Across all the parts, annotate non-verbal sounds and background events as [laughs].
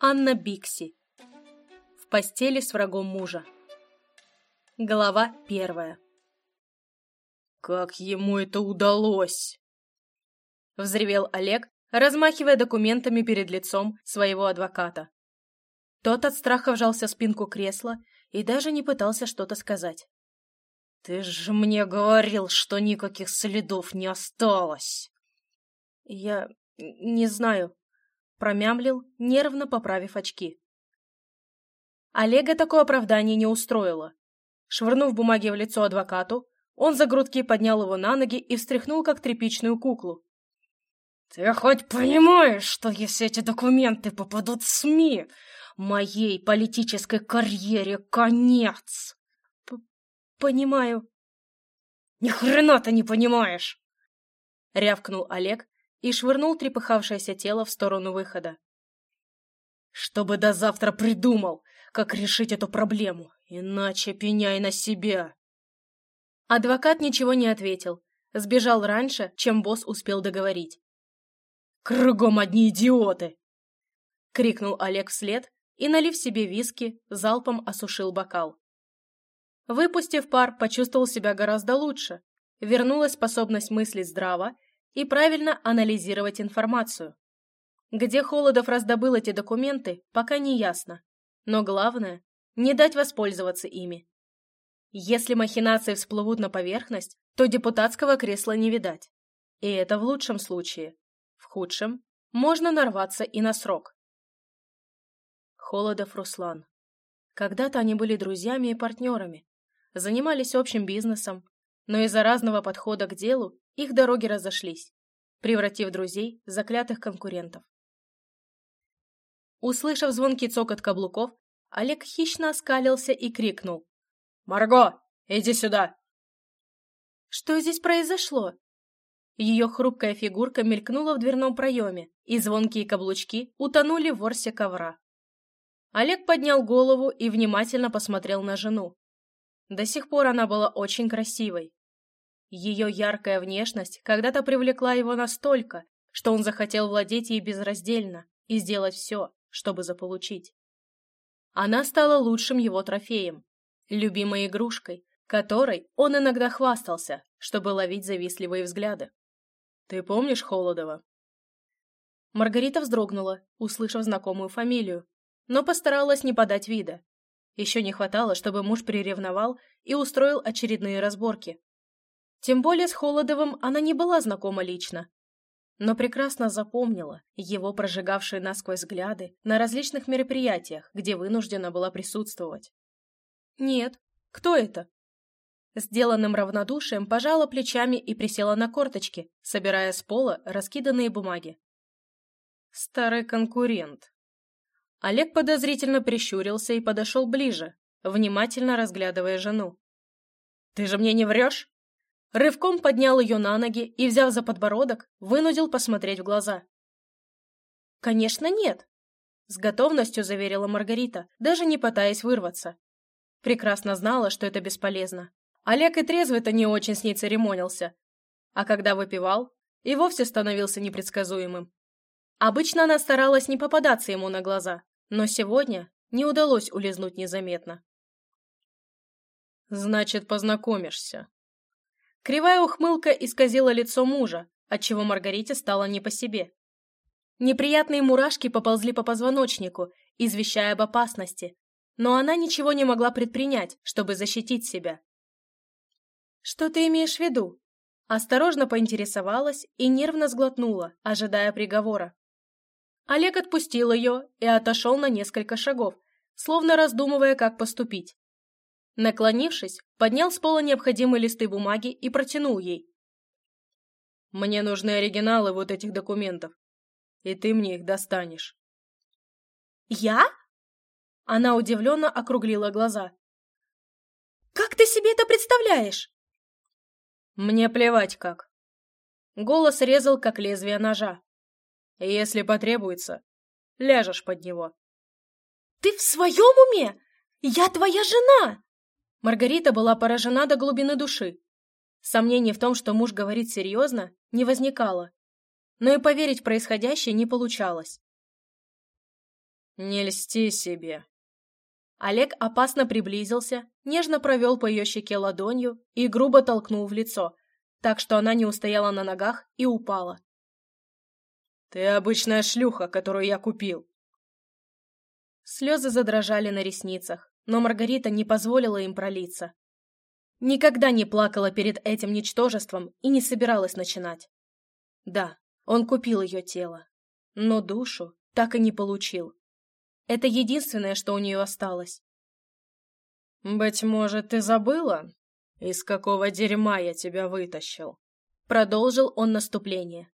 Анна Бикси. В постели с врагом мужа. Глава первая. «Как ему это удалось?» Взревел Олег, размахивая документами перед лицом своего адвоката. Тот от страха вжался в спинку кресла и даже не пытался что-то сказать. «Ты же мне говорил, что никаких следов не осталось!» «Я не знаю», — промямлил, нервно поправив очки. Олега такое оправдание не устроило. Швырнув бумаги в лицо адвокату, он за грудки поднял его на ноги и встряхнул, как тряпичную куклу. «Ты хоть понимаешь, что если эти документы попадут в СМИ, моей политической карьере конец?» П «Понимаю». «Ни хрена ты не понимаешь!» Рявкнул Олег и швырнул трепыхавшееся тело в сторону выхода. «Чтобы до завтра придумал, как решить эту проблему, иначе пеняй на себя!» Адвокат ничего не ответил, сбежал раньше, чем босс успел договорить. «Кругом одни идиоты!» — крикнул Олег вслед и, налив себе виски, залпом осушил бокал. Выпустив пар, почувствовал себя гораздо лучше, вернулась способность мыслить здраво и правильно анализировать информацию. Где Холодов раздобыл эти документы, пока не ясно. Но главное – не дать воспользоваться ими. Если махинации всплывут на поверхность, то депутатского кресла не видать. И это в лучшем случае. В худшем можно нарваться и на срок. Холодов Руслан. Когда-то они были друзьями и партнерами, занимались общим бизнесом, но из-за разного подхода к делу их дороги разошлись, превратив друзей в заклятых конкурентов. Услышав звонкий цокот каблуков, Олег хищно оскалился и крикнул. «Марго, иди сюда!» «Что здесь произошло?» Ее хрупкая фигурка мелькнула в дверном проеме, и звонкие каблучки утонули в ворсе ковра. Олег поднял голову и внимательно посмотрел на жену. До сих пор она была очень красивой. Ее яркая внешность когда-то привлекла его настолько, что он захотел владеть ей безраздельно и сделать все, чтобы заполучить. Она стала лучшим его трофеем, любимой игрушкой, которой он иногда хвастался, чтобы ловить завистливые взгляды. «Ты помнишь Холодова?» Маргарита вздрогнула, услышав знакомую фамилию, но постаралась не подать вида. Еще не хватало, чтобы муж приревновал и устроил очередные разборки. Тем более с Холодовым она не была знакома лично, но прекрасно запомнила его прожигавшие насквозь взгляды на различных мероприятиях, где вынуждена была присутствовать. «Нет, кто это?» Сделанным равнодушием пожала плечами и присела на корточки, собирая с пола раскиданные бумаги. «Старый конкурент», Олег подозрительно прищурился и подошел ближе, внимательно разглядывая жену. «Ты же мне не врешь?» Рывком поднял ее на ноги и, взяв за подбородок, вынудил посмотреть в глаза. «Конечно нет!» С готовностью заверила Маргарита, даже не пытаясь вырваться. Прекрасно знала, что это бесполезно. Олег и трезвый-то не очень с ней церемонился. А когда выпивал, и вовсе становился непредсказуемым. Обычно она старалась не попадаться ему на глаза, но сегодня не удалось улизнуть незаметно. «Значит, познакомишься». Кривая ухмылка исказила лицо мужа, отчего Маргарите стало не по себе. Неприятные мурашки поползли по позвоночнику, извещая об опасности, но она ничего не могла предпринять, чтобы защитить себя. «Что ты имеешь в виду?» Осторожно поинтересовалась и нервно сглотнула, ожидая приговора. Олег отпустил ее и отошел на несколько шагов, словно раздумывая, как поступить. Наклонившись, поднял с пола необходимые листы бумаги и протянул ей. «Мне нужны оригиналы вот этих документов, и ты мне их достанешь». «Я?» Она удивленно округлила глаза. «Как ты себе это представляешь?» «Мне плевать как». Голос резал, как лезвие ножа. Если потребуется, ляжешь под него. «Ты в своем уме? Я твоя жена!» Маргарита была поражена до глубины души. Сомнений в том, что муж говорит серьезно, не возникало. Но и поверить в происходящее не получалось. Не льсти себе. Олег опасно приблизился, нежно провел по ее щеке ладонью и грубо толкнул в лицо, так что она не устояла на ногах и упала. «Ты обычная шлюха, которую я купил!» Слезы задрожали на ресницах, но Маргарита не позволила им пролиться. Никогда не плакала перед этим ничтожеством и не собиралась начинать. Да, он купил ее тело, но душу так и не получил. Это единственное, что у нее осталось. «Быть может, ты забыла, из какого дерьма я тебя вытащил?» Продолжил он наступление.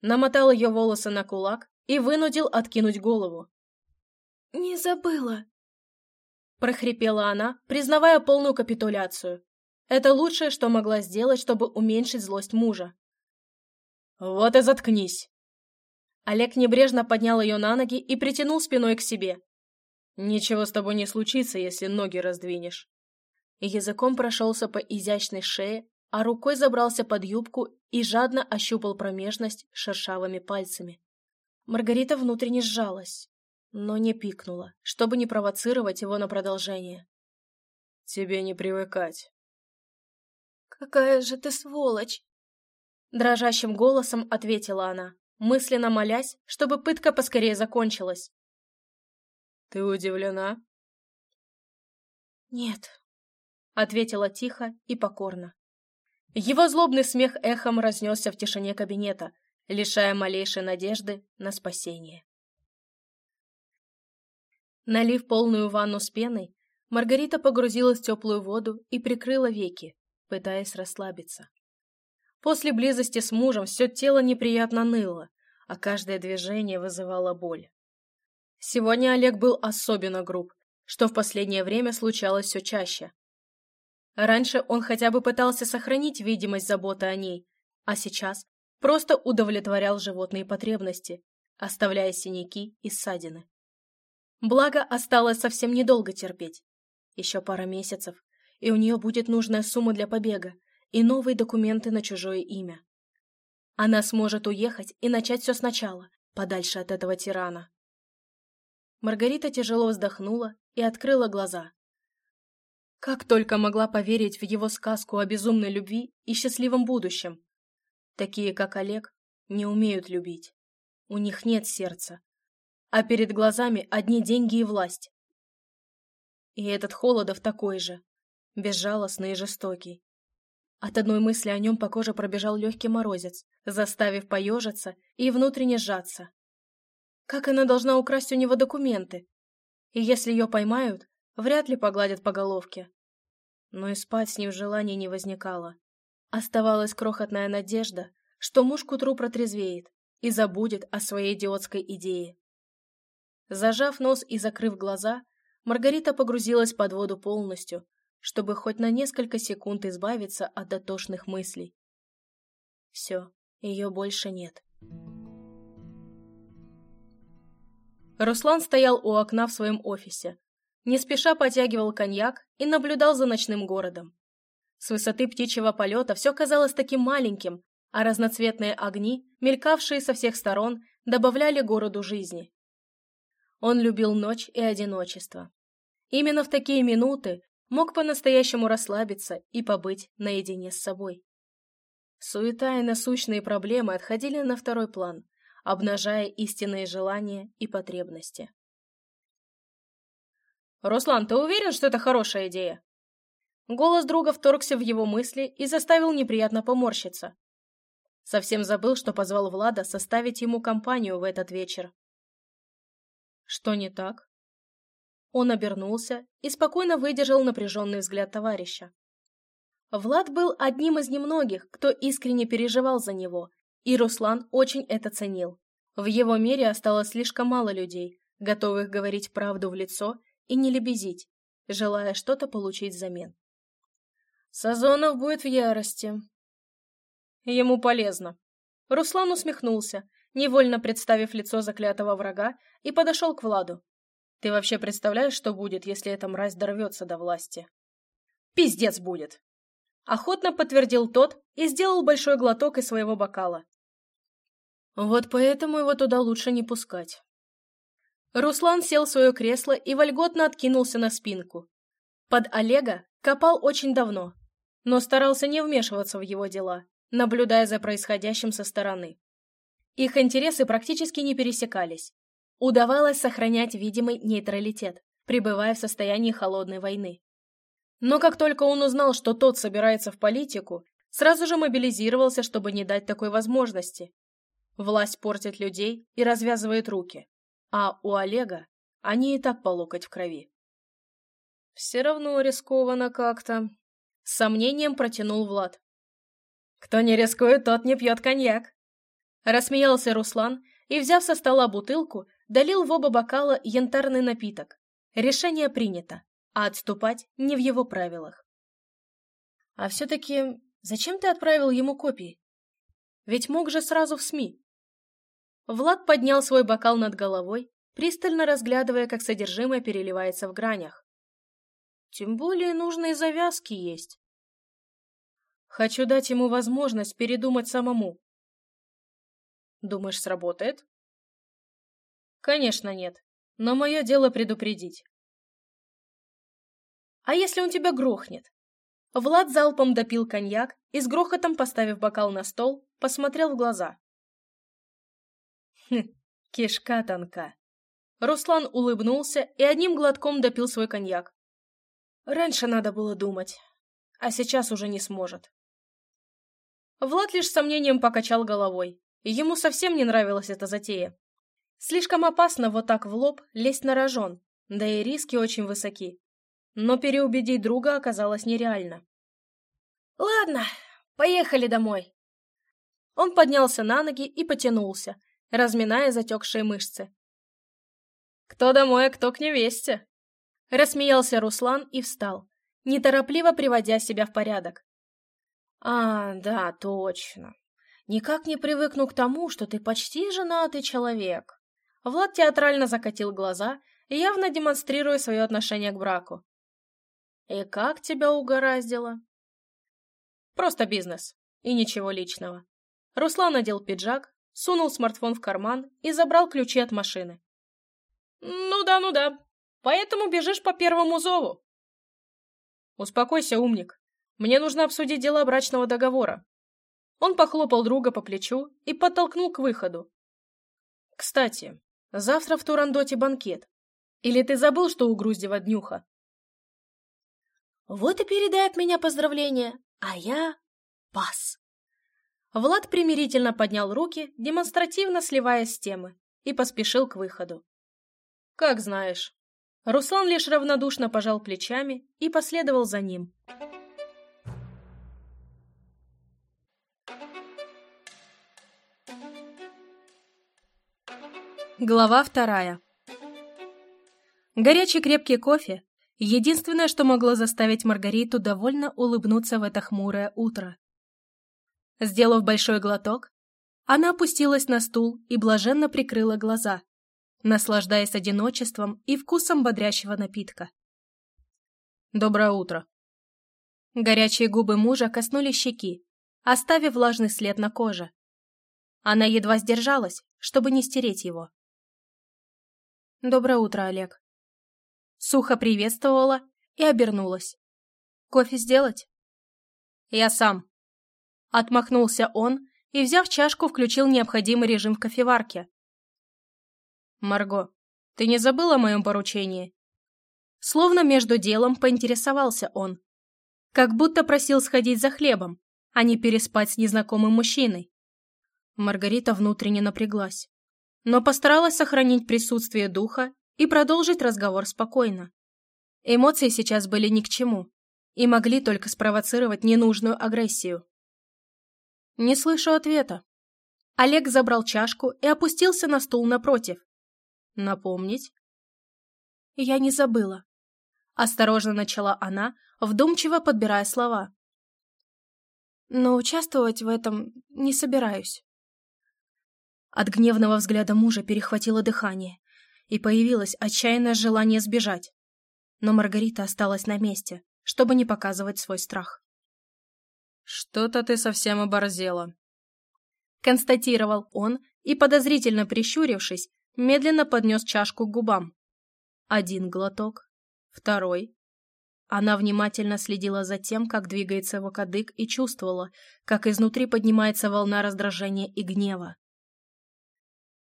Намотал ее волосы на кулак и вынудил откинуть голову. «Не забыла», — прохрипела она, признавая полную капитуляцию. Это лучшее, что могла сделать, чтобы уменьшить злость мужа. «Вот и заткнись!» Олег небрежно поднял ее на ноги и притянул спиной к себе. «Ничего с тобой не случится, если ноги раздвинешь». Языком прошелся по изящной шее, а рукой забрался под юбку и жадно ощупал промежность шершавыми пальцами. Маргарита внутренне сжалась, но не пикнула, чтобы не провоцировать его на продолжение. «Тебе не привыкать». «Какая же ты сволочь!» Дрожащим голосом ответила она мысленно молясь, чтобы пытка поскорее закончилась. «Ты удивлена?» «Нет», — ответила тихо и покорно. Его злобный смех эхом разнесся в тишине кабинета, лишая малейшей надежды на спасение. Налив полную ванну с пеной, Маргарита погрузилась в теплую воду и прикрыла веки, пытаясь расслабиться. После близости с мужем все тело неприятно ныло, а каждое движение вызывало боль. Сегодня Олег был особенно груб, что в последнее время случалось все чаще. Раньше он хотя бы пытался сохранить видимость заботы о ней, а сейчас просто удовлетворял животные потребности, оставляя синяки и ссадины. Благо, осталось совсем недолго терпеть. Еще пара месяцев, и у нее будет нужная сумма для побега, и новые документы на чужое имя. Она сможет уехать и начать все сначала, подальше от этого тирана. Маргарита тяжело вздохнула и открыла глаза. Как только могла поверить в его сказку о безумной любви и счастливом будущем. Такие, как Олег, не умеют любить. У них нет сердца. А перед глазами одни деньги и власть. И этот Холодов такой же, безжалостный и жестокий. От одной мысли о нем по коже пробежал легкий морозец, заставив поежиться и внутренне сжаться. Как она должна украсть у него документы? И если ее поймают, вряд ли погладят по головке. Но и спать с ним желания не возникало. Оставалась крохотная надежда, что муж к утру протрезвеет и забудет о своей идиотской идее. Зажав нос и закрыв глаза, Маргарита погрузилась под воду полностью, чтобы хоть на несколько секунд избавиться от дотошных мыслей. Все, ее больше нет. Руслан стоял у окна в своем офисе, не спеша потягивал коньяк и наблюдал за ночным городом. С высоты птичьего полета все казалось таким маленьким, а разноцветные огни, мелькавшие со всех сторон, добавляли городу жизни. Он любил ночь и одиночество. Именно в такие минуты мог по-настоящему расслабиться и побыть наедине с собой. Суета и насущные проблемы отходили на второй план, обнажая истинные желания и потребности. «Руслан, ты уверен, что это хорошая идея?» Голос друга вторгся в его мысли и заставил неприятно поморщиться. Совсем забыл, что позвал Влада составить ему компанию в этот вечер. «Что не так?» Он обернулся и спокойно выдержал напряженный взгляд товарища. Влад был одним из немногих, кто искренне переживал за него, и Руслан очень это ценил. В его мире осталось слишком мало людей, готовых говорить правду в лицо и не лебезить, желая что-то получить взамен. Сазонов будет в ярости. Ему полезно. Руслан усмехнулся, невольно представив лицо заклятого врага, и подошел к Владу. Ты вообще представляешь, что будет, если эта мразь дорвется до власти? Пиздец будет! Охотно подтвердил тот и сделал большой глоток из своего бокала. Вот поэтому его туда лучше не пускать. Руслан сел в свое кресло и вольготно откинулся на спинку. Под Олега копал очень давно, но старался не вмешиваться в его дела, наблюдая за происходящим со стороны. Их интересы практически не пересекались. Удавалось сохранять видимый нейтралитет, пребывая в состоянии холодной войны. Но как только он узнал, что тот собирается в политику, сразу же мобилизировался, чтобы не дать такой возможности. Власть портит людей и развязывает руки, а у Олега они и так по локоть в крови. Все равно рискованно как-то. С сомнением протянул Влад. Кто не рискует, тот не пьет коньяк. Рассмеялся Руслан и, взяв со стола бутылку, долил в оба бокала янтарный напиток. Решение принято а отступать не в его правилах. А все-таки зачем ты отправил ему копии? Ведь мог же сразу в СМИ. Влад поднял свой бокал над головой, пристально разглядывая, как содержимое переливается в гранях. Тем более нужные завязки есть. Хочу дать ему возможность передумать самому. Думаешь, сработает? Конечно, нет. Но мое дело предупредить. А если он тебя грохнет? Влад залпом допил коньяк и с грохотом, поставив бокал на стол, посмотрел в глаза. Хм, кишка тонка. Руслан улыбнулся и одним глотком допил свой коньяк. Раньше надо было думать, а сейчас уже не сможет. Влад лишь с сомнением покачал головой. Ему совсем не нравилась эта затея. Слишком опасно вот так в лоб лезть на рожон, да и риски очень высоки но переубедить друга оказалось нереально. «Ладно, поехали домой». Он поднялся на ноги и потянулся, разминая затекшие мышцы. «Кто домой, а кто к невесте?» Рассмеялся Руслан и встал, неторопливо приводя себя в порядок. «А, да, точно. Никак не привыкну к тому, что ты почти женатый человек». Влад театрально закатил глаза, явно демонстрируя свое отношение к браку. «И как тебя угораздило?» «Просто бизнес. И ничего личного». Руслан надел пиджак, сунул смартфон в карман и забрал ключи от машины. «Ну да, ну да. Поэтому бежишь по первому зову». «Успокойся, умник. Мне нужно обсудить дела брачного договора». Он похлопал друга по плечу и подтолкнул к выходу. «Кстати, завтра в Турандоте банкет. Или ты забыл, что у Груздева днюха?» Вот и передай от меня поздравления, а я пас. Влад примирительно поднял руки, демонстративно сливаясь с темы, и поспешил к выходу. Как знаешь. Руслан лишь равнодушно пожал плечами и последовал за ним. Глава вторая. Горячий крепкий кофе Единственное, что могло заставить Маргариту довольно улыбнуться в это хмурое утро. Сделав большой глоток, она опустилась на стул и блаженно прикрыла глаза, наслаждаясь одиночеством и вкусом бодрящего напитка. «Доброе утро!» Горячие губы мужа коснулись щеки, оставив влажный след на коже. Она едва сдержалась, чтобы не стереть его. «Доброе утро, Олег!» Сухо приветствовала и обернулась. «Кофе сделать?» «Я сам». Отмахнулся он и, взяв чашку, включил необходимый режим в кофеварке. «Марго, ты не забыла о моем поручении?» Словно между делом поинтересовался он. Как будто просил сходить за хлебом, а не переспать с незнакомым мужчиной. Маргарита внутренне напряглась, но постаралась сохранить присутствие духа и продолжить разговор спокойно. Эмоции сейчас были ни к чему и могли только спровоцировать ненужную агрессию. Не слышу ответа. Олег забрал чашку и опустился на стул напротив. Напомнить? Я не забыла. Осторожно начала она, вдумчиво подбирая слова. Но участвовать в этом не собираюсь. От гневного взгляда мужа перехватило дыхание, и появилось отчаянное желание сбежать. Но Маргарита осталась на месте, чтобы не показывать свой страх. «Что-то ты совсем оборзела», — констатировал он и, подозрительно прищурившись, медленно поднес чашку к губам. Один глоток, второй. Она внимательно следила за тем, как двигается его кадык, и чувствовала, как изнутри поднимается волна раздражения и гнева.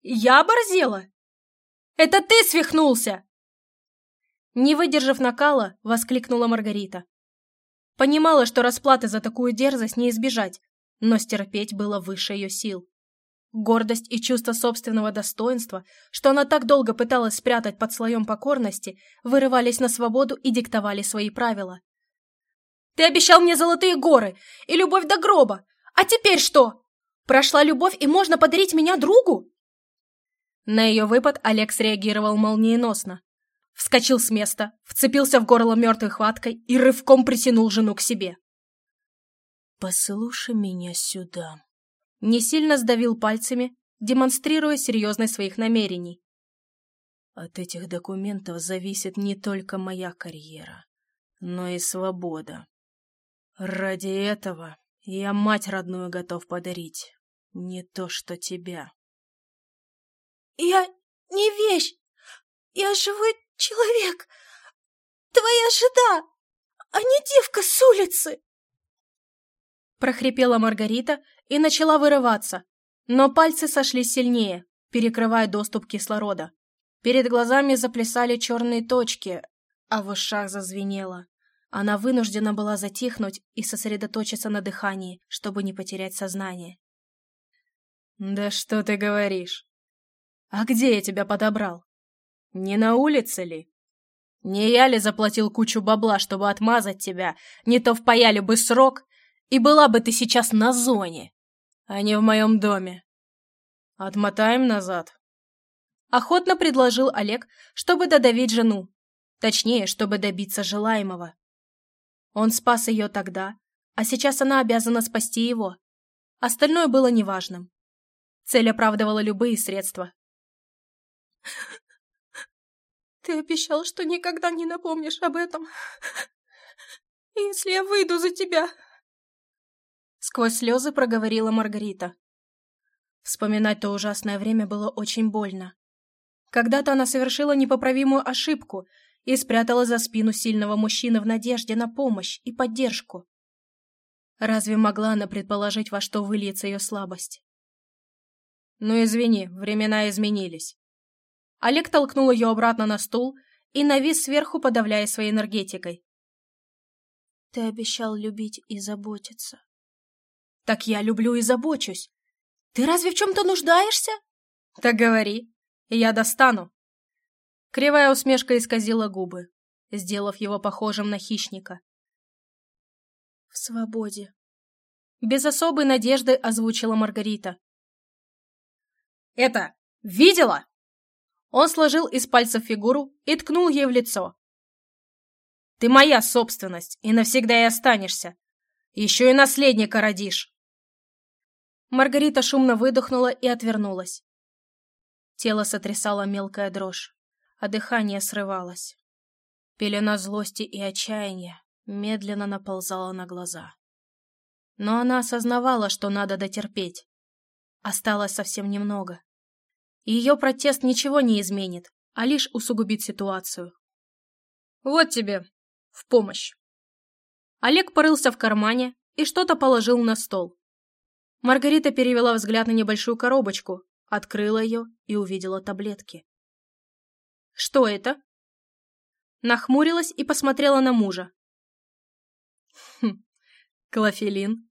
«Я оборзела? Это ты свихнулся!» Не выдержав накала, воскликнула Маргарита. Понимала, что расплаты за такую дерзость не избежать, но стерпеть было выше ее сил. Гордость и чувство собственного достоинства, что она так долго пыталась спрятать под слоем покорности, вырывались на свободу и диктовали свои правила. «Ты обещал мне золотые горы и любовь до гроба! А теперь что? Прошла любовь и можно подарить меня другу?» На ее выпад Олег среагировал молниеносно. Вскочил с места, вцепился в горло мертвой хваткой и рывком притянул жену к себе. «Послушай меня сюда», не сильно сдавил пальцами, демонстрируя серьезность своих намерений. От этих документов зависит не только моя карьера, но и свобода. Ради этого я мать родную готов подарить, не то что тебя. Я не вещь, я живой человек, твоя жена, а не девка с улицы прохрипела Маргарита и начала вырываться, но пальцы сошли сильнее, перекрывая доступ кислорода. Перед глазами заплясали черные точки, а в ушах зазвенело. Она вынуждена была затихнуть и сосредоточиться на дыхании, чтобы не потерять сознание. «Да что ты говоришь? А где я тебя подобрал? Не на улице ли? Не я ли заплатил кучу бабла, чтобы отмазать тебя? Не то впаяли бы срок, и была бы ты сейчас на зоне, а не в моем доме. Отмотаем назад. Охотно предложил Олег, чтобы додавить жену. Точнее, чтобы добиться желаемого. Он спас ее тогда, а сейчас она обязана спасти его. Остальное было неважным. Цель оправдывала любые средства. «Ты обещал, что никогда не напомнишь об этом. Если я выйду за тебя...» Сквозь слезы проговорила Маргарита. Вспоминать то ужасное время было очень больно. Когда-то она совершила непоправимую ошибку и спрятала за спину сильного мужчины в надежде на помощь и поддержку. Разве могла она предположить, во что выльется ее слабость? «Ну, извини, времена изменились». Олег толкнул ее обратно на стул и навис сверху, подавляя своей энергетикой. «Ты обещал любить и заботиться», так я люблю и забочусь. Ты разве в чем-то нуждаешься? Так говори, я достану. Кривая усмешка исказила губы, сделав его похожим на хищника. В свободе. Без особой надежды озвучила Маргарита. «Это видела?» Он сложил из пальцев фигуру и ткнул ей в лицо. «Ты моя собственность, и навсегда и останешься. Еще и наследника родишь». Маргарита шумно выдохнула и отвернулась. Тело сотрясало мелкая дрожь, а дыхание срывалось. Пелена злости и отчаяния медленно наползала на глаза. Но она осознавала, что надо дотерпеть. Осталось совсем немного. Ее протест ничего не изменит, а лишь усугубит ситуацию. «Вот тебе, в помощь!» Олег порылся в кармане и что-то положил на стол. Маргарита перевела взгляд на небольшую коробочку, открыла ее и увидела таблетки. «Что это?» Нахмурилась и посмотрела на мужа. «Хм, клофелин».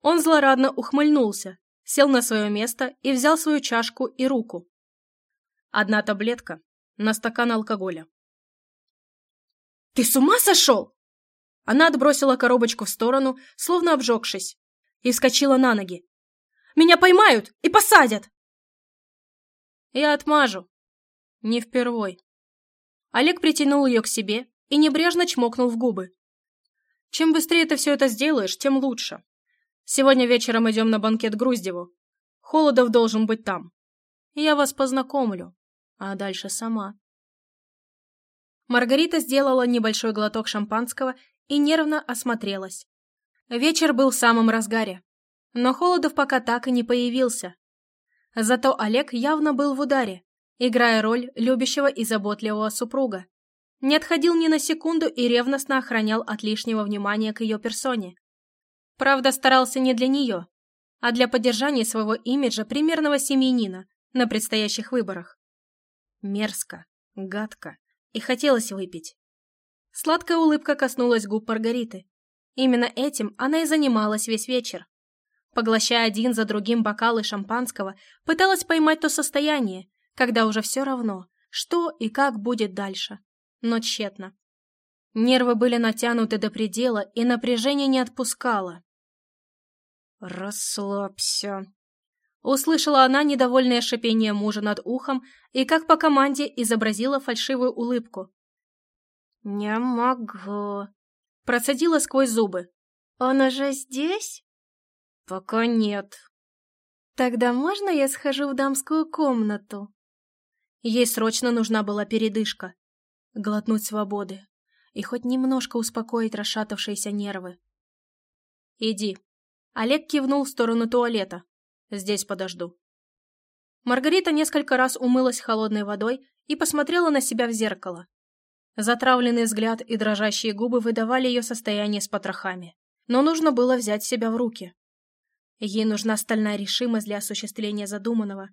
Он злорадно ухмыльнулся, сел на свое место и взял свою чашку и руку. Одна таблетка на стакан алкоголя. «Ты с ума сошел?» Она отбросила коробочку в сторону, словно обжегшись, и вскочила на ноги. «Меня поймают и посадят!» «Я отмажу. Не впервой». Олег притянул ее к себе и небрежно чмокнул в губы. «Чем быстрее ты все это сделаешь, тем лучше. Сегодня вечером идем на банкет Груздеву. Холодов должен быть там. Я вас познакомлю, а дальше сама». Маргарита сделала небольшой глоток шампанского и нервно осмотрелась. Вечер был в самом разгаре, но Холодов пока так и не появился. Зато Олег явно был в ударе, играя роль любящего и заботливого супруга. Не отходил ни на секунду и ревностно охранял от лишнего внимания к ее персоне. Правда, старался не для нее, а для поддержания своего имиджа примерного семьянина на предстоящих выборах. Мерзко, гадко и хотелось выпить. Сладкая улыбка коснулась губ Маргариты. Именно этим она и занималась весь вечер. Поглощая один за другим бокалы шампанского, пыталась поймать то состояние, когда уже все равно, что и как будет дальше. Но тщетно. Нервы были натянуты до предела, и напряжение не отпускало. «Расслабься», Услышала она недовольное шипение мужа над ухом и, как по команде, изобразила фальшивую улыбку. «Не могу», — процедила сквозь зубы. «Он уже здесь?» «Пока нет». «Тогда можно я схожу в дамскую комнату?» Ей срочно нужна была передышка. Глотнуть свободы и хоть немножко успокоить расшатавшиеся нервы. «Иди». Олег кивнул в сторону туалета. Здесь подожду». Маргарита несколько раз умылась холодной водой и посмотрела на себя в зеркало. Затравленный взгляд и дрожащие губы выдавали ее состояние с потрохами. Но нужно было взять себя в руки. Ей нужна стальная решимость для осуществления задуманного.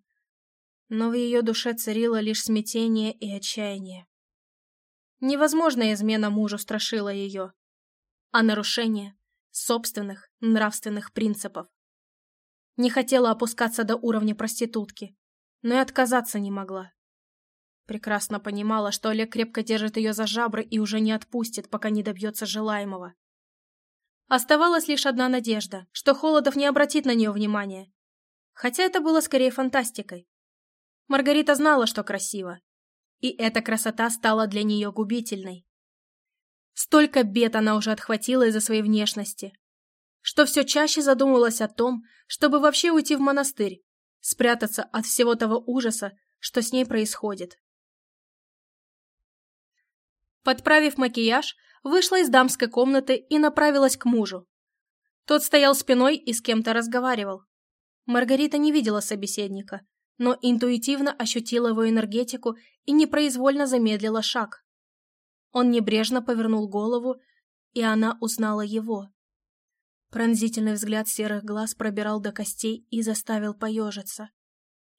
Но в ее душе царило лишь смятение и отчаяние. Невозможная измена мужу страшила ее, а нарушение собственных нравственных принципов. Не хотела опускаться до уровня проститутки, но и отказаться не могла. Прекрасно понимала, что Олег крепко держит ее за жабры и уже не отпустит, пока не добьется желаемого. Оставалась лишь одна надежда, что Холодов не обратит на нее внимания. Хотя это было скорее фантастикой. Маргарита знала, что красиво. И эта красота стала для нее губительной. Столько бед она уже отхватила из-за своей внешности, что все чаще задумывалась о том, чтобы вообще уйти в монастырь, спрятаться от всего того ужаса, что с ней происходит. Подправив макияж, вышла из дамской комнаты и направилась к мужу. Тот стоял спиной и с кем-то разговаривал. Маргарита не видела собеседника, но интуитивно ощутила его энергетику и непроизвольно замедлила шаг. Он небрежно повернул голову, и она узнала его. Пронзительный взгляд серых глаз пробирал до костей и заставил поежиться.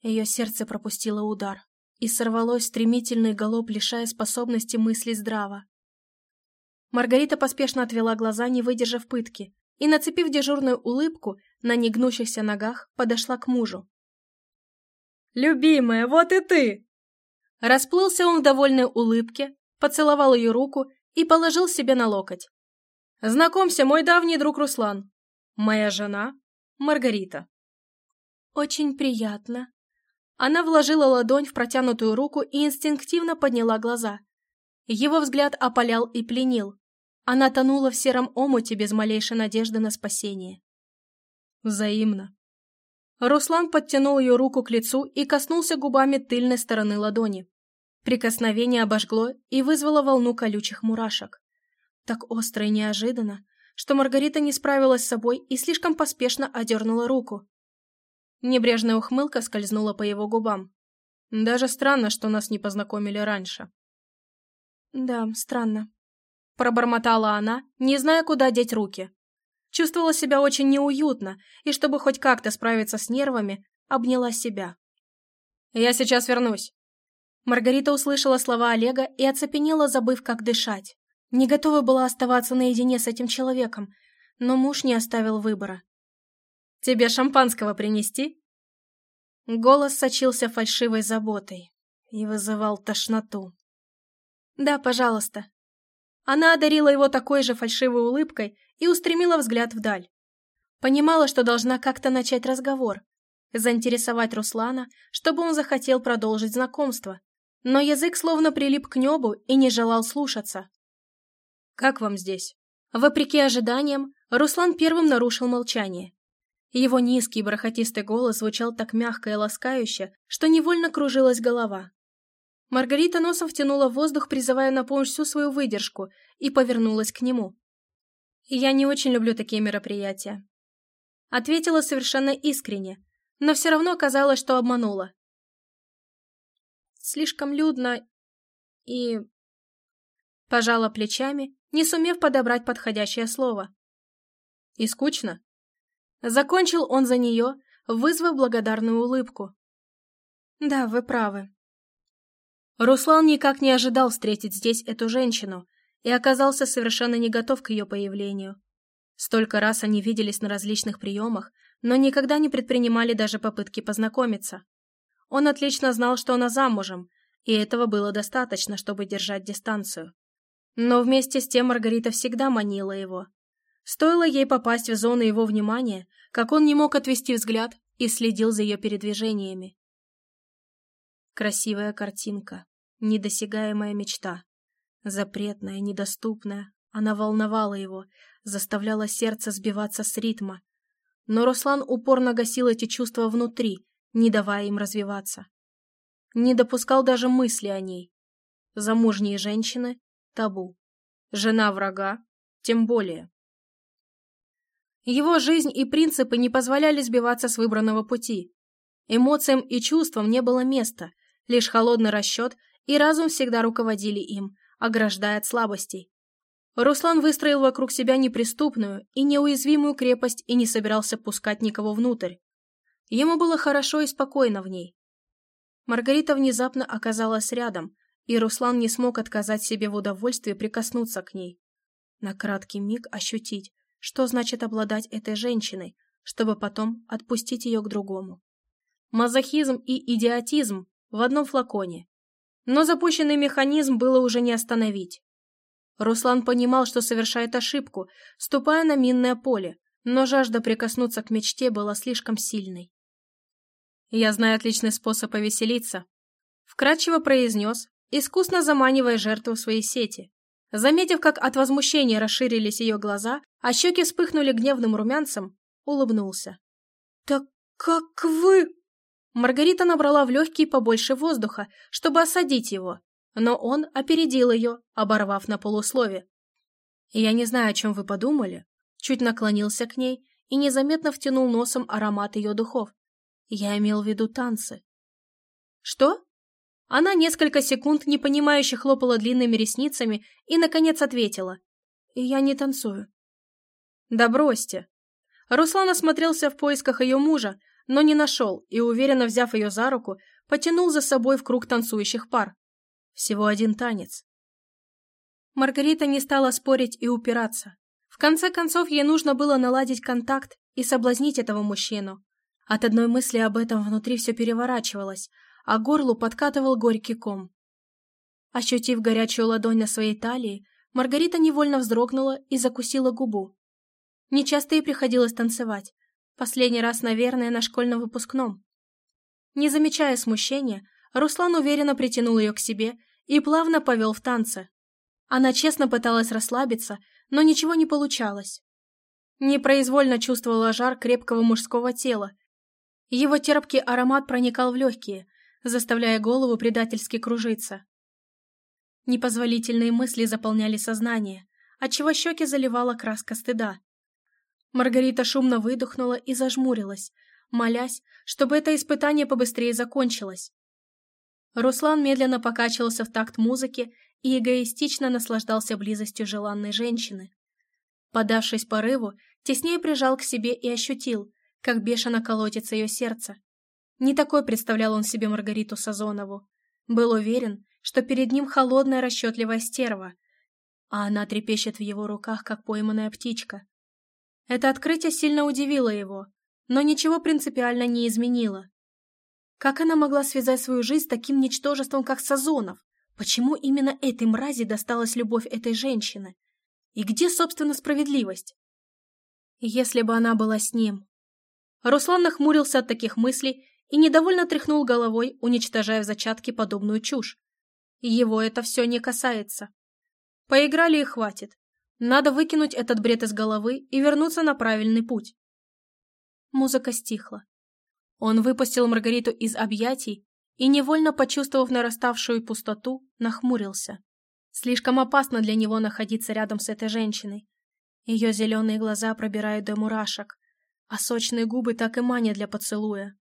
Ее сердце пропустило удар, и сорвалось стремительный галоп, лишая способности мысли здраво. Маргарита поспешно отвела глаза, не выдержав пытки, и, нацепив дежурную улыбку, на негнущихся ногах подошла к мужу. «Любимая, вот и ты!» Расплылся он в довольной улыбке, поцеловал ее руку и положил себе на локоть. Знакомься, мой давний друг Руслан. Моя жена Маргарита. Очень приятно. Она вложила ладонь в протянутую руку и инстинктивно подняла глаза. Его взгляд опалял и пленил. Она тонула в сером омуте без малейшей надежды на спасение. Взаимно. Руслан подтянул ее руку к лицу и коснулся губами тыльной стороны ладони. Прикосновение обожгло и вызвало волну колючих мурашек. Так остро и неожиданно, что Маргарита не справилась с собой и слишком поспешно одернула руку. Небрежная ухмылка скользнула по его губам. Даже странно, что нас не познакомили раньше. Да, странно. Пробормотала она, не зная, куда деть руки. Чувствовала себя очень неуютно, и чтобы хоть как-то справиться с нервами, обняла себя. «Я сейчас вернусь». Маргарита услышала слова Олега и оцепенела, забыв, как дышать. Не готова была оставаться наедине с этим человеком, но муж не оставил выбора. «Тебе шампанского принести?» Голос сочился фальшивой заботой и вызывал тошноту. «Да, пожалуйста». Она одарила его такой же фальшивой улыбкой и устремила взгляд вдаль. Понимала, что должна как-то начать разговор, заинтересовать Руслана, чтобы он захотел продолжить знакомство, но язык словно прилип к небу и не желал слушаться. «Как вам здесь?» Вопреки ожиданиям, Руслан первым нарушил молчание. Его низкий бархатистый голос звучал так мягко и ласкающе, что невольно кружилась голова. Маргарита носом втянула воздух, призывая на помощь всю свою выдержку, и повернулась к нему. «Я не очень люблю такие мероприятия». Ответила совершенно искренне, но все равно казалось, что обманула. Слишком людно и... Пожала плечами, не сумев подобрать подходящее слово. И скучно. Закончил он за нее, вызвав благодарную улыбку. Да, вы правы. Руслан никак не ожидал встретить здесь эту женщину и оказался совершенно не готов к ее появлению. Столько раз они виделись на различных приемах, но никогда не предпринимали даже попытки познакомиться. Он отлично знал, что она замужем, и этого было достаточно, чтобы держать дистанцию. Но вместе с тем Маргарита всегда манила его. Стоило ей попасть в зону его внимания, как он не мог отвести взгляд и следил за ее передвижениями. Красивая картинка, недосягаемая мечта, запретная, недоступная, она волновала его, заставляла сердце сбиваться с ритма. Но Руслан упорно гасил эти чувства внутри, не давая им развиваться. Не допускал даже мысли о ней. Замужние женщины — табу. Жена врага — тем более. Его жизнь и принципы не позволяли сбиваться с выбранного пути. Эмоциям и чувствам не было места, лишь холодный расчет и разум всегда руководили им, ограждая от слабостей. Руслан выстроил вокруг себя неприступную и неуязвимую крепость и не собирался пускать никого внутрь. Ему было хорошо и спокойно в ней. Маргарита внезапно оказалась рядом, и Руслан не смог отказать себе в удовольствии прикоснуться к ней. На краткий миг ощутить, что значит обладать этой женщиной, чтобы потом отпустить ее к другому. Мазохизм и идиотизм в одном флаконе. Но запущенный механизм было уже не остановить. Руслан понимал, что совершает ошибку, ступая на минное поле, но жажда прикоснуться к мечте была слишком сильной. «Я знаю отличный способ повеселиться», — вкратчиво произнес, искусно заманивая жертву в свои сети. Заметив, как от возмущения расширились ее глаза, а щеки вспыхнули гневным румянцем, улыбнулся. «Так как вы...» Маргарита набрала в легкие побольше воздуха, чтобы осадить его, но он опередил ее, оборвав на полуслове. «Я не знаю, о чем вы подумали», чуть наклонился к ней и незаметно втянул носом аромат ее духов. Я имел в виду танцы. «Что?» Она несколько секунд непонимающе хлопала длинными ресницами и, наконец, ответила. «Я не танцую». «Да бросьте». Руслан осмотрелся в поисках ее мужа, но не нашел и, уверенно взяв ее за руку, потянул за собой в круг танцующих пар. Всего один танец. Маргарита не стала спорить и упираться. В конце концов, ей нужно было наладить контакт и соблазнить этого мужчину. От одной мысли об этом внутри все переворачивалось, а горлу подкатывал горький ком. Ощутив горячую ладонь на своей талии, Маргарита невольно вздрогнула и закусила губу. Нечасто ей приходилось танцевать. Последний раз, наверное, на школьном выпускном. Не замечая смущения, Руслан уверенно притянул ее к себе и плавно повел в танце. Она честно пыталась расслабиться, но ничего не получалось. Непроизвольно чувствовала жар крепкого мужского тела. Его терпкий аромат проникал в легкие, заставляя голову предательски кружиться. Непозволительные мысли заполняли сознание, отчего щеки заливала краска стыда. Маргарита шумно выдохнула и зажмурилась, молясь, чтобы это испытание побыстрее закончилось. Руслан медленно покачивался в такт музыки и эгоистично наслаждался близостью желанной женщины. Подавшись порыву, теснее прижал к себе и ощутил, как бешено колотится ее сердце. Не такой представлял он себе Маргариту Сазонову. Был уверен, что перед ним холодная расчетливая стерва, а она трепещет в его руках, как пойманная птичка. Это открытие сильно удивило его, но ничего принципиально не изменило. Как она могла связать свою жизнь с таким ничтожеством, как Сазонов? Почему именно этой мрази досталась любовь этой женщины? И где, собственно, справедливость? Если бы она была с ним. Руслан нахмурился от таких мыслей и недовольно тряхнул головой, уничтожая в зачатке подобную чушь. Его это все не касается. Поиграли и хватит. Надо выкинуть этот бред из головы и вернуться на правильный путь. Музыка стихла. Он выпустил Маргариту из объятий и, невольно почувствовав нараставшую пустоту, нахмурился. Слишком опасно для него находиться рядом с этой женщиной. Ее зеленые глаза пробирают до мурашек, а сочные губы так и манят для поцелуя.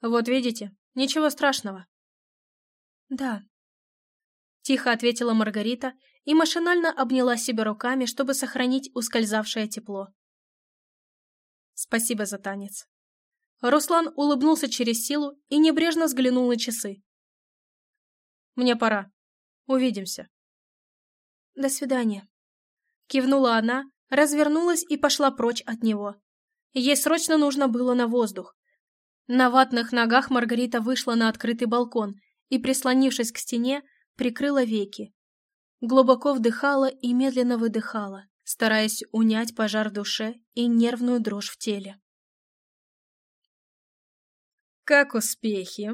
Вот видите, ничего страшного. Да. Тихо ответила Маргарита и машинально обняла себя руками, чтобы сохранить ускользавшее тепло. Спасибо за танец. Руслан улыбнулся через силу и небрежно взглянул на часы. Мне пора. Увидимся. До свидания. Кивнула она, развернулась и пошла прочь от него. Ей срочно нужно было на воздух. На ватных ногах Маргарита вышла на открытый балкон и, прислонившись к стене, прикрыла веки. Глубоко вдыхала и медленно выдыхала, стараясь унять пожар в душе и нервную дрожь в теле. «Как успехи?»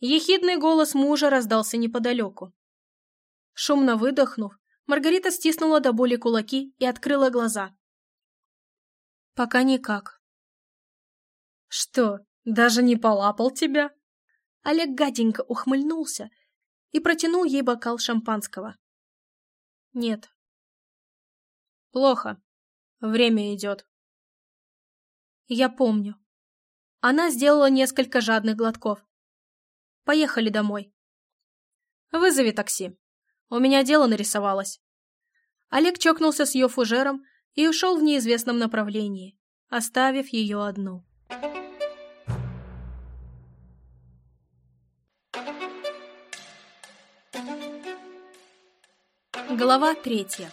Ехидный голос мужа раздался неподалеку. Шумно выдохнув, Маргарита стиснула до боли кулаки и открыла глаза. «Пока никак». «Что, даже не полапал тебя?» Олег гаденько ухмыльнулся и протянул ей бокал шампанского. «Нет». «Плохо. Время идет». «Я помню». Она сделала несколько жадных глотков. «Поехали домой». «Вызови такси». У меня дело нарисовалось. Олег чокнулся с ее фужером и ушел в неизвестном направлении, оставив ее одну. Глава третья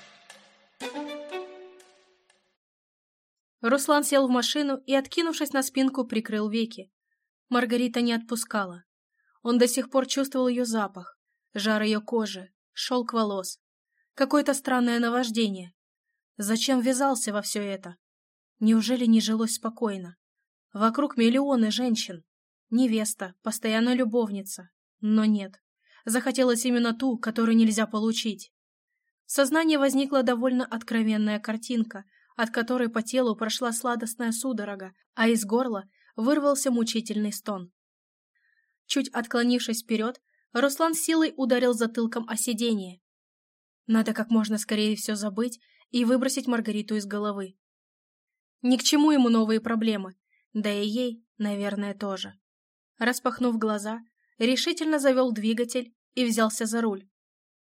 Руслан сел в машину и, откинувшись на спинку, прикрыл веки. Маргарита не отпускала. Он до сих пор чувствовал ее запах, жар ее кожи, шелк волос. Какое-то странное наваждение. Зачем ввязался во все это? Неужели не жилось спокойно? Вокруг миллионы женщин. Невеста, постоянная любовница. Но нет. Захотелось именно ту, которую нельзя получить. В сознании возникла довольно откровенная картинка, от которой по телу прошла сладостная судорога, а из горла вырвался мучительный стон. Чуть отклонившись вперед, Руслан силой ударил затылком о сиденье. Надо как можно скорее все забыть и выбросить Маргариту из головы. Ни к чему ему новые проблемы, да и ей, наверное, тоже. Распахнув глаза, решительно завел двигатель и взялся за руль.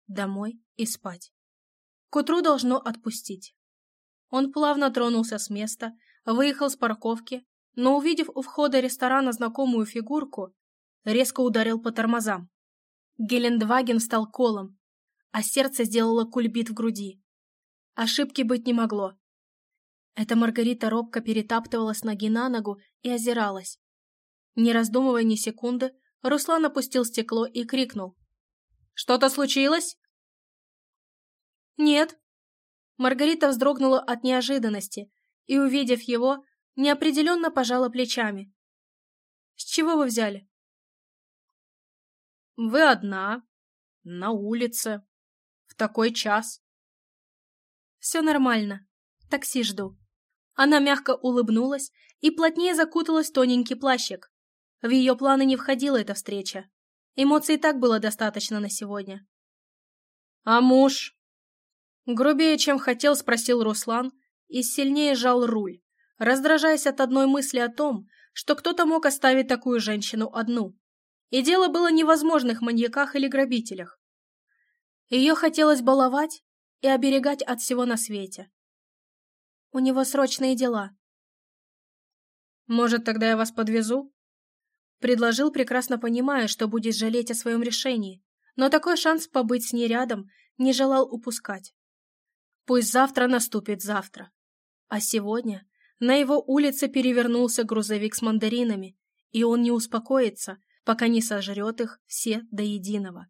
Домой и спать. К утру должно отпустить. Он плавно тронулся с места, выехал с парковки, но, увидев у входа ресторана знакомую фигурку, резко ударил по тормозам. Гелендваген стал колом, а сердце сделало кульбит в груди. Ошибки быть не могло. Эта Маргарита робко перетаптывала ноги на ногу и озиралась. Не раздумывая ни секунды, Руслан опустил стекло и крикнул. «Что-то случилось?» «Нет». Маргарита вздрогнула от неожиданности и, увидев его, неопределенно пожала плечами. «С чего вы взяли?» Вы одна, на улице, в такой час. Все нормально. Такси жду. Она мягко улыбнулась и плотнее закуталась в тоненький плащик. В ее планы не входила эта встреча. Эмоций так было достаточно на сегодня. «А муж?» Грубее, чем хотел, спросил Руслан и сильнее жал руль, раздражаясь от одной мысли о том, что кто-то мог оставить такую женщину одну. И дело было не в возможных маньяках или грабителях. Ее хотелось баловать и оберегать от всего на свете. У него срочные дела. «Может, тогда я вас подвезу?» Предложил, прекрасно понимая, что будет жалеть о своем решении, но такой шанс побыть с ней рядом не желал упускать. Пусть завтра наступит завтра. А сегодня на его улице перевернулся грузовик с мандаринами, и он не успокоится, пока не сожрет их все до единого.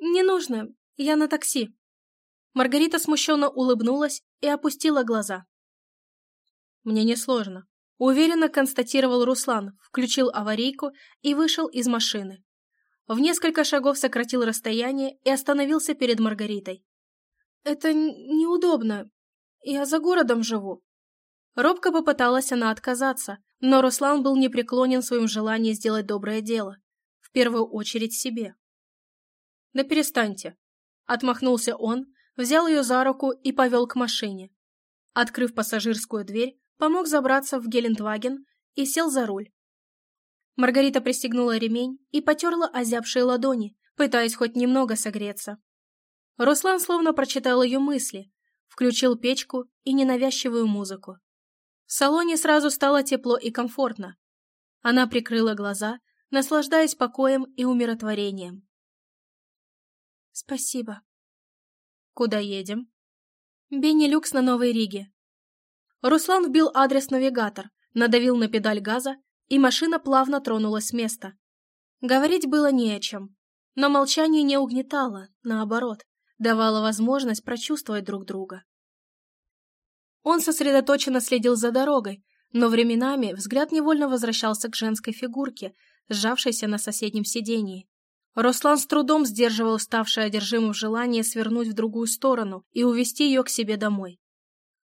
«Не нужно, я на такси». Маргарита смущенно улыбнулась и опустила глаза. «Мне несложно», — уверенно констатировал Руслан, включил аварийку и вышел из машины. В несколько шагов сократил расстояние и остановился перед Маргаритой. «Это неудобно. Я за городом живу». Робко попыталась она отказаться, но Руслан был непреклонен в своем желании сделать доброе дело. В первую очередь себе. «Да перестаньте!» Отмахнулся он, взял ее за руку и повел к машине. Открыв пассажирскую дверь, помог забраться в Гелендваген и сел за руль. Маргарита пристегнула ремень и потерла озябшие ладони, пытаясь хоть немного согреться. Руслан словно прочитал ее мысли, включил печку и ненавязчивую музыку. В салоне сразу стало тепло и комфортно. Она прикрыла глаза, наслаждаясь покоем и умиротворением. «Спасибо». «Куда едем?» «Бенни Люкс на Новой Риге». Руслан вбил адрес навигатор, надавил на педаль газа, и машина плавно тронулась с места. Говорить было не о чем, но молчание не угнетало, наоборот, давало возможность прочувствовать друг друга. Он сосредоточенно следил за дорогой, но временами взгляд невольно возвращался к женской фигурке, сжавшейся на соседнем сидении. Руслан с трудом сдерживал ставшее одержимым желание свернуть в другую сторону и увести ее к себе домой.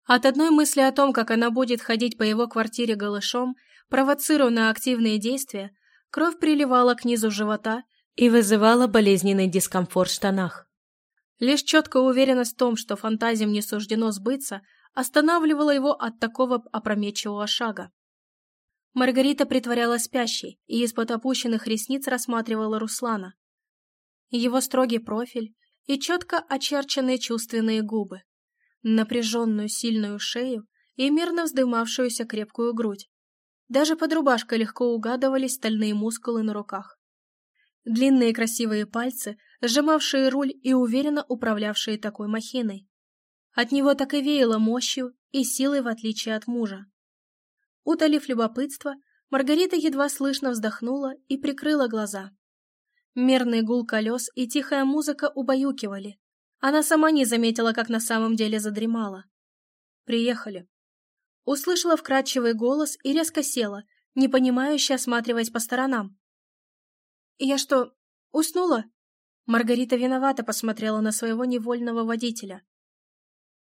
От одной мысли о том, как она будет ходить по его квартире голышом, провоцируя активные действия, кровь приливала к низу живота и вызывала болезненный дискомфорт в штанах. Лишь четкая уверенность в том, что фантазиям не суждено сбыться, останавливала его от такого опрометчивого шага. Маргарита притворялась спящей и из-под опущенных ресниц рассматривала Руслана. Его строгий профиль и четко очерченные чувственные губы, напряженную сильную шею и мирно вздымавшуюся крепкую грудь. Даже под рубашкой легко угадывались стальные мускулы на руках. Длинные красивые пальцы, сжимавшие руль и уверенно управлявшие такой махиной. От него так и веяло мощью и силой в отличие от мужа. Утолив любопытство, Маргарита едва слышно вздохнула и прикрыла глаза. Мерный гул колес и тихая музыка убаюкивали. Она сама не заметила, как на самом деле задремала. «Приехали». Услышала вкрадчивый голос и резко села, непонимающе осматриваясь по сторонам. «Я что, уснула?» Маргарита виновато посмотрела на своего невольного водителя.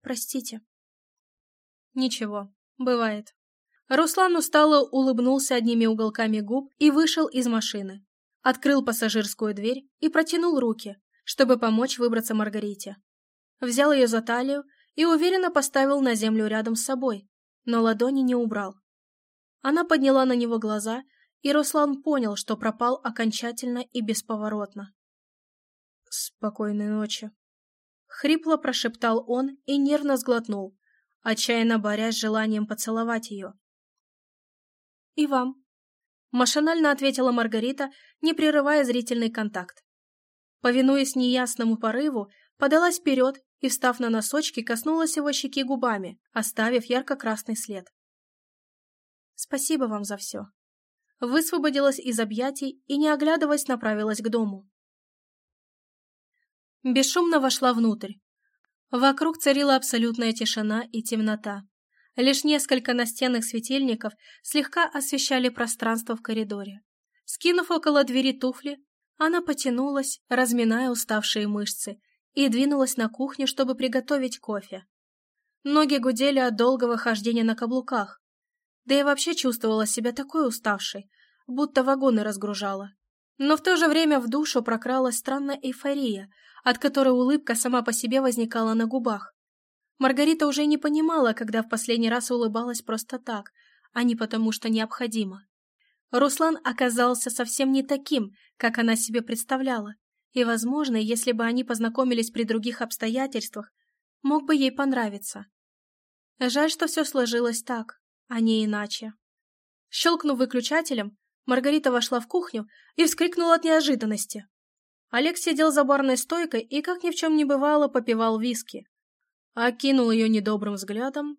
«Простите». «Ничего, бывает». Руслан устало улыбнулся одними уголками губ и вышел из машины. Открыл пассажирскую дверь и протянул руки, чтобы помочь выбраться Маргарите. Взял ее за талию и уверенно поставил на землю рядом с собой, но ладони не убрал. Она подняла на него глаза, и Руслан понял, что пропал окончательно и бесповоротно. «Спокойной ночи», — хрипло прошептал он и нервно сглотнул, отчаянно борясь с желанием поцеловать ее. «И вам», — машинально ответила Маргарита, не прерывая зрительный контакт. Повинуясь неясному порыву, подалась вперед и, встав на носочки, коснулась его щеки губами, оставив ярко-красный след. «Спасибо вам за все». Высвободилась из объятий и, не оглядываясь, направилась к дому. Бесшумно вошла внутрь. Вокруг царила абсолютная тишина и темнота. Лишь несколько настенных светильников слегка освещали пространство в коридоре. Скинув около двери туфли, она потянулась, разминая уставшие мышцы, и двинулась на кухню, чтобы приготовить кофе. Ноги гудели от долгого хождения на каблуках. Да и вообще чувствовала себя такой уставшей, будто вагоны разгружала. Но в то же время в душу прокралась странная эйфория, от которой улыбка сама по себе возникала на губах. Маргарита уже не понимала, когда в последний раз улыбалась просто так, а не потому, что необходимо. Руслан оказался совсем не таким, как она себе представляла, и, возможно, если бы они познакомились при других обстоятельствах, мог бы ей понравиться. Жаль, что все сложилось так, а не иначе. Щелкнув выключателем, Маргарита вошла в кухню и вскрикнула от неожиданности. Олег сидел за барной стойкой и, как ни в чем не бывало, попивал виски окинул ее недобрым взглядом,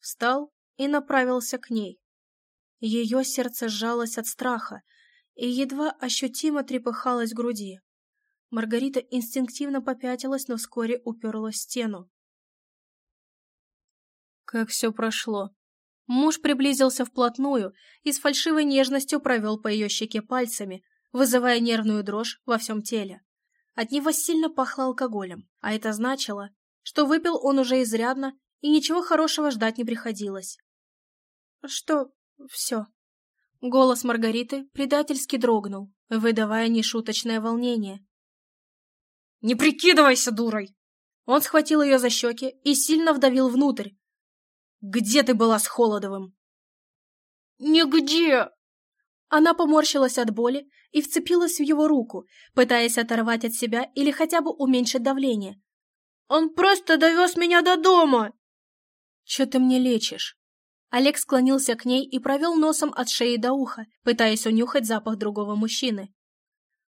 встал и направился к ней. Ее сердце сжалось от страха и едва ощутимо трепыхалось в груди. Маргарита инстинктивно попятилась, но вскоре уперлась в стену. Как все прошло. Муж приблизился вплотную и с фальшивой нежностью провел по ее щеке пальцами, вызывая нервную дрожь во всем теле. От него сильно пахло алкоголем, а это значило, что выпил он уже изрядно, и ничего хорошего ждать не приходилось. «Что все?» Голос Маргариты предательски дрогнул, выдавая нешуточное волнение. «Не прикидывайся дурой!» Он схватил ее за щеки и сильно вдавил внутрь. «Где ты была с Холодовым?» «Нигде!» Она поморщилась от боли и вцепилась в его руку, пытаясь оторвать от себя или хотя бы уменьшить давление. «Он просто довез меня до дома!» «Че ты мне лечишь?» Олег склонился к ней и провел носом от шеи до уха, пытаясь унюхать запах другого мужчины.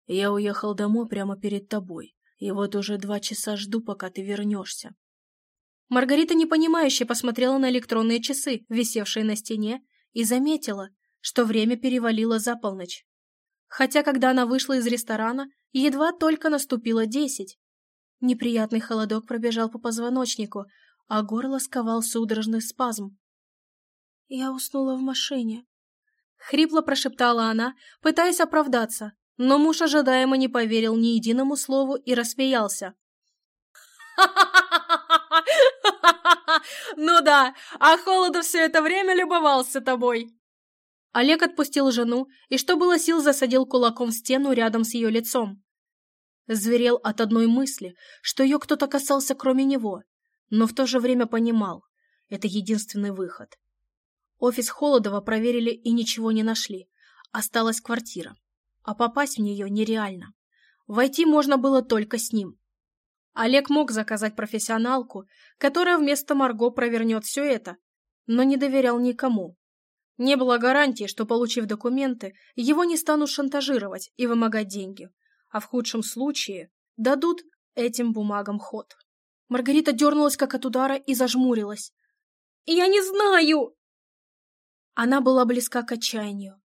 «Я уехал домой прямо перед тобой, и вот уже два часа жду, пока ты вернешься». Маргарита непонимающе посмотрела на электронные часы, висевшие на стене, и заметила, что время перевалило за полночь. Хотя, когда она вышла из ресторана, едва только наступило десять. Неприятный холодок пробежал по позвоночнику, а горло сковал судорожный спазм. «Я уснула в машине», — хрипло прошептала она, пытаясь оправдаться, но муж ожидаемо не поверил ни единому слову и рассмеялся. [laughs] «Ну да, а Холодов все это время любовался тобой!» Олег отпустил жену и, что было сил, засадил кулаком в стену рядом с ее лицом. Зверел от одной мысли, что ее кто-то касался кроме него, но в то же время понимал, это единственный выход. Офис Холодова проверили и ничего не нашли. Осталась квартира. А попасть в нее нереально. Войти можно было только с ним. Олег мог заказать профессионалку, которая вместо Марго провернет все это, но не доверял никому. Не было гарантии, что, получив документы, его не станут шантажировать и вымогать деньги, а в худшем случае дадут этим бумагам ход. Маргарита дернулась как от удара и зажмурилась. «Я не знаю!» Она была близка к отчаянию.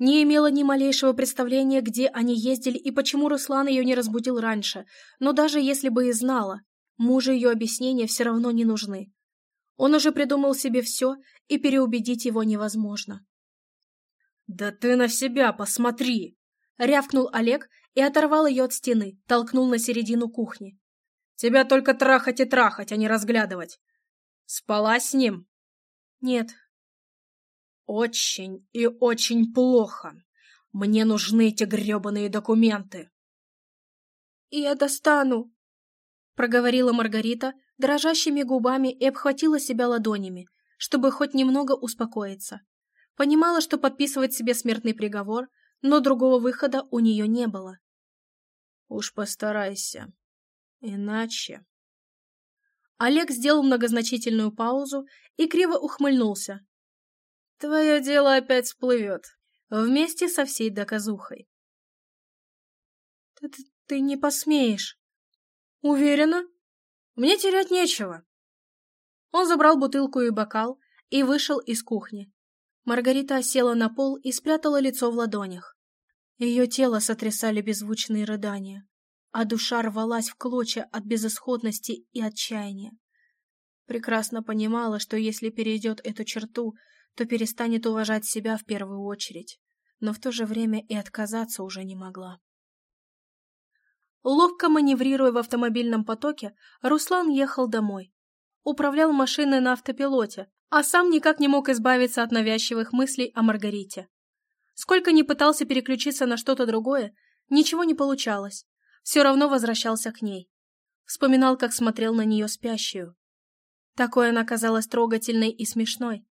Не имела ни малейшего представления, где они ездили и почему Руслан ее не разбудил раньше, но даже если бы и знала, мужу ее объяснения все равно не нужны. Он уже придумал себе все, и переубедить его невозможно. «Да ты на себя посмотри!» — рявкнул Олег и оторвал ее от стены, толкнул на середину кухни. «Тебя только трахать и трахать, а не разглядывать. Спала с ним?» «Нет», очень и очень плохо. Мне нужны эти гребаные документы. «Я достану», — проговорила Маргарита дрожащими губами и обхватила себя ладонями, чтобы хоть немного успокоиться. Понимала, что подписывать себе смертный приговор, но другого выхода у нее не было. «Уж постарайся. Иначе...» Олег сделал многозначительную паузу и криво ухмыльнулся, Твое дело опять всплывет. Вместе со всей доказухой. Ты, ты, ты не посмеешь. Уверена? Мне терять нечего. Он забрал бутылку и бокал и вышел из кухни. Маргарита села на пол и спрятала лицо в ладонях. Ее тело сотрясали беззвучные рыдания, а душа рвалась в клочья от безысходности и отчаяния. Прекрасно понимала, что если перейдет эту черту, то перестанет уважать себя в первую очередь, но в то же время и отказаться уже не могла. Ловко маневрируя в автомобильном потоке, Руслан ехал домой. Управлял машиной на автопилоте, а сам никак не мог избавиться от навязчивых мыслей о Маргарите. Сколько ни пытался переключиться на что-то другое, ничего не получалось. Все равно возвращался к ней. Вспоминал, как смотрел на нее спящую. Такой она казалась трогательной и смешной.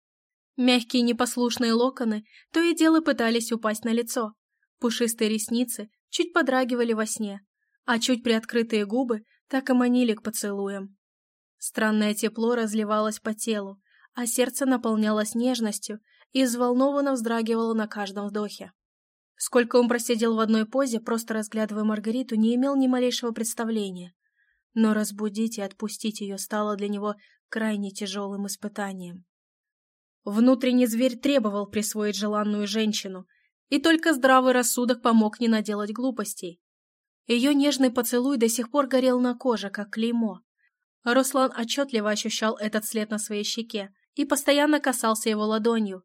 Мягкие непослушные локоны то и дело пытались упасть на лицо. Пушистые ресницы чуть подрагивали во сне, а чуть приоткрытые губы так и манили к поцелуям. Странное тепло разливалось по телу, а сердце наполнялось нежностью и взволнованно вздрагивало на каждом вдохе. Сколько он просидел в одной позе, просто разглядывая Маргариту, не имел ни малейшего представления. Но разбудить и отпустить ее стало для него крайне тяжелым испытанием. Внутренний зверь требовал присвоить желанную женщину, и только здравый рассудок помог не наделать глупостей. Ее нежный поцелуй до сих пор горел на коже, как клеймо. Руслан отчетливо ощущал этот след на своей щеке и постоянно касался его ладонью,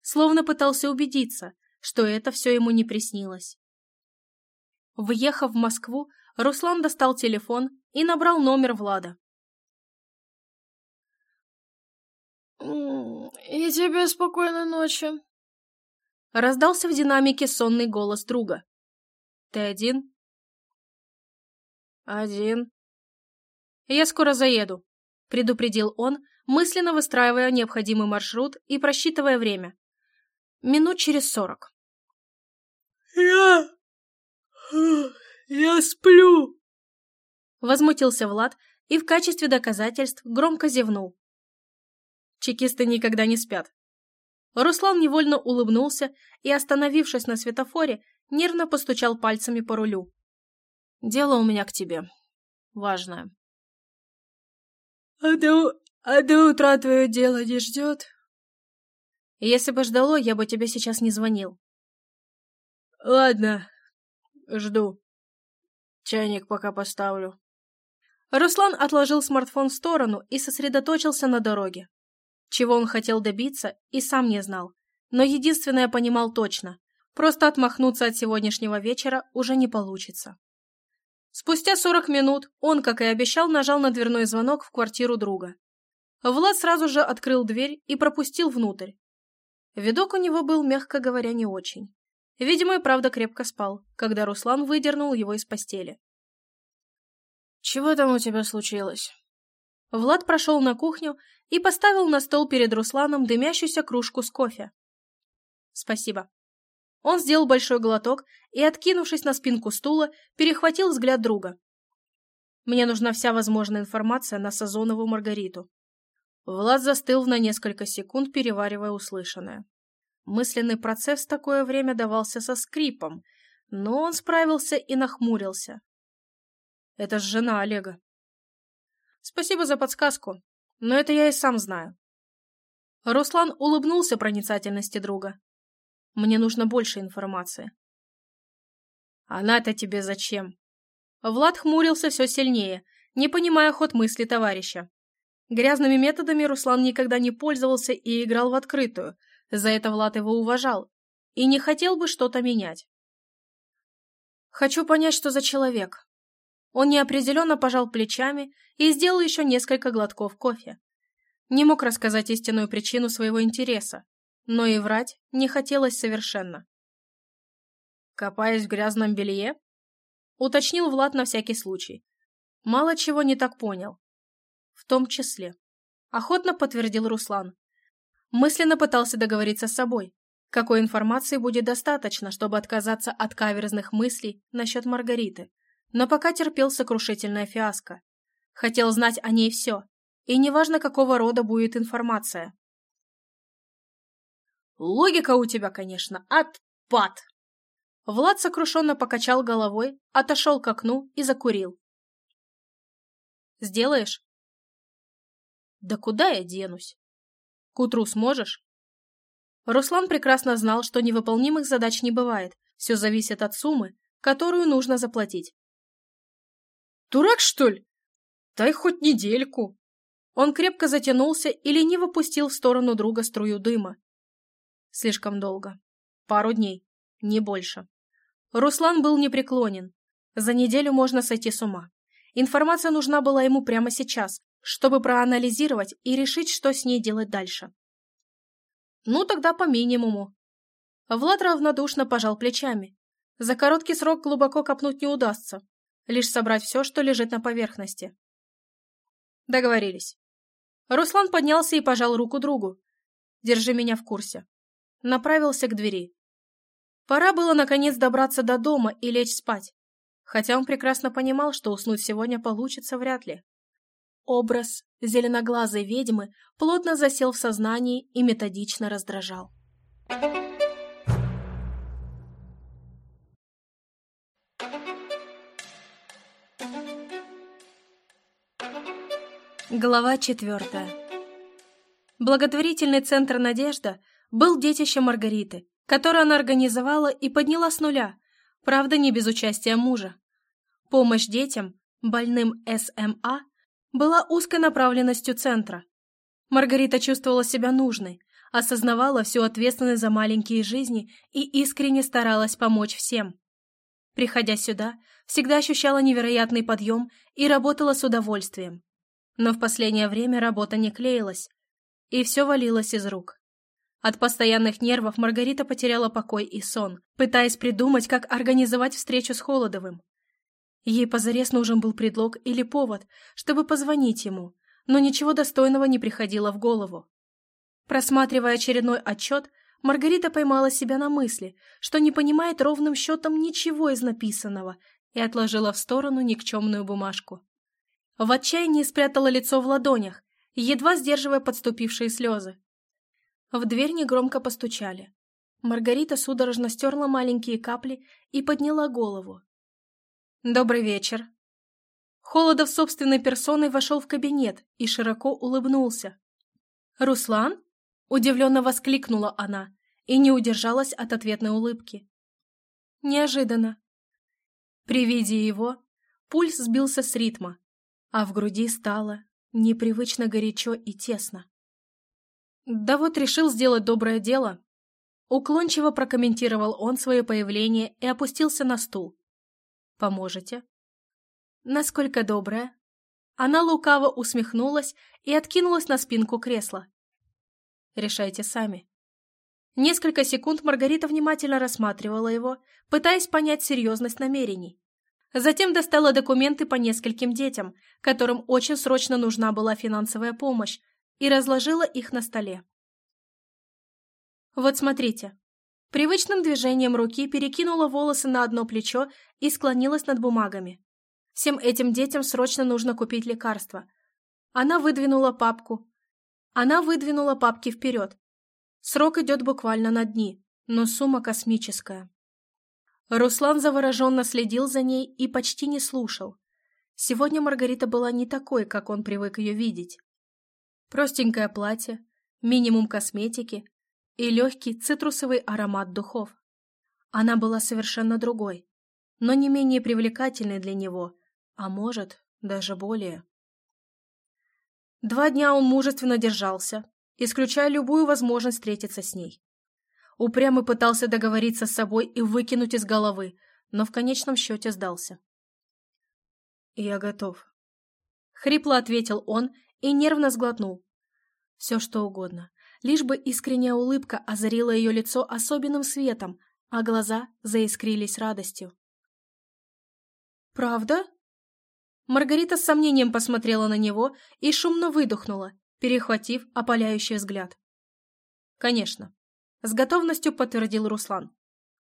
словно пытался убедиться, что это все ему не приснилось. Въехав в Москву, Руслан достал телефон и набрал номер Влада. «И тебе спокойной ночи!» Раздался в динамике сонный голос друга. «Ты один?» «Один». «Я скоро заеду», — предупредил он, мысленно выстраивая необходимый маршрут и просчитывая время. «Минут через сорок». Я... я сплю!» Возмутился Влад и в качестве доказательств громко зевнул. Чекисты никогда не спят. Руслан невольно улыбнулся и, остановившись на светофоре, нервно постучал пальцами по рулю. «Дело у меня к тебе. Важное». «А до, а до утра твое дело не ждет?» «Если бы ждало, я бы тебе сейчас не звонил». «Ладно, жду. Чайник пока поставлю». Руслан отложил смартфон в сторону и сосредоточился на дороге. Чего он хотел добиться, и сам не знал. Но единственное понимал точно. Просто отмахнуться от сегодняшнего вечера уже не получится. Спустя 40 минут он, как и обещал, нажал на дверной звонок в квартиру друга. Влад сразу же открыл дверь и пропустил внутрь. Видок у него был, мягко говоря, не очень. Видимо, и правда крепко спал, когда Руслан выдернул его из постели. «Чего там у тебя случилось?» Влад прошел на кухню и поставил на стол перед Русланом дымящуюся кружку с кофе. «Спасибо». Он сделал большой глоток и, откинувшись на спинку стула, перехватил взгляд друга. «Мне нужна вся возможная информация на Сазонову Маргариту». Влад застыл на несколько секунд, переваривая услышанное. Мысленный процесс такое время давался со скрипом, но он справился и нахмурился. «Это ж жена Олега». «Спасибо за подсказку, но это я и сам знаю». Руслан улыбнулся проницательности друга. Мне нужно больше информации. Она-то тебе зачем? Влад хмурился все сильнее, не понимая ход мысли товарища. Грязными методами Руслан никогда не пользовался и играл в открытую, за это Влад его уважал и не хотел бы что-то менять. Хочу понять, что за человек. Он неопределенно пожал плечами и сделал еще несколько глотков кофе. Не мог рассказать истинную причину своего интереса, но и врать не хотелось совершенно. «Копаясь в грязном белье?» — уточнил Влад на всякий случай. Мало чего не так понял. В том числе. Охотно подтвердил Руслан. Мысленно пытался договориться с собой. Какой информации будет достаточно, чтобы отказаться от каверзных мыслей насчет Маргариты, но пока терпел сокрушительная фиаско. Хотел знать о ней все, и неважно, какого рода будет информация. Логика у тебя, конечно, отпад. Влад сокрушенно покачал головой, отошел к окну и закурил. Сделаешь? Да куда я денусь? К утру сможешь? Руслан прекрасно знал, что невыполнимых задач не бывает, все зависит от суммы, которую нужно заплатить. «Дурак, что ли? Дай хоть недельку!» Он крепко затянулся и лениво пустил в сторону друга струю дыма, Слишком долго. Пару дней, не больше. Руслан был непреклонен. За неделю можно сойти с ума. Информация нужна была ему прямо сейчас, чтобы проанализировать и решить, что с ней делать дальше. Ну, тогда по минимуму. Влад равнодушно пожал плечами. За короткий срок глубоко копнуть не удастся. Лишь собрать все, что лежит на поверхности. Договорились. Руслан поднялся и пожал руку другу. Держи меня в курсе направился к двери. Пора было, наконец, добраться до дома и лечь спать, хотя он прекрасно понимал, что уснуть сегодня получится вряд ли. Образ зеленоглазой ведьмы плотно засел в сознании и методично раздражал. Глава четвертая. Благотворительный центр «Надежда» был детище Маргариты, которое она организовала и подняла с нуля, правда, не без участия мужа. Помощь детям, больным СМА, была узкой направленностью центра. Маргарита чувствовала себя нужной, осознавала всю ответственность за маленькие жизни и искренне старалась помочь всем. Приходя сюда, всегда ощущала невероятный подъем и работала с удовольствием. Но в последнее время работа не клеилась, и все валилось из рук. От постоянных нервов Маргарита потеряла покой и сон, пытаясь придумать, как организовать встречу с Холодовым. Ей позарез нужен был предлог или повод, чтобы позвонить ему, но ничего достойного не приходило в голову. Просматривая очередной отчет, Маргарита поймала себя на мысли, что не понимает ровным счетом ничего из написанного, и отложила в сторону никчемную бумажку. В отчаянии спрятала лицо в ладонях, едва сдерживая подступившие слезы. В дверь негромко постучали. Маргарита судорожно стерла маленькие капли и подняла голову. «Добрый вечер». Холодов собственной персоной вошел в кабинет и широко улыбнулся. «Руслан?» Удивленно воскликнула она и не удержалась от ответной улыбки. Неожиданно. При виде его пульс сбился с ритма, а в груди стало непривычно горячо и тесно. «Да вот решил сделать доброе дело», Уклончиво прокомментировал он свое появление и опустился на стул. «Поможете?» «Насколько доброе?» Она лукаво усмехнулась и откинулась на спинку кресла. Решайте сами. Несколько секунд Маргарита внимательно рассматривала его, пытаясь понять серьезность намерений. Затем достала документы по нескольким детям, которым очень срочно нужна была финансовая помощь, и разложила их на столе. Вот смотрите. Привычным движением руки перекинула волосы на одно плечо и склонилась над бумагами. Всем этим детям срочно нужно купить лекарства. Она выдвинула папку, она выдвинула папки вперед. Срок идет буквально на дни, но сумма космическая. Руслан завороженно следил за ней и почти не слушал. Сегодня Маргарита была не такой, как он привык ее видеть. Простенькое платье, минимум косметики и легкий цитрусовый аромат духов. Она была совершенно другой, но не менее привлекательной для него, а может, даже более. Два дня он мужественно держался, исключая любую возможность встретиться с ней. Упрямо пытался договориться с собой и выкинуть из головы, но в конечном счете сдался. «Я готов», — хрипло ответил он и нервно сглотнул. Все что угодно, лишь бы искренняя улыбка озарила ее лицо особенным светом, а глаза заискрились радостью. «Правда?» Маргарита с сомнением посмотрела на него и шумно выдохнула, перехватив опаляющий взгляд. «Конечно», — с готовностью подтвердил Руслан.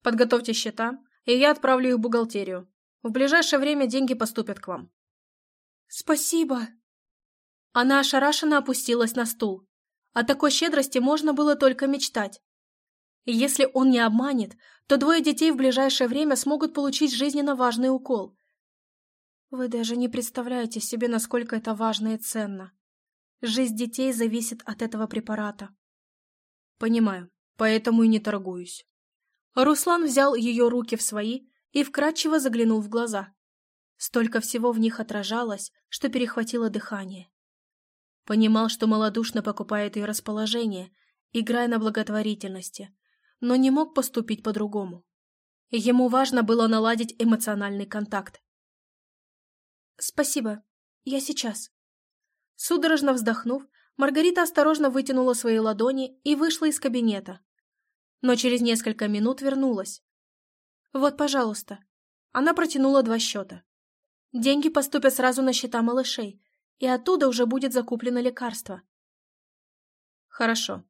«Подготовьте счета, и я отправлю их в бухгалтерию. В ближайшее время деньги поступят к вам». «Спасибо!» Она ошарашенно опустилась на стул. О такой щедрости можно было только мечтать. И если он не обманет, то двое детей в ближайшее время смогут получить жизненно важный укол. Вы даже не представляете себе, насколько это важно и ценно. Жизнь детей зависит от этого препарата. Понимаю, поэтому и не торгуюсь. Руслан взял ее руки в свои и вкрадчиво заглянул в глаза. Столько всего в них отражалось, что перехватило дыхание. Понимал, что малодушно покупает ее расположение, играя на благотворительности, но не мог поступить по-другому. Ему важно было наладить эмоциональный контакт. «Спасибо. Я сейчас». Судорожно вздохнув, Маргарита осторожно вытянула свои ладони и вышла из кабинета. Но через несколько минут вернулась. «Вот, пожалуйста». Она протянула два счета. Деньги поступят сразу на счета малышей, и оттуда уже будет закуплено лекарство. Хорошо.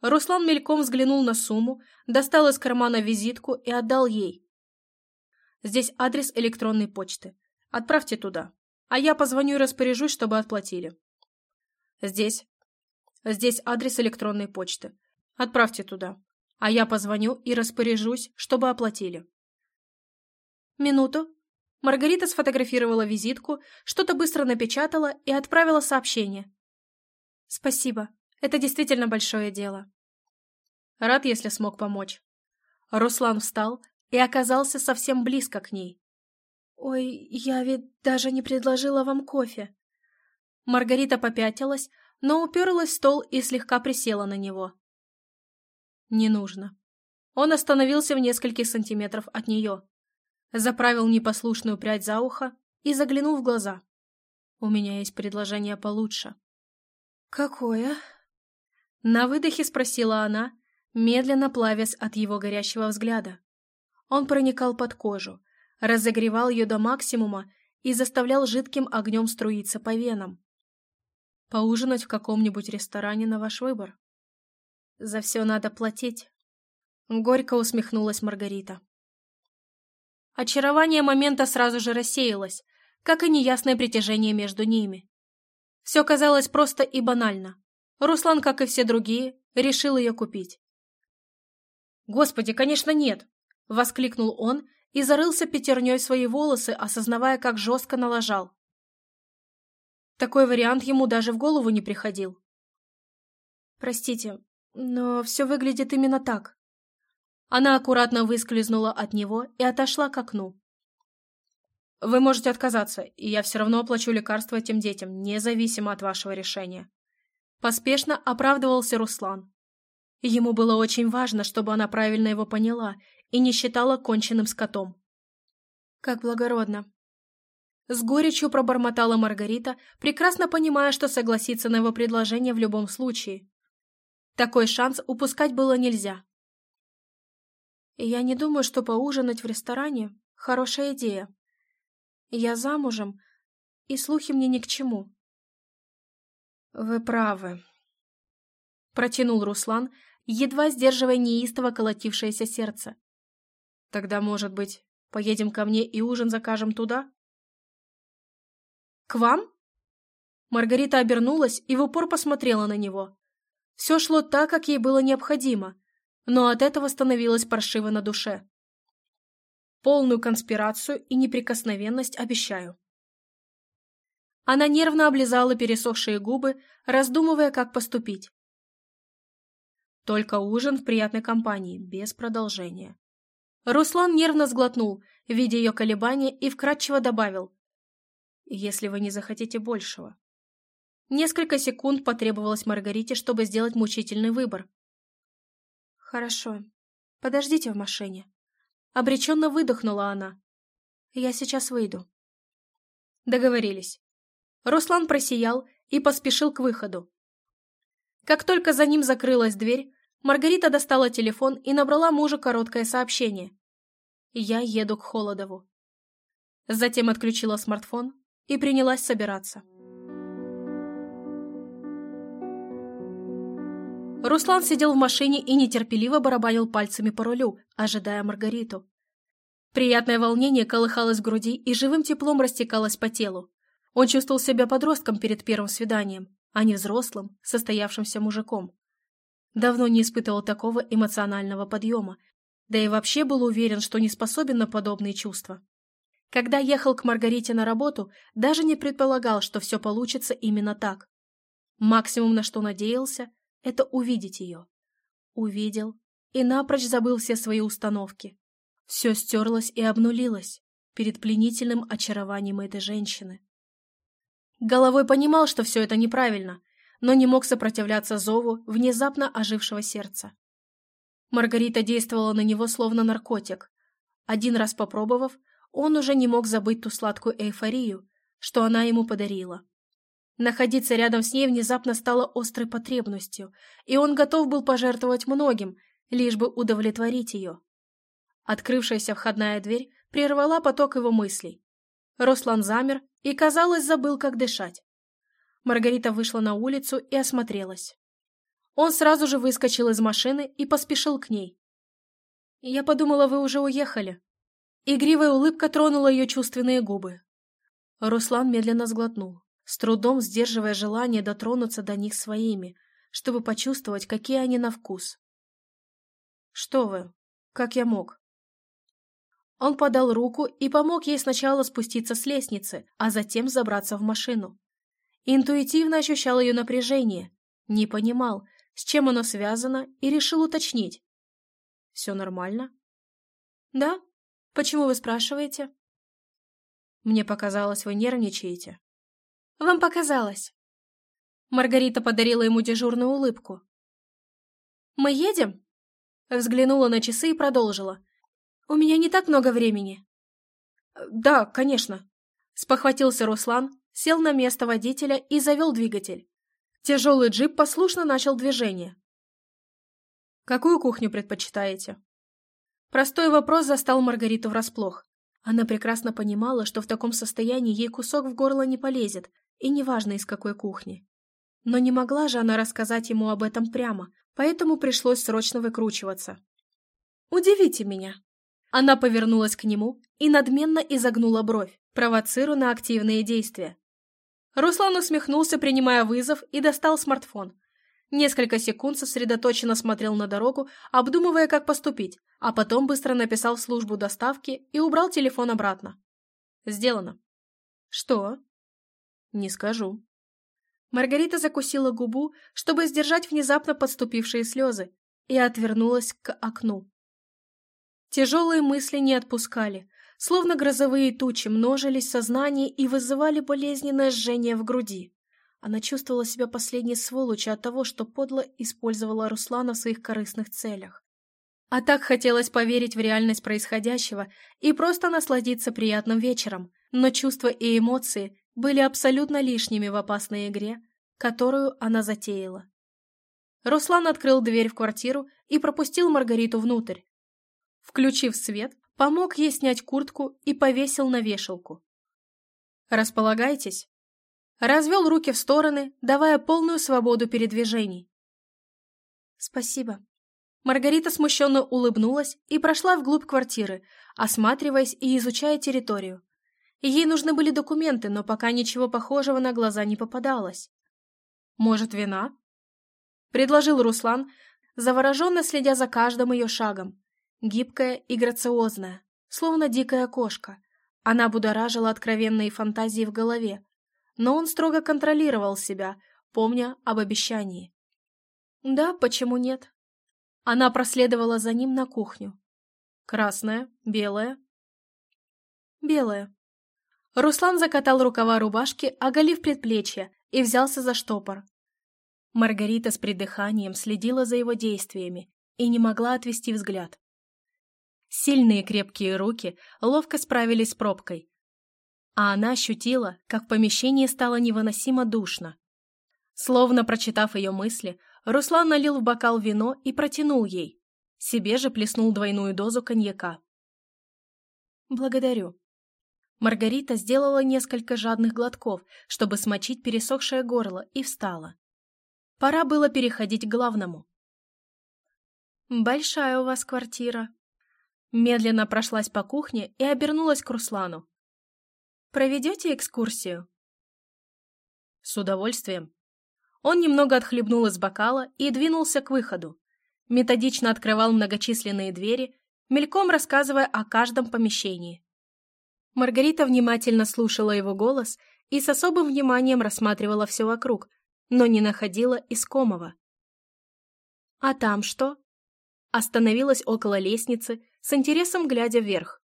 Руслан мельком взглянул на сумму, достал из кармана визитку и отдал ей. Здесь адрес электронной почты. Отправьте туда. А я позвоню и распоряжусь, чтобы отплатили. Здесь. Здесь адрес электронной почты. Отправьте туда. А я позвоню и распоряжусь, чтобы оплатили. Минуту. Маргарита сфотографировала визитку, что-то быстро напечатала и отправила сообщение. Спасибо. Это действительно большое дело. Рад, если смог помочь. Руслан встал и оказался совсем близко к ней. «Ой, я ведь даже не предложила вам кофе». Маргарита попятилась, но уперлась в стол и слегка присела на него. «Не нужно». Он остановился в нескольких сантиметров от нее, заправил непослушную прядь за ухо и заглянул в глаза. «У меня есть предложение получше». «Какое?» На выдохе спросила она, медленно плавясь от его горящего взгляда. Он проникал под кожу, разогревал ее до максимума и заставлял жидким огнем струиться по венам. Поужинать в каком-нибудь ресторане на ваш выбор. За все надо платить, Горько усмехнулась Маргарита. Очарование момента сразу же рассеялось, как и неясное притяжение между ними. Все казалось просто и банально. Руслан, как и все другие, решил ее купить. «Господи, конечно, нет!» — воскликнул он и зарылся пятерней в свои волосы, осознавая, как жестко налажал. Такой вариант ему даже в голову не приходил. «Простите, но все выглядит именно так». Она аккуратно выскользнула от него и отошла к окну. «Вы можете отказаться, и я все равно оплачу лекарства этим детям, независимо от вашего решения». Поспешно оправдывался Руслан. Ему было очень важно, чтобы она правильно его поняла и не считала конченным скотом. «Как благородно!» С горечью пробормотала Маргарита, прекрасно понимая, что согласится на его предложение в любом случае. Такой шанс упускать было нельзя. «Я не думаю, что поужинать в ресторане – хорошая идея. Я замужем, и слухи мне ни к чему». «Вы правы», – протянул Руслан, едва сдерживая неистово колотившееся сердце. «Тогда, может быть, поедем ко мне и ужин закажем туда?» «К вам?» Маргарита обернулась и в упор посмотрела на него. Все шло так, как ей было необходимо, но от этого становилось паршиво на душе. Полную конспирацию и неприкосновенность обещаю. Она нервно облизала пересохшие губы, раздумывая, как поступить. Только ужин в приятной компании, без продолжения. Руслан нервно сглотнул, видя ее колебания, и вкратчиво добавил. «Если вы не захотите большего». Несколько секунд потребовалось Маргарите, чтобы сделать мучительный выбор. «Хорошо. Подождите в машине». Обреченно выдохнула она. «Я сейчас выйду». Договорились. Руслан просиял и поспешил к выходу. Как только за ним закрылась дверь, Маргарита достала телефон и набрала мужу короткое сообщение. «Я еду к Холодову». Затем отключила смартфон и принялась собираться. Руслан сидел в машине и нетерпеливо барабанил пальцами по рулю, ожидая Маргариту. Приятное волнение колыхалось в груди и живым теплом растекалось по телу. Он чувствовал себя подростком перед первым свиданием, а не взрослым, состоявшимся мужиком. Давно не испытывал такого эмоционального подъема, да и вообще был уверен, что не способен на подобные чувства. Когда ехал к Маргарите на работу, даже не предполагал, что все получится именно так. Максимум, на что надеялся, это увидеть ее. Увидел и напрочь забыл все свои установки. Все стерлось и обнулилось перед пленительным очарованием этой женщины. Головой понимал, что все это неправильно, но не мог сопротивляться зову внезапно ожившего сердца. Маргарита действовала на него словно наркотик. Один раз попробовав, он уже не мог забыть ту сладкую эйфорию, что она ему подарила. Находиться рядом с ней внезапно стало острой потребностью, и он готов был пожертвовать многим, лишь бы удовлетворить ее. Открывшаяся входная дверь прервала поток его мыслей. Руслан замер и, казалось, забыл, как дышать. Маргарита вышла на улицу и осмотрелась. Он сразу же выскочил из машины и поспешил к ней. «Я подумала, вы уже уехали». Игривая улыбка тронула ее чувственные губы. Руслан медленно сглотнул с трудом сдерживая желание дотронуться до них своими, чтобы почувствовать, какие они на вкус. «Что вы? Как я мог?» Он подал руку и помог ей сначала спуститься с лестницы, а затем забраться в машину. Интуитивно ощущал ее напряжение, не понимал, с чем оно связано, и решил уточнить. «Все нормально?» «Да? Почему вы спрашиваете?» «Мне показалось, вы нервничаете». Вам показалось. Маргарита подарила ему дежурную улыбку. «Мы едем?» Взглянула на часы и продолжила. «У меня не так много времени». «Да, конечно». Спохватился Руслан, сел на место водителя и завел двигатель. Тяжелый джип послушно начал движение. «Какую кухню предпочитаете?» Простой вопрос застал Маргариту врасплох. Она прекрасно понимала, что в таком состоянии ей кусок в горло не полезет, и неважно из какой кухни. Но не могла же она рассказать ему об этом прямо, поэтому пришлось срочно выкручиваться. Удивите меня». Она повернулась к нему и надменно изогнула бровь, провоцируя на активные действия. Руслан усмехнулся, принимая вызов, и достал смартфон. Несколько секунд сосредоточенно смотрел на дорогу, обдумывая, как поступить, а потом быстро написал в службу доставки и убрал телефон обратно. Сделано. Что? Не скажу. Маргарита закусила губу, чтобы сдержать внезапно подступившие слезы, и отвернулась к окну. Тяжелые мысли не отпускали, словно грозовые тучи множились в сознании и вызывали болезненное жжение в груди. Она чувствовала себя последней сволочью от того, что подло использовала Руслана в своих корыстных целях. А так хотелось поверить в реальность происходящего и просто насладиться приятным вечером, но чувства и эмоции были абсолютно лишними в опасной игре, которую она затеяла. Руслан открыл дверь в квартиру и пропустил Маргариту внутрь. Включив свет, помог ей снять куртку и повесил на вешалку. «Располагайтесь». Развел руки в стороны, давая полную свободу передвижений. «Спасибо». Маргарита смущенно улыбнулась и прошла вглубь квартиры, осматриваясь и изучая территорию. Ей нужны были документы, но пока ничего похожего на глаза не попадалось. «Может, вина?» Предложил Руслан, завороженно следя за каждым ее шагом. Гибкая и грациозная, словно дикая кошка. Она будоражила откровенные фантазии в голове, но он строго контролировал себя, помня об обещании. Да, почему нет? Она проследовала за ним на кухню. Красная, белая. Белая. Руслан закатал рукава рубашки, оголив предплечья, и взялся за штопор. Маргарита с придыханием следила за его действиями и не могла отвести взгляд. Сильные крепкие руки ловко справились с пробкой, а она ощутила, как в помещении стало невыносимо душно. Словно прочитав ее мысли, Руслан налил в бокал вино и протянул ей. Себе же плеснул двойную дозу коньяка. «Благодарю», Маргарита сделала несколько жадных глотков, чтобы смочить пересохшее горло, и встала. Пора было переходить к главному. «Большая у вас квартира». Медленно прошлась по кухне и обернулась к Руслану. «Проведете экскурсию?» «С удовольствием». Он немного отхлебнул из бокала и двинулся к выходу. Методично открывал многочисленные двери, мельком рассказывая о каждом помещении. Маргарита внимательно слушала его голос и с особым вниманием рассматривала все вокруг, но не находила искомого. «А там что?» Остановилась около лестницы, с интересом глядя вверх.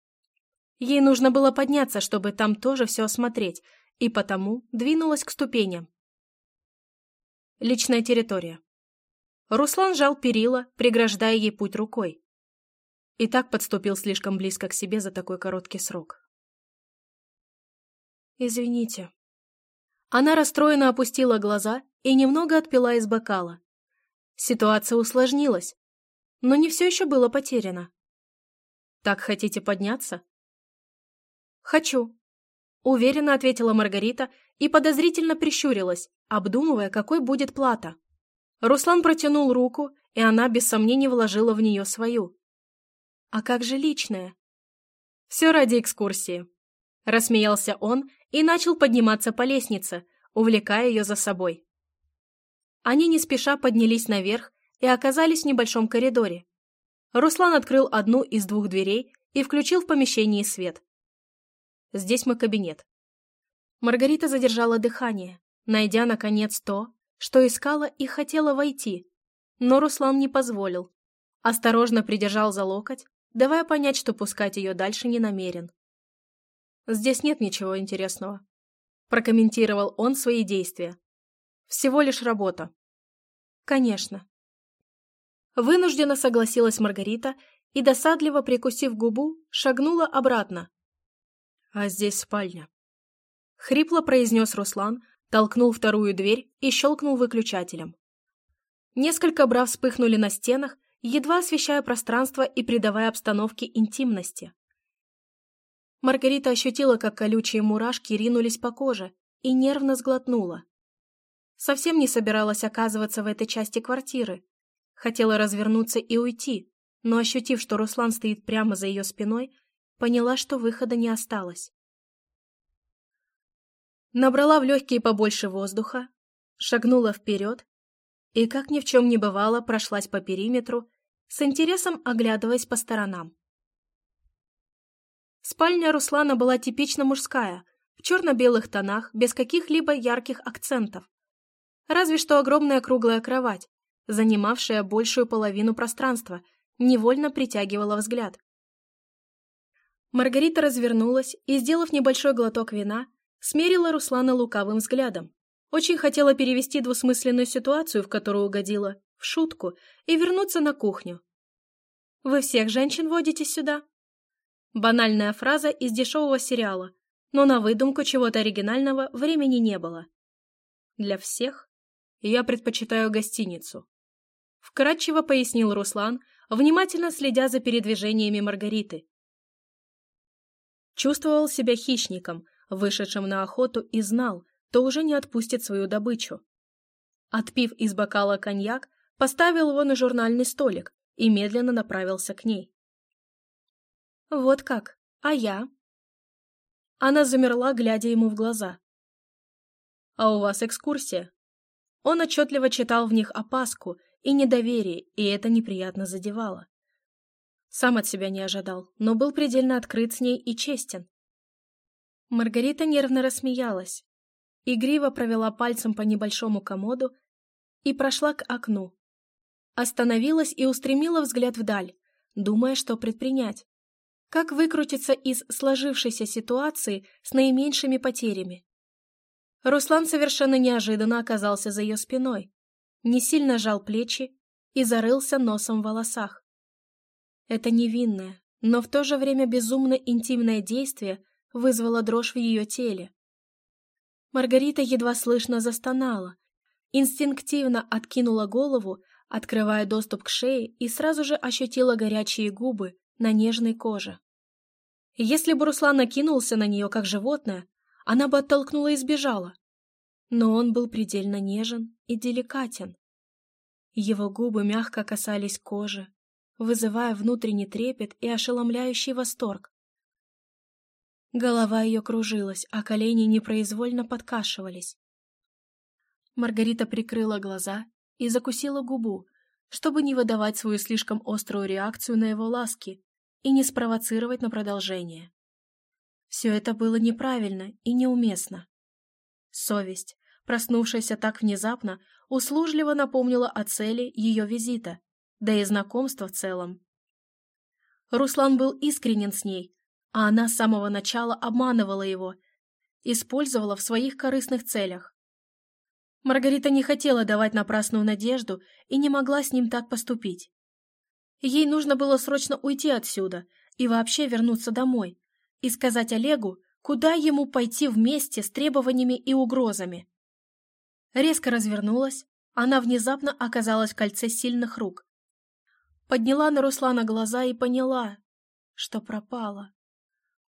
Ей нужно было подняться, чтобы там тоже все осмотреть, и потому двинулась к ступеням. Личная территория. Руслан жал перила, преграждая ей путь рукой. И так подступил слишком близко к себе за такой короткий срок. «Извините». Она расстроенно опустила глаза и немного отпила из бокала. Ситуация усложнилась, но не все еще было потеряно. «Так хотите подняться?» «Хочу», — уверенно ответила Маргарита и подозрительно прищурилась, обдумывая, какой будет плата. Руслан протянул руку, и она без сомнений вложила в нее свою. «А как же личное?» «Все ради экскурсии», — рассмеялся он и начал подниматься по лестнице, увлекая ее за собой. Они не спеша поднялись наверх и оказались в небольшом коридоре. Руслан открыл одну из двух дверей и включил в помещении свет. Здесь мой кабинет. Маргарита задержала дыхание, найдя, наконец, то, что искала и хотела войти, но Руслан не позволил. Осторожно придержал за локоть, давая понять, что пускать ее дальше не намерен. Здесь нет ничего интересного. Прокомментировал он свои действия. Всего лишь работа. Конечно. Вынужденно согласилась Маргарита и, досадливо прикусив губу, шагнула обратно. А здесь спальня. Хрипло произнес Руслан, толкнул вторую дверь и щелкнул выключателем. Несколько бра вспыхнули на стенах, едва освещая пространство и придавая обстановке интимности. Маргарита ощутила, как колючие мурашки ринулись по коже и нервно сглотнула. Совсем не собиралась оказываться в этой части квартиры. Хотела развернуться и уйти, но ощутив, что Руслан стоит прямо за ее спиной, поняла, что выхода не осталось. Набрала в легкие побольше воздуха, шагнула вперед и, как ни в чем не бывало, прошлась по периметру, с интересом оглядываясь по сторонам. Спальня Руслана была типично мужская, в черно-белых тонах, без каких-либо ярких акцентов. Разве что огромная круглая кровать, занимавшая большую половину пространства, невольно притягивала взгляд. Маргарита развернулась и, сделав небольшой глоток вина, смерила Руслана лукавым взглядом. Очень хотела перевести двусмысленную ситуацию, в которую угодила, в шутку, и вернуться на кухню. «Вы всех женщин водите сюда?» Банальная фраза из дешевого сериала, но на выдумку чего-то оригинального времени не было. Для всех я предпочитаю гостиницу. Вкратчиво пояснил Руслан, внимательно следя за передвижениями Маргариты. Чувствовал себя хищником, вышедшим на охоту, и знал, то уже не отпустит свою добычу. Отпив из бокала коньяк, поставил его на журнальный столик и медленно направился к ней. «Вот как? А я?» Она замерла, глядя ему в глаза. «А у вас экскурсия?» Он отчетливо читал в них опаску и недоверие, и это неприятно задевало. Сам от себя не ожидал, но был предельно открыт с ней и честен. Маргарита нервно рассмеялась. Игриво провела пальцем по небольшому комоду и прошла к окну. Остановилась и устремила взгляд вдаль, думая, что предпринять. Как выкрутиться из сложившейся ситуации с наименьшими потерями? Руслан совершенно неожиданно оказался за ее спиной, не сильно жал плечи и зарылся носом в волосах. Это невинное, но в то же время безумно интимное действие вызвало дрожь в ее теле. Маргарита едва слышно застонала, инстинктивно откинула голову, открывая доступ к шее и сразу же ощутила горячие губы на нежной коже. Если бы Руслан накинулся на нее как животное, она бы оттолкнула и сбежала. Но он был предельно нежен и деликатен. Его губы мягко касались кожи, вызывая внутренний трепет и ошеломляющий восторг. Голова ее кружилась, а колени непроизвольно подкашивались. Маргарита прикрыла глаза и закусила губу, чтобы не выдавать свою слишком острую реакцию на его ласки и не спровоцировать на продолжение. Все это было неправильно и неуместно. Совесть, проснувшаяся так внезапно, услужливо напомнила о цели ее визита, да и знакомства в целом. Руслан был искренен с ней, а она с самого начала обманывала его, использовала в своих корыстных целях. Маргарита не хотела давать напрасную надежду и не могла с ним так поступить. Ей нужно было срочно уйти отсюда и вообще вернуться домой и сказать Олегу, куда ему пойти вместе с требованиями и угрозами. Резко развернулась, она внезапно оказалась в кольце сильных рук. Подняла на Руслана глаза и поняла, что пропала.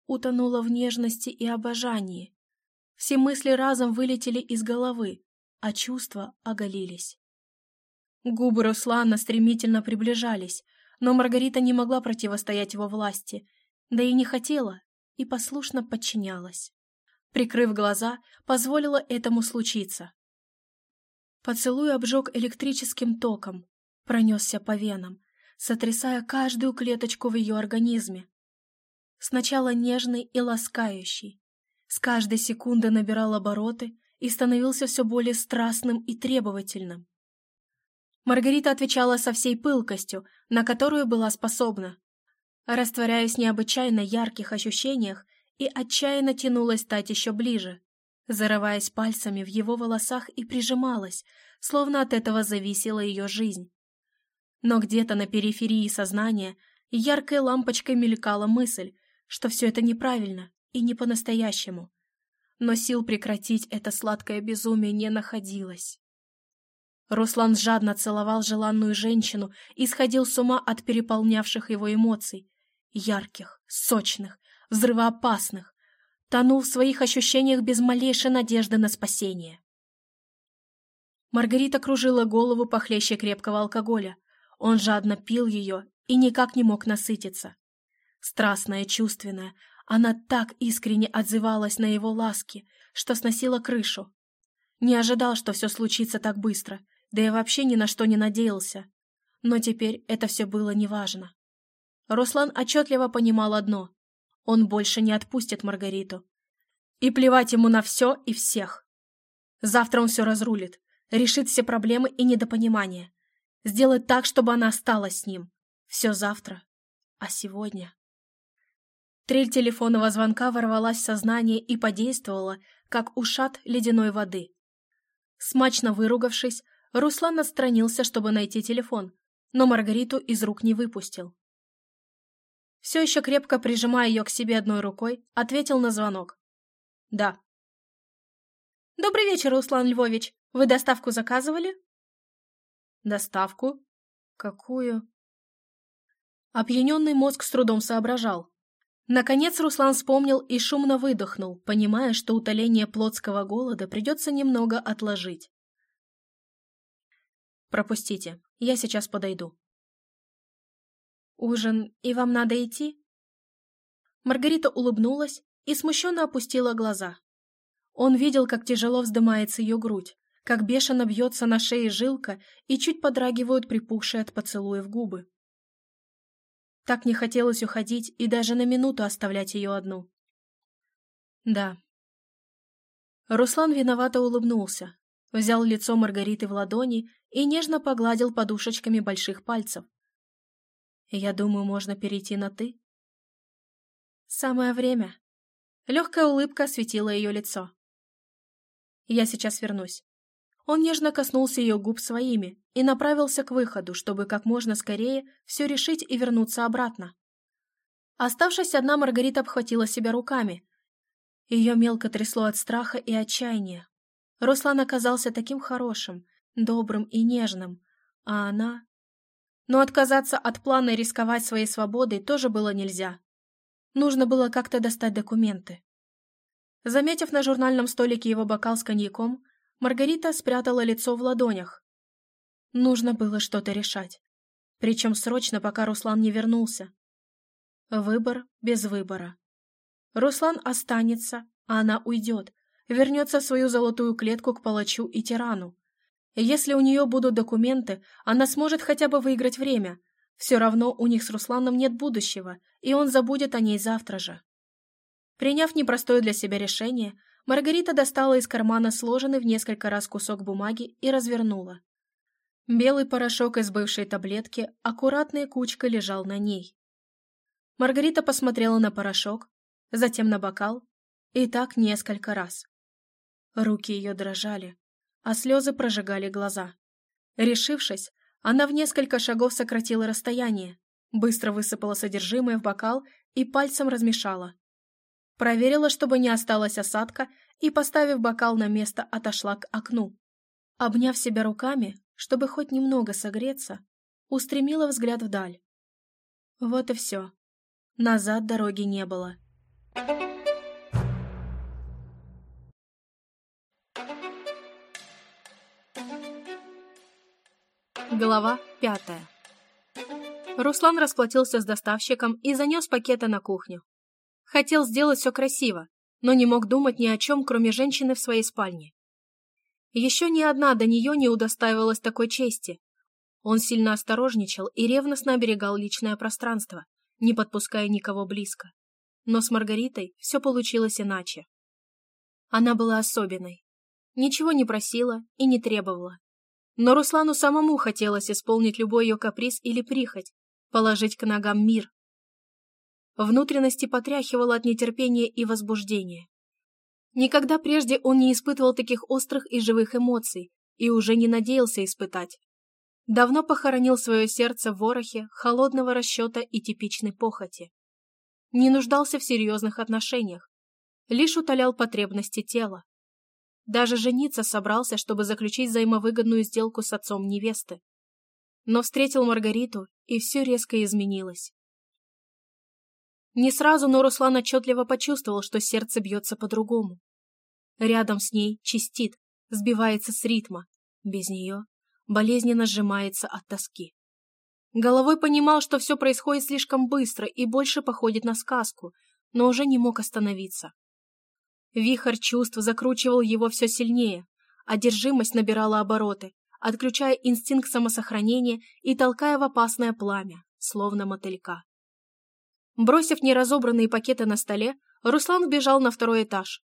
Утонула в нежности и обожании. Все мысли разом вылетели из головы, а чувства оголились. Губы Руслана стремительно приближались, но Маргарита не могла противостоять его власти, да и не хотела, и послушно подчинялась. Прикрыв глаза, позволила этому случиться. Поцелуй обжег электрическим током, пронесся по венам, сотрясая каждую клеточку в ее организме. Сначала нежный и ласкающий, с каждой секунды набирал обороты и становился все более страстным и требовательным. Маргарита отвечала со всей пылкостью, на которую была способна. Растворяясь в необычайно ярких ощущениях и отчаянно тянулась стать еще ближе, зарываясь пальцами в его волосах и прижималась, словно от этого зависела ее жизнь. Но где-то на периферии сознания яркой лампочкой мелькала мысль, что все это неправильно и не по-настоящему. Но сил прекратить это сладкое безумие не находилось. Руслан жадно целовал желанную женщину и сходил с ума от переполнявших его эмоций. Ярких, сочных, взрывоопасных. Тонул в своих ощущениях без малейшей надежды на спасение. Маргарита кружила голову похлеще крепкого алкоголя. Он жадно пил ее, и никак не мог насытиться. Страстная, чувственная, она так искренне отзывалась на его ласки, что сносила крышу. Не ожидал, что все случится так быстро, да и вообще ни на что не надеялся. Но теперь это все было неважно. Руслан отчетливо понимал одно — он больше не отпустит Маргариту. И плевать ему на все и всех. Завтра он все разрулит, решит все проблемы и недопонимания. Сделает так, чтобы она осталась с ним. Все завтра. А сегодня... Трель телефонного звонка ворвалась в сознание и подействовала, как ушат ледяной воды. Смачно выругавшись, Руслан отстранился, чтобы найти телефон, но Маргариту из рук не выпустил. Все еще крепко прижимая ее к себе одной рукой, ответил на звонок. «Да». «Добрый вечер, Руслан Львович. Вы доставку заказывали?» «Доставку? Какую?» Опьяненный мозг с трудом соображал. Наконец Руслан вспомнил и шумно выдохнул, понимая, что утоление плотского голода придется немного отложить. «Пропустите, я сейчас подойду». «Ужин, и вам надо идти?» Маргарита улыбнулась и смущенно опустила глаза. Он видел, как тяжело вздымается ее грудь, как бешено бьется на шее жилка и чуть подрагивают припухшие от поцелуев губы. Так не хотелось уходить и даже на минуту оставлять ее одну. Да. Руслан виновато улыбнулся, взял лицо Маргариты в ладони и нежно погладил подушечками больших пальцев. Я думаю, можно перейти на «ты». Самое время. Легкая улыбка осветила ее лицо. Я сейчас вернусь. Он нежно коснулся ее губ своими и направился к выходу, чтобы как можно скорее все решить и вернуться обратно. Оставшись одна, Маргарита обхватила себя руками. Ее мелко трясло от страха и отчаяния. Руслан оказался таким хорошим, добрым и нежным, а она... Но отказаться от плана и рисковать своей свободой тоже было нельзя. Нужно было как-то достать документы. Заметив на журнальном столике его бокал с коньяком, Маргарита спрятала лицо в ладонях. Нужно было что-то решать. Причем срочно, пока Руслан не вернулся. Выбор без выбора. Руслан останется, а она уйдет, вернется в свою золотую клетку к палачу и тирану. Если у нее будут документы, она сможет хотя бы выиграть время. Все равно у них с Русланом нет будущего, и он забудет о ней завтра же. Приняв непростое для себя решение, Маргарита достала из кармана сложенный в несколько раз кусок бумаги и развернула. Белый порошок из бывшей таблетки аккуратной кучкой лежал на ней. Маргарита посмотрела на порошок, затем на бокал, и так несколько раз. Руки ее дрожали, а слезы прожигали глаза. Решившись, она в несколько шагов сократила расстояние, быстро высыпала содержимое в бокал и пальцем размешала. Проверила, чтобы не осталось осадка, и, поставив бокал на место, отошла к окну. Обняв себя руками, чтобы хоть немного согреться, устремила взгляд вдаль. Вот и все. Назад дороги не было. Глава пятая Руслан расплатился с доставщиком и занес пакеты на кухню. Хотел сделать все красиво, но не мог думать ни о чем, кроме женщины в своей спальне. Еще ни одна до нее не удостаивалась такой чести. Он сильно осторожничал и ревностно оберегал личное пространство, не подпуская никого близко. Но с Маргаритой все получилось иначе. Она была особенной. Ничего не просила и не требовала. Но Руслану самому хотелось исполнить любой ее каприз или прихоть, положить к ногам мир, Внутренности потряхивало от нетерпения и возбуждения. Никогда прежде он не испытывал таких острых и живых эмоций и уже не надеялся испытать. Давно похоронил свое сердце в ворохе холодного расчета и типичной похоти. Не нуждался в серьезных отношениях, лишь утолял потребности тела. Даже жениться собрался, чтобы заключить взаимовыгодную сделку с отцом невесты. Но встретил Маргариту, и все резко изменилось. Не сразу, но Руслан отчетливо почувствовал, что сердце бьется по-другому. Рядом с ней чистит, сбивается с ритма. Без нее болезненно сжимается от тоски. Головой понимал, что все происходит слишком быстро и больше походит на сказку, но уже не мог остановиться. Вихрь чувств закручивал его все сильнее, одержимость набирала обороты, отключая инстинкт самосохранения и толкая в опасное пламя, словно мотылька. Бросив неразобранные пакеты на столе, Руслан бежал на второй этаж.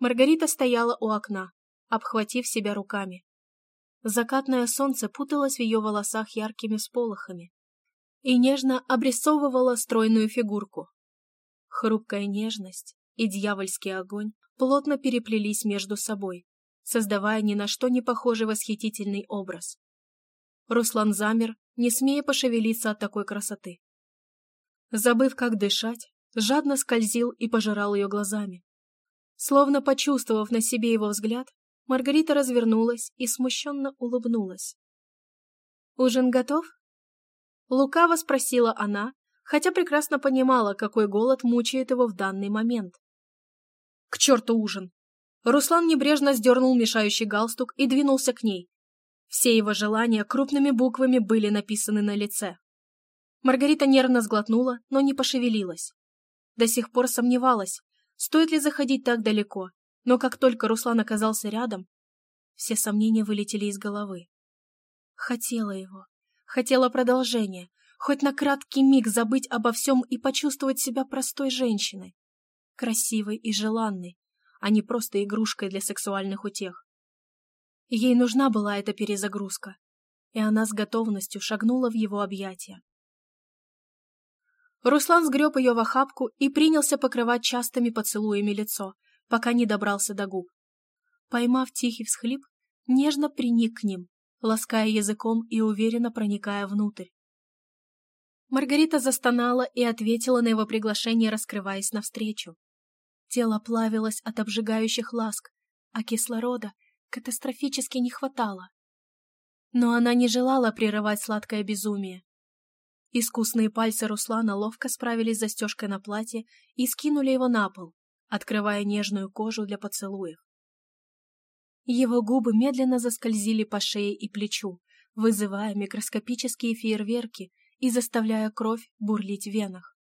Маргарита стояла у окна, обхватив себя руками. Закатное солнце путалось в ее волосах яркими сполохами и нежно обрисовывало стройную фигурку. Хрупкая нежность и дьявольский огонь плотно переплелись между собой, создавая ни на что не похожий восхитительный образ. Руслан замер, не смея пошевелиться от такой красоты. Забыв, как дышать, жадно скользил и пожирал ее глазами. Словно почувствовав на себе его взгляд, Маргарита развернулась и смущенно улыбнулась. «Ужин готов?» Лукаво спросила она, хотя прекрасно понимала, какой голод мучает его в данный момент. «К черту ужин!» Руслан небрежно сдернул мешающий галстук и двинулся к ней. Все его желания крупными буквами были написаны на лице. Маргарита нервно сглотнула, но не пошевелилась. До сих пор сомневалась, стоит ли заходить так далеко, но как только Руслан оказался рядом, все сомнения вылетели из головы. Хотела его, хотела продолжения, хоть на краткий миг забыть обо всем и почувствовать себя простой женщиной, красивой и желанной, а не просто игрушкой для сексуальных утех. Ей нужна была эта перезагрузка, и она с готовностью шагнула в его объятия. Руслан сгреб ее в охапку и принялся покрывать частыми поцелуями лицо, пока не добрался до губ. Поймав тихий всхлип, нежно приник к ним, лаская языком и уверенно проникая внутрь. Маргарита застонала и ответила на его приглашение, раскрываясь навстречу. Тело плавилось от обжигающих ласк, а кислорода катастрофически не хватало. Но она не желала прерывать сладкое безумие. Искусные пальцы Руслана ловко справились с застежкой на платье и скинули его на пол, открывая нежную кожу для поцелуев. Его губы медленно заскользили по шее и плечу, вызывая микроскопические фейерверки и заставляя кровь бурлить в венах.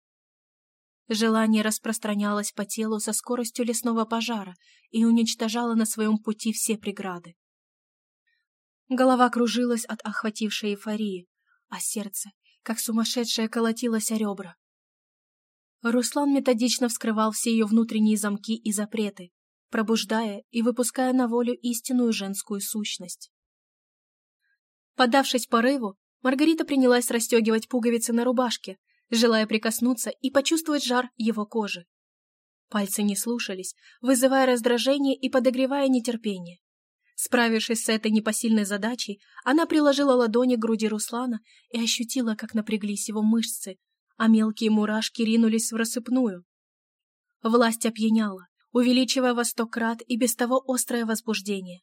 Желание распространялось по телу со скоростью лесного пожара и уничтожало на своем пути все преграды. Голова кружилась от охватившей эйфории, а сердце как сумасшедшая колотилась о ребра. Руслан методично вскрывал все ее внутренние замки и запреты, пробуждая и выпуская на волю истинную женскую сущность. Подавшись порыву, Маргарита принялась расстегивать пуговицы на рубашке, желая прикоснуться и почувствовать жар его кожи. Пальцы не слушались, вызывая раздражение и подогревая нетерпение. Справившись с этой непосильной задачей, она приложила ладони к груди Руслана и ощутила, как напряглись его мышцы, а мелкие мурашки ринулись в рассыпную. Власть опьяняла, увеличивая во сто крат и без того острое возбуждение.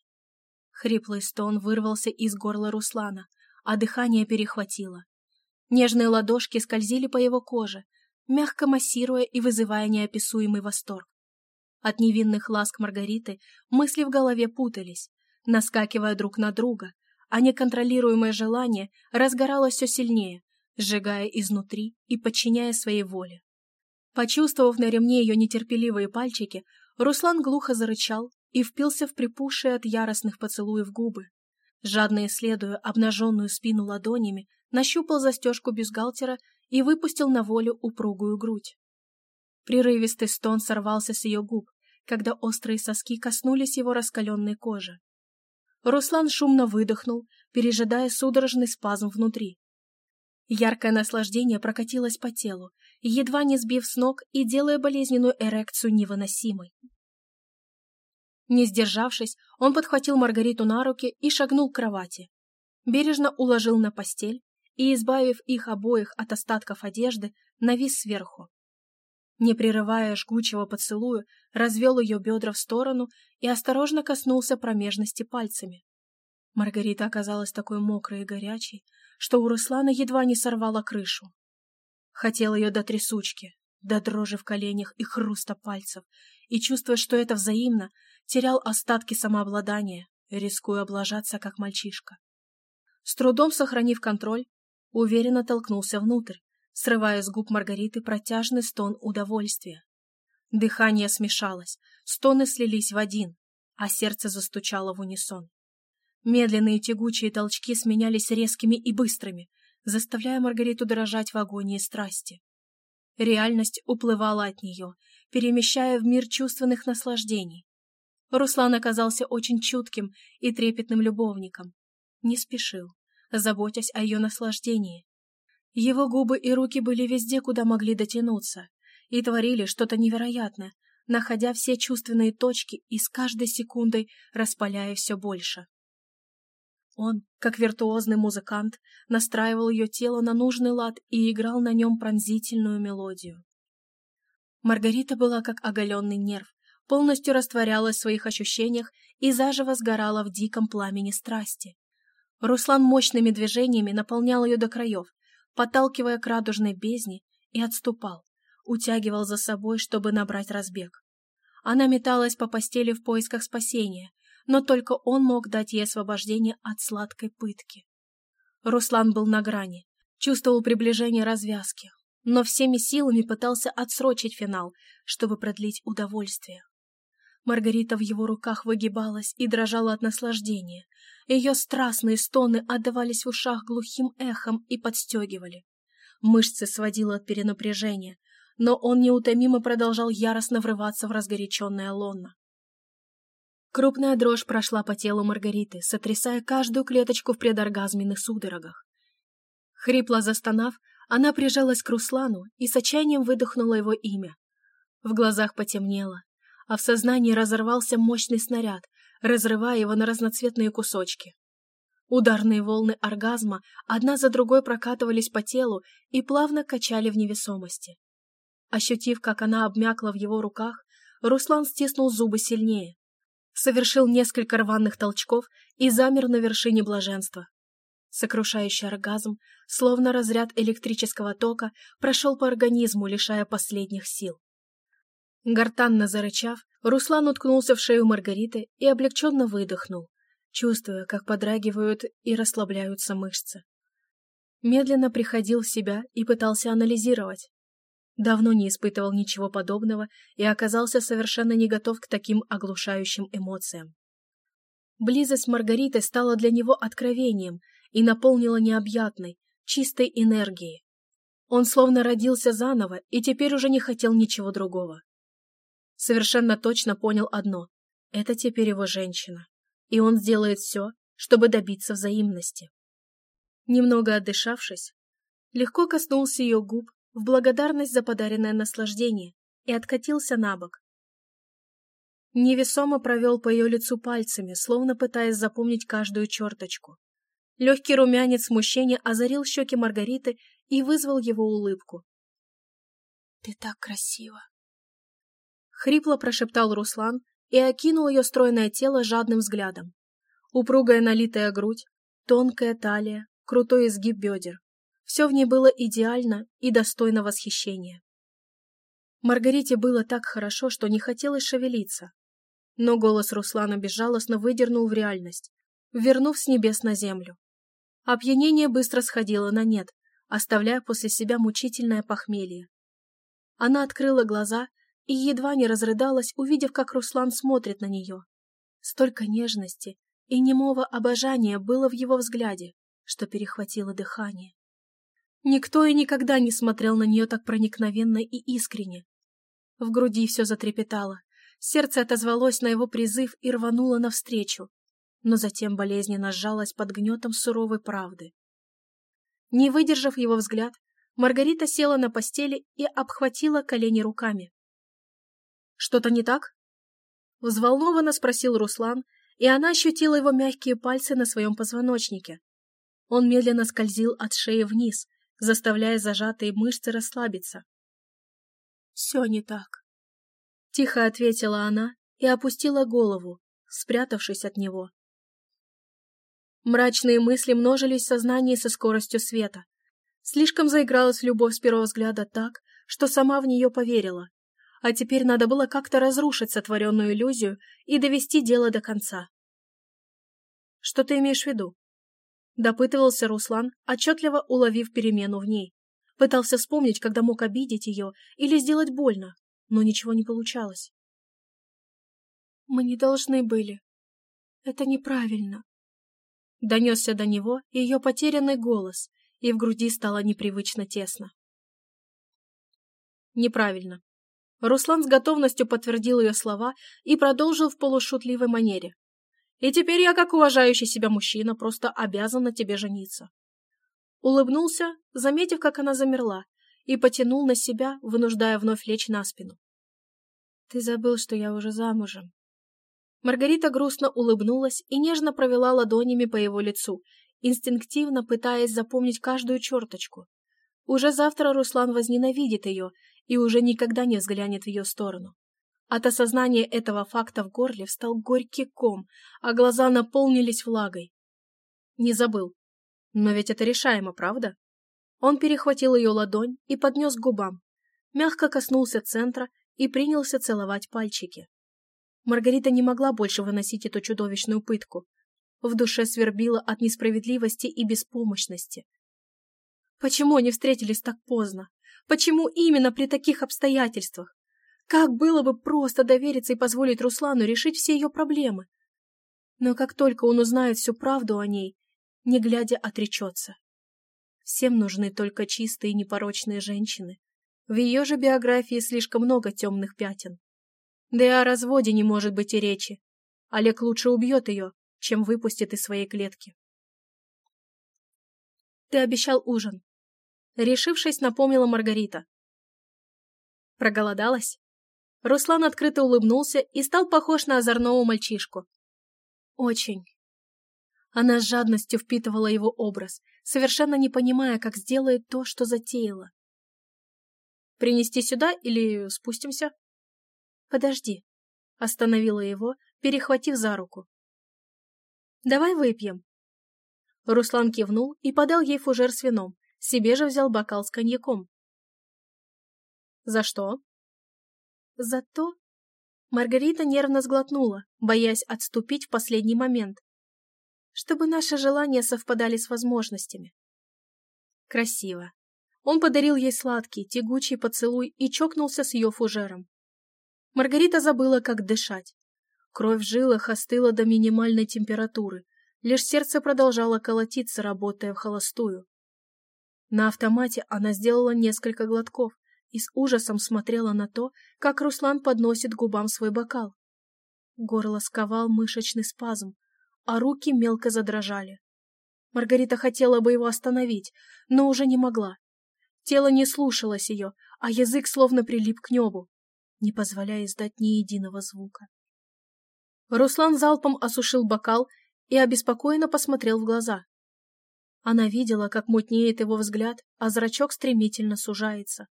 Хриплый стон вырвался из горла Руслана, а дыхание перехватило. Нежные ладошки скользили по его коже, мягко массируя и вызывая неописуемый восторг. От невинных ласк Маргариты мысли в голове путались, наскакивая друг на друга, а неконтролируемое желание разгоралось все сильнее, сжигая изнутри и подчиняя своей воле. Почувствовав на ремне ее нетерпеливые пальчики, Руслан глухо зарычал и впился в припухшие от яростных поцелуев губы. Жадно исследуя обнаженную спину ладонями, нащупал застежку бюстгальтера и выпустил на волю упругую грудь. Прерывистый стон сорвался с ее губ, когда острые соски коснулись его раскаленной кожи. Руслан шумно выдохнул, пережидая судорожный спазм внутри. Яркое наслаждение прокатилось по телу, едва не сбив с ног и делая болезненную эрекцию невыносимой. Не сдержавшись, он подхватил Маргариту на руки и шагнул к кровати. Бережно уложил на постель и, избавив их обоих от остатков одежды, навис сверху не прерывая жгучего поцелуя, развел ее бедра в сторону и осторожно коснулся промежности пальцами. Маргарита оказалась такой мокрой и горячей, что у Руслана едва не сорвала крышу. Хотел ее до трясучки, до дрожи в коленях и хруста пальцев, и, чувствуя, что это взаимно, терял остатки самообладания, рискуя облажаться, как мальчишка. С трудом сохранив контроль, уверенно толкнулся внутрь, срывая с губ Маргариты протяжный стон удовольствия. Дыхание смешалось, стоны слились в один, а сердце застучало в унисон. Медленные тягучие толчки сменялись резкими и быстрыми, заставляя Маргариту дрожать в агонии страсти. Реальность уплывала от нее, перемещая в мир чувственных наслаждений. Руслан оказался очень чутким и трепетным любовником. Не спешил, заботясь о ее наслаждении. Его губы и руки были везде, куда могли дотянуться, и творили что-то невероятное, находя все чувственные точки и с каждой секундой распаляя все больше. Он, как виртуозный музыкант, настраивал ее тело на нужный лад и играл на нем пронзительную мелодию. Маргарита была как оголенный нерв, полностью растворялась в своих ощущениях и заживо сгорала в диком пламени страсти. Руслан мощными движениями наполнял ее до краев, подталкивая к радужной бездне, и отступал, утягивал за собой, чтобы набрать разбег. Она металась по постели в поисках спасения, но только он мог дать ей освобождение от сладкой пытки. Руслан был на грани, чувствовал приближение развязки, но всеми силами пытался отсрочить финал, чтобы продлить удовольствие. Маргарита в его руках выгибалась и дрожала от наслаждения. Ее страстные стоны отдавались в ушах глухим эхом и подстегивали. Мышцы сводило от перенапряжения, но он неутомимо продолжал яростно врываться в разгоряченное лонно. Крупная дрожь прошла по телу Маргариты, сотрясая каждую клеточку в предоргазменных судорогах. Хрипло застонав, она прижалась к Руслану и с отчаянием выдохнула его имя. В глазах потемнело, а в сознании разорвался мощный снаряд, разрывая его на разноцветные кусочки. Ударные волны оргазма одна за другой прокатывались по телу и плавно качали в невесомости. Ощутив, как она обмякла в его руках, Руслан стиснул зубы сильнее, совершил несколько рваных толчков и замер на вершине блаженства. Сокрушающий оргазм, словно разряд электрического тока, прошел по организму, лишая последних сил. Гортанно зарычав, Руслан уткнулся в шею Маргариты и облегченно выдохнул, чувствуя, как подрагивают и расслабляются мышцы. Медленно приходил в себя и пытался анализировать, Давно не испытывал ничего подобного и оказался совершенно не готов к таким оглушающим эмоциям. Близость Маргариты стала для него откровением и наполнила необъятной, чистой энергией. Он словно родился заново и теперь уже не хотел ничего другого. Совершенно точно понял одно — это теперь его женщина, и он сделает все, чтобы добиться взаимности. Немного отдышавшись, легко коснулся ее губ в благодарность за подаренное наслаждение и откатился на бок. Невесомо провел по ее лицу пальцами, словно пытаясь запомнить каждую черточку. Легкий румянец смущения озарил щеки Маргариты и вызвал его улыбку. «Ты так красива!» Хрипло прошептал Руслан и окинул ее стройное тело жадным взглядом. Упругая налитая грудь, тонкая талия, крутой изгиб бедер. Все в ней было идеально и достойно восхищения. Маргарите было так хорошо, что не хотелось шевелиться. Но голос Руслана безжалостно выдернул в реальность, вернув с небес на землю. Опьянение быстро сходило на нет, оставляя после себя мучительное похмелье. Она открыла глаза и едва не разрыдалась, увидев, как Руслан смотрит на нее. Столько нежности и немого обожания было в его взгляде, что перехватило дыхание. Никто и никогда не смотрел на нее так проникновенно и искренне. В груди все затрепетало, сердце отозвалось на его призыв и рвануло навстречу, но затем болезненно сжалось под гнетом суровой правды. Не выдержав его взгляд, Маргарита села на постели и обхватила колени руками. «Что-то не так?» Взволнованно спросил Руслан, и она ощутила его мягкие пальцы на своем позвоночнике. Он медленно скользил от шеи вниз, заставляя зажатые мышцы расслабиться. «Все не так», — тихо ответила она и опустила голову, спрятавшись от него. Мрачные мысли множились в сознании со скоростью света. Слишком заигралась любовь с первого взгляда так, что сама в нее поверила. А теперь надо было как-то разрушить сотворенную иллюзию и довести дело до конца. Что ты имеешь в виду? Допытывался Руслан, отчетливо уловив перемену в ней. Пытался вспомнить, когда мог обидеть ее или сделать больно, но ничего не получалось. «Мы не должны были. Это неправильно», Донесся до него ее потерянный голос, и в груди стало непривычно тесно. Неправильно. Руслан с готовностью подтвердил ее слова и продолжил в полушутливой манере. «И теперь я, как уважающий себя мужчина, просто обязан на тебе жениться». Улыбнулся, заметив, как она замерла, и потянул на себя, вынуждая вновь лечь на спину. «Ты забыл, что я уже замужем», Маргарита грустно улыбнулась и нежно провела ладонями по его лицу, инстинктивно пытаясь запомнить каждую черточку. Уже завтра Руслан возненавидит ее и уже никогда не взглянет в ее сторону. От осознания этого факта в горле встал горький ком, а глаза наполнились влагой. Не забыл. Но ведь это решаемо, правда? Он перехватил ее ладонь и поднес к губам, мягко коснулся центра и принялся целовать пальчики. Маргарита не могла больше выносить эту чудовищную пытку. В душе свербило от несправедливости и беспомощности. Почему они встретились так поздно? Почему именно при таких обстоятельствах? Как было бы просто довериться и позволить Руслану решить все ее проблемы? Но как только он узнает всю правду о ней, не глядя отречется. Всем нужны только чистые и непорочные женщины. В ее же биографии слишком много темных пятен. Да и о разводе не может быть и речи. Олег лучше убьет ее, чем выпустит из своей клетки. Ты обещал ужин. Решившись, напомнила Маргарита. Проголодалась? Руслан открыто улыбнулся и стал похож на озорного мальчишку. Очень. Она с жадностью впитывала его образ, совершенно не понимая, как сделает то, что затеяла. «Принести сюда или спустимся?» «Подожди», — остановила его, перехватив за руку. «Давай выпьем». Руслан кивнул и подал ей фужер с вином, себе же взял бокал с коньяком. «За что?» «За то...» Маргарита нервно сглотнула, боясь отступить в последний момент. «Чтобы наши желания совпадали с возможностями». Красиво. Он подарил ей сладкий, тягучий поцелуй и чокнулся с ее фужером. Маргарита забыла, как дышать. Кровь в жилах остыла до минимальной температуры, лишь сердце продолжало колотиться, работая в холостую. На автомате она сделала несколько глотков и с ужасом смотрела на то, как Руслан подносит губам свой бокал. Горло сковал мышечный спазм, а руки мелко задрожали. Маргарита хотела бы его остановить, но уже не могла. Тело не слушалось ее, а язык словно прилип к небу не позволяя издать ни единого звука. Руслан залпом осушил бокал и обеспокоенно посмотрел в глаза. Она видела, как мутнеет его взгляд, а зрачок стремительно сужается.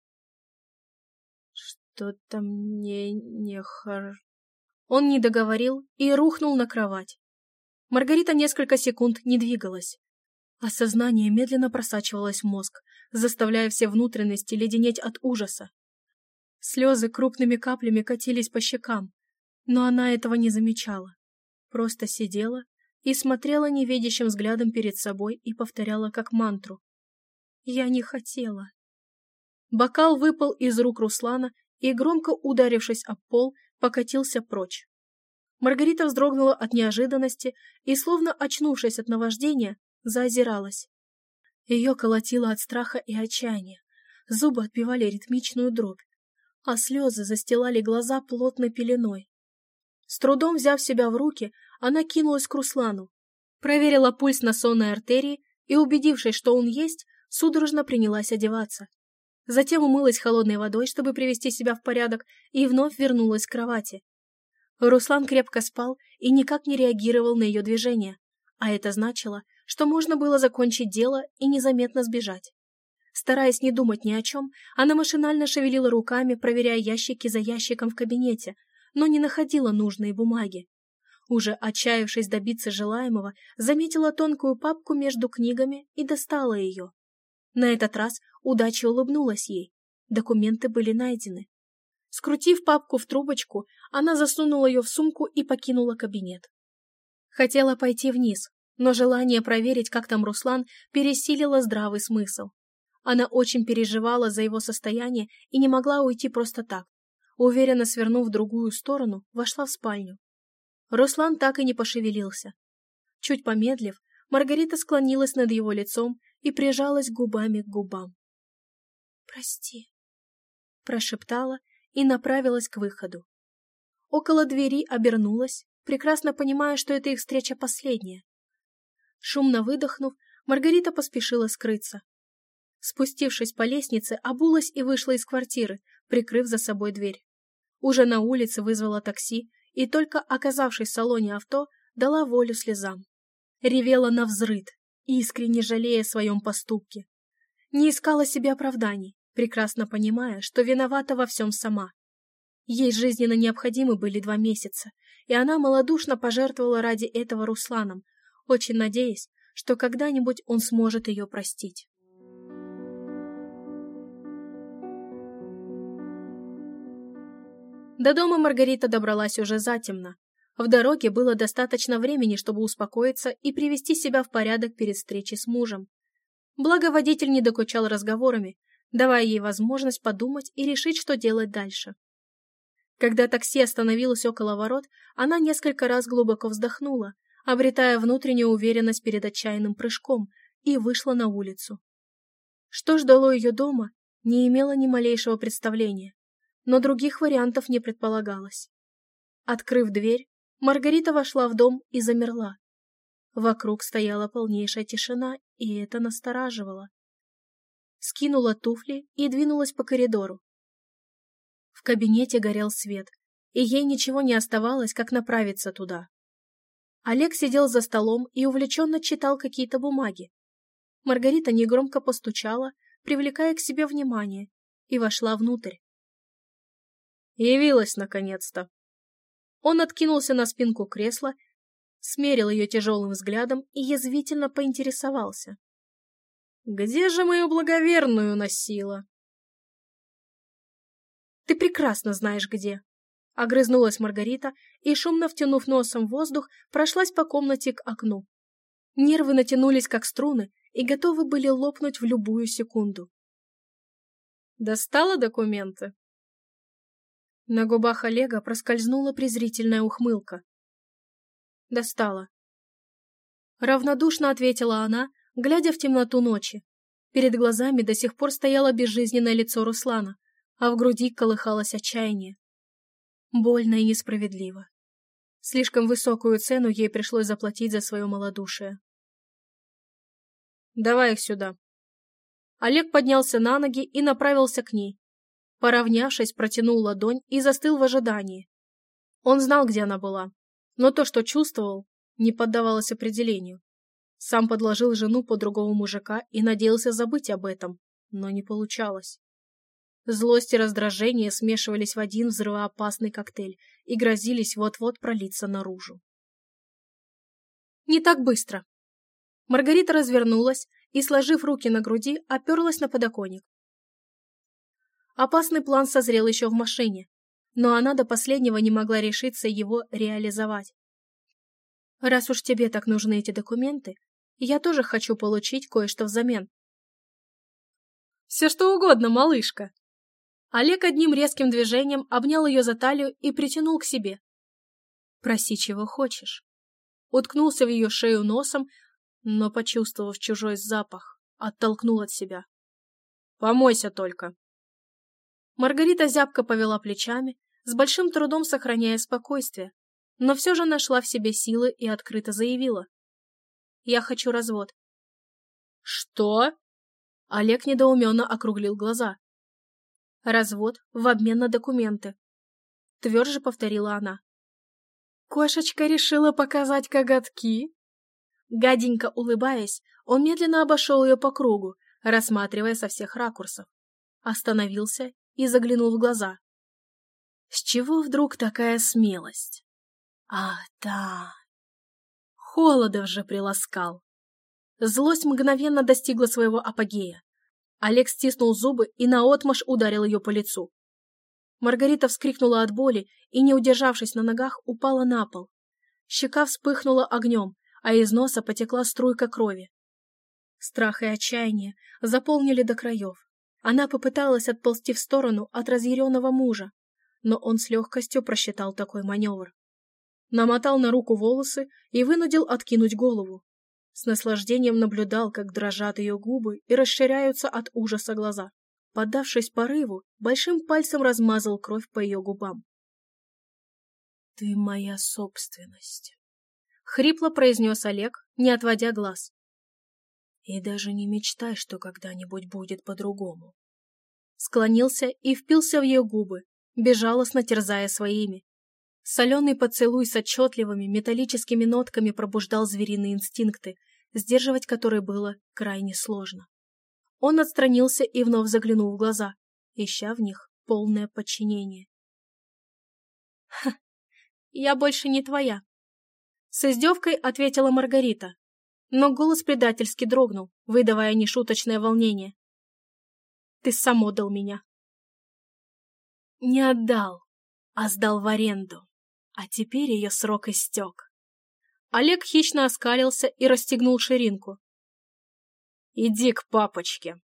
«Что-то мне не хор...» Он не договорил и рухнул на кровать. Маргарита несколько секунд не двигалась. Осознание медленно просачивалось в мозг, заставляя все внутренности леденеть от ужаса. Слезы крупными каплями катились по щекам, но она этого не замечала. Просто сидела и смотрела невидящим взглядом перед собой и повторяла как мантру. «Я не хотела». Бокал выпал из рук Руслана и, громко ударившись об пол, покатился прочь. Маргарита вздрогнула от неожиданности и, словно очнувшись от наваждения, заозиралась. Ее колотило от страха и отчаяния. Зубы отбивали ритмичную дробь а слезы застилали глаза плотной пеленой. С трудом взяв себя в руки, она кинулась к Руслану, проверила пульс на сонной артерии и, убедившись, что он есть, судорожно принялась одеваться. Затем умылась холодной водой, чтобы привести себя в порядок, и вновь вернулась к кровати. Руслан крепко спал и никак не реагировал на ее движения, а это значило, что можно было закончить дело и незаметно сбежать. Стараясь не думать ни о чем, она машинально шевелила руками, проверяя ящики за ящиком в кабинете, но не находила нужные бумаги. Уже отчаявшись добиться желаемого, заметила тонкую папку между книгами и достала ее. На этот раз удача улыбнулась ей. Документы были найдены. Скрутив папку в трубочку, она засунула ее в сумку и покинула кабинет. Хотела пойти вниз, Но желание проверить, как там Руслан, пересилило здравый смысл. Она очень переживала за его состояние и не могла уйти просто так. Уверенно свернув в другую сторону, вошла в спальню. Руслан так и не пошевелился. Чуть помедлив, Маргарита склонилась над его лицом и прижалась губами к губам. «Прости», — прошептала и направилась к выходу. Около двери обернулась, прекрасно понимая, что это их встреча последняя. Шумно выдохнув, Маргарита поспешила скрыться. Спустившись по лестнице, обулась и вышла из квартиры, прикрыв за собой дверь. Уже на улице вызвала такси и, только оказавшись в салоне авто, дала волю слезам. Ревела на взрыд, искренне жалея о своем поступке. Не искала себе оправданий, прекрасно понимая, что виновата во всем сама. Ей жизненно необходимы были два месяца, и она малодушно пожертвовала ради этого Русланом, очень надеясь, что когда-нибудь он сможет ее простить. До дома Маргарита добралась уже затемно. В дороге было достаточно времени, чтобы успокоиться и привести себя в порядок перед встречей с мужем. Благо водитель не докучал разговорами, давая ей возможность подумать и решить, что делать дальше. Когда такси остановилось около ворот, она несколько раз глубоко вздохнула, обретая внутреннюю уверенность перед отчаянным прыжком, и вышла на улицу. Что ждало ее дома, не имела ни малейшего представления, но других вариантов не предполагалось. Открыв дверь, Маргарита вошла в дом и замерла. Вокруг стояла полнейшая тишина, и это настораживало. Скинула туфли и двинулась по коридору. В кабинете горел свет, и ей ничего не оставалось, как направиться туда. Олег сидел за столом и увлеченно читал какие-то бумаги. Маргарита негромко постучала, привлекая к себе внимание, и вошла внутрь. Явилась, наконец-то. Он откинулся на спинку кресла, смерил ее тяжелым взглядом и язвительно поинтересовался. «Где же мою благоверную носила?» Ты прекрасно знаешь где. Огрызнулась Маргарита и, шумно втянув носом воздух, прошлась по комнате к окну. Нервы натянулись, как струны, и готовы были лопнуть в любую секунду. «Достала документы?» На губах Олега проскользнула презрительная ухмылка. «Достала». Равнодушно ответила она, глядя в темноту ночи. Перед глазами до сих пор стояло безжизненное лицо Руслана, а в груди колыхалось отчаяние. Больно и несправедливо. Слишком высокую цену ей пришлось заплатить за свое малодушие. «Давай их сюда». Олег поднялся на ноги и направился к ней. Поравнявшись, протянул ладонь и застыл в ожидании. Он знал, где она была, но то, что чувствовал, не поддавалось определению. Сам подложил жену под другого мужика и надеялся забыть об этом, но не получалось. Злость и раздражение смешивались в один взрывоопасный коктейль и грозились вот-вот пролиться наружу. «Не так быстро!» Маргарита развернулась и, сложив руки на груди, оперлась на подоконник. Опасный план созрел еще в машине, но она до последнего не могла решиться его реализовать. «Раз уж тебе так нужны эти документы, я тоже хочу получить кое-что взамен». «Все что угодно, малышка!» Олег одним резким движением обнял ее за талию и притянул к себе. «Проси, чего хочешь». Уткнулся в ее шею носом, но, почувствовав чужой запах, оттолкнул от себя. «Помойся только». Маргарита зябко повела плечами, с большим трудом сохраняя спокойствие, но все же нашла в себе силы и открыто заявила. «Я хочу развод». «Что?» Олег недоуменно округлил глаза. Развод в обмен на документы. Тверже повторила она. Кошечка решила показать коготки? Гаденько улыбаясь, он медленно обошел ее по кругу, рассматривая со всех ракурсов. Остановился и заглянул в глаза. С чего вдруг такая смелость? Ах, да. Холодов же приласкал. Злость мгновенно достигла своего апогея. Олег стиснул зубы и наотмашь ударил ее по лицу. Маргарита вскрикнула от боли и, не удержавшись на ногах, упала на пол. Щека вспыхнула огнем, а из носа потекла струйка крови. Страх и отчаяние заполнили до краев. Она попыталась отползти в сторону от разъяренного мужа, но он с легкостью просчитал такой маневр. Намотал на руку волосы и вынудил откинуть голову. С наслаждением наблюдал, как дрожат ее губы и расширяются от ужаса глаза. Поддавшись порыву, большим пальцем размазал кровь по ее губам. «Ты моя собственность», — хрипло произнес Олег, не отводя глаз. «И даже не мечтай, что когда-нибудь будет по-другому». Склонился и впился в ее губы, безжалостно терзая своими. Соленый поцелуй с отчетливыми металлическими нотками пробуждал звериные инстинкты, сдерживать которые было крайне сложно. Он отстранился и вновь заглянул в глаза, ища в них полное подчинение. «Ха, я больше не твоя», — с издевкой ответила Маргарита, но голос предательски дрогнул, выдавая нешуточное волнение. «Ты сам отдал меня». «Не отдал, а сдал в аренду, а теперь ее срок истек». Олег хищно оскалился и расстегнул ширинку. «Иди к папочке!»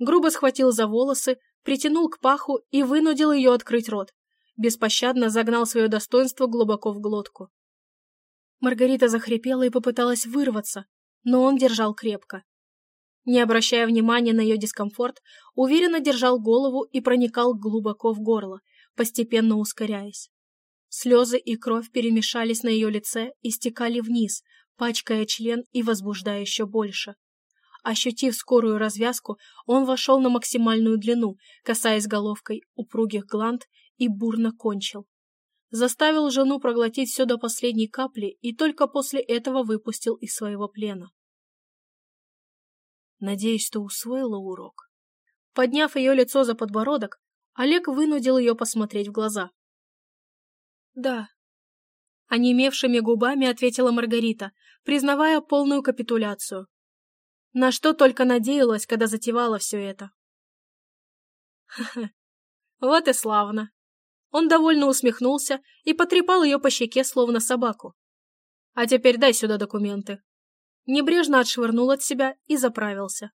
Грубо схватил за волосы, притянул к паху и вынудил ее открыть рот. Беспощадно загнал свое достоинство глубоко в глотку. Маргарита захрипела и попыталась вырваться, но он держал крепко. Не обращая внимания на ее дискомфорт, уверенно держал голову и проникал глубоко в горло, постепенно ускоряясь. Слезы и кровь перемешались на ее лице и стекали вниз, пачкая член и возбуждая еще больше. Ощутив скорую развязку, он вошел на максимальную длину, касаясь головкой упругих гланд, и бурно кончил. Заставил жену проглотить все до последней капли и только после этого выпустил из своего плена. Надеюсь, что усвоила урок. Подняв ее лицо за подбородок, Олег вынудил ее посмотреть в глаза. «Да», — онемевшими губами ответила Маргарита, признавая полную капитуляцию. На что только надеялась, когда затевала все это. Ха-ха, [laughs] вот и славно. Он довольно усмехнулся и потрепал ее по щеке, словно собаку. А теперь дай сюда документы. Небрежно отшвырнул от себя и заправился.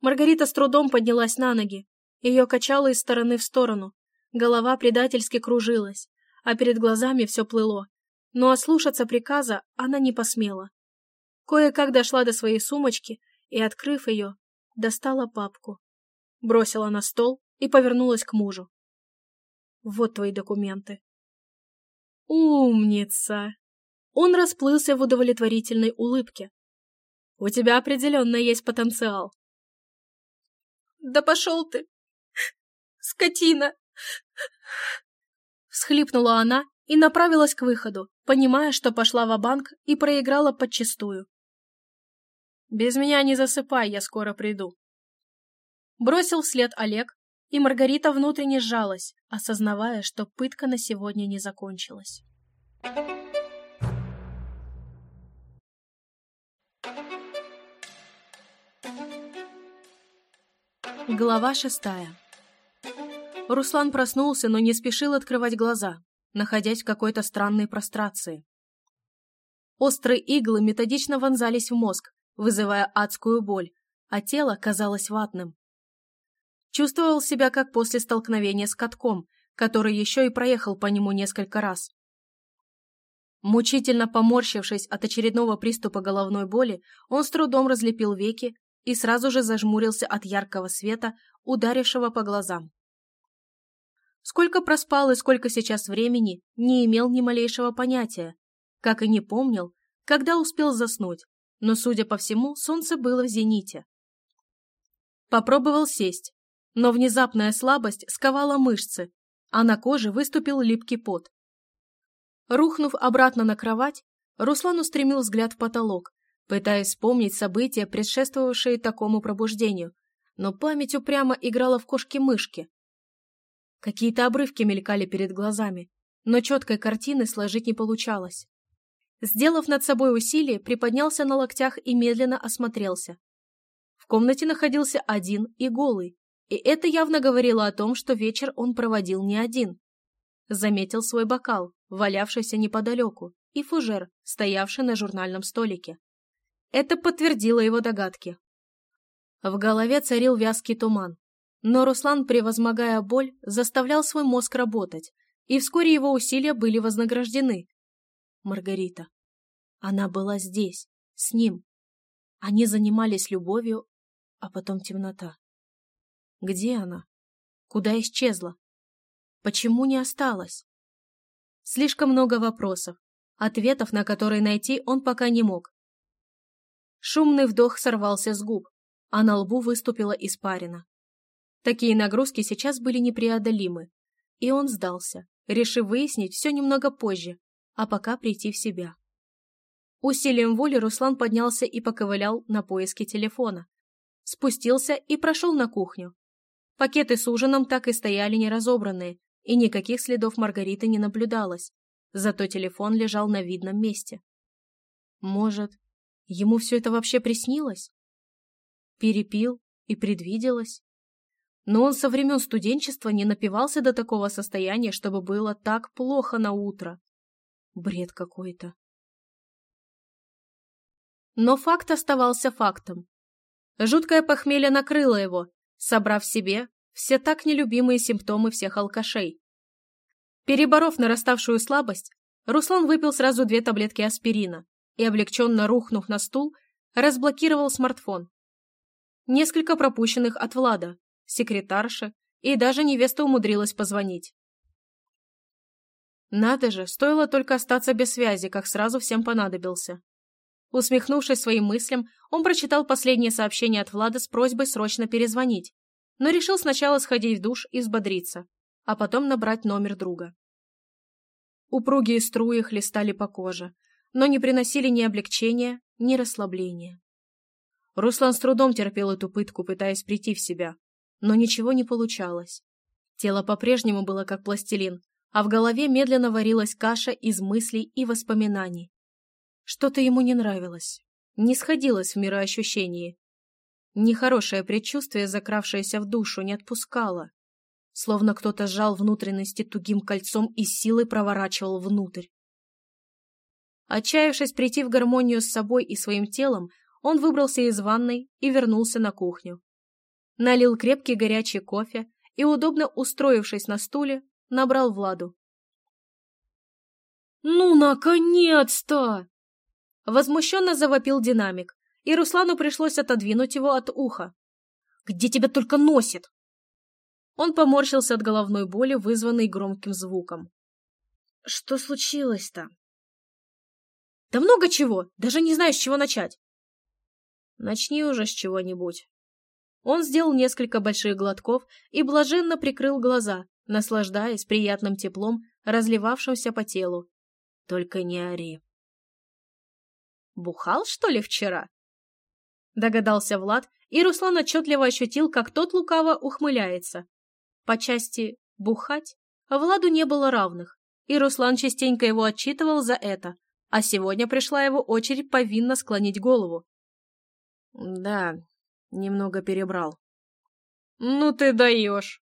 Маргарита с трудом поднялась на ноги. Ее качало из стороны в сторону. Голова предательски кружилась, а перед глазами все плыло. Но ослушаться приказа она не посмела. Кое-как дошла до своей сумочки и, открыв ее, достала папку. Бросила на стол и повернулась к мужу. «Вот твои документы». «Умница!» Он расплылся в удовлетворительной улыбке. «У тебя определенно есть потенциал». «Да пошел ты, скотина!» Всхлипнула она и направилась к выходу, понимая, что пошла в банк и проиграла подчистую. Без меня не засыпай, я скоро приду. Бросил вслед Олег, и Маргарита внутренне сжалась, осознавая, что пытка на сегодня не закончилась. Глава шестая Руслан проснулся, но не спешил открывать глаза, находясь в какой-то странной прострации. Острые иглы методично вонзались в мозг, вызывая адскую боль, а тело казалось ватным. Чувствовал себя как после столкновения с катком, который еще и проехал по нему несколько раз. Мучительно поморщившись от очередного приступа головной боли, он с трудом разлепил веки и сразу же зажмурился от яркого света, ударившего по глазам. Сколько проспал и сколько сейчас времени, не имел ни малейшего понятия, как и не помнил, когда успел заснуть но, судя по всему, солнце было в зените. Попробовал сесть, но внезапная слабость сковала мышцы, а на коже выступил липкий пот. Рухнув обратно на кровать, Руслан устремил взгляд в потолок, пытаясь вспомнить события, предшествовавшие такому пробуждению, но память упрямо играла в кошки-мышки. Какие-то обрывки мелькали перед глазами, но четкой картины сложить не получалось. Сделав над собой усилие, приподнялся на локтях и медленно осмотрелся. В комнате находился один и голый, и это явно говорило о том, что вечер он проводил не один. Заметил свой бокал, валявшийся неподалеку, и фужер, стоявший на журнальном столике. Это подтвердило его догадки. В голове царил вязкий туман. Но Руслан, превозмогая боль, заставлял свой мозг работать, и вскоре его усилия были вознаграждены. Маргарита. Она была здесь, с ним. Они занимались любовью, а потом темнота. Где она? Куда исчезла? Почему не осталась? Слишком много вопросов, ответов на которые найти он пока не мог. Шумный вдох сорвался с губ а на лбу выступила испарина. Такие нагрузки сейчас были непреодолимы, и он сдался, решив выяснить все немного позже, а пока прийти в себя. Усилием воли Руслан поднялся и поковылял на поиски телефона. Спустился и прошел на кухню. Пакеты с ужином так и стояли неразобранные, и никаких следов Маргариты не наблюдалось, зато телефон лежал на видном месте. Может, ему все это вообще приснилось? перепил и предвиделось. Но он со времен студенчества не напивался до такого состояния, чтобы было так плохо на утро. Бред какой-то. Но факт оставался фактом. Жуткое похмелье накрыло его, собрав в себе все так нелюбимые симптомы всех алкашей. Переборов нараставшую слабость, Руслан выпил сразу две таблетки аспирина и, облегченно рухнув на стул, разблокировал смартфон. Несколько пропущенных от Влада, секретарши, и даже невеста умудрилась позвонить. Надо же, стоило только остаться без связи, как сразу всем понадобился. Усмехнувшись своим мыслям, он прочитал последнее сообщение от Влада с просьбой срочно перезвонить, но решил сначала сходить в душ и взбодриться, а потом набрать номер друга. Упругие струи хлестали по коже, но не приносили ни облегчения, ни расслабления. Руслан с трудом терпел эту пытку, пытаясь прийти в себя. Но ничего не получалось. Тело по-прежнему было как пластилин, а в голове медленно варилась каша из мыслей и воспоминаний. Что-то ему не нравилось, не сходилось в мироощущении. Нехорошее предчувствие, закравшееся в душу, не отпускало. Словно кто-то сжал внутренности тугим кольцом и силой проворачивал внутрь. Отчаявшись прийти в гармонию с собой и своим телом, он выбрался из ванной и вернулся на кухню. Налил крепкий горячий кофе и, удобно устроившись на стуле, набрал Владу. «Ну, наконец-то!» Возмущенно завопил динамик, и Руслану пришлось отодвинуть его от уха. «Где тебя только носит?» Он поморщился от головной боли, вызванной громким звуком. «Что случилось-то?» «Да много чего! Даже не знаю, с чего начать!» Начни уже с чего-нибудь. Он сделал несколько больших глотков и блаженно прикрыл глаза, наслаждаясь приятным теплом, разливавшимся по телу. Только не ори. «Бухал, что ли, вчера?» Догадался Влад, и Руслан отчетливо ощутил, как тот лукаво ухмыляется. По части «бухать» Владу не было равных, и Руслан частенько его отчитывал за это, а сегодня пришла его очередь повинно склонить голову. Да, немного перебрал. Ну ты даешь.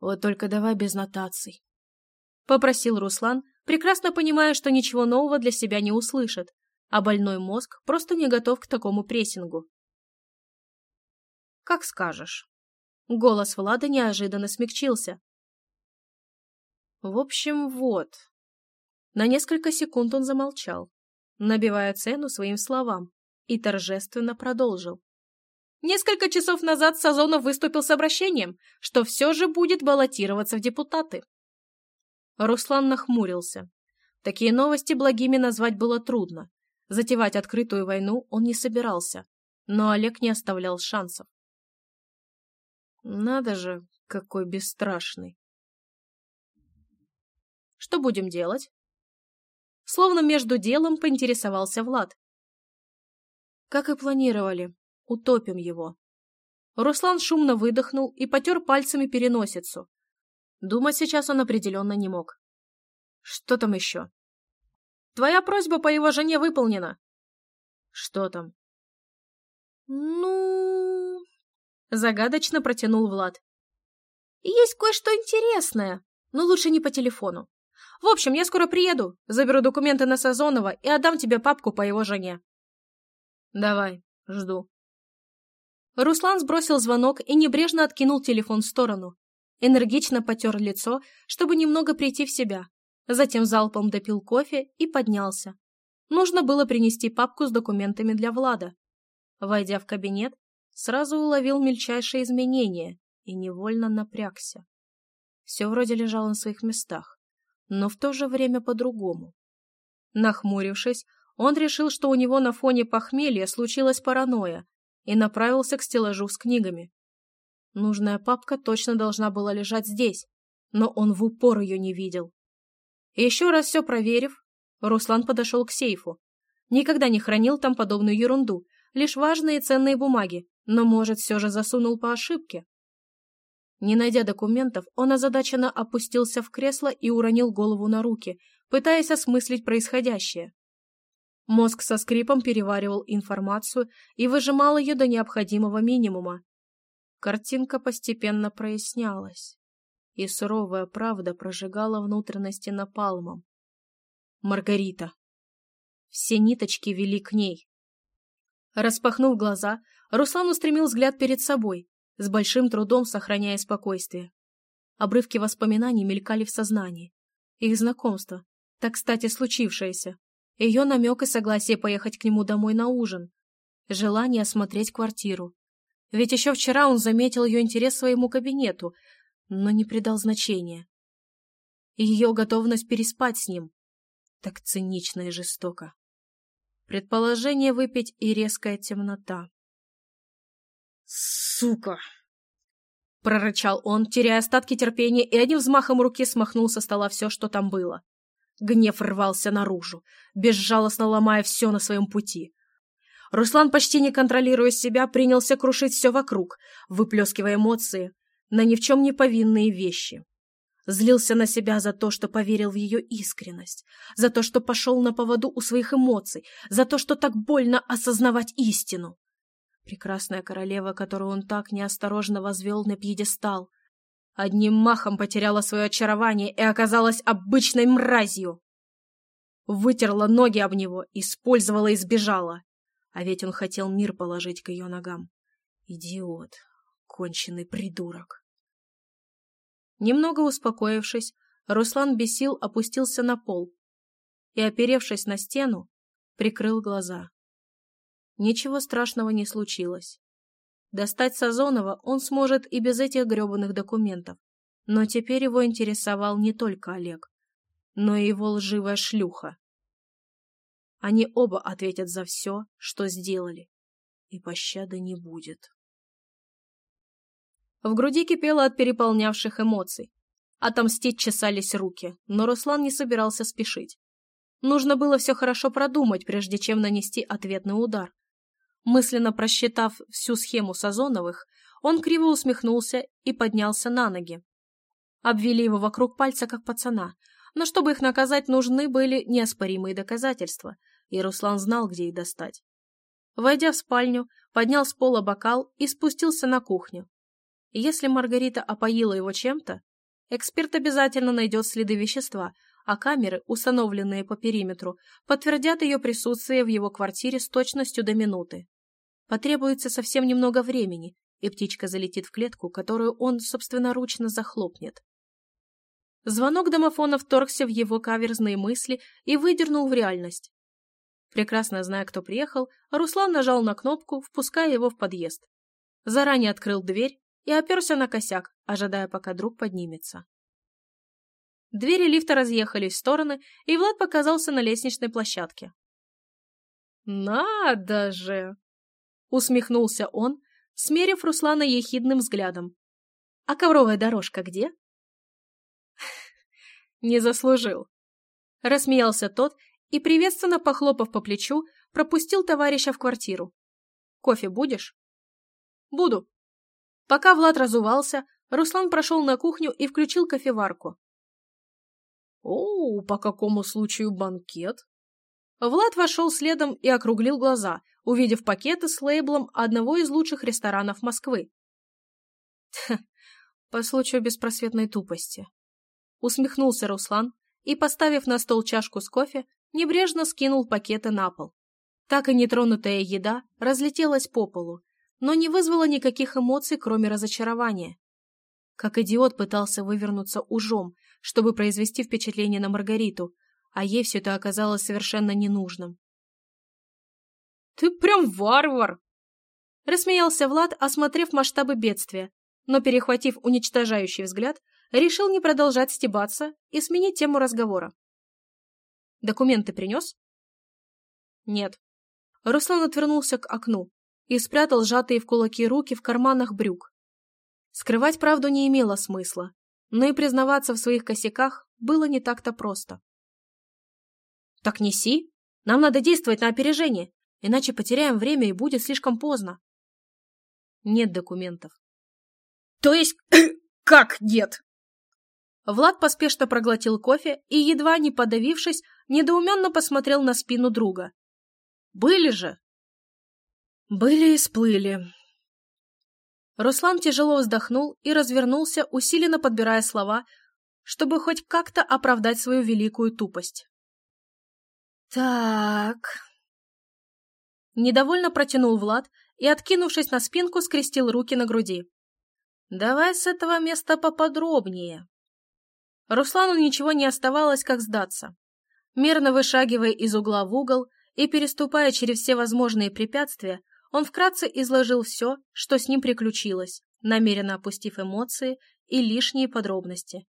Вот только давай без нотаций. Попросил Руслан, прекрасно понимая, что ничего нового для себя не услышит, а больной мозг просто не готов к такому прессингу. Как скажешь. Голос Влада неожиданно смягчился. В общем, вот. На несколько секунд он замолчал, набивая цену своим словам, и торжественно продолжил. Несколько часов назад Сазонов выступил с обращением, что все же будет баллотироваться в депутаты. Руслан нахмурился. Такие новости благими назвать было трудно. Затевать открытую войну он не собирался, но Олег не оставлял шансов. Надо же, какой бесстрашный. Что будем делать? Словно между делом поинтересовался Влад. Как и планировали, утопим его. Руслан шумно выдохнул и потер пальцами переносицу. Думать сейчас он определенно не мог. Что там еще? Твоя просьба по его жене выполнена. Что там? Ну... Загадочно протянул Влад. Есть кое-что интересное, но лучше не по телефону. В общем, я скоро приеду, заберу документы на Сазонова и отдам тебе папку по его жене. Давай, жду. Руслан сбросил звонок и небрежно откинул телефон в сторону. Энергично потер лицо, чтобы немного прийти в себя. Затем залпом допил кофе и поднялся. Нужно было принести папку с документами для Влада. Войдя в кабинет, сразу уловил мельчайшие изменения и невольно напрягся. Все вроде лежало на своих местах, но в то же время по-другому. Нахмурившись, он решил, что у него на фоне похмелья случилась паранойя, и направился к стеллажу с книгами. Нужная папка точно должна была лежать здесь, но он в упор ее не видел. Еще раз все проверив, Руслан подошел к сейфу. Никогда не хранил там подобную ерунду, лишь важные и ценные бумаги, но, может, все же засунул по ошибке. Не найдя документов, он озадаченно опустился в кресло и уронил голову на руки, пытаясь осмыслить происходящее. Мозг со скрипом переваривал информацию и выжимал ее до необходимого минимума. Картинка постепенно прояснялась, и суровая правда прожигала внутренности напалмом. Маргарита. Все ниточки вели к ней. Распахнув глаза, Руслан устремил взгляд перед собой, с большим трудом сохраняя спокойствие. Обрывки воспоминаний мелькали в сознании. Их знакомство, так кстати случившееся, ее намек и согласие поехать к нему домой на ужин, желание осмотреть квартиру. Ведь еще вчера он заметил ее интерес своему кабинету, но не придал значения. Ее готовность переспать с ним. Так цинично и жестоко. Предположение выпить и резкая темнота. «Сука!» Прорычал он, теряя остатки терпения, и одним взмахом руки смахнул со стола все, что там было. Гнев рвался наружу, безжалостно ломая все на своем пути. Руслан, почти не контролируя себя, принялся крушить все вокруг, выплескивая эмоции на ни в чем не повинные вещи. Злился на себя за то, что поверил в ее искренность, за то, что пошел на поводу у своих эмоций, за то, что так больно осознавать истину. Прекрасная королева, которую он так неосторожно возвел на пьедестал, одним махом потеряла свое очарование и оказалась обычной мразью. Вытерла ноги об него, использовала и сбежала. А ведь он хотел мир положить к ее ногам. Идиот, конченый придурок. Немного успокоившись, Руслан без сил опустился на пол и, оперевшись на стену, прикрыл глаза. Ничего страшного не случилось. Достать Сазонова он сможет и без этих гребаных документов. Но теперь его интересовал не только Олег, но и его лживая шлюха. Они оба ответят за все, что сделали, и пощады не будет. В груди кипело от переполнявших эмоций. Отомстить чесались руки, но Руслан не собирался спешить. Нужно было все хорошо продумать, прежде чем нанести ответный удар. Мысленно просчитав всю схему Сазоновых, он криво усмехнулся и поднялся на ноги. Обвели его вокруг пальца, как пацана, но чтобы их наказать, нужны были неоспоримые доказательства, и Руслан знал, где их достать. Войдя в спальню, поднял с пола бокал и спустился на кухню. Если Маргарита опоила его чем-то, эксперт обязательно найдет следы вещества, а камеры, установленные по периметру, подтвердят ее присутствие в его квартире с точностью до минуты. Потребуется совсем немного времени, и птичка залетит в клетку, которую он собственноручно захлопнет. Звонок домофона вторгся в его каверзные мысли и выдернул в реальность. Прекрасно зная, кто приехал, Руслан нажал на кнопку, впуская его в подъезд. Заранее открыл дверь и оперся на косяк, ожидая, пока друг поднимется. Двери лифта разъехались в стороны, и Влад показался на лестничной площадке. «Надо же!» — усмехнулся он, смерив Руслана ехидным взглядом. «А ковровая дорожка где?» «Не заслужил!» Рассмеялся тот и, приветственно похлопав по плечу, пропустил товарища в квартиру. «Кофе будешь?» «Буду». Пока Влад разувался, Руслан прошел на кухню и включил кофеварку. «О, по какому случаю банкет?» Влад вошел следом и округлил глаза, увидев пакеты с лейблом одного из лучших ресторанов Москвы. по случаю беспросветной тупости. Усмехнулся Руслан и, поставив на стол чашку с кофе, небрежно скинул пакеты на пол. Так и нетронутая еда разлетелась по полу, но не вызвала никаких эмоций, кроме разочарования. Как идиот пытался вывернуться ужом, чтобы произвести впечатление на Маргариту, а ей все это оказалось совершенно ненужным. «Ты прям варвар!» Рассмеялся Влад, осмотрев масштабы бедствия, но, перехватив уничтожающий взгляд, решил не продолжать стебаться и сменить тему разговора. «Документы принес?» «Нет». Руслан отвернулся к окну и спрятал сжатые в кулаки руки в карманах брюк. Скрывать правду не имело смысла, но и признаваться в своих косяках было не так-то просто. «Так неси! Нам надо действовать на опережение, иначе потеряем время и будет слишком поздно». «Нет документов». «То есть [coughs] как нет?» Влад поспешно проглотил кофе и, едва не подавившись, недоуменно посмотрел на спину друга. «Были же!» «Были и сплыли». Руслан тяжело вздохнул и развернулся, усиленно подбирая слова, чтобы хоть как-то оправдать свою великую тупость. «Так...» Недовольно протянул Влад и, откинувшись на спинку, скрестил руки на груди. «Давай с этого места поподробнее». Руслану ничего не оставалось, как сдаться. Мерно вышагивая из угла в угол и переступая через все возможные препятствия, он вкратце изложил все, что с ним приключилось, намеренно опустив эмоции и лишние подробности.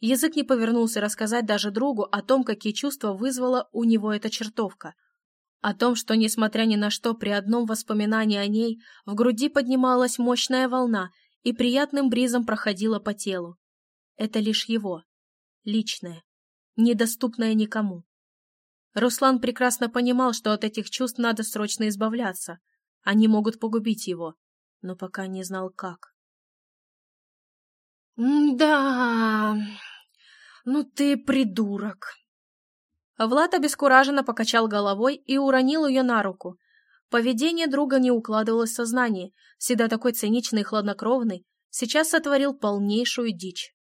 Язык не повернулся рассказать даже другу о том, какие чувства вызвала у него эта чертовка. О том, что, несмотря ни на что, при одном воспоминании о ней в груди поднималась мощная волна и приятным бризом проходила по телу. Это лишь его, личное, недоступное никому. Руслан прекрасно понимал, что от этих чувств надо срочно избавляться. Они могут погубить его, но пока не знал, как. «Да, ну ты придурок!» Влад обескураженно покачал головой и уронил ее на руку. Поведение друга не укладывалось в сознание, всегда такой циничный и хладнокровный, сейчас сотворил полнейшую дичь.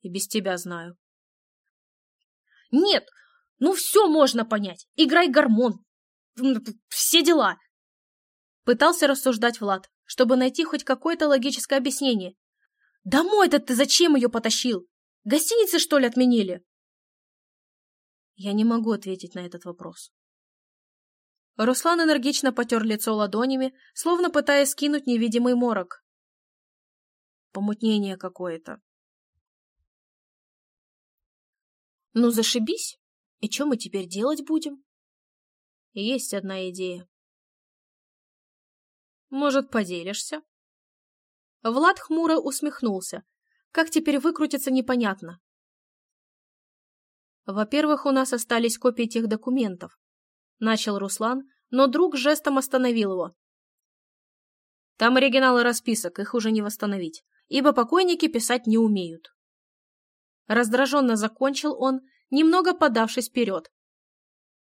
И без тебя знаю. Нет, ну все можно понять. Играй гормон. Все дела. Пытался рассуждать Влад, чтобы найти хоть какое-то логическое объяснение. Домой-то ты зачем ее потащил? Гостиницы, что ли, отменили? Я не могу ответить на этот вопрос. Руслан энергично потер лицо ладонями, словно пытаясь скинуть невидимый морок. Помутнение какое-то. Ну, зашибись. И что мы теперь делать будем? Есть одна идея. Может, поделишься? Влад хмуро усмехнулся. Как теперь выкрутиться, непонятно. Во-первых, у нас остались копии тех документов. Начал Руслан, но друг жестом остановил его. Там оригиналы расписок, их уже не восстановить, ибо покойники писать не умеют. Раздраженно закончил он, немного подавшись вперед.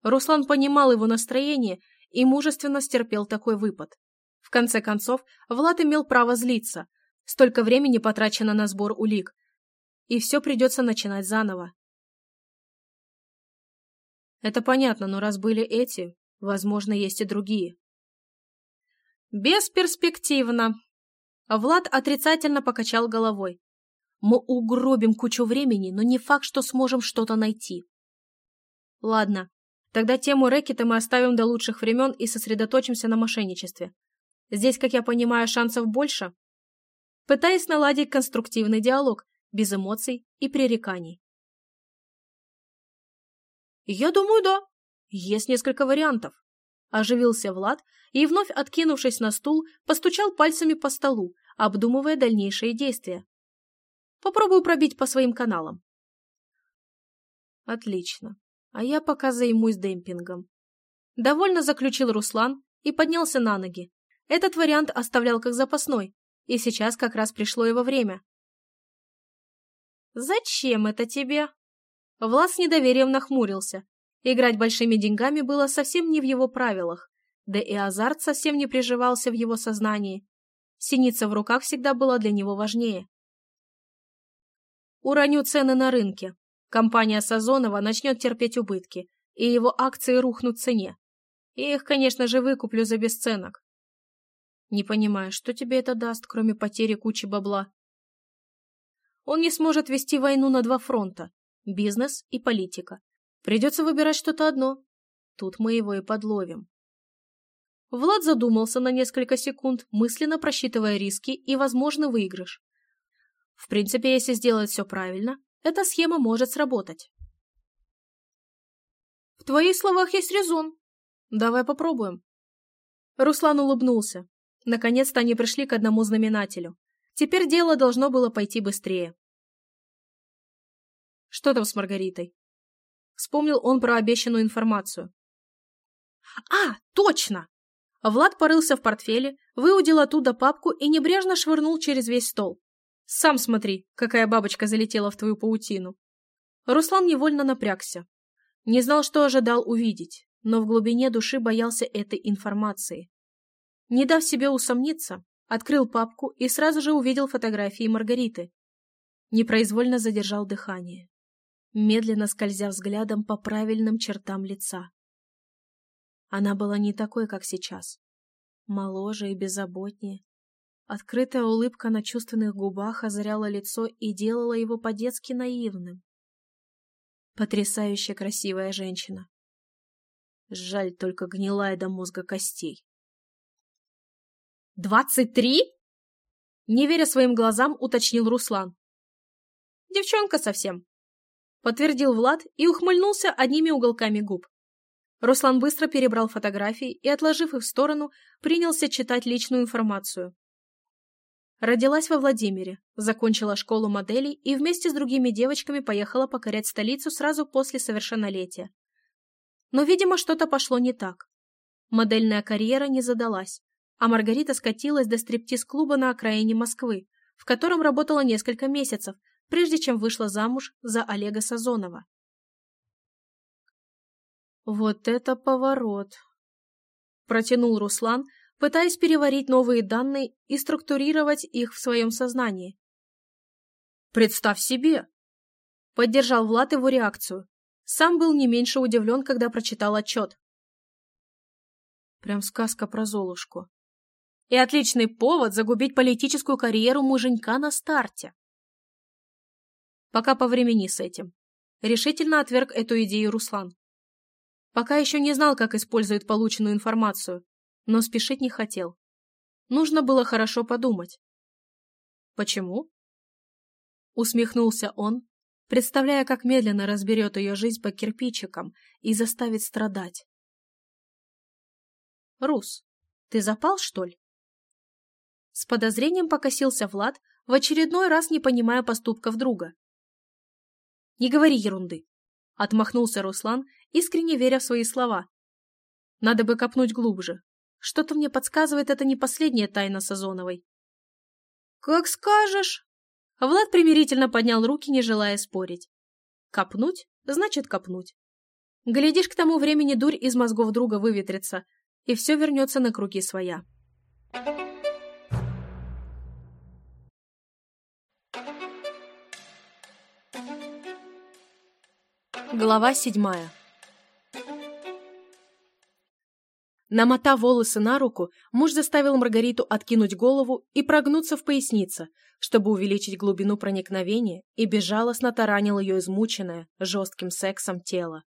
Руслан понимал его настроение и мужественно стерпел такой выпад. В конце концов, Влад имел право злиться. Столько времени потрачено на сбор улик. И все придется начинать заново. Это понятно, но раз были эти, возможно, есть и другие. Бесперспективно. Влад отрицательно покачал головой. Мы угробим кучу времени, но не факт, что сможем что-то найти. Ладно, тогда тему рэкета мы оставим до лучших времен и сосредоточимся на мошенничестве. Здесь, как я понимаю, шансов больше. Пытаясь наладить конструктивный диалог, без эмоций и пререканий. Я думаю, да. Есть несколько вариантов. Оживился Влад и, вновь откинувшись на стул, постучал пальцами по столу, обдумывая дальнейшие действия. Попробую пробить по своим каналам. Отлично. А я пока займусь демпингом. Довольно заключил Руслан и поднялся на ноги. Этот вариант оставлял как запасной, и сейчас как раз пришло его время. «Зачем это тебе?» Влад с недоверием нахмурился. Играть большими деньгами было совсем не в его правилах, да и азарт совсем не приживался в его сознании. Синица в руках всегда была для него важнее. уроню цены на рынке. Компания Сазонова начнет терпеть убытки, и его акции рухнут в цене. И их, конечно же, выкуплю за бесценок. Не понимаю, что тебе это даст, кроме потери кучи бабла? Он не сможет вести войну на два фронта – бизнес и политика. Придется выбирать что-то одно. Тут мы его и подловим. Влад задумался на несколько секунд, мысленно просчитывая риски и возможный выигрыш. В принципе, если сделать все правильно, эта схема может сработать. В твоих словах есть резон. Давай попробуем. Руслан улыбнулся. Наконец-то они пришли к одному знаменателю. Теперь дело должно было пойти быстрее. Что там с Маргаритой? Вспомнил он про обещанную информацию. А, точно! Влад порылся в портфеле, выудил оттуда папку и небрежно швырнул через весь стол. «Сам смотри, какая бабочка залетела в твою паутину». Руслан невольно напрягся. Не знал, что ожидал увидеть, но в глубине души боялся этой информации. Не дав себе усомниться, открыл папку и сразу же увидел фотографии Маргариты. Непроизвольно задержал дыхание, медленно скользя взглядом по правильным чертам лица. Она была не такой, как сейчас. Моложе и беззаботнее. Открытая улыбка на чувственных губах озаряла лицо и делала его по-детски наивным. Потрясающе красивая женщина. Жаль только гнилая до мозга костей. «Двадцать три?» Не веря своим глазам, уточнил Руслан. «Девчонка совсем», — подтвердил Влад и ухмыльнулся одними уголками губ. Руслан быстро перебрал фотографии и, отложив их в сторону, принялся читать личную информацию. Родилась во Владимире, закончила школу моделей и вместе с другими девочками поехала покорять столицу сразу после совершеннолетия. Но, видимо, что-то пошло не так. Модельная карьера не задалась, а Маргарита скатилась до стриптиз-клуба на окраине Москвы, в котором работала несколько месяцев, прежде чем вышла замуж за Олега Сазонова. «Вот это поворот!» Протянул Руслан, пытаясь переварить новые данные и структурировать их в своем сознании. «Представь себе!» Поддержал Влад его реакцию. Сам был не меньше удивлен, когда прочитал отчет. Прям сказка про Золушку. И отличный повод загубить политическую карьеру муженька на старте. Пока повремени с этим. Решительно отверг эту идею Руслан. Пока еще не знал, как использует полученную информацию, но спешить не хотел. Нужно было хорошо подумать. Почему? Усмехнулся он, представляя, как медленно разберет ее жизнь по кирпичикам и заставит страдать. «Рус, ты запал, что ли?» С подозрением покосился Влад, в очередной раз не понимая поступков друга. «Не говори ерунды!» — отмахнулся Руслан искренне веря в свои слова. Надо бы копнуть глубже. Что-то мне подсказывает, это не последняя тайна Сазоновой. «Как скажешь!» Влад примирительно поднял руки, не желая спорить. «Копнуть? Значит, копнуть. Глядишь, к тому времени дурь из мозгов друга выветрится, и все вернется на круги своя». Глава седьмая Намотав волосы на руку, муж заставил Маргариту откинуть голову и прогнуться в пояснице, чтобы увеличить глубину проникновения, и безжалостно таранил ее измученное, жестким сексом тело.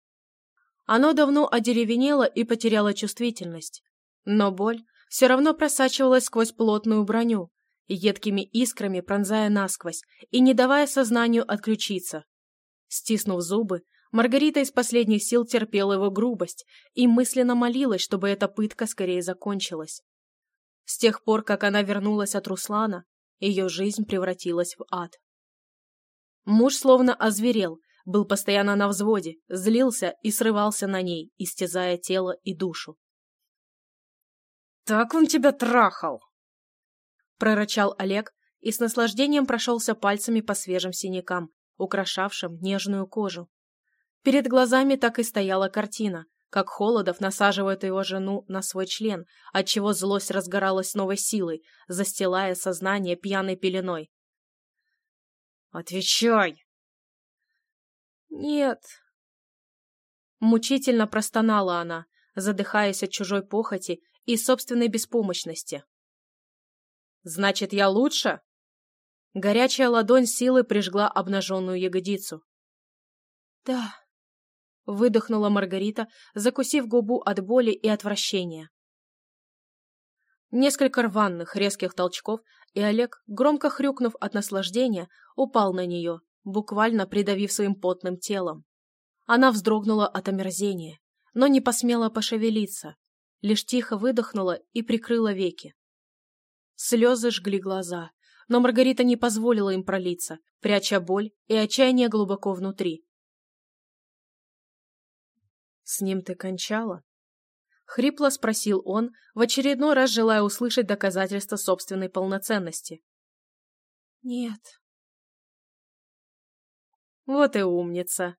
Оно давно одеревенело и потеряло чувствительность. Но боль все равно просачивалась сквозь плотную броню, едкими искрами пронзая насквозь и не давая сознанию отключиться. Стиснув зубы, Маргарита из последних сил терпела его грубость и мысленно молилась, чтобы эта пытка скорее закончилась. С тех пор, как она вернулась от Руслана, ее жизнь превратилась в ад. Муж словно озверел, был постоянно на взводе, злился и срывался на ней, истязая тело и душу. «Так он тебя трахал!» прорычал Олег и с наслаждением прошелся пальцами по свежим синякам, украшавшим нежную кожу. Перед глазами так и стояла картина, как Холодов насаживает его жену на свой член, отчего злость разгоралась новой силой, застилая сознание пьяной пеленой. «Отвечай!» Нет. Мучительно простонала она, задыхаясь от чужой похоти и собственной беспомощности. «Значит, я лучше?» Горячая ладонь силы прижгла обнаженную ягодицу. «Да», — выдохнула Маргарита, закусив губу от боли и отвращения. Несколько рваных, резких толчков, и Олег, громко хрюкнув от наслаждения, упал на нее, буквально придавив своим потным телом. Она вздрогнула от омерзения, но не посмела пошевелиться, лишь тихо выдохнула и прикрыла веки. Слезы жгли глаза, но Маргарита не позволила им пролиться, пряча боль и отчаяние глубоко внутри. «С ним ты кончала?» Хрипло спросил он, в очередной раз желая услышать доказательства собственной полноценности. «Нет». «Вот и умница!»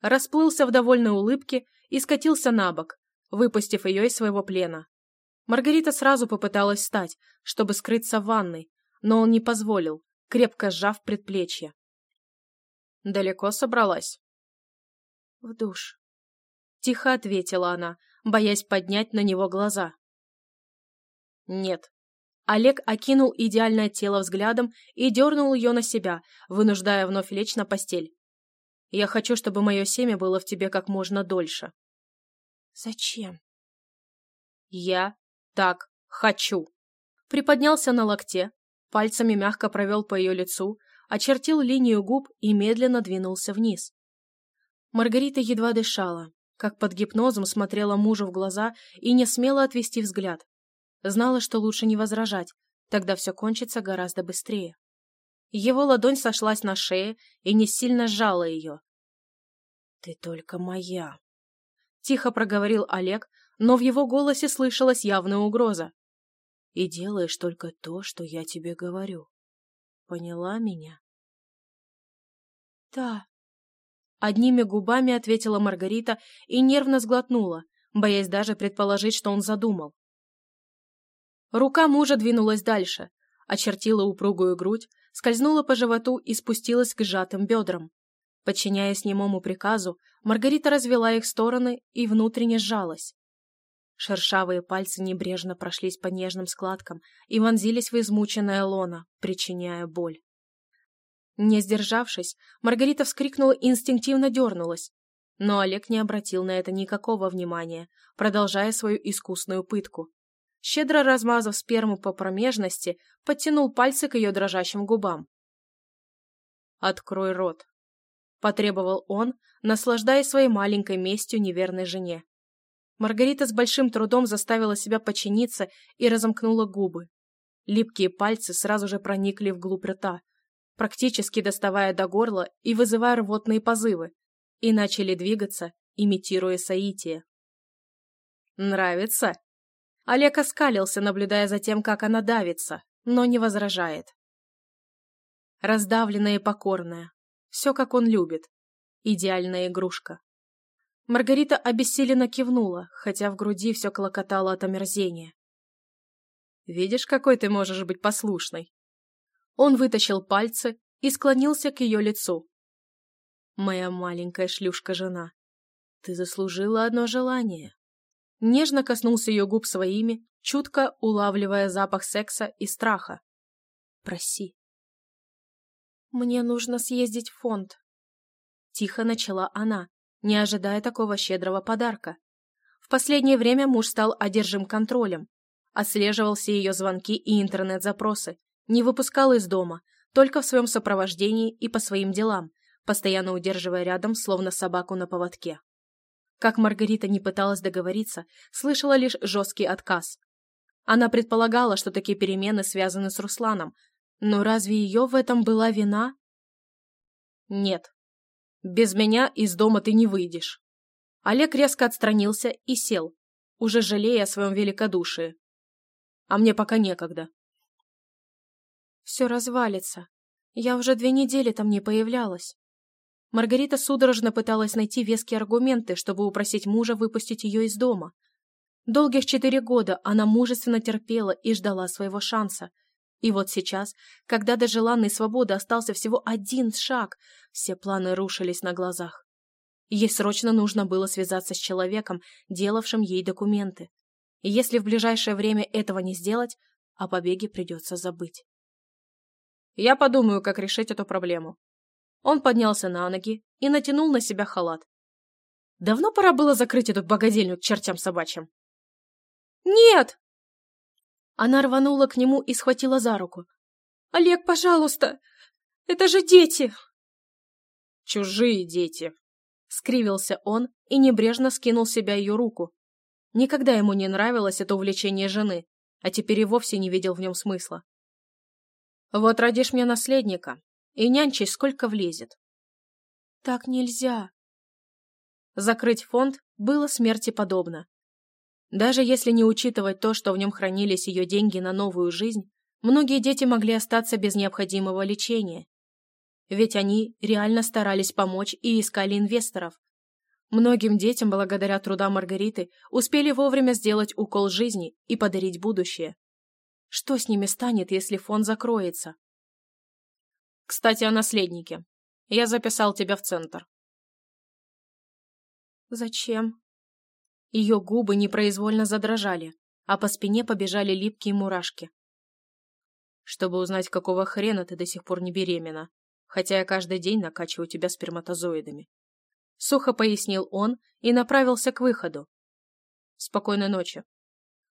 Расплылся в довольной улыбке и скатился на бок, выпустив ее из своего плена. Маргарита сразу попыталась встать, чтобы скрыться в ванной, но он не позволил, крепко сжав предплечье. «Далеко собралась?» «В душ», — тихо ответила она, боясь поднять на него глаза. «Нет». Олег окинул идеальное тело взглядом и дернул ее на себя, вынуждая вновь лечь на постель. «Я хочу, чтобы мое семя было в тебе как можно дольше». «Зачем?» «Я так хочу». Приподнялся на локте, пальцами мягко провел по ее лицу, очертил линию губ и медленно двинулся вниз. Маргарита едва дышала, как под гипнозом смотрела мужу в глаза и не смела отвести взгляд. Знала, что лучше не возражать, тогда все кончится гораздо быстрее. Его ладонь сошлась на шее и не сильно сжала ее. «Ты только моя», — тихо проговорил Олег, но в его голосе слышалась явная угроза. «И делаешь только то, что я тебе говорю. Поняла меня?» «Да», Одними губами ответила Маргарита и нервно сглотнула, боясь даже предположить, что он задумал. Рука мужа двинулась дальше, очертила упругую грудь, скользнула по животу и спустилась к сжатым бедрам. Подчиняясь немому приказу, Маргарита развела их стороны и внутренне сжалась. Шершавые пальцы небрежно прошлись по нежным складкам и вонзились в измученное лоно, причиняя боль. Не сдержавшись, Маргарита вскрикнула и инстинктивно дернулась. Но Олег не обратил на это никакого внимания, продолжая свою искусную пытку. Щедро размазав сперму по промежности, подтянул пальцы к ее дрожащим губам. «Открой рот», — потребовал он, наслаждаясь своей маленькой местью неверной жене. Маргарита с большим трудом заставила себя подчиниться и разомкнула губы. Липкие пальцы сразу же проникли вглубь рта, практически доставая до горла и вызывая рвотные позывы, и начали двигаться, имитируя соитие. «Нравится?» Олег оскалился, наблюдая за тем, как она давится, но не возражает. Раздавленная и покорная. Все, как он любит. Идеальная игрушка. Маргарита обессиленно кивнула, хотя в груди все клокотало от омерзения. «Видишь, какой ты можешь быть послушной?» Он вытащил пальцы и склонился к ее лицу. «Моя маленькая шлюшка-жена, ты заслужила одно желание». Нежно коснулся ее губ своими, чутко улавливая запах секса и страха. «Проси». «Мне нужно съездить в фонд», — тихо начала она, не ожидая такого щедрого подарка. В последнее время муж стал одержим контролем, отслеживал все ее звонки и интернет-запросы, не выпускал из дома, только в своем сопровождении и по своим делам, постоянно удерживая рядом, словно собаку на поводке. Как Маргарита не пыталась договориться, слышала лишь жесткий отказ. Она предполагала, что такие перемены связаны с Русланом, но разве ее в этом была вина? Нет. Без меня из дома ты не выйдешь. Олег резко отстранился и сел, уже жалея о своем великодушии. А мне пока некогда. Все развалится. Я уже две недели там не появлялась. Маргарита судорожно пыталась найти веские аргументы, чтобы упросить мужа выпустить ее из дома. Долгих четыре года она мужественно терпела и ждала своего шанса. И вот сейчас, когда до желанной свободы остался всего один шаг, все планы рушились на глазах. Ей срочно нужно было связаться с человеком, делавшим ей документы. Если в ближайшее время этого не сделать, о побеге придется забыть. Я подумаю, как решить эту проблему. Он поднялся на ноги и натянул на себя халат. Давно пора было закрыть эту богадельню к чертям собачьим. «Нет!» Она рванула к нему и схватила за руку. «Олег, пожалуйста! Это же дети!» «Чужие дети!» Скривился он и небрежно скинул с себя ее руку. Никогда ему не нравилось это увлечение жены, а теперь и вовсе не видел в нем смысла. «Вот родишь мне наследника, и нянчись сколько влезет». «Так нельзя!» Закрыть фонд было смерти подобно. Даже если не учитывать то, что в нем хранились ее деньги на новую жизнь, многие дети могли остаться без необходимого лечения. Ведь они реально старались помочь и искали инвесторов. Многим детям, благодаря трудам Маргариты, успели вовремя сделать укол жизни и подарить будущее. Что с ними станет, если фонд закроется? Кстати, о наследнике. Я записал тебя в центр. Зачем? Ее губы непроизвольно задрожали, а по спине побежали липкие мурашки. Чтобы узнать, какого хрена ты до сих пор не беременна, хотя я каждый день накачиваю тебя сперматозоидами. Сухо пояснил он и направился к выходу. Спокойной ночи.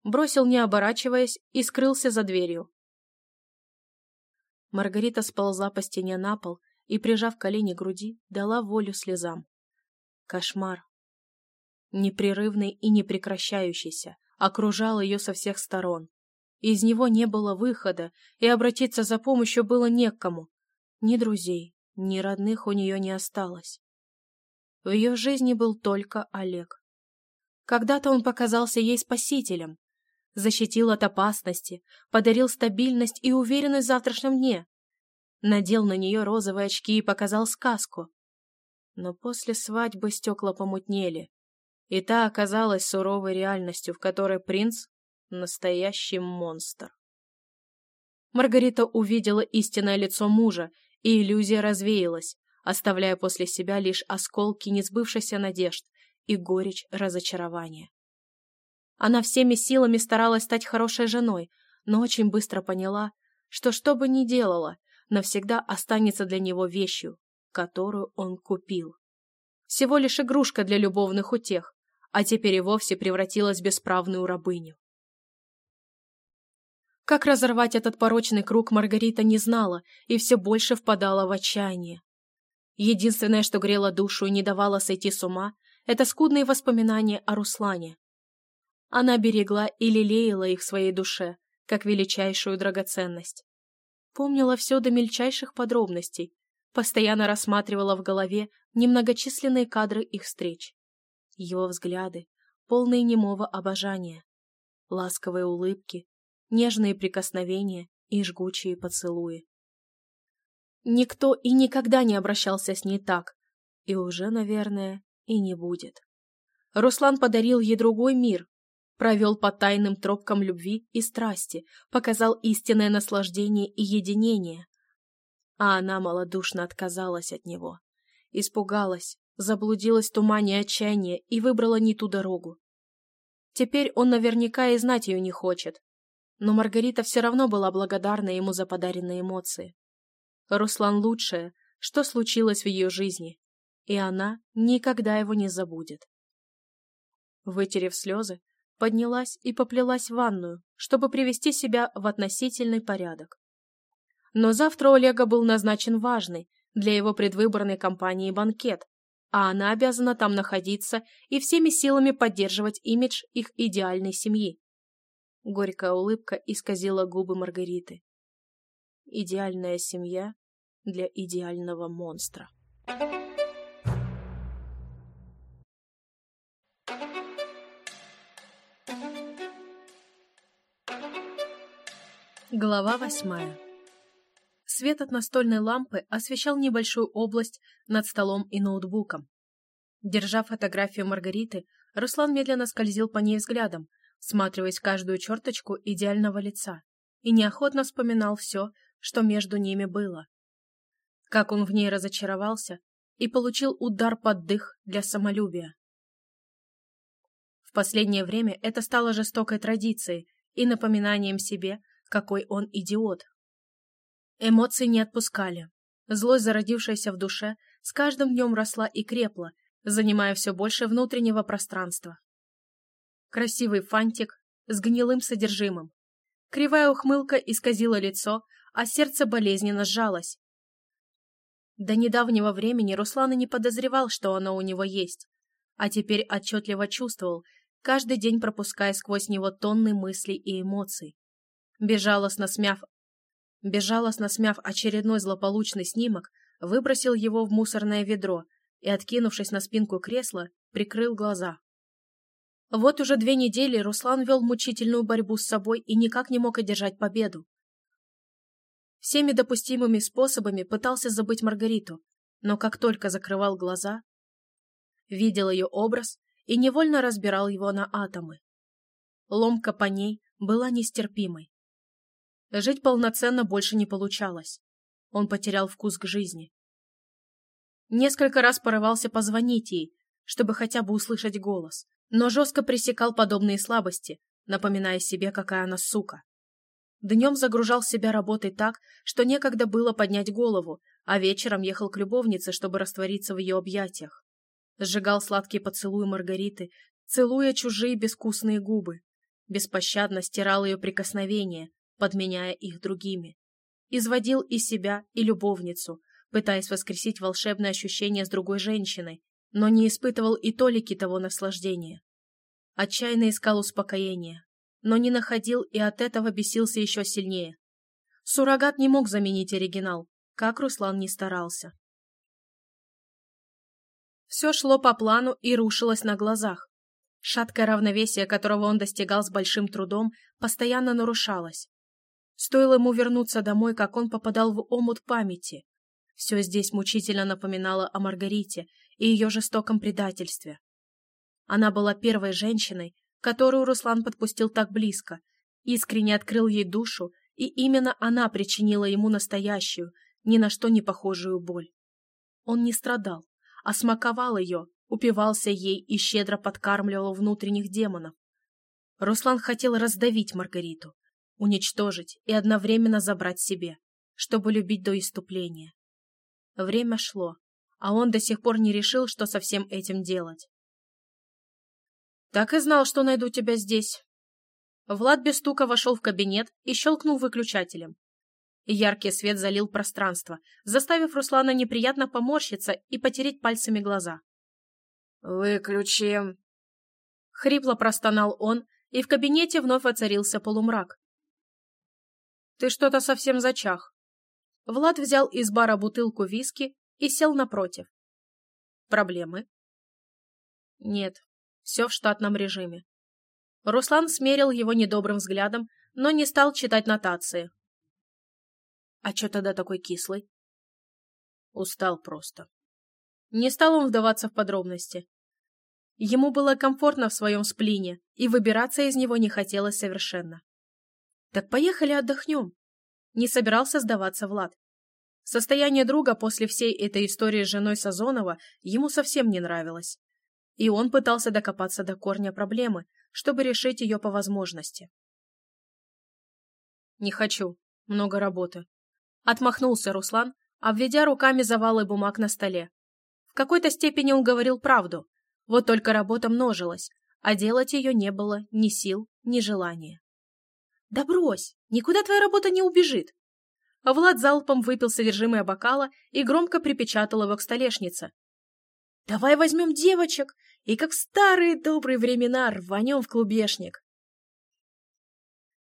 Бросил, не оборачиваясь, и скрылся за дверью. Маргарита сползла по стене на пол и, прижав колени к груди, дала волю слезам. Кошмар. Непрерывный и непрекращающийся, окружал ее со всех сторон. Из него не было выхода, и обратиться за помощью было не к кому. Ни друзей, ни родных у нее не осталось. В ее жизни был только Олег. Когда-то он показался ей спасителем, защитил от опасности, подарил стабильность и уверенность в завтрашнем дне, надел на нее розовые очки и показал сказку. Но после свадьбы стекла помутнели, и та оказалась суровой реальностью, в которой принц — настоящий монстр. Маргарита увидела истинное лицо мужа и иллюзия развеялась, оставляя после себя лишь осколки несбывшихся надежд и горечь разочарования. Она всеми силами старалась стать хорошей женой, но очень быстро поняла, что что бы ни делала, навсегда останется для него вещью, которую он купил. Всего лишь игрушка для любовных утех, а теперь и вовсе превратилась в бесправную рабыню. Как разорвать этот порочный круг Маргарита не знала и все больше впадала в отчаяние. Единственное, что грело душу и не давало сойти с ума, это скудные воспоминания о Руслане. Она берегла и лелеяла их в своей душе, как величайшую драгоценность. Помнила все до мельчайших подробностей, постоянно рассматривала в голове немногочисленные кадры их встреч. Его взгляды, полные немого обожания, ласковые улыбки, нежные прикосновения и жгучие поцелуи. Никто и никогда не обращался с ней так, и уже, наверное, и не будет. Руслан подарил ей другой мир, провел по тайным тропкам любви и страсти, показал истинное наслаждение и единение. А она малодушно отказалась от него. Испугалась, заблудилась в тумане отчаяния и выбрала не ту дорогу. Теперь он наверняка и знать ее не хочет, но Маргарита все равно была благодарна ему за подаренные эмоции. Руслан лучшее, что случилось в ее жизни, и она никогда его не забудет. Вытерев слезы, поднялась и поплелась в ванную, чтобы привести себя в относительный порядок. Но завтра у Олега был назначен важный для его предвыборной кампании банкет, а она обязана там находиться и всеми силами поддерживать имидж их идеальной семьи. Горькая улыбка исказила губы Маргариты. Идеальная семья для идеального монстра. Глава восьмая Свет от настольной лампы освещал небольшую область над столом и ноутбуком. Держа фотографию Маргариты, Руслан медленно скользил по ней взглядом, всматриваясь в каждую черточку идеального лица, и неохотно вспоминал все, что между ними было. Как он в ней разочаровался и получил удар под дых для самолюбия. В последнее время это стало жестокой традицией и напоминанием себе, какой он идиот. Эмоции не отпускали. Злость, зародившаяся в душе, с каждым днем росла и крепла, занимая все больше внутреннего пространства. Красивый фантик с гнилым содержимым. Кривая ухмылка исказила лицо, а сердце болезненно сжалось. До недавнего времени Руслан и не подозревал, что оно у него есть, а теперь отчетливо чувствовал, каждый день пропуская сквозь него тонны мыслей и эмоций. Безжалостно смяв, безжалостно смяв очередной злополучный снимок, выбросил его в мусорное ведро и, откинувшись на спинку кресла, прикрыл глаза. Вот уже две недели Руслан вел мучительную борьбу с собой и никак не мог одержать победу. Всеми допустимыми способами пытался забыть Маргариту, но как только закрывал глаза, видел ее образ и невольно разбирал его на атомы. Ломка по ней была нестерпимой. Жить полноценно больше не получалось. Он потерял вкус к жизни. Несколько раз порывался позвонить ей, чтобы хотя бы услышать голос, но жестко пресекал подобные слабости, напоминая себе, какая она сука. Днем загружал себя работой так, что некогда было поднять голову, а вечером ехал к любовнице, чтобы раствориться в ее объятиях. Сжигал сладкие поцелуи Маргариты, целуя чужие безвкусные губы. Беспощадно стирал ее прикосновения, подменяя их другими. Изводил и себя, и любовницу, пытаясь воскресить волшебное ощущение с другой женщиной, но не испытывал и толики того наслаждения. Отчаянно искал успокоения, но не находил и от этого бесился еще сильнее. Суррогат не мог заменить оригинал, как Руслан не старался. Все шло по плану и рушилось на глазах. Шаткое равновесие, которого он достигал с большим трудом, постоянно нарушалось. Стоило ему вернуться домой, как он попадал в омут памяти. Все здесь мучительно напоминало о Маргарите и ее жестоком предательстве. Она была первой женщиной, которую Руслан подпустил так близко, искренне открыл ей душу, и именно она причинила ему настоящую, ни на что не похожую боль. Он не страдал, а смаковал ее, упивался ей и щедро подкармливал внутренних демонов. Руслан хотел раздавить Маргариту, уничтожить и одновременно забрать себе, чтобы любить до иступления. Время шло, а он до сих пор не решил, что со всем этим делать. «Так и знал, что найду тебя здесь». Влад без стука вошел в кабинет и щелкнул выключателем. Яркий свет залил пространство, заставив Руслана неприятно поморщиться и потереть пальцами глаза. «Выключим!» Хрипло простонал он, и в кабинете вновь воцарился полумрак. «Ты что-то совсем зачах». Влад взял из бара бутылку виски и сел напротив. «Проблемы?» «Нет, все в штатном режиме. Руслан смерил его недобрым взглядом, но не стал читать нотации. А че тогда такой кислый? Устал просто. Не стал он вдаваться в подробности. Ему было комфортно в своем сплине, и выбираться из него не хотелось совершенно. Так поехали отдохнем. Не собирался сдаваться Влад. Состояние друга после всей этой истории с женой Сазонова ему совсем не нравилось и он пытался докопаться до корня проблемы, чтобы решить ее по возможности. «Не хочу. Много работы». Отмахнулся Руслан, обведя руками завалы бумаг на столе. В какой-то степени он говорил правду, вот только работа множилась, а делать ее не было ни сил, ни желания. «Да брось! Никуда твоя работа не убежит!» Влад залпом выпил содержимое бокала и громко припечатал его к столешнице. «Давай возьмем девочек и как в старые добрые времена рванем в клубешник.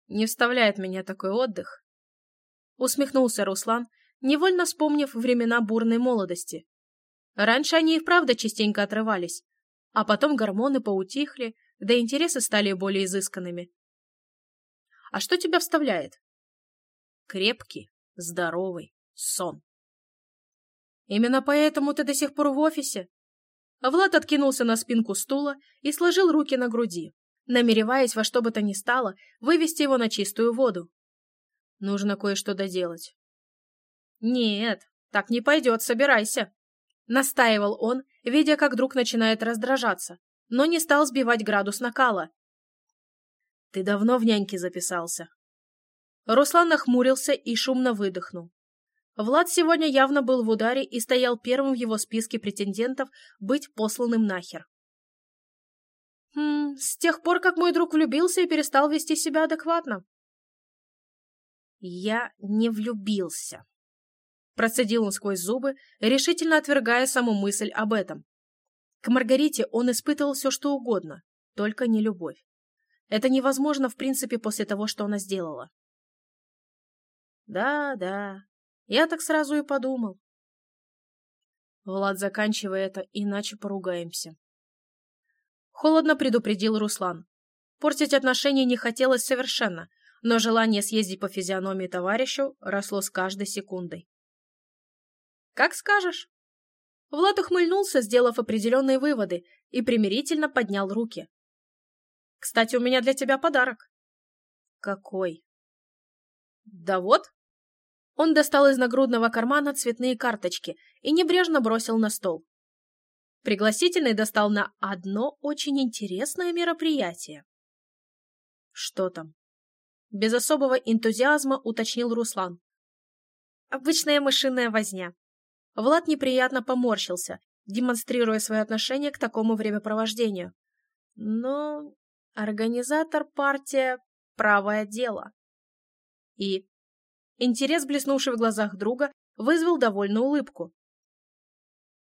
Не вставляет меня такой отдых. Усмехнулся Руслан, невольно вспомнив времена бурной молодости. Раньше они и вправду частенько отрывались, а потом гормоны поутихли, да интересы стали более изысканными. А что тебя вставляет? Крепкий, здоровый, сон. Именно поэтому ты до сих пор в офисе? Влад откинулся на спинку стула и сложил руки на груди, намереваясь во что бы то ни стало вывести его на чистую воду. Нужно кое-что доделать. Нет, так не пойдет, собирайся. Настаивал он, видя, как друг начинает раздражаться, но не стал сбивать градус накала. «Ты давно в няньки записался?» Руслан нахмурился и шумно выдохнул. Влад сегодня явно был в ударе и стоял первым в его списке претендентов быть посланным нахер. Хм, с тех пор, как мой друг влюбился и перестал вести себя адекватно. Я не влюбился. Процедил он сквозь зубы, решительно отвергая саму мысль об этом. К Маргарите он испытывал все, что угодно, только не любовь. Это невозможно, в принципе, после того, что она сделала. Да, да, я так сразу и подумал. Влад, заканчивая это, иначе поругаемся. Холодно предупредил Руслан. Портить отношения не хотелось совершенно, но желание съездить по физиономии товарищу росло с каждой секундой. «Как скажешь». Влад ухмыльнулся, сделав определенные выводы, и примирительно поднял руки. «Кстати, у меня для тебя подарок». «Какой?» «Да вот». Он достал из нагрудного кармана цветные карточки и небрежно бросил на стол. Пригласительный достал на одно очень интересное мероприятие. «Что там?» Без особого энтузиазма уточнил Руслан. «Обычная мышиная возня», Влад неприятно поморщился, демонстрируя свое отношение к такому времяпровождению. Но организатор партия «Правое дело». И интерес, блеснувший в глазах друга, вызвал довольную улыбку.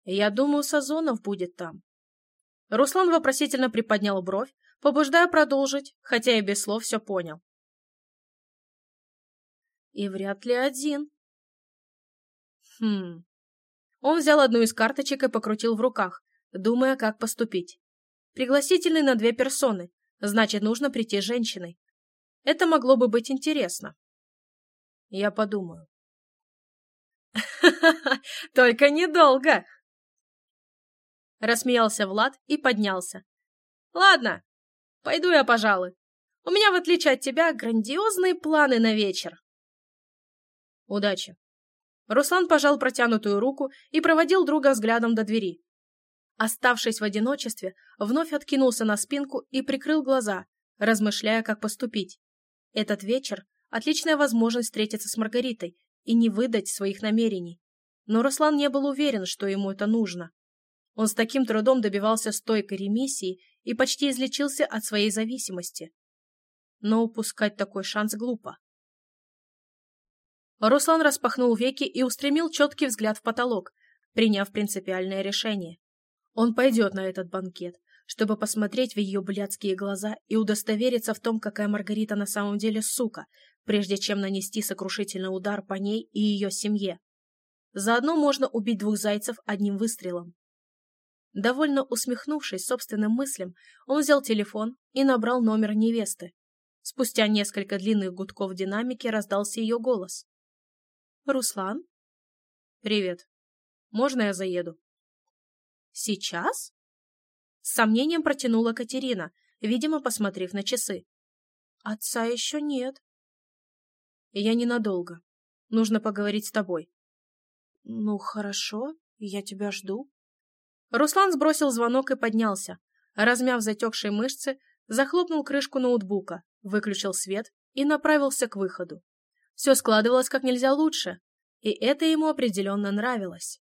«Я думаю, Сазонов будет там». Руслан вопросительно приподнял бровь, побуждая продолжить, хотя и без слов все понял. «И вряд ли один». «Хм, он взял одну из карточек и покрутил в руках, думая, как поступить. Пригласительный на две персоны, значит, нужно прийти женщиной. Это могло бы быть интересно. Я подумаю. [laughs] Только недолго!» Рассмеялся Влад и поднялся. «Ладно, пойду я, пожалуй. У меня, в отличие от тебя, грандиозные планы на вечер». «Удачи!» Руслан пожал протянутую руку и проводил друга взглядом до двери. Оставшись в одиночестве, вновь откинулся на спинку и прикрыл глаза, размышляя, как поступить. Этот вечер – отличная возможность встретиться с Маргаритой и не выдать своих намерений. Но Руслан не был уверен, что ему это нужно. Он с таким трудом добивался стойкой ремиссии и почти излечился от своей зависимости. Но упускать такой шанс глупо. Руслан распахнул веки и устремил четкий взгляд в потолок, приняв принципиальное решение. Он пойдет на этот банкет, чтобы посмотреть в ее блядские глаза и удостовериться в том, какая Маргарита на самом деле сука, прежде чем нанести сокрушительный удар по ней и ее семье. Заодно можно убить двух зайцев одним выстрелом. Довольно усмехнувшись собственным мыслям, он взял телефон и набрал номер невесты. Спустя несколько длинных гудков в динамике раздался ее голос. «Руслан?» «Привет. Можно я заеду?» «Сейчас?» С сомнением протянула Катерина, видимо, посмотрев на часы. «Отца еще нет». «Я ненадолго. Нужно поговорить с тобой». «Ну, хорошо, я тебя жду». Руслан сбросил звонок и поднялся. Размяв затекшие мышцы, захлопнул крышку ноутбука, выключил свет и направился к выходу. Все складывалось как нельзя лучше, и это ему определенно нравилось.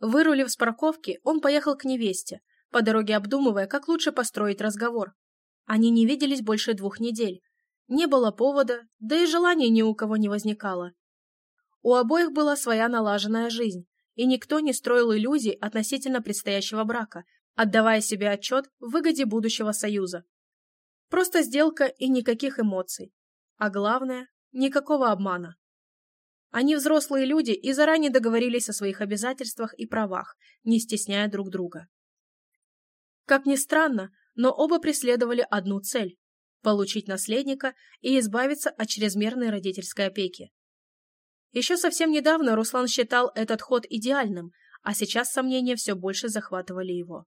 Вырулив с парковки, он поехал к невесте, по дороге обдумывая, как лучше построить разговор. Они не виделись больше двух недель. Не было повода, да и желания ни у кого не возникало. У обоих была своя налаженная жизнь, и никто не строил иллюзий относительно предстоящего брака, отдавая себе отчет в выгоде будущего союза. Просто сделка и никаких эмоций. А главное, никакого обмана. Они взрослые люди и заранее договорились о своих обязательствах и правах, не стесняя друг друга. Как ни странно, но оба преследовали одну цель – получить наследника и избавиться от чрезмерной родительской опеки. Еще совсем недавно Руслан считал этот ход идеальным, а сейчас сомнения все больше захватывали его.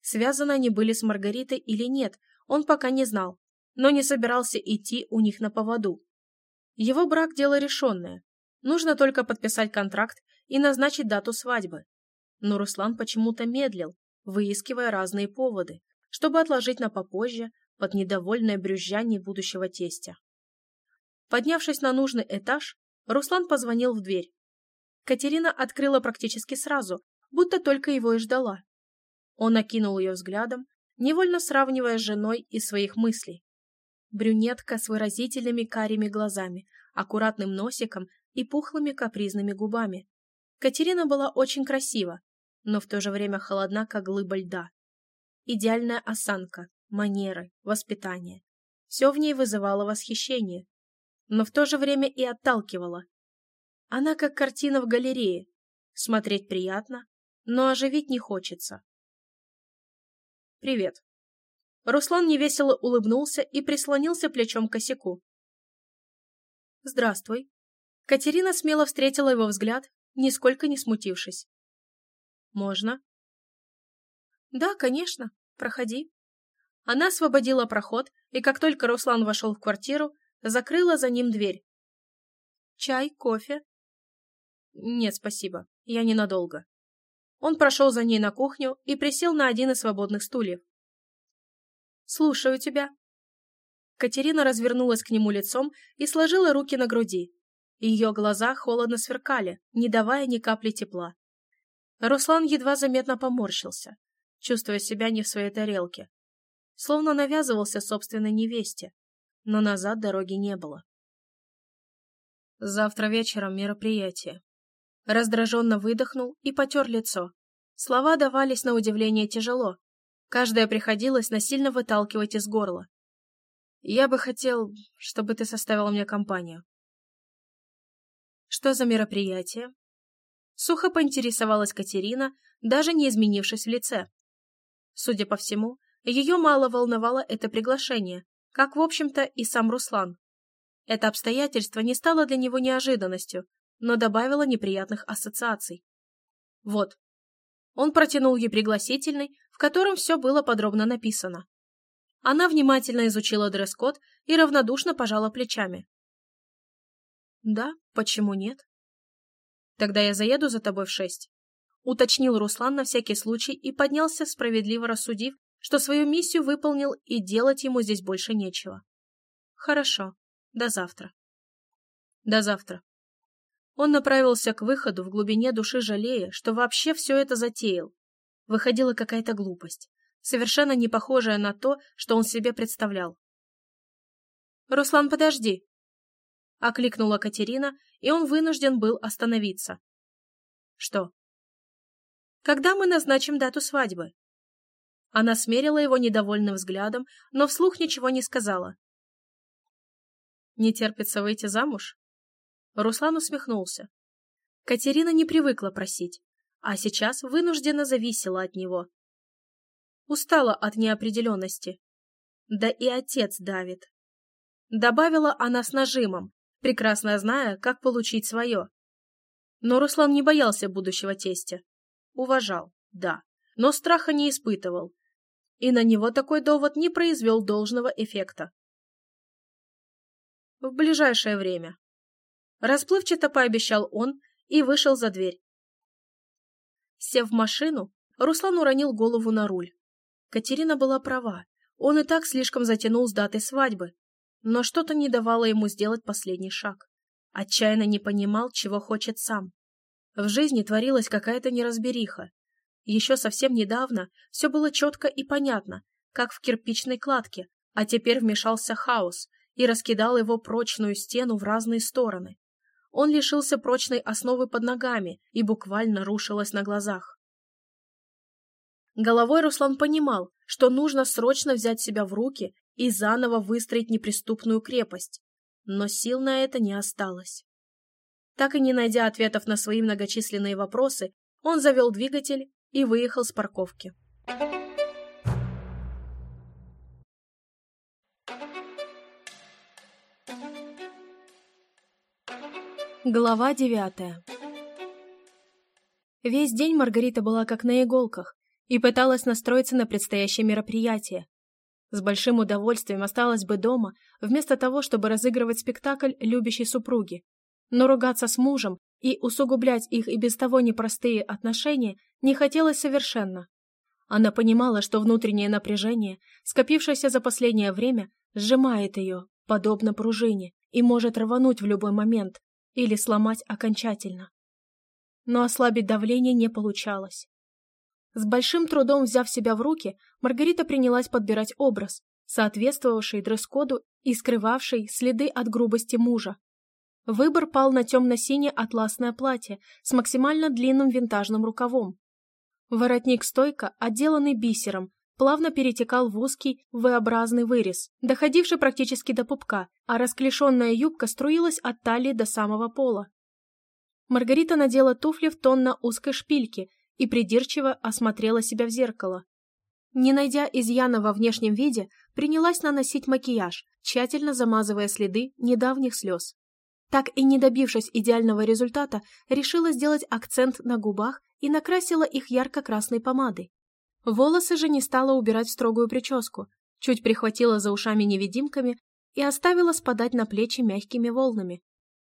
Связаны они были с Маргаритой или нет, он пока не знал, но не собирался идти у них на поводу. Его брак – дело решенное. Нужно только подписать контракт и назначить дату свадьбы. Но Руслан почему-то медлил, выискивая разные поводы, чтобы отложить на попозже под недовольное брюзжание будущего тестя. Поднявшись на нужный этаж, Руслан позвонил в дверь. Катерина открыла практически сразу, будто только его и ждала. Он окинул ее взглядом, невольно сравнивая с женой из своих мыслей. Брюнетка с выразительными карими глазами, аккуратным носиком и пухлыми капризными губами. Катерина была очень красива, но в то же время холодна, как глыба льда. Идеальная осанка, манеры, воспитание. Все в ней вызывало восхищение, но в то же время и отталкивало. Она как картина в галерее. Смотреть приятно, но оживить не хочется. «Привет». Руслан невесело улыбнулся и прислонился плечом к косяку. «Здравствуй». Катерина смело встретила его взгляд, нисколько не смутившись. «Можно?» «Да, конечно. Проходи». Она освободила проход, и как только Руслан вошел в квартиру, закрыла за ним дверь. «Чай, кофе?» «Нет, спасибо. Я ненадолго». Он прошел за ней на кухню и присел на один из свободных стульев. «Слушаю тебя». Катерина развернулась к нему лицом и сложила руки на груди. Ее глаза холодно сверкали, не давая ни капли тепла. Руслан едва заметно поморщился, чувствуя себя не в своей тарелке. Словно навязывался собственной невесте, но назад дороги не было. Завтра вечером мероприятие. Раздраженно выдохнул и потер лицо. Слова давались на удивление тяжело. Каждое приходилось насильно выталкивать из горла. Я бы хотел, чтобы ты составила мне компанию. Что за мероприятие? Сухо поинтересовалась Катерина, даже не изменившись в лице. Судя по всему, ее мало волновало это приглашение, как, в общем-то, и сам Руслан. Это обстоятельство не стало для него неожиданностью, но добавило неприятных ассоциаций. Вот. Он протянул ей пригласительный, в котором все было подробно написано. Она внимательно изучила дресс-код и равнодушно пожала плечами. «Да, почему нет?» «Тогда я заеду за тобой в шесть», — уточнил Руслан на всякий случай и поднялся, справедливо рассудив, что свою миссию выполнил и делать ему здесь больше нечего. «Хорошо. До завтра». «До завтра», он направился к выходу в глубине души, жалея, что вообще все это затеял. Выходила какая-то глупость, совершенно не похожая на то, что он себе представлял. «Руслан, подожди!» — окликнула Катерина, и он вынужден был остановиться. «Что?» «Когда мы назначим дату свадьбы?» Она смерила его недовольным взглядом, но вслух ничего не сказала. «Не терпится выйти замуж?» Руслан усмехнулся. Катерина не привыкла просить, а сейчас вынужденно зависела от него. Устала от неопределенности. Да и отец давит. Добавила она с нажимом, прекрасно зная, как получить свое. Но Руслан не боялся будущего тестя. Уважал, да, но страха не испытывал. И на него такой довод не произвел должного эффекта. В ближайшее время. Расплывчато пообещал он и вышел за дверь. Сев в машину, Руслан уронил голову на руль. Катерина была права, он и так слишком затянул с датой свадьбы, но что-то не давало ему сделать последний шаг. Отчаянно не понимал, чего хочет сам. В жизни творилась какая-то неразбериха. Еще совсем недавно все было четко и понятно, как в кирпичной кладке, а теперь вмешался хаос и раскидал его прочную стену в разные стороны он лишился прочной основы под ногами и буквально рушилась на глазах. Головой Руслан понимал, что нужно срочно взять себя в руки и заново выстроить неприступную крепость, но сил на это не осталось. Так и не найдя ответов на свои многочисленные вопросы, он завел двигатель и выехал с парковки. Глава девятая Весь день Маргарита была как на иголках и пыталась настроиться на предстоящее мероприятие. С большим удовольствием осталась бы дома, вместо того, чтобы разыгрывать спектакль любящей супруги. Но ругаться с мужем и усугублять их и без того непростые отношения не хотелось совершенно. Она понимала, что внутреннее напряжение, скопившееся за последнее время, сжимает ее, подобно пружине, и может рвануть в любой момент или сломать окончательно. Но ослабить давление не получалось. С большим трудом взяв себя в руки, Маргарита принялась подбирать образ, соответствовавший дресс-коду и скрывавший следы от грубости мужа. Выбор пал на темно-синее атласное платье с максимально длинным винтажным рукавом. Воротник-стойка, отделанный бисером, плавно перетекал в узкий V-образный вырез, доходивший практически до пупка, а расклешенная юбка струилась от талии до самого пола. Маргарита надела туфли в тон на узкой шпильке и придирчиво осмотрела себя в зеркало. Не найдя изъяна во внешнем виде, принялась наносить макияж, тщательно замазывая следы недавних слез. Так и не добившись идеального результата, решила сделать акцент на губах и накрасила их ярко-красной помадой. Волосы же не стала убирать строгую прическу, чуть прихватила за ушами невидимками и оставила спадать на плечи мягкими волнами.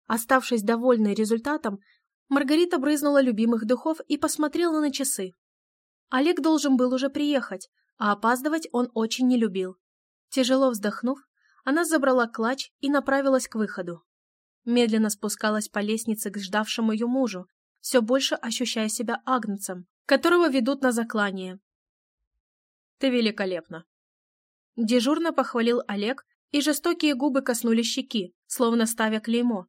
Оставшись довольной результатом, Маргарита брызнула любимых духов и посмотрела на часы. Олег должен был уже приехать, а опаздывать он очень не любил. Тяжело вздохнув, она забрала клатч и направилась к выходу. Медленно спускалась по лестнице к ждавшему ее мужу, все больше ощущая себя агнцем, которого ведут на заклание. «Ты великолепна!» Дежурно похвалил Олег, и жестокие губы коснулись щеки, словно ставя клеймо.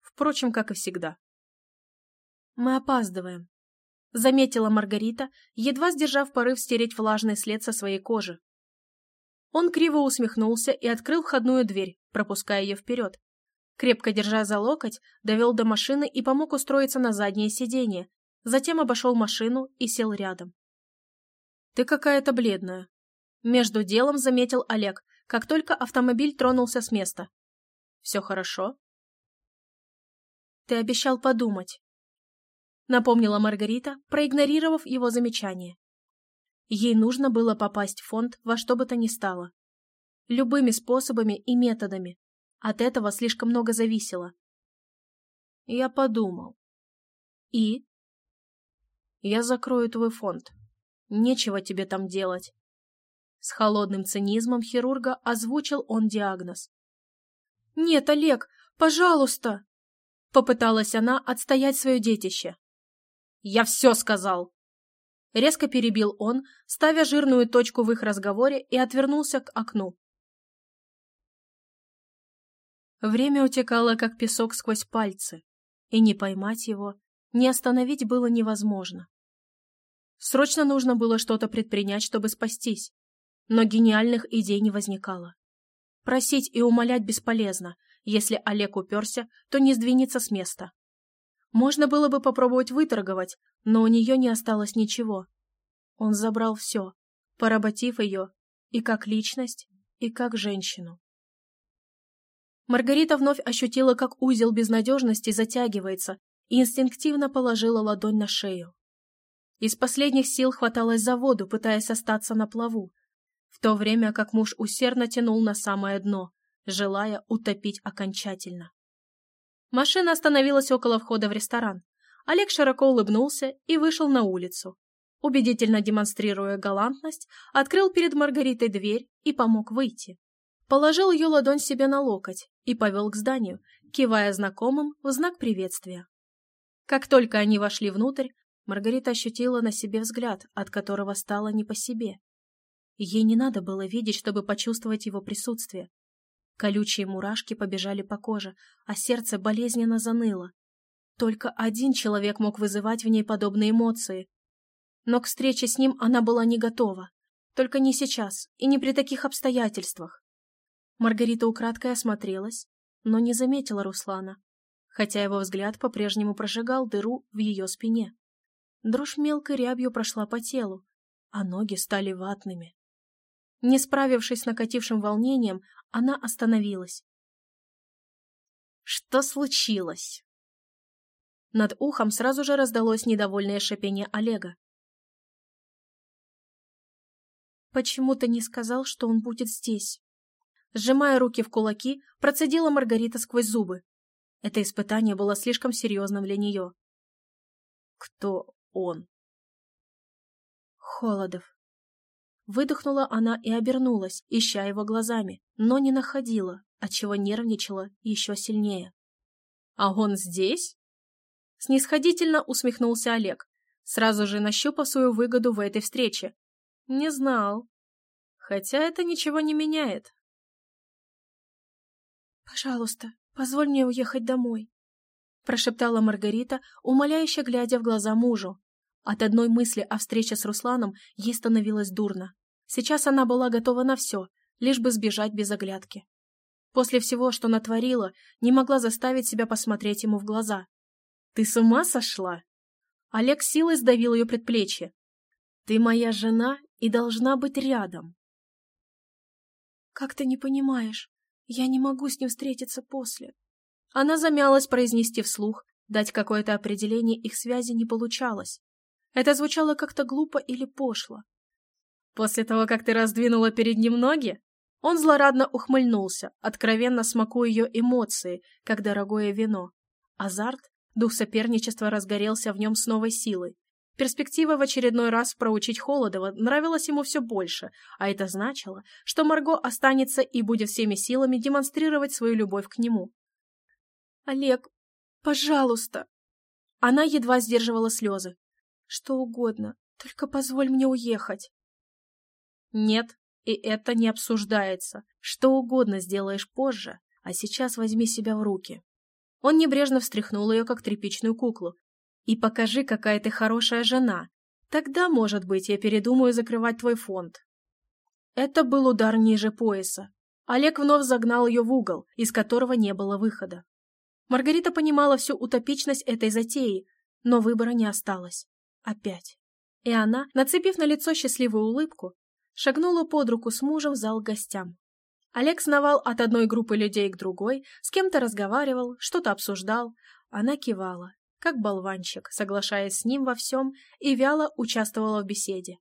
Впрочем, как и всегда. «Мы опаздываем», — заметила Маргарита, едва сдержав порыв стереть влажный след со своей кожи. Он криво усмехнулся и открыл входную дверь, пропуская ее вперед. Крепко держа за локоть, довел до машины и помог устроиться на заднее сиденье, затем обошел машину и сел рядом. «Ты какая-то бледная», — между делом заметил Олег, как только автомобиль тронулся с места. «Все хорошо?» «Ты обещал подумать», — напомнила Маргарита, проигнорировав его замечание. Ей нужно было попасть в фонд во что бы то ни стало. Любыми способами и методами, от этого слишком много зависело. Я подумал. И? Я закрою твой фонд. Нечего тебе там делать. С холодным цинизмом хирурга озвучил он диагноз. «Нет, Олег, пожалуйста!» Попыталась она отстоять свое детище. «Я все сказал!» Резко перебил он, ставя жирную точку в их разговоре и отвернулся к окну. Время утекало, как песок сквозь пальцы, и не поймать его, не остановить было невозможно. Срочно нужно было что-то предпринять, чтобы спастись, но гениальных идей не возникало. Просить и умолять бесполезно, если Олег уперся, то не сдвинется с места. Можно было бы попробовать выторговать, но у нее не осталось ничего. Он забрал все, поработив ее и как личность, и как женщину. Маргарита вновь ощутила, как узел безнадежности затягивается, и инстинктивно положила ладонь на шею. Из последних сил хваталась за воду, пытаясь остаться на плаву, в то время как муж усердно тянул на самое дно, желая утопить окончательно. Машина остановилась около входа в ресторан. Олег широко улыбнулся и вышел на улицу. Убедительно демонстрируя галантность, открыл перед Маргаритой дверь и помог выйти. Положил ее ладонь себе на локоть и повел к зданию, кивая знакомым в знак приветствия. Как только они вошли внутрь, Маргарита ощутила на себе взгляд, от которого стало не по себе. Ей не надо было видеть, чтобы почувствовать его присутствие. Колючие мурашки побежали по коже, а сердце болезненно заныло. Только один человек мог вызывать в ней подобные эмоции. Но к встрече с ним она была не готова. Только не сейчас и не при таких обстоятельствах. Маргарита украдкой осмотрелась, но не заметила Руслана, хотя его взгляд по-прежнему прожигал дыру в ее спине. Дрожь мелкой рябью прошла по телу, а ноги стали ватными. Не справившись с накатившим волнением, она остановилась. «Что случилось?» Над ухом сразу же раздалось недовольное шипение Олега. «Почему ты не сказал, что он будет здесь?» Сжимая руки в кулаки, процедила Маргарита сквозь зубы. Это испытание было слишком серьезным для нее. Кто он? Холодов. Выдохнула она и обернулась, ища его глазами, но не находила, отчего нервничала еще сильнее. «А он здесь?» Снисходительно усмехнулся Олег, сразу же нащупав свою выгоду в этой встрече. «Не знал. Хотя это ничего не меняет». «Пожалуйста, позволь мне уехать домой», прошептала Маргарита, умоляюще глядя в глаза мужу. От одной мысли о встрече с Русланом ей становилось дурно. Сейчас она была готова на все, лишь бы сбежать без оглядки. После всего, что натворила, не могла заставить себя посмотреть ему в глаза. «Ты с ума сошла?» Олег силой сдавил ее предплечье. «Ты моя жена и должна быть рядом». «Как ты не понимаешь? Я не могу с ним встретиться после». Она замялась произнести вслух, дать какое-то определение их связи не получалось. Это звучало как-то глупо или пошло. После того, как ты раздвинула перед ним ноги, он злорадно ухмыльнулся, откровенно смакуя ее эмоции, как дорогое вино. Азарт, дух соперничества разгорелся в нем с новой силой. Перспектива в очередной раз проучить Холодова нравилась ему все больше, а это значило, что Марго останется и будет всеми силами демонстрировать свою любовь к нему. «Олег, пожалуйста!» Она едва сдерживала слезы. «Что угодно, только позволь мне уехать!» «Нет, и это не обсуждается. Что угодно сделаешь позже, а сейчас возьми себя в руки. Он небрежно встряхнул ее, как тряпичную куклу. И покажи, какая ты хорошая жена. Тогда, может быть, я передумаю закрывать твой фонд. Это был удар ниже пояса. Олег вновь загнал ее в угол, из которого не было выхода. Маргарита понимала всю утопичность этой затеи, но выбора не осталось. Опять. И она, нацепив на лицо счастливую улыбку, шагнула под руку с мужем в зал гостям. Олег сновал от одной группы людей к другой, с кем-то разговаривал, что-то обсуждал. Она кивала, как болванчик, соглашаясь с ним во всем, и вяло участвовала в беседе.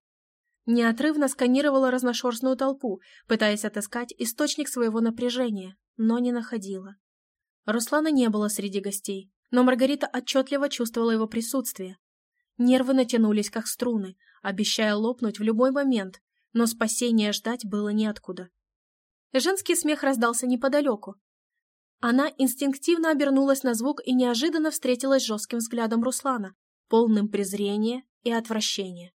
Неотрывно сканировала разношерстную толпу, пытаясь отыскать источник своего напряжения, но не находила. Руслана не было среди гостей, но Маргарита отчетливо чувствовала его присутствие. Нервы натянулись, как струны, обещая лопнуть в любой момент, но спасения ждать было неоткуда. Женский смех раздался неподалеку. Она инстинктивно обернулась на звук и неожиданно встретилась с жестким взглядом Руслана, полным презрения и отвращения.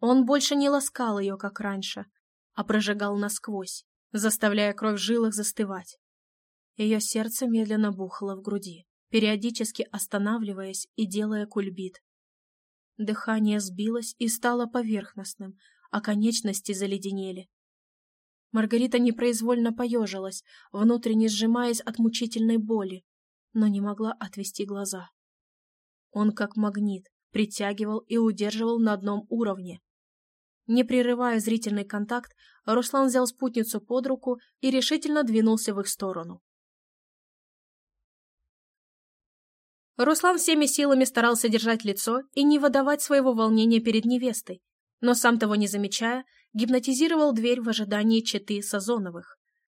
Он больше не ласкал ее, как раньше, а прожигал насквозь, заставляя кровь в жилах застывать. Ее сердце медленно бухало в груди, периодически останавливаясь и делая кульбит. Дыхание сбилось и стало поверхностным, а конечности заледенели. Маргарита непроизвольно поежилась, внутренне сжимаясь от мучительной боли, но не могла отвести глаза. Он, как магнит, притягивал и удерживал на одном уровне. Не прерывая зрительный контакт, Руслан взял спутницу под руку и решительно двинулся в их сторону. Руслан всеми силами старался держать лицо и не выдавать своего волнения перед невестой, но сам того не замечая, гипнотизировал дверь в ожидании четы Сазоновых.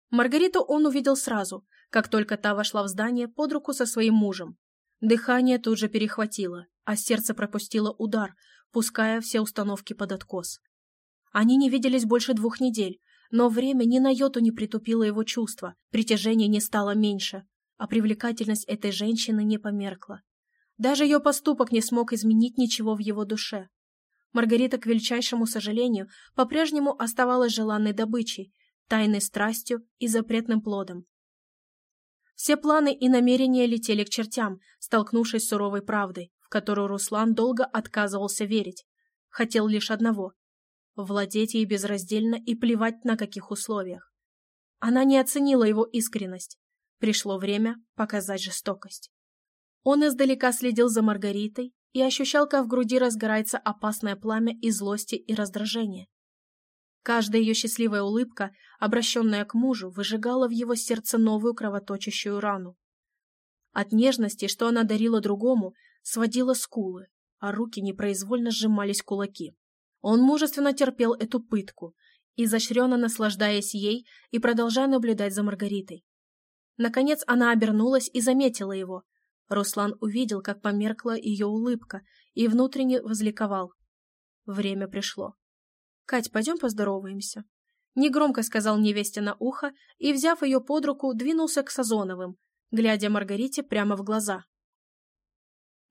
Маргариту он увидел сразу, как только та вошла в здание под руку со своим мужем. Дыхание тут же перехватило, а сердце пропустило удар, пуская все установки под откос. Они не виделись больше двух недель, но время ни на йоту не притупило его чувства, притяжение не стало меньше, а привлекательность этой женщины не померкла. Даже ее поступок не смог изменить ничего в его душе. Маргарита, к величайшему сожалению, по-прежнему оставалась желанной добычей, тайной страстью и запретным плодом. Все планы и намерения летели к чертям, столкнувшись с суровой правдой, в которую Руслан долго отказывался верить. Хотел лишь одного — владеть ей безраздельно и плевать на каких условиях. Она не оценила его искренность. Пришло время показать жестокость. Он издалека следил за Маргаритой, и ощущал, как в груди разгорается опасное пламя и злости и раздражения. Каждая ее счастливая улыбка, обращенная к мужу, выжигала в его сердце новую кровоточащую рану. От нежности, что она дарила другому, сводила скулы, а руки непроизвольно сжимались кулаки. Он мужественно терпел эту пытку, изощренно наслаждаясь ей и продолжая наблюдать за Маргаритой. Наконец она обернулась и заметила его. Руслан увидел, как померкла ее улыбка, и внутренне возликовал. Время пришло. «Кать, пойдем поздороваемся». Негромко сказал невесте на ухо и, взяв ее под руку, двинулся к Сазоновым, глядя Маргарите прямо в глаза.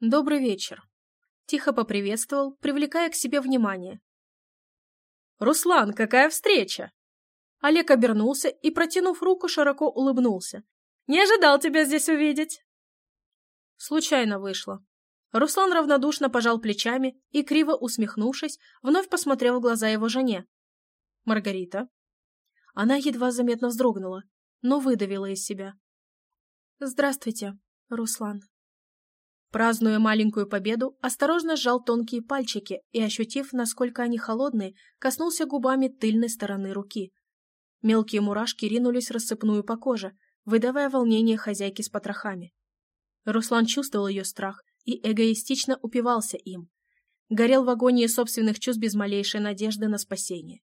«Добрый вечер», — тихо поприветствовал, привлекая к себе внимание. «Руслан, какая встреча!» Олег обернулся и, протянув руку, широко улыбнулся. «Не ожидал тебя здесь увидеть!» Случайно вышло. Руслан равнодушно пожал плечами и, криво усмехнувшись, вновь посмотрел в глаза его жене. «Маргарита?» Она едва заметно вздрогнула, но выдавила из себя. «Здравствуйте, Руслан». Празднуя маленькую победу, осторожно сжал тонкие пальчики и, ощутив, насколько они холодные, коснулся губами тыльной стороны руки. Мелкие мурашки ринулись рассыпную по коже, выдавая волнение хозяйки с потрохами. Руслан чувствовал ее страх и эгоистично упивался им. Горел в агонии собственных чувств без малейшей надежды на спасение.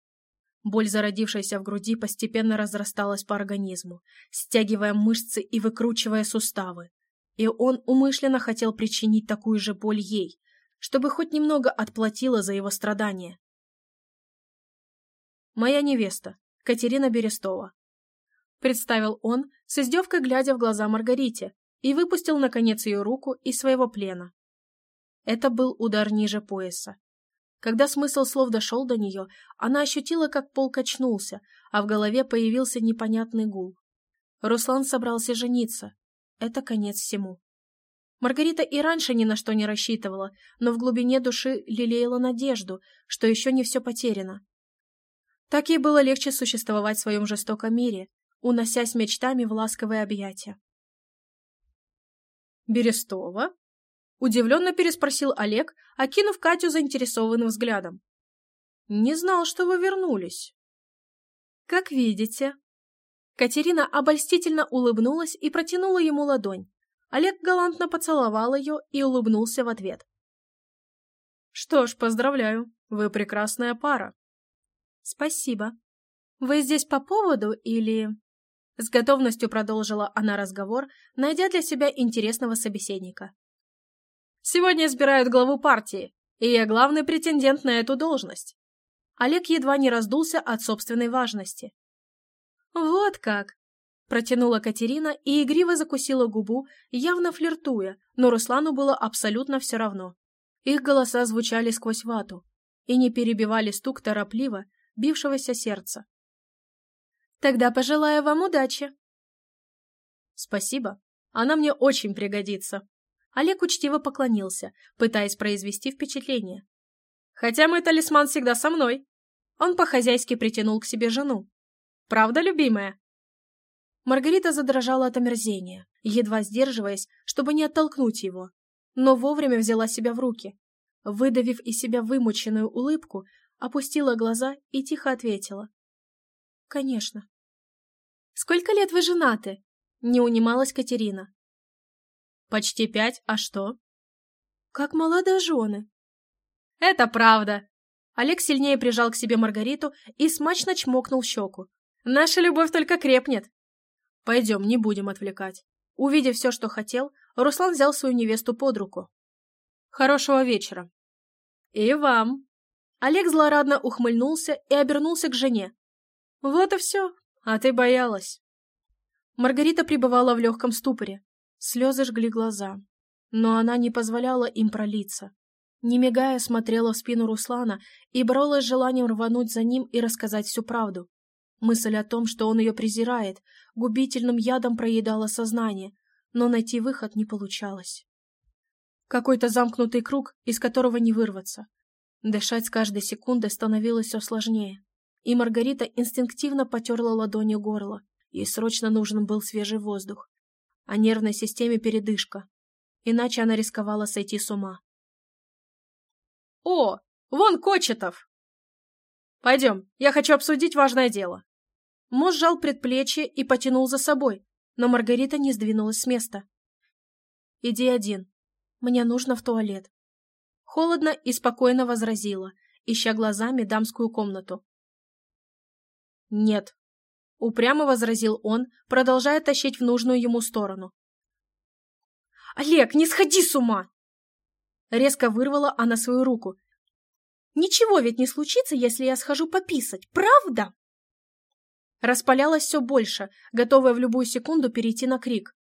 Боль, зародившаяся в груди, постепенно разрасталась по организму, стягивая мышцы и выкручивая суставы. И он умышленно хотел причинить такую же боль ей, чтобы хоть немного отплатила за его страдания. «Моя невеста, Катерина Берестова», — представил он, с издевкой глядя в глаза Маргарите, и выпустил, наконец, ее руку из своего плена. Это был удар ниже пояса. Когда смысл слов дошел до нее, она ощутила, как пол качнулся, а в голове появился непонятный гул. Руслан собрался жениться. Это конец всему. Маргарита и раньше ни на что не рассчитывала, но в глубине души лелеяла надежду, что еще не все потеряно. Так ей было легче существовать в своем жестоком мире, уносясь мечтами в ласковые объятия. «Берестова?» — удивленно переспросил Олег, окинув Катю заинтересованным взглядом. «Не знал, что вы вернулись». «Как видите». Катерина обольстительно улыбнулась и протянула ему ладонь. Олег галантно поцеловал ее и улыбнулся в ответ. «Что ж, поздравляю, вы прекрасная пара». «Спасибо. Вы здесь по поводу или...» С готовностью продолжила она разговор, найдя для себя интересного собеседника. «Сегодня избирают главу партии, и я главный претендент на эту должность». Олег едва не раздулся от собственной важности. «Вот как!» Протянула Катерина и игриво закусила губу, явно флиртуя, но Руслану было абсолютно все равно. Их голоса звучали сквозь вату и не перебивали стук торопливо бившегося сердца. Тогда пожелаю вам удачи. Спасибо. Она мне очень пригодится. Олег учтиво поклонился, пытаясь произвести впечатление. Хотя мой талисман всегда со мной. Он по-хозяйски притянул к себе жену. Правда, любимая? Маргарита задрожала от омерзения, едва сдерживаясь, чтобы не оттолкнуть его, но вовремя взяла себя в руки. Выдавив из себя вымученную улыбку, опустила глаза и тихо ответила. «Конечно». «Сколько лет вы женаты?» — не унималась Катерина. «Почти пять, а что?» «Как молодожены». «Это правда!» Олег сильнее прижал к себе Маргариту и смачно чмокнул щеку. «Наша любовь только крепнет!» «Пойдем, не будем отвлекать». Увидев все, что хотел, Руслан взял свою невесту под руку. «Хорошего вечера!» «И вам!» Олег злорадно ухмыльнулся и обернулся к жене. Вот и все. А ты боялась. Маргарита пребывала в легком ступоре. Слезы жгли глаза. Но она не позволяла им пролиться. Не мигая, смотрела в спину Руслана и боролась с желанием рвануть за ним и рассказать всю правду. Мысль о том, что он ее презирает, губительным ядом проедала сознание, но найти выход не получалось. Какой-то замкнутый круг, из которого не вырваться. Дышать с каждой секундой становилось все сложнее и Маргарита инстинктивно потерла ладонью горло. Ей срочно нужен был свежий воздух. А нервной системе передышка. Иначе она рисковала сойти с ума. «О, вон Кочетов!» «Пойдем, я хочу обсудить важное дело». Муж сжал предплечье и потянул за собой, но Маргарита не сдвинулась с места. «Иди один. Мне нужно в туалет». Холодно и спокойно возразила, ища глазами дамскую комнату. «Нет». Упрямо возразил он, продолжая тащить в нужную ему сторону. «Олег, не сходи с ума!» Резко вырвала она свою руку. «Ничего ведь не случится, если я схожу пописать, правда?» Распалялась все больше, готовая в любую секунду перейти на крик.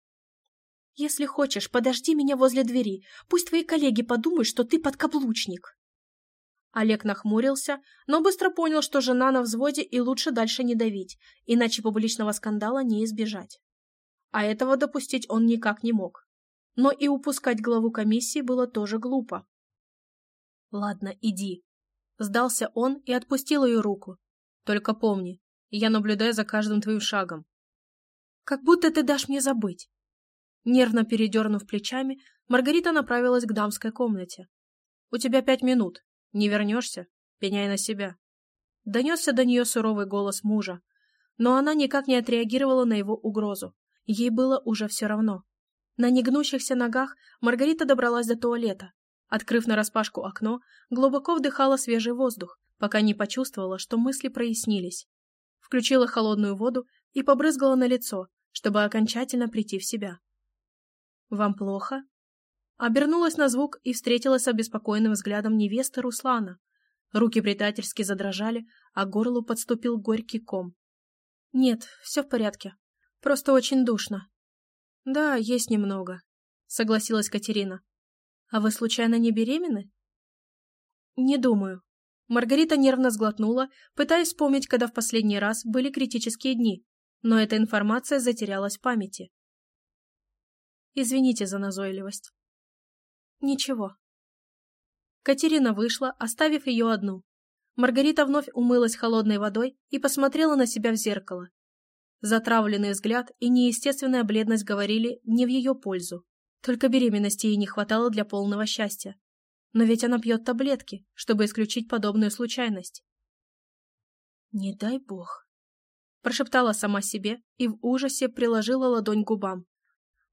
«Если хочешь, подожди меня возле двери. Пусть твои коллеги подумают, что ты подкаблучник». Олег нахмурился, но быстро понял, что жена на взводе и лучше дальше не давить, иначе публичного скандала не избежать. А этого допустить он никак не мог. Но и упускать главу комиссии было тоже глупо. «Ладно, иди». Сдался он и отпустил ее руку. «Только помни, я наблюдаю за каждым твоим шагом». «Как будто ты дашь мне забыть». Нервно передернув плечами, Маргарита направилась к дамской комнате. «У тебя пять минут. Не вернешься? Пеняй на себя». Донесся до нее суровый голос мужа, но она никак не отреагировала на его угрозу. Ей было уже все равно. На негнущихся ногах Маргарита добралась до туалета. Открыв нараспашку окно, глубоко вдыхала свежий воздух, пока не почувствовала, что мысли прояснились. Включила холодную воду и побрызгала на лицо, чтобы окончательно прийти в себя. «Вам плохо?» Обернулась на звук и встретилась с обеспокоенным взглядом невесты Руслана. Руки предательски задрожали, а горлу подступил горький ком. «Нет, все в порядке. Просто очень душно». «Да, есть немного», — согласилась Катерина. «А вы случайно не беременны?» «Не думаю». Маргарита нервно сглотнула, пытаясь вспомнить, когда в последний раз были критические дни, но эта информация затерялась в памяти. Извините за назойливость. Ничего. Катерина вышла, оставив ее одну. Маргарита вновь умылась холодной водой и посмотрела на себя в зеркало. Затравленный взгляд и неестественная бледность говорили не в ее пользу. Только беременности ей не хватало для полного счастья. Но ведь она пьет таблетки, чтобы исключить подобную случайность. «Не дай бог», — прошептала сама себе и в ужасе приложила ладонь к губам.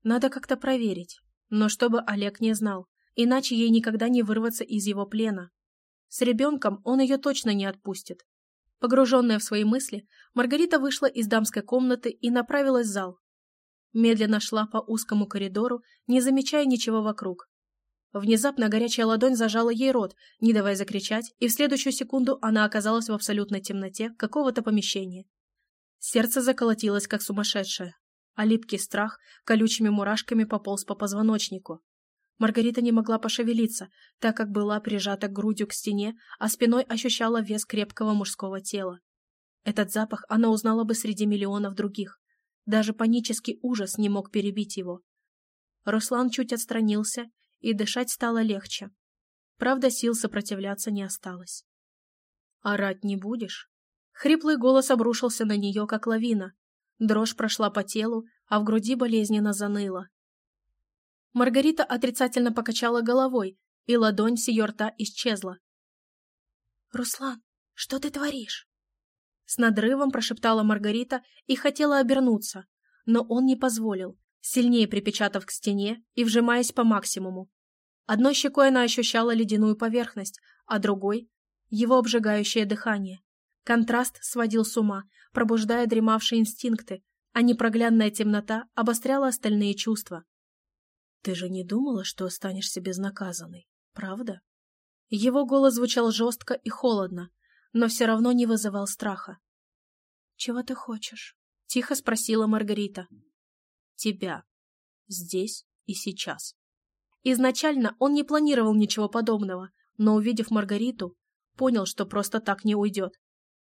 Надо как-то проверить, но чтобы Олег не знал, иначе ей никогда не вырваться из его плена. С ребенком он ее точно не отпустит. Погруженная в свои мысли, Маргарита вышла из дамской комнаты и направилась в зал. Медленно шла по узкому коридору, не замечая ничего вокруг. Внезапно горячая ладонь зажала ей рот, не давая закричать, и в следующую секунду она оказалась в абсолютной темноте какого-то помещения. Сердце заколотилось, как сумасшедшее а липкий страх колючими мурашками пополз по позвоночнику. Маргарита не могла пошевелиться, так как была прижата грудью к стене, а спиной ощущала вес крепкого мужского тела. Этот запах она узнала бы среди миллионов других. Даже панический ужас не мог перебить его. Руслан чуть отстранился, и дышать стало легче. Правда, сил сопротивляться не осталось. «Орать не будешь?» Хриплый голос обрушился на нее, как лавина, Дрожь прошла по телу, а в груди болезненно заныло. Маргарита отрицательно покачала головой, и ладонь с ее рта исчезла. «Руслан, что ты творишь?» С надрывом прошептала Маргарита и хотела обернуться, но он не позволил, сильнее припечатав к стене и вжимаясь по максимуму. Одной щекой она ощущала ледяную поверхность, а другой — его обжигающее дыхание. Контраст сводил с ума, пробуждая дремавшие инстинкты, а непроглядная темнота обостряла остальные чувства. «Ты же не думала, что останешься безнаказанной, правда?» Его голос звучал жестко и холодно, но все равно не вызывал страха. «Чего ты хочешь?» — тихо спросила Маргарита. «Тебя. Здесь и сейчас». Изначально он не планировал ничего подобного, но, увидев Маргариту, понял, что просто так не уйдет.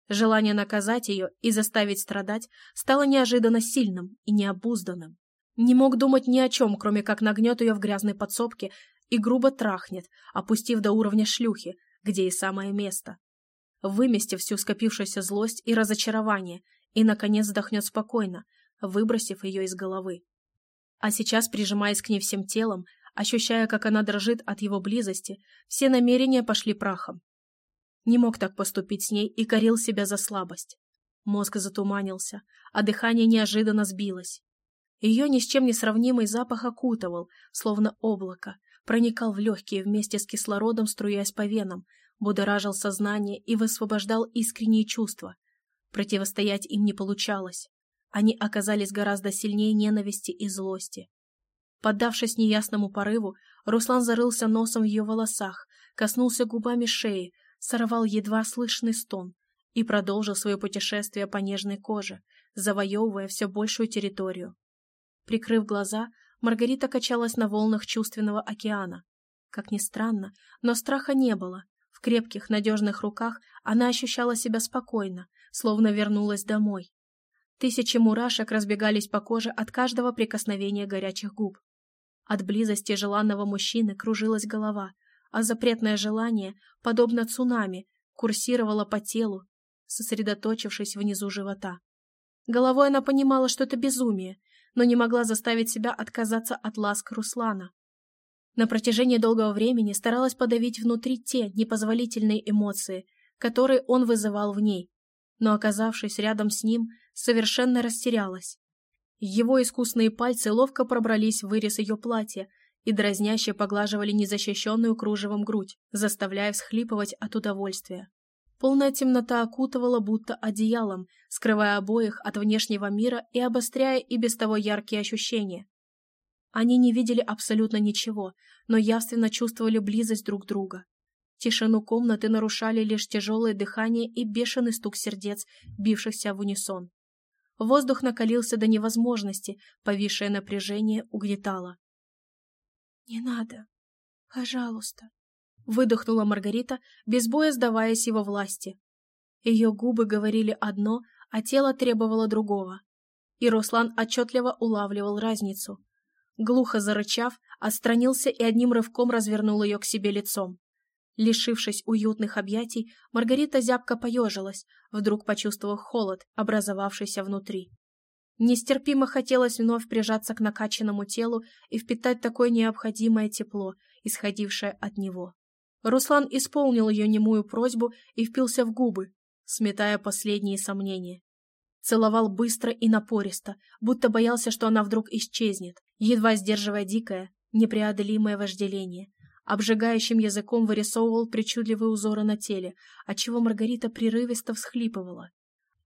Желание наказать ее и заставить страдать стало неожиданно сильным и необузданным. Не мог думать ни о чем, кроме как нагнет ее в грязной подсобке и грубо трахнет, опустив до уровня шлюхи, где и самое место. Выместив всю скопившуюся злость и разочарование, и, наконец, вздохнет спокойно, выбросив ее из головы. А сейчас, прижимаясь к ней всем телом, ощущая, как она дрожит от его близости, все намерения пошли прахом. Не мог так поступить с ней и корил себя за слабость. Мозг затуманился, а дыхание неожиданно сбилось. Ее ни с чем не сравнимый запах окутывал, словно облако, проникал в легкие вместе с кислородом, струясь по венам, будоражил сознание и высвобождал искренние чувства. Противостоять им не получалось. Они оказались гораздо сильнее ненависти и злости. Поддавшись неясному порыву, Руслан зарылся носом в ее волосах, коснулся губами шеи, сорвал едва слышный стон и продолжил свое путешествие по нежной коже, завоевывая все большую территорию. Прикрыв глаза, Маргарита качалась на волнах чувственного океана. Как ни странно, но страха не было. В крепких, надежных руках она ощущала себя спокойно, словно вернулась домой. Тысячи мурашек разбегались по коже от каждого прикосновения горячих губ. От близости желанного мужчины кружилась голова, а запретное желание, подобно цунами, курсировало по телу, сосредоточившись внизу живота. Головой она понимала, что это безумие, но не могла заставить себя отказаться от ласк Руслана. На протяжении долгого времени старалась подавить внутри те непозволительные эмоции, которые он вызывал в ней, но, оказавшись рядом с ним, совершенно растерялась. Его искусные пальцы ловко пробрались в вырез ее платья и дразняще поглаживали незащищенную кружевом грудь, заставляя всхлипывать от удовольствия. Полная темнота окутывала будто одеялом, скрывая обоих от внешнего мира и обостряя и без того яркие ощущения. Они не видели абсолютно ничего, но явственно чувствовали близость друг друга. Тишину комнаты нарушали лишь тяжелое дыхание и бешеный стук сердец, бившихся в унисон. Воздух накалился до невозможности, повисшее напряжение угнетало. «Не надо. Пожалуйста», — выдохнула Маргарита, без боя сдаваясь его власти. Ее губы говорили одно, а тело требовало другого. И Руслан отчетливо улавливал разницу. Глухо зарычав, отстранился и одним рывком развернул ее к себе лицом. Лишившись уютных объятий, Маргарита зябко поежилась, вдруг почувствовав холод, образовавшийся внутри. Нестерпимо хотелось вновь прижаться к накачанному телу и впитать такое необходимое тепло, исходившее от него. Руслан исполнил ее немую просьбу и впился в губы, сметая последние сомнения. Целовал быстро и напористо, будто боялся, что она вдруг исчезнет, едва сдерживая дикое, непреодолимое вожделение, обжигающим языком вырисовывал причудливые узоры на теле, отчего Маргарита прерывисто всхлипывала.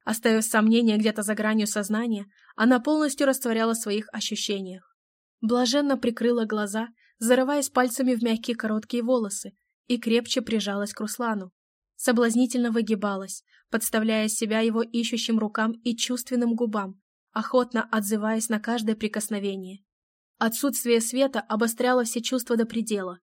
Оставив сомнения где-то за гранью сознания, она полностью растворяла в своих ощущениях. Блаженно прикрыла глаза, зарываясь пальцами в мягкие короткие волосы, и крепче прижалась к Руслану. Соблазнительно выгибалась, подставляя себя его ищущим рукам и чувственным губам, охотно отзываясь на каждое прикосновение. Отсутствие света обостряло все чувства до предела,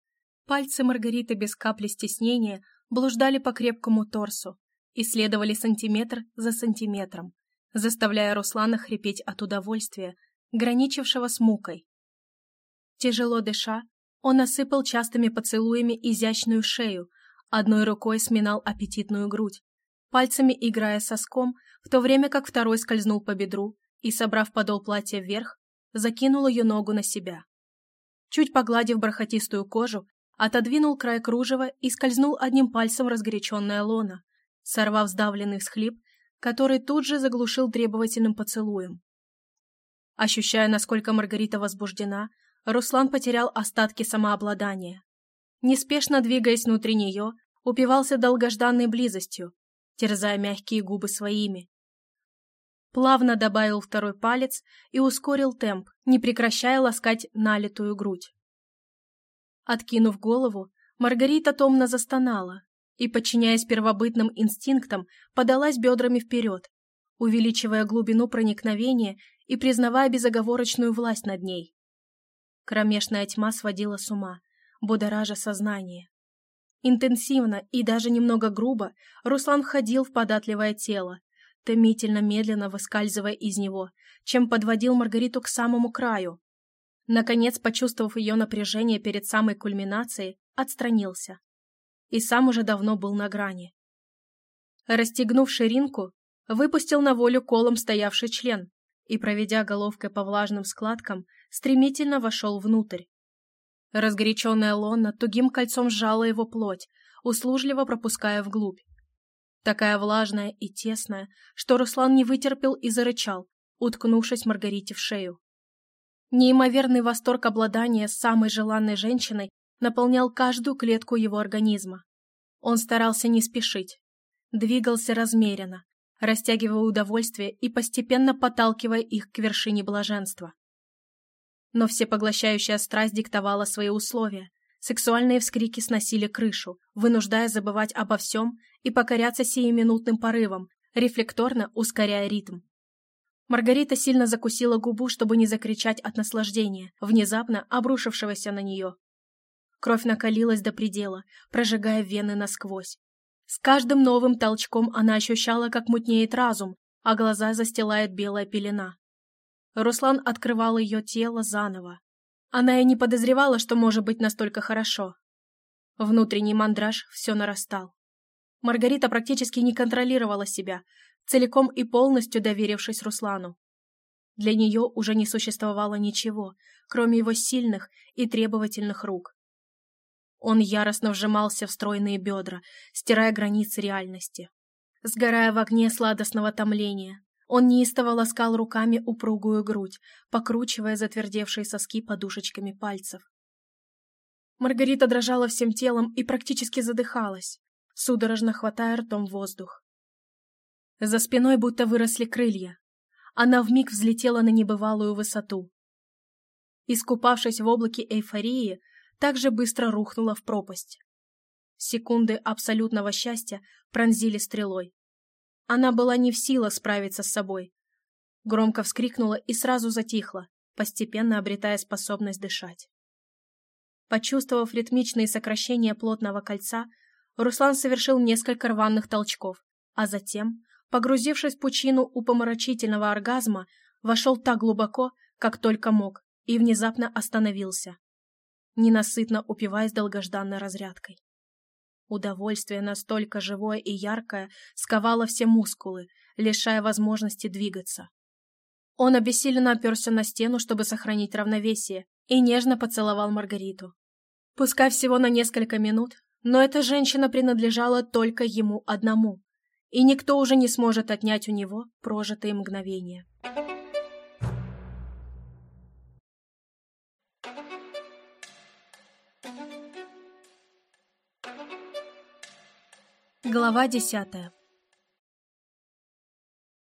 Пальцы Маргариты без капли стеснения блуждали по крепкому торсу, исследовали сантиметр за сантиметром, заставляя Руслана хрипеть от удовольствия, граничившего с мукой. Тяжело дыша, он осыпал частыми поцелуями изящную шею, одной рукой сминал аппетитную грудь, пальцами играя соском, в то время как второй скользнул по бедру и, собрав подол платья вверх, закинул ее ногу на себя. Чуть погладив бархатистую кожу, отодвинул край кружева и скользнул одним пальцем разгоряченная лона, сорвав сдавленный всхлип, который тут же заглушил требовательным поцелуем. Ощущая, насколько Маргарита возбуждена, Руслан потерял остатки самообладания. Неспешно двигаясь внутри нее, упивался долгожданной близостью, терзая мягкие губы своими. Плавно добавил второй палец и ускорил темп, не прекращая ласкать налитую грудь. Откинув голову, Маргарита томно застонала и, подчиняясь первобытным инстинктам, подалась бедрами вперед, увеличивая глубину проникновения и признавая безоговорочную власть над ней. Кромешная тьма сводила с ума, будоража сознание. Интенсивно и даже немного грубо Руслан входил в податливое тело, томительно медленно выскальзывая из него, чем подводил Маргариту к самому краю, Наконец, почувствовав ее напряжение перед самой кульминацией, отстранился. И сам уже давно был на грани. Расстегнув ширинку, выпустил на волю колом стоявший член и, проведя головкой по влажным складкам, стремительно вошел внутрь. Разгоряченная лона тугим кольцом сжала его плоть, услужливо пропуская вглубь. Такая влажная и тесная, что Руслан не вытерпел и зарычал, уткнувшись Маргарите в шею. Неимоверный восторг обладания самой желанной женщиной наполнял каждую клетку его организма. Он старался не спешить, двигался размеренно, растягивая удовольствие и постепенно подталкивая их к вершине блаженства. Но всепоглощающая страсть диктовала свои условия. Сексуальные вскрики сносили крышу, вынуждая забывать обо всем и покоряться сиюминутным порывам, рефлекторно ускоряя ритм. Маргарита сильно закусила губу, чтобы не закричать от наслаждения, внезапно обрушившегося на нее. Кровь накалилась до предела, прожигая вены насквозь. С каждым новым толчком она ощущала, как мутнеет разум, а глаза застилает белая пелена. Руслан открывал ее тело заново. Она и не подозревала, что может быть настолько хорошо. Внутренний мандраж все нарастал. Маргарита практически не контролировала себя, целиком и полностью доверившись Руслану. Для нее уже не существовало ничего, кроме его сильных и требовательных рук. Он яростно вжимался в стройные бедра, стирая границы реальности. Сгорая в огне сладостного томления, он неистово ласкал руками упругую грудь, покручивая затвердевшие соски подушечками пальцев. Маргарита дрожала всем телом и практически задыхалась, судорожно хватая ртом воздух. За спиной будто выросли крылья. Она вмиг взлетела на небывалую высоту. Искупавшись в облаке эйфории, так же быстро рухнула в пропасть. Секунды абсолютного счастья пронзили стрелой. Она была не в силах справиться с собой. Громко вскрикнула и сразу затихла, постепенно обретая способность дышать. Почувствовав ритмичные сокращения плотного кольца, Руслан совершил несколько рваных толчков, а затем, погрузившись в пучину упомрачительного оргазма, вошел так глубоко, как только мог, и внезапно остановился, ненасытно упиваясь долгожданной разрядкой. Удовольствие настолько живое и яркое сковало все мускулы, лишая возможности двигаться. Он обессиленно оперся на стену, чтобы сохранить равновесие, и нежно поцеловал Маргариту. Пускай всего на несколько минут, но эта женщина принадлежала только ему одному, и никто уже не сможет отнять у него прожитые мгновения. Глава десятая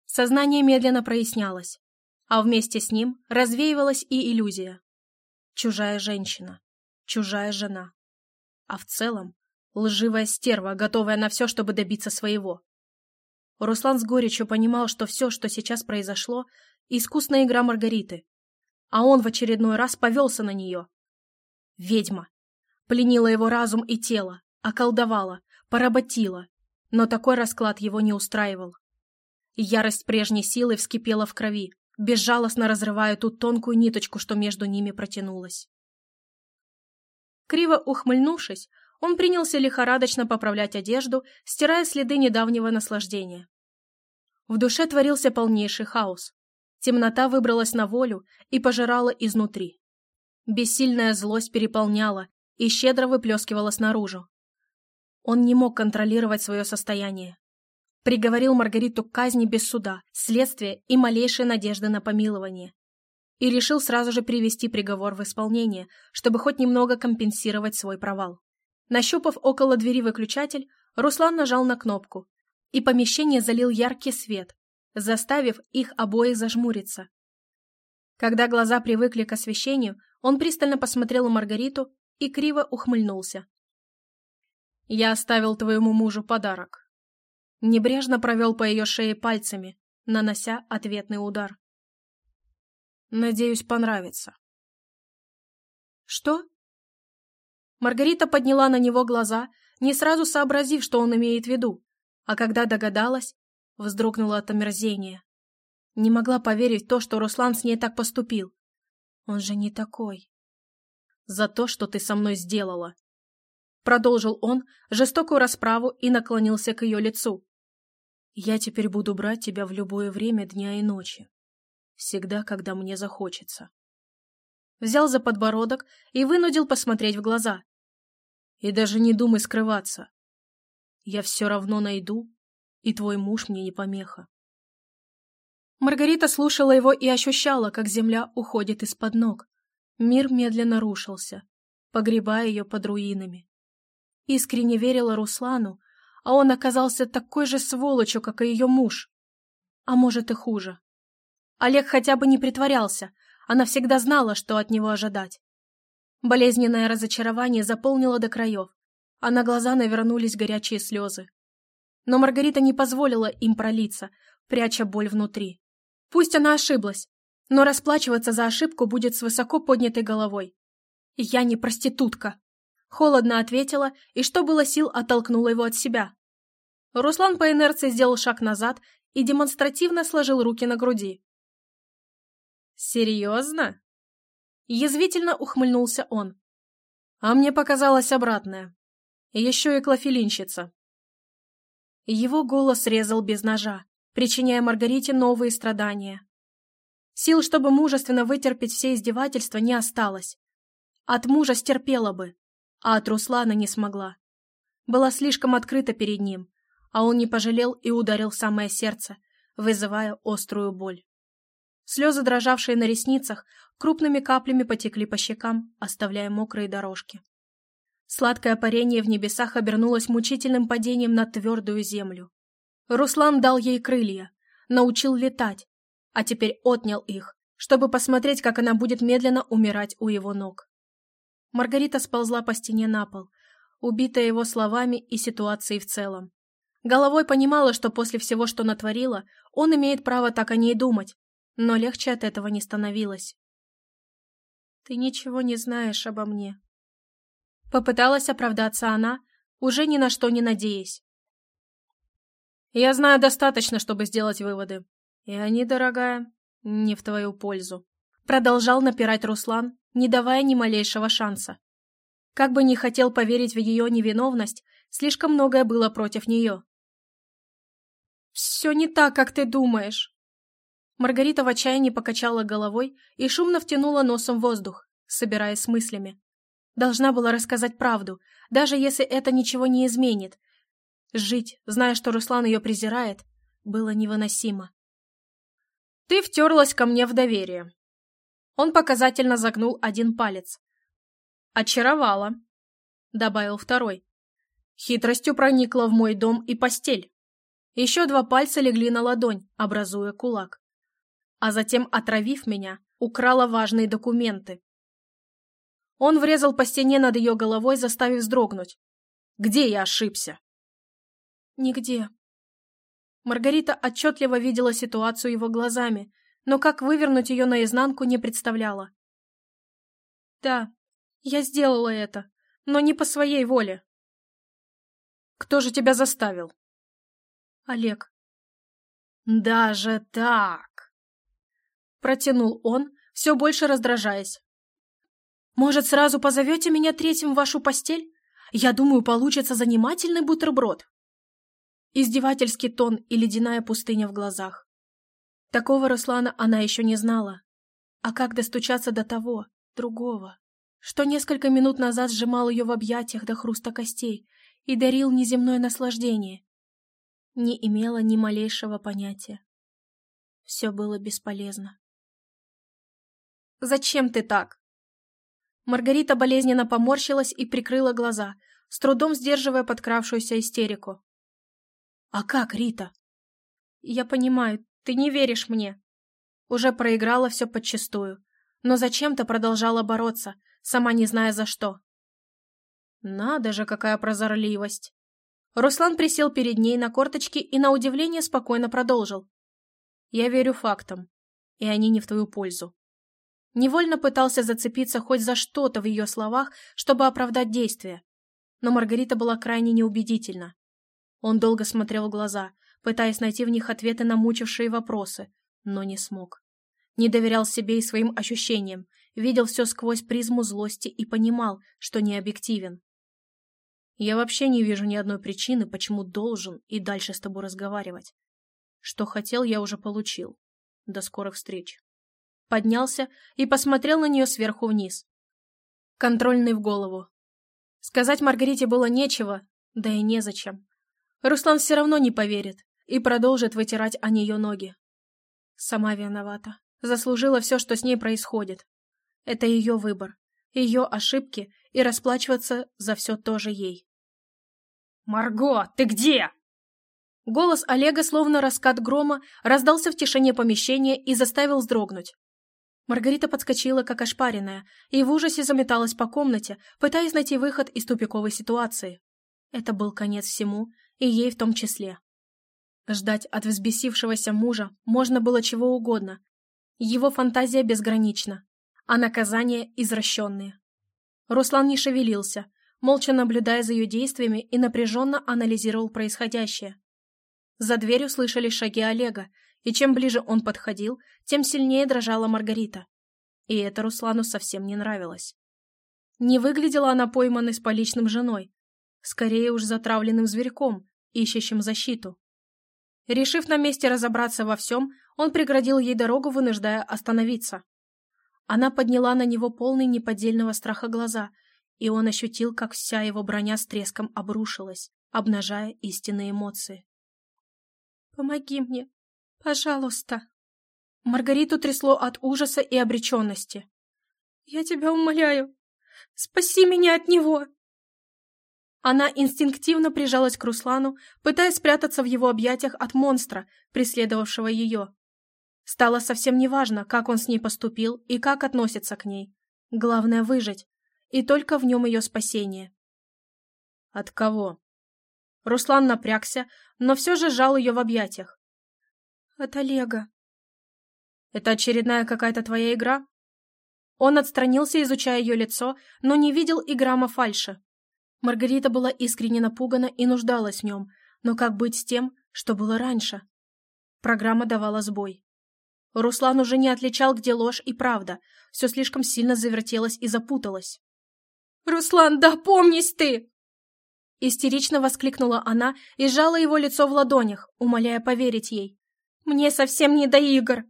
Сознание медленно прояснялось, а вместе с ним развеивалась и иллюзия. Чужая женщина, чужая жена. А в целом Лживая стерва, готовая на все, чтобы добиться своего. Руслан с горечью понимал, что все, что сейчас произошло, искусная игра Маргариты. А он в очередной раз повелся на нее. Ведьма. Пленила его разум и тело, околдовала, поработила. Но такой расклад его не устраивал. Ярость прежней силы вскипела в крови, безжалостно разрывая ту тонкую ниточку, что между ними протянулась. Криво ухмыльнувшись, он принялся лихорадочно поправлять одежду, стирая следы недавнего наслаждения. В душе творился полнейший хаос. Темнота выбралась на волю и пожирала изнутри. Бессильная злость переполняла и щедро выплескивалась наружу. Он не мог контролировать свое состояние. Приговорил Маргариту к казни без суда, следствия и малейшей надежды на помилование. И решил сразу же привести приговор в исполнение, чтобы хоть немного компенсировать свой провал. Нащупав около двери выключатель, Руслан нажал на кнопку, и помещение залил яркий свет, заставив их обоих зажмуриться. Когда глаза привыкли к освещению, он пристально посмотрел на Маргариту и криво ухмыльнулся. «Я оставил твоему мужу подарок». Небрежно провел по ее шее пальцами, нанося ответный удар. «Надеюсь, понравится». «Что?» Маргарита подняла на него глаза, не сразу сообразив, что он имеет в виду, а когда догадалась, вздрогнула от омерзения. Не могла поверить в то, что Руслан с ней так поступил. Он же не такой. За то, что ты со мной сделала. Продолжил он жестокую расправу и наклонился к ее лицу. Я теперь буду брать тебя в любое время дня и ночи. Всегда, когда мне захочется. Взял за подбородок и вынудил посмотреть в глаза. И даже не думай скрываться. Я все равно найду, и твой муж мне не помеха. Маргарита слушала его и ощущала, как земля уходит из-под ног. Мир медленно рушился, погребая ее под руинами. Искренне верила Руслану, а он оказался такой же сволочью, как и ее муж. А может и хуже. Олег хотя бы не притворялся, она всегда знала, что от него ожидать. Болезненное разочарование заполнило до краев, а на глаза навернулись горячие слезы. Но Маргарита не позволила им пролиться, пряча боль внутри. Пусть она ошиблась, но расплачиваться за ошибку будет с высоко поднятой головой. «Я не проститутка», — холодно ответила и, что было сил, оттолкнула его от себя. Руслан по инерции сделал шаг назад и демонстративно сложил руки на груди. «Серьезно?» Язвительно ухмыльнулся он. «А мне показалось обратное. Еще и клофелинщица». Его голос резал без ножа, причиняя Маргарите новые страдания. Сил, чтобы мужественно вытерпеть все издевательства, не осталось. От мужа стерпела бы, а от Руслана не смогла. Была слишком открыта перед ним, а он не пожалел и ударил самое сердце, вызывая острую боль. Слезы, дрожавшие на ресницах, крупными каплями потекли по щекам, оставляя мокрые дорожки. Сладкое парение в небесах обернулось мучительным падением на твердую землю. Руслан дал ей крылья, научил летать, а теперь отнял их, чтобы посмотреть, как она будет медленно умирать у его ног. Маргарита сползла по стене на пол, убитая его словами и ситуацией в целом. Головой понимала, что после всего, что натворила, он имеет право так о ней думать, но легче от этого не становилось. «Ты ничего не знаешь обо мне». Попыталась оправдаться она, уже ни на что не надеясь. «Я знаю достаточно, чтобы сделать выводы. И они, дорогая, не в твою пользу». Продолжал напирать Руслан, не давая ни малейшего шанса. Как бы не хотел поверить в ее невиновность, слишком многое было против нее. «Все не так, как ты думаешь», Маргарита в отчаянии покачала головой и шумно втянула носом воздух, собираясь с мыслями. Должна была рассказать правду, даже если это ничего не изменит. Жить, зная, что Руслан ее презирает, было невыносимо. «Ты втерлась ко мне в доверие». Он показательно загнул один палец. «Очаровала», — добавил второй. «Хитростью проникла в мой дом и постель». Еще два пальца легли на ладонь, образуя кулак а затем, отравив меня, украла важные документы. Он врезал по стене над ее головой, заставив вздрогнуть. Где я ошибся? Нигде. Маргарита отчетливо видела ситуацию его глазами, но как вывернуть ее наизнанку не представляла. Да, я сделала это, но не по своей воле. Кто же тебя заставил? Олег. Даже так? Протянул он, все больше раздражаясь. «Может, сразу позовете меня третьим в вашу постель? Я думаю, получится занимательный бутерброд». Издевательский тон и ледяная пустыня в глазах. Такого Руслана она еще не знала. А как достучаться до того, другого, что несколько минут назад сжимал ее в объятиях до хруста костей и дарил неземное наслаждение? Не имела ни малейшего понятия. Все было бесполезно. Зачем ты так?» Маргарита болезненно поморщилась и прикрыла глаза, с трудом сдерживая подкравшуюся истерику. «А как, Рита?» «Я понимаю, ты не веришь мне». Уже проиграла все подчистую, но зачем-то продолжала бороться, сама не зная за что. «Надо же, какая прозорливость!» Руслан присел перед ней на корточки и на удивление спокойно продолжил. «Я верю фактам, и они не в твою пользу. Невольно пытался зацепиться хоть за что-то в ее словах, чтобы оправдать действие. Но Маргарита была крайне неубедительна. Он долго смотрел в глаза, пытаясь найти в них ответы на мучившие вопросы, но не смог. Не доверял себе и своим ощущениям, видел все сквозь призму злости и понимал, что не объективен. Я вообще не вижу ни одной причины, почему должен и дальше с тобой разговаривать. Что хотел, я уже получил. До скорых встреч поднялся и посмотрел на нее сверху вниз. Контрольный в голову. Сказать Маргарите было нечего, да и незачем. Руслан все равно не поверит и продолжит вытирать о нее ноги. Сама виновата. Заслужила все, что с ней происходит. Это ее выбор, ее ошибки, и расплачиваться за все тоже ей. «Марго, ты где?» Голос Олега, словно раскат грома, раздался в тишине помещения и заставил вздрогнуть. Маргарита подскочила, как ошпаренная, и в ужасе заметалась по комнате, пытаясь найти выход из тупиковой ситуации. Это был конец всему, и ей в том числе. Ждать от взбесившегося мужа можно было чего угодно. Его фантазия безгранична, а наказания извращенные. Руслан не шевелился, молча наблюдая за ее действиями и напряженно анализировал происходящее. За дверью слышались шаги Олега, и чем ближе он подходил, тем сильнее дрожала Маргарита. И это Руслану совсем не нравилось. Не выглядела она пойманной с поличным женой, скорее уж затравленным зверьком, ищущим защиту. Решив на месте разобраться во всем, он преградил ей дорогу, вынуждая остановиться. Она подняла на него полный неподдельного страха глаза, и он ощутил, как вся его броня с треском обрушилась, обнажая истинные эмоции. «Помоги мне, пожалуйста!» Маргариту трясло от ужаса и обреченности. «Я тебя умоляю, спаси меня от него!» Она инстинктивно прижалась к Руслану, пытаясь спрятаться в его объятиях от монстра, преследовавшего ее. Стало совсем неважно, как он с ней поступил и как относится к ней. Главное — выжить, и только в нем ее спасение. «От кого?» Руслан напрягся, но все же сжал ее в объятиях. «От Олега». «Это очередная какая-то твоя игра?» Он отстранился, изучая ее лицо, но не видел и грамма фальши. Маргарита была искренне напугана и нуждалась в нем, но как быть с тем, что было раньше? Программа давала сбой. Руслан уже не отличал, где ложь и правда. Все слишком сильно завертелось и запуталось. «Руслан, да помнись ты!» Истерично воскликнула она и сжала его лицо в ладонях, умоляя поверить ей. «Мне совсем не до игр!»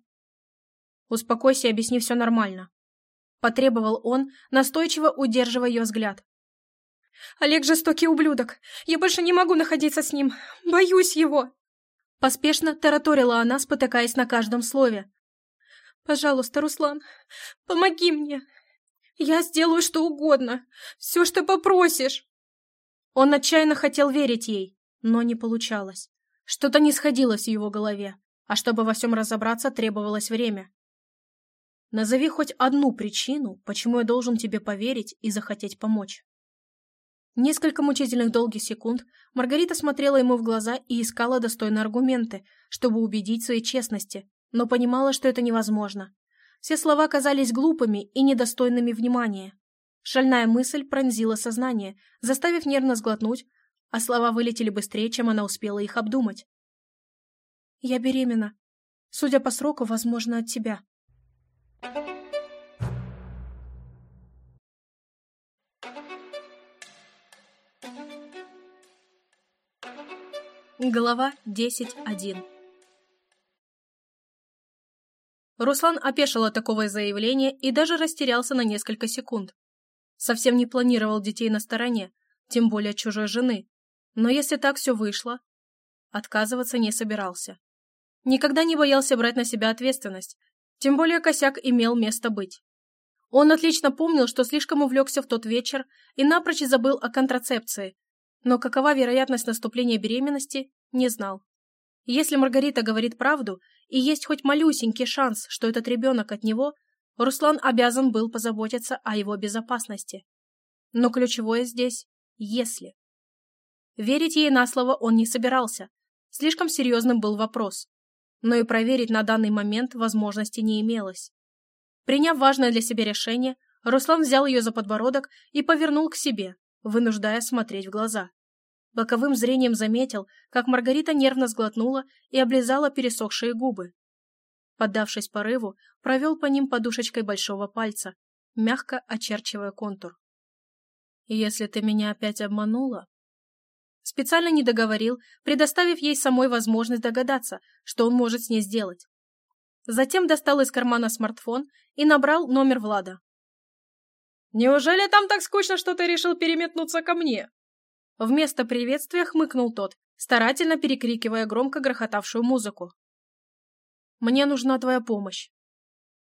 «Успокойся и объясни все нормально», — потребовал он, настойчиво удерживая ее взгляд. Олег жестокий ублюдок. Я больше не могу находиться с ним. Боюсь его!» Поспешно тараторила она, спотыкаясь на каждом слове. «Пожалуйста, Руслан, помоги мне. Я сделаю что угодно. Все, что попросишь». Он отчаянно хотел верить ей, но не получалось. Что-то не сходилось в его голове, а чтобы во всем разобраться, требовалось время. Назови хоть одну причину, почему я должен тебе поверить и захотеть помочь. Несколько мучительных долгих секунд Маргарита смотрела ему в глаза и искала достойные аргументы, чтобы убедить в своей честности, но понимала, что это невозможно. Все слова казались глупыми и недостойными внимания. Шальная мысль пронзила сознание, заставив нервно сглотнуть, а слова вылетели быстрее, чем она успела их обдумать. «Я беременна. Судя по сроку, возможно, от тебя». Глава 10.1 Руслан опешил от такого заявления и даже растерялся на несколько секунд. Совсем не планировал детей на стороне, тем более чужой жены. Но если так все вышло, отказываться не собирался. Никогда не боялся брать на себя ответственность, тем более косяк имел место быть. Он отлично помнил, что слишком увлекся в тот вечер и напрочь забыл о контрацепции, но какова вероятность наступления беременности, не знал. Если Маргарита говорит правду, и есть хоть малюсенький шанс, что этот ребенок от него, Руслан обязан был позаботиться о его безопасности. Но ключевое здесь – если. Верить ей на слово он не собирался, слишком серьезным был вопрос. Но и проверить на данный момент возможности не имелось. Приняв важное для себя решение, Руслан взял ее за подбородок и повернул к себе, вынуждая смотреть в глаза. Боковым зрением заметил, как Маргарита нервно сглотнула и облизала пересохшие губы. Поддавшись порыву, провел по ним подушечкой большого пальца, мягко очерчивая контур. «Если ты меня опять обманула...» Специально не договорил, предоставив ей самой возможность догадаться, что он может с ней сделать. Затем достал из кармана смартфон и набрал номер Влада. «Неужели там так скучно, что ты решил переметнуться ко мне?» Вместо приветствия хмыкнул тот, старательно перекрикивая громко грохотавшую музыку. «Мне нужна твоя помощь».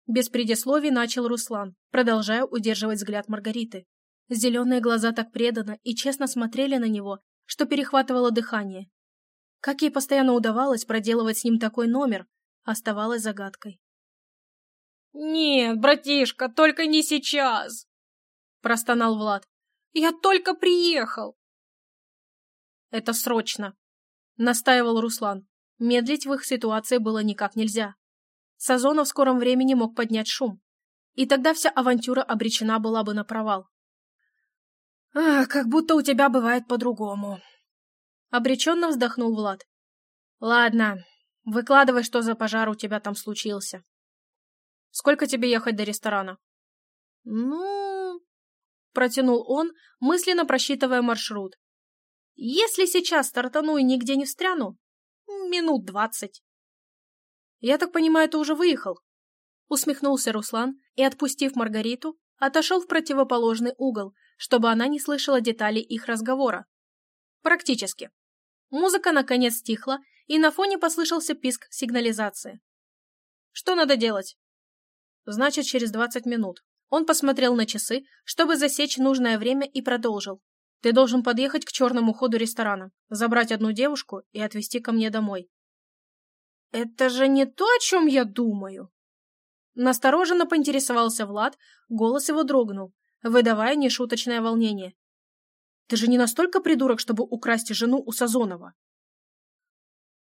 Без предисловий начал Руслан, продолжая удерживать взгляд Маргариты. Зеленые глаза так преданно и честно смотрели на него, что перехватывало дыхание. Как ей постоянно удавалось проделывать с ним такой номер, оставалось загадкой. «Нет, братишка, только не сейчас!» Простонал Влад. «Я только приехал!» «Это срочно!» Настаивал Руслан. Медлить в их ситуации было никак нельзя. Сазонов в скором времени мог поднять шум. И тогда вся авантюра обречена была бы на провал. «Ах, как будто у тебя бывает по-другому!» Обреченно вздохнул Влад. «Ладно, выкладывай, что за пожар у тебя там случился. Сколько тебе ехать до ресторана?» «Ну...» Протянул он, мысленно просчитывая маршрут. «Если сейчас стартану и нигде не встряну, минут двадцать». «Я так понимаю, ты уже выехал?» Усмехнулся Руслан и, отпустив Маргариту, отошел в противоположный угол, чтобы она не слышала деталей их разговора. Практически. Музыка наконец стихла, и на фоне послышался писк сигнализации. Что надо делать? Значит, через 20 минут. Он посмотрел на часы, чтобы засечь нужное время и продолжил. Ты должен подъехать к черному ходу ресторана, забрать одну девушку и отвезти ко мне домой. Это же не то, о чем я думаю. Настороженно поинтересовался Влад, голос его дрогнул, выдавая нешуточное волнение. Ты же не настолько придурок, чтобы украсть жену у Сазонова.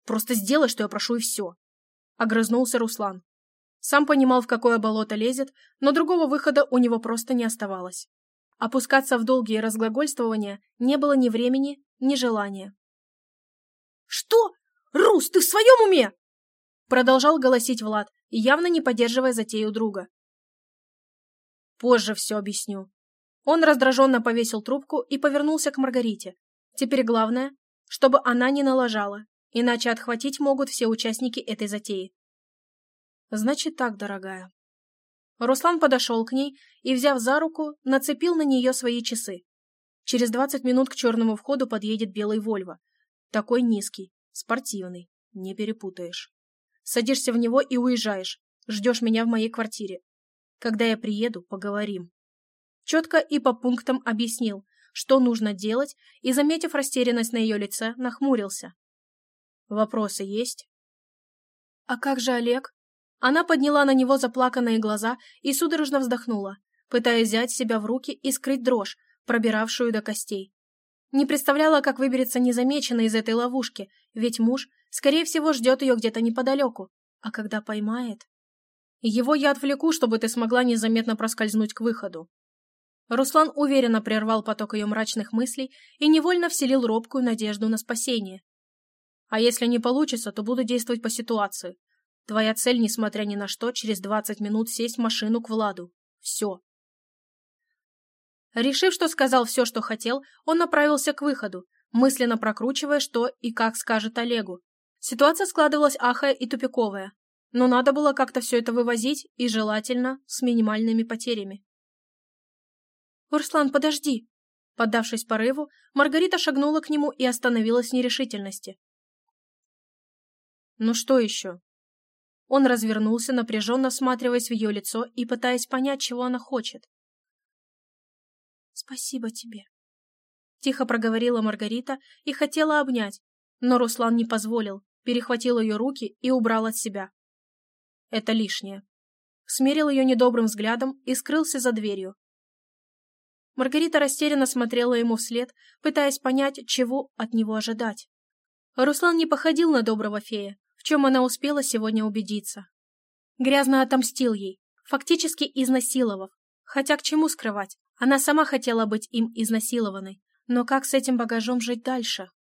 Просто сделай, что я прошу, и все. Огрызнулся Руслан. Сам понимал, в какое болото лезет, но другого выхода у него просто не оставалось. Опускаться в долгие разглагольствования не было ни времени, ни желания. «Что? Рус, ты в своем уме?» Продолжал голосить Влад, явно не поддерживая затею друга. Позже все объясню. Он раздраженно повесил трубку и повернулся к Маргарите. Теперь главное, чтобы она не налажала, иначе отхватить могут все участники этой затеи. Значит так, дорогая. Руслан подошел к ней и, взяв за руку, нацепил на нее свои часы. Через двадцать минут к черному входу подъедет белый Вольво. Такой низкий, спортивный, не перепутаешь. Садишься в него и уезжаешь. Ждешь меня в моей квартире. Когда я приеду, поговорим четко и по пунктам объяснил, что нужно делать, и, заметив растерянность на ее лице, нахмурился. «Вопросы есть?» «А как же Олег?» Она подняла на него заплаканные глаза и судорожно вздохнула, пытаясь взять себя в руки и скрыть дрожь, пробиравшую до костей. Не представляла, как выберется незамеченно из этой ловушки, ведь муж, скорее всего, ждет ее где-то неподалеку. А когда поймает... Его я отвлеку, чтобы ты смогла незаметно проскользнуть к выходу. Руслан уверенно прервал поток ее мрачных мыслей и невольно вселил робкую надежду на спасение. «А если не получится, то буду действовать по ситуации. Твоя цель, несмотря ни на что, через двадцать минут сесть в машину к Владу. Все». Решив, что сказал все, что хотел, он направился к выходу, мысленно прокручивая, что и как скажет Олегу. Ситуация складывалась ахая и тупиковая, но надо было как-то все это вывозить и, желательно, с минимальными потерями. «Урслан, подожди!» Поддавшись порыву, Маргарита шагнула к нему и остановилась в нерешительности. «Ну что еще?» Он развернулся, напряженно всматриваясь в ее лицо и пытаясь понять, чего она хочет. «Спасибо тебе», — тихо проговорила Маргарита и хотела обнять, но Руслан не позволил, перехватил ее руки и убрал от себя. «Это лишнее». Смерил ее недобрым взглядом и скрылся за дверью, Маргарита растерянно смотрела ему вслед, пытаясь понять, чего от него ожидать. Руслан не походил на доброго фея, чем она успела сегодня убедиться. Грязно отомстил ей, фактически изнасиловав. Хотя к чему скрывать, она сама хотела быть им изнасилованной. Но как с этим багажом жить дальше?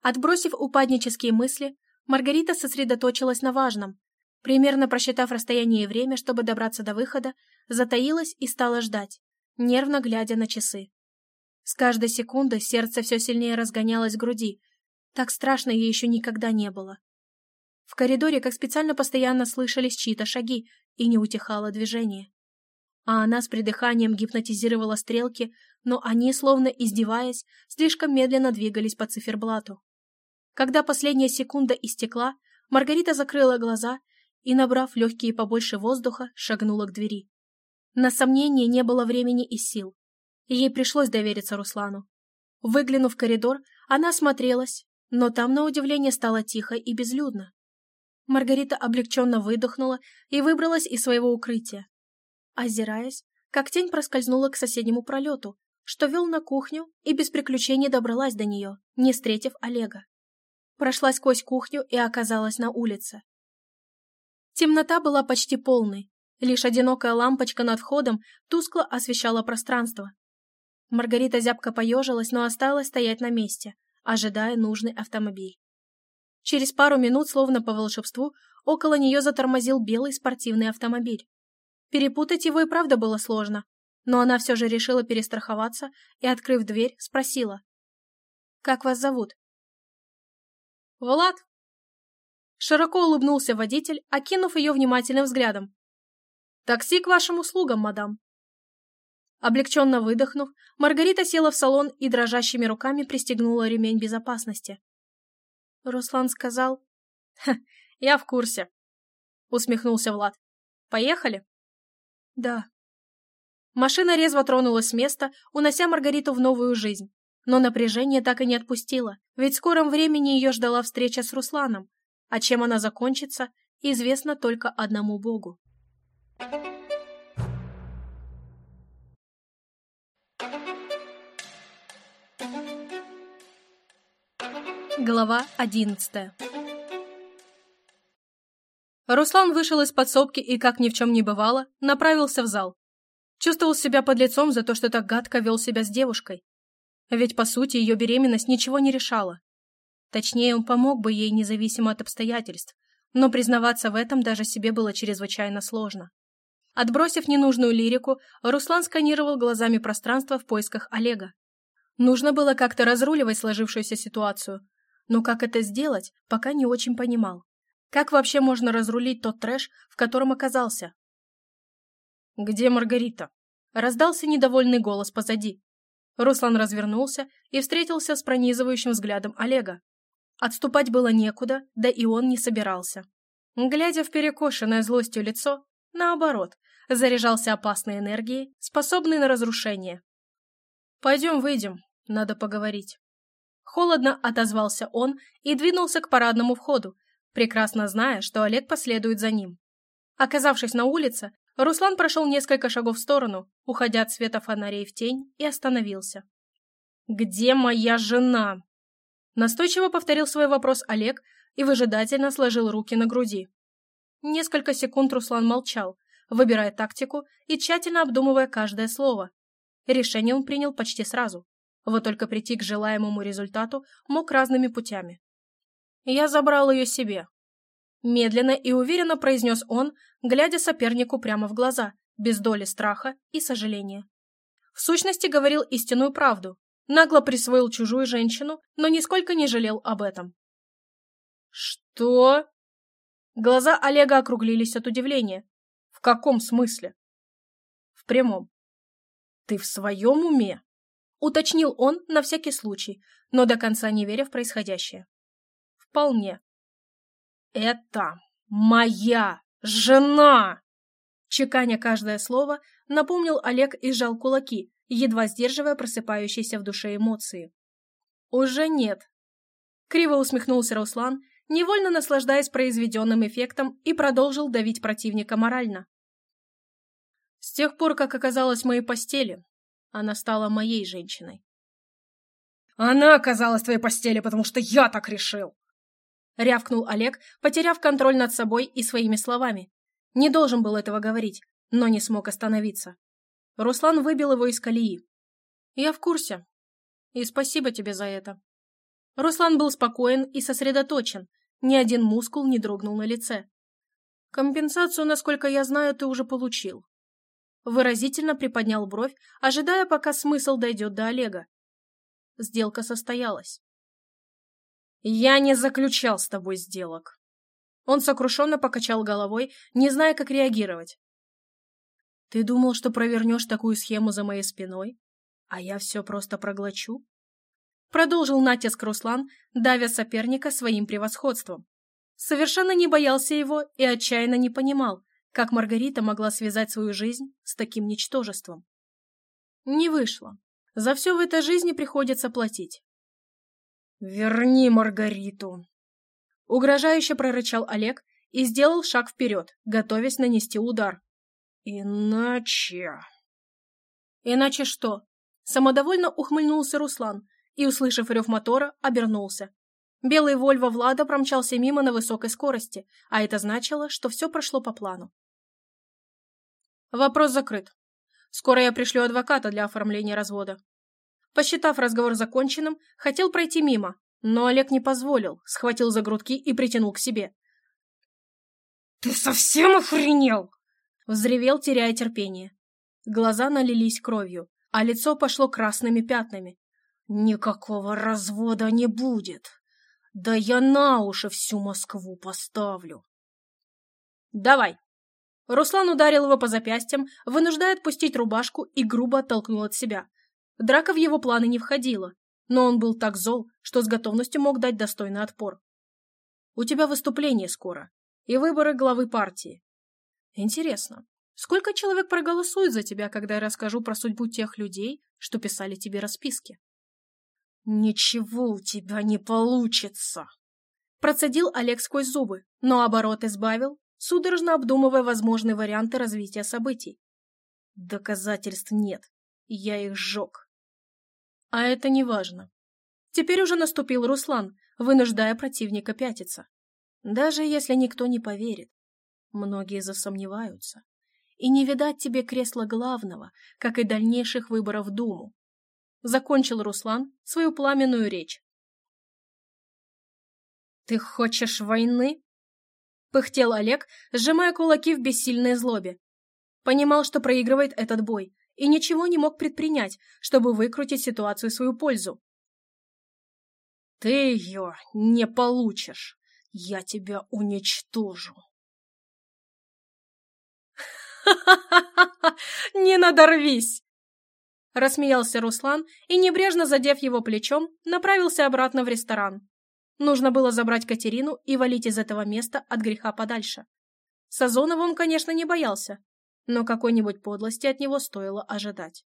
Отбросив упаднические мысли, Маргарита сосредоточилась на важном. Примерно просчитав расстояние и время, чтобы добраться до выхода, затаилась и стала ждать нервно глядя на часы. С каждой секундой сердце все сильнее разгонялось в груди. Так страшно ей еще никогда не было. В коридоре, как специально постоянно слышались чьи-то шаги, и не утихало движение. А она с придыханием гипнотизировала стрелки, но они, словно издеваясь, слишком медленно двигались по циферблату. Когда последняя секунда истекла, Маргарита закрыла глаза и, набрав легкие побольше воздуха, шагнула к двери. На сомнение не было времени и сил. Ей пришлось довериться Руслану. Выглянув в коридор, она осмотрелась, но там, на удивление, стало тихо и безлюдно. Маргарита облегченно выдохнула и выбралась из своего укрытия. Озираясь, как тень проскользнула к соседнему пролету, что вел на кухню и без приключений добралась до нее, не встретив Олега. Прошла сквозь кухню и оказалась на улице. Темнота была почти полной, лишь одинокая лампочка над входом тускло освещала пространство. Маргарита зябко поежилась, но осталась стоять на месте, ожидая нужный автомобиль. Через пару минут, словно по волшебству, около нее затормозил белый спортивный автомобиль. Перепутать его и правда было сложно, но она все же решила перестраховаться и, открыв дверь, спросила. «Как вас зовут?» «Влад!» Широко улыбнулся водитель, окинув ее внимательным взглядом. «Такси к вашим услугам, мадам!» Облегченно выдохнув, Маргарита села в салон и дрожащими руками пристегнула ремень безопасности. Руслан сказал... я в курсе. Усмехнулся Влад. Поехали? Да. Машина резво тронулась с места, унося Маргариту в новую жизнь. Но напряжение так и не отпустило, ведь в скором времени ее ждала встреча с Русланом, а чем она закончится, известно только одному Богу. Глава одиннадцатая Руслан вышел из подсобки и, как ни в чем не бывало, направился в зал. Чувствовал себя под лицом за то, что так гадко вел себя с девушкой. Ведь, по сути, ее беременность ничего не решала. Точнее, он помог бы ей независимо от обстоятельств, но признаваться в этом даже себе было чрезвычайно сложно. Отбросив ненужную лирику, Руслан сканировал глазами пространство в поисках Олега. Нужно было как-то разруливать сложившуюся ситуацию, но как это сделать, пока не очень понимал. Как вообще можно разрулить тот трэш, в котором оказался? «Где Маргарита?» Раздался недовольный голос позади. Руслан развернулся и встретился с пронизывающим взглядом Олега. Отступать было некуда, да и он не собирался. Глядя в перекошенное злостью лицо, наоборот, заряжался опасной энергией, способной на разрушение. «Пойдем выйдем, надо поговорить». Холодно отозвался он и двинулся к парадному входу, прекрасно зная, что Олег последует за ним. Оказавшись на улице, Руслан прошел несколько шагов в сторону, уходя от света фонарей в тень, и остановился. «Где моя жена?» Настойчиво повторил свой вопрос Олег и выжидательно сложил руки на груди. Несколько секунд Руслан молчал, выбирая тактику и тщательно обдумывая каждое слово. Решение он принял почти сразу. Вот только прийти к желаемому результату мог разными путями. «Я забрал ее себе», — медленно и уверенно произнес он, глядя сопернику прямо в глаза, без доли страха и сожаления. В сущности, говорил истинную правду, нагло присвоил чужую женщину, но нисколько не жалел об этом. «Что?» Глаза Олега округлились от удивления. «В каком смысле?» «В прямом». «Ты в своем уме?» Уточнил он на всякий случай, но до конца не веря в происходящее. «Вполне». «Это моя жена!» Чеканя каждое слово, напомнил Олег и сжал кулаки, едва сдерживая просыпающиеся в душе эмоции. «Уже нет». Криво усмехнулся Руслан, невольно наслаждаясь произведенным эффектом и продолжил давить противника морально. С тех пор, как оказалась в моей постели, она стала моей женщиной. «Она оказалась в твоей постели, потому что я так решил!» Рявкнул Олег, потеряв контроль над собой и своими словами. Не должен был этого говорить, но не смог остановиться. Руслан выбил его из колеи. «Я в курсе. И спасибо тебе за это». Руслан был спокоен и сосредоточен, ни один мускул не дрогнул на лице. «Компенсацию, насколько я знаю, ты уже получил выразительно приподнял бровь, ожидая, пока смысл дойдет до Олега. Сделка состоялась. «Я не заключал с тобой сделок». Он сокрушенно покачал головой, не зная, как реагировать. «Ты думал, что провернешь такую схему за моей спиной? А я все просто проглочу?» Продолжил натиск Руслан, давя соперника своим превосходством. Совершенно не боялся его и отчаянно не понимал, как Маргарита могла связать свою жизнь с таким ничтожеством? Не вышло. За все в этой жизни приходится платить. «Верни Маргариту!» Угрожающе прорычал Олег и сделал шаг вперед, готовясь нанести удар. «Иначе...» «Иначе что?» Самодовольно ухмыльнулся Руслан и, услышав рев мотора, обернулся. Белый Вольво Влада промчался мимо на высокой скорости, а это значило, что все прошло по плану. Вопрос закрыт. Скоро я пришлю адвоката для оформления развода. Посчитав разговор законченным, хотел пройти мимо, но Олег не позволил, схватил за грудки и притянул к себе. «Ты совсем охренел?» Взревел, теряя терпение. Глаза налились кровью, а лицо пошло красными пятнами. «Никакого развода не будет! Да я на уши всю Москву поставлю!» «Давай!» Руслан ударил его по запястьям, вынуждая отпустить рубашку и грубо оттолкнул от себя. Драка в его планы не входила, но он был так зол, что с готовностью мог дать достойный отпор. «У тебя выступление скоро и выборы главы партии. Интересно, сколько человек проголосует за тебя, когда я расскажу про судьбу тех людей, что писали тебе расписки?» «Ничего у тебя не получится!» Процедил Олег сквозь зубы, но оборот избавил, судорожно обдумывая возможные варианты развития событий. Доказательств нет, я их сжег. А это не важно. Теперь уже наступил Руслан, вынуждая противника пятиться. Даже если никто не поверит, многие засомневаются. И не видать тебе кресла главного, как и дальнейших выборов в Думу. Закончил Руслан свою пламенную речь. «Ты хочешь войны?» Пыхтел Олег, сжимая кулаки в бессильной злобе. Понимал, что проигрывает этот бой, и ничего не мог предпринять, чтобы выкрутить ситуацию в свою пользу. «Ты ее не получишь! Я тебя уничтожу!» «Ха-ха-ха! [laughs] Не надорвись!» Рассмеялся Руслан и, небрежно задев его плечом, направился обратно в ресторан. Нужно было забрать Катерину и валить из этого места от греха подальше. Сазонова он, конечно, не боялся, но какой-нибудь подлости от него стоило ожидать.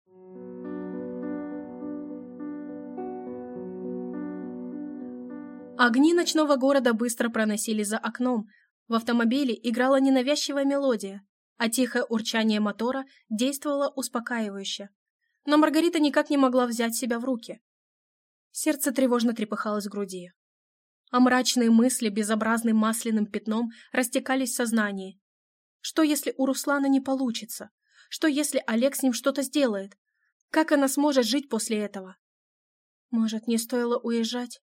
Огни ночного города быстро проносились за окном. В автомобиле играла ненавязчивая мелодия, а тихое урчание мотора действовало успокаивающе. Но Маргарита никак не могла взять себя в руки. Сердце тревожно трепыхалось в груди а мрачные мысли безобразным масляным пятном растекались в сознании. Что, если у Руслана не получится? Что, если Олег с ним что-то сделает? Как она сможет жить после этого? Может, не стоило уезжать?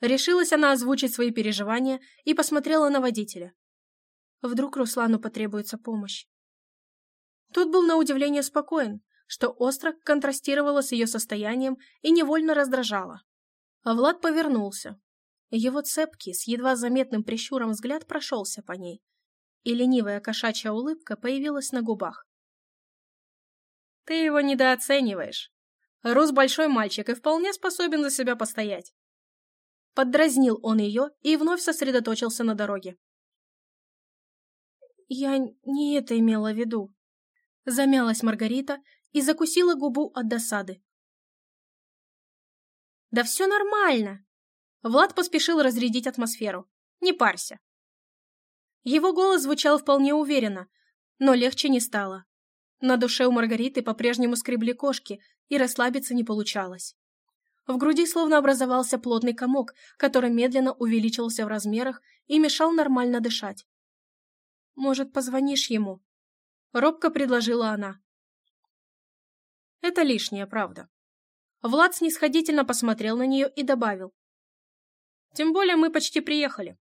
Решилась она озвучить свои переживания и посмотрела на водителя. Вдруг Руслану потребуется помощь. Тот был на удивление спокоен, что остро контрастировало с ее состоянием и невольно раздражало. А Влад повернулся, его цепкий, с едва заметным прищуром взгляд прошелся по ней, и ленивая кошачья улыбка появилась на губах. «Ты его недооцениваешь. Рус большой мальчик и вполне способен за себя постоять». Поддразнил он ее и вновь сосредоточился на дороге. «Я не это имела в виду», — замялась Маргарита и закусила губу от досады. «Да все нормально!» Влад поспешил разрядить атмосферу. «Не парься». Его голос звучал вполне уверенно, но легче не стало. На душе у Маргариты по-прежнему скребли кошки, и расслабиться не получалось. В груди словно образовался плотный комок, который медленно увеличился в размерах и мешал нормально дышать. «Может, позвонишь ему?» Робко предложила она. Это лишняя правда. Влад снисходительно посмотрел на нее и добавил. Тем более мы почти приехали.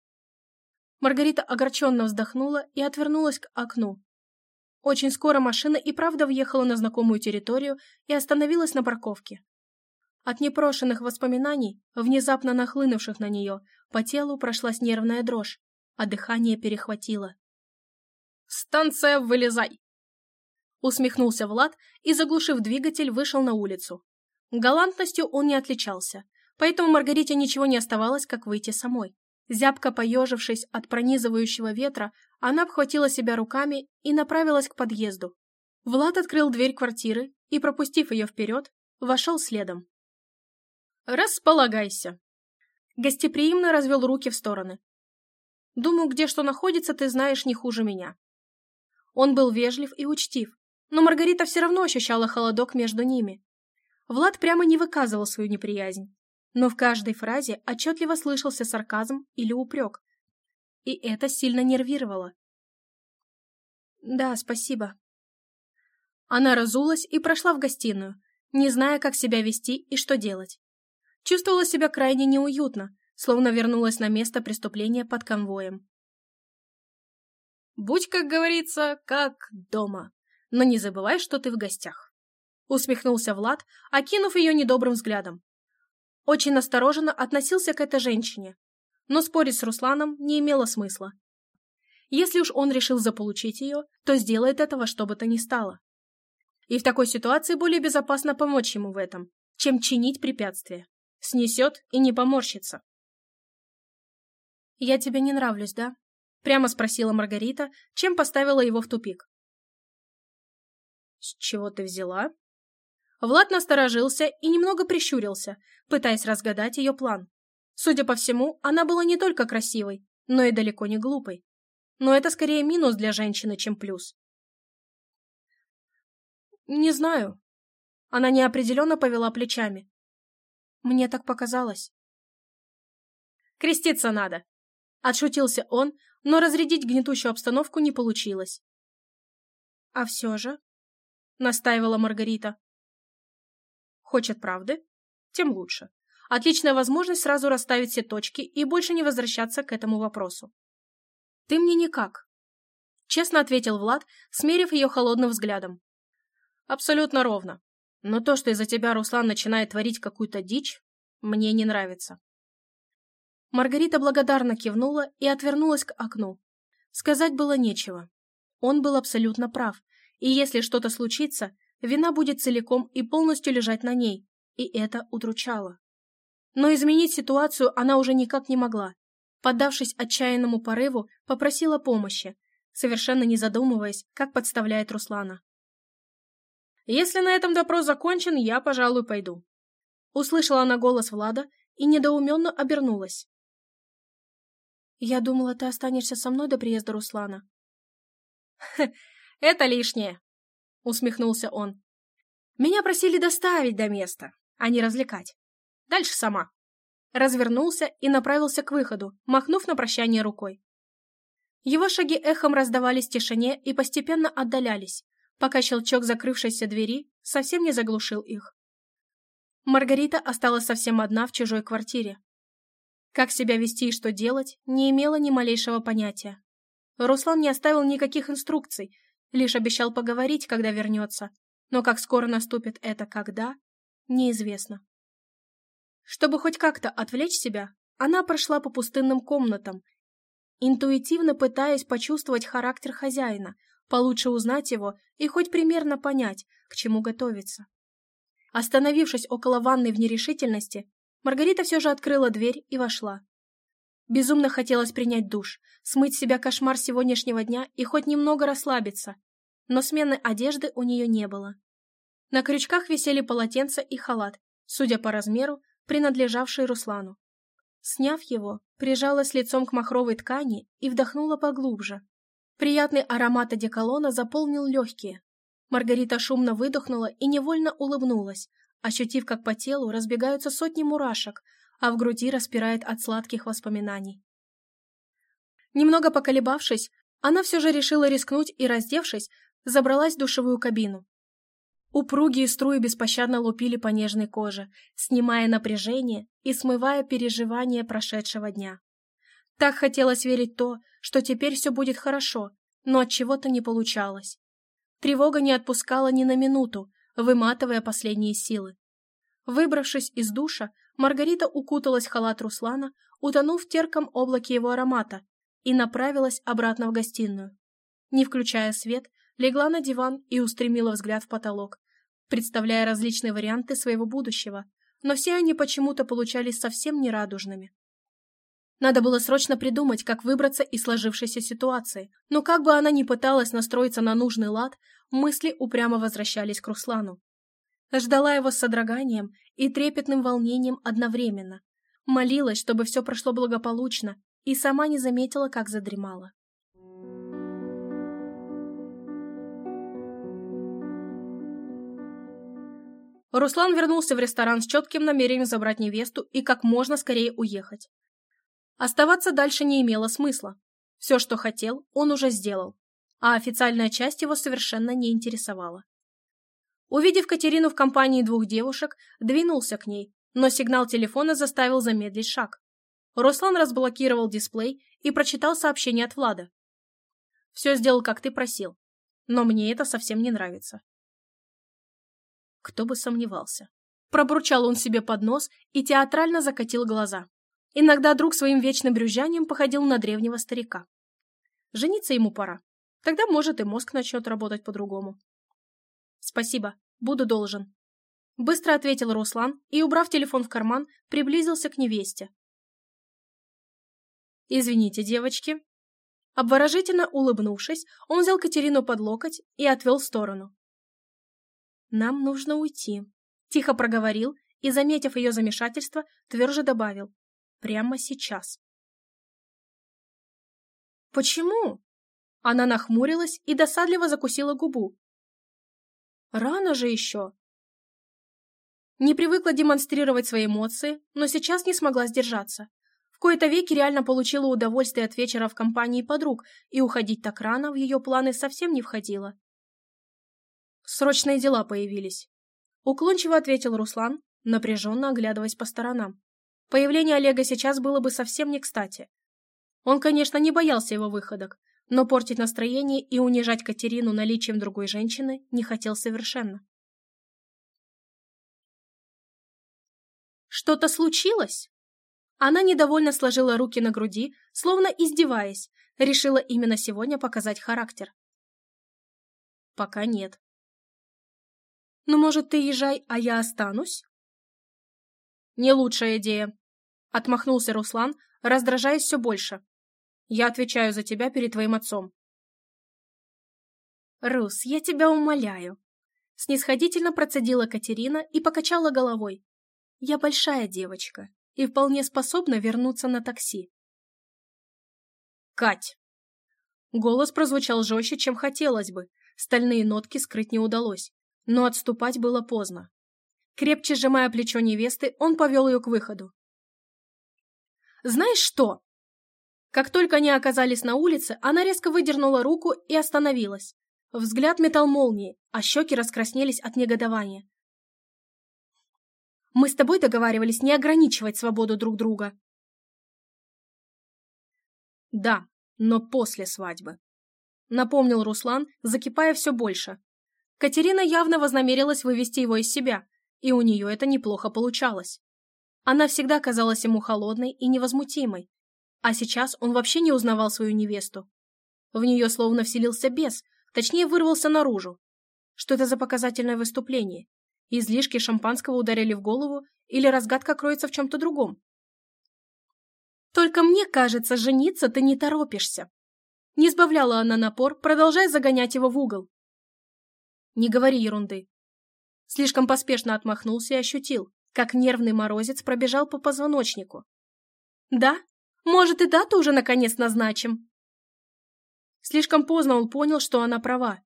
Маргарита огорченно вздохнула и отвернулась к окну. Очень скоро машина и правда въехала на знакомую территорию и остановилась на парковке. От непрошенных воспоминаний, внезапно нахлынувших на нее, по телу прошлась нервная дрожь, а дыхание перехватило. «Станция, вылезай!» Усмехнулся Влад и, заглушив двигатель, вышел на улицу. Галантностью он не отличался, Поэтому Маргарите ничего не оставалось, как выйти самой. Зябко поежившись от пронизывающего ветра, она обхватила себя руками и направилась к подъезду. Влад открыл дверь квартиры и, пропустив ее вперед, вошел следом. «Располагайся!» Гостеприимно развел руки в стороны. «Думаю, где что находится, ты знаешь не хуже меня». Он был вежлив и учтив, но Маргарита все равно ощущала холодок между ними. Влад прямо не выказывал свою неприязнь, но в каждой фразе отчетливо слышался сарказм или упрек. И это сильно нервировало. «Да, спасибо». Она разулась и прошла в гостиную, не зная, как себя вести и что делать. Чувствовала себя крайне неуютно, словно вернулась на место преступления под конвоем. «Будь, как говорится, как дома, но не забывай, что ты в гостях», усмехнулся Влад, окинув ее недобрым взглядом. Очень настороженно относился к этой женщине, но спорить с Русланом не имело смысла. Если уж он решил заполучить ее, то сделает этого что бы то ни стало. И в такой ситуации более безопасно помочь ему в этом, чем чинить препятствия. Снесет и не поморщится. «Я тебе не нравлюсь, да?» Прямо спросила Маргарита, чем поставила его в тупик. «С чего ты взяла?» Влад насторожился и немного прищурился, пытаясь разгадать ее план. Судя по всему, она была не только красивой, но и далеко не глупой. Но это скорее минус для женщины, чем плюс. «Не знаю». Она неопределенно повела плечами. Мне так показалось. «Креститься надо!» Отшутился он, но разрядить гнетущую обстановку не получилось. «А все же?» — настаивала Маргарита. «Хочет правды? Тем лучше. Отличная возможность сразу расставить все точки и больше не возвращаться к этому вопросу». «Ты мне никак», — честно ответил Влад, смерив ее холодным взглядом. «Абсолютно ровно. Но то, что из-за тебя Руслан начинает творить какую-то дичь, мне не нравится. Маргарита благодарно кивнула и отвернулась к окну. Сказать было нечего. Он был абсолютно прав, и если что-то случится, вина будет целиком и полностью лежать на ней, и это удручало. Но изменить ситуацию она уже никак не могла. Поддавшись отчаянному порыву, попросила помощи, совершенно не задумываясь, как подставляет Руслана. «Если на этом допрос закончен, я, пожалуй, пойду». Услышала она голос Влада и недоуменно обернулась. «Я думала, ты останешься со мной до приезда Руслана». это лишнее», — усмехнулся он. «Меня просили доставить до места, а не развлекать. Дальше сама». Развернулся и направился к выходу, махнув на прощание рукой. Его шаги эхом раздавались в тишине и постепенно отдалялись, пока щелчок закрывшейся двери совсем не заглушил их. Маргарита осталась совсем одна в чужой квартире. Как себя вести и что делать, не имела ни малейшего понятия. Руслан не оставил никаких инструкций, лишь обещал поговорить, когда вернется, но как скоро наступит это «когда» — неизвестно. Чтобы хоть как-то отвлечь себя, она прошла по пустынным комнатам, интуитивно пытаясь почувствовать характер хозяина, получше узнать его и хоть примерно понять, к чему готовиться. Остановившись около ванной в нерешительности, Маргарита все же открыла дверь и вошла. Безумно хотелось принять душ, смыть себя кошмар сегодняшнего дня и хоть немного расслабиться, но смены одежды у нее не было. На крючках висели полотенца и халат, судя по размеру, принадлежавший Руслану. Сняв его, прижалась лицом к махровой ткани и вдохнула поглубже, Приятный аромат одеколона заполнил легкие. Маргарита шумно выдохнула и невольно улыбнулась, ощутив, как по телу разбегаются сотни мурашек, а в груди распирает от сладких воспоминаний. Немного поколебавшись, она все же решила рискнуть и, раздевшись, забралась в душевую кабину. Упругие струи беспощадно лупили по нежной коже, снимая напряжение и смывая переживания прошедшего дня. Так хотелось верить то, что теперь все будет хорошо, но от чего-то не получалось. Тревога не отпускала ни на минуту, выматывая последние силы. Выбравшись из душа, Маргарита укуталась в халат Руслана, утонув в терком облаке его аромата, и направилась обратно в гостиную. Не включая свет, легла на диван и устремила взгляд в потолок, представляя различные варианты своего будущего, но все они почему-то получались совсем нерадужными. Надо было срочно придумать, как выбраться из сложившейся ситуации. Но как бы она ни пыталась настроиться на нужный лад, мысли упрямо возвращались к Руслану. Ждала его с содроганием и трепетным волнением одновременно. Молилась, чтобы все прошло благополучно, и сама не заметила, как задремала. Руслан вернулся в ресторан с четким намерением забрать невесту и как можно скорее уехать. Оставаться дальше не имело смысла. Все, что хотел, он уже сделал, а официальная часть его совершенно не интересовала. Увидев Катерину в компании двух девушек, двинулся к ней, но сигнал телефона заставил замедлить шаг. Руслан разблокировал дисплей и прочитал сообщение от Влада. «Все сделал, как ты просил, но мне это совсем не нравится». Кто бы сомневался. Пробурчал он себе под нос и театрально закатил глаза. Иногда друг своим вечным брюзжанием походил на древнего старика. Жениться ему пора. Тогда, может, и мозг начнет работать по-другому. «Спасибо, буду должен», Быстро ответил Руслан и, убрав телефон в карман, приблизился к невесте. «Извините, девочки». Обворожительно улыбнувшись, он взял Катерину под локоть и отвел в сторону. «Нам нужно уйти», — тихо проговорил и, заметив ее замешательство, тверже добавил. «Прямо сейчас». «Почему?» Она нахмурилась и досадливо закусила губу. «Рано же еще!» Не привыкла демонстрировать свои эмоции, но сейчас не смогла сдержаться. В кои-то веки реально получила удовольствие от вечера в компании подруг, и уходить так рано в ее планы совсем не входило. Срочные дела появились. Уклончиво ответил Руслан, напряженно оглядываясь по сторонам. Появление Олега сейчас было бы совсем не кстати. Он, конечно, не боялся его выходок, но портить настроение и унижать Катерину наличием другой женщины не хотел совершенно. Что-то случилось? Она недовольно сложила руки на груди, словно издеваясь, решила именно сегодня показать характер. Пока нет. Ну, может, ты езжай, а я останусь? Не лучшая идея. Отмахнулся Руслан, раздражаясь все больше. Я отвечаю за тебя перед твоим отцом. Рус, я тебя умоляю. Снисходительно процедила Катерина и покачала головой. Я большая девочка и вполне способна вернуться на такси. Кать! Голос прозвучал жестче, чем хотелось бы. Стальные нотки скрыть не удалось, но отступать было поздно. Крепче сжимая плечо невесты, он повел ее к выходу. «Знаешь что?» Как только они оказались на улице, она резко выдернула руку и остановилась. Взгляд метал молнии, а щеки раскраснелись от негодования. Мы с тобой договаривались не ограничивать свободу друг друга. Да, но после свадьбы. Напомнил Руслан, закипая все больше. Катерина явно вознамерилась вывести его из себя, и у нее это неплохо получалось. Она всегда казалась ему холодной и невозмутимой, а сейчас он вообще не узнавал свою невесту. В нее словно вселился бес, точнее вырвался наружу. Что это за показательное выступление? Излишки шампанского ударили в голову или разгадка кроется в чем-то другом? «Только мне кажется, жениться ты не торопишься». Не сбавляла она напор, продолжая загонять его в угол. «Не говори ерунды». Слишком поспешно отмахнулся и ощутил, как нервный морозец пробежал по позвоночнику. «Да? Может, и дату уже наконец назначим?» Слишком поздно он понял, что она права.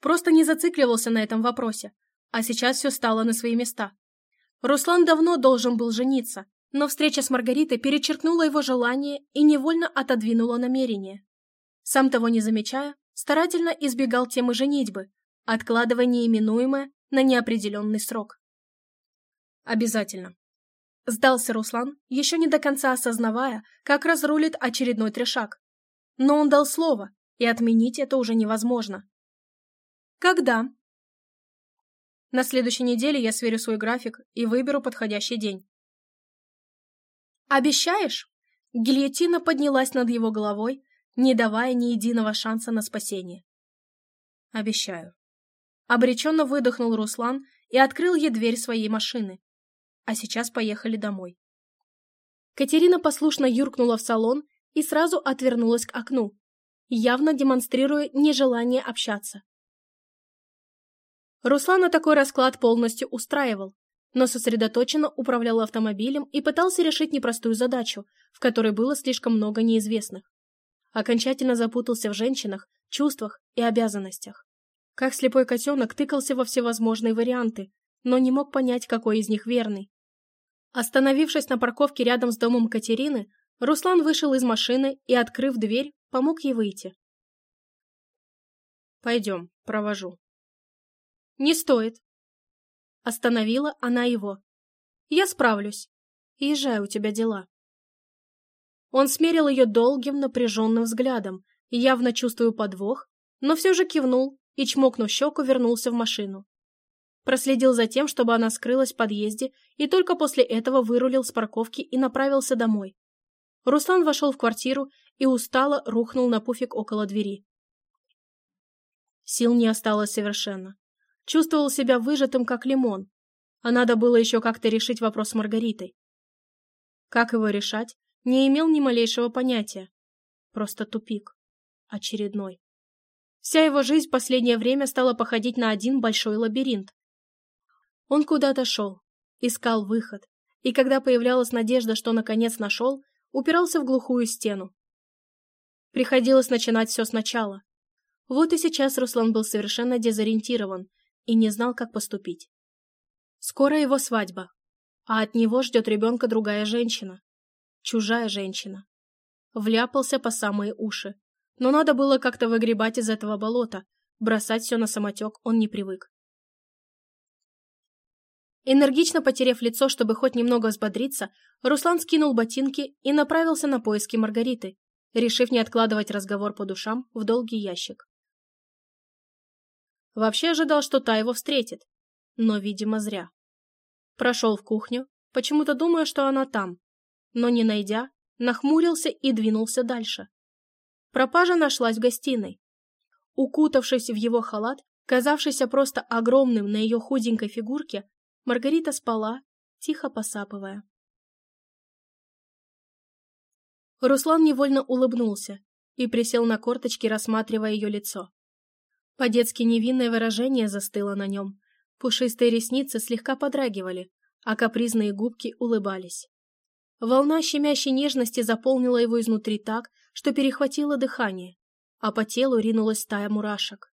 Просто не зацикливался на этом вопросе, а сейчас все стало на свои места. Руслан давно должен был жениться, но встреча с Маргаритой перечеркнула его желание и невольно отодвинула намерение. Сам того не замечая, старательно избегал темы женитьбы, откладывая неименуемое на неопределенный срок. Обязательно. Сдался Руслан, еще не до конца осознавая, как разрулит очередной трешак. Но он дал слово, и отменить это уже невозможно. Когда? На следующей неделе я сверю свой график и выберу подходящий день. «Обещаешь?» Гильотина поднялась над его головой, не давая ни единого шанса на спасение. «Обещаю». Обреченно выдохнул Руслан и открыл ей дверь своей машины. А сейчас поехали домой. Катерина послушно юркнула в салон и сразу отвернулась к окну, явно демонстрируя нежелание общаться. Руслана такой расклад полностью устраивал. но сосредоточенно управлял автомобилем и пытался решить непростую задачу, в которой было слишком много неизвестных. Окончательно запутался в женщинах, чувствах и обязанностях. Как слепой котенок тыкался во всевозможные варианты, но не мог понять, какой из них верный. Остановившись на парковке рядом с домом Катерины, Руслан вышел из машины и, открыв дверь, помог ей выйти. «Пойдем, провожу». «Не стоит». Остановила она его. «Я справлюсь. Езжай, у тебя дела». Он смерил ее долгим, напряженным взглядом, явно чувствуя подвох, но все же кивнул и, чмокнув щеку, вернулся в машину. Проследил за тем, чтобы она скрылась в подъезде, и только после этого вырулил с парковки и направился домой. Руслан вошел в квартиру и устало рухнул на пуфик около двери. Сил не осталось совершенно. Чувствовал себя выжатым, как лимон. А надо было еще как-то решить вопрос с Маргаритой. Как его решать, не имел ни малейшего понятия. Просто тупик. Очередной. Вся его жизнь в последнее время стала походить на один большой лабиринт. Он куда-то шел, искал выход, и когда появлялась надежда, что наконец нашел, упирался в глухую стену. Приходилось начинать все сначала. Вот и сейчас Руслан был совершенно дезориентирован и не знал, как поступить. Скоро его свадьба, а от него ждет ребенка другая женщина. Чужая женщина. Вляпался по самые уши. Но надо было как-то выгребать из этого болота. Бросать все на самотек он не привык. Энергично потеряв лицо, чтобы хоть немного взбодриться, Руслан скинул ботинки и направился на поиски Маргариты, решив не откладывать разговор по душам в долгий ящик. Вообще ожидал, что та его встретит, но, видимо, зря. Прошел в кухню, почему-то думая, что она там, но, не найдя, нахмурился и двинулся дальше. Пропажа нашлась в гостиной. Укутавшись в его халат, казавшийся просто огромным на ее худенькой фигурке, Маргарита спала, тихо посапывая. Руслан невольно улыбнулся и присел на корточки, рассматривая ее лицо. По-детски невинное выражение застыло на нем. Пушистые ресницы слегка подрагивали, а капризные губки улыбались. Волна щемящей нежности заполнила его изнутри так, что перехватило дыхание, а по телу ринулась стая мурашек.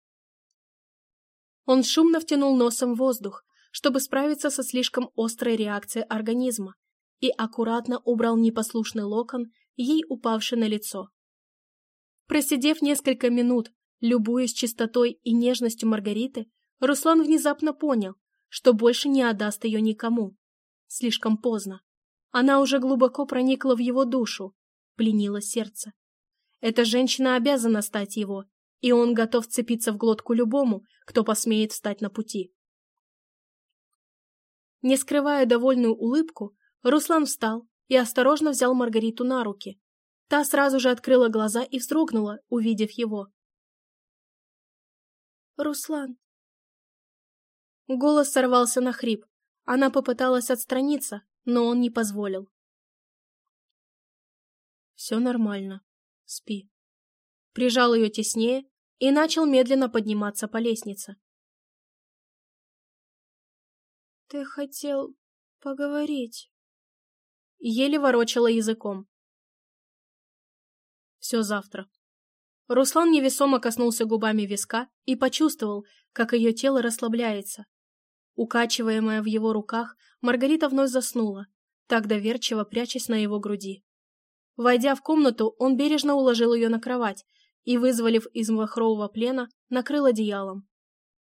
Он шумно втянул носом воздух, чтобы справиться со слишком острой реакцией организма, и аккуратно убрал непослушный локон, ей упавший на лицо. Просидев несколько минут, любуясь чистотой и нежностью Маргариты, Руслан внезапно понял, что больше не отдаст ее никому. Слишком поздно. Она уже глубоко проникла в его душу, пленила сердце. Эта женщина обязана стать его, и он готов цепиться в глотку любому, кто посмеет встать на пути. Не скрывая довольную улыбку, Руслан встал и осторожно взял Маргариту на руки. Та сразу же открыла глаза и вздрогнула, увидев его. «Руслан!» Голос сорвался на хрип. Она попыталась отстраниться, но он не позволил. «Все нормально. Спи». Прижал ее теснее и начал медленно подниматься по лестнице. «Ты хотел поговорить?» Еле ворочала языком. «Все завтра». Руслан невесомо коснулся губами виска и почувствовал, как ее тело расслабляется. Укачиваемая в его руках, Маргарита вновь заснула, так доверчиво прячась на его груди. Войдя в комнату, он бережно уложил ее на кровать и, вызволив из махрового плена, накрыл одеялом.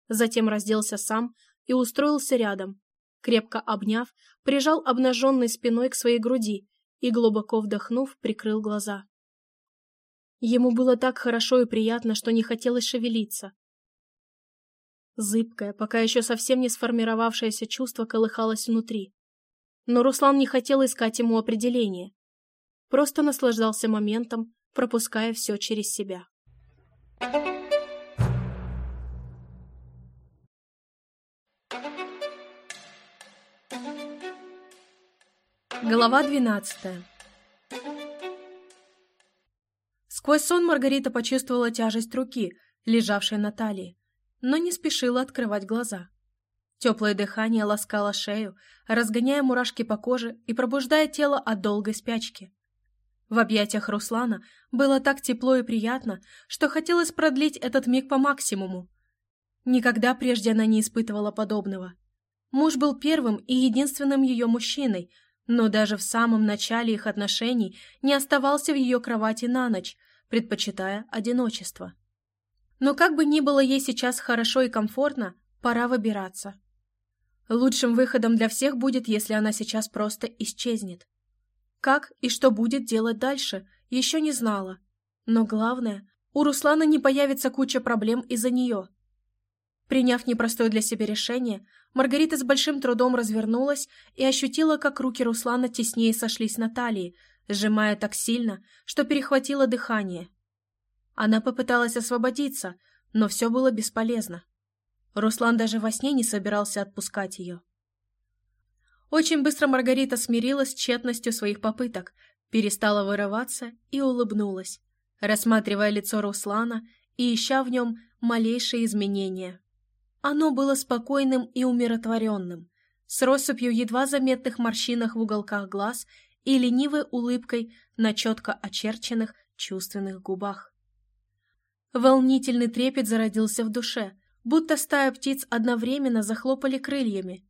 Затем разделся сам и устроился рядом, крепко обняв, прижал обнаженной спиной к своей груди и, глубоко вдохнув, прикрыл глаза. Ему было так хорошо и приятно, что не хотелось шевелиться. Зыбкое, пока еще совсем не сформировавшееся чувство колыхалось внутри. Но Руслан не хотел искать ему определение. Просто наслаждался моментом, пропуская все через себя. Глава двенадцатая Сквозь сон Маргарита почувствовала тяжесть руки, лежавшей на талии, но не спешила открывать глаза. Теплое дыхание ласкало шею, разгоняя мурашки по коже и пробуждая тело от долгой спячки. В объятиях Руслана было так тепло и приятно, что хотелось продлить этот миг по максимуму. Никогда прежде она не испытывала подобного. Муж был первым и единственным ее мужчиной, но даже в самом начале их отношений не оставался в ее кровати на ночь, предпочитая одиночество. Но как бы ни было ей сейчас хорошо и комфортно, пора выбираться. Лучшим выходом для всех будет, если она сейчас просто исчезнет. Как и что будет делать дальше, еще не знала. Но главное, у Руслана не появится куча проблем из-за нее. Приняв непростое для себя решение, Маргарита с большим трудом развернулась и ощутила, как руки Руслана теснее сошлись на талии, сжимая так сильно, что перехватило дыхание. Она попыталась освободиться, но все было бесполезно. Руслан даже во сне не собирался отпускать ее. Очень быстро Маргарита смирилась с тщетностью своих попыток, перестала вырываться и улыбнулась, рассматривая лицо Руслана и ища в нем малейшие изменения. Оно было спокойным и умиротворенным, с россыпью едва заметных морщинах в уголках глаз и ленивой улыбкой на четко очерченных чувственных губах. Волнительный трепет зародился в душе, будто стая птиц одновременно захлопали крыльями.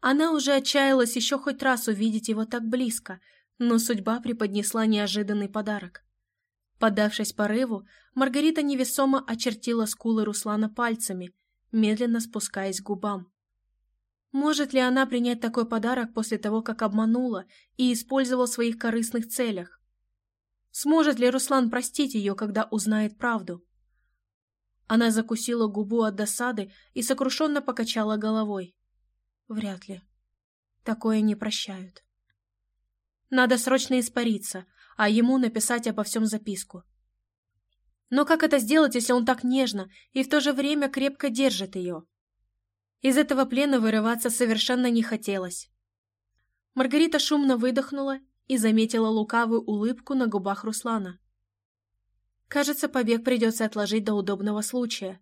Она уже отчаялась еще хоть раз увидеть его так близко, но судьба преподнесла неожиданный подарок. Поддавшись порыву, Маргарита невесомо очертила скулы Руслана пальцами, медленно спускаясь к губам. Может ли она принять такой подарок после того, как обманула и использовала в своих корыстных целях? Сможет ли Руслан простить ее, когда узнает правду? Она закусила губу от досады и сокрушенно покачала головой. Вряд ли. Такое не прощают. Надо срочно испариться, а ему написать обо всем записку. Но как это сделать, если он так нежно и в то же время крепко держит ее? Из этого плена вырываться совершенно не хотелось. Маргарита шумно выдохнула и заметила лукавую улыбку на губах Руслана. Кажется, побег придется отложить до удобного случая.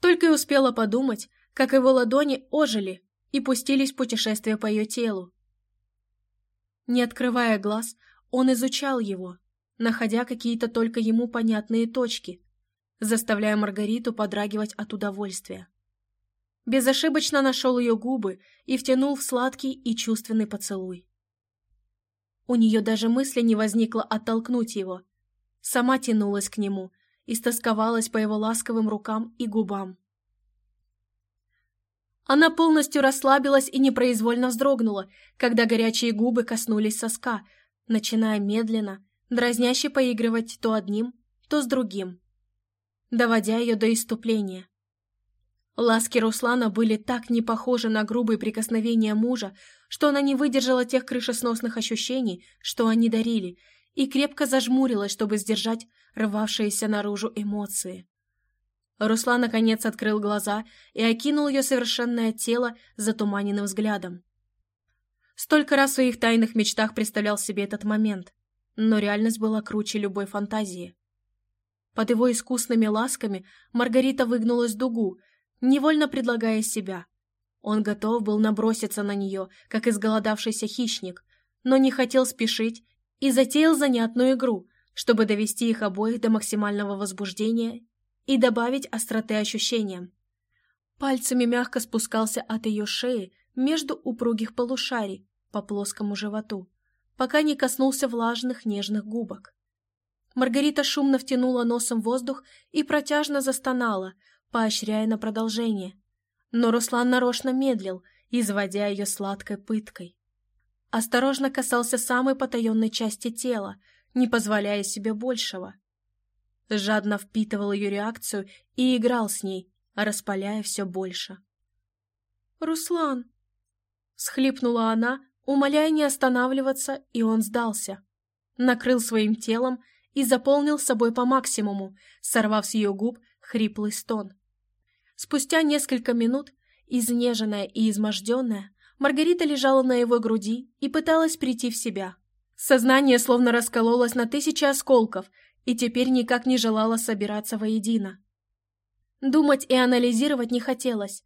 Только и успела подумать, как его ладони ожили и пустились в путешествие по ее телу. Не открывая глаз, он изучал его, находя какие-то только ему понятные точки, заставляя Маргариту подрагивать от удовольствия. Безошибочно нашел ее губы и втянул в сладкий и чувственный поцелуй. У нее даже мысли не возникло оттолкнуть его. Сама тянулась к нему, и стосковалась по его ласковым рукам и губам. Она полностью расслабилась и непроизвольно вздрогнула, когда горячие губы коснулись соска, начиная медленно, дразняще поигрывать то одним, то с другим, доводя ее до иступления. Ласки Руслана были так не похожи на грубые прикосновения мужа, что она не выдержала тех крышесносных ощущений, что они дарили, и крепко зажмурилась, чтобы сдержать рвавшиеся наружу эмоции. Руслан наконец открыл глаза и окинул ее совершенное тело затуманенным взглядом. Столько раз в своих тайных мечтах представлял себе этот момент, но реальность была круче любой фантазии. Под его искусными ласками Маргарита выгнулась дугу, невольно предлагая себя. Он готов был наброситься на нее, как изголодавшийся хищник, но не хотел спешить и затеял занятную игру, чтобы довести их обоих до максимального возбуждения и добавить остроты ощущениям. Пальцами мягко спускался от ее шеи между упругих полушарий по плоскому животу, пока не коснулся влажных нежных губок. Маргарита шумно втянула носом воздух и протяжно застонала, поощряя на продолжение. Но Руслан нарочно медлил, изводя ее сладкой пыткой. Осторожно касался самой потаенной части тела, не позволяя себе большего. Жадно впитывал ее реакцию и играл с ней, распаляя все больше. «Руслан!» — схлипнула она, умоляя не останавливаться, и он сдался. Накрыл своим телом и заполнил собой по максимуму, сорвав с ее губ хриплый стон. Спустя несколько минут, изнеженная и изможденная, Маргарита лежала на его груди и пыталась прийти в себя. Сознание словно раскололось на тысячи осколков и теперь никак не желало собираться воедино. Думать и анализировать не хотелось.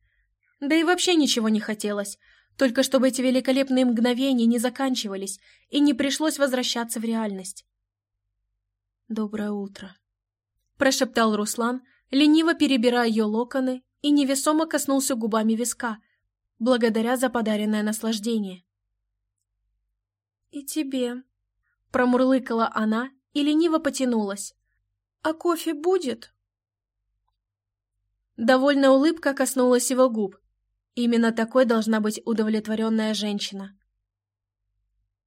Да и вообще ничего не хотелось, только чтобы эти великолепные мгновения не заканчивались и не пришлось возвращаться в реальность. «Доброе утро», — прошептал Руслан, лениво перебирая ее локоны и невесомо коснулся губами виска, благодаря за подаренное наслаждение. «И тебе», — промурлыкала она и лениво потянулась. «А кофе будет?» Довольная улыбка коснулась его губ. Именно такой должна быть удовлетворенная женщина.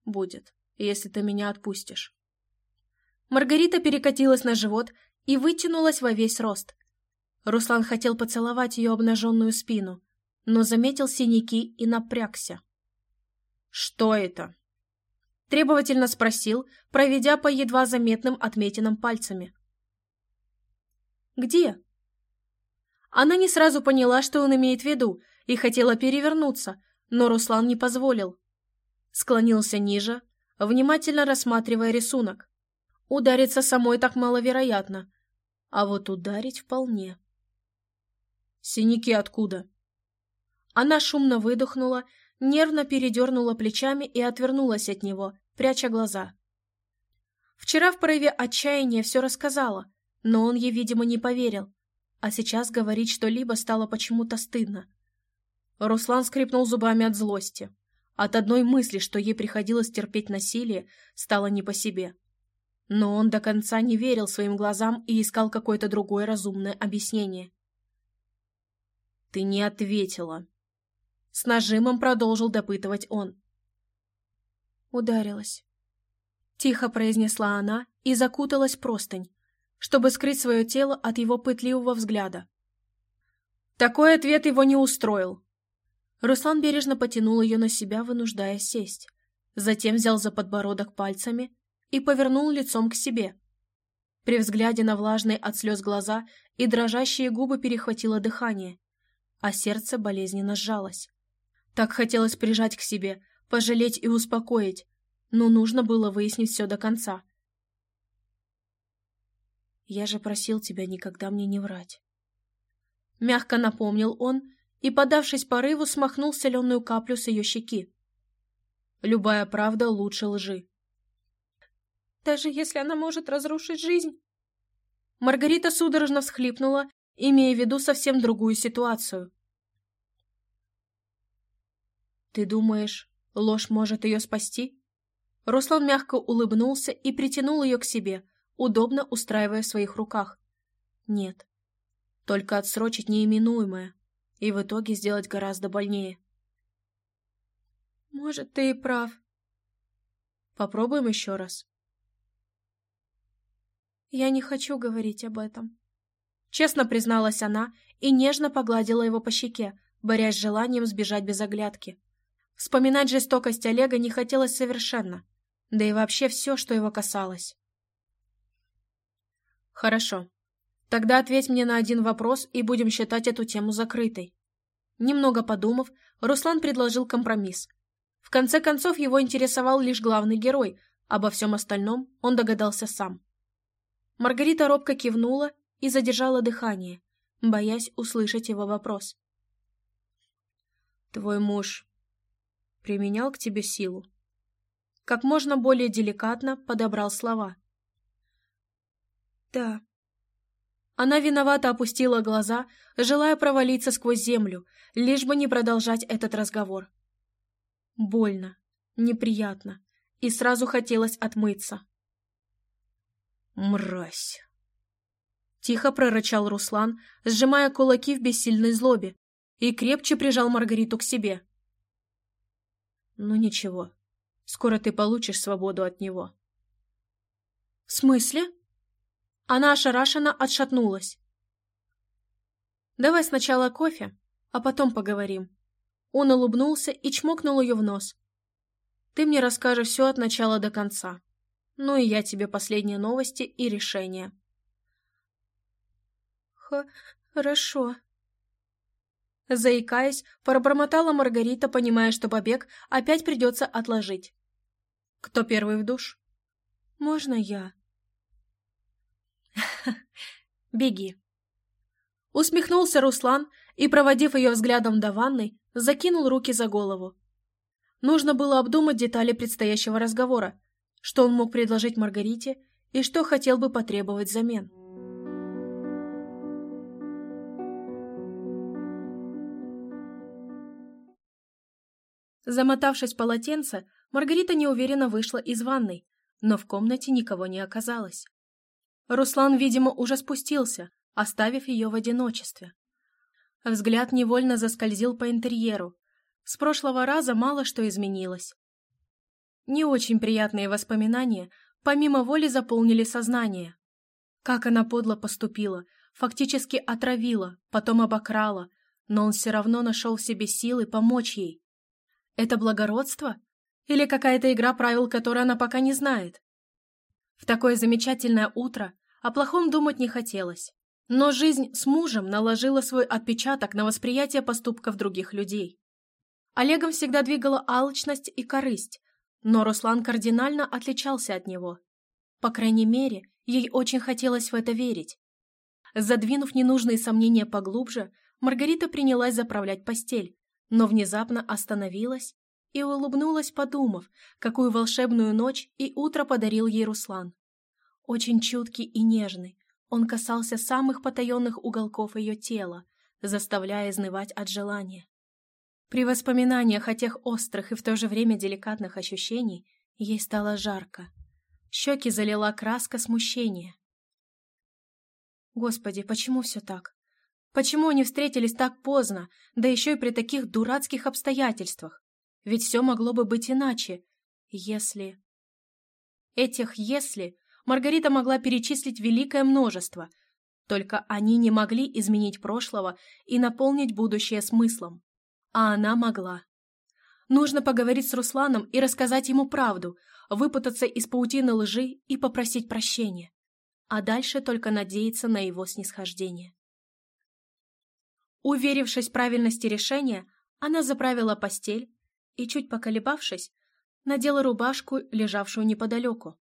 «Будет, если ты меня отпустишь». Маргарита перекатилась на живот и вытянулась во весь рост. Руслан хотел поцеловать ее обнаженную спину, но заметил синяки и напрягся. «Что это?» Требовательно спросил, проведя по едва заметным отметинам пальцами. «Где?» Она не сразу поняла, что он имеет в виду, и хотела перевернуться, но Руслан не позволил. Склонился ниже, внимательно рассматривая рисунок. Удариться самой так маловероятно, а вот ударить вполне. «Синяки откуда?» Она шумно выдохнула, нервно передернула плечами и отвернулась от него, пряча глаза. Вчера в порыве отчаяния все рассказала, но он ей, видимо, не поверил, а сейчас говорить что-либо стало почему-то стыдно. Руслан скрипнул зубами от злости. От одной мысли, что ей приходилось терпеть насилие, стало не по себе. Но он до конца не верил своим глазам и искал какое-то другое разумное объяснение. «Ты не ответила», — с нажимом продолжил допытывать он. Ударилась. Тихо произнесла она и закуталась простынь, чтобы скрыть свое тело от его пытливого взгляда. Такой ответ его не устроил. Руслан бережно потянул ее на себя, вынуждая сесть. Затем взял за подбородок пальцами и повернул лицом к себе. При взгляде на влажные от слез глаза и дрожащие губы перехватило дыхание, а сердце болезненно сжалось. Так хотелось прижать к себе, пожалеть и успокоить, но нужно было выяснить все до конца. «Я же просил тебя никогда мне не врать». Мягко напомнил он, и, подавшись порыву, смахнул соленую каплю с ее щеки. Любая правда лучше лжи. Даже если она может разрушить жизнь? Маргарита судорожно всхлипнула, имея в виду совсем другую ситуацию. «Ты думаешь, ложь может ее спасти?» Руслан мягко улыбнулся и притянул ее к себе, удобно устраивая в своих руках. «Нет, только отсрочить неименуемое и в итоге сделать гораздо больнее. Может, ты и прав. Попробуем еще раз. Я не хочу говорить об этом. Честно призналась она и нежно погладила его по щеке, борясь с желанием сбежать без оглядки. Вспоминать жестокость Олега не хотелось совершенно, да и вообще все, что его касалось. Хорошо, Тогда ответь мне на один вопрос, и будем считать эту тему закрытой. Немного подумав, Руслан предложил компромисс. В конце концов, его интересовал лишь главный герой, обо всем остальном он догадался сам. Маргарита робко кивнула и задержала дыхание, боясь услышать его вопрос. «Твой муж применял к тебе силу?» Как можно более деликатно подобрал слова. «Да», она виновато опустила глаза, желая провалиться сквозь землю, лишь бы не продолжать этот разговор. Больно, неприятно, и сразу хотелось отмыться. «Мразь!» Тихо прорычал Руслан, сжимая кулаки в бессильной злобе, и крепче прижал Маргариту к себе. «Ну ничего, скоро ты получишь свободу от него». «В смысле?» Она ошарашенно отшатнулась. «Давай сначала кофе, а потом поговорим». Он улыбнулся и чмокнул ее в нос. «Ты мне расскажешь все от начала до конца. Ну и я тебе последние новости и решения». «Хорошо», Заикаясь, пробормотала Маргарита, понимая, что побег опять придется отложить. «Кто первый в душ?» «Можно я?» [laughs] Беги. Усмехнулся Руслан и, проводив ее взглядом до ванной, закинул руки за голову. Нужно было обдумать детали предстоящего разговора, что он мог предложить Маргарите и что хотел бы потребовать взамен. Замотавшись полотенце, Маргарита неуверенно вышла из ванной, но в комнате никого не оказалось. Руслан, видимо, уже спустился, оставив ее в одиночестве. Взгляд невольно заскользил по интерьеру. С прошлого раза мало что изменилось. Не очень приятные воспоминания помимо воли заполнили сознание. Как она подло поступила, фактически отравила, потом обокрала, но он все равно нашел в себе силы помочь ей. Это благородство? Или какая-то игра правил, которой она пока не знает? В такое замечательное утро о плохом думать не хотелось. Но жизнь с мужем наложила свой отпечаток на восприятие поступков других людей. Олегом всегда двигала алчность и корысть, но Руслан кардинально отличался от него. По крайней мере, ей очень хотелось в это верить. Задвинув ненужные сомнения поглубже, Маргарита принялась заправлять постель, но внезапно остановилась и улыбнулась, подумав, какую волшебную ночь и утро подарил ей Руслан. Очень чуткий и нежный, он касался самых потаенных уголков ее тела, заставляя изнывать от желания. При воспоминаниях о тех острых и в то же время деликатных ощущений ей стало жарко. Щеки залила краска смущения. Господи, почему все так? Почему они встретились так поздно, да еще и при таких дурацких обстоятельствах? Ведь все могло бы быть иначе, если... Этих «если» Маргарита могла перечислить великое множество, только они не могли изменить прошлого и наполнить будущее смыслом. А она могла. Нужно поговорить с Русланом и рассказать ему правду, выпутаться из паутины лжи и попросить прощения. А дальше только надеяться на его снисхождение. Уверившись в правильности решения, она заправила постель и, чуть поколебавшись, надела рубашку, лежавшую неподалеку.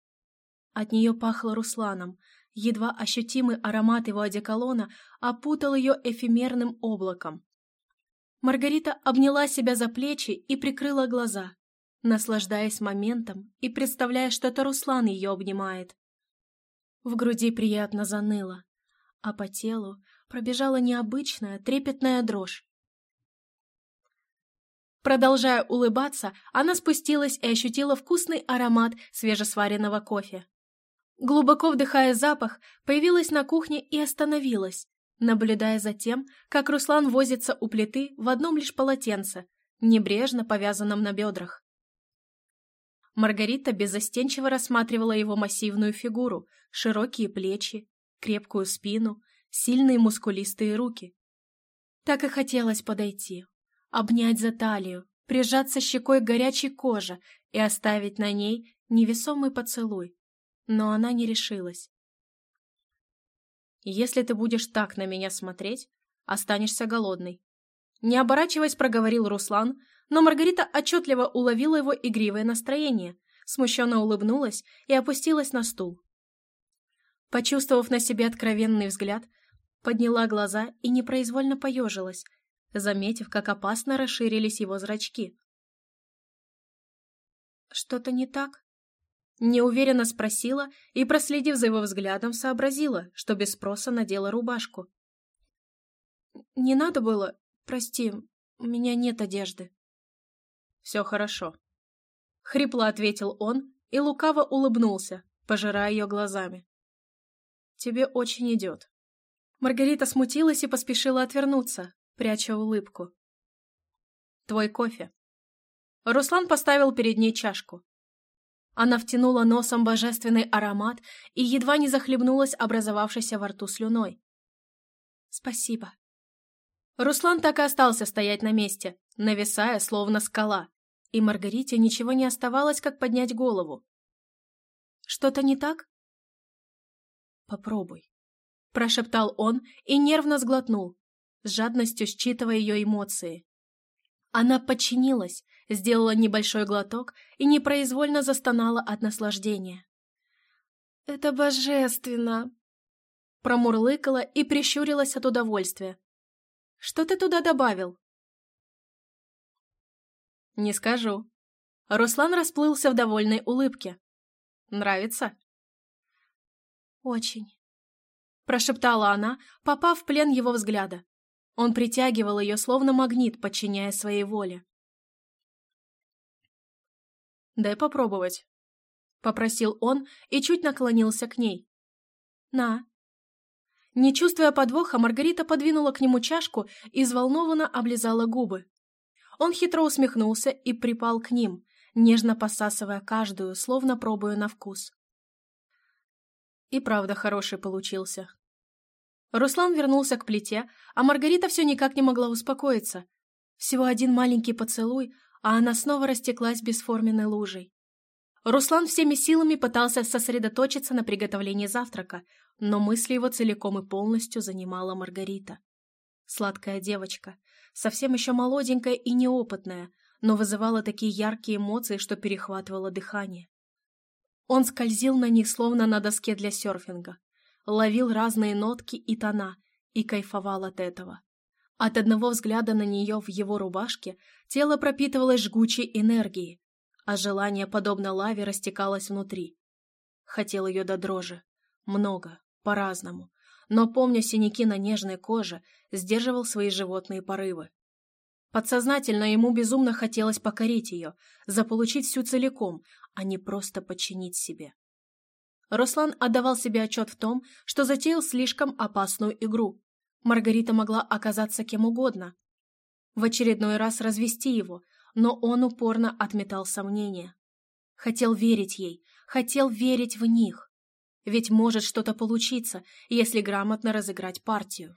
От нее пахло Русланом. Едва ощутимый аромат его одеколона опутал ее эфемерным облаком. Маргарита обняла себя за плечи и прикрыла глаза, наслаждаясь моментом и представляя, что это Руслан ее обнимает. В груди приятно заныло, а по телу пробежала необычная трепетная дрожь. Продолжая улыбаться, она спустилась и ощутила вкусный аромат свежесваренного кофе. Глубоко вдыхая запах, появилась на кухне и остановилась, наблюдая за тем, как Руслан возится у плиты в одном лишь полотенце, небрежно повязанном на бедрах. Маргарита безостенчиво рассматривала его массивную фигуру, широкие плечи, крепкую спину, сильные мускулистые руки. Так и хотелось подойти, обнять за талию, прижаться щекой к горячей коже и оставить на ней невесомый поцелуй но она не решилась. «Если ты будешь так на меня смотреть, останешься голодной». Не оборачиваясь, проговорил Руслан, но Маргарита отчетливо уловила его игривое настроение, смущенно улыбнулась и опустилась на стул. Почувствовав на себе откровенный взгляд, подняла глаза и непроизвольно поежилась, заметив, как опасно расширились его зрачки. «Что-то не так?» Неуверенно спросила и, проследив за его взглядом, сообразила, что без спроса надела рубашку. «Не надо было. Прости, у меня нет одежды». «Все хорошо». Хрипло ответил он и лукаво улыбнулся, пожирая ее глазами. «Тебе очень идет». Маргарита смутилась и поспешила отвернуться, пряча улыбку. «Твой кофе». Руслан поставил перед ней чашку. Она втянула носом божественный аромат и едва не захлебнулась образовавшейся во рту слюной. «Спасибо». Руслан так и остался стоять на месте, нависая, словно скала, и Маргарите ничего не оставалось, как поднять голову. «Что-то не так?» «Попробуй», — прошептал он и нервно сглотнул, с жадностью считывая ее эмоции. Она подчинилась, сделала небольшой глоток и непроизвольно застонала от наслаждения. «Это божественно!» промурлыкала и прищурилась от удовольствия. «Что ты туда добавил?» «Не скажу». Руслан расплылся в довольной улыбке. «Нравится?» «Очень», — прошептала она, попав в плен его взгляда. Он притягивал ее, словно магнит, подчиняя своей воле. «Дай попробовать», — попросил он и чуть наклонился к ней. «На». Не чувствуя подвоха, Маргарита подвинула к нему чашку и взволнованно облизала губы. Он хитро усмехнулся и припал к ним, нежно посасывая каждую, словно пробуя на вкус. И правда хороший получился. Руслан вернулся к плите, а Маргарита все никак не могла успокоиться. Всего один маленький поцелуй, а она снова растеклась бесформенной лужей. Руслан всеми силами пытался сосредоточиться на приготовлении завтрака, но мысли его целиком и полностью занимала Маргарита. Сладкая девочка, совсем еще молоденькая и неопытная, но вызывала такие яркие эмоции, что перехватывало дыхание. Он скользил на них, словно на доске для серфинга, ловил разные нотки и тона и кайфовал от этого. От одного взгляда на нее в его рубашке тело пропитывалось жгучей энергией, а желание, подобно лаве, растекалось внутри. Хотел ее до дрожи. Много, по-разному. Но, помня синяки на нежной коже, сдерживал свои животные порывы. Подсознательно ему безумно хотелось покорить ее, заполучить всю целиком, а не просто подчинить себе. Руслан отдавал себе отчет в том, что затеял слишком опасную игру. Маргарита могла оказаться кем угодно. В очередной раз развести его, но он упорно отметал сомнения. Хотел верить ей, хотел верить в них. Ведь может что-то получиться, если грамотно разыграть партию.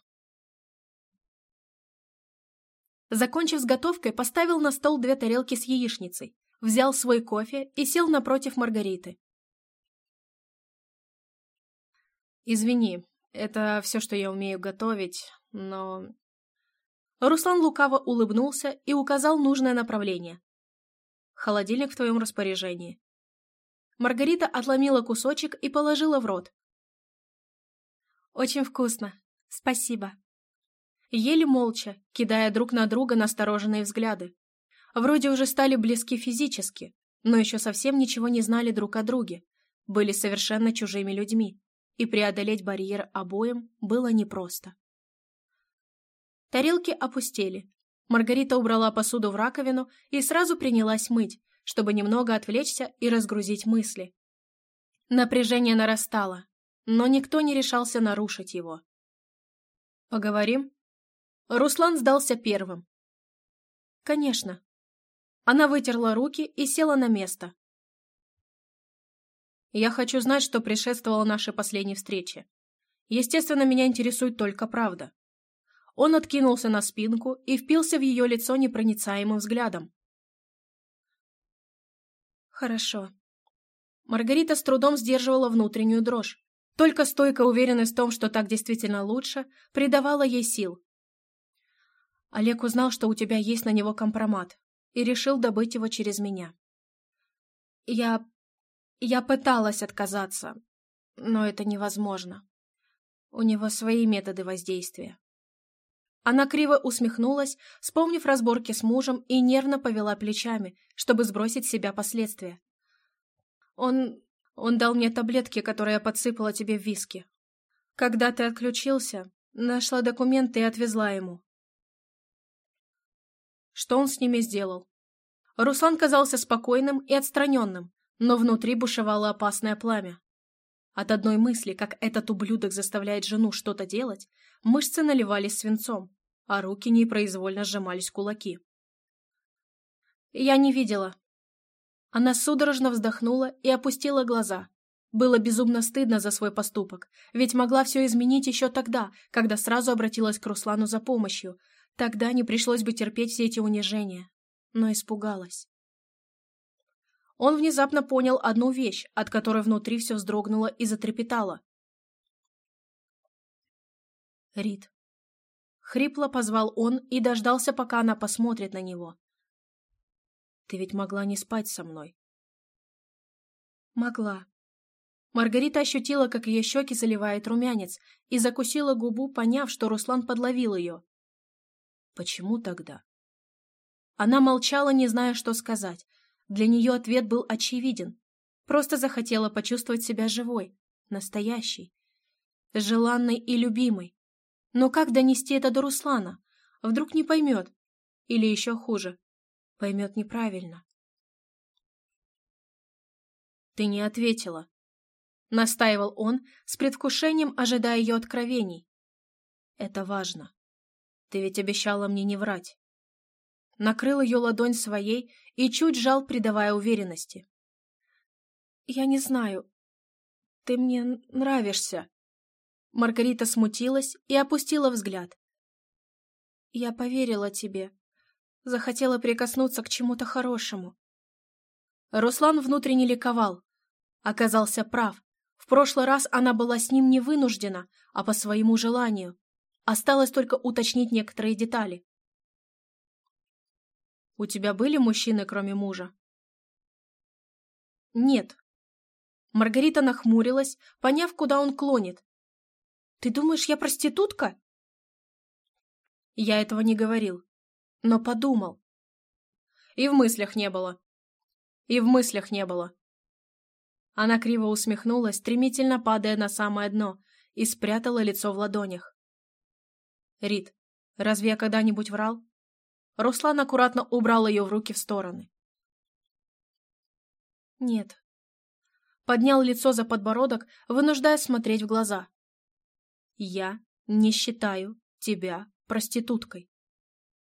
Закончив с готовкой, поставил на стол две тарелки с яичницей, взял свой кофе и сел напротив Маргариты. «Извини, это все, что я умею готовить, но...» Руслан лукаво улыбнулся и указал нужное направление. «Холодильник в твоем распоряжении». Маргарита отломила кусочек и положила в рот. «Очень вкусно. Спасибо». Ели молча, кидая друг на друга настороженные взгляды. Вроде уже стали близки физически, но еще совсем ничего не знали друг о друге, были совершенно чужими людьми и преодолеть барьер обоим было непросто. Тарелки опустели. Маргарита убрала посуду в раковину и сразу принялась мыть, чтобы немного отвлечься и разгрузить мысли. Напряжение нарастало, но никто не решался нарушить его. «Поговорим?» Руслан сдался первым. «Конечно». Она вытерла руки и села на место. Я хочу знать, что предшествовало нашей последней встрече. Естественно, меня интересует только правда. Он откинулся на спинку и впился в ее лицо непроницаемым взглядом. Хорошо. Маргарита с трудом сдерживала внутреннюю дрожь. Только стойкая уверенность в том, что так действительно лучше, придавала ей сил. Олег узнал, что у тебя есть на него компромат, и решил добыть его через меня. Я я пыталась отказаться, но это невозможно. У него свои методы воздействия. Она криво усмехнулась, вспомнив разборки с мужем, и нервно повела плечами, чтобы сбросить с себя последствия. Он... он дал мне таблетки, которые я подсыпала тебе в виски. Когда ты отключился, нашла документы и отвезла ему. Что он с ними сделал? Руслан казался спокойным и отстраненным, но внутри бушевало опасное пламя. От одной мысли, как этот ублюдок заставляет жену что-то делать, мышцы наливались свинцом, а руки непроизвольно сжимались кулаки. «Я не видела». Она судорожно вздохнула и опустила глаза. Было безумно стыдно за свой поступок, ведь могла все изменить еще тогда, когда сразу обратилась к Руслану за помощью. Тогда не пришлось бы терпеть все эти унижения. Но испугалась. Он внезапно понял одну вещь, от которой внутри все вздрогнуло и затрепетало. Рид. Хрипло позвал он и дождался, пока она посмотрит на него. «Ты ведь могла не спать со мной?» «Могла. Маргарита ощутила, как ее щеки заливает румянец, и закусила губу, поняв, что Руслан подловил ее. Почему тогда? Она молчала, не зная, что сказать. Для нее ответ был очевиден. Просто захотела почувствовать себя живой, настоящей, желанной и любимой. Но как донести это до Руслана? Вдруг не поймет? Или еще хуже, поймет неправильно. «Ты не ответила», — настаивал он, с предвкушением ожидая ее откровений. «Это важно. Ты ведь обещала мне не врать». Накрыл ее ладонь своей и чуть жал, придавая уверенности. «Я не знаю. Ты мне нравишься». Маргарита смутилась и опустила взгляд. «Я поверила тебе. Захотела прикоснуться к чему-то хорошему». Руслан внутренне ликовал. Оказался прав. В прошлый раз она была с ним не вынуждена, а по своему желанию. Осталось только уточнить некоторые детали. «У тебя были мужчины, кроме мужа?» «Нет», Маргарита нахмурилась, поняв, куда он клонит. «Ты думаешь, я проститутка?» Я этого не говорил, но подумал. И в мыслях не было. И в мыслях не было. Она криво усмехнулась, стремительно падая на самое дно, и спрятала лицо в ладонях. «Рит, разве я когда-нибудь врал?» Руслан аккуратно убрал ее в руки в стороны. «Нет», поднял лицо за подбородок, вынуждая смотреть в глаза. «Я не считаю тебя проституткой»,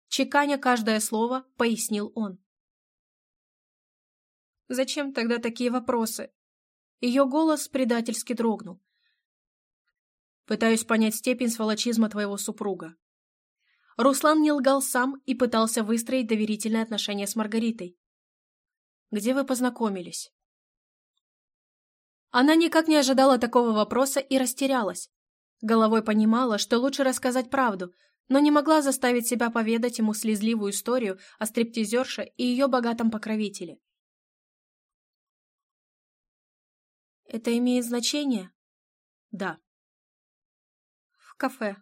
чеканя каждое слово, пояснил он. «Зачем тогда такие вопросы?» Ее голос предательски дрогнул. «Пытаюсь понять степень сволочизма твоего супруга». Руслан не лгал сам и пытался выстроить доверительные отношения с Маргаритой. «Где вы познакомились?» Она никак не ожидала такого вопроса и растерялась. Головой понимала, что лучше рассказать правду, но не могла заставить себя поведать ему слезливую историю о стриптизерше и ее богатом покровителе. «Это имеет значение?» «Да». «В кафе.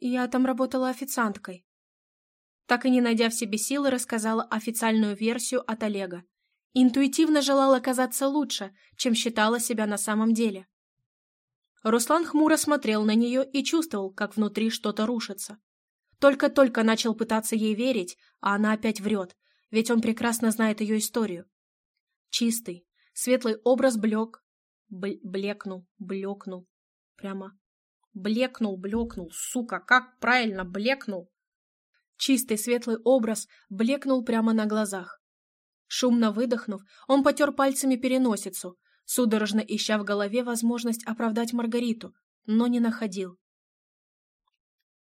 Я там работала официанткой». Так и не найдя в себе силы, рассказала официальную версию от Олега. Интуитивно желала казаться лучше, чем считала себя на самом деле. Руслан хмуро смотрел на нее и чувствовал, как внутри что-то рушится. Только-только начал пытаться ей верить, а она опять врет, ведь он прекрасно знает ее историю. Чистый, светлый образ блек, бл блекнул, блекнул, прямо блекнул, блекнул, сука, как правильно блекнул. Чистый светлый образ блекнул прямо на глазах. Шумно выдохнув, он потер пальцами переносицу, судорожно ища в голове возможность оправдать Маргариту, но не находил.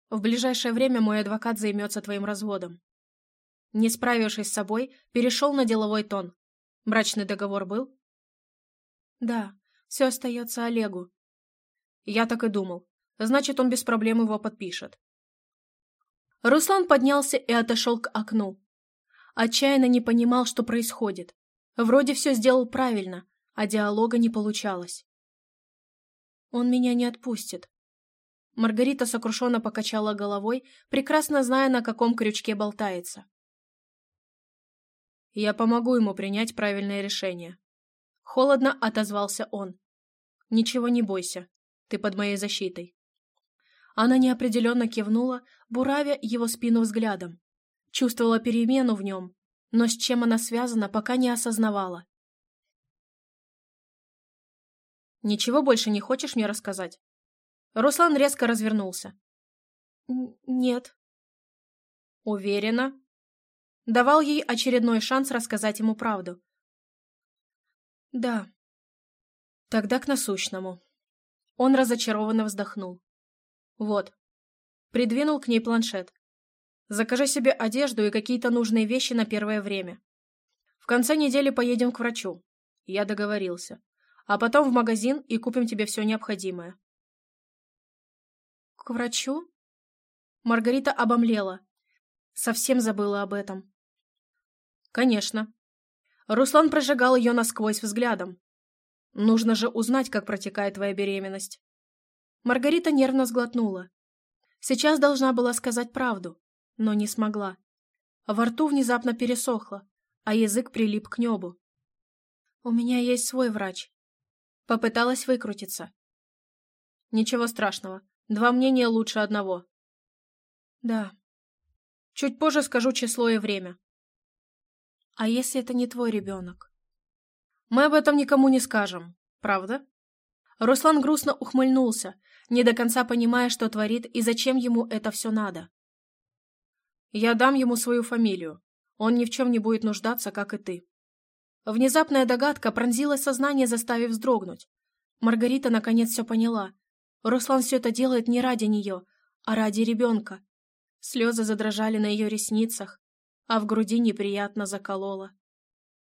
В ближайшее время мой адвокат займется твоим разводом. Не справившись с собой, перешел на деловой тон. Брачный договор был? Да, все остается Олегу. Я так и думал. Значит, он без проблем его подпишет. Руслан поднялся и отошел к окну, Отчаянно не понимал, что происходит. Вроде все сделал правильно, а диалога не получалось. Он меня не отпустит. Маргарита сокрушенно покачала головой, прекрасно зная, на каком крючке болтается. «Я помогу ему принять правильное решение». Холодно отозвался он. «Ничего не бойся, ты под моей защитой». Она неопределенно кивнула, буравя его спину взглядом. Чувствовала перемену в нем, но с чем она связана, пока не осознавала. «Ничего больше не хочешь мне рассказать?» Руслан резко развернулся. «Нет». «Уверена?» Давал ей очередной шанс рассказать ему правду. «Да». «Тогда к насущному». Он разочарованно вздохнул. «Вот». Придвинул к ней планшет. Закажи себе одежду и какие-то нужные вещи на первое время. В конце недели поедем к врачу. Я договорился. А потом в магазин и купим тебе все необходимое. К врачу? Маргарита обомлела. Совсем забыла об этом. Конечно. Руслан прожигал ее насквозь взглядом. Нужно же узнать, как протекает твоя беременность. Маргарита нервно сглотнула. Сейчас должна была сказать правду, но не смогла. Во рту внезапно пересохло, а язык прилип к небу. «У меня есть свой врач». Попыталась выкрутиться. «Ничего страшного. Два мнения лучше одного». «Да». «Чуть позже скажу число и время». «А если это не твой ребенок?» Мы об этом никому не скажем, правда?» Руслан грустно ухмыльнулся, не до конца понимая, что творит и зачем ему это все надо. «Я дам ему свою фамилию. Он ни в чем не будет нуждаться, как и ты». Внезапная догадка пронзила сознание, заставив вздрогнуть. Маргарита наконец все поняла. Руслан все это делает не ради нее, а ради ребенка. Слезы задрожали на ее ресницах, а в груди неприятно закололо.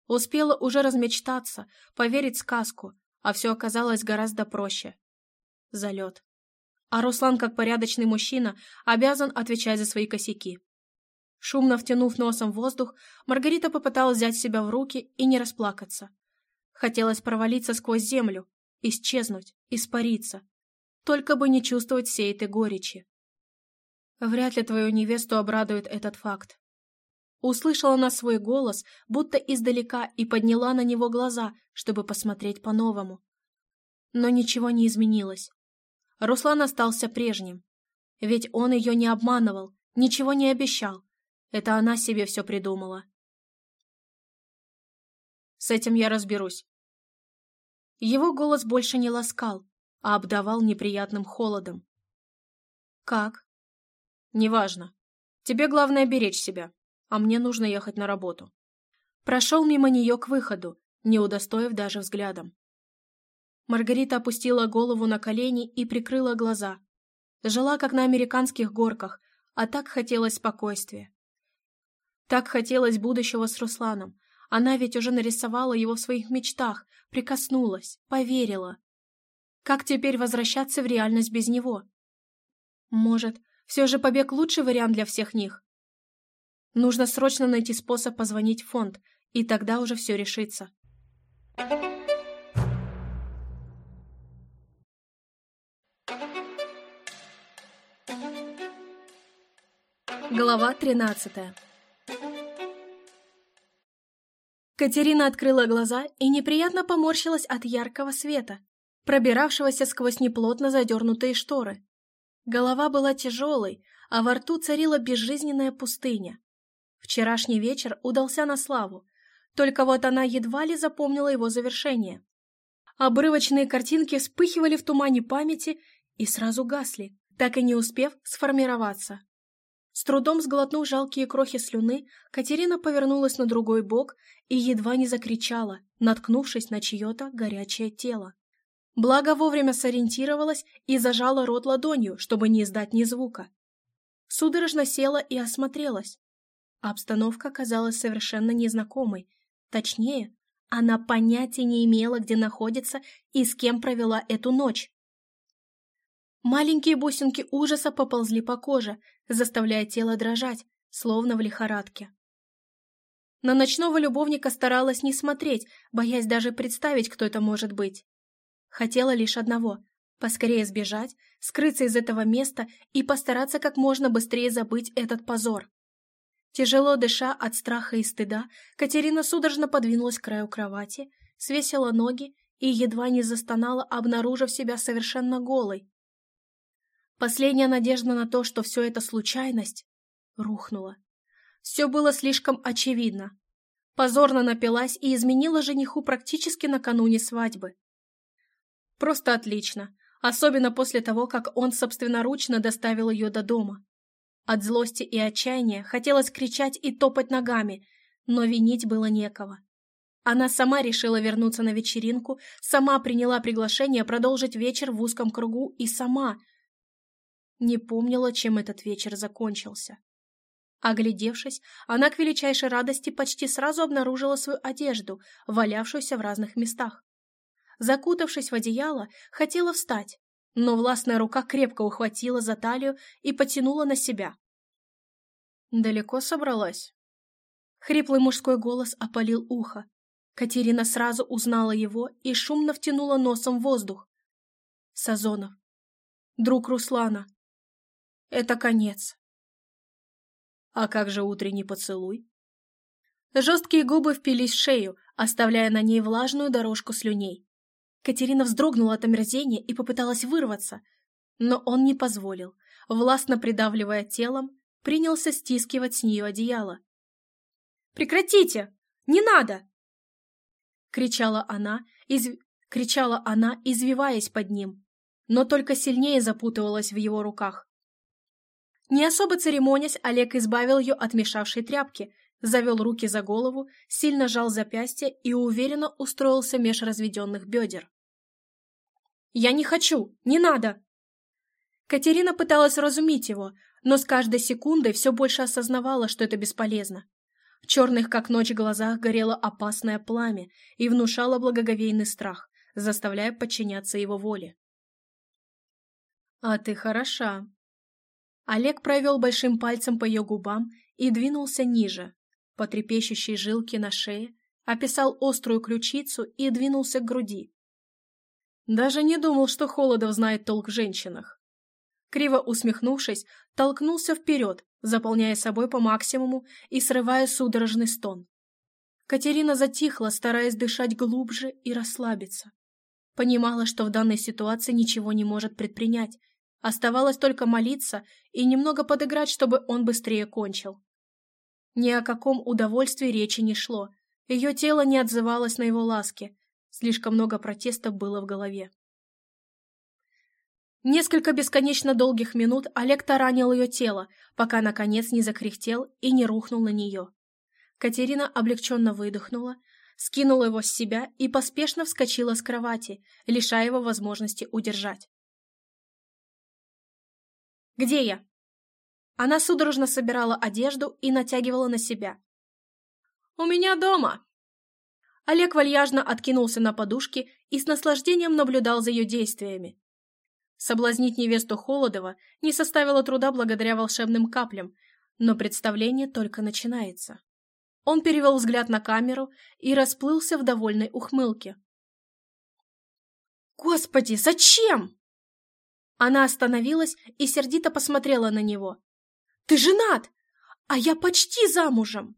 Успела уже размечтаться, поверить сказку, а все оказалось гораздо проще. Залет. А Руслан, как порядочный мужчина, обязан отвечать за свои косяки. Шумно втянув носом воздух, Маргарита попыталась взять себя в руки и не расплакаться. Хотелось провалиться сквозь землю, исчезнуть, испариться. Только бы не чувствовать всей этой горечи. Вряд ли твою невесту обрадует этот факт. Услышала она свой голос, будто издалека, и подняла на него глаза, чтобы посмотреть по-новому. Но ничего не изменилось. Руслан остался прежним. Ведь он ее не обманывал, ничего не обещал. Это она себе все придумала. С этим я разберусь. Его голос больше не ласкал, а обдавал неприятным холодом. Как? Неважно. Тебе главное беречь себя а мне нужно ехать на работу. Прошел мимо нее к выходу, не удостоив даже взглядом. Маргарита опустила голову на колени и прикрыла глаза. Жила, как на американских горках, а так хотелось спокойствия. Так хотелось будущего с Русланом. Она ведь уже нарисовала его в своих мечтах, прикоснулась, поверила. Как теперь возвращаться в реальность без него? Может, все же побег лучший вариант для всех них? Нужно срочно найти способ позвонить в фонд, и тогда уже все решится. Глава 13 Катерина открыла глаза и неприятно поморщилась от яркого света, пробиравшегося сквозь неплотно задернутые шторы. Голова была тяжелой, а во рту царила безжизненная пустыня. Вчерашний вечер удался на славу, только вот она едва ли запомнила его завершение. Обрывочные картинки вспыхивали в тумане памяти и сразу гасли, так и не успев сформироваться. С трудом сглотнув жалкие крохи слюны, Катерина повернулась на другой бок и едва не закричала, наткнувшись на чье-то горячее тело. Благо вовремя сориентировалась и зажала рот ладонью, чтобы не издать ни звука. Судорожно села и осмотрелась. Обстановка казалась совершенно незнакомой. Точнее, она понятия не имела, где находится и с кем провела эту ночь. Маленькие бусинки ужаса поползли по коже, заставляя тело дрожать, словно в лихорадке. На ночного любовника старалась не смотреть, боясь даже представить, кто это может быть. Хотела лишь одного — поскорее сбежать, скрыться из этого места и постараться как можно быстрее забыть этот позор. Тяжело дыша от страха и стыда, Катерина судорожно подвинулась к краю кровати, свесила ноги и едва не застонала, обнаружив себя совершенно голой. Последняя надежда на то, что все это случайность, рухнула. Все было слишком очевидно. Позорно напилась и изменила жениху практически накануне свадьбы. Просто отлично, особенно после того, как он собственноручно доставил ее до дома. От злости и отчаяния хотелось кричать и топать ногами, но винить было некого. Она сама решила вернуться на вечеринку, сама приняла приглашение продолжить вечер в узком кругу и сама не помнила, чем этот вечер закончился. Оглядевшись, она к величайшей радости почти сразу обнаружила свою одежду, валявшуюся в разных местах. Закутавшись в одеяло, хотела встать, но властная рука крепко ухватила за талию и потянула на себя. «Далеко собралась?» Хриплый мужской голос опалил ухо. Катерина сразу узнала его и шумно втянула носом воздух. Сазонов. Друг Руслана. Это конец. А как же утренний поцелуй? Жесткие губы впились в шею, оставляя на ней влажную дорожку слюней. Катерина вздрогнула от омерзения и попыталась вырваться, но он не позволил, властно придавливая телом, принялся стискивать с нее одеяло. «Прекратите! Не надо!» кричала она, изв... кричала она, извиваясь под ним, но только сильнее запутывалась в его руках. Не особо церемонясь, Олег избавил ее от мешавшей тряпки, завел руки за голову, сильно жал запястье и уверенно устроился меж разведенных бедер. «Я не хочу! Не надо!» Катерина пыталась разумить его, но с каждой секундой все больше осознавала, что это бесполезно. В черных, как ночь, глазах горело опасное пламя и внушало благоговейный страх, заставляя подчиняться его воле. «А ты хороша». Олег провел большим пальцем по ее губам и двинулся ниже, по трепещущей жилке на шее, описал острую ключицу и двинулся к груди. Даже не думал, что Холодов знает толк в женщинах. Криво усмехнувшись, толкнулся вперед, заполняя собой по максимуму и срывая судорожный стон. Катерина затихла, стараясь дышать глубже и расслабиться. Понимала, что в данной ситуации ничего не может предпринять. Оставалось только молиться и немного подыграть, чтобы он быстрее кончил. Ни о каком удовольствии речи не шло. Ее тело не отзывалось на его ласки. Слишком много протестов было в голове. Несколько бесконечно долгих минут Олег таранил ее тело, пока, наконец, не закряхтел и не рухнул на нее. Катерина облегченно выдохнула, скинула его с себя и поспешно вскочила с кровати, лишая его возможности удержать. «Где я?» Она судорожно собирала одежду и натягивала на себя. «У меня дома!» Олег вальяжно откинулся на подушке и с наслаждением наблюдал за ее действиями. Соблазнить невесту Холодова не составило труда благодаря волшебным каплям, но представление только начинается. Он перевел взгляд на камеру и расплылся в довольной ухмылке. «Господи, зачем?» Она остановилась и сердито посмотрела на него. «Ты женат, а я почти замужем!»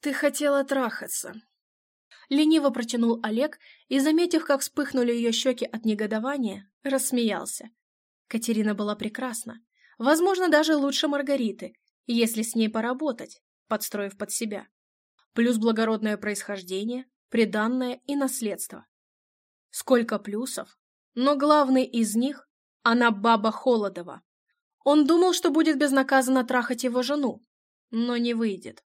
«Ты хотела трахаться», Лениво протянул Олег и, заметив, как вспыхнули ее щеки от негодования, рассмеялся. Катерина была прекрасна. Возможно, даже лучше Маргариты, если с ней поработать, подстроив под себя. Плюс благородное происхождение, приданное и наследство. Сколько плюсов, но главный из них – она баба Холодова. Он думал, что будет безнаказанно трахать его жену, но не выйдет.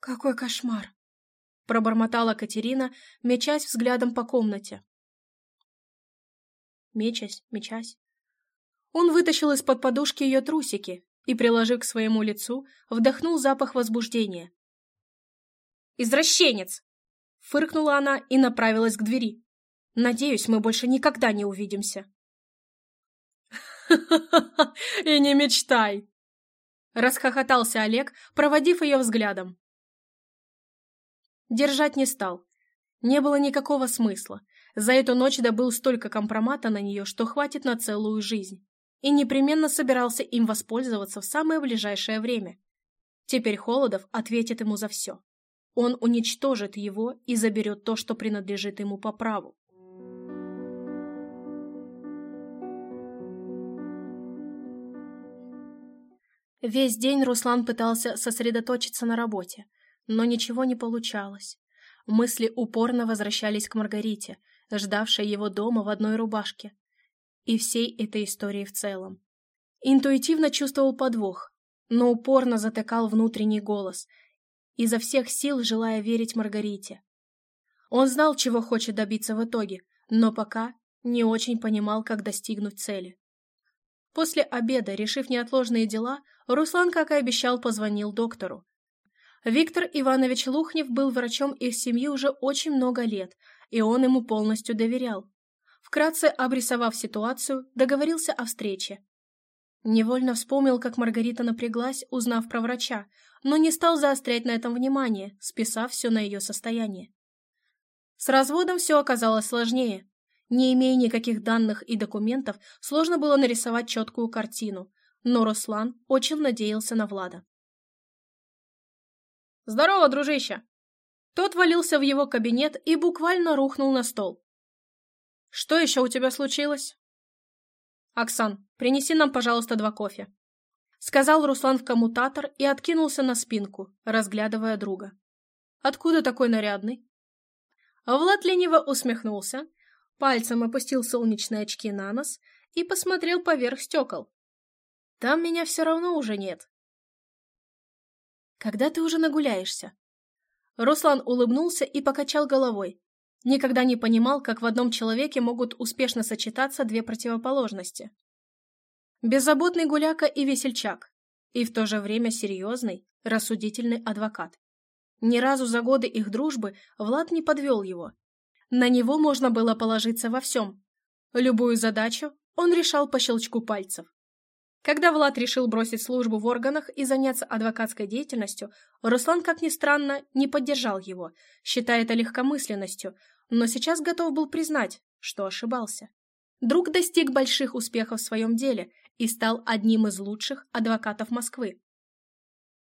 «Какой кошмар!» пробормотала Катерина, мечась взглядом по комнате. Мечась, мечась. Он вытащил из-под подушки ее трусики и, приложив к своему лицу, вдохнул запах возбуждения. «Извращенец!» — фыркнула она и направилась к двери. «Надеюсь, мы больше никогда не увидимся». «Ха-ха-ха! [laughs] И не мечтай!» Расхохотался Олег, проводив ее взглядом. Держать не стал. Не было никакого смысла. За эту ночь добыл столько компромата на нее, что хватит на целую жизнь. И непременно собирался им воспользоваться в самое ближайшее время. Теперь Холодов ответит ему за все. Он уничтожит его и заберет то, что принадлежит ему по праву. Весь день Руслан пытался сосредоточиться на работе, но ничего не получалось. Мысли упорно возвращались к Маргарите, ждавшей его дома в одной рубашке. И всей этой истории в целом. Интуитивно чувствовал подвох, но упорно затыкал внутренний голос, изо всех сил желая верить Маргарите. Он знал, чего хочет добиться в итоге, но пока не очень понимал, как достигнуть цели. После обеда, решив неотложные дела, Руслан, как и обещал, позвонил доктору, Виктор Иванович Лухнев был врачом их семьи уже очень много лет, и он ему полностью доверял. Вкратце обрисовав ситуацию, договорился о встрече. Невольно вспомнил, как Маргарита напряглась, узнав про врача, но не стал заострять на этом внимание, списав все на ее состояние. С разводом все оказалось сложнее. Не имея никаких данных и документов, сложно было нарисовать четкую картину, но Руслан очень надеялся на Влада. «Здорово, дружище!» Тот валился в его кабинет и буквально рухнул на стол. «Что еще у тебя случилось?» «Оксан, принеси нам, пожалуйста, два кофе», — сказал Руслан в коммутатор и откинулся на спинку, разглядывая друга. «Откуда такой нарядный?» Влад лениво усмехнулся, пальцем опустил солнечные очки на нос и посмотрел поверх стекол. «Там меня все равно уже нет». «Когда ты уже нагуляешься?» Руслан улыбнулся и покачал головой, Никогда не понимал, как в одном человеке могут успешно сочетаться две противоположности. Беззаботный гуляка и весельчак, и в то же время серьезный, рассудительный адвокат. Ни разу за годы их дружбы Влад не подвел его. На него можно было положиться во всем. Любую задачу он решал по щелчку пальцев. Когда Влад решил бросить службу в органах и заняться адвокатской деятельностью, Руслан, как ни странно, не поддержал его, считая это легкомысленностью, но сейчас готов был признать, что ошибался. Друг достиг больших успехов в своем деле и стал одним из лучших адвокатов Москвы.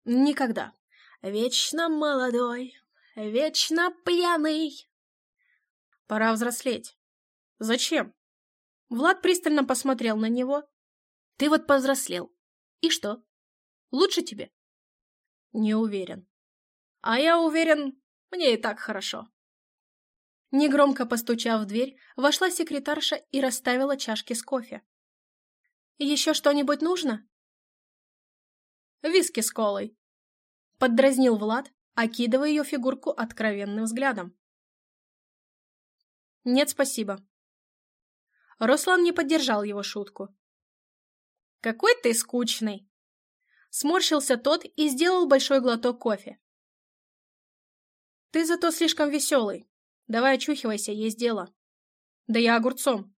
Никогда. Вечно молодой, вечно пьяный. Пора взрослеть. Зачем? Влад пристально посмотрел на него, ты вот повзрослел. И что? Лучше тебе? Не уверен. А я уверен, мне и так хорошо. Негромко постучав в дверь, вошла секретарша и расставила чашки с кофе. «Еще что-нибудь нужно?» «Виски с колой», — поддразнил Влад, окидывая ее фигурку откровенным взглядом. «Нет, спасибо». Руслан не поддержал его шутку. Какой ты скучный!» Сморщился тот и сделал большой глоток кофе. «Ты зато слишком веселый. Давай очухивайся, есть дело». «Да я огурцом».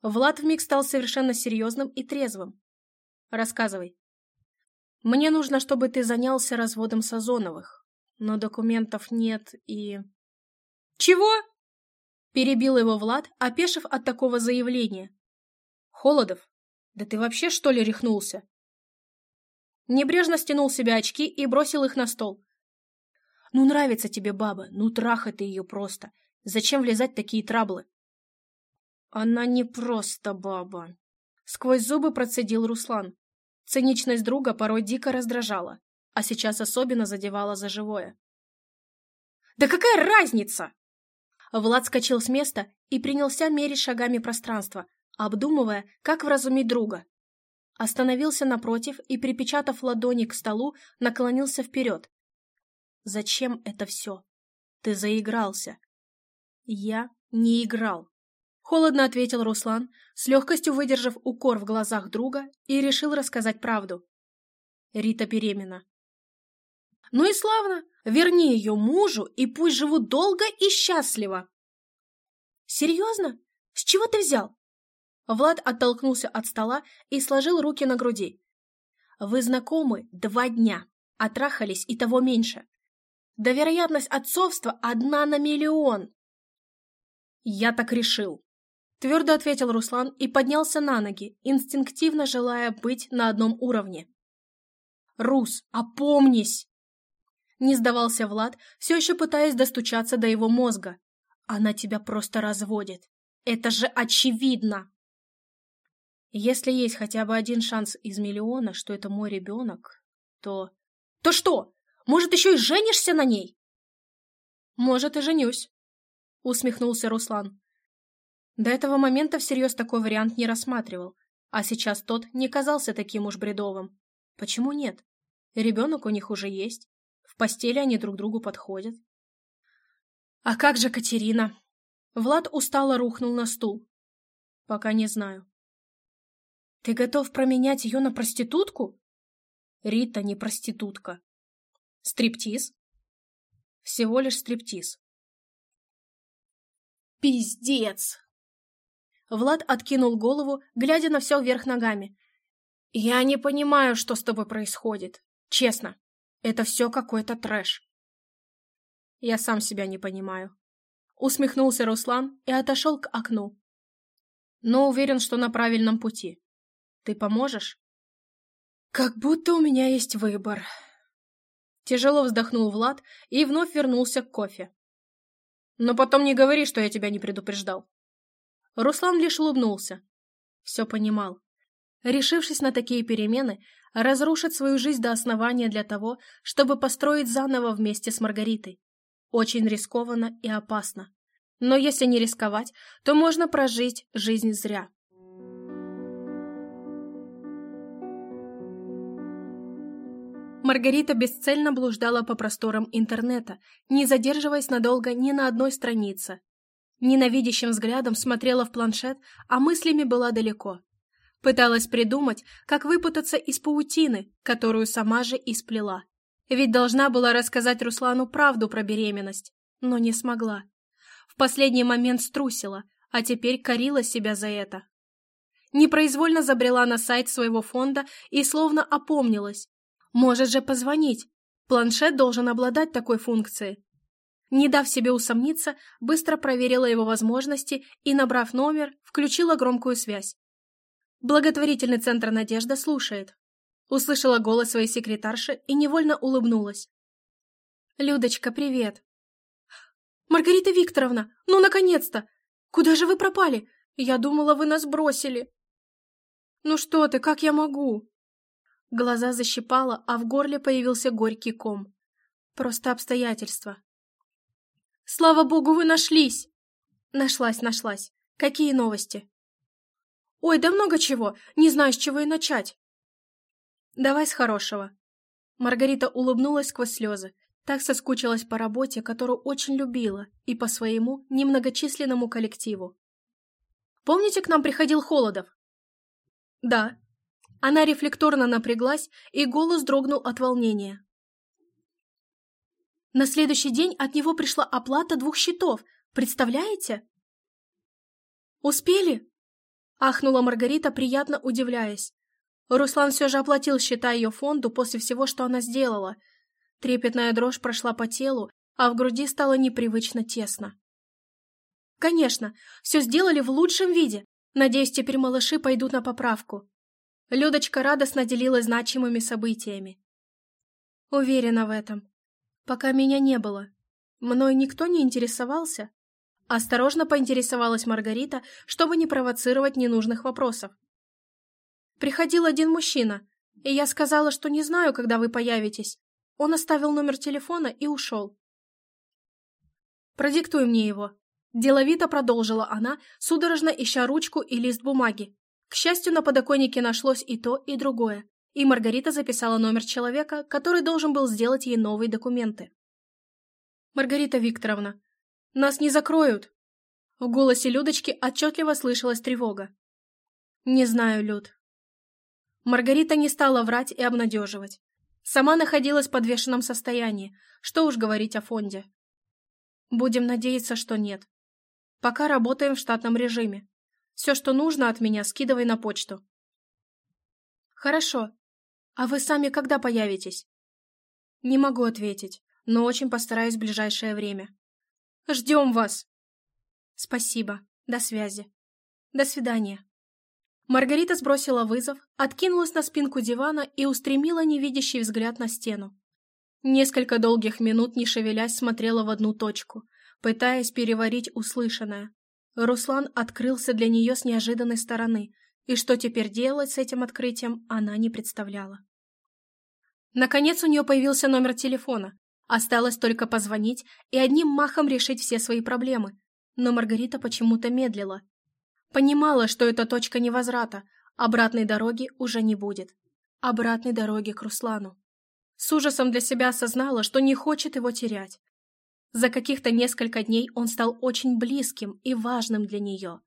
Влад вмиг стал совершенно серьезным и трезвым. «Рассказывай». «Мне нужно, чтобы ты занялся разводом Сазоновых, но документов нет и...» «Чего?» Перебил его Влад, опешив от такого заявления. «Холодов, да ты вообще, что ли, рехнулся? Небрежно стянул себе очки и бросил их на стол. Ну, нравится тебе баба, ну, трахай ты ее просто. Зачем влезать в такие траблы? Она не просто баба. Сквозь зубы процедил Руслан. Циничность друга порой дико раздражала, а сейчас особенно задевала за живое. «Да какая разница?» Влад скочил с места и принялся мерить шагами пространство, обдумывая, как вразумить друга. Остановился напротив и, припечатав ладони к столу, наклонился вперед. «Зачем это все? Ты заигрался». «Я не играл», — холодно ответил Руслан, с легкостью выдержав укор в глазах друга и решил рассказать правду. Рита беременна. «Ну и славно! Верни ее мужу, и пусть живут долго и счастливо!» «Серьезно? С чего ты взял?» Влад оттолкнулся от стола и сложил руки на груди. «Вы знакомы два дня, а трахались и того меньше. Да вероятность отцовства одна на миллион!» «Я так решил», — твердо ответил Руслан и поднялся на ноги, инстинктивно желая быть на одном уровне. «Рус, опомнись!» Не сдавался Влад, все еще пытаясь достучаться до его мозга. «Она тебя просто разводит. Это же очевидно!» Если есть хотя бы один шанс из миллиона, что это мой ребенок, то... То что? Может, еще и женишься на ней? Может, и женюсь, усмехнулся Руслан. До этого момента всерьез такой вариант не рассматривал, а сейчас тот не казался таким уж бредовым. Почему нет? Ребенок у них уже есть. Постели они друг другу подходят. А как же Катерина? Влад устало рухнул на стул. Пока не знаю. Ты готов променять ее на проститутку? Рита не проститутка. Стриптиз? Всего лишь стриптиз. Пиздец! Влад откинул голову, глядя на все вверх ногами. Я не понимаю, что с тобой происходит. Честно. Это все какой-то трэш. Я сам себя не понимаю. Усмехнулся Руслан и отошел к окну. Но уверен, что на правильном пути. Ты поможешь? Как будто у меня есть выбор. Тяжело вздохнул Влад и вновь вернулся к кофе. Но потом не говори, что я тебя не предупреждал. Руслан лишь улыбнулся. Все понимал. Решившись на такие перемены, разрушит свою жизнь до основания для того, чтобы построить заново вместе с Маргаритой. Очень рискованно и опасно. Но если не рисковать, то можно прожить жизнь зря. Маргарита бесцельно блуждала по просторам интернета, не задерживаясь надолго ни на одной странице. Ненавидящим взглядом смотрела в планшет, а мыслями была далеко. Пыталась придумать, как выпутаться из паутины, которую сама же и сплела. Ведь должна была рассказать Руслану правду про беременность, но не смогла. В последний момент струсила, а теперь корила себя за это. Непроизвольно забрела на сайт своего фонда и словно опомнилась. Может же позвонить. Планшет должен обладать такой функцией. Не дав себе усомниться, быстро проверила его возможности и, набрав номер, включила громкую связь. Благотворительный центр «Надежда» слушает. Услышала голос своей секретарши и невольно улыбнулась. «Людочка, привет!» «Маргарита Викторовна, ну, наконец-то! Куда же вы пропали? Я думала, вы нас бросили!» «Ну что ты, как я могу?» Глаза защипало, а в горле появился горький ком. Просто обстоятельства. «Слава богу, вы нашлись!» «Нашлась, нашлась. Какие новости?» «Ой, да много чего. Не знаю, с чего и начать». «Давай с хорошего». Маргарита улыбнулась сквозь слезы. Так соскучилась по работе, которую очень любила, и по своему немногочисленному коллективу. «Помните, к нам приходил Холодов?» «Да», она рефлекторно напряглась, и голос дрогнул от волнения. На следующий день от него пришла оплата двух счетов. Представляете? «Успели?» — ахнула Маргарита, приятно удивляясь. Руслан все же оплатил счета ее фонду после всего, что она сделала. Трепетная дрожь прошла по телу, а в груди стало непривычно тесно. «Конечно, все сделали в лучшем виде. Надеюсь, теперь малыши пойдут на поправку. Людочка радостно делилась значимыми событиями. Уверена в этом. Пока меня не было. Мной никто не интересовался. Осторожно поинтересовалась Маргарита, чтобы не провоцировать ненужных вопросов. Приходил один мужчина, и я сказала, что не знаю, когда вы появитесь. Он оставил номер телефона и ушел. «Продиктуй мне его», – деловито продолжила она, судорожно ища ручку и лист бумаги. К счастью, на подоконнике нашлось и то, и другое, и Маргарита записала номер человека, который должен был сделать ей новые документы. «Маргарита Викторовна, нас не закроют!» В голосе Людочки отчетливо слышалась тревога. «Не знаю, Люд». Маргарита не стала врать и обнадеживать. Сама находилась в подвешенном состоянии, что уж говорить о фонде. Будем надеяться, что нет. Пока работаем в штатном режиме. Все, что нужно от меня, скидывай на почту. Хорошо. А вы сами когда появитесь? Не могу ответить, но очень постараюсь в ближайшее время. Ждем вас. Спасибо. До связи. До свидания. Маргарита сбросила вызов, откинулась на спинку дивана и устремила невидящий взгляд на стену. Несколько долгих минут, не шевелясь, смотрела в одну точку, пытаясь переварить услышанное. Руслан открылся для нее с неожиданной стороны, и что теперь делать с этим открытием, она не представляла. Наконец у нее появился номер телефона. Осталось только позвонить и одним махом решить все свои проблемы. Но Маргарита почему-то медлила. Понимала, что это точка невозврата, обратной дороги уже не будет. Обратной дороги к Руслану. С ужасом для себя осознала, что не хочет его терять. За каких-то несколько дней он стал очень близким и важным для нее.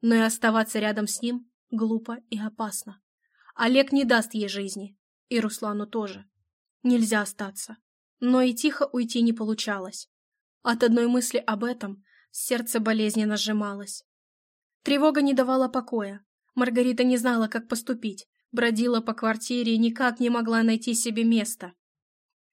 Но и оставаться рядом с ним глупо и опасно. Олег не даст ей жизни. И Руслану тоже. Нельзя остаться. Но и тихо уйти не получалось. От одной мысли об этом сердце болезненно сжималось. Тревога не давала покоя. Маргарита не знала, как поступить. Бродила по квартире и никак не могла найти себе места.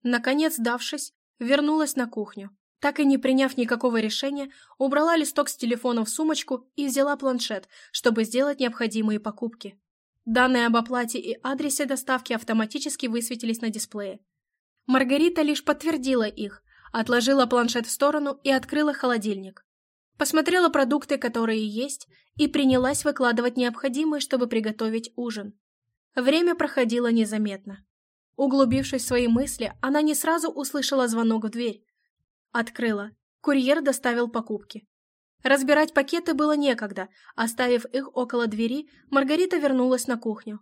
Наконец, давшись, вернулась на кухню. Так и не приняв никакого решения, убрала листок с телефона в сумочку и взяла планшет, чтобы сделать необходимые покупки. Данные об оплате и адресе доставки автоматически высветились на дисплее. Маргарита лишь подтвердила их, отложила планшет в сторону и открыла холодильник. Посмотрела продукты, которые есть, и принялась выкладывать необходимое, чтобы приготовить ужин. Время проходило незаметно. Углубившись в свои мысли, она не сразу услышала звонок в дверь. Открыла. Курьер доставил покупки. Разбирать пакеты было некогда. Оставив их около двери, Маргарита вернулась на кухню.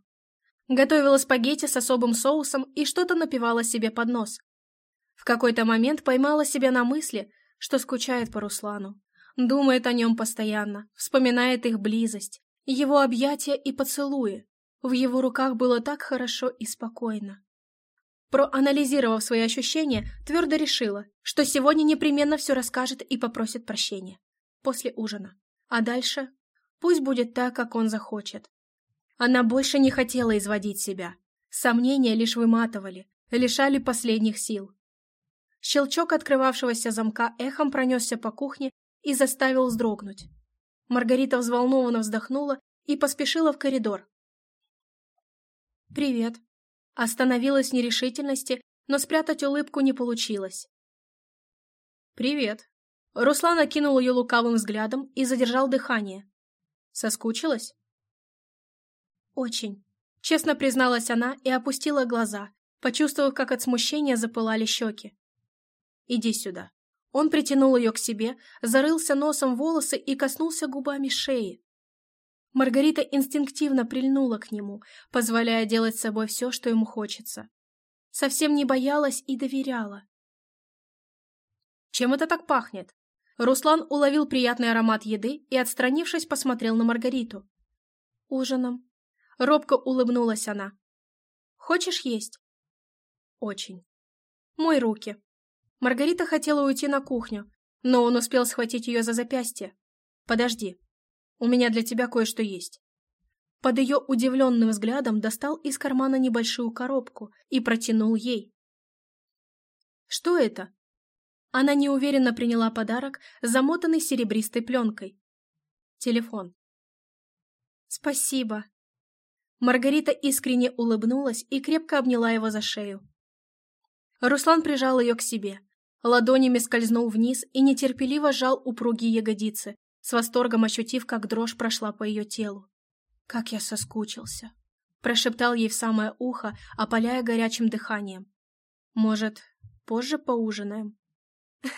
Готовила спагетти с особым соусом и что-то напивала себе под нос. В какой-то момент поймала себя на мысли, что скучает по Руслану. Думает о нем постоянно, вспоминает их близость, его объятия и поцелуи. В его руках было так хорошо и спокойно. Проанализировав свои ощущения, твердо решила, что сегодня непременно все расскажет и попросит прощения. После ужина. А дальше? Пусть будет так, как он захочет. Она больше не хотела изводить себя. Сомнения лишь выматывали, лишали последних сил. Щелчок открывавшегося замка эхом пронесся по кухне и заставил вздрогнуть. Маргарита взволнованно вздохнула и поспешила в коридор. «Привет», Остановилась в нерешительности, но спрятать улыбку не получилось. «Привет». Руслан окинул ее лукавым взглядом и задержал дыхание. «Соскучилась?» «Очень», — честно призналась она и опустила глаза, почувствовав, как от смущения запылали щеки. «Иди сюда». Он притянул ее к себе, зарылся носом в волосы и коснулся губами шеи. Маргарита инстинктивно прильнула к нему, позволяя делать с собой все, что ему хочется. Совсем не боялась и доверяла. «Чем это так пахнет?» Руслан уловил приятный аромат еды и, отстранившись, посмотрел на Маргариту. «Ужином». Робко улыбнулась она. «Хочешь есть?» «Очень». «Мой руки». Маргарита хотела уйти на кухню, но он успел схватить ее за запястье. «Подожди». У меня для тебя кое-что есть». Под ее удивленным взглядом достал из кармана небольшую коробку и протянул ей. «Что это?» Она неуверенно приняла подарок, замотанный серебристой пленкой. Телефон. «Спасибо». Маргарита искренне улыбнулась и крепко обняла его за шею. Руслан прижал ее к себе. Ладонями скользнул вниз и нетерпеливо сжал упругие ягодицы, с восторгом ощутив, как дрожь прошла по ее телу. «Как я соскучился!» Прошептал ей в самое ухо, опаляя горячим дыханием. «Может, позже поужинаем?» [laughs]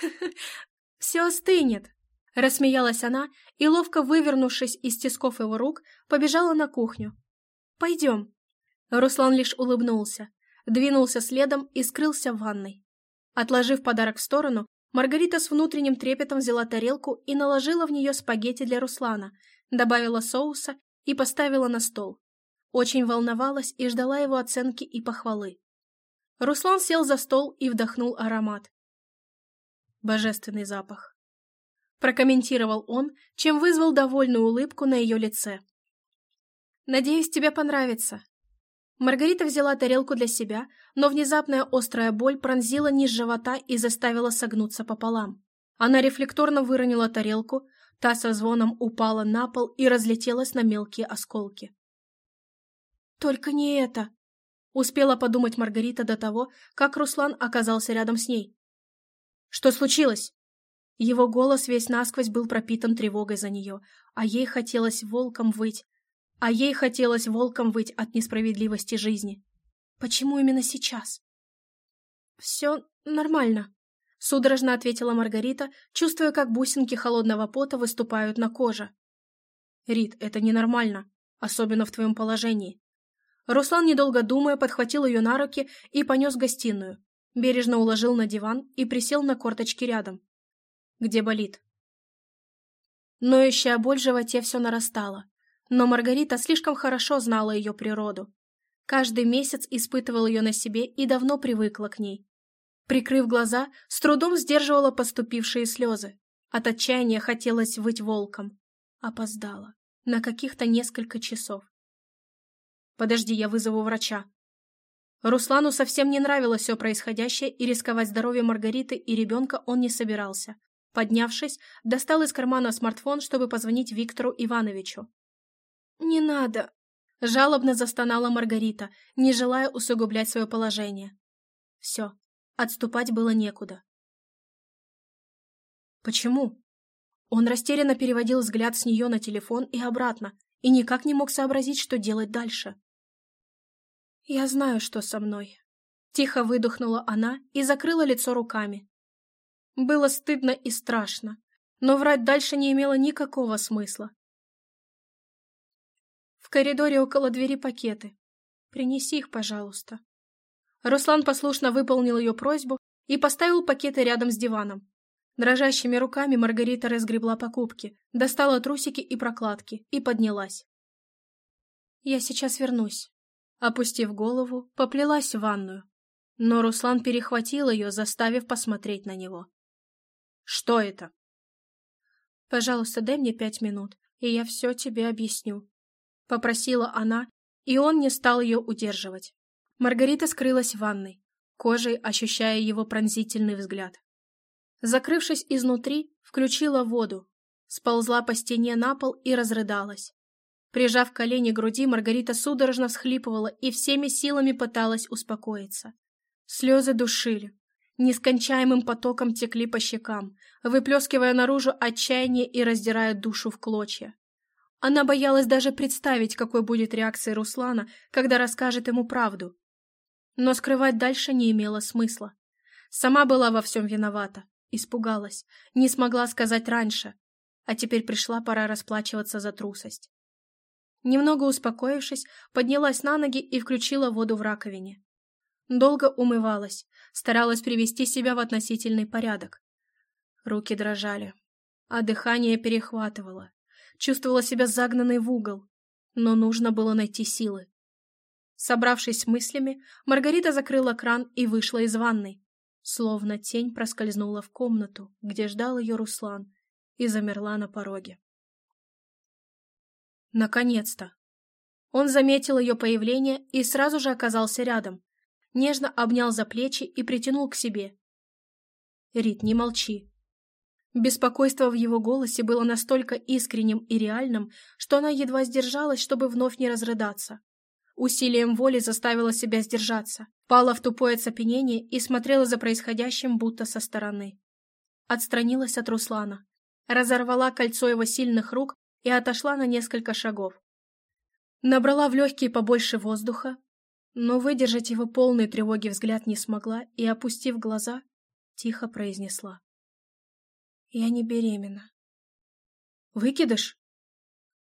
«Все остынет!» Рассмеялась она и, ловко вывернувшись из тисков его рук, побежала на кухню. «Пойдем!» Руслан лишь улыбнулся, двинулся следом и скрылся в ванной. Отложив подарок в сторону, Маргарита с внутренним трепетом взяла тарелку и наложила в нее спагетти для Руслана, добавила соуса и поставила на стол. Очень волновалась и ждала его оценки и похвалы. Руслан сел за стол и вдохнул аромат. Божественный запах. Прокомментировал он, чем вызвал довольную улыбку на ее лице. «Надеюсь, тебе понравится», Маргарита взяла тарелку для себя, но внезапная острая боль пронзила низ живота и заставила согнуться пополам. Она рефлекторно выронила тарелку, та со звоном упала на пол и разлетелась на мелкие осколки. «Только не это!» — успела подумать Маргарита до того, как Руслан оказался рядом с ней. «Что случилось?» Его голос весь насквозь был пропитан тревогой за нее, а ей хотелось волком выть, а ей хотелось волком выть от несправедливости жизни. Почему именно сейчас? «Все нормально», — судорожно ответила Маргарита, чувствуя, как бусинки холодного пота выступают на коже. «Рит, это ненормально, особенно в твоем положении». Руслан, недолго думая, подхватил ее на руки и понес в гостиную. Бережно уложил на диван и присел на корточки рядом. «Где болит?» Ноющая боль в животе все нарастала. Но Маргарита слишком хорошо знала ее природу. Каждый месяц испытывал ее на себе и давно привыкла к ней. Прикрыв глаза, с трудом сдерживала поступившие слезы. От отчаяния хотелось выть волком. Опоздала. На каких-то несколько часов. «Подожди, я вызову врача». Руслану совсем не нравилось все происходящее, и рисковать здоровьем Маргариты и ребенка он не собирался. Поднявшись, достал из кармана смартфон, чтобы позвонить Виктору Ивановичу. «Не надо!» – жалобно застонала Маргарита, не желая усугублять свое положение. Все, отступать было некуда. «Почему?» Он растерянно переводил взгляд с нее на телефон и обратно, и никак не мог сообразить, что делать дальше. «Я знаю, что со мной». Тихо выдохнула она и закрыла лицо руками. Было стыдно и страшно, но врать дальше не имело никакого смысла. Коридоре около двери пакеты. Принеси их, пожалуйста. Руслан послушно выполнил ее просьбу и поставил пакеты рядом с диваном. Дрожащими руками Маргарита разгребла покупки, достала трусики и прокладки и поднялась. «Я сейчас вернусь». Опустив голову, поплелась в ванную. Но Руслан перехватил ее, заставив посмотреть на него. «Что это?» «Пожалуйста, дай мне пять минут, и я все тебе объясню», — попросила она, и он не стал ее удерживать. Маргарита скрылась в ванной, кожей ощущая его пронзительный взгляд. Закрывшись изнутри, включила воду, сползла по стене на пол и разрыдалась. Прижав колени к груди, Маргарита судорожно всхлипывала и всеми силами пыталась успокоиться. Слезы душили, нескончаемым потоком текли по щекам, выплескивая наружу отчаяние и раздирая душу в клочья. Она боялась даже представить, какой будет реакция Руслана, когда расскажет ему правду. Но скрывать дальше не имело смысла. Сама была во всем виновата, испугалась, не смогла сказать раньше, а теперь пришла пора расплачиваться за трусость. Немного успокоившись, поднялась на ноги и включила воду в раковине. Долго умывалась, старалась привести себя в относительный порядок. Руки дрожали, а дыхание перехватывало. Чувствовала себя загнанной в угол, но нужно было найти силы. Собравшись мыслями, Маргарита закрыла кран и вышла из ванной. Словно тень проскользнула в комнату, где ждал ее Руслан, и замерла на пороге. Наконец-то! Он заметил ее появление и сразу же оказался рядом. Нежно обнял за плечи и притянул к себе. «Рит, не молчи». Беспокойство в его голосе было настолько искренним и реальным, что она едва сдержалась, чтобы вновь не разрыдаться. Усилием воли заставила себя сдержаться, пала в тупое оцепенение и смотрела за происходящим будто со стороны. Отстранилась от Руслана, разорвала кольцо его сильных рук и отошла на несколько шагов. Набрала в легкие побольше воздуха, но выдержать его полной тревоги взгляд не смогла и, опустив глаза, тихо произнесла. «Я не беременна». «Выкидыш?»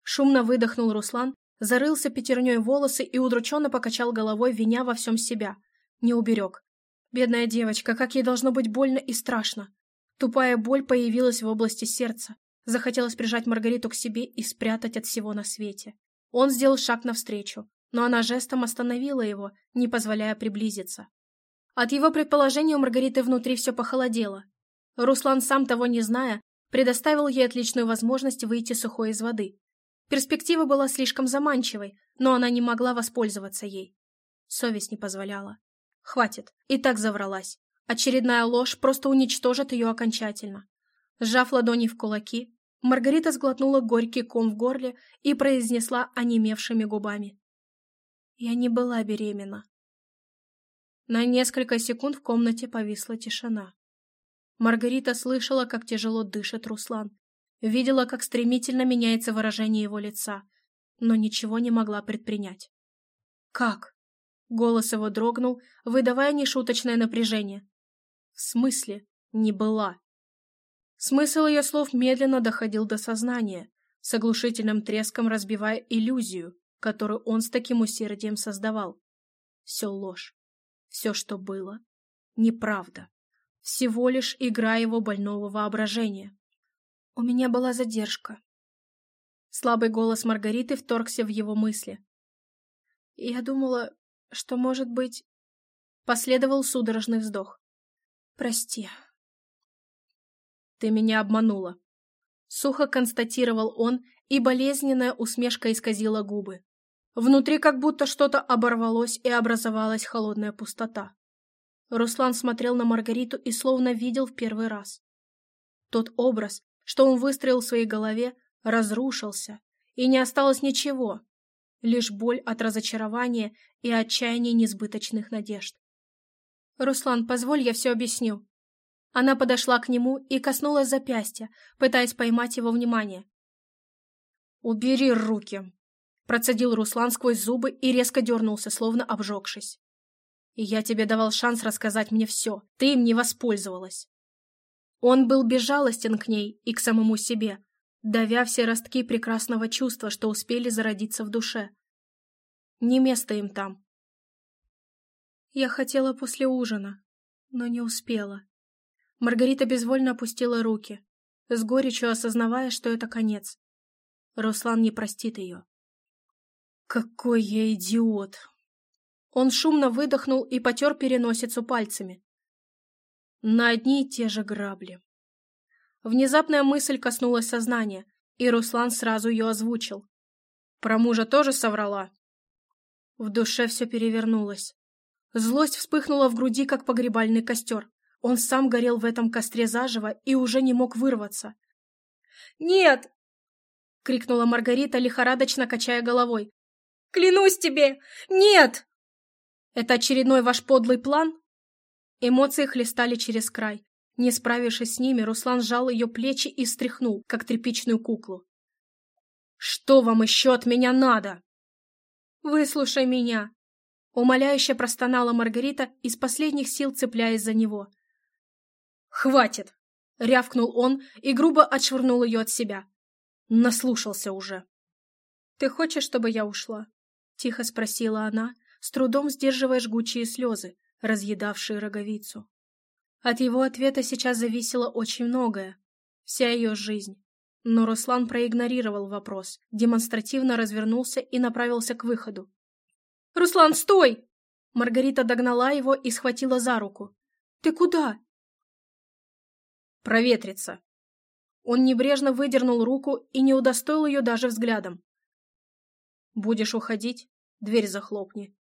Шумно выдохнул Руслан, зарылся пятерней волосы и удрученно покачал головой, виня во всем себя. Не уберег. Бедная девочка, как ей должно быть больно и страшно. Тупая боль появилась в области сердца, Захотелось прижать Маргариту к себе и спрятать от всего на свете. Он сделал шаг навстречу, но она жестом остановила его, не позволяя приблизиться. От его предположения у Маргариты внутри все похолодело. Руслан, сам того не зная, предоставил ей отличную возможность выйти сухой из воды. Перспектива была слишком заманчивой, но она не могла воспользоваться ей. Совесть не позволяла. Хватит, и так завралась. Очередная ложь просто уничтожит ее окончательно. Сжав ладони в кулаки, Маргарита сглотнула горький ком в горле и произнесла онемевшими губами. «Я не была беременна». На несколько секунд в комнате повисла тишина. Маргарита слышала, как тяжело дышит Руслан, видела, как стремительно меняется выражение его лица, но ничего не могла предпринять. «Как?» Голос его дрогнул, выдавая нешуточное напряжение. «В смысле не была?» Смысл ее слов медленно доходил до сознания, с оглушительным треском разбивая иллюзию, которую он с таким усердием создавал. Все ложь. Все, что было, неправда. Всего лишь игра его больного воображения. У меня была задержка. Слабый голос Маргариты вторгся в его мысли. Я думала, что, может быть... Последовал судорожный вздох. Прости. «Ты меня обманула», — сухо констатировал он, и болезненная усмешка исказила губы. Внутри как будто что-то оборвалось и образовалась холодная пустота. Руслан смотрел на Маргариту и словно видел в первый раз. Тот образ, что он выстроил в своей голове, разрушился, и не осталось ничего, лишь боль от разочарования и отчаяния несбыточных надежд. «Руслан, позволь, я все объясню». Она подошла к нему и коснулась запястья, пытаясь поймать его внимание. «Убери руки!» Процедил Руслан сквозь зубы и резко дернулся, словно обжегшись. «Я тебе давал шанс рассказать мне все. Ты им не воспользовалась». Он был безжалостен к ней и к самому себе, давя все ростки прекрасного чувства, что успели зародиться в душе. Не место им там. Я хотела после ужина, но не успела. Маргарита безвольно опустила руки, с горечью осознавая, что это конец. Руслан не простит ее. Какой я идиот! Он шумно выдохнул и потер переносицу пальцами. На одни и те же грабли. Внезапная мысль коснулась сознания, и Руслан сразу ее озвучил. Про мужа тоже соврала. В душе все перевернулось. Злость вспыхнула в груди, как погребальный костер. Он сам горел в этом костре заживо и уже не мог вырваться. «Нет!» — крикнула Маргарита, лихорадочно качая головой. «Клянусь тебе! Нет!» «Это очередной ваш подлый план?» Эмоции хлестали через край. Не справившись с ними, Руслан сжал ее плечи и встряхнул, как тряпичную куклу. «Что вам еще от меня надо?» «Выслушай меня!» Умоляюще простонала Маргарита, из последних сил цепляясь за него. «Хватит!» — рявкнул он и грубо отшвырнул ее от себя. Наслушался уже. «Ты хочешь, чтобы я ушла?» — тихо спросила она, с трудом сдерживая жгучие слезы, разъедавшие роговицу. От его ответа сейчас зависело очень многое, вся ее жизнь. Но Руслан проигнорировал вопрос, демонстративно развернулся и направился к выходу. «Руслан, стой!» Маргарита догнала его и схватила за руку. «Ты куда?» «Проветриться». Он небрежно выдернул руку и не удостоил ее даже взглядом. «Будешь уходить? Дверь захлопни».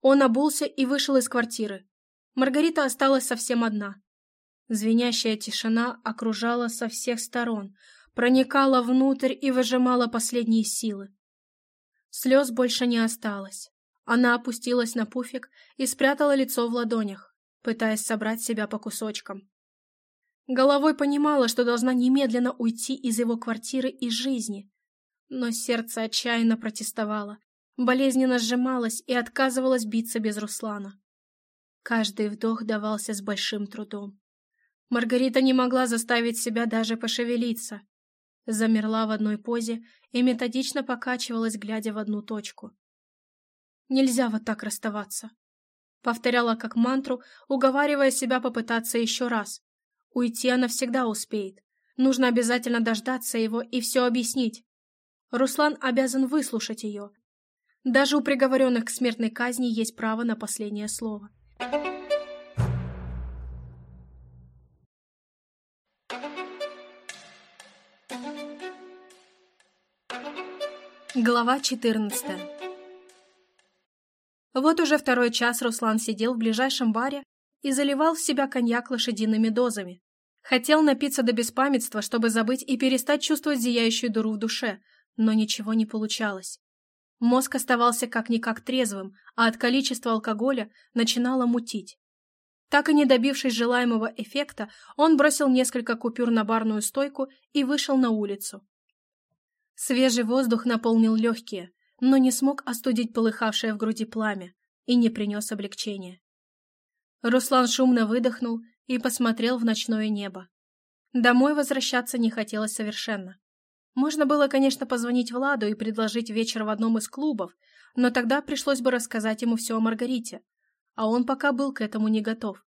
Он обулся и вышел из квартиры. Маргарита осталась совсем одна. Звенящая тишина окружала со всех сторон, проникала внутрь и выжимала последние силы. Слез больше не осталось. Она опустилась на пуфик и спрятала лицо в ладонях, пытаясь собрать себя по кусочкам. Головой понимала, что должна немедленно уйти из его квартиры и жизни, но сердце отчаянно протестовало, болезненно сжималось и отказывалось биться без Руслана. Каждый вдох давался с большим трудом. Маргарита не могла заставить себя даже пошевелиться. Замерла в одной позе и методично покачивалась, глядя в одну точку. «Нельзя вот так расставаться», — повторяла как мантру, уговаривая себя попытаться еще раз. Уйти она всегда успеет. Нужно обязательно дождаться его и все объяснить. Руслан обязан выслушать ее. Даже у приговоренных к смертной казни есть право на последнее слово. Глава 14 Вот уже второй час Руслан сидел в ближайшем баре и заливал в себя коньяк лошадиными дозами. Хотел напиться до беспамятства, чтобы забыть и перестать чувствовать зияющую дуру в душе, но ничего не получалось. Мозг оставался как-никак трезвым, а от количества алкоголя начинало мутить. Так и не добившись желаемого эффекта, он бросил несколько купюр на барную стойку и вышел на улицу. Свежий воздух наполнил легкие, но не смог остудить полыхавшее в груди пламя и не принес облегчения. Руслан шумно выдохнул и посмотрел в ночное небо. Домой возвращаться не хотелось совершенно. Можно было, конечно, позвонить Владу и предложить вечер в одном из клубов, но тогда пришлось бы рассказать ему все о Маргарите, а он пока был к этому не готов.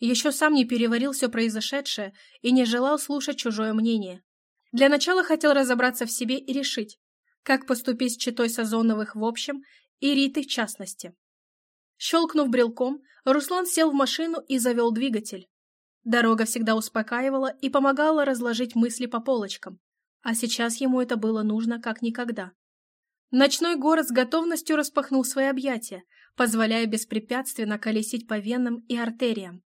Еще сам не переварил все произошедшее и не желал слушать чужое мнение. Для начала хотел разобраться в себе и решить, как поступить с читой Сазоновых в общем и Ритой в частности. Щелкнув брелком, Руслан сел в машину и завел двигатель. Дорога всегда успокаивала и помогала разложить мысли по полочкам а сейчас ему это было нужно как никогда. Ночной город с готовностью распахнул свои объятия, позволяя беспрепятственно колесить по венам и артериям.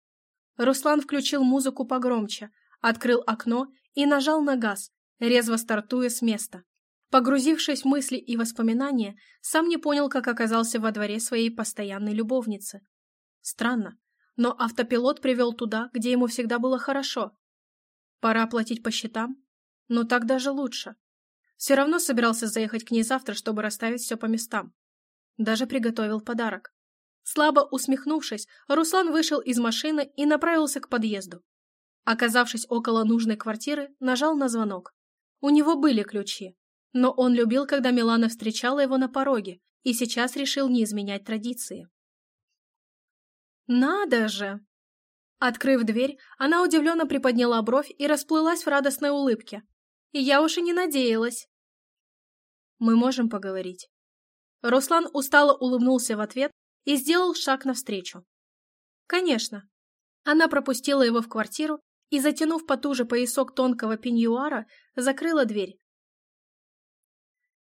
Руслан включил музыку погромче, открыл окно и нажал на газ, резво стартуя с места. Погрузившись в мысли и воспоминания, сам не понял, как оказался во дворе своей постоянной любовницы. Странно, но автопилот привел туда, где ему всегда было хорошо. Пора платить по счетам? Но так даже лучше. Все равно собирался заехать к ней завтра, чтобы расставить все по местам. Даже приготовил подарок. Слабо усмехнувшись, Руслан вышел из машины и направился к подъезду. Оказавшись около нужной квартиры, нажал на звонок. У него были ключи, но он любил, когда Милана встречала его на пороге, и сейчас решил не изменять традиции. «Надо же!» Открыв дверь, она удивленно приподняла бровь и расплылась в радостной улыбке. И я уж и не надеялась. «Мы можем поговорить». Руслан устало улыбнулся в ответ и сделал шаг навстречу. «Конечно». Она пропустила его в квартиру и, затянув потуже поясок тонкого пеньюара, закрыла дверь.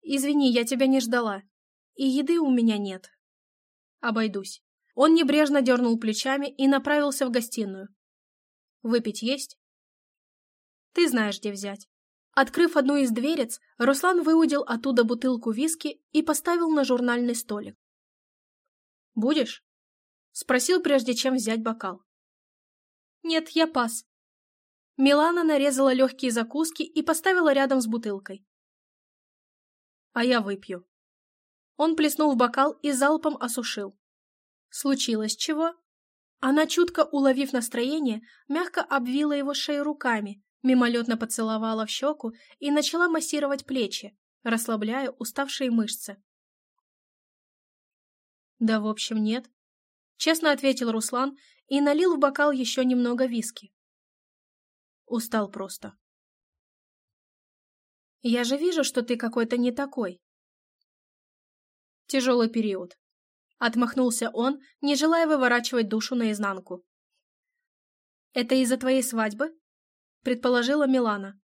«Извини, я тебя не ждала. И еды у меня нет. Обойдусь». Он небрежно дернул плечами и направился в гостиную. «Выпить есть?» «Ты знаешь, где взять». Открыв одну из дверец, Руслан выудил оттуда бутылку виски и поставил на журнальный столик. «Будешь?» — спросил, прежде чем взять бокал. «Нет, я пас». Милана нарезала легкие закуски и поставила рядом с бутылкой. «А я выпью». Он плеснул в бокал и залпом осушил. Случилось чего? Она, чутко уловив настроение, мягко обвила его шею руками, мимолетно поцеловала в щеку и начала массировать плечи, расслабляя уставшие мышцы. «Да, в общем, нет», — честно ответил Руслан и налил в бокал еще немного виски. Устал просто. «Я же вижу, что ты какой-то не такой». Тяжелый период. Отмахнулся он, не желая выворачивать душу наизнанку. «Это из-за твоей свадьбы?» Предположила Милана.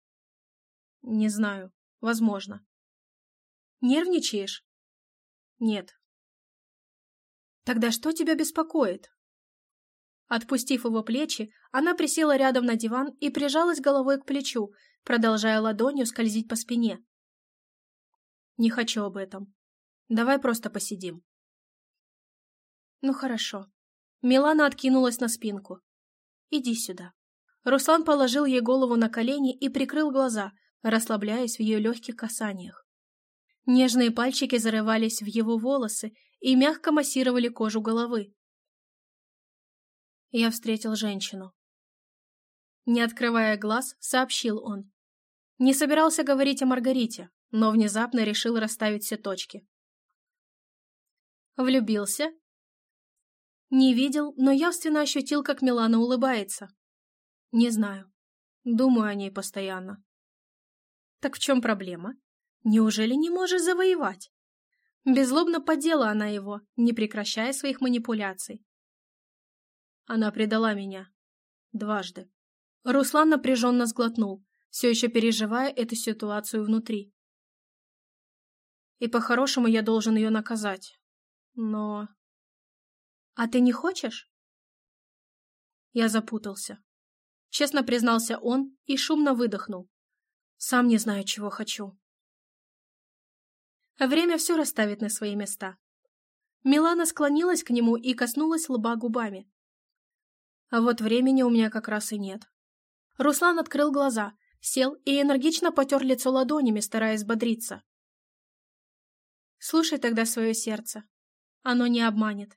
«Не знаю. Возможно». «Нервничаешь?» «Нет». «Тогда что тебя беспокоит?» Отпустив его плечи, она присела рядом на диван и прижалась головой к плечу, продолжая ладонью скользить по спине. «Не хочу об этом. Давай просто посидим». «Ну хорошо». Милана откинулась на спинку. «Иди сюда». Руслан положил ей голову на колени и прикрыл глаза, расслабляясь в ее легких касаниях. Нежные пальчики зарывались в его волосы и мягко массировали кожу головы. Я встретил женщину. Не открывая глаз, сообщил он. Не собирался говорить о Маргарите, но внезапно решил расставить все точки. Влюбился не видел, но явственно ощутил, как Милана улыбается. Не знаю. Думаю о ней постоянно. Так в чем проблема? Неужели не можешь завоевать? Беззлобно подела она его, не прекращая своих манипуляций. Она предала меня. Дважды. Руслан напряженно сглотнул, все еще переживая эту ситуацию внутри. И по-хорошему я должен ее наказать. Но «А ты не хочешь?» Я запутался. Честно признался он и шумно выдохнул. Сам не знаю, чего хочу. Время все расставит на свои места. Милана склонилась к нему и коснулась лба губами. А вот времени у меня как раз и нет. Руслан открыл глаза, сел и энергично потер лицо ладонями, стараясь бодриться. Слушай тогда свое сердце. Оно не обманет.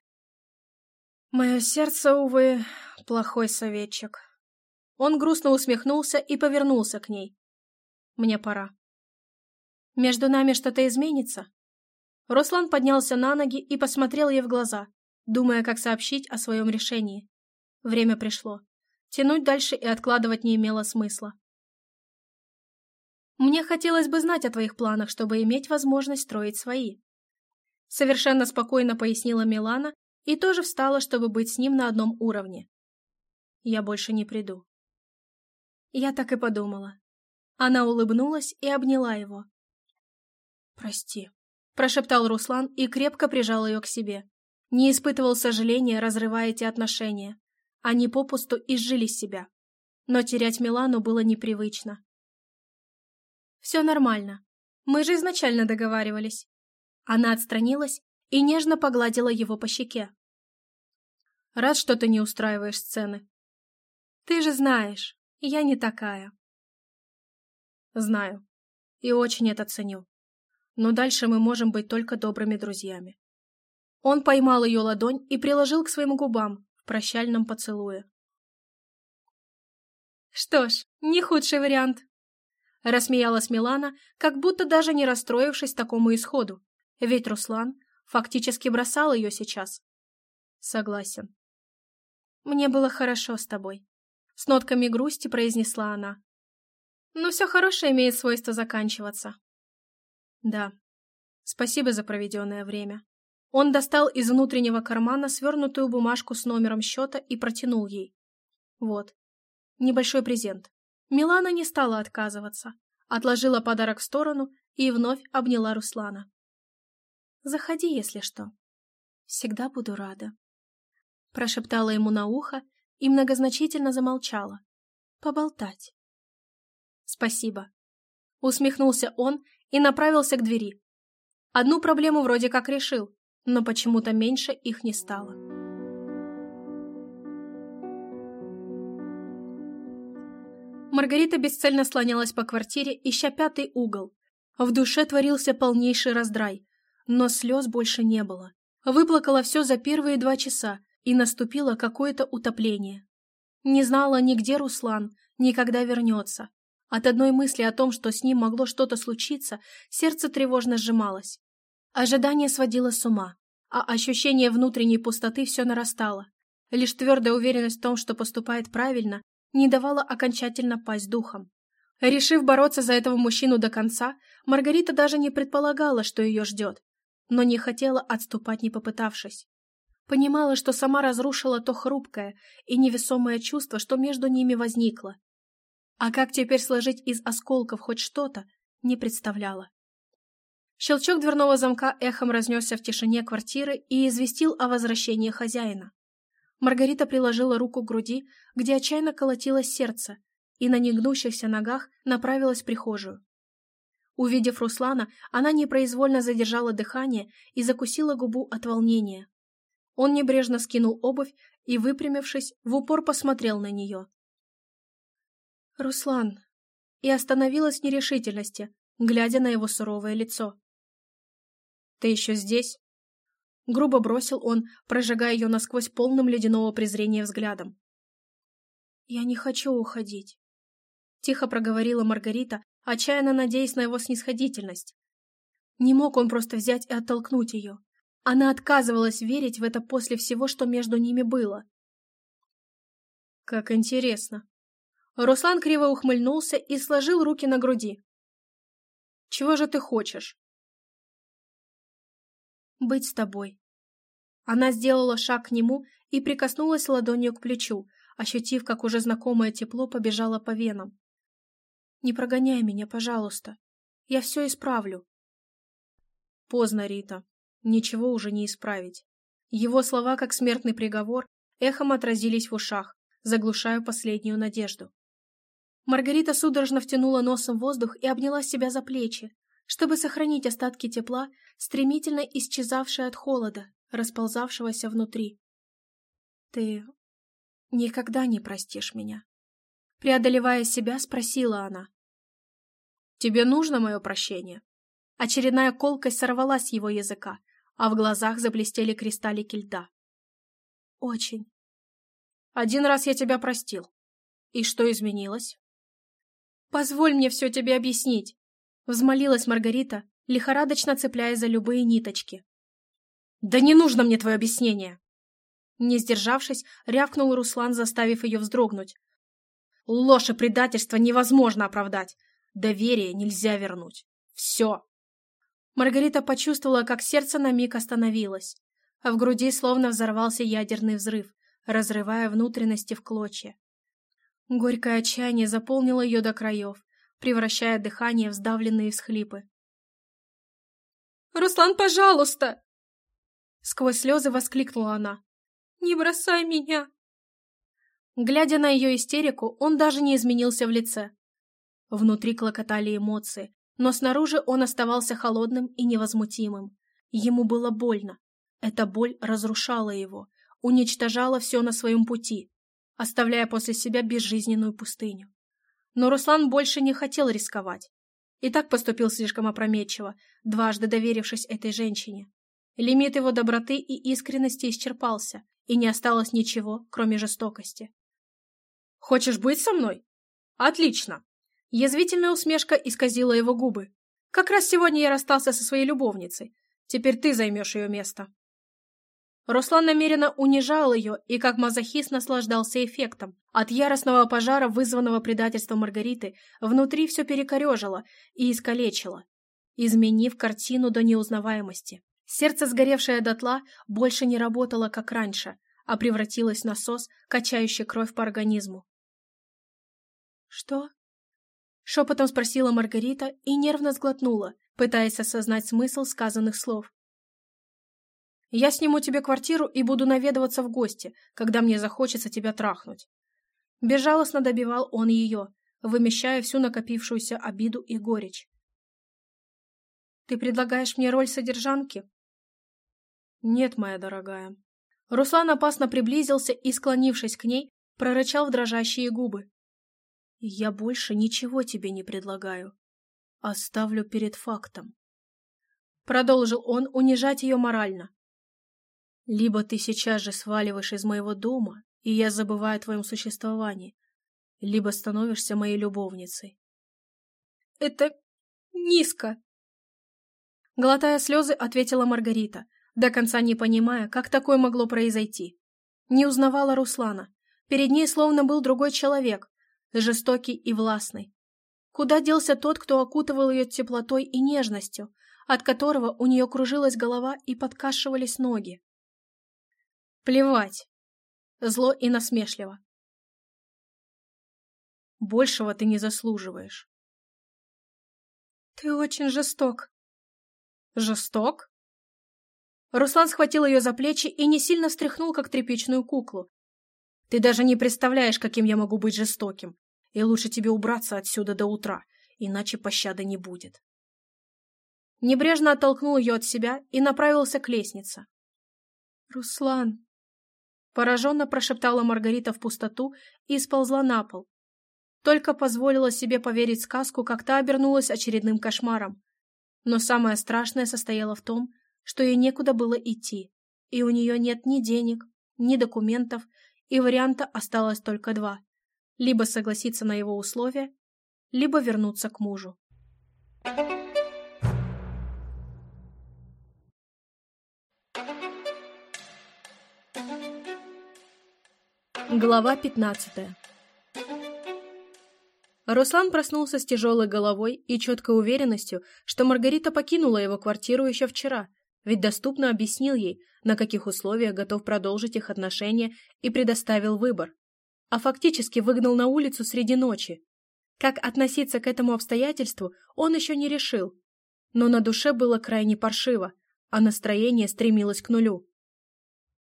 Мое сердце, увы, плохой советчик. Он грустно усмехнулся и повернулся к ней. Мне пора. Между нами что-то изменится? Руслан поднялся на ноги и посмотрел ей в глаза, думая, как сообщить о своем решении. Время пришло. Тянуть дальше и откладывать не имело смысла. Мне хотелось бы знать о твоих планах, чтобы иметь возможность строить свои. Совершенно спокойно пояснила Милана и тоже встала, чтобы быть с ним на одном уровне. Я больше не приду. Я так и подумала. Она улыбнулась и обняла его. «Прости», прошептал Руслан и крепко прижал ее к себе. Не испытывал сожаления, разрывая эти отношения. Они попусту изжили себя. Но терять Милану было непривычно. «Все нормально. Мы же изначально договаривались». Она отстранилась и нежно погладила его по щеке. «Рад, что ты не устраиваешь сцены». «Ты же знаешь, я не такая». «Знаю. И очень это ценю. Но дальше мы можем быть только добрыми друзьями». Он поймал ее ладонь и приложил к своим губам в прощальном поцелуе. «Что ж, не худший вариант», — рассмеялась Милана, как будто даже не расстроившись такому исходу, ведь Руслан фактически бросал ее сейчас. Согласен. «Мне было хорошо с тобой», — с нотками грусти произнесла она. «Но все хорошее имеет свойство заканчиваться». «Да, спасибо за проведенное время». Он достал из внутреннего кармана свернутую бумажку с номером счета и протянул ей. Вот. Небольшой презент. Милана не стала отказываться. Отложила подарок в сторону и вновь обняла Руслана. «Заходи, если что. Всегда буду рада». Прошептала ему на ухо и многозначительно замолчала. «Поболтать». «Спасибо». Усмехнулся он и направился к двери. Одну проблему вроде как решил, но почему-то меньше их не стало. Маргарита бесцельно слонялась по квартире, ища пятый угол. В душе творился полнейший раздрай, но слез больше не было. Выплакала все за первые два часа, и наступило какое-то утопление. Не знала ни где Руслан, ни когда вернется. От одной мысли о том, что с ним могло что-то случиться, сердце тревожно сжималось. Ожидание сводило с ума, а ощущение внутренней пустоты все нарастало. Лишь твердая уверенность в том, что поступает правильно, не давала окончательно пасть духом. Решив бороться за этого мужчину до конца, Маргарита даже не предполагала, что ее ждет, но не хотела отступать, не попытавшись. Понимала, что сама разрушила то хрупкое и невесомое чувство, что между ними возникло. А как теперь сложить из осколков хоть что-то, не представляла. Щелчок дверного замка эхом разнесся в тишине квартиры и известил о возвращении хозяина. Маргарита приложила руку к груди, где отчаянно колотилось сердце, и на негнущихся ногах направилась в прихожую. Увидев Руслана, она непроизвольно задержала дыхание и закусила губу от волнения. Он небрежно скинул обувь и, выпрямившись, в упор посмотрел на нее. «Руслан!» и остановилась в нерешительности, глядя на его суровое лицо. Ты еще здесь?» Грубо бросил он, прожигая ее насквозь полным ледяного презрения взглядом. «Я не хочу уходить», — тихо проговорила Маргарита, отчаянно надеясь на его снисходительность. Не мог он просто взять и оттолкнуть ее. Она отказывалась верить в это после всего, что между ними было. «Как интересно». Руслан криво ухмыльнулся и сложил руки на груди. «Чего же ты хочешь?» быть с тобой». Она сделала шаг к нему и прикоснулась ладонью к плечу, ощутив, как уже знакомое тепло побежало по венам. «Не прогоняй меня, пожалуйста. Я все исправлю». Поздно, Рита. Ничего уже не исправить. Его слова, как смертный приговор, эхом отразились в ушах, заглушая последнюю надежду. Маргарита судорожно втянула носом воздух и обняла себя за плечи, чтобы сохранить остатки тепла, стремительно исчезавшие от холода, расползавшегося внутри. «Ты никогда не простишь меня?» Преодолевая себя, спросила она. «Тебе нужно мое прощение?» Очередная колкость сорвалась с его языка, а в глазах заблестели кристаллики льда. «Очень». «Один раз я тебя простил. И что изменилось?» «Позволь мне все тебе объяснить!» Взмолилась Маргарита, лихорадочно цепляясь за любые ниточки. «Да не нужно мне твое объяснение!» Не сдержавшись, рявкнул Руслан, заставив ее вздрогнуть. «Ложь и предательство невозможно оправдать. Доверие нельзя вернуть. Все!» Маргарита почувствовала, как сердце на миг остановилось, а в груди словно взорвался ядерный взрыв, разрывая внутренности в клочья. Горькое отчаяние заполнило ее до краев, превращая дыхание в сдавленные всхлипы. Руслан, пожалуйста!» Сквозь слезы воскликнула она. «Не бросай меня!» Глядя на ее истерику, он даже не изменился в лице. Внутри клокотали эмоции, но снаружи он оставался холодным и невозмутимым. Ему было больно. Эта боль разрушала его, уничтожала все на своем пути, оставляя после себя безжизненную пустыню. Но Руслан больше не хотел рисковать. И так поступил слишком опрометчиво, дважды доверившись этой женщине. Лимит его доброты и искренности исчерпался, и не осталось ничего, кроме жестокости. «Хочешь быть со мной? Отлично!» Язвительная усмешка исказила его губы. «Как раз сегодня я расстался со своей любовницей. Теперь ты займешь ее место». Руслан намеренно унижал ее и как мазохист наслаждался эффектом. От яростного пожара, вызванного предательством Маргариты, внутри все перекорежило и искалечило, изменив картину до неузнаваемости. Сердце, сгоревшее дотла, больше не работало, как раньше, а превратилось в насос, качающий кровь по организму. «Что?» Шепотом спросила Маргарита и нервно сглотнула, пытаясь осознать смысл сказанных слов. «Я сниму тебе квартиру и буду наведываться в гости, когда мне захочется тебя трахнуть». Безжалостно добивал он ее, вымещая всю накопившуюся обиду и горечь. «Ты предлагаешь мне роль содержанки?» «Нет, моя дорогая». Руслан опасно приблизился и, склонившись к ней, прорычал в дрожащие губы. Я больше ничего тебе не предлагаю. Оставлю перед фактом. Продолжил он унижать ее морально. Либо ты сейчас же сваливаешь из моего дома, и я забываю о твоем существовании, либо становишься моей любовницей. Это низко. Глотая слезы, ответила Маргарита, до конца не понимая, как такое могло произойти. Не узнавала Руслана. Перед ней словно был другой человек, жестокий и властный. Куда делся тот, кто окутывал ее теплотой и нежностью, от которого у нее кружилась голова и подкашивались ноги? Плевать. Зло и насмешливо. Большего ты не заслуживаешь. Ты очень жесток. Жесток? Руслан схватил ее за плечи и не сильно встряхнул, как тряпичную куклу. Ты даже не представляешь, каким я могу быть жестоким и лучше тебе убраться отсюда до утра, иначе пощады не будет. Небрежно оттолкнул ее от себя и направился к лестнице. «Руслан!» Пораженно прошептала Маргарита в пустоту и сползла на пол. Только позволила себе поверить сказку, как та обернулась очередным кошмаром. Но самое страшное состояло в том, что ей некуда было идти, и у нее нет ни денег, ни документов, и варианта осталось только два либо согласиться на его условия, либо вернуться к мужу. Глава 15 Руслан проснулся с тяжелой головой и четкой уверенностью, что Маргарита покинула его квартиру еще вчера, ведь доступно объяснил ей, на каких условиях готов продолжить их отношения и предоставил выбор а фактически выгнал на улицу среди ночи. Как относиться к этому обстоятельству, он еще не решил. Но на душе было крайне паршиво, а настроение стремилось к нулю.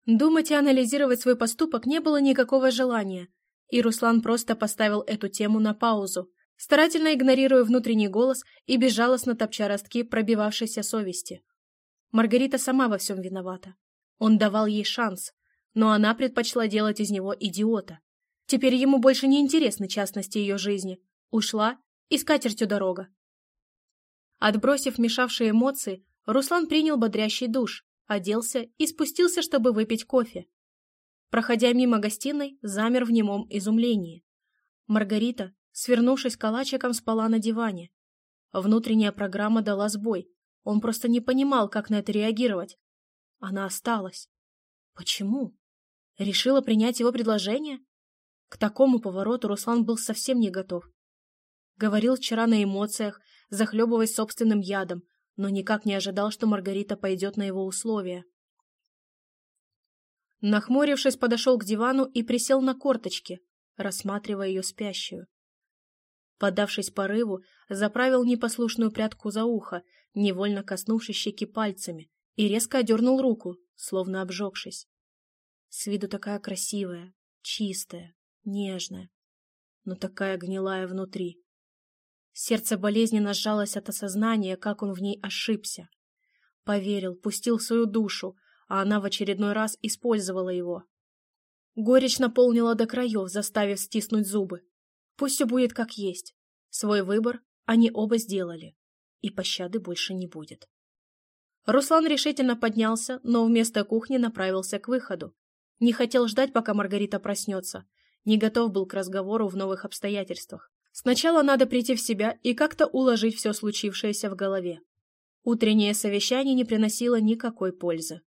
Думать и анализировать свой поступок не было никакого желания, и Руслан просто поставил эту тему на паузу, старательно игнорируя внутренний голос и безжалостно топча ростки пробивавшейся совести. Маргарита сама во всем виновата. Он давал ей шанс, но она предпочла делать из него идиота. Теперь ему больше не интересны частности ее жизни. Ушла, и скатертью дорога. Отбросив мешавшие эмоции, Руслан принял бодрящий душ, оделся и спустился, чтобы выпить кофе. Проходя мимо гостиной, замер в немом изумлении. Маргарита, свернувшись калачиком, спала на диване. Внутренняя программа дала сбой. Он просто не понимал, как на это реагировать. Она осталась. Почему? Решила принять его предложение? К такому повороту Руслан был совсем не готов. Говорил вчера на эмоциях, захлебываясь собственным ядом, но никак не ожидал, что Маргарита пойдет на его условия. Нахмурившись, подошел к дивану и присел на корточки, рассматривая ее спящую. Поддавшись порыву, заправил непослушную прядку за ухо, невольно коснувшись щеки пальцами, и резко одернул руку, словно обжегшись. С виду такая красивая, чистая, нежная, но такая гнилая внутри. Сердце болезненно сжалось от осознания, как он в ней ошибся. Поверил, пустил свою душу, а она в очередной раз использовала его. Горечь наполнила до краев, заставив стиснуть зубы. Пусть все будет как есть. Свой выбор они оба сделали, и пощады больше не будет. Руслан решительно поднялся, но вместо кухни направился к выходу. Не хотел ждать, пока Маргарита проснется. Не готов был к разговору в новых обстоятельствах. Сначала надо прийти в себя и как-то уложить все случившееся в голове. Утреннее совещание не приносило никакой пользы.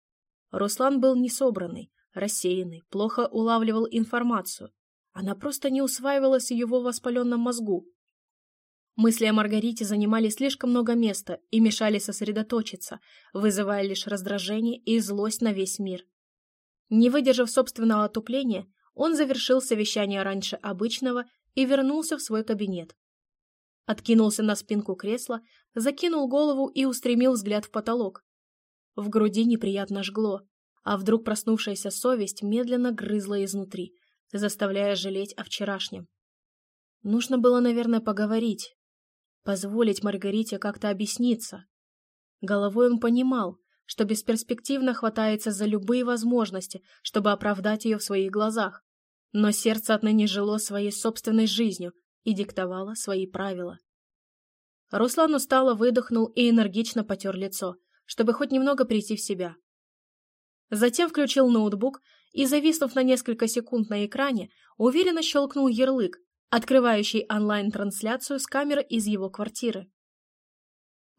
Руслан был несобранный, рассеянный, плохо улавливал информацию. Она просто не усваивалась в его воспаленном мозгу. Мысли о Маргарите занимали слишком много места и мешали сосредоточиться, вызывая лишь раздражение и злость на весь мир. Не выдержав собственного отупления, он завершил совещание раньше обычного и вернулся в свой кабинет. Откинулся на спинку кресла, закинул голову и устремил взгляд в потолок. В груди неприятно жгло, а вдруг проснувшаяся совесть медленно грызла изнутри, заставляя жалеть о вчерашнем. Нужно было, наверное, поговорить, позволить Маргарите как-то объясниться. Головой он понимал, что бесперспективно хватается за любые возможности, чтобы оправдать ее в своих глазах, но сердце отныне жило своей собственной жизнью и диктовало свои правила. Руслан устало выдохнул и энергично потер лицо, чтобы хоть немного прийти в себя. Затем включил ноутбук и, зависнув на несколько секунд на экране, уверенно щелкнул ярлык, открывающий онлайн-трансляцию с камеры из его квартиры.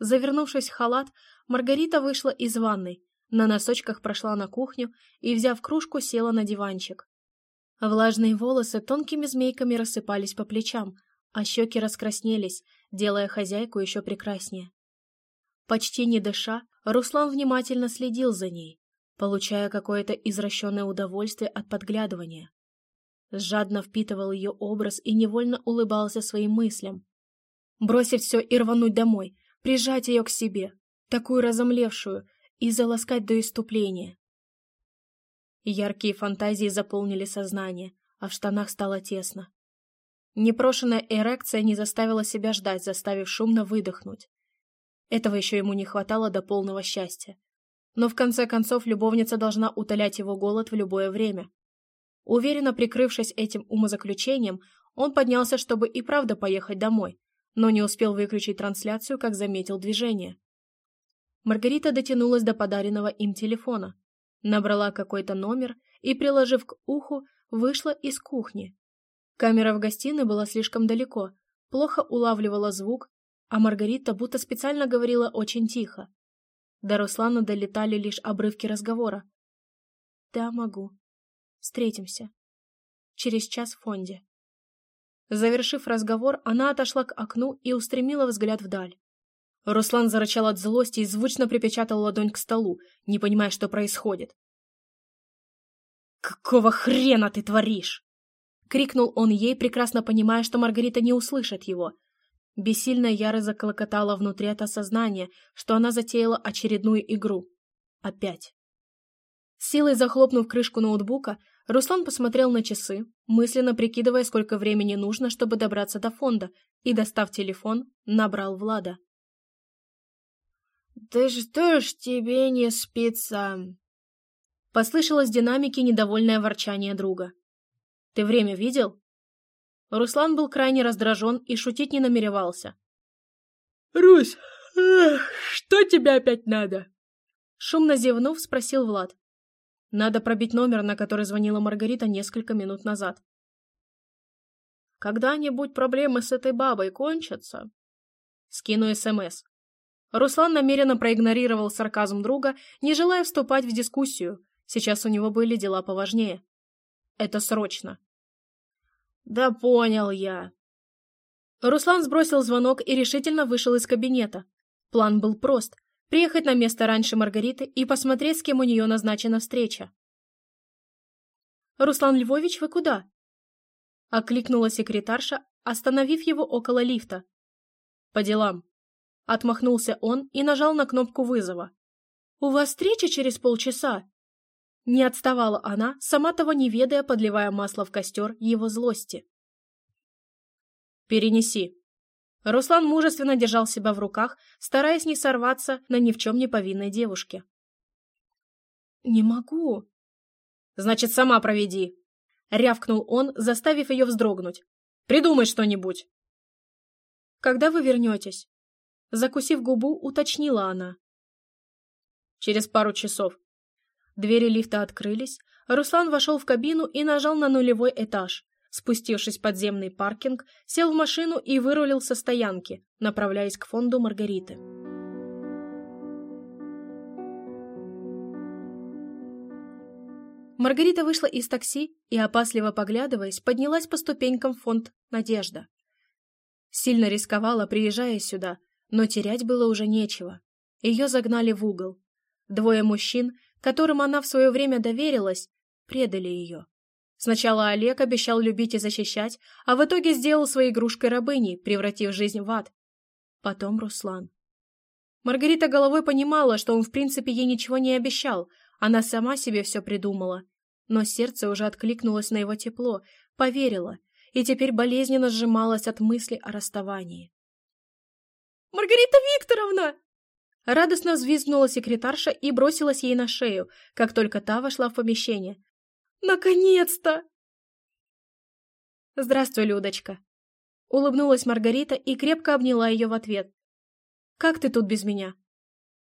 Завернувшись в халат, Маргарита вышла из ванной, на носочках прошла на кухню и, взяв кружку, села на диванчик. Влажные волосы тонкими змейками рассыпались по плечам, а щеки раскраснелись, делая хозяйку еще прекраснее. Почти не дыша, Руслан внимательно следил за ней, получая какое-то извращенное удовольствие от подглядывания. Жадно впитывал ее образ и невольно улыбался своим мыслям. Бросить все и рвануть домой, прижать ее к себе, такую разомлевшую, и заласкать до иступления. Яркие фантазии заполнили сознание, а в штанах стало тесно. Непрошенная эрекция не заставила себя ждать, заставив шумно выдохнуть. Этого еще ему не хватало до полного счастья. Но в конце концов любовница должна утолять его голод в любое время. Уверенно прикрывшись этим умозаключением, он поднялся, чтобы и правда поехать домой, но не успел выключить трансляцию, как заметил движение. Маргарита дотянулась до подаренного им телефона, набрала какой-то номер и, приложив к уху, вышла из кухни. Камера в гостиной была слишком далеко, плохо улавливала звук, а Маргарита будто специально говорила очень тихо. До Руслана долетали лишь обрывки разговора. «Да, могу. Встретимся. Через час в фонде». Завершив разговор, она отошла к окну и устремила взгляд вдаль. Руслан зарычал от злости и звучно припечатал ладонь к столу, не понимая, что происходит. «Какого хрена ты творишь?» — крикнул он ей, прекрасно понимая, что Маргарита не услышит его. Бессильная ярость заколокотала внутри от осознания, что она затеяла очередную игру. Опять. силой захлопнув крышку ноутбука, Руслан посмотрел на часы, мысленно прикидывая, сколько времени нужно, чтобы добраться до фонда, и, достав телефон, набрал Влада. «Да что ж тебе не спится?» Послышалось в динамике недовольное ворчание друга. «Ты время видел?» Руслан был крайне раздражен и шутить не намеревался. «Русь, что тебе опять надо?» Шумно зевнув, спросил Влад. Надо пробить номер, на который звонила Маргарита несколько минут назад. «Когда-нибудь проблемы с этой бабой кончатся?» Скину СМС. Руслан намеренно проигнорировал сарказм друга, не желая вступать в дискуссию. Сейчас у него были дела поважнее. Это срочно. Да понял я. Руслан сбросил звонок и решительно вышел из кабинета. План был прост — приехать на место раньше Маргариты и посмотреть, с кем у нее назначена встреча. «Руслан Львович, вы куда?» Окликнула секретарша, остановив его около лифта. «По делам». Отмахнулся он и нажал на кнопку вызова. «У вас встреча через полчаса?» Не отставала она, сама того не ведая, подливая масло в костер его злости. «Перенеси». Руслан мужественно держал себя в руках, стараясь не сорваться на ни в чем не повинной девушке. «Не могу». «Значит, сама проведи», — рявкнул он, заставив ее вздрогнуть. «Придумай что-нибудь». «Когда вы вернетесь?» Закусив губу, уточнила она. «Через пару часов». Двери лифта открылись, Руслан вошел в кабину и нажал на нулевой этаж. Спустившись в подземный паркинг, сел в машину и вырулил со стоянки, направляясь к фонду Маргариты. Маргарита вышла из такси и, опасливо поглядываясь, поднялась по ступенькам в фонд «Надежда». Сильно рисковала, приезжая сюда, но терять было уже нечего. Ее загнали в угол. Двое мужчин, которым она в свое время доверилась, предали ее. Сначала Олег обещал любить и защищать, а в итоге сделал своей игрушкой рабыней, превратив жизнь в ад. Потом Руслан. Маргарита головой понимала, что он в принципе ей ничего не обещал, она сама себе все придумала. Но сердце уже откликнулось на его тепло, поверило, и теперь болезненно сжималось от мысли о расставании. «Маргарита Викторовна!» Радостно взвизгнула секретарша и бросилась ей на шею, как только та вошла в помещение. «Наконец-то!» «Здравствуй, Людочка!» Улыбнулась Маргарита и крепко обняла ее в ответ. «Как ты тут без меня?»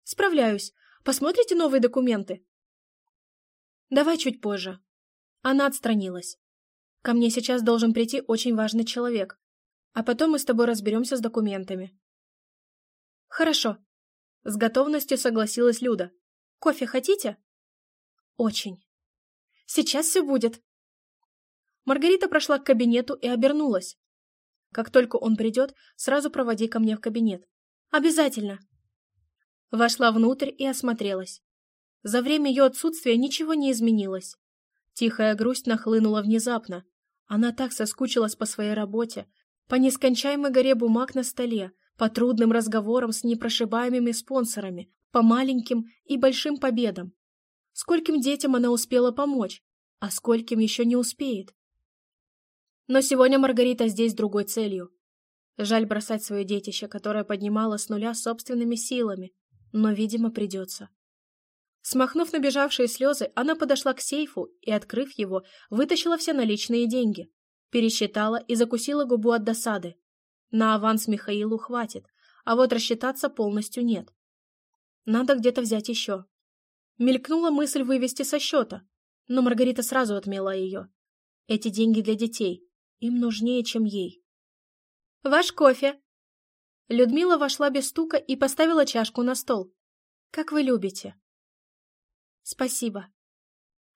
«Справляюсь. Посмотрите новые документы?» Давай чуть позже. Она отстранилась. Ко мне сейчас должен прийти очень важный человек. А потом мы с тобой разберемся с документами. Хорошо. С готовностью согласилась Люда. Кофе хотите? Очень. Сейчас все будет. Маргарита прошла к кабинету и обернулась. Как только он придет, сразу проводи ко мне в кабинет. Обязательно. Вошла внутрь и осмотрелась. За время ее отсутствия ничего не изменилось. Тихая грусть нахлынула внезапно. Она так соскучилась по своей работе, по нескончаемой горе бумаг на столе, по трудным разговорам с непрошибаемыми спонсорами, по маленьким и большим победам. Скольким детям она успела помочь, а скольким еще не успеет. Но сегодня Маргарита здесь другой целью. Жаль бросать свое детище, которое поднимала с нуля собственными силами, но, видимо, придется. Смахнув набежавшие слезы, она подошла к сейфу и, открыв его, вытащила все наличные деньги. Пересчитала и закусила губу от досады. На аванс Михаилу хватит, а вот рассчитаться полностью нет. Надо где-то взять еще. Мелькнула мысль вывести со счета, но Маргарита сразу отмела ее. Эти деньги для детей. Им нужнее, чем ей. «Ваш кофе!» Людмила вошла без стука и поставила чашку на стол. «Как вы любите!» «Спасибо».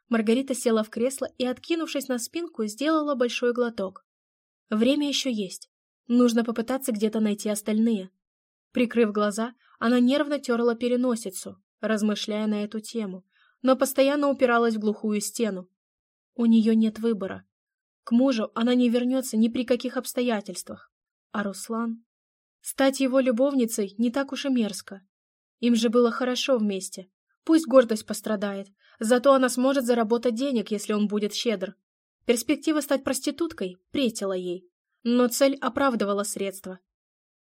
Маргарита села в кресло и, откинувшись на спинку, сделала большой глоток. Время еще есть. Нужно попытаться где-то найти остальные. Прикрыв глаза, она нервно терла переносицу, размышляя на эту тему, но постоянно упиралась в глухую стену. У нее нет выбора. К мужу она не вернется ни при каких обстоятельствах. А Руслан? Стать его любовницей не так уж и мерзко. Им же было хорошо вместе. Пусть гордость пострадает, зато она сможет заработать денег, если он будет щедр. Перспектива стать проституткой претила ей, но цель оправдывала средства.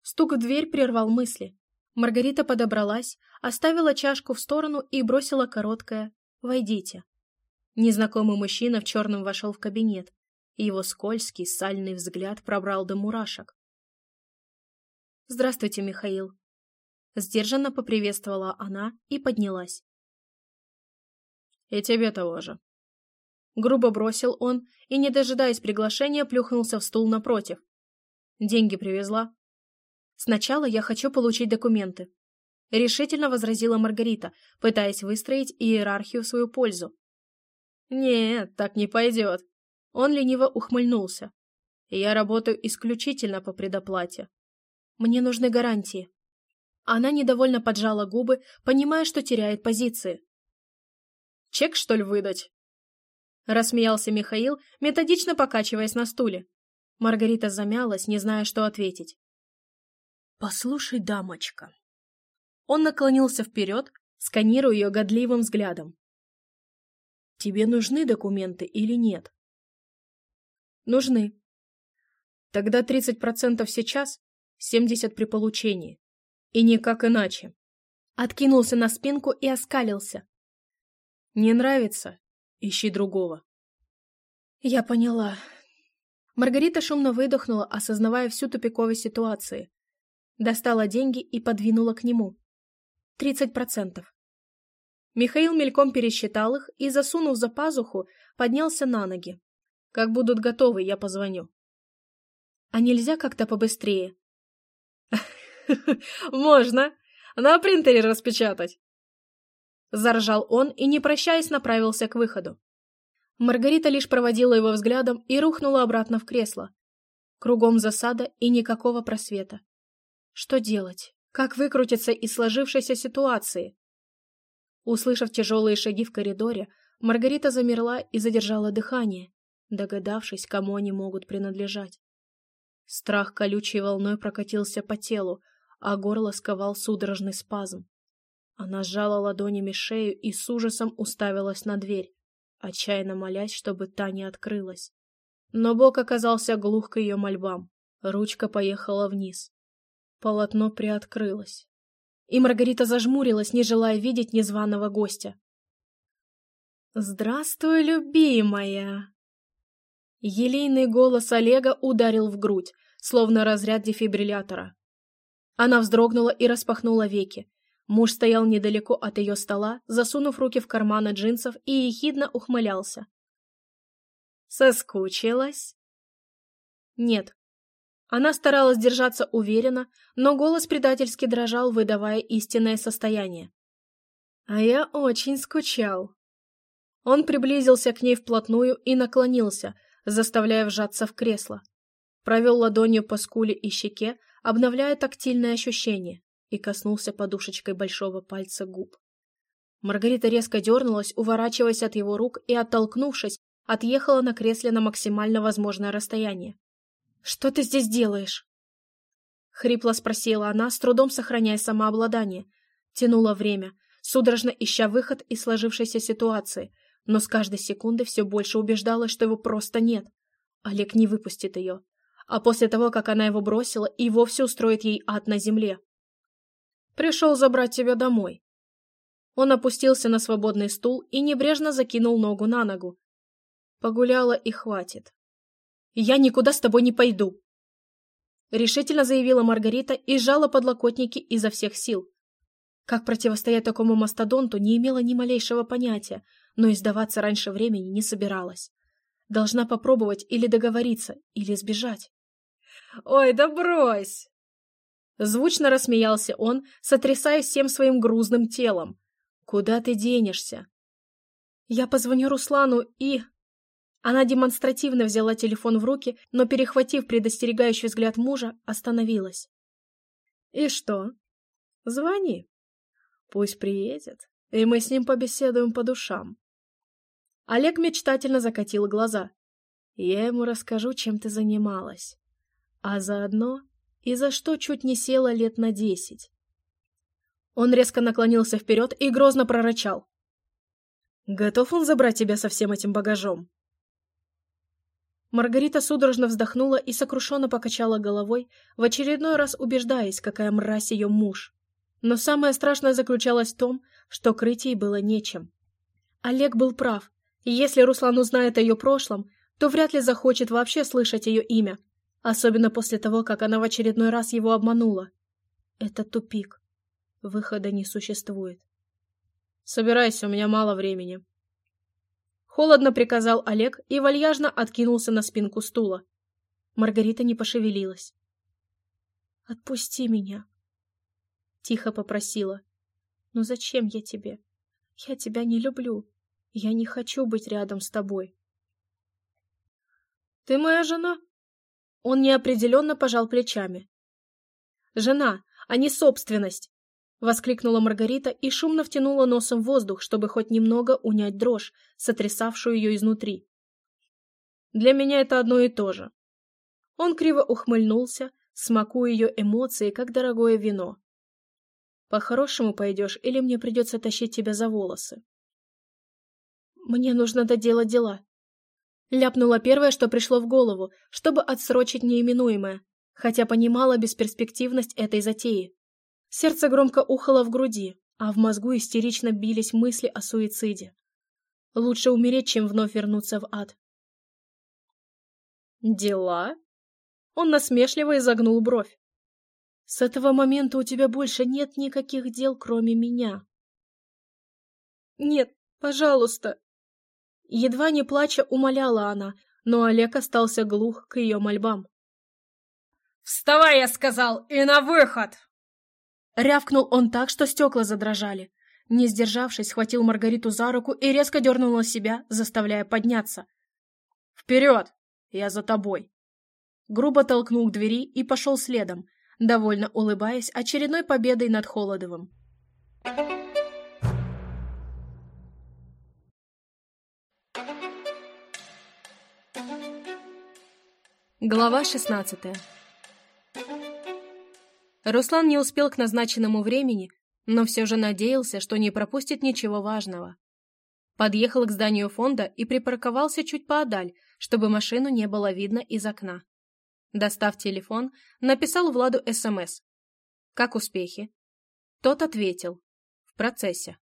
Стук в дверь прервал мысли. Маргарита подобралась, оставила чашку в сторону и бросила короткое «Войдите». Незнакомый мужчина в черном вошел в кабинет. Его скользкий, сальный взгляд пробрал до мурашек. «Здравствуйте, Михаил». Сдержанно поприветствовала она и поднялась. И тебе того же. Грубо бросил он и, не дожидаясь приглашения, плюхнулся в стул напротив. Деньги привезла. Сначала я хочу получить документы. Решительно возразила Маргарита, пытаясь выстроить иерархию в свою пользу. Нет, так не пойдет. Он лениво ухмыльнулся. Я работаю исключительно по предоплате. Мне нужны гарантии. Она недовольно поджала губы, понимая, что теряет позиции. Чек, что ли, выдать?» Рассмеялся Михаил, методично покачиваясь на стуле. Маргарита замялась, не зная, что ответить. «Послушай, дамочка». Он наклонился вперед, сканируя ее годливым взглядом. «Тебе нужны документы или нет?» «Нужны. Тогда 30% сейчас, 70% при получении. И никак иначе». Откинулся на спинку и оскалился. «Не нравится? Ищи другого». «Я поняла». Маргарита шумно выдохнула, осознавая всю тупиковость ситуации. Достала деньги и подвинула к нему. Тридцать процентов. Михаил мельком пересчитал их и, засунув за пазуху, поднялся на ноги. Как будут готовы, я позвоню. А нельзя как-то побыстрее? [laughs] Можно. На принтере распечатать. Заржал он и, не прощаясь, направился к выходу. Маргарита лишь проводила его взглядом и рухнула обратно в кресло. Кругом засада и никакого просвета. Что делать? Как выкрутиться из сложившейся ситуации? Услышав тяжелые шаги в коридоре, Маргарита замерла и задержала дыхание, догадавшись, кому они могут принадлежать. Страх колючей волной прокатился по телу, а горло сковал судорожный спазм. Она сжала ладонями шею и с ужасом уставилась на дверь, отчаянно молясь, чтобы та не открылась. Но Бог оказался глух к ее мольбам. Ручка поехала вниз. Полотно приоткрылось и Маргарита зажмурилась, не желая видеть незваного гостя. «Здравствуй, любимая!» Елейный голос Олега ударил в грудь, словно разряд дефибриллятора. Она вздрогнула и распахнула веки. Муж стоял недалеко от ее стола, засунув руки в карманы джинсов и ехидно ухмылялся. «Соскучилась?» «Нет», она старалась держаться уверенно, но голос предательски дрожал, выдавая истинное состояние. «А я очень скучал». Он приблизился к ней вплотную и наклонился, заставляя вжаться в кресло. Провел ладонью по скуле и щеке, обновляя тактильное ощущение, и коснулся подушечкой большого пальца губ. Маргарита резко дернулась, уворачиваясь от его рук и, оттолкнувшись, отъехала на кресле на максимально возможное расстояние. «Что ты здесь делаешь?» Хрипло спросила она, с трудом сохраняя самообладание. Тянула время, судорожно ища выход из сложившейся ситуации, но с каждой секунды все больше убеждалась, что его просто нет. Олег не выпустит ее. А после того, как она его бросила, и вовсе устроит ей ад на земле. «Пришел забрать тебя домой». Он опустился на свободный стул и небрежно закинул ногу на ногу. Погуляла и хватит. Я никуда с тобой не пойду!» Решительно заявила Маргарита и сжала подлокотники изо всех сил. Как противостоять такому мастодонту, не имела ни малейшего понятия, но и сдаваться раньше времени не собиралась. Должна попробовать или договориться, или сбежать. «Ой, да брось!» Звучно рассмеялся он, сотрясая всем своим грузным телом. «Куда ты денешься?» «Я позвоню Руслану и...» Она демонстративно взяла телефон в руки, но, перехватив предостерегающий взгляд мужа, остановилась. «И что? Звони. Пусть приедет, и мы с ним побеседуем по душам». Олег мечтательно закатил глаза. «Я ему расскажу, чем ты занималась. А заодно и за что чуть не села лет на десять». Он резко наклонился вперед и грозно прорычал. «Готов он забрать тебя со всем этим багажом?» Маргарита судорожно вздохнула и сокрушенно покачала головой, в очередной раз убеждаясь, какая мразь ее муж. Но самое страшное заключалось в том, что крыть ей было нечем. Олег был прав, и если Руслан узнает о ее прошлом, то вряд ли захочет вообще слышать ее имя, особенно после того, как она в очередной раз его обманула. Это тупик. Выхода не существует. «Собирайся, у меня мало времени», Холодно приказал Олег и вальяжно откинулся на спинку стула. Маргарита не пошевелилась. «Отпусти меня!» Тихо попросила. «Ну зачем я тебе? Я тебя не люблю. Я не хочу быть рядом с тобой». «Ты моя жена?» Он неопределенно пожал плечами. «Жена, а не собственность!» Воскликнула Маргарита и шумно втянула носом воздух, чтобы хоть немного унять дрожь, сотрясавшую ее изнутри. «Для меня это одно и то же». Он криво ухмыльнулся, смакуя ее эмоции, как дорогое вино. «По-хорошему пойдешь, или мне придется тащить тебя за волосы?» «Мне нужно доделать дела». Ляпнула первое, что пришло в голову, чтобы отсрочить неименуемое, хотя понимала бесперспективность этой затеи. Сердце громко ухало в груди, а в мозгу истерично бились мысли о суициде. Лучше умереть, чем вновь вернуться в ад. «Дела?» Он насмешливо изогнул бровь. «С этого момента у тебя больше нет никаких дел, кроме меня». «Нет, пожалуйста!» Едва не плача умоляла она, но Олег остался глух к ее мольбам. «Вставай, я сказал, и на выход!» Рявкнул он так, что стекла задрожали. Не сдержавшись, схватил Маргариту за руку и резко дернул на себя, заставляя подняться. «Вперед! Я за тобой!» Грубо толкнул к двери и пошел следом, довольно улыбаясь очередной победой над Холодовым. Глава шестнадцатая Руслан не успел к назначенному времени, но все же надеялся, что не пропустит ничего важного. Подъехал к зданию фонда и припарковался чуть поодаль, чтобы машину не было видно из окна. Достав телефон, написал Владу СМС. «Как успехи?» Тот ответил. «В процессе».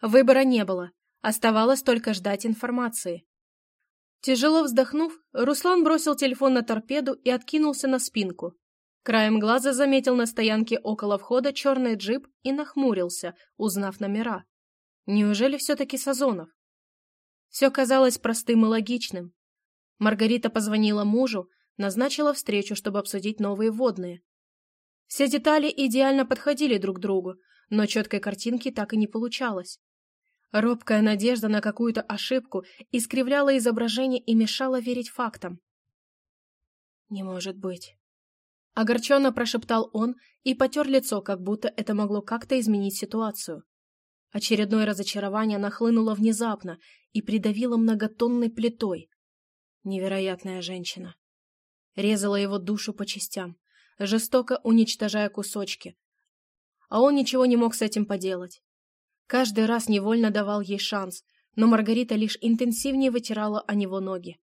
Выбора не было, оставалось только ждать информации. Тяжело вздохнув, Руслан бросил телефон на торпеду и откинулся на спинку, Краем глаза заметил на стоянке около входа черный джип и нахмурился, узнав номера. Неужели все-таки Сазонов? Все казалось простым и логичным. Маргарита позвонила мужу, назначила встречу, чтобы обсудить новые водные. Все детали идеально подходили друг другу, но четкой картинки так и не получалось. Робкая надежда на какую-то ошибку искривляла изображение и мешала верить фактам. «Не может быть», Огорченно прошептал он и потер лицо, как будто это могло как-то изменить ситуацию. Очередное разочарование нахлынуло внезапно и придавило многотонной плитой. Невероятная женщина. Резала его душу по частям, жестоко уничтожая кусочки. А он ничего не мог с этим поделать. Каждый раз невольно давал ей шанс, но Маргарита лишь интенсивнее вытирала о него ноги.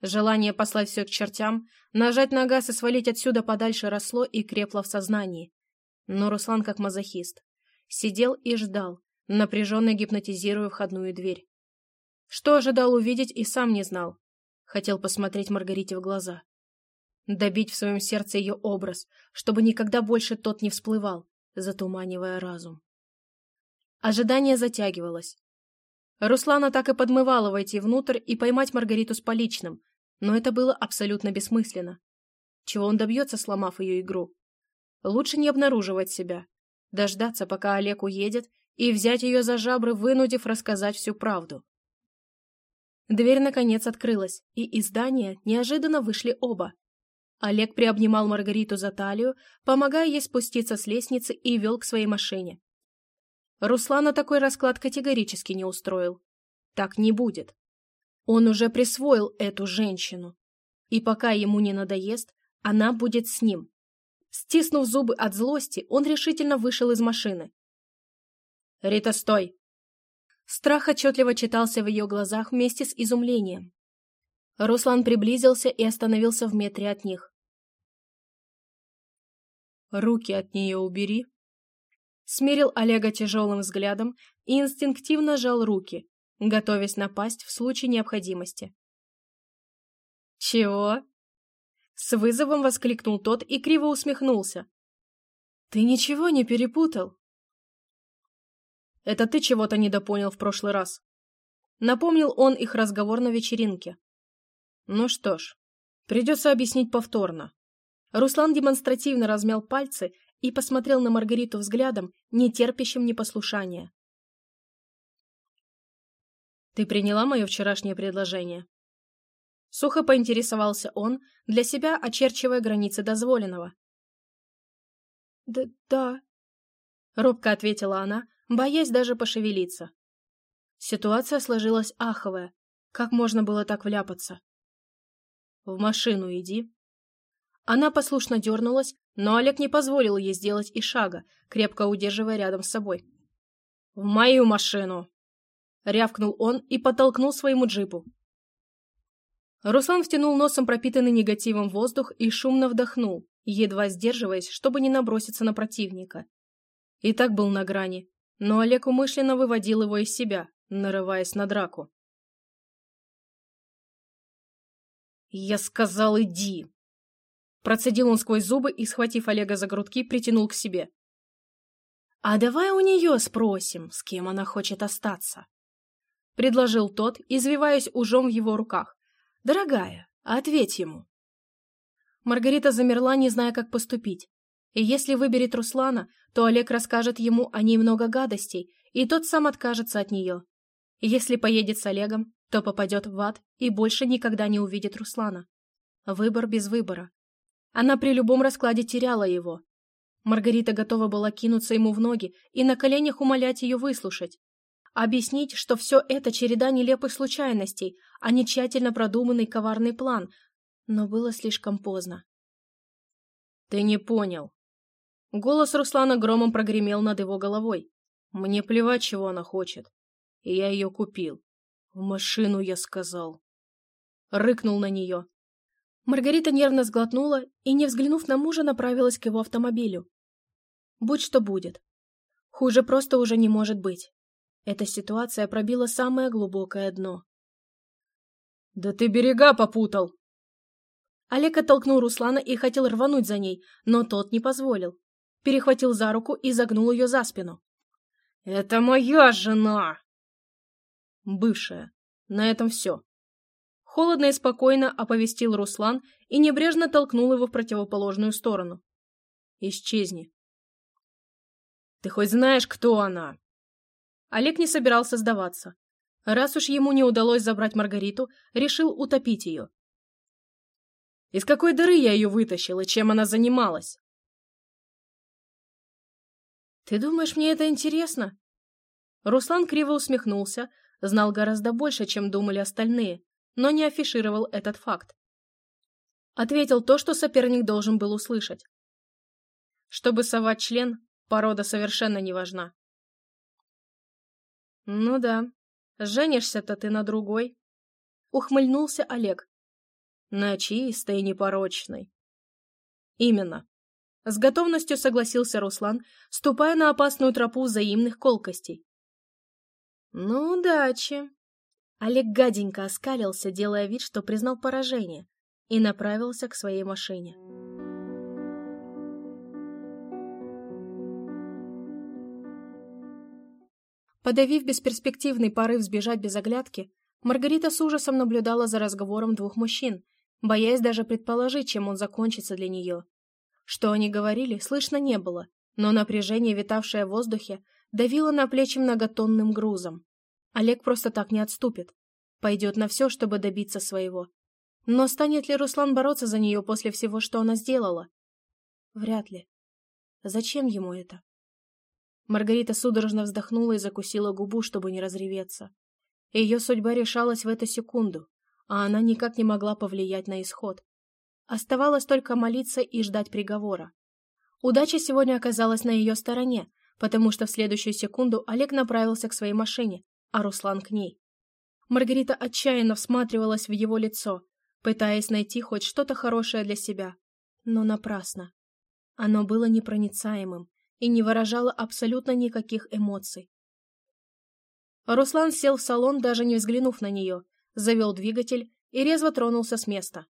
Желание послать все к чертям, нажать на газ и свалить отсюда подальше росло и крепло в сознании. Но Руслан, как мазохист, сидел и ждал, напряженно гипнотизируя входную дверь. Что ожидал увидеть и сам не знал. Хотел посмотреть Маргарите в глаза. Добить в своем сердце ее образ, чтобы никогда больше тот не всплывал, затуманивая разум. Ожидание затягивалось. Руслана так и подмывала войти внутрь и поймать Маргариту с поличным, но это было абсолютно бессмысленно. Чего он добьется, сломав ее игру? Лучше не обнаруживать себя, дождаться, пока Олег уедет, и взять ее за жабры, вынудив рассказать всю правду. Дверь, наконец, открылась, и из здания неожиданно вышли оба. Олег приобнимал Маргариту за талию, помогая ей спуститься с лестницы и вел к своей машине. Руслана такой расклад категорически не устроил. Так не будет. Он уже присвоил эту женщину. И пока ему не надоест, она будет с ним. Стиснув зубы от злости, он решительно вышел из машины. «Рита, стой!» Страх отчетливо читался в ее глазах вместе с изумлением. Руслан приблизился и остановился в метре от них. «Руки от нее убери!» Смерил Олега тяжелым взглядом и инстинктивно жал руки, готовясь напасть в случае необходимости. «Чего?» С вызовом воскликнул тот и криво усмехнулся. «Ты ничего не перепутал?» «Это ты чего-то недопонял в прошлый раз», Напомнил он их разговор на вечеринке. Ну что ж, придется объяснить повторно. Руслан демонстративно размял пальцы и посмотрел на Маргариту взглядом, не терпящим непослушания. «Ты приняла мое вчерашнее предложение?» Сухо поинтересовался он, для себя очерчивая границы дозволенного. «Да, да», — робко ответила она, боясь даже пошевелиться. Ситуация сложилась аховая. Как можно было так вляпаться? В машину иди. Она послушно дернулась, но Олег не позволил ей сделать и шага, крепко удерживая рядом с собой. «В мою машину!» — рявкнул он и подтолкнул своему джипу. Руслан втянул носом пропитанный негативом воздух и шумно вдохнул, едва сдерживаясь, чтобы не наброситься на противника. И так был на грани, но Олег умышленно выводил его из себя, нарываясь на драку. «Я сказал, иди!» Процедил он сквозь зубы и, схватив Олега за грудки, притянул к себе. «А давай у нее спросим, с кем она хочет остаться», — предложил тот, извиваясь ужом в его руках. «Дорогая, ответь ему». Маргарита замерла, не зная, как поступить. И если выберет Руслана, то Олег расскажет ему о ней много гадостей, и тот сам откажется от нее. Если поедет с Олегом, то попадет в ад и больше никогда не увидит Руслана. Выбор без выбора. Она при любом раскладе теряла его. Маргарита готова была кинуться ему в ноги и на коленях умолять ее выслушать. Объяснить, что все это череда нелепых случайностей, а не тщательно продуманный коварный план. Но было слишком поздно. «Ты не понял». Голос Руслана громом прогремел над его головой. «Мне плевать, чего она хочет. И я ее купил. В машину, я сказал». Рыкнул на нее. Маргарита нервно сглотнула и, не взглянув на мужа, направилась к его автомобилю. Будь что будет. Хуже просто уже не может быть. Эта ситуация пробила самое глубокое дно. «Да ты берега попутал!» Олег оттолкнул Руслана и хотел рвануть за ней, но тот не позволил. Перехватил за руку и загнул ее за спину. «Это моя жена!» Бывшая. На этом все. Холодно и спокойно оповестил Руслан и небрежно толкнул его в противоположную сторону. «Исчезни». «Ты хоть знаешь, кто она?» Олег не собирался сдаваться. Раз уж ему не удалось забрать Маргариту, решил утопить ее. «Из какой дыры я ее вытащил и чем она занималась?» «Ты думаешь, мне это интересно?» Руслан криво усмехнулся, знал гораздо больше, чем думали остальные, но не афишировал этот факт. Ответил то, что соперник должен был услышать. Чтобы совать член, порода совершенно не важна. «Ну да, женишься-то ты на другой», — ухмыльнулся Олег. «На чистой непорочной». «Именно», — с готовностью согласился Руслан, ступая на опасную тропу взаимных колкостей. «Ну, удачи», Олег гаденько оскалился, делая вид, что признал поражение, и направился к своей машине. Подавив бесперспективный порыв сбежать без оглядки, Маргарита с ужасом наблюдала за разговором двух мужчин, боясь даже предположить, чем он закончится для нее. Что они говорили, слышно не было, но напряжение, витавшее в воздухе, давило на плечи многотонным грузом. Олег просто так не отступит. Пойдет на все, чтобы добиться своего. Но станет ли Руслан бороться за нее после всего, что она сделала? Вряд ли. Зачем ему это? Маргарита судорожно вздохнула и закусила губу, чтобы не разреветься. Ее судьба решалась в эту секунду, а она никак не могла повлиять на исход. Оставалось только молиться и ждать приговора. Удача сегодня оказалась на ее стороне, потому что в следующую секунду Олег направился к своей машине, а Руслан к ней. Маргарита отчаянно всматривалась в его лицо, пытаясь найти хоть что-то хорошее для себя. Но напрасно. Оно было непроницаемым и не выражало абсолютно никаких эмоций. Руслан сел в салон, даже не взглянув на нее, завел двигатель и резво тронулся с места.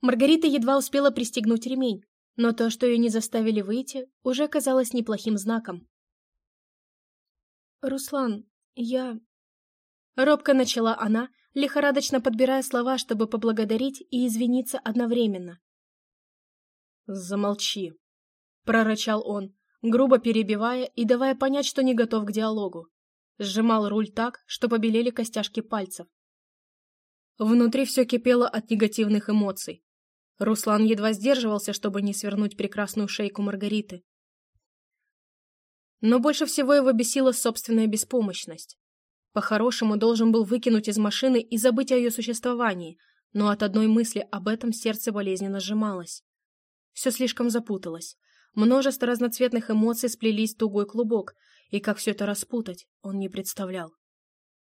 Маргарита едва успела пристегнуть ремень, но то, что ее не заставили выйти, уже казалось неплохим знаком. «Руслан, я... Робко начала она, лихорадочно подбирая слова, чтобы поблагодарить и извиниться одновременно. «Замолчи», — прорычал он, грубо перебивая и давая понять, что не готов к диалогу. Сжимал руль так, что побелели костяшки пальцев. Внутри все кипело от негативных эмоций. Руслан едва сдерживался, чтобы не свернуть прекрасную шейку Маргариты. Но больше всего его бесила собственная беспомощность. По-хорошему должен был выкинуть из машины и забыть о ее существовании, но от одной мысли об этом сердце болезненно сжималось. Все слишком запуталось. Множество разноцветных эмоций сплелись в тугой клубок, и как все это распутать, он не представлял.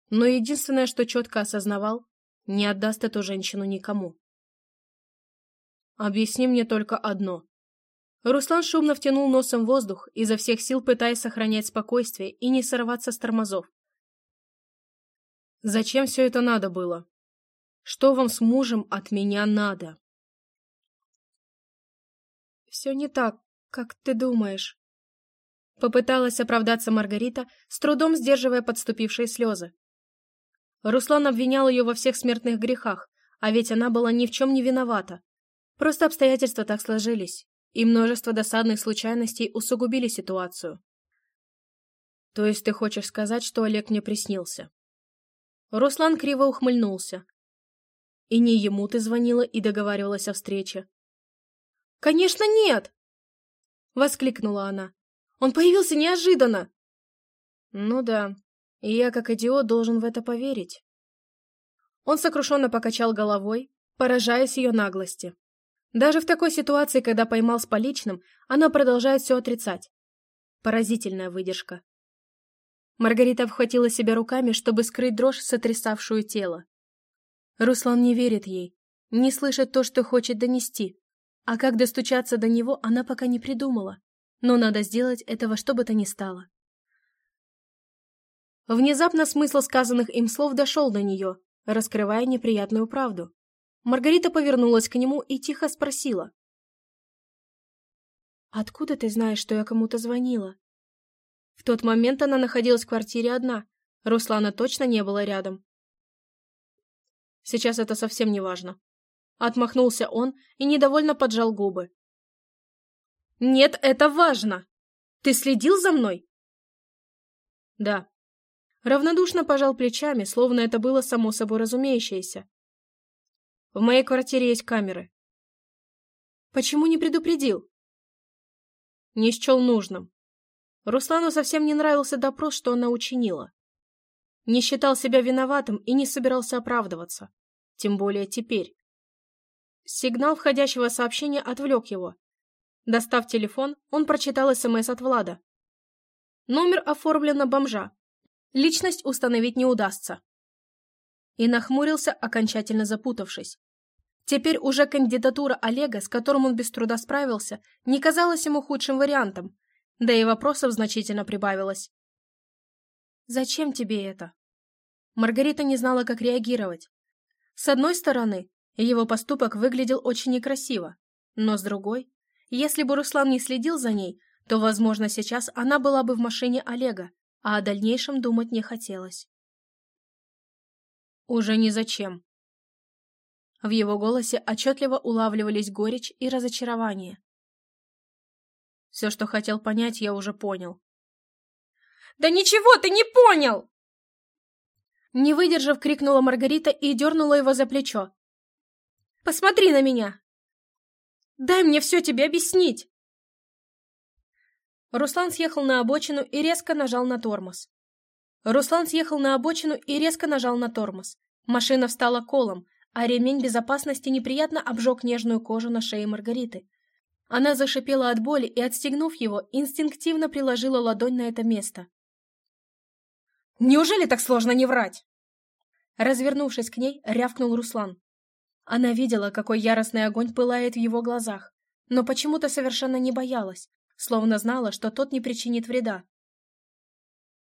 Но единственное, что четко осознавал, не отдаст эту женщину никому. Объясни мне только одно. Руслан шумно втянул носом воздух, изо всех сил пытаясь сохранять спокойствие и не сорваться с тормозов. Зачем все это надо было? Что вам с мужем от меня надо? Все не так, как ты думаешь. Попыталась оправдаться Маргарита, с трудом сдерживая подступившие слезы. Руслан обвинял ее во всех смертных грехах, а ведь она была ни в чем не виновата. Просто обстоятельства так сложились, и множество досадных случайностей усугубили ситуацию. То есть ты хочешь сказать, что Олег мне приснился? Руслан криво ухмыльнулся. И не ему ты звонила и договаривалась о встрече. «Конечно нет!» — воскликнула она. «Он появился неожиданно!» «Ну да, и я, как идиот, должен в это поверить». Он сокрушенно покачал головой, поражаясь ее наглости. Даже в такой ситуации, когда поймал с поличным, она продолжает все отрицать. Поразительная выдержка. Маргарита обхватила себя руками, чтобы скрыть дрожь, сотрясавшую тело. Руслан не верит ей, не слышит то, что хочет донести. А как достучаться до него, она пока не придумала. Но надо сделать этого что бы то ни стало. Внезапно смысл сказанных им слов дошел до нее, раскрывая неприятную правду. Маргарита повернулась к нему и тихо спросила. «Откуда ты знаешь, что я кому-то звонила?» В тот момент она находилась в квартире одна. Руслана точно не было рядом. «Сейчас это совсем не важно». Отмахнулся он и недовольно поджал губы. «Нет, это важно! Ты следил за мной?» «Да». Равнодушно пожал плечами, словно это было само собой разумеющееся. В моей квартире есть камеры. Почему не предупредил? Не счел нужным. Руслану совсем не нравился допрос, что она учинила. Не считал себя виноватым и не собирался оправдываться. Тем более теперь. Сигнал входящего сообщения отвлек его. Достав телефон, он прочитал СМС от Влада. Номер оформлен на бомжа. Личность установить не удастся и нахмурился, окончательно запутавшись. Теперь уже кандидатура Олега, с которым он без труда справился, не казалась ему худшим вариантом, да и вопросов значительно прибавилось. «Зачем тебе это?» Маргарита не знала, как реагировать. С одной стороны, его поступок выглядел очень некрасиво, но с другой, если бы Руслан не следил за ней, то, возможно, сейчас она была бы в машине Олега, а о дальнейшем думать не хотелось. Уже ни зачем. В его голосе отчетливо улавливались горечь и разочарование. Все, что хотел понять, я уже понял. «Да ничего ты не понял!» Не выдержав, крикнула Маргарита и дернула его за плечо. «Посмотри на меня! Дай мне все тебе объяснить!» Руслан съехал на обочину и резко нажал на тормоз. Руслан съехал на обочину и резко нажал на тормоз. Машина встала колом, а ремень безопасности неприятно обжег нежную кожу на шее Маргариты. Она зашипела от боли и, отстегнув его, инстинктивно приложила ладонь на это место. «Неужели так сложно не врать?» Развернувшись к ней, рявкнул Руслан. Она видела, какой яростный огонь пылает в его глазах, но почему-то совершенно не боялась, словно знала, что тот не причинит вреда.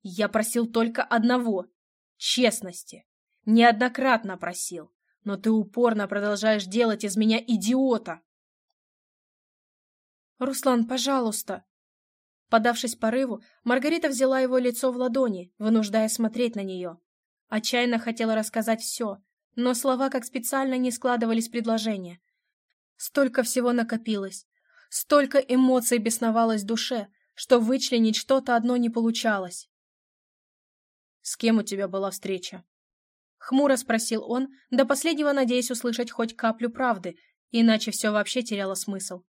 Я просил только одного — честности. Неоднократно просил, но ты упорно продолжаешь делать из меня идиота. Руслан, пожалуйста. Подавшись порыву, Маргарита взяла его лицо в ладони, вынуждая смотреть на нее. Отчаянно хотела рассказать все, но слова как специально не складывались в предложения. Столько всего накопилось, столько эмоций бесновалось в душе, что вычленить что-то одно не получалось. «С кем у тебя была встреча?» Хмуро спросил он, до последнего надеясь услышать хоть каплю правды, иначе все вообще теряло смысл.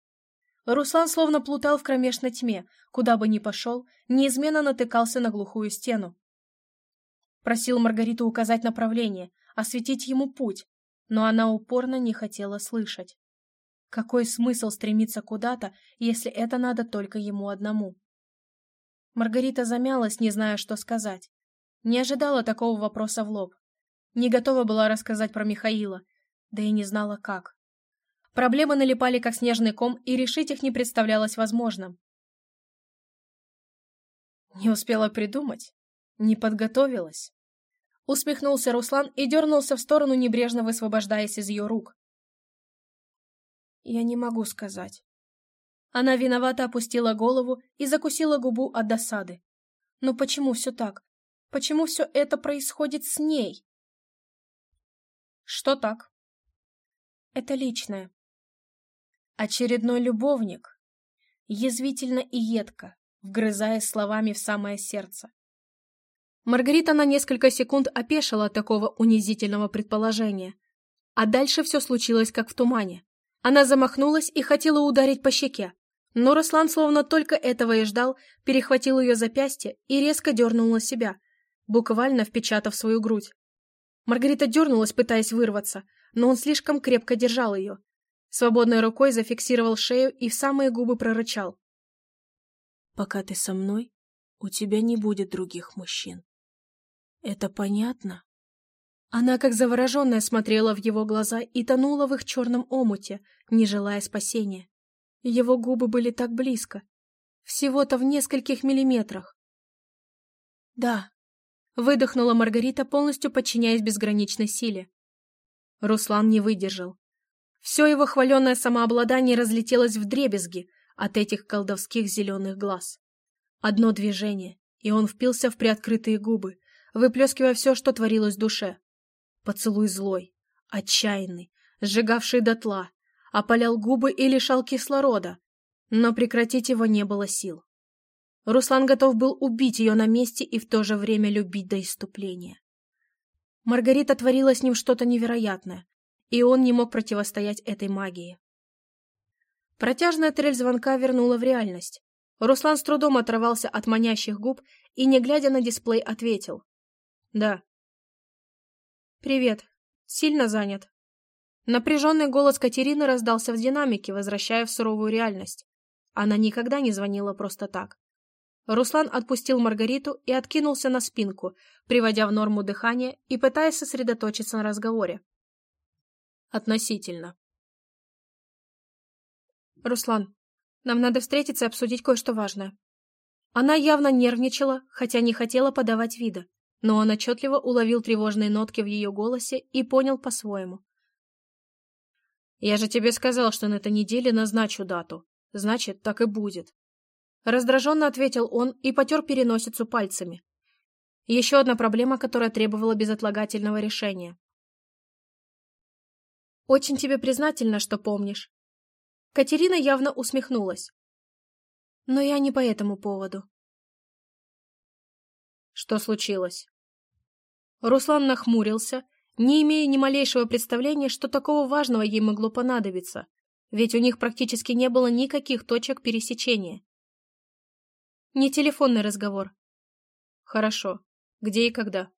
Руслан словно плутал в кромешной тьме, куда бы ни пошел, неизменно натыкался на глухую стену. Просил Маргариту указать направление, осветить ему путь, но она упорно не хотела слышать. Какой смысл стремиться куда-то, если это надо только ему одному? Маргарита замялась, не зная, что сказать. Не ожидала такого вопроса в лоб. Не готова была рассказать про Михаила, да и не знала как. Проблемы налипали как снежный ком, и решить их не представлялось возможным. Не успела придумать, не подготовилась. Усмехнулся Руслан и дернулся в сторону, небрежно высвобождаясь из ее рук. Я не могу сказать. Она виновато опустила голову и закусила губу от досады. Но почему все так? Почему все это происходит с ней? Что так? Это личное. Очередной любовник. Язвительно и едко, вгрызаясь словами в самое сердце. Маргарита на несколько секунд опешила от такого унизительного предположения. А дальше все случилось как в тумане. Она замахнулась и хотела ударить по щеке. Но Руслан словно только этого и ждал, перехватил ее запястье и резко дернул на себя, буквально впечатав свою грудь. Маргарита дернулась, пытаясь вырваться, но он слишком крепко держал ее. Свободной рукой зафиксировал шею и в самые губы прорычал. «Пока ты со мной, у тебя не будет других мужчин. Это понятно? Она, как завороженная, смотрела в его глаза и тонула в их черном омуте, не желая спасения. Его губы были так близко. Всего-то в нескольких миллиметрах. «Да», — выдохнула Маргарита, полностью подчиняясь безграничной силе. Руслан не выдержал. Все его хваленное самообладание разлетелось в дребезги от этих колдовских зеленых глаз. Одно движение, и он впился в приоткрытые губы, выплескивая все, что творилось в душе. Поцелуй злой, отчаянный, сжигавший дотла, опалял губы и лишал кислорода, но прекратить его не было сил. Руслан готов был убить ее на месте и в то же время любить до иступления. Маргарита творила с ним что-то невероятное, и он не мог противостоять этой магии. Протяжная трель звонка вернула в реальность. Руслан с трудом оторвался от манящих губ и, не глядя на дисплей, ответил. Да. Привет. Сильно занят. Напряженный голос Катерины раздался в динамике, возвращая в суровую реальность. Она никогда не звонила просто так. Руслан отпустил Маргариту и откинулся на спинку, приводя в норму дыхание и пытаясь сосредоточиться на разговоре. Относительно. Руслан, нам надо встретиться и обсудить кое-что важное. Она явно нервничала, хотя не хотела подавать вида но он отчетливо уловил тревожные нотки в ее голосе и понял по-своему. «Я же тебе сказал, что на этой неделе назначу дату. Значит, так и будет». Раздраженно ответил он и потер переносицу пальцами. Еще одна проблема, которая требовала безотлагательного решения. «Очень тебе признательна, что помнишь». Катерина явно усмехнулась. «Но я не по этому поводу». «Что случилось?» Руслан нахмурился, не имея ни малейшего представления, что такого важного ей могло понадобиться, ведь у них практически не было никаких точек пересечения. Не телефонный разговор. Хорошо. Где и когда?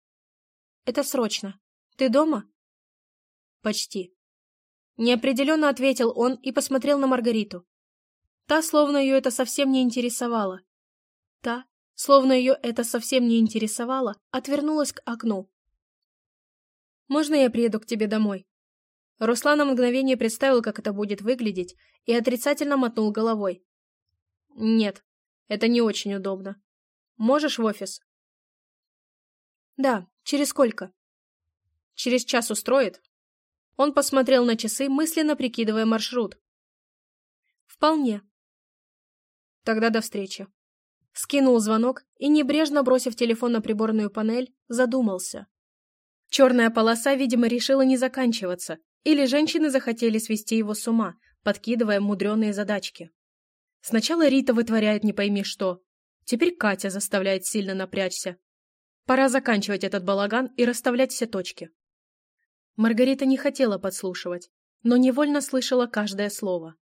Это срочно. Ты дома? Почти. Неопределенно ответил он и посмотрел на Маргариту. Та, словно ее это совсем не интересовало. Та, словно ее это совсем не интересовало, отвернулась к окну, можно я приеду к тебе домой?» Руслан на мгновение представил, как это будет выглядеть, и отрицательно мотнул головой. «Нет, это не очень удобно. Можешь в офис?» «Да, через сколько?» «Через час устроит?» Он посмотрел на часы, мысленно прикидывая маршрут. «Вполне». «Тогда до встречи». Скинул звонок и, небрежно бросив телефон на приборную панель, задумался. Черная полоса, видимо, решила не заканчиваться, или женщины захотели свести его с ума, подкидывая мудреные задачки. Сначала Рита вытворяет не пойми что, теперь Катя заставляет сильно напрячься. Пора заканчивать этот балаган и расставлять все точки. Маргарита не хотела подслушивать, но невольно слышала каждое слово.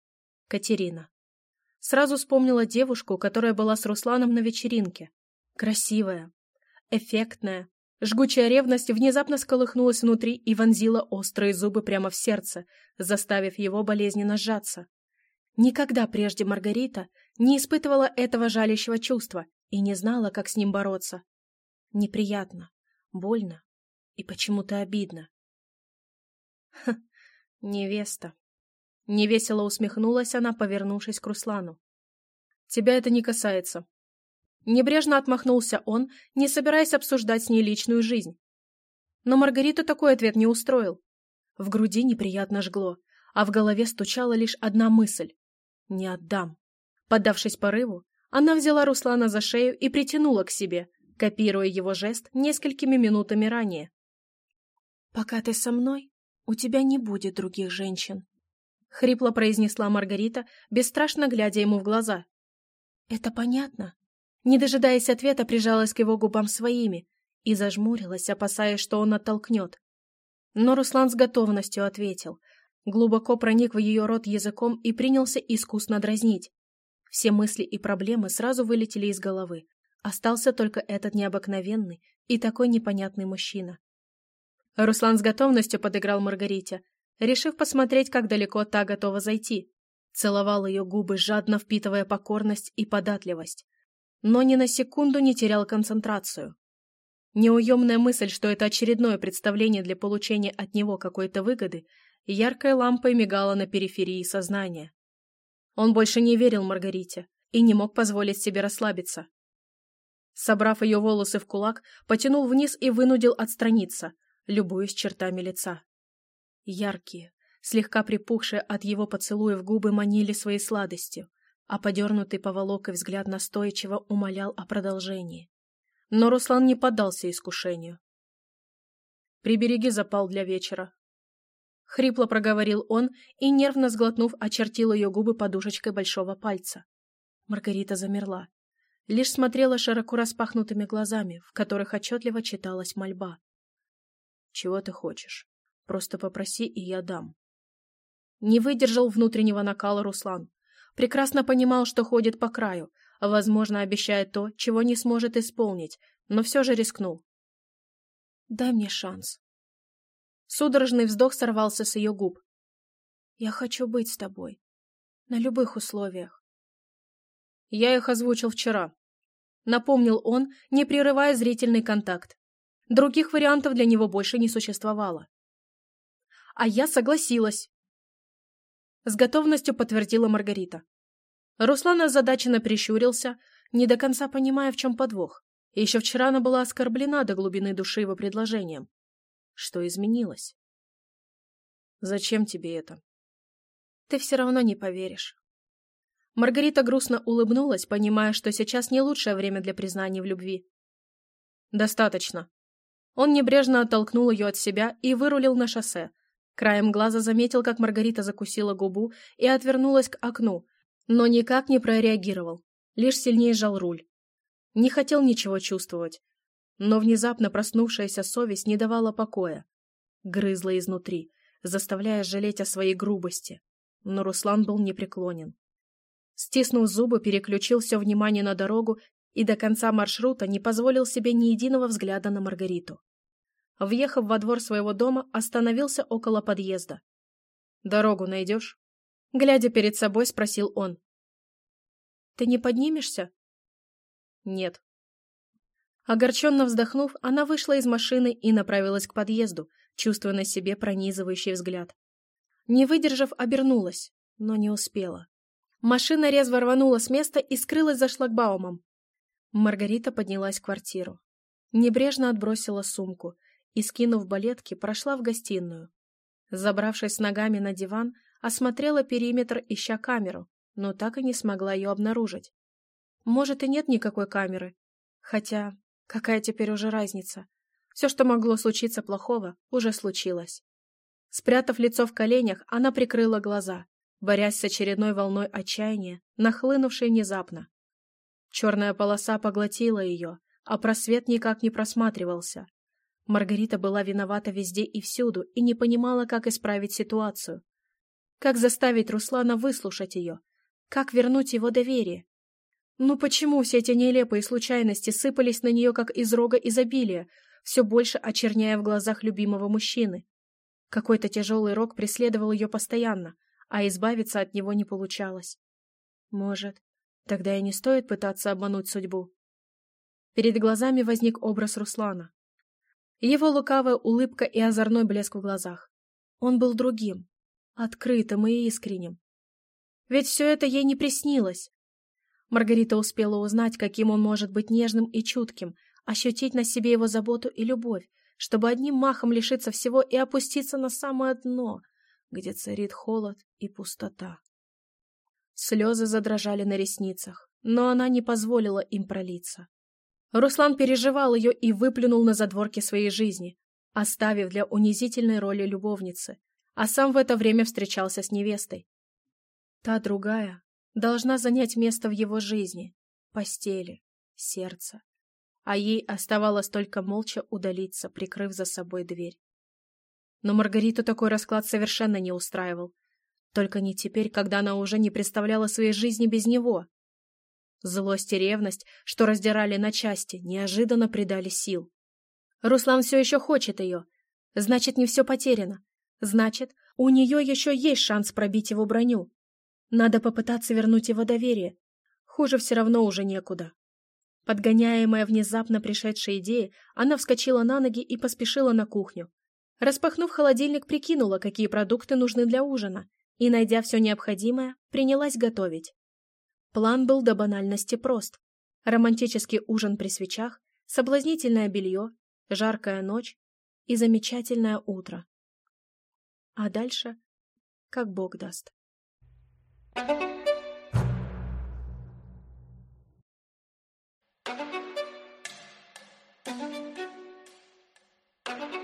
Катерина. Сразу вспомнила девушку, которая была с Русланом на вечеринке. Красивая, эффектная, Жгучая ревность внезапно сколыхнулась внутри и вонзила острые зубы прямо в сердце, заставив его болезненно сжаться. Никогда прежде Маргарита не испытывала этого жалящего чувства и не знала, как с ним бороться. Неприятно, больно и почему-то обидно. Ха, невеста. Невесело усмехнулась она, повернувшись к Руслану. «Тебя это не касается». Небрежно отмахнулся он, не собираясь обсуждать с ней личную жизнь. Но Маргариту такой ответ не устроил. В груди неприятно жгло, а в голове стучала лишь одна мысль не отдам. Поддавшись порыву, она взяла Руслана за шею и притянула к себе, копируя его жест несколькими минутами ранее. «Пока ты со мной, у тебя не будет других женщин», — хрипло произнесла Маргарита, бесстрашно глядя ему в глаза. «Это понятно?» Не дожидаясь ответа, прижалась к его губам своими и зажмурилась, опасаясь, что он оттолкнет. Но Руслан с готовностью ответил, глубоко проник в ее рот языком и принялся искусно дразнить. Все мысли и проблемы сразу вылетели из головы. Остался только этот необыкновенный и такой непонятный мужчина. Руслан с готовностью подыграл Маргарите, решив посмотреть, как далеко та готова зайти. Целовал ее губы, жадно впитывая покорность и податливость. Но ни на секунду не терял концентрацию. Неуемная мысль, что это очередное представление для получения от него какой-то выгоды, яркой лампой мигала на периферии сознания. Он больше не верил Маргарите и не мог позволить себе расслабиться. Собрав ее волосы в кулак, потянул вниз и вынудил отстраниться, любуясь чертами лица. Яркие, слегка припухшие от его поцелуев губы манили своей сладостью, а подернутый поволокой взгляд настойчиво умолял о продолжении. Но Руслан не поддался искушению. «Прибереги запал для вечера», Хрипло проговорил он и, нервно сглотнув, очертил ее губы подушечкой большого пальца. Маргарита замерла. Лишь смотрела широко распахнутыми глазами, в которых отчетливо читалась мольба. «Чего ты хочешь? Просто попроси, и я дам». Не выдержал внутреннего накала Руслан. Прекрасно понимал, что ходит по краю, а, возможно, обещает то, чего не сможет исполнить, но все же рискнул. «Дай мне шанс», Судорожный вздох сорвался с ее губ. «Я хочу быть с тобой. На любых условиях». Я их озвучил вчера. Напомнил он, не прерывая зрительный контакт. Других вариантов для него больше не существовало. А я согласилась. С готовностью подтвердила Маргарита. Руслан озадаченно прищурился, не до конца понимая, в чем подвох. Еще вчера она была оскорблена до глубины души его предложением. Что изменилось? Зачем тебе это? Ты все равно не поверишь. Маргарита грустно улыбнулась, понимая, что сейчас не лучшее время для признания в любви. Достаточно. Он небрежно оттолкнул ее от себя и вырулил на шоссе. Краем глаза заметил, как Маргарита закусила губу и отвернулась к окну, но никак не прореагировал, лишь сильнее сжал руль. Не хотел ничего чувствовать, но внезапно проснувшаяся совесть не давала покоя. Грызла изнутри, заставляя жалеть о своей грубости. Но Руслан был непреклонен. Стиснув зубы, переключил все внимание на дорогу и до конца маршрута не позволил себе ни единого взгляда на Маргариту. Въехав во двор своего дома, остановился около подъезда. «Дорогу найдешь?» Глядя перед собой, спросил он. «Ты не поднимешься?» «Нет», Огорченно вздохнув, она вышла из машины и направилась к подъезду, чувствуя на себе пронизывающий взгляд. Не выдержав, обернулась, но не успела. Машина резво рванула с места и скрылась за шлагбаумом. Маргарита поднялась в квартиру. Небрежно отбросила сумку и, скинув балетки, прошла в гостиную. Забравшись с ногами на диван, осмотрела периметр, ища камеру, но так и не смогла ее обнаружить. Может, и нет никакой камеры. Хотя Какая теперь уже разница? Все, что могло случиться плохого, уже случилось. Спрятав лицо в коленях, она прикрыла глаза, борясь с очередной волной отчаяния, нахлынувшей внезапно. Черная полоса поглотила ее, а просвет никак не просматривался. Маргарита была виновата везде и всюду и не понимала, как исправить ситуацию. Как заставить Руслана выслушать ее? Как вернуть его доверие? Ну почему все эти нелепые случайности сыпались на нее, как из рога изобилия? все больше очерняя в глазах любимого мужчины. Какой-то тяжелый рок преследовал ее постоянно, а избавиться от него не получалось. Может, тогда и не стоит пытаться обмануть судьбу. Перед глазами возник образ Руслана. Его лукавая улыбка и озорной блеск в глазах. Он был другим, открытым и искренним. Ведь все это ей не приснилось. Маргарита успела узнать, каким он может быть нежным и чутким, ощутить на себе его заботу и любовь, чтобы одним махом лишиться всего и опуститься на самое дно, где царит холод и пустота. Слезы задрожали на ресницах, но она не позволила им пролиться. Руслан переживал ее и выплюнул на задворке своей жизни, оставив для унизительной роли любовницы, а сам в это время встречался с невестой. Та другая должна занять место в его жизни, постели, сердце, а ей оставалось только молча удалиться, прикрыв за собой дверь. Но Маргариту такой расклад совершенно не устраивал. Только не теперь, когда она уже не представляла своей жизни без него. Злость и ревность, что раздирали на части, неожиданно придали сил. Руслан все еще хочет ее. Значит, не все потеряно. Значит, у нее еще есть шанс пробить его броню. Надо попытаться вернуть его доверие. Хуже все равно уже некуда. Подгоняемая внезапно пришедшей идеей, она вскочила на ноги и поспешила на кухню. Распахнув холодильник, прикинула, какие продукты нужны для ужина, и, найдя все необходимое, принялась готовить. План был до банальности прост. Романтический ужин при свечах, соблазнительное белье, жаркая ночь и замечательное утро. А дальше, как Бог даст.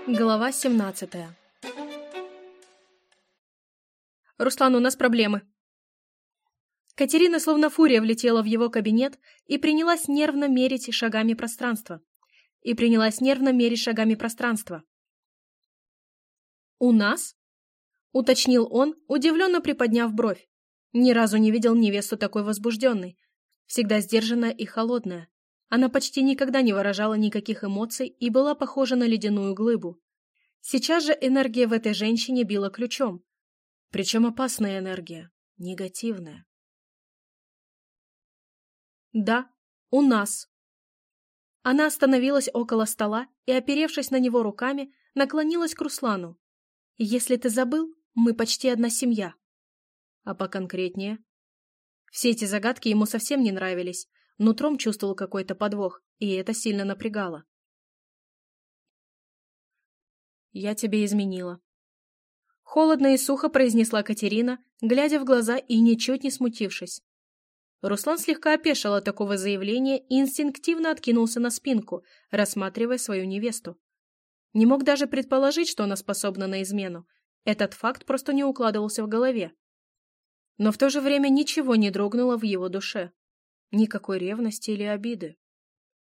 Глава 17 «Руслан, у нас проблемы», Катерина словно фурия влетела в его кабинет и принялась нервно мерить шагами пространство. И принялась нервно мерить шагами пространство. «У нас?» — уточнил он, удивленно приподняв бровь. Ни разу не видел невесту такой возбужденной. Всегда сдержанная и холодная. Она почти никогда не выражала никаких эмоций и была похожа на ледяную глыбу. Сейчас же энергия в этой женщине била ключом. Причем опасная энергия, негативная. «Да, у нас». Она остановилась около стола и, оперевшись на него руками, наклонилась к Руслану. «Если ты забыл, мы почти одна семья». А поконкретнее? Все эти загадки ему совсем не нравились. Нутром чувствовал какой-то подвох, и это сильно напрягало. «Я тебе изменила». Холодно и сухо произнесла Катерина, глядя в глаза и ничуть не смутившись. Руслан слегка опешил от такого заявления и инстинктивно откинулся на спинку, рассматривая свою невесту. Не мог даже предположить, что она способна на измену. Этот факт просто не укладывался в голове. Но в то же время ничего не дрогнуло в его душе. Никакой ревности или обиды.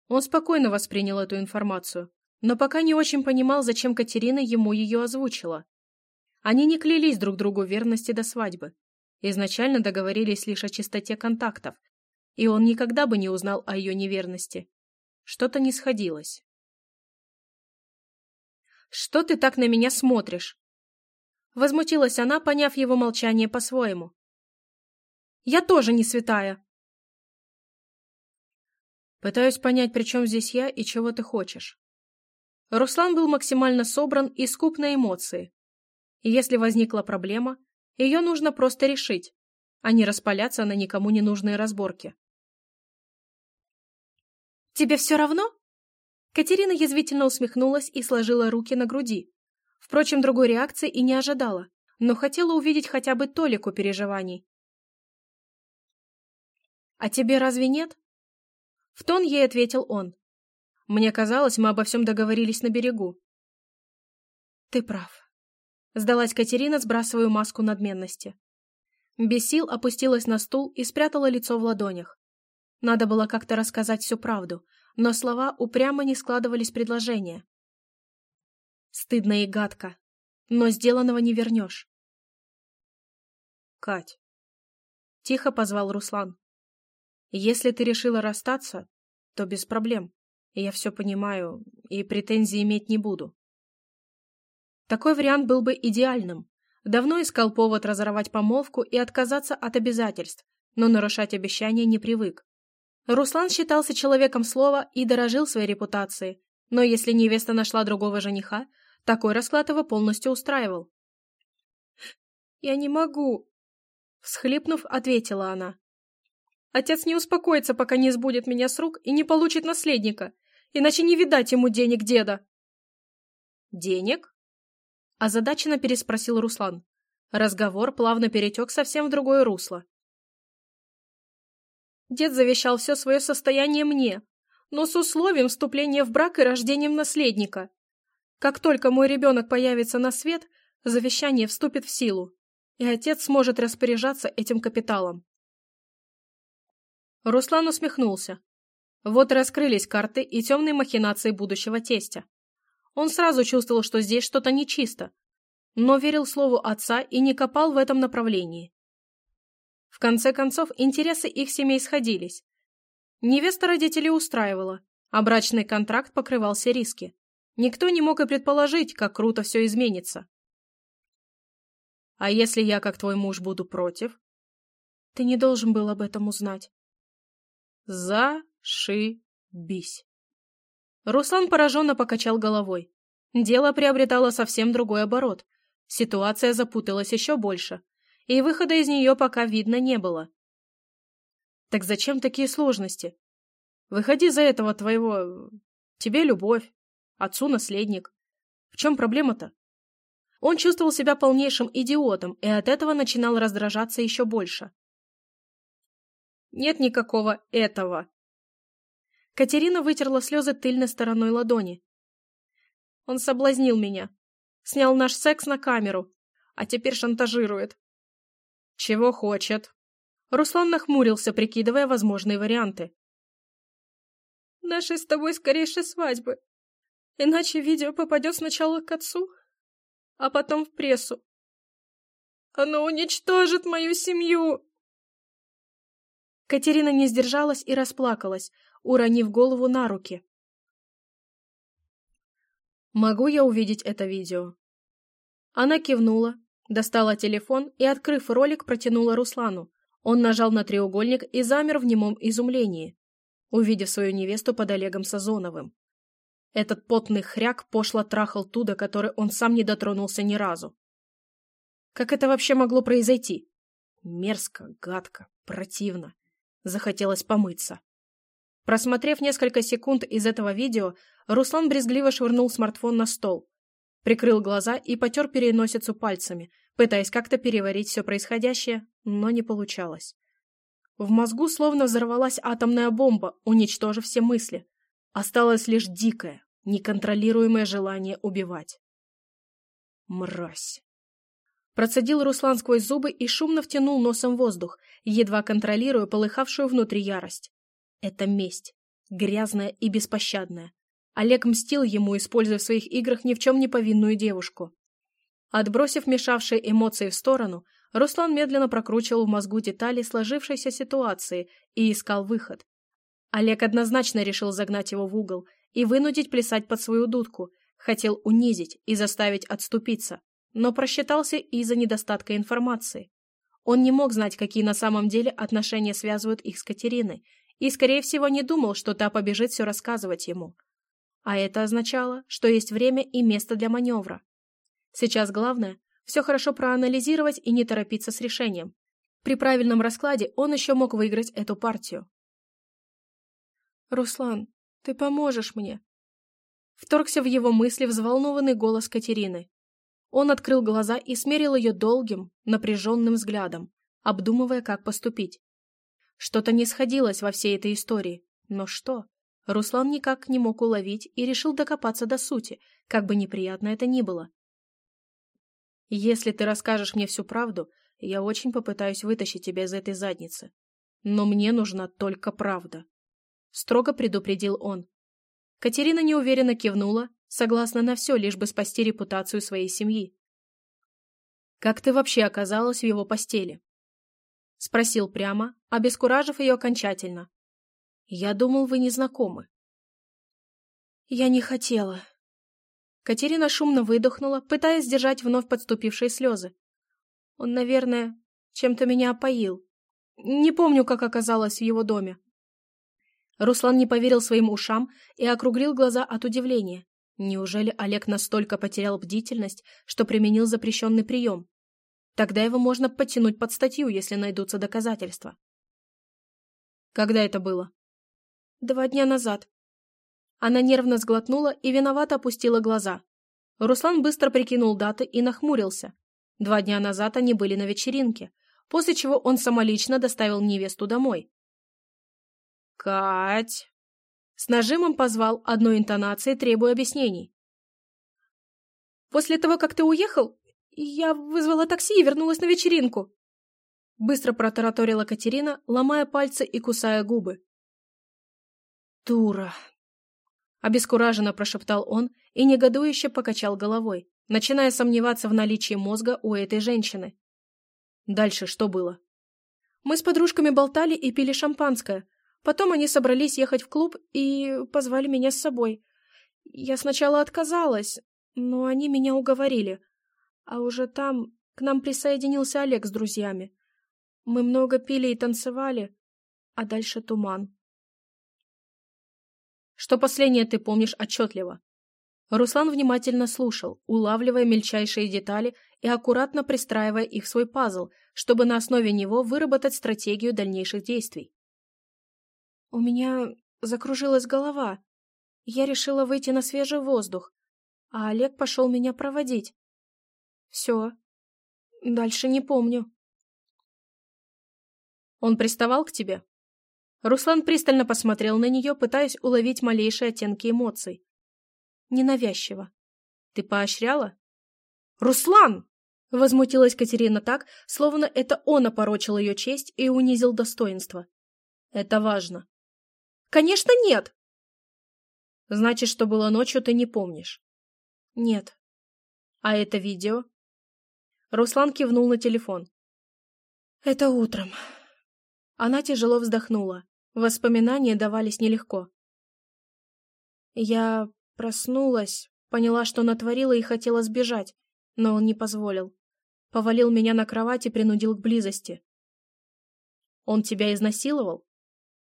Он спокойно воспринял эту информацию, но пока не очень понимал, зачем Катерина ему ее озвучила. Они не клялись друг другу верности до свадьбы. Изначально договорились лишь о чистоте контактов, и он никогда бы не узнал о ее неверности. Что-то не сходилось. «Что ты так на меня смотришь?» Возмутилась она, поняв его молчание по-своему. «Я тоже не святая!» Пытаюсь понять, при чем здесь я и чего ты хочешь. Руслан был максимально собран и скуп на эмоции. И если возникла проблема, ее нужно просто решить, а не распаляться на никому не нужные разборки. «Тебе все равно?» Катерина язвительно усмехнулась и сложила руки на груди. Впрочем, другой реакции и не ожидала, но хотела увидеть хотя бы толику переживаний. «А тебе разве нет?» В тон ей ответил он. «Мне казалось, мы обо всем договорились на берегу». «Ты прав», Сдалась Катерина, сбрасывая маску надменности. Без сил опустилась на стул и спрятала лицо в ладонях. Надо было как-то рассказать всю правду, но слова упрямо не складывались предложения. Стыдно и гадко, но сделанного не вернешь. «Кать», — тихо позвал Руслан, — «если ты решила расстаться, то без проблем. Я все понимаю и претензий иметь не буду. Такой вариант был бы идеальным. Давно искал повод разорвать помолвку и отказаться от обязательств, но нарушать обещания не привык. Руслан считался человеком слова и дорожил своей репутацией, но если невеста нашла другого жениха, такой расклад его полностью устраивал. «Я не могу», — всхлипнув, ответила она. «Отец не успокоится, пока не сбудет меня с рук и не получит наследника, иначе не видать ему денег деда». «Денег?» — озадаченно переспросил Руслан. Разговор плавно перетек совсем в другое русло. Дед завещал все свое состояние мне, но с условием вступления в брак и рождением наследника. Как только мой ребенок появится на свет, завещание вступит в силу и отец сможет распоряжаться этим капиталом. Руслан усмехнулся. Вот раскрылись карты и темные махинации будущего тестя. Он сразу чувствовал, что здесь что-то нечисто, но верил слову отца и не копал в этом направлении. В конце концов, интересы их семей сходились. Невеста родителей устраивала, а брачный контракт покрывал все риски. Никто не мог и предположить, как круто все изменится. А если я, как твой муж, буду против? Ты не должен был об этом узнать. Зашибись. Руслан пораженно покачал головой. Дело приобретало совсем другой оборот. Ситуация запуталась еще больше, и выхода из нее пока видно не было. Так зачем такие сложности? Выходи за этого твоего... Тебе любовь, отцу наследник. В чем проблема-то? Он чувствовал себя полнейшим идиотом и от этого начинал раздражаться еще больше. Нет никакого этого. Катерина вытерла слезы тыльной стороной ладони. Он соблазнил меня. Снял наш секс на камеру, а теперь шантажирует. Чего хочет? Руслан нахмурился, прикидывая возможные варианты. Нашей с тобой скорейшей свадьбы. Иначе видео попадет сначала к отцу, а потом в прессу. Оно уничтожит мою семью!» Катерина не сдержалась и расплакалась, уронив голову на руки. «Могу я увидеть это видео?» Она кивнула, достала телефон и, открыв ролик, протянула Руслану. Он нажал на треугольник и замер в немом изумлении, увидев свою невесту под Олегом Сазоновым. Этот потный хряк пошло трахал ту, до которой он сам не дотронулся ни разу. Как это вообще могло произойти? Мерзко, гадко, противно. Захотелось помыться. Просмотрев несколько секунд из этого видео, Руслан брезгливо швырнул смартфон на стол, прикрыл глаза и потер переносицу пальцами, пытаясь как-то переварить все происходящее, но не получалось. В мозгу словно взорвалась атомная бомба, уничтожив все мысли. Осталось лишь дикое, неконтролируемое желание убивать. Мразь. Процедил Руслан сквозь зубы и шумно втянул носом воздух, едва контролируя полыхавшую внутри ярость. Это месть. Грязная и беспощадная. Олег мстил ему, используя в своих играх ни в чем не повинную девушку. Отбросив мешавшие эмоции в сторону, Руслан медленно прокручивал в мозгу детали сложившейся ситуации и искал выход. Олег однозначно решил загнать его в угол и вынудить плясать под свою дудку, хотел унизить и заставить отступиться, но просчитался из-за недостатка информации. Он не мог знать, какие на самом деле отношения связывают их с Катериной, и, скорее всего, не думал, что та побежит все рассказывать ему. А это означало, что есть время и место для маневра. Сейчас главное – все хорошо проанализировать и не торопиться с решением. При правильном раскладе он еще мог выиграть эту партию. «Руслан, ты поможешь мне?» Вторгся в его мысли взволнованный голос Катерины. Он открыл глаза и смерил ее долгим, напряженным взглядом, обдумывая, как поступить. Что-то не сходилось во всей этой истории. Но что? Руслан никак не мог уловить и решил докопаться до сути, как бы неприятно это ни было. «Если ты расскажешь мне всю правду, я очень попытаюсь вытащить тебя из этой задницы. Но мне нужна только правда», строго предупредил он. Катерина неуверенно кивнула, согласна на все, лишь бы спасти репутацию своей семьи. «Как ты вообще оказалась в его постели?» Спросил прямо, обескуражив ее окончательно. «Я думал, вы не знакомы». Я не хотела. Катерина шумно выдохнула, пытаясь сдержать вновь подступившие слезы. Он, наверное, чем-то меня опоил. Не помню, как оказалось в его доме. Руслан не поверил своим ушам и округлил глаза от удивления. Неужели Олег настолько потерял бдительность, что применил запрещенный прием? Тогда его можно подтянуть под статью, если найдутся доказательства. Когда это было? Два дня назад. Она нервно сглотнула и виновато опустила глаза. Руслан быстро прикинул даты и нахмурился. Два дня назад они были на вечеринке, после чего он самолично доставил невесту домой. «Кать!» С нажимом позвал одной интонацией, требуя объяснений. «После того, как ты уехал, я вызвала такси и вернулась на вечеринку!» Быстро протараторила Катерина, ломая пальцы и кусая губы. «Дура!» Обескураженно прошептал он и негодующе покачал головой, начиная сомневаться в наличии мозга у этой женщины. Дальше что было? Мы с подружками болтали и пили шампанское. Потом они собрались ехать в клуб и позвали меня с собой. Я сначала отказалась, но они меня уговорили. А уже там к нам присоединился Олег с друзьями. Мы много пили и танцевали, а дальше туман. Что последнее ты помнишь отчетливо? Руслан внимательно слушал, улавливая мельчайшие детали и аккуратно пристраивая их в свой пазл, чтобы на основе него выработать стратегию дальнейших действий. У меня закружилась голова. Я решила выйти на свежий воздух, а Олег пошел меня проводить. Все. Дальше не помню. Он приставал к тебе? Руслан пристально посмотрел на нее, пытаясь уловить малейшие оттенки эмоций. Ненавязчиво. Ты поощряла? Руслан! Возмутилась Катерина так, словно это он опорочил ее честь и унизил достоинство. Это важно. Конечно, нет! Значит, что было ночью, ты не помнишь? Нет. А это видео? Руслан кивнул на телефон. Это утром. Она тяжело вздохнула. Воспоминания давались нелегко. Я проснулась, поняла, что натворила и хотела сбежать, но он не позволил. Повалил меня на кровать и принудил к близости. «Он тебя изнасиловал?» —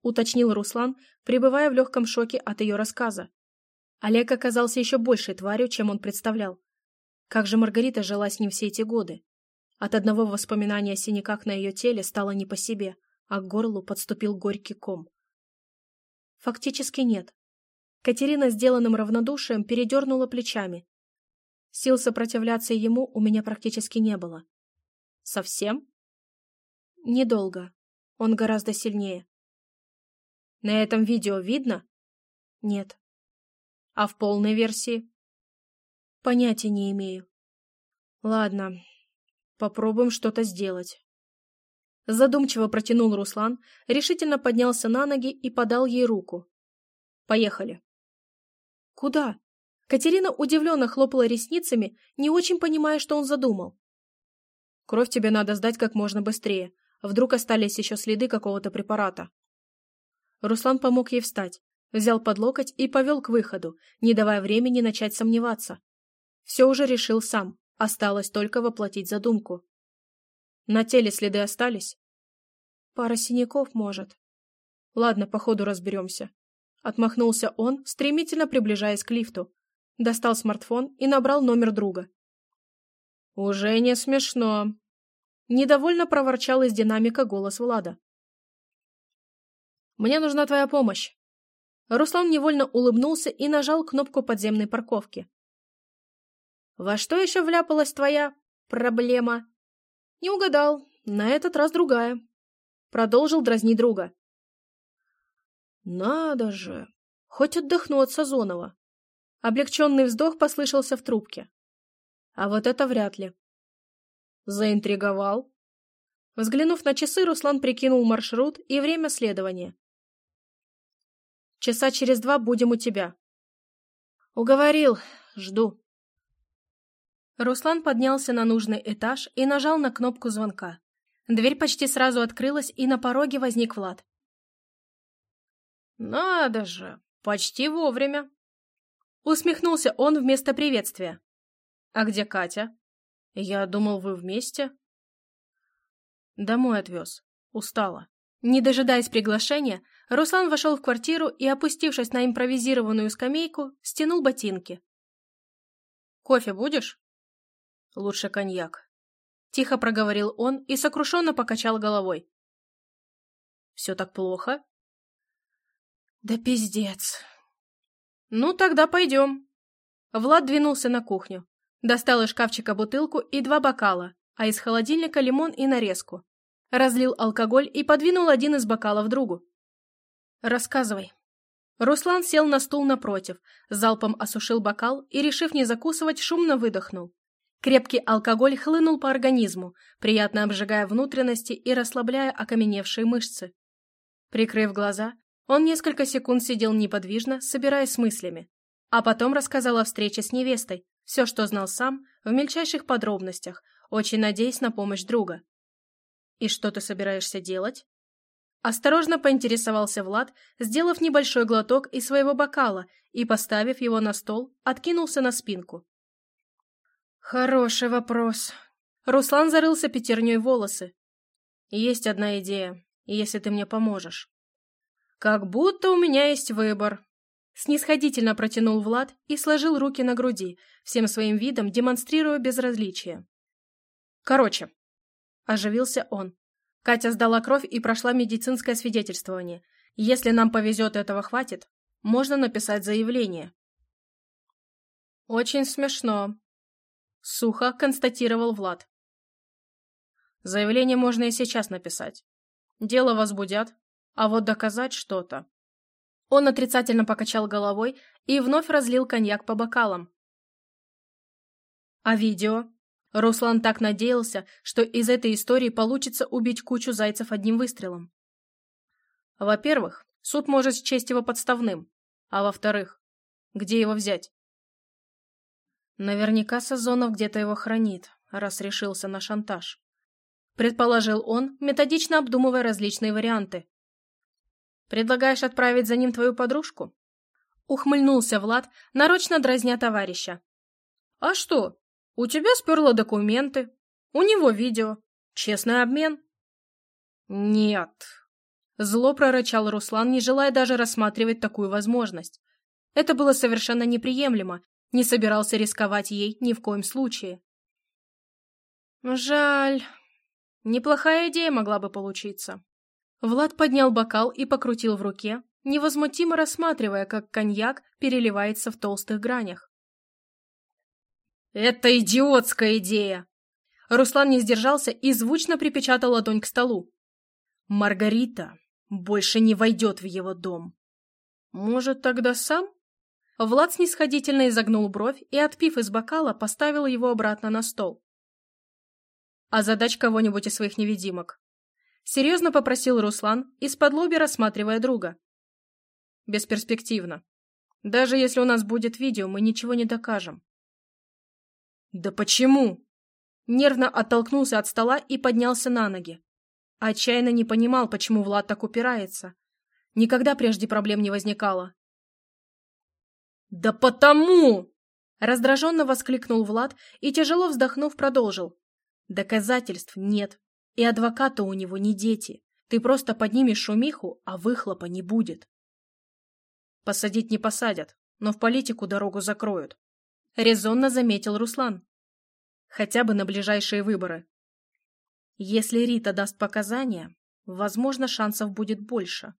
уточнил Руслан, пребывая в легком шоке от ее рассказа. Олег оказался еще большей тварью, чем он представлял. Как же Маргарита жила с ним все эти годы? От одного воспоминания о синяках на ее теле стало не по себе — а к горлу подступил горький ком. Фактически нет. Катерина сделанным равнодушием передернула плечами. Сил сопротивляться ему у меня практически не было. Совсем? Недолго. Он гораздо сильнее. На этом видео видно? Нет. А в полной версии? Понятия не имею. Ладно, попробуем что-то сделать. Задумчиво протянул Руслан, решительно поднялся на ноги и подал ей руку. «Поехали». «Куда?» Катерина удивленно хлопала ресницами, не очень понимая, что он задумал. «Кровь тебе надо сдать как можно быстрее. Вдруг остались еще следы какого-то препарата». Руслан помог ей встать, взял под локоть и повел к выходу, не давая времени начать сомневаться. Все уже решил сам, осталось только воплотить задумку. На теле следы остались? Пара синяков, может. Ладно, по ходу разберемся. Отмахнулся он, стремительно приближаясь к лифту. Достал смартфон и набрал номер друга. «Уже не смешно», — недовольно проворчал из динамика голос Влада. «Мне нужна твоя помощь». Руслан невольно улыбнулся и нажал кнопку подземной парковки. «Во что еще вляпалась твоя проблема?» Не угадал. На этот раз другая. Продолжил дразнить друга. Надо же. Хоть отдохну от Сазонова. Облегченный вздох послышался в трубке. А вот это вряд ли. Заинтриговал. Взглянув на часы, Руслан прикинул маршрут и время следования. Часа через два будем у тебя. Уговорил. Жду. Руслан поднялся на нужный этаж и нажал на кнопку звонка. Дверь почти сразу открылась, и на пороге возник Влад. «Надо же! Почти вовремя!» Усмехнулся он вместо приветствия. «А где Катя?» «Я думал, вы вместе». Домой отвез. Устала. Не дожидаясь приглашения, Руслан вошел в квартиру и, опустившись на импровизированную скамейку, стянул ботинки. «Кофе будешь?» «Лучше коньяк», — тихо проговорил он и сокрушенно покачал головой. «Все так плохо?» «Да пиздец!» «Ну, тогда пойдем». Влад двинулся на кухню. Достал из шкафчика бутылку и два бокала, а из холодильника лимон и нарезку. Разлил алкоголь и подвинул один из бокалов другу. «Рассказывай». Руслан сел на стул напротив, залпом осушил бокал и, решив не закусывать, шумно выдохнул. Крепкий алкоголь хлынул по организму, приятно обжигая внутренности и расслабляя окаменевшие мышцы. Прикрыв глаза, он несколько секунд сидел неподвижно, собираясь с мыслями, а потом рассказал о встрече с невестой, все, что знал сам, в мельчайших подробностях, очень надеясь на помощь друга. «И что ты собираешься делать?» Осторожно поинтересовался Влад, сделав небольшой глоток из своего бокала и, поставив его на стол, откинулся на спинку. «Хороший вопрос». Руслан зарылся пятерней волосы. «Есть одна идея, если ты мне поможешь». «Как будто у меня есть выбор», Снисходительно протянул Влад и сложил руки на груди, всем своим видом демонстрируя безразличие. «Короче», — оживился он, — «Катя сдала кровь и прошла медицинское свидетельствование. Если нам повезет, этого хватит, можно написать заявление». «Очень смешно», — сухо констатировал Влад. «Заявление можно и сейчас написать. Дело возбудят, а вот доказать что-то он отрицательно покачал головой и вновь разлил коньяк по бокалам. А видео? Руслан так надеялся, что из этой истории получится убить кучу зайцев одним выстрелом. Во-первых, суд может счесть его подставным, а во-вторых, где его взять? Наверняка Сазонов где-то его хранит, раз решился на шантаж. Предположил он, методично обдумывая различные варианты. Предлагаешь отправить за ним твою подружку?» Ухмыльнулся Влад, нарочно дразня товарища. «А что? У тебя сперло документы, у него видео. Честный обмен?» «Нет», — зло прорычал Руслан, не желая даже рассматривать такую возможность. Это было совершенно неприемлемо, не собирался рисковать ей ни в коем случае. «Жаль. Неплохая идея могла бы получиться». Влад поднял бокал и покрутил в руке, невозмутимо рассматривая, как коньяк переливается в толстых гранях. «Это идиотская идея!» Руслан не сдержался и звучно припечатал ладонь к столу. «Маргарита больше не войдет в его дом». «Может, тогда сам?» Влад снисходительно изогнул бровь и, отпив из бокала, поставил его обратно на стол. «А задач кого-нибудь из своих невидимок?» Серьезно попросил Руслан, из-под лоби рассматривая друга. Бесперспективно. Даже если у нас будет видео, мы ничего не докажем. Да почему? Нервно оттолкнулся от стола и поднялся на ноги. Отчаянно не понимал, почему Влад так упирается. Никогда прежде проблем не возникало. «Да потому!» Раздраженно воскликнул Влад и, тяжело вздохнув, продолжил. «Доказательств нет. И адвокаты у него не дети. Ты просто поднимешь шумиху, а выхлопа не будет. Посадить не посадят, но в политику дорогу закроют. Резонно заметил Руслан. Хотя бы на ближайшие выборы. Если Рита даст показания, возможно, шансов будет больше.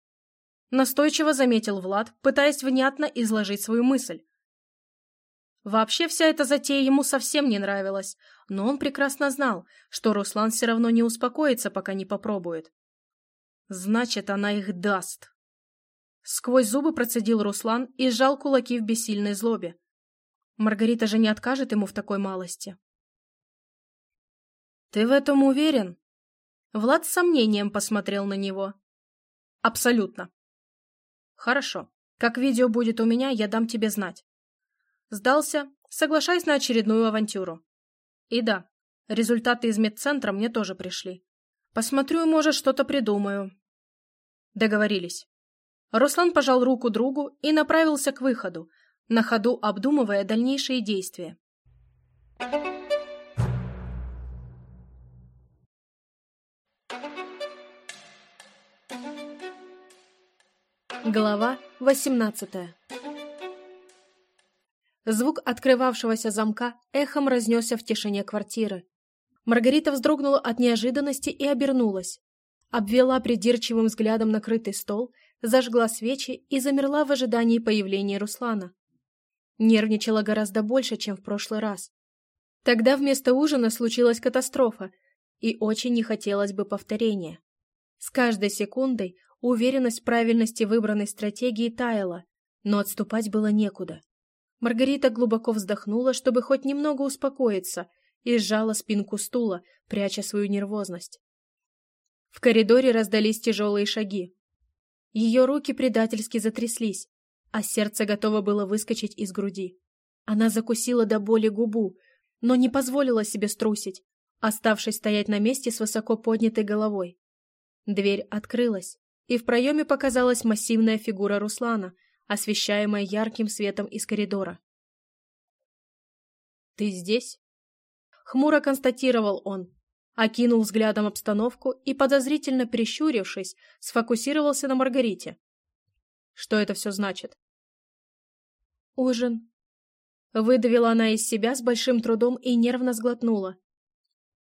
Настойчиво заметил Влад, пытаясь внятно изложить свою мысль. Вообще вся эта затея ему совсем не нравилась, но он прекрасно знал, что Руслан все равно не успокоится, пока не попробует. Значит, она их даст. Сквозь зубы процедил Руслан и сжал кулаки в бессильной злобе. Маргарита же не откажет ему в такой малости. «Ты в этом уверен?» Влад с сомнением посмотрел на него. «Абсолютно». «Хорошо. Как видео будет у меня, я дам тебе знать. Сдался, соглашаясь на очередную авантюру. И да, результаты из медцентра мне тоже пришли. Посмотрю, может, что-то придумаю. Договорились. Руслан пожал руку другу и направился к выходу, на ходу обдумывая дальнейшие действия. Глава 18 Звук открывавшегося замка эхом разнесся в тишине квартиры. Маргарита вздрогнула от неожиданности и обернулась. Обвела придирчивым взглядом накрытый стол, зажгла свечи и замерла в ожидании появления Руслана. Нервничала гораздо больше, чем в прошлый раз. Тогда вместо ужина случилась катастрофа, и очень не хотелось бы повторения. С каждой секундой уверенность в правильности выбранной стратегии таяла, но отступать было некуда. Маргарита глубоко вздохнула, чтобы хоть немного успокоиться, и сжала спинку стула, пряча свою нервозность. В коридоре раздались тяжелые шаги. Ее руки предательски затряслись, а сердце готово было выскочить из груди. Она закусила до боли губу, но не позволила себе струсить, оставшись стоять на месте с высоко поднятой головой. Дверь открылась, и в проеме показалась массивная фигура Руслана, освещаемая ярким светом из коридора. «Ты здесь?» Хмуро констатировал он, окинул взглядом обстановку и, подозрительно прищурившись, сфокусировался на Маргарите. Что это все значит? «Ужин», Выдавила она из себя с большим трудом и нервно сглотнула.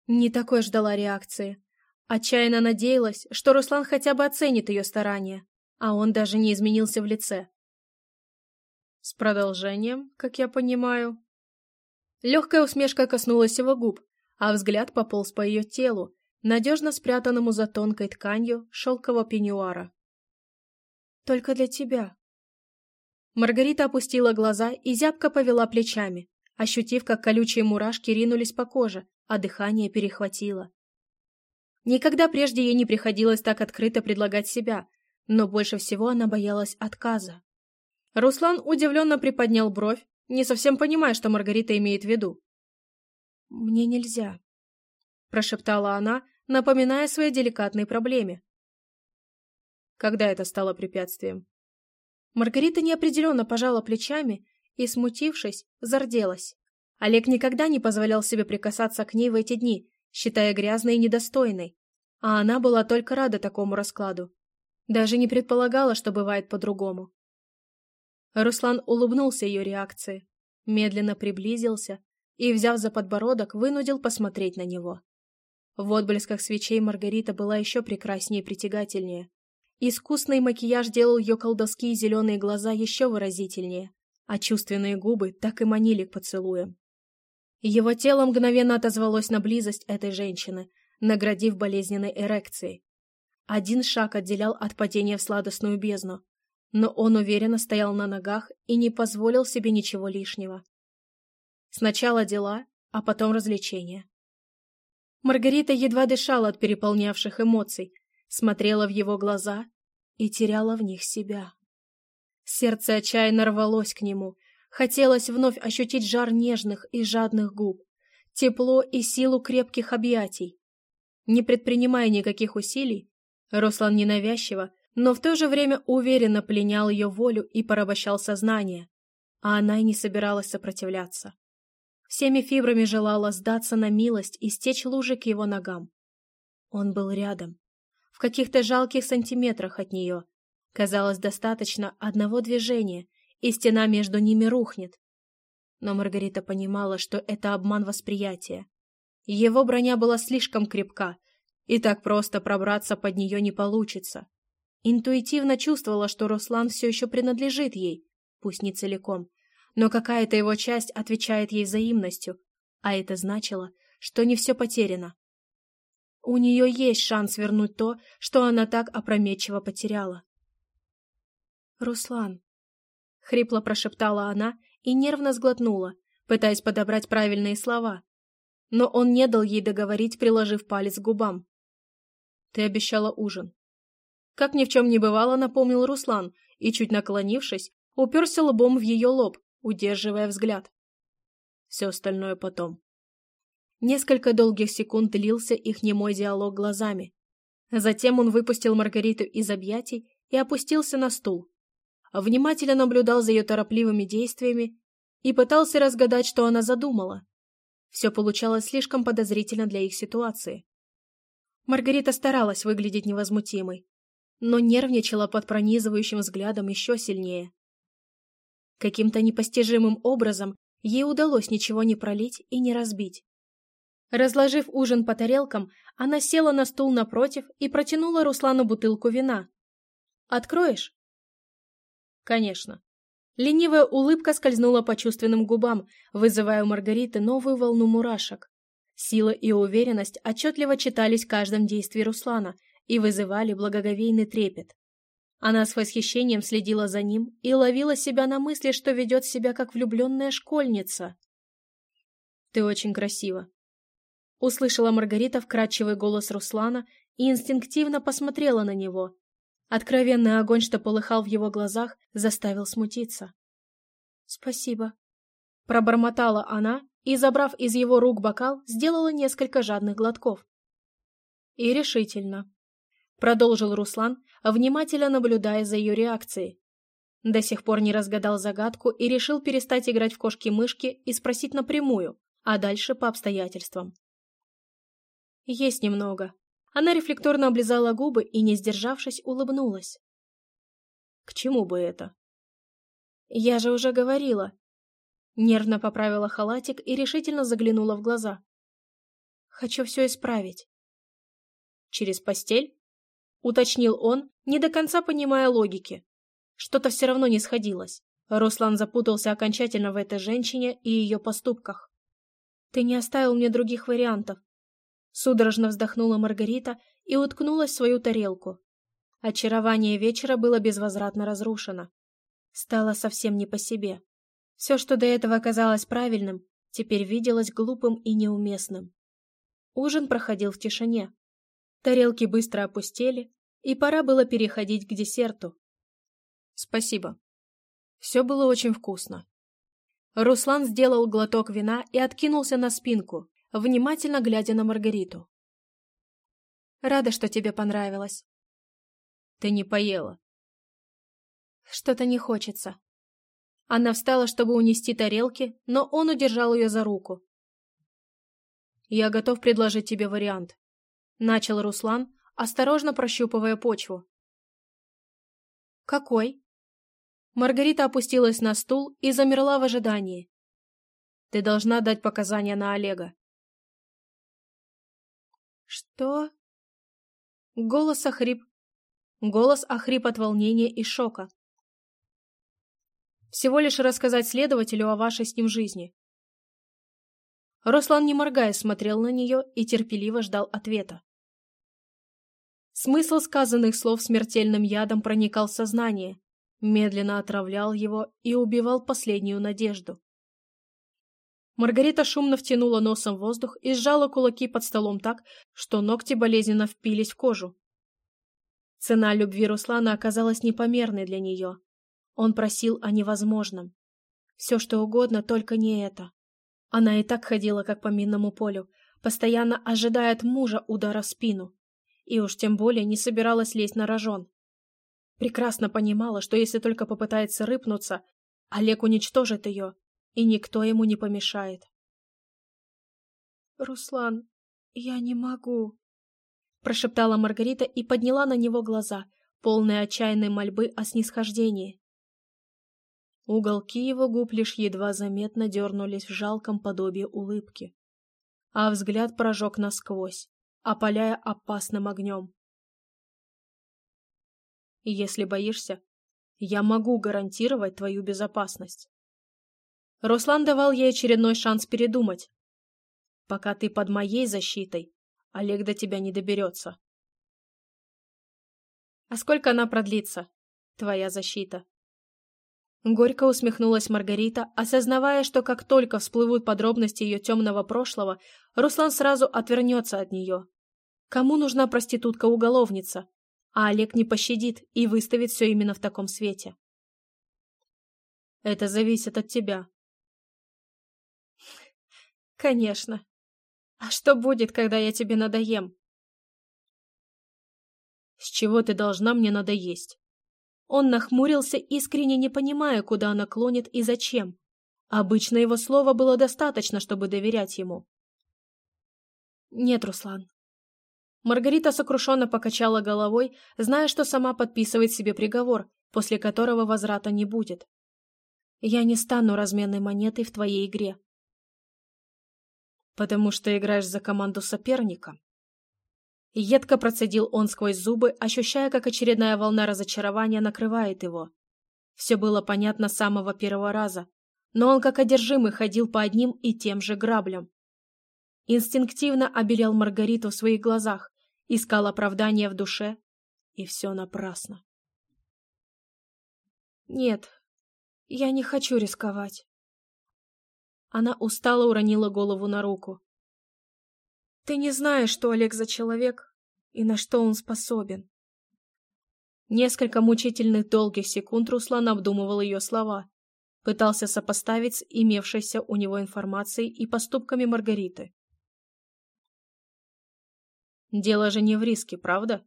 Не такой ждала реакции. Отчаянно надеялась, что Руслан хотя бы оценит ее старания, а он даже не изменился в лице. С продолжением, как я понимаю. Легкая усмешка коснулась его губ, а взгляд пополз по ее телу, надежно спрятанному за тонкой тканью шелкового пеньюара. «Только для тебя», Маргарита опустила глаза и зябко повела плечами, ощутив, как колючие мурашки ринулись по коже, а дыхание перехватило. Никогда прежде ей не приходилось так открыто предлагать себя, но больше всего она боялась отказа. Руслан удивленно приподнял бровь, не совсем понимая, что Маргарита имеет в виду. «Мне нельзя», — прошептала она, напоминая о своей деликатной проблеме. Когда это стало препятствием? Маргарита неопределенно пожала плечами и, смутившись, зарделась. Олег никогда не позволял себе прикасаться к ней в эти дни, считая грязной и недостойной, а она была только рада такому раскладу. Даже не предполагала, что бывает по-другому. Руслан улыбнулся ее реакции, медленно приблизился и, взяв за подбородок, вынудил посмотреть на него. В отблесках свечей Маргарита была еще прекраснее и притягательнее. Искусный макияж делал ее колдовские зеленые глаза еще выразительнее, а чувственные губы так и манили к поцелуям. Его тело мгновенно отозвалось на близость этой женщины, наградив болезненной эрекцией. Один шаг отделял от падения в сладостную бездну, но он уверенно стоял на ногах и не позволил себе ничего лишнего. Сначала дела, а потом развлечения. Маргарита едва дышала от переполнявших эмоций, смотрела в его глаза и теряла в них себя. Сердце отчаянно рвалось к нему, хотелось вновь ощутить жар нежных и жадных губ, тепло и силу крепких объятий. Не предпринимая никаких усилий, Руслан ненавязчиво, но в то же время уверенно пленял ее волю и порабощал сознание, а она и не собиралась сопротивляться. Всеми фибрами желала сдаться на милость и стечь лужи к его ногам. Он был рядом, в каких-то жалких сантиметрах от нее. Казалось, достаточно одного движения, и стена между ними рухнет. Но Маргарита понимала, что это обман восприятия. Его броня была слишком крепка, и так просто пробраться под нее не получится. Интуитивно чувствовала, что Руслан все еще принадлежит ей, пусть не целиком, но какая-то его часть отвечает ей взаимностью, а это значило, что не все потеряно. У нее есть шанс вернуть то, что она так опрометчиво потеряла. «Руслан», — хрипло прошептала она и нервно сглотнула, пытаясь подобрать правильные слова. Но он не дал ей договорить, приложив палец к губам. «Ты обещала ужин». Как ни в чем не бывало, напомнил Руслан и, чуть наклонившись, уперся лбом в ее лоб, удерживая взгляд. Все остальное потом. Несколько долгих секунд длился их немой диалог глазами. Затем он выпустил Маргариту из объятий и опустился на стул. внимательно наблюдал за ее торопливыми действиями и пытался разгадать, что она задумала. Все получалось слишком подозрительно для их ситуации. Маргарита старалась выглядеть невозмутимой, но нервничала под пронизывающим взглядом еще сильнее. Каким-то непостижимым образом ей удалось ничего не пролить и не разбить. Разложив ужин по тарелкам, она села на стул напротив и протянула Руслану бутылку вина. «Откроешь?» «Конечно». Ленивая улыбка скользнула по чувственным губам, вызывая у Маргариты новую волну мурашек. Сила и уверенность отчетливо читались в каждом действии Руслана и вызывали благоговейный трепет. Она с восхищением следила за ним и ловила себя на мысли, что ведет себя как влюбленная школьница. «Ты очень красива», — услышала Маргарита вкрадчивый голос Руслана и инстинктивно посмотрела на него. Откровенный огонь, что полыхал в его глазах, заставил смутиться. «Спасибо», — пробормотала она и, забрав из его рук бокал, сделала несколько жадных глотков. «И решительно», — продолжил Руслан, внимательно наблюдая за ее реакцией. До сих пор не разгадал загадку и решил перестать играть в кошки-мышки и спросить напрямую, а дальше по обстоятельствам. Есть немного. Она рефлекторно облизала губы и, не сдержавшись, улыбнулась. К чему бы это? Я же уже говорила. Нервно поправила халатик и решительно заглянула в глаза. Хочу все исправить. Через постель? Уточнил он, не до конца понимая логики. Что-то все равно не сходилось. Руслан запутался окончательно в этой женщине и ее поступках. «Ты не оставил мне других вариантов». Судорожно вздохнула Маргарита и уткнулась в свою тарелку. Очарование вечера было безвозвратно разрушено. Стало совсем не по себе. Все, что до этого казалось правильным, теперь виделось глупым и неуместным. Ужин проходил в тишине. Тарелки быстро опустели, и пора было переходить к десерту. Спасибо. Все было очень вкусно. Руслан сделал глоток вина и откинулся на спинку, внимательно глядя на Маргариту. Рада, что тебе понравилось. Ты не поела. Что-то не хочется. Она встала, чтобы унести тарелки, но он удержал ее за руку. Я готов предложить тебе вариант. Начал Руслан, осторожно прощупывая почву. «Какой?» Маргарита опустилась на стул и замерла в ожидании. «Ты должна дать показания на Олега». «Что?» Голос охрип. Голос охрип от волнения и шока. «Всего лишь рассказать следователю о вашей с ним жизни». Руслан, не моргая, смотрел на нее и терпеливо ждал ответа. Смысл сказанных слов смертельным ядом проникал в сознание, медленно отравлял его и убивал последнюю надежду. Маргарита шумно втянула носом воздух и сжала кулаки под столом так, что ногти болезненно впились в кожу. Цена любви Руслана оказалась непомерной для нее. Он просил о невозможном. Все, что угодно, только не это. Она и так ходила, как по минному полю, постоянно ожидая от мужа удара в спину и уж тем более не собиралась лезть на рожон. Прекрасно понимала, что если только попытается рыпнуться, Олег уничтожит ее, и никто ему не помешает. «Руслан, я не могу», — прошептала Маргарита и подняла на него глаза, полные отчаянной мольбы о снисхождении. Уголки его губ лишь едва заметно дернулись в жалком подобии улыбки, а взгляд прожег насквозь, опаляя опасным огнем. Если боишься, я могу гарантировать твою безопасность. Руслан давал ей очередной шанс передумать. Пока ты под моей защитой, Олег до тебя не доберется. А сколько она продлится, твоя защита? Горько усмехнулась Маргарита, осознавая, что как только всплывут подробности ее темного прошлого, Руслан сразу отвернется от нее. Кому нужна проститутка-уголовница? А Олег не пощадит и выставит все именно в таком свете. Это зависит от тебя. Конечно. А что будет, когда я тебе надоем? С чего ты должна мне надоесть? Он нахмурился, искренне не понимая, куда она клонит и зачем. Обычно его слова было достаточно, чтобы доверять ему. «Нет, Руслан». Маргарита сокрушенно покачала головой, зная, что сама подписывает себе приговор, после которого возврата не будет. «Я не стану разменной монетой в твоей игре». «Потому что играешь за команду соперника», Едко процедил он сквозь зубы, ощущая, как очередная волна разочарования накрывает его. Все было понятно с самого первого раза, но он как одержимый ходил по одним и тем же граблям. Инстинктивно обелял Маргариту в своих глазах, искал оправдания в душе, и все напрасно. «Нет, я не хочу рисковать». Она устало уронила голову на руку. Ты не знаешь, что Олег за человек и на что он способен. Несколько мучительных долгих секунд Руслан обдумывал ее слова, пытался сопоставить с имевшейся у него информацией и поступками Маргариты. «Дело же не в риске, правда?»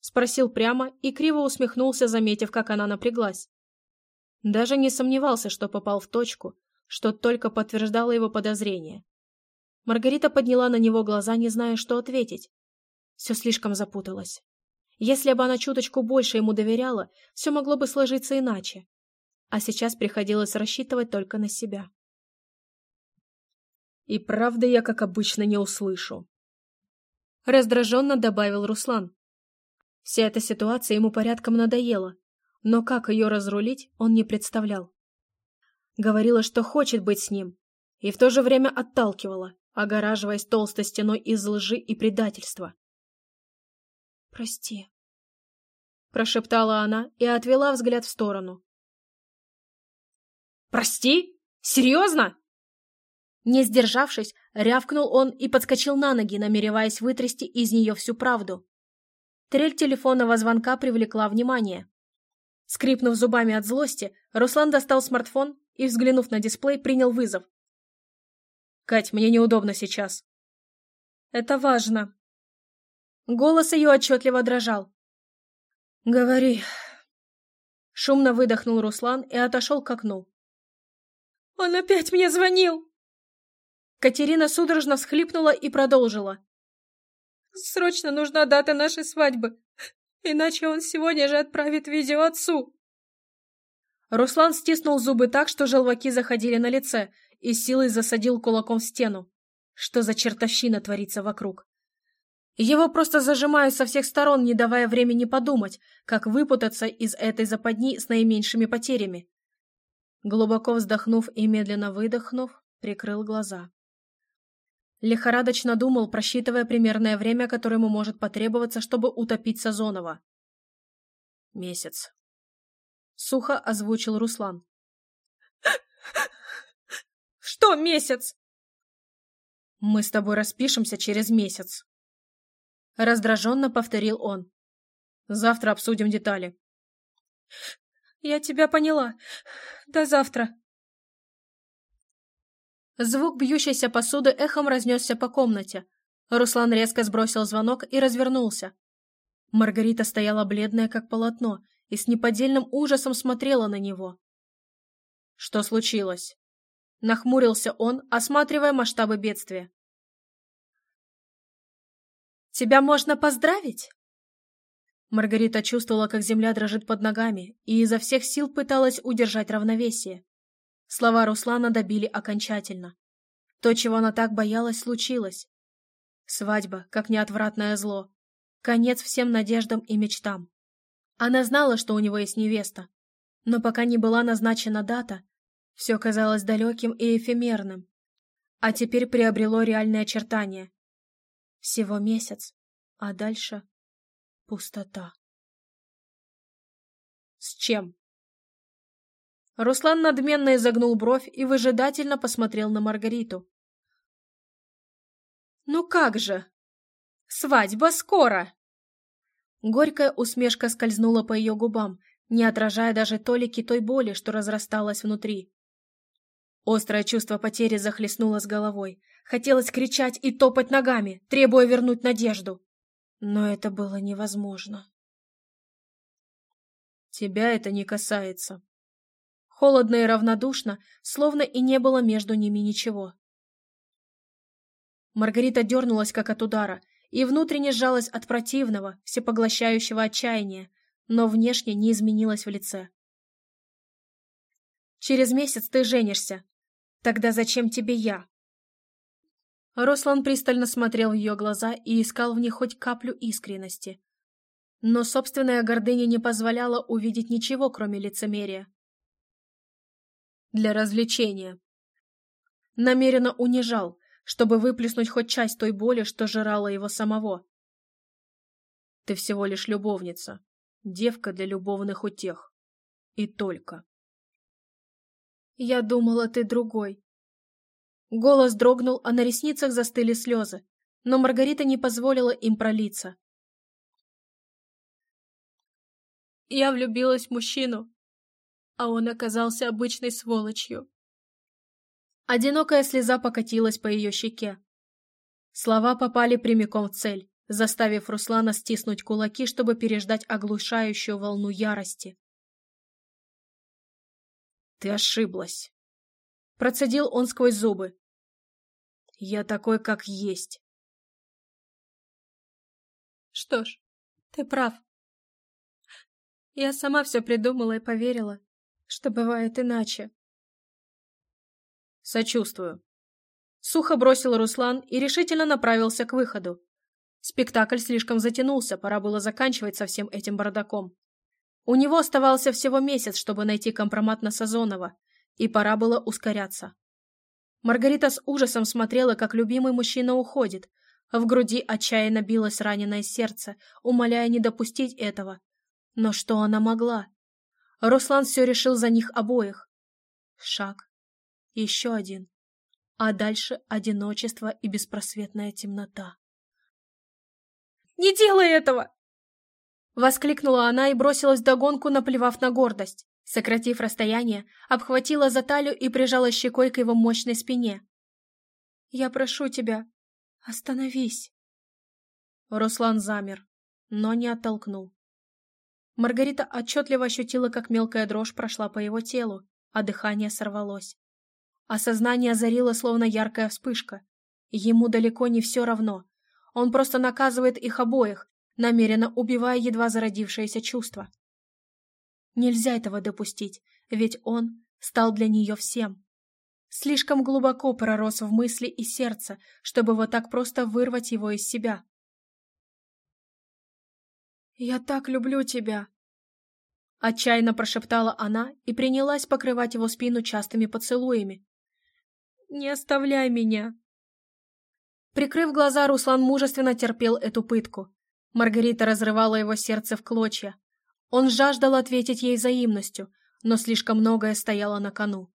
Спросил прямо и криво усмехнулся, заметив, как она напряглась. Даже не сомневался, что попал в точку, что только подтверждало его подозрения. Маргарита подняла на него глаза, не зная, что ответить. Все слишком запуталось. Если бы она чуточку больше ему доверяла, все могло бы сложиться иначе. А сейчас приходилось рассчитывать только на себя. «И правда я, как обычно, не услышу», — раздраженно добавил Руслан. Вся эта ситуация ему порядком надоела, но как ее разрулить, он не представлял. Говорила, что хочет быть с ним, и в то же время отталкивала огораживаясь толстой стеной из лжи и предательства. «Прости», — прошептала она и отвела взгляд в сторону. «Прости? Серьезно?» Не сдержавшись, рявкнул он и подскочил на ноги, намереваясь вытрясти из нее всю правду. Трель телефонного звонка привлекла внимание. Скрипнув зубами от злости, Руслан достал смартфон и, взглянув на дисплей, принял вызов. Кать, мне неудобно сейчас. Это важно. Голос ее отчетливо дрожал. Говори. Шумно выдохнул Руслан и отошел к окну. Он опять мне звонил. Катерина судорожно всхлипнула и продолжила. Срочно нужна дата нашей свадьбы, иначе он сегодня же отправит видео отцу. Руслан стиснул зубы так, что желваки заходили на лице, и силой засадил кулаком в стену. Что за чертовщина творится вокруг? Его просто зажимают со всех сторон, не давая времени подумать, как выпутаться из этой западни с наименьшими потерями. Глубоко вздохнув и медленно выдохнув, прикрыл глаза. Лихорадочно думал, просчитывая примерное время, которое ему может потребоваться, чтобы утопить Сазонова. «Месяц», — сухо озвучил Руслан. Что месяц? Мы с тобой распишемся через месяц. Раздраженно повторил он. Завтра обсудим детали. Я тебя поняла. До завтра. Звук бьющейся посуды эхом разнесся по комнате. Руслан резко сбросил звонок и развернулся. Маргарита стояла бледная, как полотно, и с неподдельным ужасом смотрела на него. Что случилось? Нахмурился он, осматривая масштабы бедствия. «Тебя можно поздравить?» Маргарита чувствовала, как земля дрожит под ногами, и изо всех сил пыталась удержать равновесие. Слова Руслана добили окончательно. То, чего она так боялась, случилось. Свадьба, как неотвратное зло. Конец всем надеждам и мечтам. Она знала, что у него есть невеста. Но пока не была назначена дата, все казалось далеким и эфемерным, а теперь приобрело реальные очертания. Всего месяц, а дальше пустота. С чем? Руслан надменно изогнул бровь и выжидательно посмотрел на Маргариту. «Ну как же? Свадьба скоро!» Горькая усмешка скользнула по ее губам, не отражая даже толики той боли, что разрасталась внутри. Острое чувство потери захлестнуло с головой. Хотелось кричать и топать ногами, требуя вернуть надежду. Но это было невозможно. Тебя это не касается. Холодно и равнодушно, словно и не было между ними ничего. Маргарита дернулась, как от удара, и внутренне сжалась от противного, всепоглощающего отчаяния, но внешне не изменилась в лице. «Через месяц ты женишься. Тогда зачем тебе я?» Руслан пристально смотрел в ее глаза и искал в них хоть каплю искренности. Но собственная гордыня не позволяла увидеть ничего, кроме лицемерия. Для развлечения. Намеренно унижал, чтобы выплеснуть хоть часть той боли, что жрала его самого. Ты всего лишь любовница, девка для любовных утех. И только. Я думала, ты другой. Голос дрогнул, а на ресницах застыли слезы, но Маргарита не позволила им пролиться. Я влюбилась в мужчину, а он оказался обычной сволочью. Одинокая слеза покатилась по ее щеке. Слова попали прямиком в цель, заставив Руслана стиснуть кулаки, чтобы переждать оглушающую волну ярости. «Ты ошиблась!» Процедил он сквозь зубы. «Я такой, как есть!» «Что ж, ты прав. Я сама все придумала и поверила, что бывает иначе. Сочувствую. Сухо бросил Руслан и решительно направился к выходу. Спектакль слишком затянулся, пора было заканчивать со всем этим бардаком. У него оставался всего месяц, чтобы найти компромат на Сазонова, и пора было ускоряться. Маргарита с ужасом смотрела, как любимый мужчина уходит, в груди отчаянно билось раненое сердце, умоляя не допустить этого. Но что она могла? Руслан все решил за них обоих. Шаг, еще один. А дальше одиночество и беспросветная темнота. «Не делай этого!» Воскликнула она и бросилась догонку, наплевав на гордость. Сократив расстояние, обхватила за талию и прижала щекой к его мощной спине. «Я прошу тебя, остановись!» Руслан замер, но не оттолкнул. Маргарита отчетливо ощутила, как мелкая дрожь прошла по его телу, а дыхание сорвалось. Осознание озарило, словно яркая вспышка. Ему далеко не все равно. Он просто наказывает их обоих, намеренно убивая едва зародившееся чувство. Нельзя этого допустить, ведь он стал для нее всем. Слишком глубоко пророс в мысли и сердце, чтобы вот так просто вырвать его из себя. «Я так люблю тебя!» Отчаянно прошептала она и принялась покрывать его спину частыми поцелуями, не оставляй меня!» Прикрыв глаза, Руслан мужественно терпел эту пытку. Маргарита разрывала его сердце в клочья. Он жаждал ответить ей взаимностью, но слишком многое стояло на кону.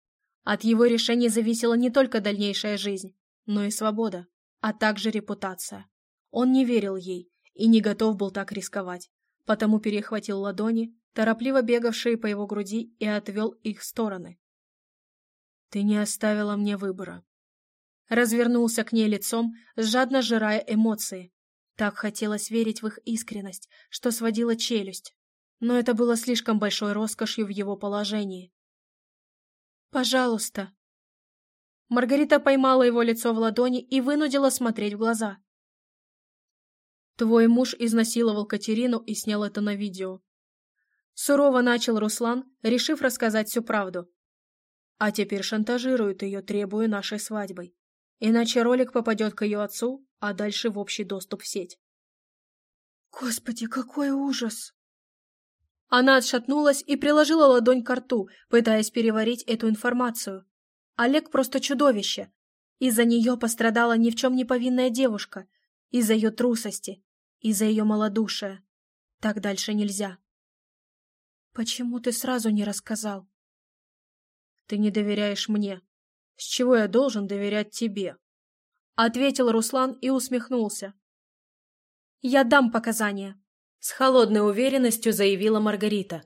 От его решения зависела не только дальнейшая жизнь, но и свобода, а также репутация. Он не верил ей и не готов был так рисковать, потому перехватил ладони, торопливо бегавшие по его груди, и отвел их в стороны. Ты не оставила мне выбора. Развернулся к ней лицом, жадно жирая эмоции. Так хотелось верить в их искренность, что сводила челюсть. Но это было слишком большой роскошью в его положении. «Пожалуйста». Маргарита поймала его лицо в ладони и вынудила смотреть в глаза. «Твой муж изнасиловал Катерину и снял это на видео». Сурово начал Руслан, решив рассказать всю правду. А теперь шантажирует ее, требуя нашей свадьбой. Иначе ролик попадет к ее отцу, а дальше в общий доступ в сеть. Господи, какой ужас! Она отшатнулась и приложила ладонь к рту, пытаясь переварить эту информацию. Олег просто чудовище. Из-за нее пострадала ни в чем не повинная девушка. Из-за ее трусости. Из-за ее малодушия. Так дальше нельзя. Почему ты сразу не рассказал? Ты не доверяешь мне. С чего я должен доверять тебе? Ответил Руслан и усмехнулся. Я дам показания. С холодной уверенностью заявила Маргарита.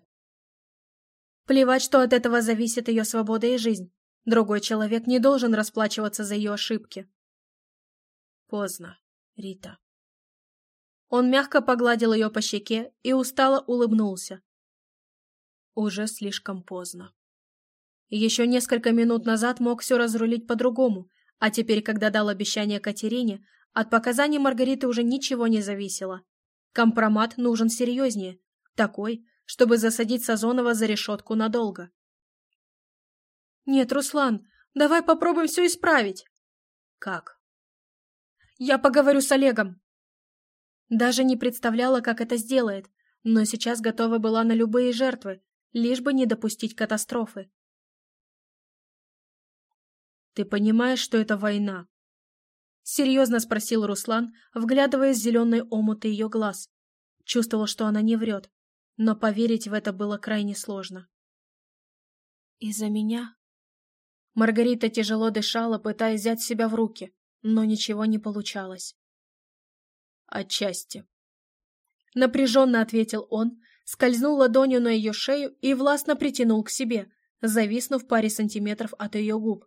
Плевать, что от этого зависит ее свобода и жизнь. Другой человек не должен расплачиваться за ее ошибки. Поздно, Рита. Он мягко погладил ее по щеке и устало улыбнулся. уже слишком поздно. Еще несколько минут назад мог все разрулить по-другому, а теперь, когда дал обещание Катерине, от показаний Маргариты уже ничего не зависело. Компромат нужен серьезнее, такой, чтобы засадить Сазонова за решетку надолго. «Нет, Руслан, давай попробуем все исправить». «Как?» «Я поговорю с Олегом». Даже не представляла, как это сделает, но сейчас готова была на любые жертвы, лишь бы не допустить катастрофы. «Ты понимаешь, что это война?» Серьезно спросил Руслан, вглядываясь в зеленые омуты ее глаз. Чувствовал, что она не врет, но поверить в это было крайне сложно. «Из-за меня?» Маргарита тяжело дышала, пытаясь взять себя в руки, но ничего не получалось. «Отчасти», Напряженно ответил он, скользнул ладонью на ее шею и властно притянул к себе, зависнув паре сантиметров от ее губ.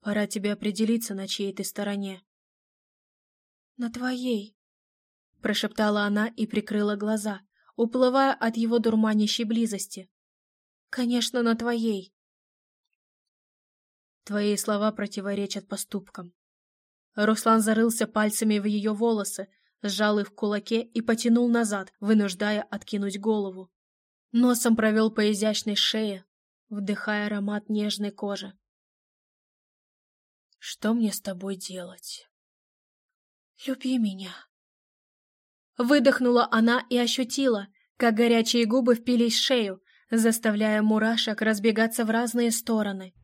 «Пора тебе определиться, на чьей ты стороне». «На твоей», — прошептала она и прикрыла глаза, уплывая от его дурманящей близости. «Конечно, на твоей». Твои слова противоречат поступкам. Руслан зарылся пальцами в ее волосы, сжал их в кулаке и потянул назад, вынуждая откинуть голову. Носом провел по изящной шее, вдыхая аромат нежной кожи. «Что мне с тобой делать?» «Люби меня». Выдохнула она и ощутила, как горячие губы впились в шею, заставляя мурашек разбегаться в разные стороны.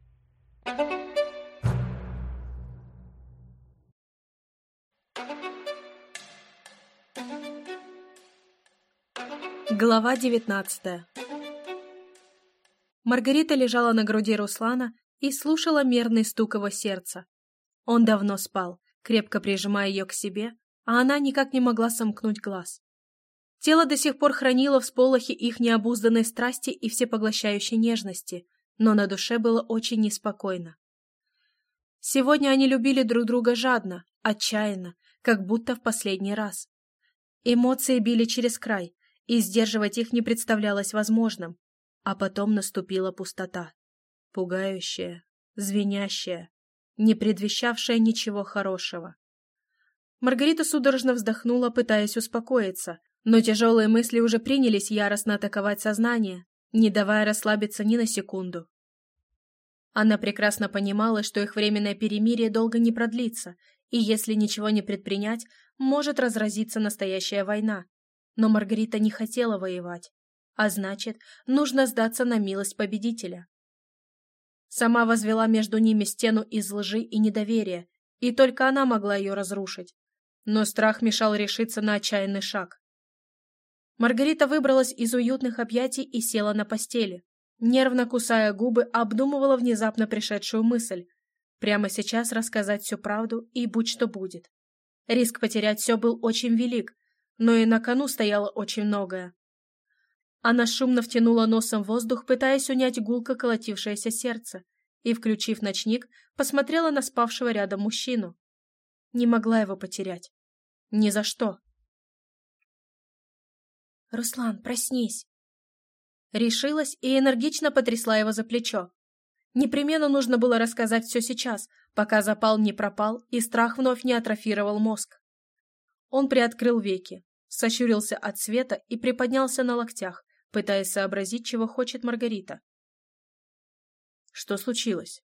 Глава девятнадцатая Маргарита лежала на груди Руслана и слушала мерный стук его сердца. Он давно спал, крепко прижимая ее к себе, а она никак не могла сомкнуть глаз. Тело до сих пор хранило всполохи их необузданной страсти и всепоглощающей нежности, но на душе было очень неспокойно. Сегодня они любили друг друга жадно, отчаянно, как будто в последний раз. Эмоции били через край, и сдерживать их не представлялось возможным. А потом наступила пустота. Пугающая, звенящая, не предвещавшая ничего хорошего. Маргарита судорожно вздохнула, пытаясь успокоиться, но тяжелые мысли уже принялись яростно атаковать сознание, не давая расслабиться ни на секунду. Она прекрасно понимала, что их временное перемирие долго не продлится, и если ничего не предпринять, может разразиться настоящая война, но Маргарита не хотела воевать, а значит, нужно сдаться на милость победителя. Сама возвела между ними стену из лжи и недоверия, и только она могла ее разрушить. Но страх мешал решиться на отчаянный шаг. Маргарита выбралась из уютных объятий и села на постели. Нервно кусая губы, обдумывала внезапно пришедшую мысль. Прямо сейчас рассказать всю правду и будь что будет. Риск потерять все был очень велик, но и на кону стояло очень многое. Она шумно втянула носом воздух, пытаясь унять гулко колотившееся сердце, и, включив ночник, посмотрела на спавшего рядом мужчину. Не могла его потерять. Ни за что. «Руслан, проснись!» Решилась и энергично потрясла его за плечо. Непременно нужно было рассказать все сейчас, пока запал не пропал и страх вновь не атрофировал мозг. Он приоткрыл веки, сощурился от света и приподнялся на локтях, пытаясь сообразить, чего хочет Маргарита. Что случилось?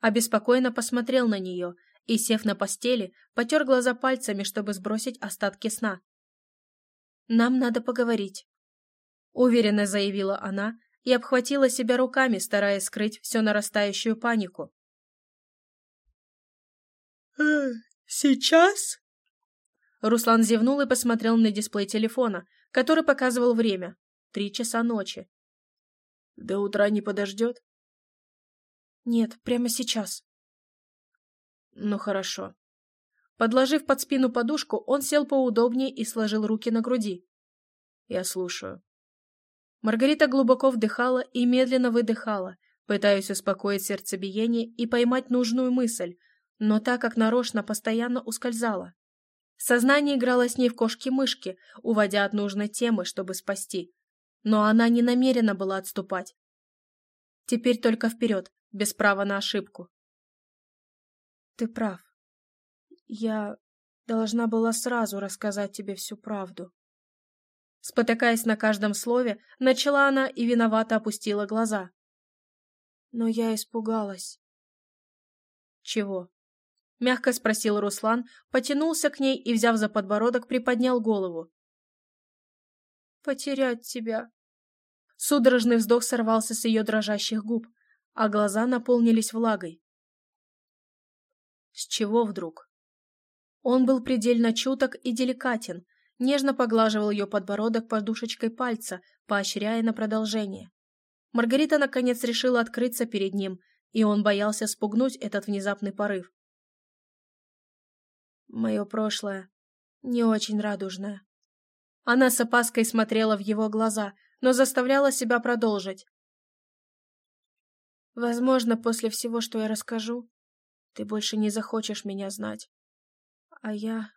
Обеспокоенно посмотрел на нее и, сев на постели, потер глаза пальцами, чтобы сбросить остатки сна. «Нам надо поговорить», — уверенно заявила она и обхватила себя руками, стараясь скрыть всю нарастающую панику. «Э, «Сейчас?» Руслан зевнул и посмотрел на дисплей телефона, который показывал время. Три часа ночи. «До утра не подождет?» «Нет, прямо сейчас». «Ну хорошо». Подложив под спину подушку, он сел поудобнее и сложил руки на груди. «Я слушаю». Маргарита глубоко вдыхала и медленно выдыхала, пытаясь успокоить сердцебиение и поймать нужную мысль, но так как нарочно постоянно ускользала. Сознание играло с ней в кошки-мышки, уводя от нужной темы, чтобы спасти. но она не намерена была отступать. Теперь только вперед, без права на ошибку. Ты прав. Я должна была сразу рассказать тебе всю правду. Спотыкаясь на каждом слове, начала она и виновато опустила глаза. Но я испугалась. Чего? Мягко спросил Руслан, потянулся к ней и, взяв за подбородок, приподнял голову. Потерять тебя. Судорожный вздох сорвался с ее дрожащих губ, а глаза наполнились влагой. С чего вдруг? Он был предельно чуток и деликатен, нежно поглаживал ее подбородок подушечкой пальца, поощряя на продолжение. Маргарита наконец решила открыться перед ним, и он боялся спугнуть этот внезапный порыв. Мое прошлое не очень радужное. Она с опаской смотрела в его глаза, но заставляла себя продолжить. Возможно, после всего, что я расскажу, ты больше не захочешь меня знать. А я...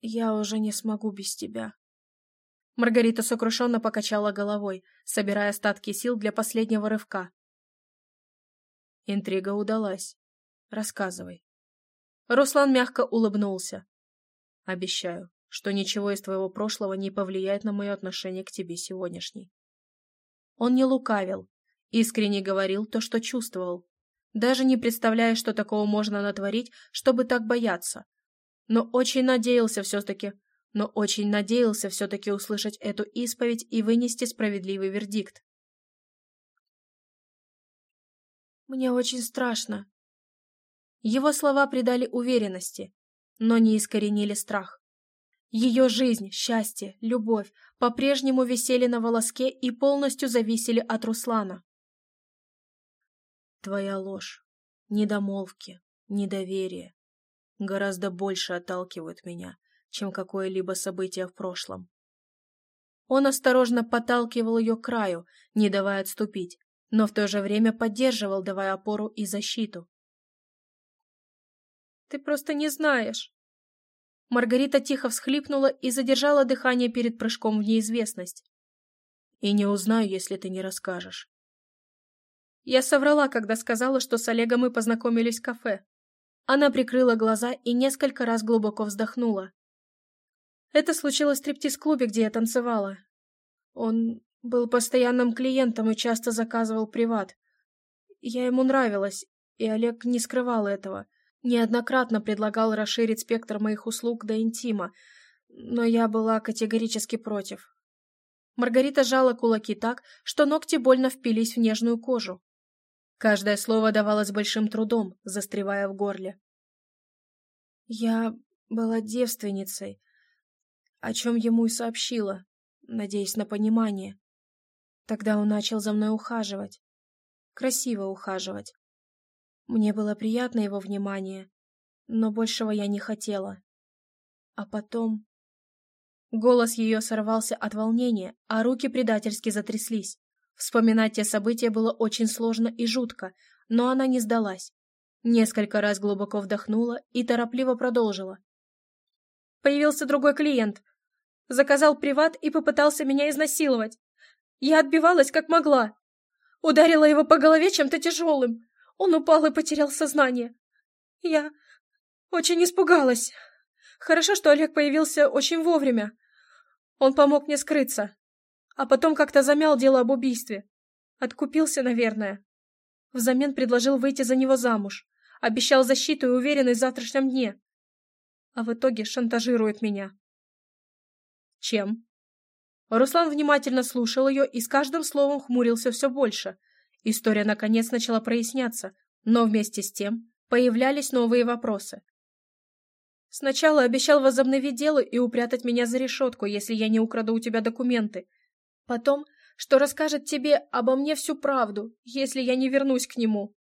я уже не смогу без тебя. Маргарита сокрушенно покачала головой, собирая остатки сил для последнего рывка. Интрига удалась. Рассказывай. Руслан мягко улыбнулся. Обещаю, что ничего из твоего прошлого не повлияет на мое отношение к тебе сегодняшней. Он не лукавил, искренне говорил то, что чувствовал, даже не представляя, что такого можно натворить, чтобы так бояться. Но очень надеялся все-таки, но очень надеялся все-таки услышать эту исповедь и вынести справедливый вердикт. «Мне очень страшно». Его слова придали уверенности, но не искоренили страх. Ее жизнь, счастье, любовь по-прежнему висели на волоске и полностью зависели от Руслана. Твоя ложь, недомолвки, недоверие гораздо больше отталкивают меня, чем какое-либо событие в прошлом. Он осторожно подталкивал ее к краю, не давая отступить, но в то же время поддерживал, давая опору и защиту. «Ты просто не знаешь!» Маргарита тихо всхлипнула и задержала дыхание перед прыжком в неизвестность. «И не узнаю, если ты не расскажешь». Я соврала, когда сказала, что с Олегом мы познакомились в кафе. Она прикрыла глаза и несколько раз глубоко вздохнула. Это случилось в стриптиз-клубе, где я танцевала. Он был постоянным клиентом и часто заказывал приват. Я ему нравилась, и Олег не скрывал этого. Неоднократно предлагал расширить спектр моих услуг до интима, но я была категорически против. Маргарита жала кулаки так, что ногти больно впились в нежную кожу. Каждое слово давалось большим трудом, застревая в горле. Я была девственницей, о чем ему и сообщила, надеясь на понимание. Тогда он начал за мной ухаживать. Красиво ухаживать. Мне было приятно его внимание, но большего я не хотела. А потом... Голос ее сорвался от волнения, а руки предательски затряслись. Вспоминать те события было очень сложно и жутко, но она не сдалась. Несколько раз глубоко вдохнула и торопливо продолжила. Появился другой клиент. Заказал приват и попытался меня изнасиловать. Я отбивалась как могла. Ударила его по голове чем-то тяжелым. Он упал и потерял сознание. Я очень испугалась. Хорошо, что Олег появился очень вовремя. Он помог мне скрыться а потом как-то замял дело об убийстве. Откупился, наверное. Взамен предложил выйти за него замуж. Обещал защиту и уверенность в завтрашнем дне. А в итоге шантажирует меня. Чем? Руслан внимательно слушал ее и с каждым словом хмурился все больше. История наконец начала проясняться, но вместе с тем появлялись новые вопросы. Сначала обещал возобновить дело и упрятать меня за решетку, если я не украду у тебя документы. Потом, что расскажет тебе обо мне всю правду, если я не вернусь к нему.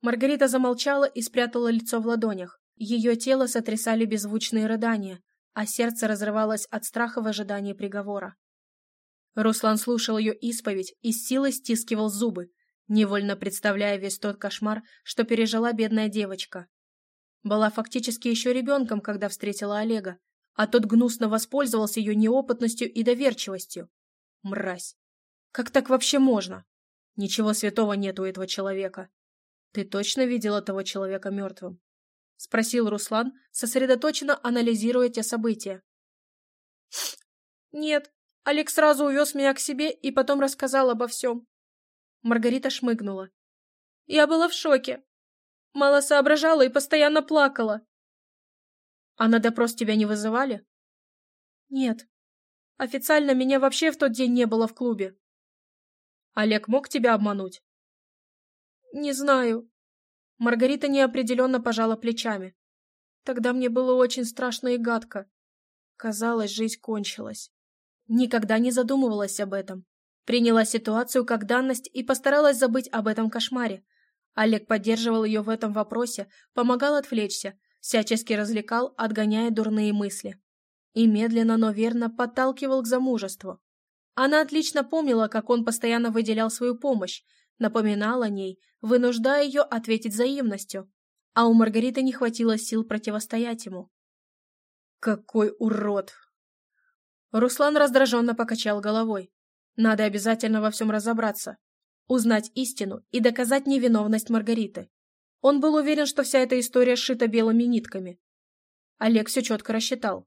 Маргарита замолчала и спрятала лицо в ладонях. Ее тело сотрясали беззвучные рыдания, а сердце разрывалось от страха в ожидании приговора. Руслан слушал ее исповедь и с силой стискивал зубы, невольно представляя весь тот кошмар, что пережила бедная девочка. Была фактически еще ребенком, когда встретила Олега, а тот гнусно воспользовался ее неопытностью и доверчивостью. Мразь. Как так вообще можно? Ничего святого нет у этого человека. Ты точно видела того человека мертвым? Спросил Руслан, сосредоточенно анализируя те события. Нет, Олег сразу увез меня к себе и потом рассказал обо всем. Маргарита шмыгнула. Я была в шоке. Мало соображала и постоянно плакала. А на допрос тебя не вызывали? Нет. Официально меня вообще в тот день не было в клубе. Олег мог тебя обмануть? Не знаю. Маргарита неопределенно пожала плечами. Тогда мне было очень страшно и гадко. Казалось, жизнь кончилась. Никогда не задумывалась об этом. Приняла ситуацию как данность и постаралась забыть об этом кошмаре. Олег поддерживал ее в этом вопросе, помогал отвлечься, всячески развлекал, отгоняя дурные мысли. И медленно, но верно подталкивал к замужеству. Она отлично помнила, как он постоянно выделял свою помощь, напоминал о ней, вынуждая ее ответить взаимностью. А у Маргариты не хватило сил противостоять ему. «Какой урод!» Руслан раздраженно покачал головой. Надо обязательно во всем разобраться, узнать истину и доказать невиновность Маргариты. Он был уверен, что вся эта история сшита белыми нитками. Олег все четко рассчитал.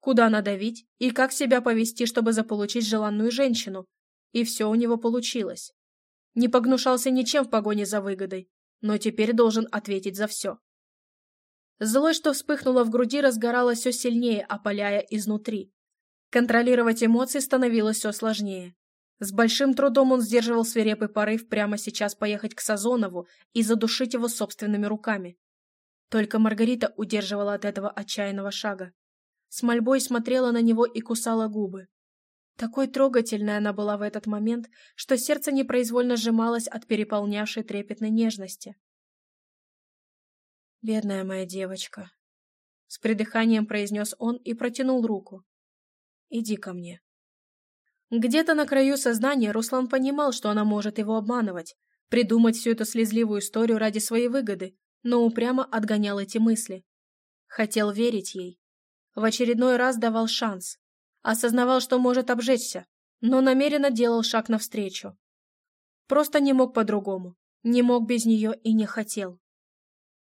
Куда надавить и как себя повести, чтобы заполучить желанную женщину. И все у него получилось. Не погнушался ничем в погоне за выгодой, но теперь должен ответить за все. Злость, что вспыхнула в груди, разгоралась все сильнее, опаляя изнутри. Контролировать эмоции становилось все сложнее. С большим трудом он сдерживал свирепый порыв прямо сейчас поехать к Сазонову и задушить его собственными руками. Только Маргарита удерживала от этого отчаянного шага. С мольбой смотрела на него и кусала губы. Такой трогательной она была в этот момент, что сердце непроизвольно сжималось от переполнявшей трепетной нежности. «Бедная моя девочка», — с придыханием произнес он и протянул руку. «Иди ко мне». Где-то на краю сознания Руслан понимал, что она может его обманывать, придумать всю эту слезливую историю ради своей выгоды, но упрямо отгонял эти мысли. Хотел верить ей. В очередной раз давал шанс. Осознавал, что может обжечься, но намеренно делал шаг навстречу. Просто не мог по-другому, не мог без нее и не хотел.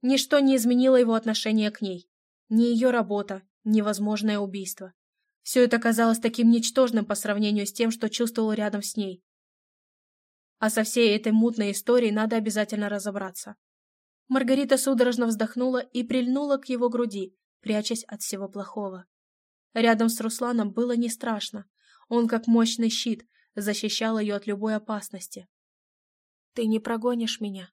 Ничто не изменило его отношение к ней. Ни ее работа, ни возможное убийство. Все это казалось таким ничтожным по сравнению с тем, что чувствовал рядом с ней. А со всей этой мутной историей надо обязательно разобраться. Маргарита судорожно вздохнула и прильнула к его груди, прячась от всего плохого. Рядом с Русланом было не страшно. Он, как мощный щит, защищал ее от любой опасности. «Ты не прогонишь меня?»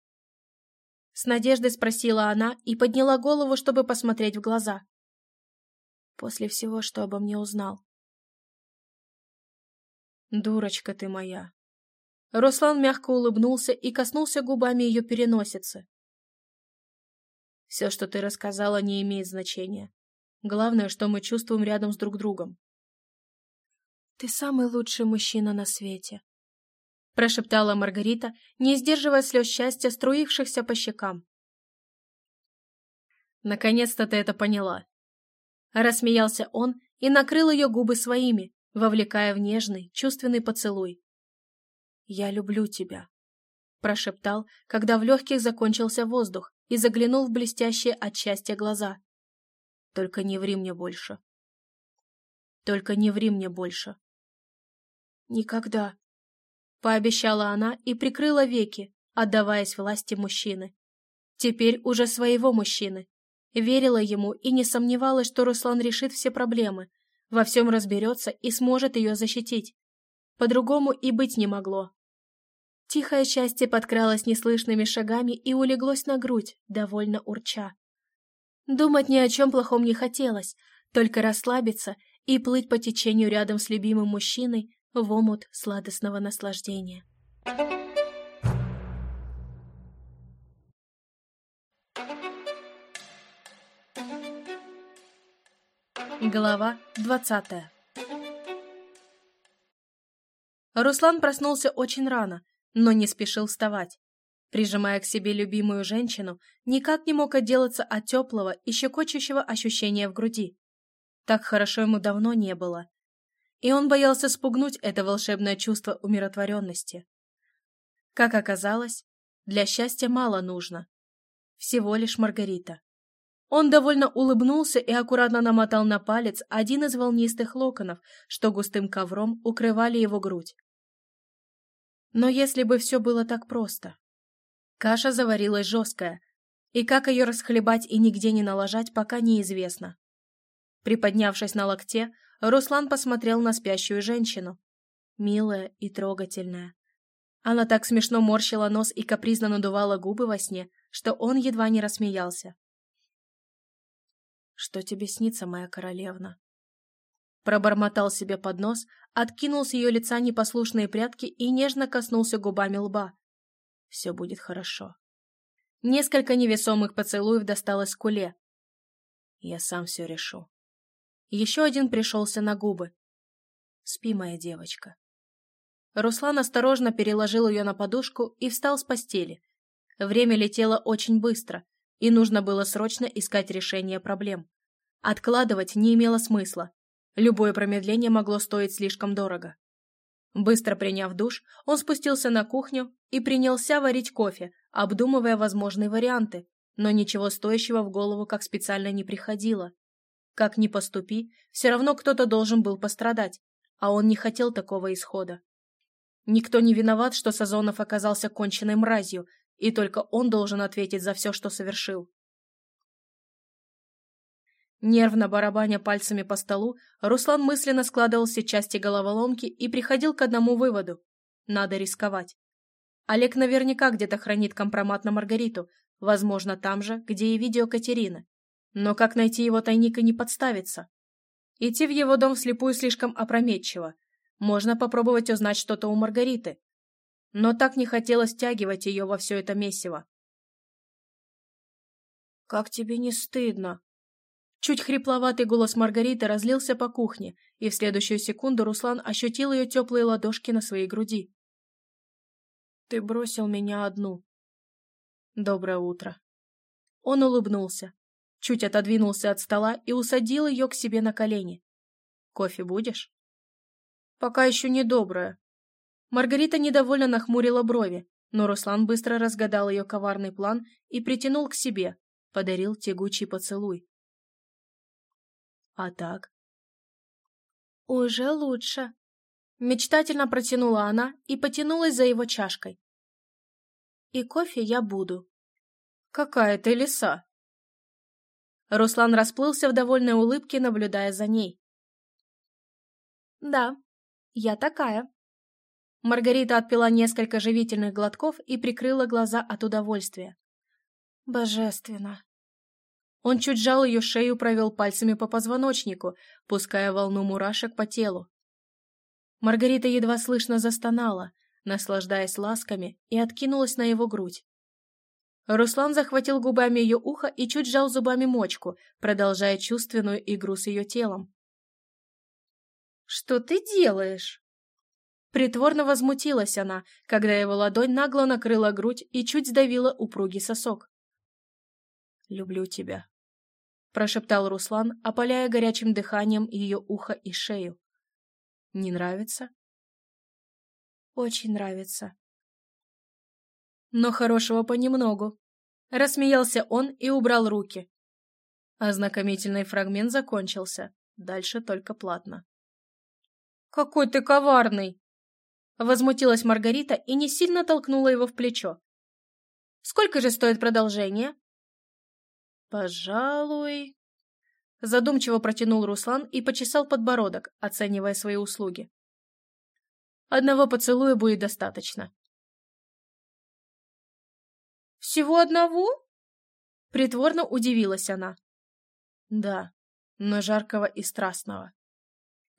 С надеждой спросила она и подняла голову, чтобы посмотреть в глаза после всего, что обо мне узнал. «Дурочка ты моя!» Руслан мягко улыбнулся и коснулся губами ее переносицы. «Все, что ты рассказала, не имеет значения. Главное, что мы чувствуем рядом с друг другом». «Ты самый лучший мужчина на свете», — прошептала Маргарита, не сдерживая слез счастья, струившихся по щекам. «Наконец-то ты это поняла», Рассмеялся он и накрыл ее губы своими, вовлекая в нежный, чувственный поцелуй. «Я люблю тебя», — прошептал, когда в легких закончился воздух и заглянул в блестящие от счастья глаза. «Только не ври мне больше». «Только не ври мне больше». «Никогда», — пообещала она и прикрыла веки, отдаваясь власти мужчины. Теперь уже своего мужчины, Верила ему и не сомневалась, что Руслан решит все проблемы, во всем разберется и сможет ее защитить. По-другому и быть не могло. Тихое счастье подкралось неслышными шагами и улеглось на грудь, довольно урча. Думать ни о чем плохом не хотелось, только расслабиться и плыть по течению рядом с любимым мужчиной в омут сладостного наслаждения. Глава двадцатая Руслан проснулся очень рано, но не спешил вставать. Прижимая к себе любимую женщину, никак не мог отделаться от теплого и щекочущего ощущения в груди. Так хорошо ему давно не было. и он боялся спугнуть это волшебное чувство умиротворенности. Как оказалось, для счастья мало нужно. Всего лишь Маргарита. Он довольно улыбнулся и аккуратно намотал на палец один из волнистых локонов, что густым ковром укрывали его грудь. Но если бы все было так просто. Каша заварилась жесткая, и как ее расхлебать и нигде не налажать, пока неизвестно. Приподнявшись на локте, Руслан посмотрел на спящую женщину. Милая и трогательная. Она так смешно морщила нос и капризно надувала губы во сне, что он едва не рассмеялся. «Что тебе снится, моя королевна?» Пробормотал себе под нос, откинул с ее лица непослушные прятки и нежно коснулся губами лба. «Все будет хорошо». Несколько невесомых поцелуев досталось куле. «Я сам все решу». Еще один пришелся на губы. «Спи, моя девочка». Руслан осторожно переложил ее на подушку и встал с постели. Время летело очень быстро, и нужно было срочно искать решение проблем. Откладывать не имело смысла. Любое промедление могло стоить слишком дорого. Быстро приняв душ, он спустился на кухню и принялся варить кофе, обдумывая возможные варианты, но ничего стоящего в голову как специально не приходило. Как ни поступи, все равно кто-то должен был пострадать, а он не хотел такого исхода. Никто не виноват, что Сазонов оказался конченной мразью, и только он должен ответить за все, что совершил. Нервно барабаня пальцами по столу, Руслан мысленно складывал все части головоломки и приходил к одному выводу. Надо рисковать. Олег наверняка где-то хранит компромат на Маргариту, возможно, там же, где и видео Катерины. Но как найти его тайник и не подставиться? Идти в его дом вслепую слишком опрометчиво. Можно попробовать узнать что-то у Маргариты. Но так не хотелось тягивать ее во все это месиво. «Как тебе не стыдно?» Чуть хрипловатый голос Маргариты разлился по кухне, и в следующую секунду Руслан ощутил ее теплые ладошки на своей груди. «Ты бросил меня одну». «Доброе утро». Он улыбнулся, чуть отодвинулся от стола и усадил ее к себе на колени. «Кофе будешь?» «Пока еще не доброе». Маргарита недовольно нахмурила брови, но Руслан быстро разгадал ее коварный план и притянул к себе, подарил тягучий поцелуй. А так? Уже лучше. Мечтательно протянула она и потянулась за его чашкой. И кофе я буду. Какая ты лиса! Руслан расплылся в довольной улыбке, наблюдая за ней. Да, я такая. Маргарита отпила несколько живительных глотков и прикрыла глаза от удовольствия. Божественно. Он чуть жал ее шею, провел пальцами по позвоночнику, пуская волну мурашек по телу. Маргарита едва слышно застонала, наслаждаясь ласками, и откинулась на его грудь. Руслан захватил губами ее ухо и чуть сжал зубами мочку, продолжая чувственную игру с ее телом. «Что ты делаешь?» Притворно возмутилась она, когда его ладонь нагло накрыла грудь и чуть сдавила упругий сосок. «Люблю тебя», прошептал Руслан, опаляя горячим дыханием ее ухо и шею. Не нравится? Очень нравится. Но хорошего понемногу. Рассмеялся он и убрал руки. Ознакомительный фрагмент закончился. Дальше только платно. «Какой ты коварный!» Возмутилась Маргарита и не сильно толкнула его в плечо. «Сколько же стоит продолжение?» «Пожалуй...» Задумчиво протянул Руслан и почесал подбородок, оценивая свои услуги. «Одного поцелуя будет достаточно». «Всего одного?» Притворно удивилась она. «Да, но жаркого и страстного».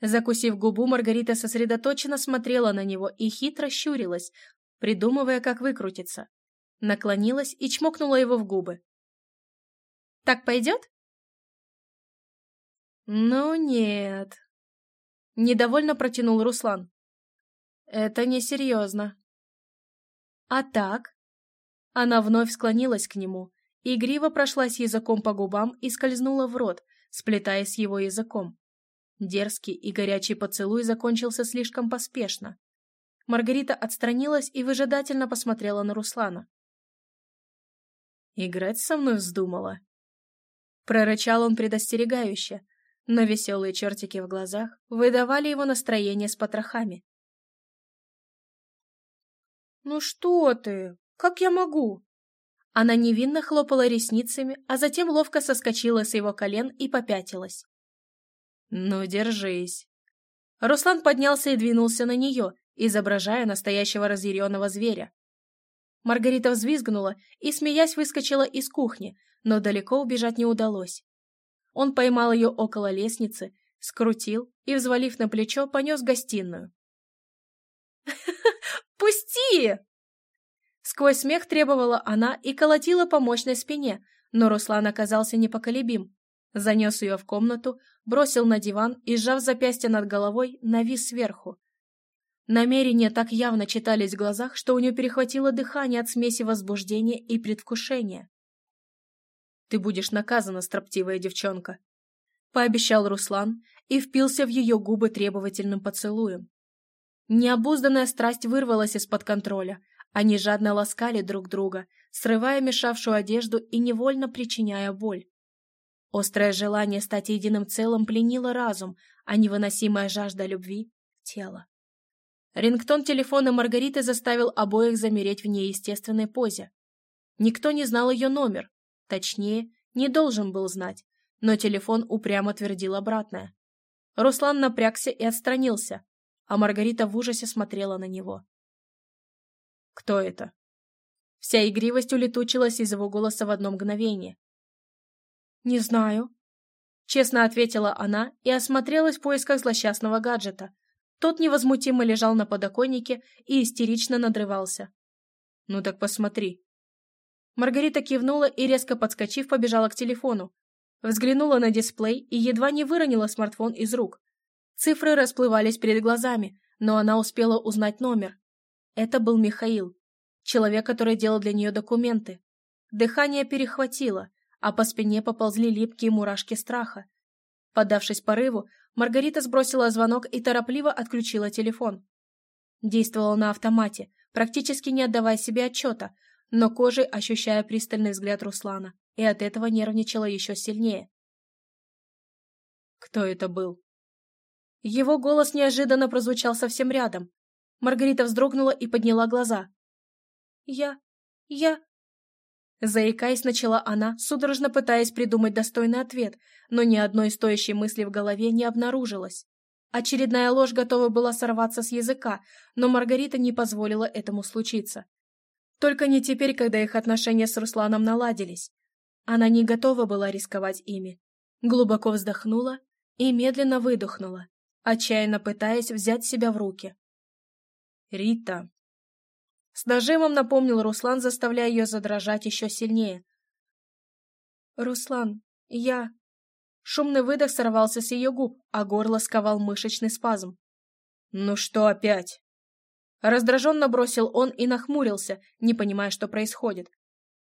Закусив губу, Маргарита сосредоточенно смотрела на него и хитро щурилась, придумывая, как выкрутиться. Наклонилась и чмокнула его в губы. Так пойдет?» «Ну нет», — недовольно протянул Руслан. «Это несерьезно». «А так?» Она вновь склонилась к нему, игриво прошлась языком по губам и скользнула в рот, сплетаясь с его языком. Дерзкий и горячий поцелуй закончился слишком поспешно. Маргарита отстранилась и выжидательно посмотрела на Руслана. «Играть со мной вздумала?» Прорычал он предостерегающе, но веселые чертики в глазах выдавали его настроение с потрохами. «Ну что ты? Как я могу?» Она невинно хлопала ресницами, а затем ловко соскочила с его колен и попятилась. «Ну, держись». Руслан поднялся и двинулся на нее, изображая настоящего разъяренного зверя. Маргарита взвизгнула и, смеясь, выскочила из кухни, но далеко убежать не удалось. Он поймал ее около лестницы, скрутил и, взвалив на плечо, понес в гостиную. [laughs] «Пусти!» Сквозь смех требовала она и колотила по мощной спине, но Руслан оказался непоколебим. Занес ее в комнату, бросил на диван и, сжав запястье над головой, навис сверху. Намерения так явно читались в глазах, что у нее перехватило дыхание от смеси возбуждения и предвкушения. «Ты будешь наказана, строптивая девчонка», — пообещал Руслан и впился в ее губы требовательным поцелуем. Необузданная страсть вырвалась из-под контроля. Они жадно ласкали друг друга, срывая мешавшую одежду и невольно причиняя боль. Острое желание стать единым целым пленило разум, а невыносимая жажда любви — тело. Рингтон телефона Маргариты заставил обоих замереть в неестественной позе. Никто не знал ее номер, точнее, не должен был знать, но телефон упрямо твердил обратное. Руслан напрягся и отстранился, а Маргарита в ужасе смотрела на него. «Кто это?» Вся игривость улетучилась из его голоса в одно мгновение. «Не знаю», — честно ответила она и осмотрелась в поисках злосчастного гаджета. Тот невозмутимо лежал на подоконнике и истерично надрывался. «Ну так посмотри». Маргарита кивнула и, резко подскочив, побежала к телефону. Взглянула на дисплей и едва не выронила смартфон из рук. Цифры расплывались перед глазами, но она успела узнать номер. Это был Михаил, человек, который делал для нее документы. Дыхание перехватило, а по спине поползли липкие мурашки страха. Поддавшись порыву, Маргарита сбросила звонок и торопливо отключила телефон. Действовала на автомате, практически не отдавая себе отчета, но кожей ощущая пристальный взгляд Руслана, и от этого нервничала еще сильнее. «Кто это был?» Его голос неожиданно прозвучал совсем рядом. Маргарита вздрогнула и подняла глаза. «Я... я...» Заикаясь, начала она, судорожно пытаясь придумать достойный ответ, но ни одной стоящей мысли в голове не обнаружилось. Очередная ложь готова была сорваться с языка, но Маргарита не позволила этому случиться. Только не теперь, когда их отношения с Русланом наладились. Она не готова была рисковать ими. Глубоко вздохнула и медленно выдохнула, отчаянно пытаясь взять себя в руки. «Рита, с нажимом напомнил Руслан, заставляя ее задрожать еще сильнее. «Руслан, я...» Шумный выдох сорвался с ее губ, а горло сковал мышечный спазм. «Ну что опять?» Раздраженно бросил он и нахмурился, не понимая, что происходит.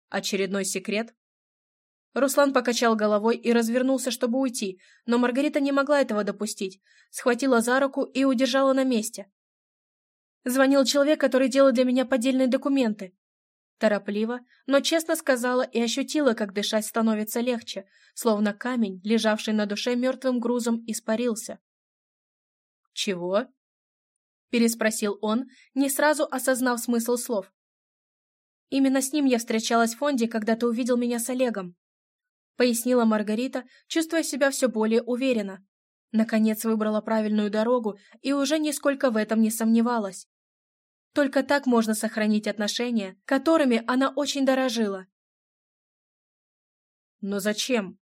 «Очередной секрет?» Руслан покачал головой и развернулся, чтобы уйти, но Маргарита не могла этого допустить, схватила за руку и удержала на месте. Звонил человек, который делал для меня поддельные документы. Торопливо, но честно сказала и ощутила, как дышать становится легче, словно камень, лежавший на душе мертвым грузом, испарился. «Чего?» — переспросил он, не сразу осознав смысл слов. «Именно с ним я встречалась в фонде, когда ты увидел меня с Олегом», — пояснила Маргарита, чувствуя себя все более уверенно. Наконец выбрала правильную дорогу и уже нисколько в этом не сомневалась. Только так можно сохранить отношения, которыми она очень дорожила. Но зачем?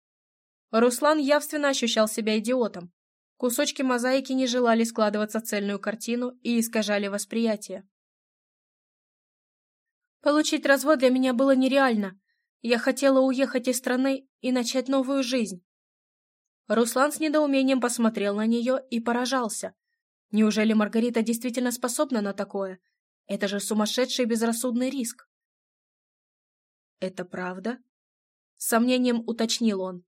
Руслан явственно ощущал себя идиотом. Кусочки мозаики не желали складываться в цельную картину и искажали восприятие. Получить развод для меня было нереально. Я хотела уехать из страны и начать новую жизнь. Руслан с недоумением посмотрел на нее и поражался. Неужели Маргарита действительно способна на такое? Это же сумасшедший безрассудный риск. «Это правда?» Сомнением уточнил он.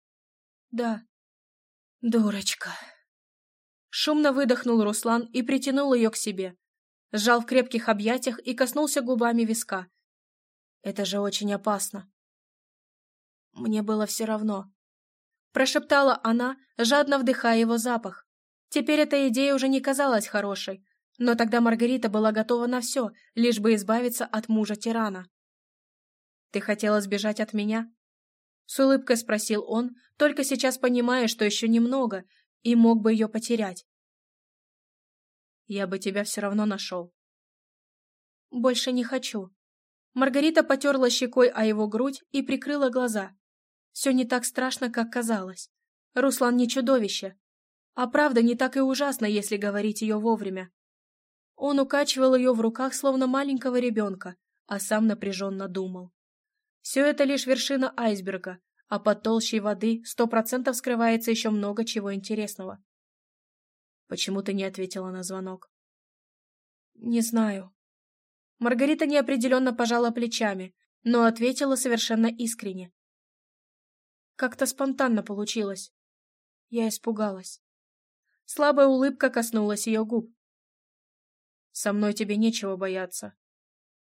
«Да». «Дурочка», Шумно выдохнул Руслан и притянул ее к себе. Сжал в крепких объятиях и коснулся губами виска. Это же очень опасно. Мне было все равно. Прошептала она, жадно вдыхая его запах. Теперь эта идея уже не казалась хорошей, но тогда Маргарита была готова на все, лишь бы избавиться от мужа-тирана. «Ты хотела сбежать от меня?» С улыбкой спросил он, только сейчас понимая, что еще немного, и мог бы ее потерять. «Я бы тебя все равно нашел». «Больше не хочу». Маргарита потерла щекой о его грудь и прикрыла глаза. Все не так страшно, как казалось. Руслан не чудовище. А правда не так и ужасно, если говорить ее вовремя. Он укачивал ее в руках, словно маленького ребенка, а сам напряженно думал. Все это лишь вершина айсберга, а под толщей воды сто процентов скрывается еще много чего интересного. Почему ты не ответила на звонок? Не знаю. Маргарита неопределенно пожала плечами, но ответила совершенно искренне. Как-то спонтанно получилось. Я испугалась. Слабая улыбка коснулась ее губ. «Со мной тебе нечего бояться.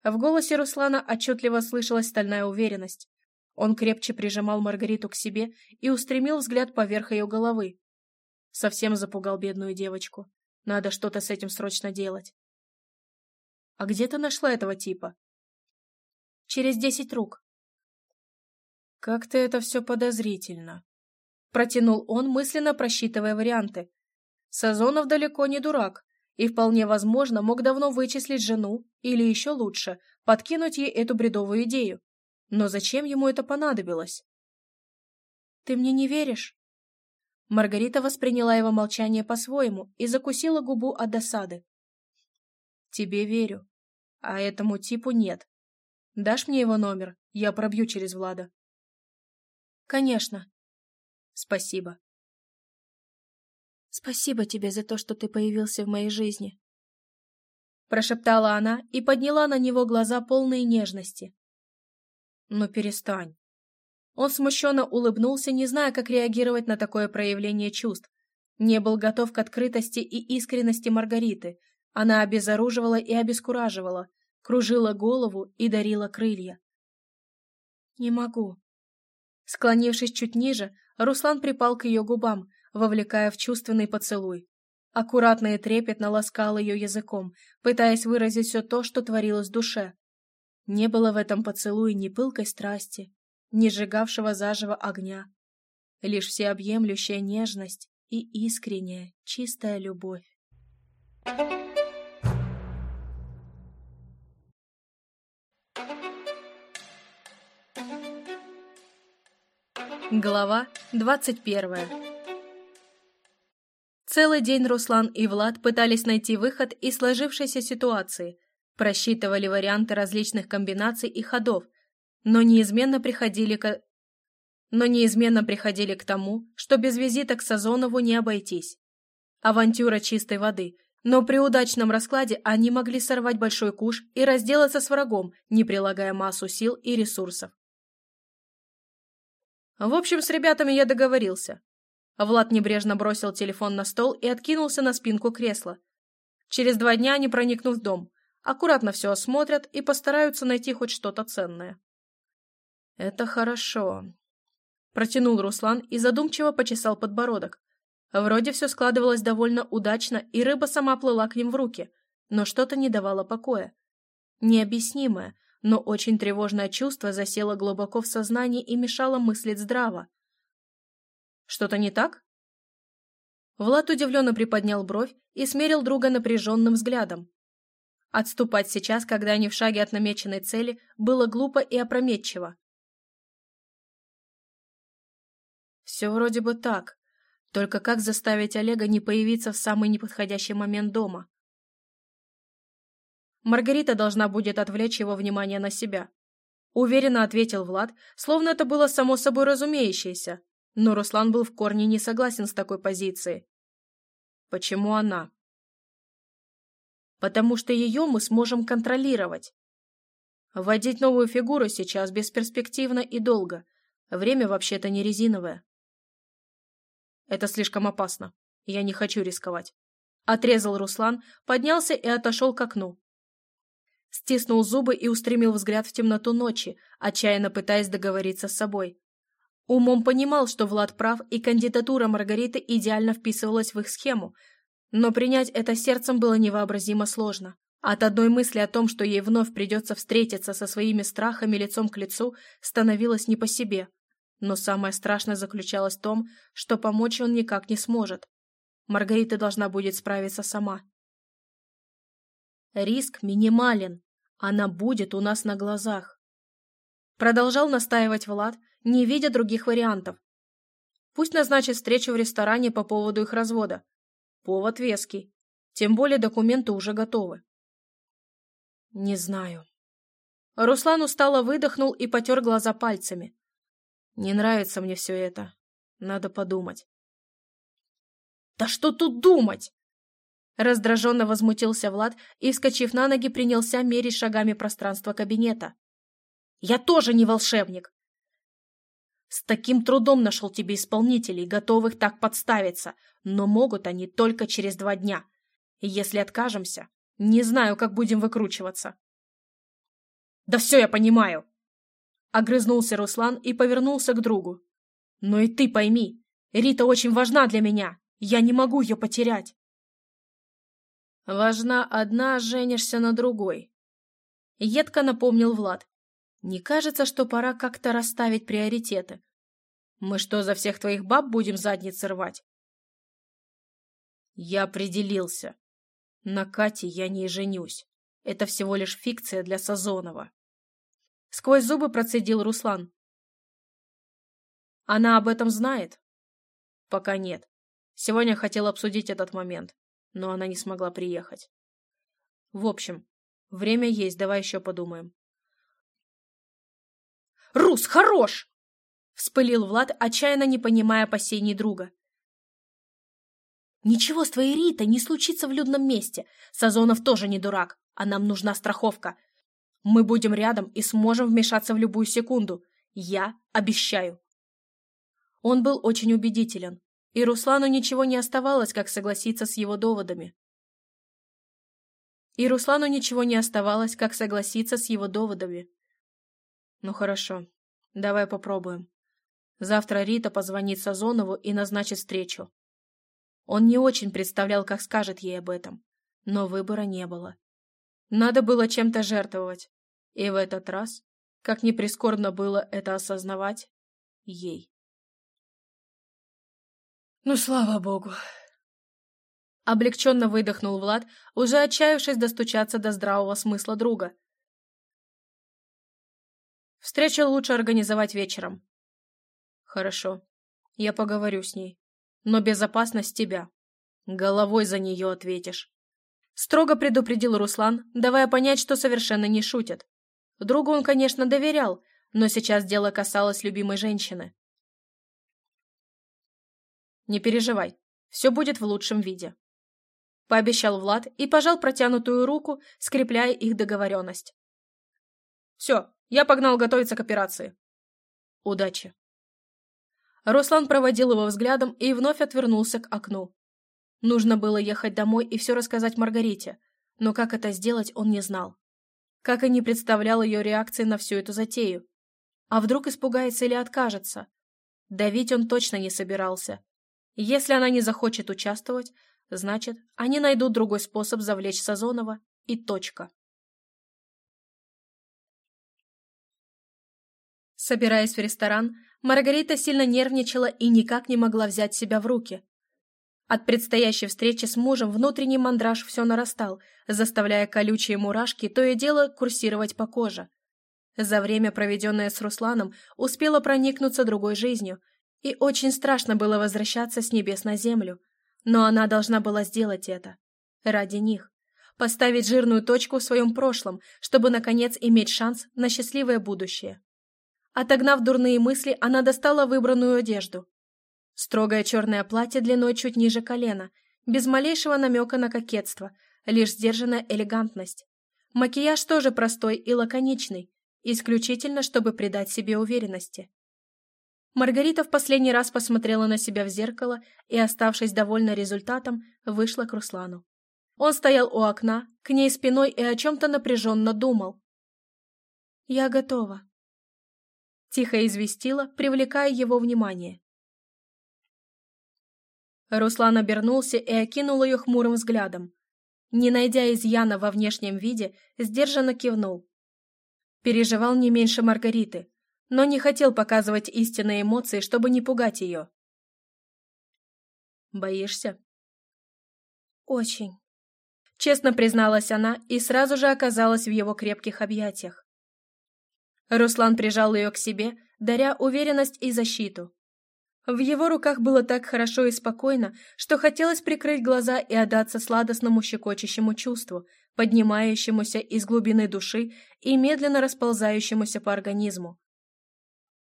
В голосе Руслана отчетливо слышалась стальная уверенность. Он крепче прижимал Маргариту к себе и устремил взгляд поверх ее головы. Совсем запугал бедную девочку. Надо что-то с этим срочно делать. «А где ты нашла этого типа?» «Через десять рук». «Как-то это все подозрительно», — протянул он, мысленно просчитывая варианты. Сазонов далеко не дурак и вполне возможно мог давно вычислить жену или еще лучше, подкинуть ей эту бредовую идею. Но зачем ему это понадобилось? «Ты мне не веришь?» Маргарита восприняла его молчание по-своему и закусила губу от досады. «Тебе верю, а этому типу нет. Дашь мне его номер? Я пробью через Влада». «Конечно». «Спасибо». Спасибо тебе за то, что ты появился в моей жизни. Прошептала она и подняла на него глаза полные нежности. Но перестань. Он смущенно улыбнулся, не зная, как реагировать на такое проявление чувств. Не был готов к открытости и искренности Маргариты. Она обезоруживала и обескураживала, кружила голову и дарила крылья. «Не могу». Склонившись чуть ниже, Руслан припал к ее губам, вовлекая в чувственный поцелуй. Аккуратно и трепетно ласкал ее языком, пытаясь выразить все то, что творилось в душе. Не было в этом поцелуе ни пылкой страсти, ни сжигавшего заживо огня, лишь всеобъемлющая нежность и искренняя, чистая любовь. Глава двадцать первая Целый день Руслан и Влад пытались найти выход из сложившейся ситуации, просчитывали варианты различных комбинаций и ходов, но неизменно приходили к... но неизменно приходили к тому, что без визита к Сазонову не обойтись. Авантюра чистой воды, но при удачном раскладе они могли сорвать большой куш и разделаться с врагом, не прилагая массу сил и ресурсов. В общем, с ребятами я договорился. Влад небрежно бросил телефон на стол и откинулся на спинку кресла. Через два дня они проникнут в дом, аккуратно все осмотрят и постараются найти хоть что-то ценное. «Это хорошо», — протянул Руслан и задумчиво почесал подбородок. Вроде все складывалось довольно удачно, и рыба сама плыла к ним в руки, но что-то не давало покоя. Необъяснимое, но очень тревожное чувство засело глубоко в сознании и мешало мыслить здраво. Что-то не так? Влад удивленно приподнял бровь и смерил друга напряженным взглядом. Отступать сейчас, когда они в шаге от намеченной цели, было глупо и опрометчиво. Все вроде бы так, только как заставить Олега не появиться в самый неподходящий момент дома? Маргарита должна будет отвлечь его внимание на себя. Уверенно ответил Влад, словно это было само собой разумеющееся, но Руслан был в корне не согласен с такой позицией. Почему она? Потому что ее мы сможем контролировать. Вводить новую фигуру сейчас бесперспективно и долго. Время вообще-то не резиновое. Это слишком опасно. Я не хочу рисковать. Отрезал Руслан, поднялся и отошел к окну. Стиснул зубы и устремил взгляд в темноту ночи, отчаянно пытаясь договориться с собой. Умом понимал, что Влад прав, и кандидатура Маргариты идеально вписывалась в их схему, но принять это сердцем было невообразимо сложно. От одной мысли о том, что ей вновь придется встретиться со своими страхами лицом к лицу, становилось не по себе. Но самое страшное заключалось в том, что помочь он никак не сможет. Маргарита должна будет справиться сама. Риск минимален. Она будет у нас на глазах. Продолжал настаивать Влад, не видя других вариантов. Пусть назначит встречу в ресторане по поводу их развода. Повод веский. Тем более документы уже готовы. Не знаю. Руслан устало выдохнул и потер глаза пальцами. Не нравится мне все это. Надо подумать. «Да что тут думать?» Раздраженно возмутился Влад и, вскочив на ноги, принялся мерить шагами пространство кабинета. «Я тоже не волшебник!» «С таким трудом нашел тебе исполнителей, готовых так подставиться, но могут они только через два дня. Если откажемся, не знаю, как будем выкручиваться». «Да все я понимаю!» Огрызнулся Руслан и повернулся к другу. «Но и ты пойми, Рита очень важна для меня!» Я не могу ее потерять. Важна одна, женишься на другой. Едко напомнил Влад. Не кажется, что пора как-то расставить приоритеты. Мы что, за всех твоих баб будем задницы рвать? Я определился. На Кате я не женюсь. Это всего лишь фикция для Сазонова. Сквозь зубы процедил Руслан. Она об этом знает? Пока нет. Сегодня хотел обсудить этот момент, но она не смогла приехать. В общем, время есть, давай еще подумаем. «Рус, хорош!» — вспылил Влад, отчаянно не понимая опасений друга. «Ничего с твоей Ритой не случится в людном месте. Сазонов тоже не дурак, а нам нужна страховка. Мы будем рядом и сможем вмешаться в любую секунду. Я обещаю». Он был очень убедителен, и Руслану ничего не оставалось, как согласиться с его доводами. И Руслану ничего не оставалось, как согласиться с его доводами. Ну хорошо, давай попробуем. Завтра Рита позвонит Сазонову и назначит встречу. Он не очень представлял, как скажет ей об этом, но выбора не было. Надо было чем-то жертвовать, и в этот раз, как ни прискорбно было это осознавать, ей. Ну, слава богу. Облегченно выдохнул Влад, уже отчаявшись достучаться до здравого смысла друга. Встречу лучше организовать вечером. Хорошо, я поговорю с ней. Но безопасность тебя. Головой за нее ответишь. Строго предупредил Руслан, давая понять, что совершенно не шутит. Другу он, конечно, доверял, но сейчас дело касалось любимой женщины. Не переживай, все будет в лучшем виде. Пообещал Влад и пожал протянутую руку, скрепляя их договоренность. Все, я погнал готовиться к операции. Удачи. Руслан проводил его взглядом и вновь отвернулся к окну. Нужно было ехать домой и все рассказать Маргарите, но как это сделать он не знал. Как и не представлял ее реакции на всю эту затею. А вдруг испугается или откажется? Давить он точно не собирался. Если она не захочет участвовать, значит, они найдут другой способ завлечь Сазонова и точка. Собираясь в ресторан, Маргарита сильно нервничала и никак не могла взять себя в руки. От предстоящей встречи с мужем внутренний мандраж все нарастал, заставляя колючие мурашки то и дело курсировать по коже. За время, проведенное с Русланом, успела проникнуться другой жизнью – и очень страшно было возвращаться с небес на землю. Но она должна была сделать это. Ради них. Поставить жирную точку в своем прошлом, чтобы, наконец, иметь шанс на счастливое будущее. Отогнав дурные мысли, она достала выбранную одежду. Строгое черное платье длиной чуть ниже колена, без малейшего намека на кокетство, лишь сдержанная элегантность. Макияж тоже простой и лаконичный, исключительно, чтобы придать себе уверенности. Маргарита в последний раз посмотрела на себя в зеркало и, оставшись довольна результатом, вышла к Руслану. Он стоял у окна, к ней спиной и о чем-то напряженно думал. «Я готова», — тихо известила, привлекая его внимание. Руслан обернулся и окинул ее хмурым взглядом. Не найдя изъяна во внешнем виде, сдержанно кивнул. Переживал не меньше Маргариты, но не хотел показывать истинные эмоции, чтобы не пугать ее. «Боишься?» «Очень», — честно призналась она и сразу же оказалась в его крепких объятиях. Руслан прижал ее к себе, даря уверенность и защиту. В его руках было так хорошо и спокойно, что хотелось прикрыть глаза и отдаться сладостному щекочущему чувству, поднимающемуся из глубины души и медленно расползающемуся по организму.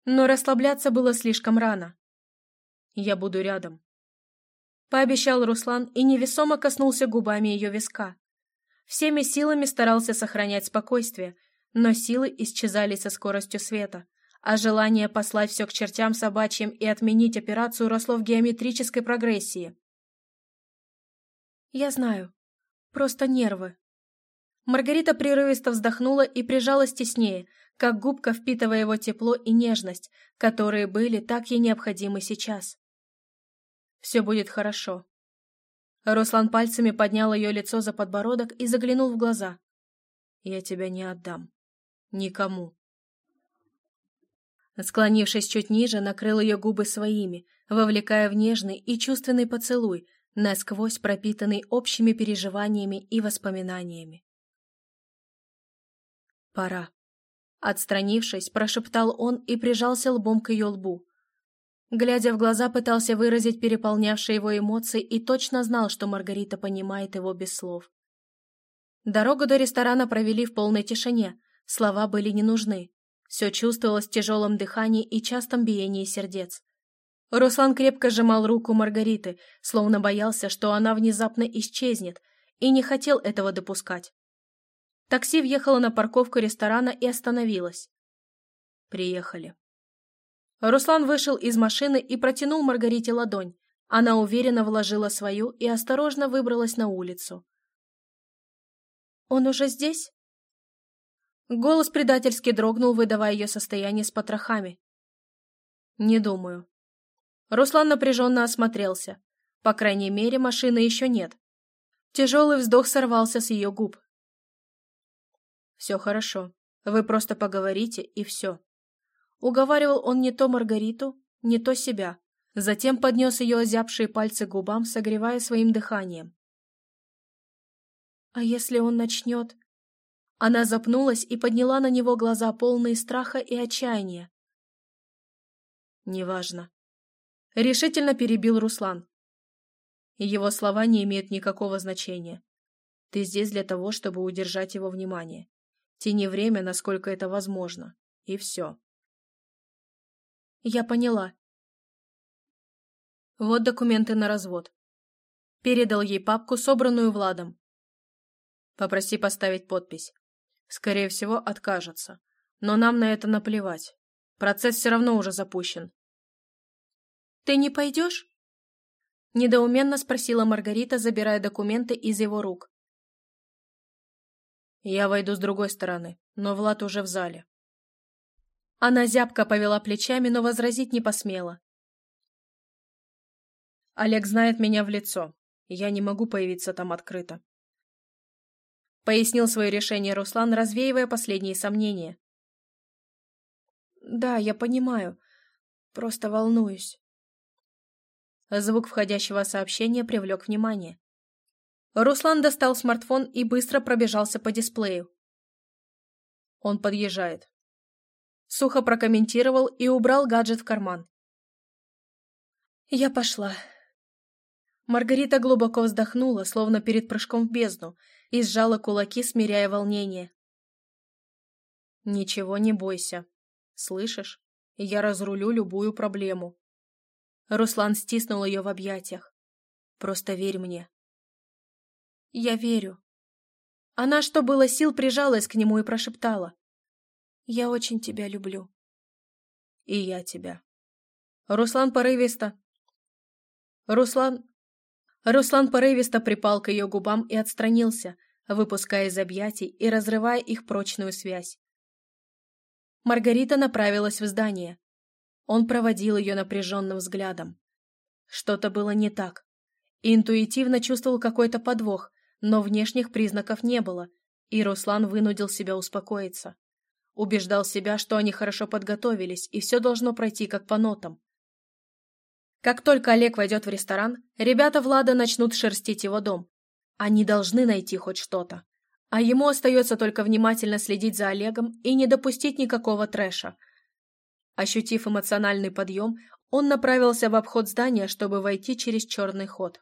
Но расслабляться было слишком рано. «Я буду рядом», — пообещал Руслан и невесомо коснулся губами ее виска. Всеми силами старался сохранять спокойствие, но силы исчезали со скоростью света — а желание послать все к чертям собачьим и отменить операцию росло в геометрической прогрессии. «Я знаю. Просто нервы». Маргарита прерывисто вздохнула и прижалась теснее, как губка впитывая его тепло и нежность, которые были так ей необходимы сейчас. «Все будет хорошо». Руслан пальцами поднял ее лицо за подбородок и заглянул в глаза. «Я тебя не отдам. Никому». Склонившись чуть ниже, накрыл ее губы своими, вовлекая в нежный и чувственный поцелуй, насквозь пропитанный общими переживаниями и воспоминаниями. «Пора». Отстранившись, прошептал он и прижался лбом к ее лбу. Глядя в глаза, пытался выразить переполнявшие его эмоции и точно знал, что Маргарита понимает его без слов. Дорогу до ресторана провели в полной тишине, слова были не нужны. Все чувствовалось в тяжелом дыхании и частом биении сердец. Руслан крепко сжимал руку Маргариты, словно боялся, что она внезапно исчезнет, и не хотел этого допускать. Такси въехало на парковку ресторана и остановилось. Приехали. Руслан вышел из машины и протянул Маргарите ладонь. Она уверенно вложила свою и осторожно выбралась на улицу. «Он уже здесь?» Голос предательски дрогнул, выдавая ее состояние с потрохами. «Не думаю». Руслан напряженно осмотрелся. По крайней мере, машины еще нет. Тяжелый вздох сорвался с ее губ. «Все хорошо. Вы просто поговорите, и все». Уговаривал он не то Маргариту, не то себя. Затем поднес ее озябшие пальцы к губам, согревая своим дыханием. «А если он начнет...» Она запнулась и подняла на него глаза, полные страха и отчаяния. «Неважно». Решительно перебил Руслан. Его слова не имеют никакого значения. Ты здесь для того, чтобы удержать его внимание. Тяни время, насколько это возможно. И все. Я поняла. Вот документы на развод. Передал ей папку, собранную Владом. Попроси поставить подпись. Скорее всего, откажется. Но нам на это наплевать. Процесс все равно уже запущен. «Ты не пойдешь?» Недоуменно спросила Маргарита, забирая документы из его рук. «Я войду с другой стороны, но Влад уже в зале». Она зябко повела плечами, но возразить не посмела. Олег знает меня в лицо. Я не могу появиться там открыто. Пояснил свое решение Руслан, развеивая последние сомнения. «Да, я понимаю. Просто волнуюсь». Звук входящего сообщения привлек внимание. Руслан достал смартфон и быстро пробежался по дисплею. Он подъезжает. Сухо прокомментировал и убрал гаджет в карман. «Я пошла». Маргарита глубоко вздохнула, словно перед прыжком в бездну, и сжала кулаки, смиряя волнение. «Ничего не бойся. Слышишь? Я разрулю любую проблему». Руслан стиснул ее в объятиях. «Просто верь мне». «Я верю». Она, что было сил, прижалась к нему и прошептала. «Я очень тебя люблю». «И я тебя». Руслан порывисто... Руслан... Руслан порывисто припал к ее губам и отстранился, выпуская из объятий и разрывая их прочную связь. Маргарита направилась в здание. Он проводил ее напряженным взглядом. Что-то было не так. Интуитивно чувствовал какой-то подвох, но внешних признаков не было, и Руслан вынудил себя успокоиться. Убеждал себя, что они хорошо подготовились, и все должно пройти как по нотам. Как только Олег войдет в ресторан, ребята Влада начнут шерстить его дом. Они должны найти хоть что-то. А ему остается только внимательно следить за Олегом и не допустить никакого трэша. Ощутив эмоциональный подъем, он направился в обход здания, чтобы войти через черный ход.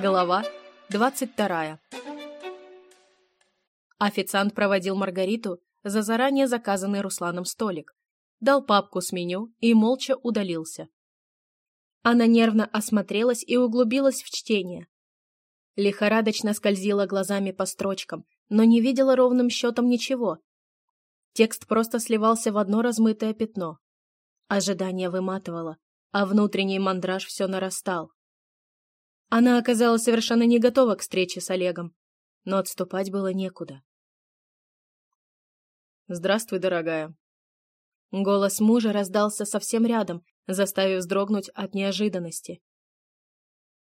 Глава двадцать вторая Официант проводил Маргариту за заранее заказанный Русланом столик, дал папку с меню и молча удалился. Она нервно осмотрелась и углубилась в чтение. Лихорадочно скользила глазами по строчкам, но не видела ровным счетом ничего. Текст просто сливался в одно размытое пятно. Ожидание выматывало, а внутренний мандраж все нарастал. Она оказалась совершенно не готова к встрече с Олегом, но отступать было некуда. «Здравствуй, дорогая». Голос мужа раздался совсем рядом, заставив вздрогнуть от неожиданности.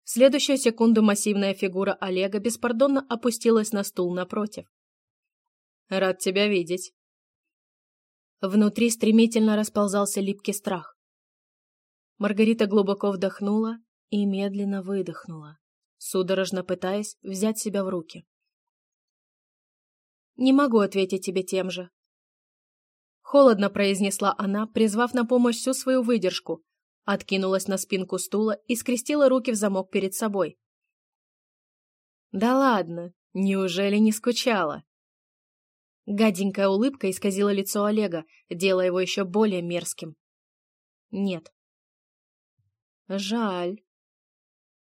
В следующую секунду массивная фигура Олега беспардонно опустилась на стул напротив. «Рад тебя видеть». Внутри стремительно расползался липкий страх. Маргарита глубоко вдохнула и медленно выдохнула, судорожно пытаясь взять себя в руки. «Не могу ответить тебе тем же», Холодно произнесла она, призвав на помощь всю свою выдержку, откинулась на спинку стула и скрестила руки в замок перед собой. «Да ладно, неужели не скучала?» Гаденькая улыбка исказила лицо Олега, делая его еще более мерзким. «Нет». «Жаль».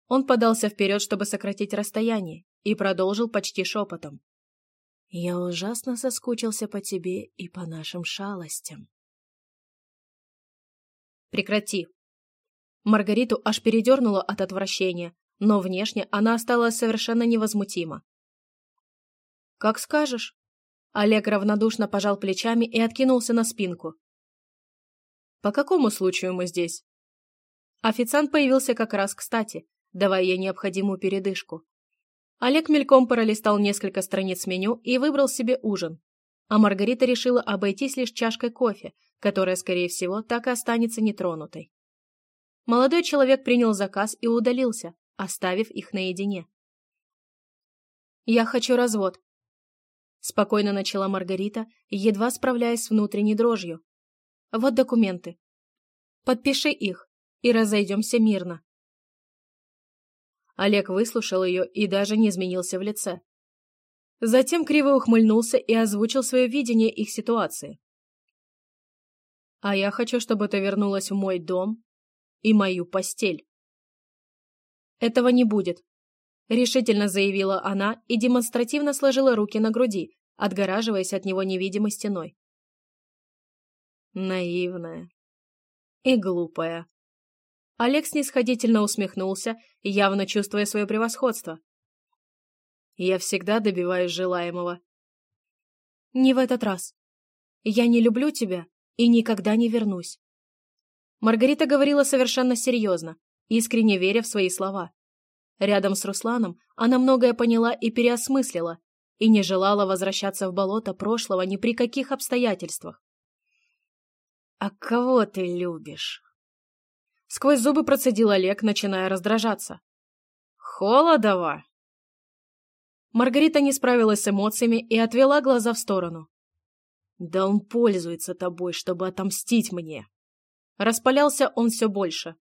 Он подался вперед, чтобы сократить расстояние, и продолжил почти шепотом. Я ужасно соскучился по тебе и по нашим шалостям. Прекрати. Маргариту аж передернула от отвращения, но внешне она осталась совершенно невозмутима. «Как скажешь». Олег равнодушно пожал плечами и откинулся на спинку. «По какому случаю мы здесь?» Официант появился как раз кстати, давая ей необходимую передышку. Олег мельком пролистал несколько страниц меню и выбрал себе ужин. А Маргарита решила обойтись лишь чашкой кофе, которая, скорее всего, так и останется нетронутой. Молодой человек принял заказ и удалился, оставив их наедине. «Я хочу развод», — спокойно начала Маргарита, едва справляясь с внутренней дрожью. «Вот документы. Подпиши их, и разойдемся мирно». Олег выслушал ее и даже не изменился в лице. Затем криво ухмыльнулся и озвучил свое видение их ситуации. «А я хочу, чтобы ты вернулась в мой дом и мою постель». «Этого не будет», — решительно заявила она и демонстративно сложила руки на груди, отгораживаясь от него невидимой стеной. Наивная и глупая. Олег снисходительно усмехнулся, явно чувствуя свое превосходство. «Я всегда добиваюсь желаемого». «Не в этот раз. Я не люблю тебя и никогда не вернусь». Маргарита говорила совершенно серьезно, искренне веря в свои слова. Рядом с Русланом она многое поняла и переосмыслила, и не желала возвращаться в болото прошлого ни при каких обстоятельствах. «А кого ты любишь?» Сквозь зубы процедил Олег, начиная раздражаться. «Холодова!» Маргарита не справилась с эмоциями и отвела глаза в сторону. «Да он пользуется тобой, чтобы отомстить мне!» Распалялся он все больше.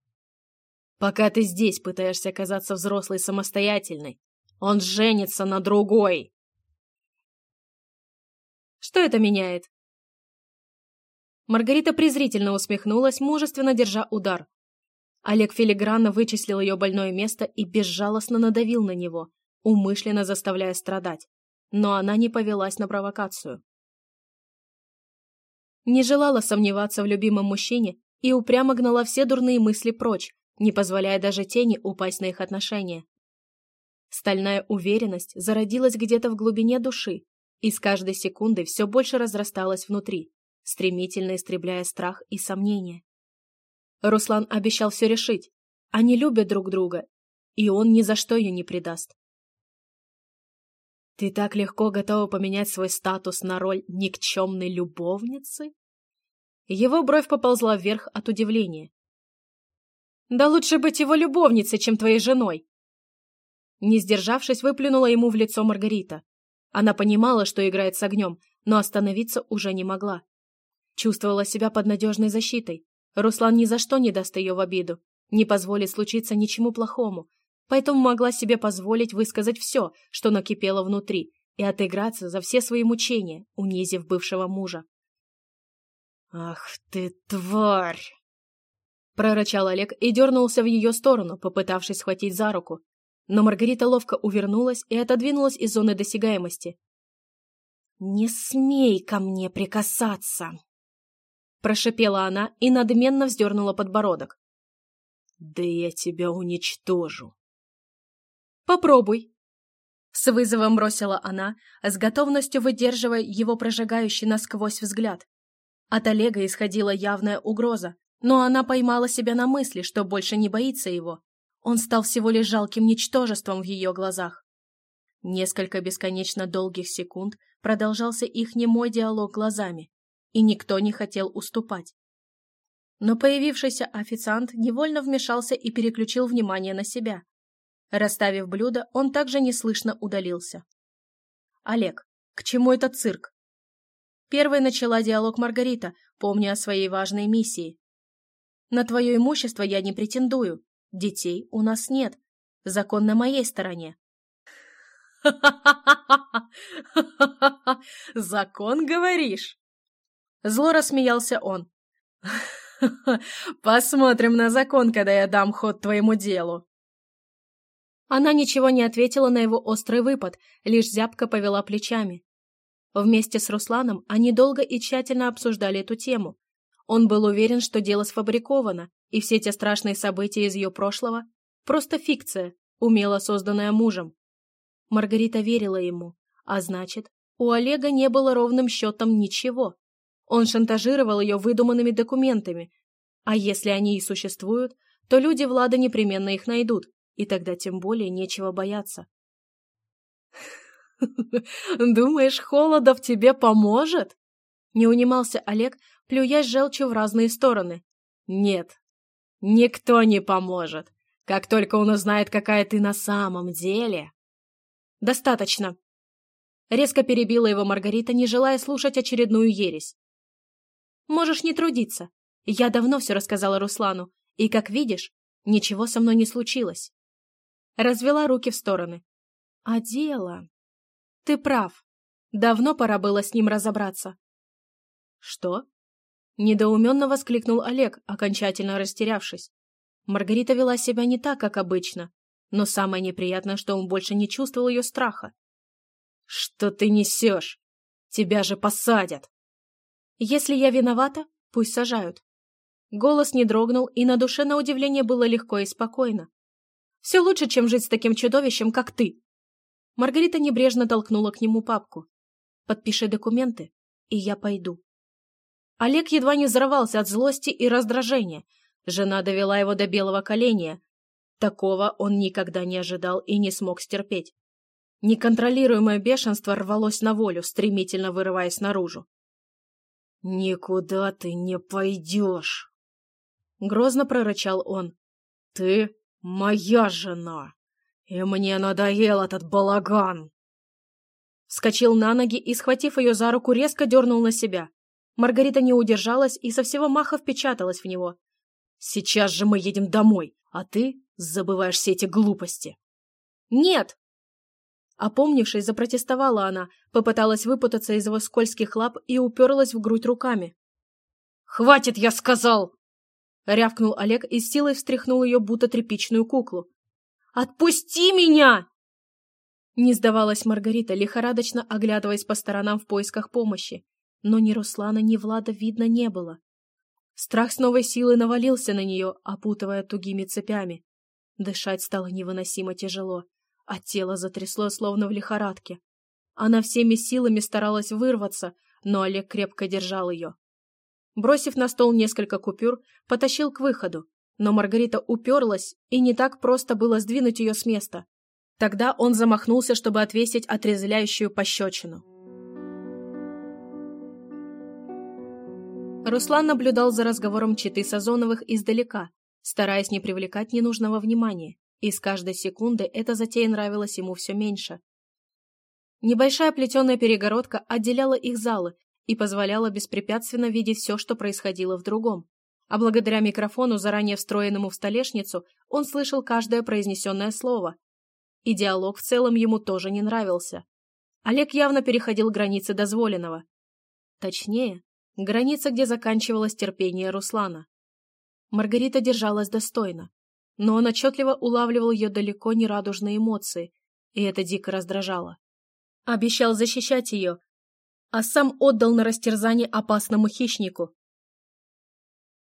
«Пока ты здесь пытаешься казаться взрослой самостоятельной, он женится на другой!» «Что это меняет?» Маргарита презрительно усмехнулась, мужественно держа удар. Олег филигранно вычислил ее больное место и безжалостно надавил на него, умышленно заставляя страдать. Но она не повелась на провокацию. Не желала сомневаться в любимом мужчине и упрямо гнала все дурные мысли прочь, не позволяя даже тени упасть на их отношения. Стальная уверенность зародилась где-то в глубине души и с каждой секундой все больше разрасталась внутри, стремительно истребляя страх и сомнения. Руслан обещал все решить. Они любят друг друга, и он ни за что ее не предаст. «Ты так легко готова поменять свой статус на роль никчемной любовницы?» Его бровь поползла вверх от удивления. «Да лучше быть его любовницей, чем твоей женой!» Не сдержавшись, выплюнула ему в лицо Маргарита. Она понимала, что играет с огнем, но остановиться уже не могла. Чувствовала себя под надежной защитой. Руслан ни за что не даст ее в обиду, не позволит случиться ничему плохому, поэтому могла себе позволить высказать все, что накипело внутри, и отыграться за все свои мучения, унизив бывшего мужа. «Ах ты, тварь!» Прорычал Олег и дернулся в ее сторону, попытавшись схватить за руку. Но Маргарита ловко увернулась и отодвинулась из зоны досягаемости. «Не смей ко мне прикасаться!» Прошипела она и надменно вздернула подбородок. «Да я тебя уничтожу!» «Попробуй!» С вызовом бросила она, с готовностью выдерживая его прожигающий насквозь взгляд. От Олега исходила явная угроза, но она поймала себя на мысли, что больше не боится его. Он стал всего лишь жалким ничтожеством в ее глазах. Несколько бесконечно долгих секунд продолжался их немой диалог глазами, и никто не хотел уступать. Но появившийся официант невольно вмешался и переключил внимание на себя. Расставив блюдо, он также неслышно удалился. «Олег, к чему этот цирк?» Первой начала диалог Маргарита, помня о своей важной миссии. «На твое имущество я не претендую. Детей у нас нет. Закон на моей стороне». Закон, говоришь?» Зло рассмеялся он. «Посмотрим на закон, когда я дам ход твоему делу». Она ничего не ответила на его острый выпад, лишь зябко повела плечами. Вместе с Русланом они долго и тщательно обсуждали эту тему. Он был уверен, что дело сфабриковано, и все те страшные события из ее прошлого – просто фикция, умело созданная мужем. Маргарита верила ему, а значит, у Олега не было ровным счетом ничего. Он шантажировал ее выдуманными документами, а если они и существуют, то люди Влада непременно их найдут, и тогда тем более нечего бояться. [laughs] «Думаешь, Холодов тебе поможет?» Не унимался Олег, плюясь желчью в разные стороны. «Нет, никто не поможет. Как только он узнает, какая ты на самом деле...» «Достаточно!» Резко перебила его Маргарита, не желая слушать очередную ересь. «Можешь не трудиться. Я давно все рассказала Руслану, и, как видишь, ничего со мной не случилось». Развела руки в стороны. «А дело...» Ты прав. Давно пора было с ним разобраться. Что? Недоуменно воскликнул Олег, окончательно растерявшись. Маргарита вела себя не так, как обычно, но самое неприятное, что он больше не чувствовал ее страха. «Что ты несешь? Тебя же посадят!» «Если я виновата, пусть сажают». Голос не дрогнул, и на душе, на удивление, было легко и спокойно. «Все лучше, чем жить с таким чудовищем, как ты!» Маргарита небрежно толкнула к нему папку. «Подпиши документы, и я пойду». Олег едва не взорвался от злости и раздражения. Жена довела его до белого коленя. Такого он никогда не ожидал и не смог стерпеть. Неконтролируемое бешенство рвалось на волю, стремительно вырываясь наружу. «Никуда ты не пойдешь!» Грозно прорычал он. «Ты моя жена!» «И мне надоел этот балаган!» Вскочил на ноги и, схватив ее за руку, резко дернул на себя. Маргарита не удержалась и со всего маха впечаталась в него. «Сейчас же мы едем домой, а ты забываешь все эти глупости!» «Нет!» Опомнившись, запротестовала она, попыталась выпутаться из его скользких лап и уперлась в грудь руками. «Хватит, я сказал!» Рявкнул Олег и с силой встряхнул ее, будто тряпичную куклу. Отпусти меня!» Не сдавалась Маргарита, лихорадочно оглядываясь по сторонам в поисках помощи, но ни Руслана, ни Влада видно не было. Страх с новой силой навалился на нее, опутывая тугими цепями. Дышать стало невыносимо тяжело, а тело затрясло, словно в лихорадке. Она всеми силами старалась вырваться, но Олег крепко держал ее. Бросив на стол несколько купюр, потащил к выходу, но Маргарита уперлась, и не так просто было сдвинуть ее с места. Тогда он замахнулся, чтобы отвесить отрезвляющую пощечину. Руслан наблюдал за разговором читы Сазоновых издалека, стараясь не привлекать ненужного внимания, и с каждой секунды эта затея нравилась ему все меньше. Небольшая плетеная перегородка отделяла их залы и позволяла беспрепятственно видеть все, что происходило в другом. А благодаря микрофону, заранее встроенному в столешницу, он слышал каждое произнесенное слово. И диалог в целом ему тоже не нравился. Олег явно переходил границы дозволенного. Точнее, граница, где заканчивалось терпение Руслана. Маргарита держалась достойно, но он отчетливо улавливал ее далеко не радужные эмоции, и это дико раздражало. Обещал защищать ее, а сам отдал на растерзание опасному хищнику.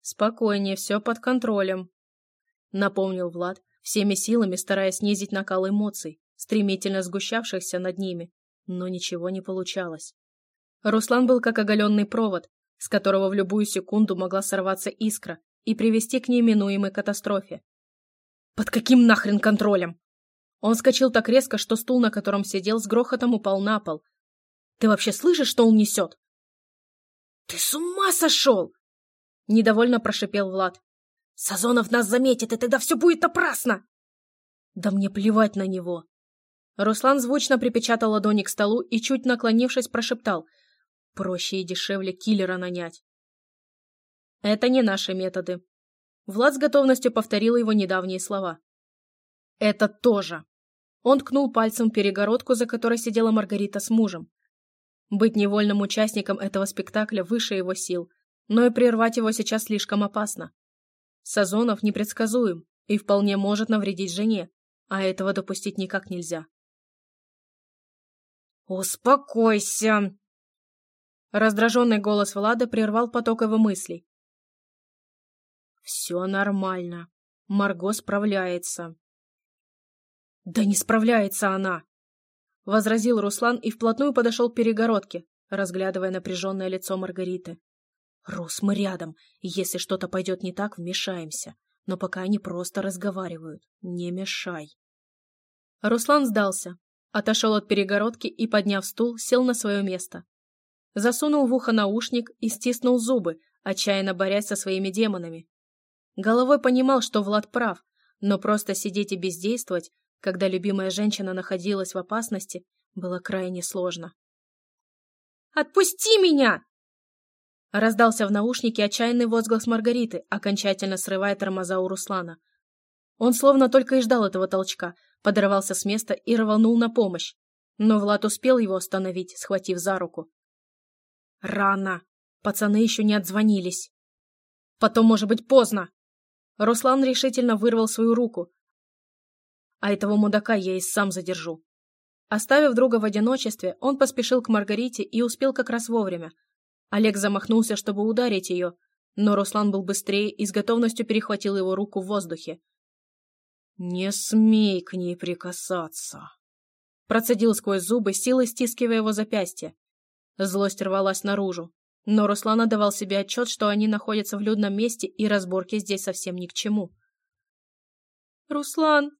«Спокойнее, все под контролем», — напомнил Влад, всеми силами стараясь снизить накал эмоций, стремительно сгущавшихся над ними, но ничего не получалось. Руслан был как оголенный провод, с которого в любую секунду могла сорваться искра и привести к неминуемой катастрофе. «Под каким нахрен контролем?» Он вскочил так резко, что стул, на котором сидел, с грохотом упал на пол. «Ты вообще слышишь, что он несет?» «Ты с ума сошел!» Недовольно прошипел Влад. «Сазонов нас заметит, и тогда все будет напрасно!» «Да мне плевать на него!» Руслан звучно припечатал ладони к столу и, чуть наклонившись, прошептал — Проще и дешевле киллера нанять. Это не наши методы. Влад с готовностью повторил его недавние слова. Это тоже. Он ткнул пальцем перегородку, за которой сидела Маргарита с мужем. Быть невольным участником этого спектакля выше его сил, но и прервать его сейчас слишком опасно. Сазонов непредсказуем и вполне может навредить жене, а этого допустить никак нельзя. «Успокойся!» Раздраженный голос Влада прервал поток его мыслей. «Все нормально. Марго справляется». «Да не справляется она!» Возразил Руслан и вплотную подошел к перегородке, разглядывая напряженное лицо Маргариты. «Рус, мы рядом, если что-то пойдет не так, вмешаемся. Но пока они просто разговаривают. Не мешай». Руслан сдался, отошел от перегородки и, подняв стул, сел на свое место засунул в ухо наушник и стиснул зубы, отчаянно борясь со своими демонами. Головой понимал, что Влад прав, но просто сидеть и бездействовать, когда любимая женщина находилась в опасности, было крайне сложно. «Отпусти меня!» Раздался в наушнике отчаянный возглас Маргариты, окончательно срывая тормоза у Руслана. Он словно только и ждал этого толчка, подорвался с места и рванул на помощь. Но Влад успел его остановить, схватив за руку. Рано. Пацаны еще не отзвонились. Потом, может быть, поздно. Руслан решительно вырвал свою руку. А этого мудака я и сам задержу. Оставив друга в одиночестве, он поспешил к Маргарите и успел как раз вовремя. Олег замахнулся, чтобы ударить ее, но Руслан был быстрее и с готовностью перехватил его руку в воздухе. «Не смей к ней прикасаться!» Процедил сквозь зубы, силой стискивая его запястье. Злость рвалась наружу. Но Руслан отдавал себе отчет, что они находятся в людном месте, и разборки здесь совсем ни к чему. «Руслан!»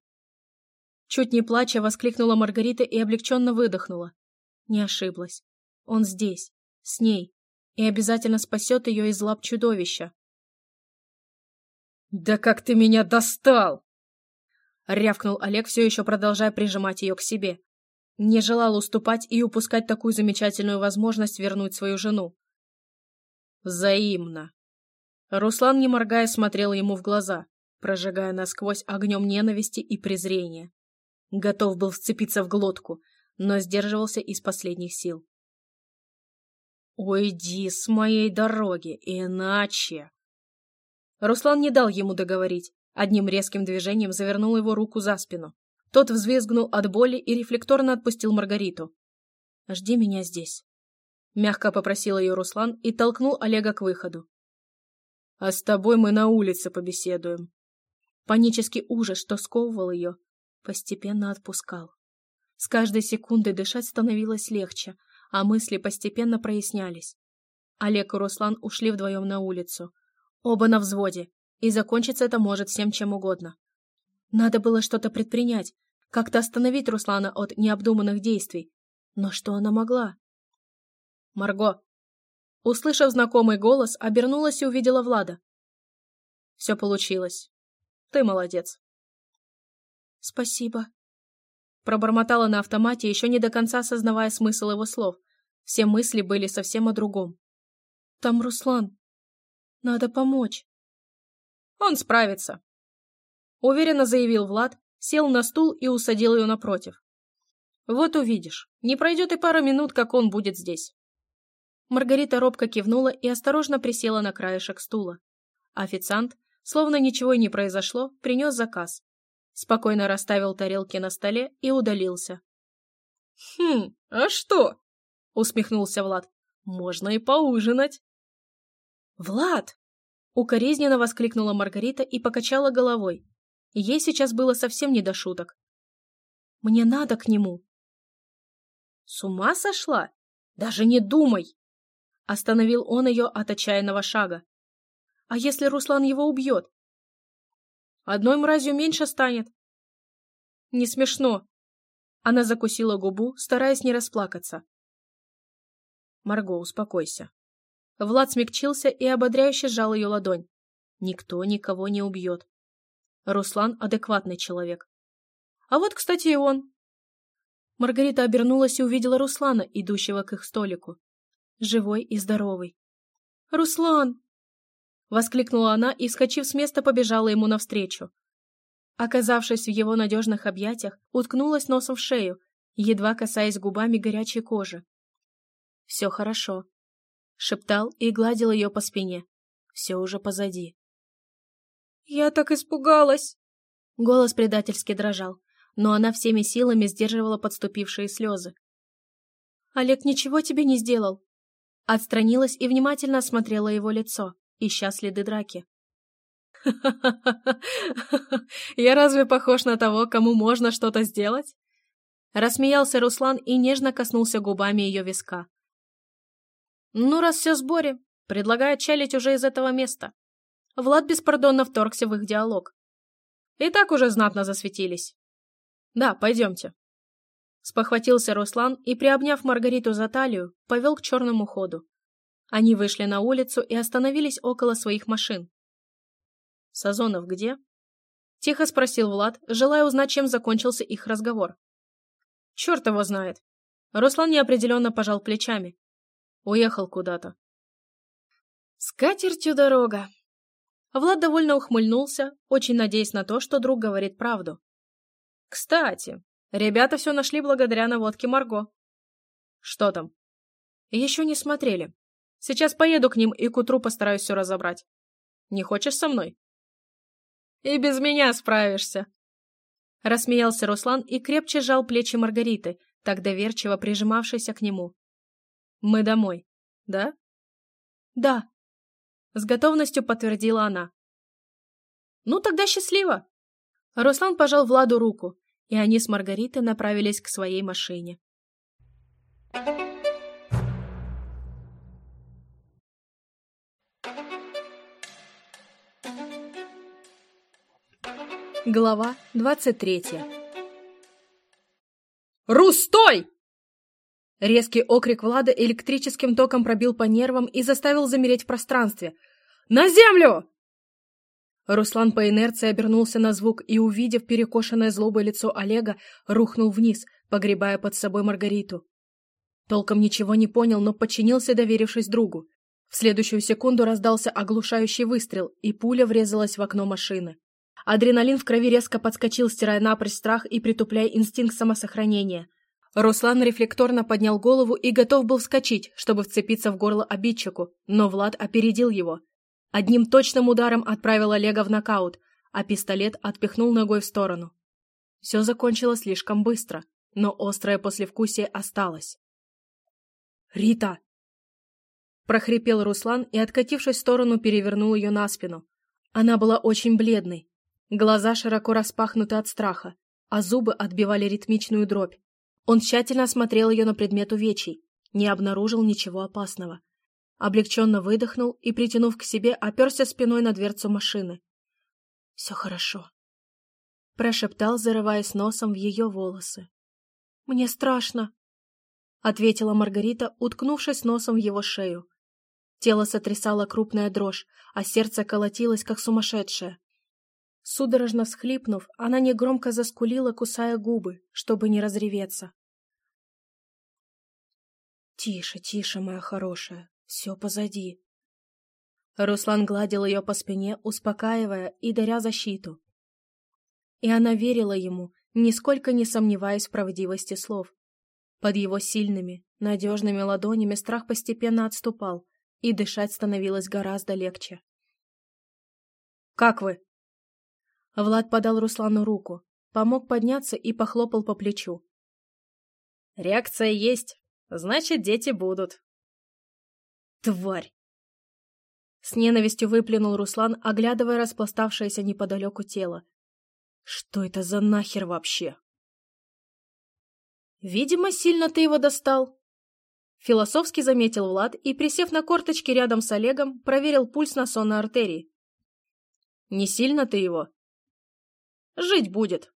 Чуть не плача, воскликнула Маргарита и облегченно выдохнула. Не ошиблась. Он здесь, с ней, и обязательно спасет ее из лап чудовища. «Да как ты меня достал!» Рявкнул Олег, все еще продолжая прижимать ее к себе. Не желал уступать и упускать такую замечательную возможность вернуть свою жену. Взаимно. Руслан, не моргая, смотрел ему в глаза, прожигая насквозь огнем ненависти и презрения. Готов был вцепиться в глотку, но сдерживался из последних сил. «Уйди с моей дороги, иначе...» Руслан не дал ему договорить, одним резким движением завернул его руку за спину. Тот взвизгнул от боли и рефлекторно отпустил Маргариту. «Жди меня здесь», — мягко попросил ее Руслан и толкнул Олега к выходу. «А с тобой мы на улице побеседуем». Панический ужас, что сковывал ее, постепенно отпускал. С каждой секундой дышать становилось легче, а мысли постепенно прояснялись. Олег и Руслан ушли вдвоем на улицу. Оба на взводе, и закончиться это может всем чем угодно. Надо было что-то предпринять, как-то остановить Руслана от необдуманных действий. Но что она могла? «Марго!» Услышав знакомый голос, обернулась и увидела Влада. «Все получилось. Ты молодец». «Спасибо», Пробормотала на автомате, еще не до конца осознавая смысл его слов. Все мысли были совсем о другом. «Там Руслан. Надо помочь». «Он справится», Уверенно заявил Влад, сел на стул и усадил ее напротив. «Вот увидишь, не пройдет и пара минут, как он будет здесь». Маргарита робко кивнула и осторожно присела на краешек стула. Официант, словно ничего и не произошло, принес заказ. Спокойно расставил тарелки на столе и удалился. «Хм, а что?» — усмехнулся Влад. «Можно и поужинать». «Влад!» — укоризненно воскликнула Маргарита и покачала головой. Ей сейчас было совсем не до шуток. Мне надо к нему. С ума сошла? Даже не думай! Остановил он ее от отчаянного шага. А если Руслан его убьет? Одной мразью меньше станет. Не смешно. Она закусила губу, стараясь не расплакаться. Марго, успокойся. Влад смягчился и ободряюще сжал ее ладонь. Никто никого не убьет. Руслан адекватный человек. А вот, кстати, и он. Маргарита обернулась и увидела Руслана, идущего к их столику. Живой и здоровый. «Руслан!» Воскликнула она и, вскочив с места, побежала ему навстречу. Оказавшись в его надежных объятиях, уткнулась носом в шею, едва касаясь губами горячей кожи. «Все хорошо», — шептал и гладил ее по спине. «Все уже позади». «Я так испугалась!» Голос предательски дрожал, но она всеми силами сдерживала подступившие слезы. «Олег ничего тебе не сделал?» Отстранилась и внимательно осмотрела его лицо, ища следы драки. [laughs] Я разве похож на того, кому можно что-то сделать?» Рассмеялся Руслан и нежно коснулся губами ее виска. «Ну, раз все в сборе, предлагаю отчалить уже из этого места. Влад беспардонно вторгся в их диалог. И так уже знатно засветились. Да, пойдемте. Спохватился Руслан и, приобняв Маргариту за талию, повел к черному ходу. Они вышли на улицу и остановились около своих машин. «Сазонов где?» Тихо спросил Влад, желая узнать, чем закончился их разговор. «Черт его знает!» Руслан неопределенно пожал плечами. Уехал куда-то. «С катертью дорога!» Влад довольно ухмыльнулся, очень надеясь на то, что друг говорит правду. «Кстати, ребята все нашли благодаря наводке Марго». «Что там?» «Еще не смотрели. Сейчас поеду к ним и к утру постараюсь все разобрать. Не хочешь со мной?» «И без меня справишься!» Рассмеялся Руслан и крепче сжал плечи Маргариты, так доверчиво прижимавшейся к нему. «Мы домой, да?» «Да», с готовностью подтвердила она. «Ну, тогда счастливо!» Руслан пожал Владу руку, и они с Маргаритой направились к своей машине. Глава двадцать третья «Рус, стой!» Резкий окрик Влада электрическим током пробил по нервам и заставил замереть в пространстве. «На землю!» Руслан по инерции обернулся на звук и, увидев перекошенное злобой лицо Олега, рухнул вниз, погребая под собой Маргариту. Толком ничего не понял, но подчинился, доверившись другу. В следующую секунду раздался оглушающий выстрел, и пуля врезалась в окно машины. Адреналин в крови резко подскочил, стирая напрочь страх и притупляя инстинкт самосохранения. Руслан рефлекторно поднял голову и готов был вскочить, чтобы вцепиться в горло обидчику, но Влад опередил его. Одним точным ударом отправил Олега в нокаут, а пистолет отпихнул ногой в сторону. Все закончилось слишком быстро, но острое послевкусие осталось. «Рита!» Прохрипел Руслан и, откатившись в сторону, перевернул ее на спину. Она была очень бледной. Глаза широко распахнуты от страха, а зубы отбивали ритмичную дробь. Он тщательно осмотрел ее на предмет увечий, не обнаружил ничего опасного. Облегченно выдохнул и, притянув к себе, оперся спиной на дверцу машины. «Все хорошо», — прошептал, зарываясь носом в ее волосы. «Мне страшно», — ответила Маргарита, уткнувшись носом в его шею. Тело сотрясало крупная дрожь, а сердце колотилось, как сумасшедшее. Судорожно всхлипнув, она негромко заскулила, кусая губы, чтобы не разреветься. «Тише, тише, моя хорошая, все позади». Руслан гладил ее по спине, успокаивая и даря защиту. И она верила ему, нисколько не сомневаясь в правдивости слов. Под его сильными, надежными ладонями страх постепенно отступал, и дышать становилось гораздо легче. «Как вы?» Влад подал Руслану руку, помог подняться и похлопал по плечу. «Реакция есть, значит, дети будут». «Тварь!» С ненавистью выплюнул Руслан, оглядывая распластавшееся неподалеку тело. «Что это за нахер вообще?» «Видимо, сильно ты его достал», Философски заметил Влад и, присев на корточки рядом с Олегом, проверил пульс на сонной артерии. «Не сильно ты его?» «Жить будет».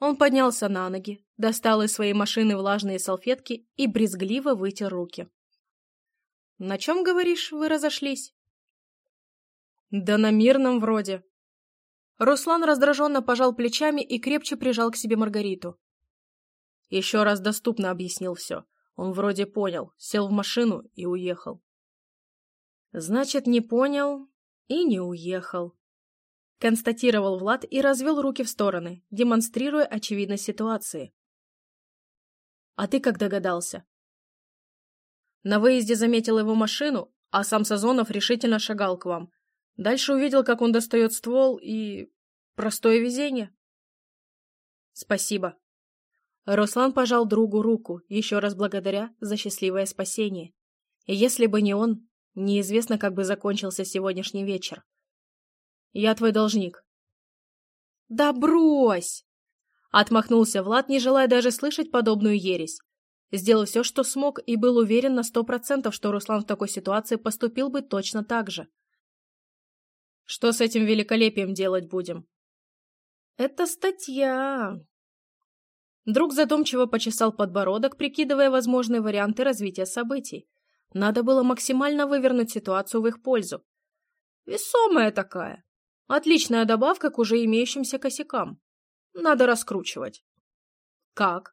Он поднялся на ноги, достал из своей машины влажные салфетки и брезгливо вытер руки. «На чем, говоришь, вы разошлись?» «Да на мирном вроде». Руслан раздраженно пожал плечами и крепче прижал к себе Маргариту. Еще раз доступно объяснил все. Он вроде понял, сел в машину и уехал. Значит, не понял и не уехал. Констатировал Влад и развел руки в стороны, демонстрируя очевидность ситуации. А ты как догадался? На выезде заметил его машину, а сам Сазонов решительно шагал к вам. Дальше увидел, как он достает ствол и... Простое везение. Спасибо. Руслан пожал другу руку, еще раз благодаря за счастливое спасение. И если бы не он, неизвестно, как бы закончился сегодняшний вечер. Я твой должник. Да брось! Отмахнулся Влад, не желая даже слышать подобную ересь. Сделал все, что смог, и был уверен на сто процентов, что Руслан в такой ситуации поступил бы точно так же. Что с этим великолепием делать будем? Это статья, Друг задумчиво почесал подбородок, прикидывая возможные варианты развития событий. Надо было максимально вывернуть ситуацию в их пользу. Весомая такая. Отличная добавка к уже имеющимся косякам. Надо раскручивать. Как?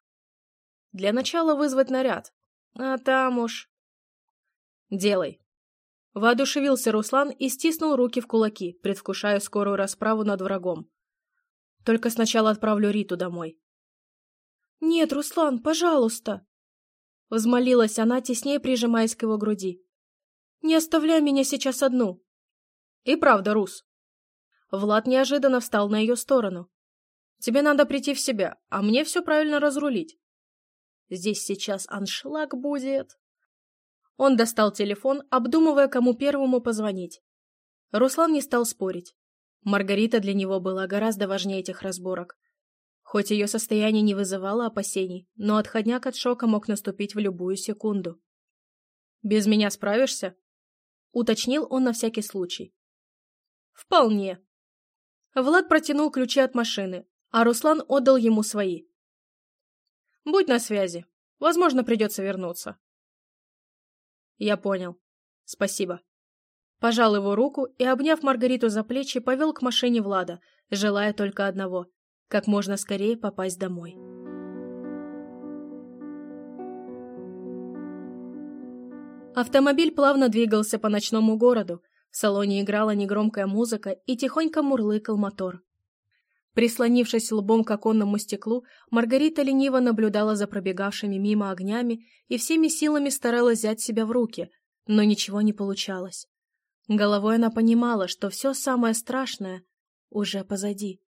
Для начала вызвать наряд. А там уж... Делай. Воодушевился Руслан и стиснул руки в кулаки, предвкушая скорую расправу над врагом. Только сначала отправлю Риту домой. «Нет, Руслан, пожалуйста!» Взмолилась она, теснее прижимаясь к его груди. «Не оставляй меня сейчас одну!» «И правда, Рус!» Влад неожиданно встал на ее сторону. «Тебе надо прийти в себя, а мне все правильно разрулить. Здесь сейчас аншлаг будет!» Он достал телефон, обдумывая, кому первому позвонить. Руслан не стал спорить. Маргарита для него была гораздо важнее этих разборок. Хоть ее состояние не вызывало опасений, но отходняк от шока мог наступить в любую секунду. «Без меня справишься?» — уточнил он на всякий случай. «Вполне». Влад протянул ключи от машины, а Руслан отдал ему свои. «Будь на связи. Возможно, придется вернуться». «Я понял. Спасибо». Пожал его руку и, обняв Маргариту за плечи, повел к машине Влада, желая только одного как можно скорее попасть домой. Автомобиль плавно двигался по ночному городу, в салоне играла негромкая музыка и тихонько мурлыкал мотор. Прислонившись лбом к оконному стеклу, Маргарита лениво наблюдала за пробегавшими мимо огнями и всеми силами старалась взять себя в руки, но ничего не получалось. Головой она понимала, что все самое страшное уже позади.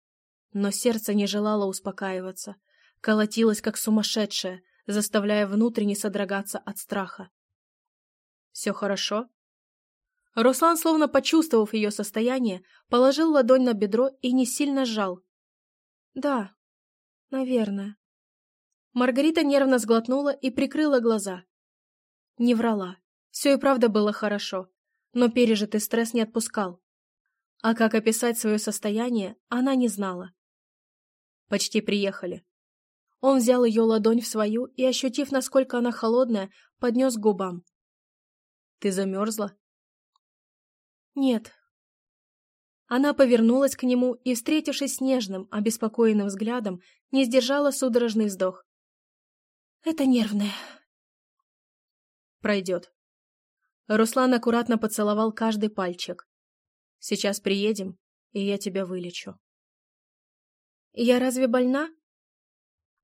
но сердце не желало успокаиваться, колотилось как сумасшедшее, заставляя внутренне содрогаться от страха. «Все хорошо?» Руслан, словно почувствовав ее состояние, положил ладонь на бедро и не сильно сжал. «Да, наверное». Маргарита нервно сглотнула и прикрыла глаза. Не врала. Все и правда было хорошо, но пережитый стресс не отпускал. А как описать свое состояние, она не знала. Почти приехали. Он взял ее ладонь в свою и, ощутив, насколько она холодная, поднес к губам. «Ты замерзла?» «Нет». Она повернулась к нему и, встретившись с нежным, обеспокоенным взглядом, не сдержала судорожный вздох. «Это нервное». «Пройдет». Руслан аккуратно поцеловал каждый пальчик. «Сейчас приедем, и я тебя вылечу». «Я разве больна?»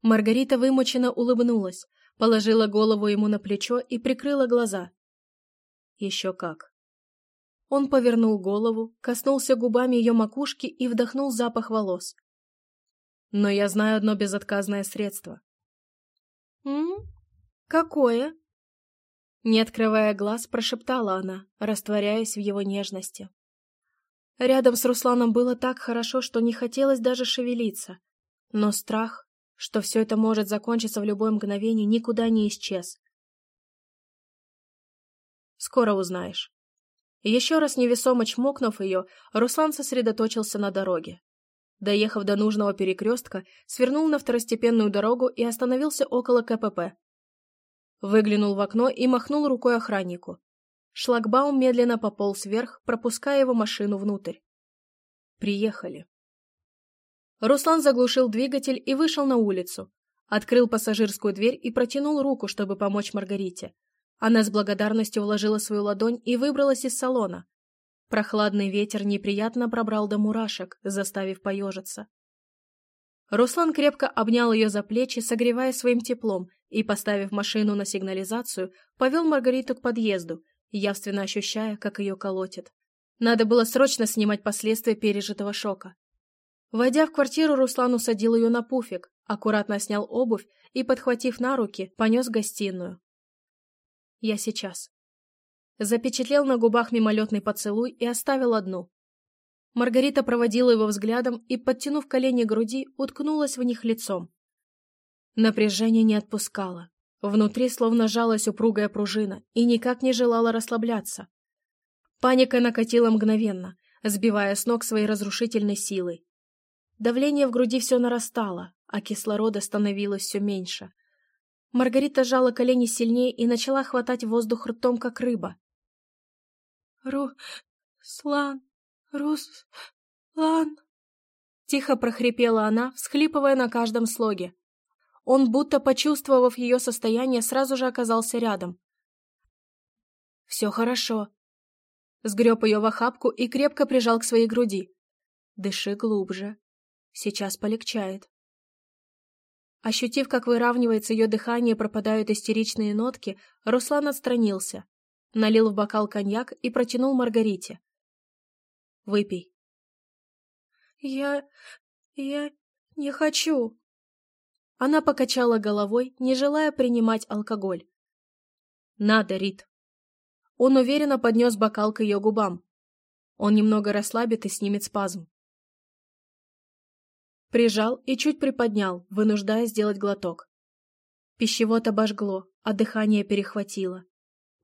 Маргарита вымученно улыбнулась, положила голову ему на плечо и прикрыла глаза. Еще как. Он повернул голову, коснулся губами ее макушки и вдохнул запах волос. Но я знаю одно безотказное средство. «М? Какое?» Не открывая глаз, прошептала она, растворяясь в его нежности. Рядом с Русланом было так хорошо, что не хотелось даже шевелиться. Но страх, что все это может закончиться в любое мгновение, никуда не исчез. Скоро узнаешь. Еще раз невесомо чмокнув ее, Руслан сосредоточился на дороге. Доехав до нужного перекрестка, свернул на второстепенную дорогу и остановился около КПП. Выглянул в окно и махнул рукой охраннику. Шлагбаум медленно пополз вверх, пропуская его машину внутрь. Приехали. Руслан заглушил двигатель и вышел на улицу. Открыл пассажирскую дверь и протянул руку, чтобы помочь Маргарите. Она с благодарностью вложила свою ладонь и выбралась из салона. Прохладный ветер неприятно пробрал до мурашек, заставив поежиться. Руслан крепко обнял ее за плечи, согревая своим теплом, и, поставив машину на сигнализацию, повел Маргариту к подъезду, явственно ощущая, как ее колотит. Надо было срочно снимать последствия пережитого шока. Войдя в квартиру, Руслан усадил ее на пуфик, аккуратно снял обувь и, подхватив на руки, понес в гостиную. «Я сейчас». Запечатлел на губах мимолетный поцелуй и оставил одну. Маргарита проводила его взглядом и, подтянув колени груди, уткнулась в них лицом. Напряжение не отпускало. Внутри словно жалась упругая пружина и никак не желала расслабляться. Паника накатила мгновенно, сбивая с ног своей разрушительной силой. Давление в груди все нарастало, а кислорода становилось все меньше. Маргарита сжала колени сильнее и начала хватать воздух ртом, как рыба. «Руслан! Руслан!» Тихо прохрипела она, всхлипывая на каждом слоге. Он, будто почувствовав ее состояние, сразу же оказался рядом. «Все хорошо». Сгреб ее в охапку и крепко прижал к своей груди. «Дыши глубже. Сейчас полегчает». Ощутив, как выравнивается ее дыхание пропадают истеричные нотки, Руслан отстранился, налил в бокал коньяк и протянул Маргарите. «Выпей». «Я... я не хочу», она покачала головой, не желая принимать алкоголь. «Надо, Рит». Он уверенно поднес бокал к ее губам. Он немного расслабит и снимет спазм. Прижал и чуть приподнял, вынуждая сделать глоток. Пищевод обожгло, а дыхание перехватило.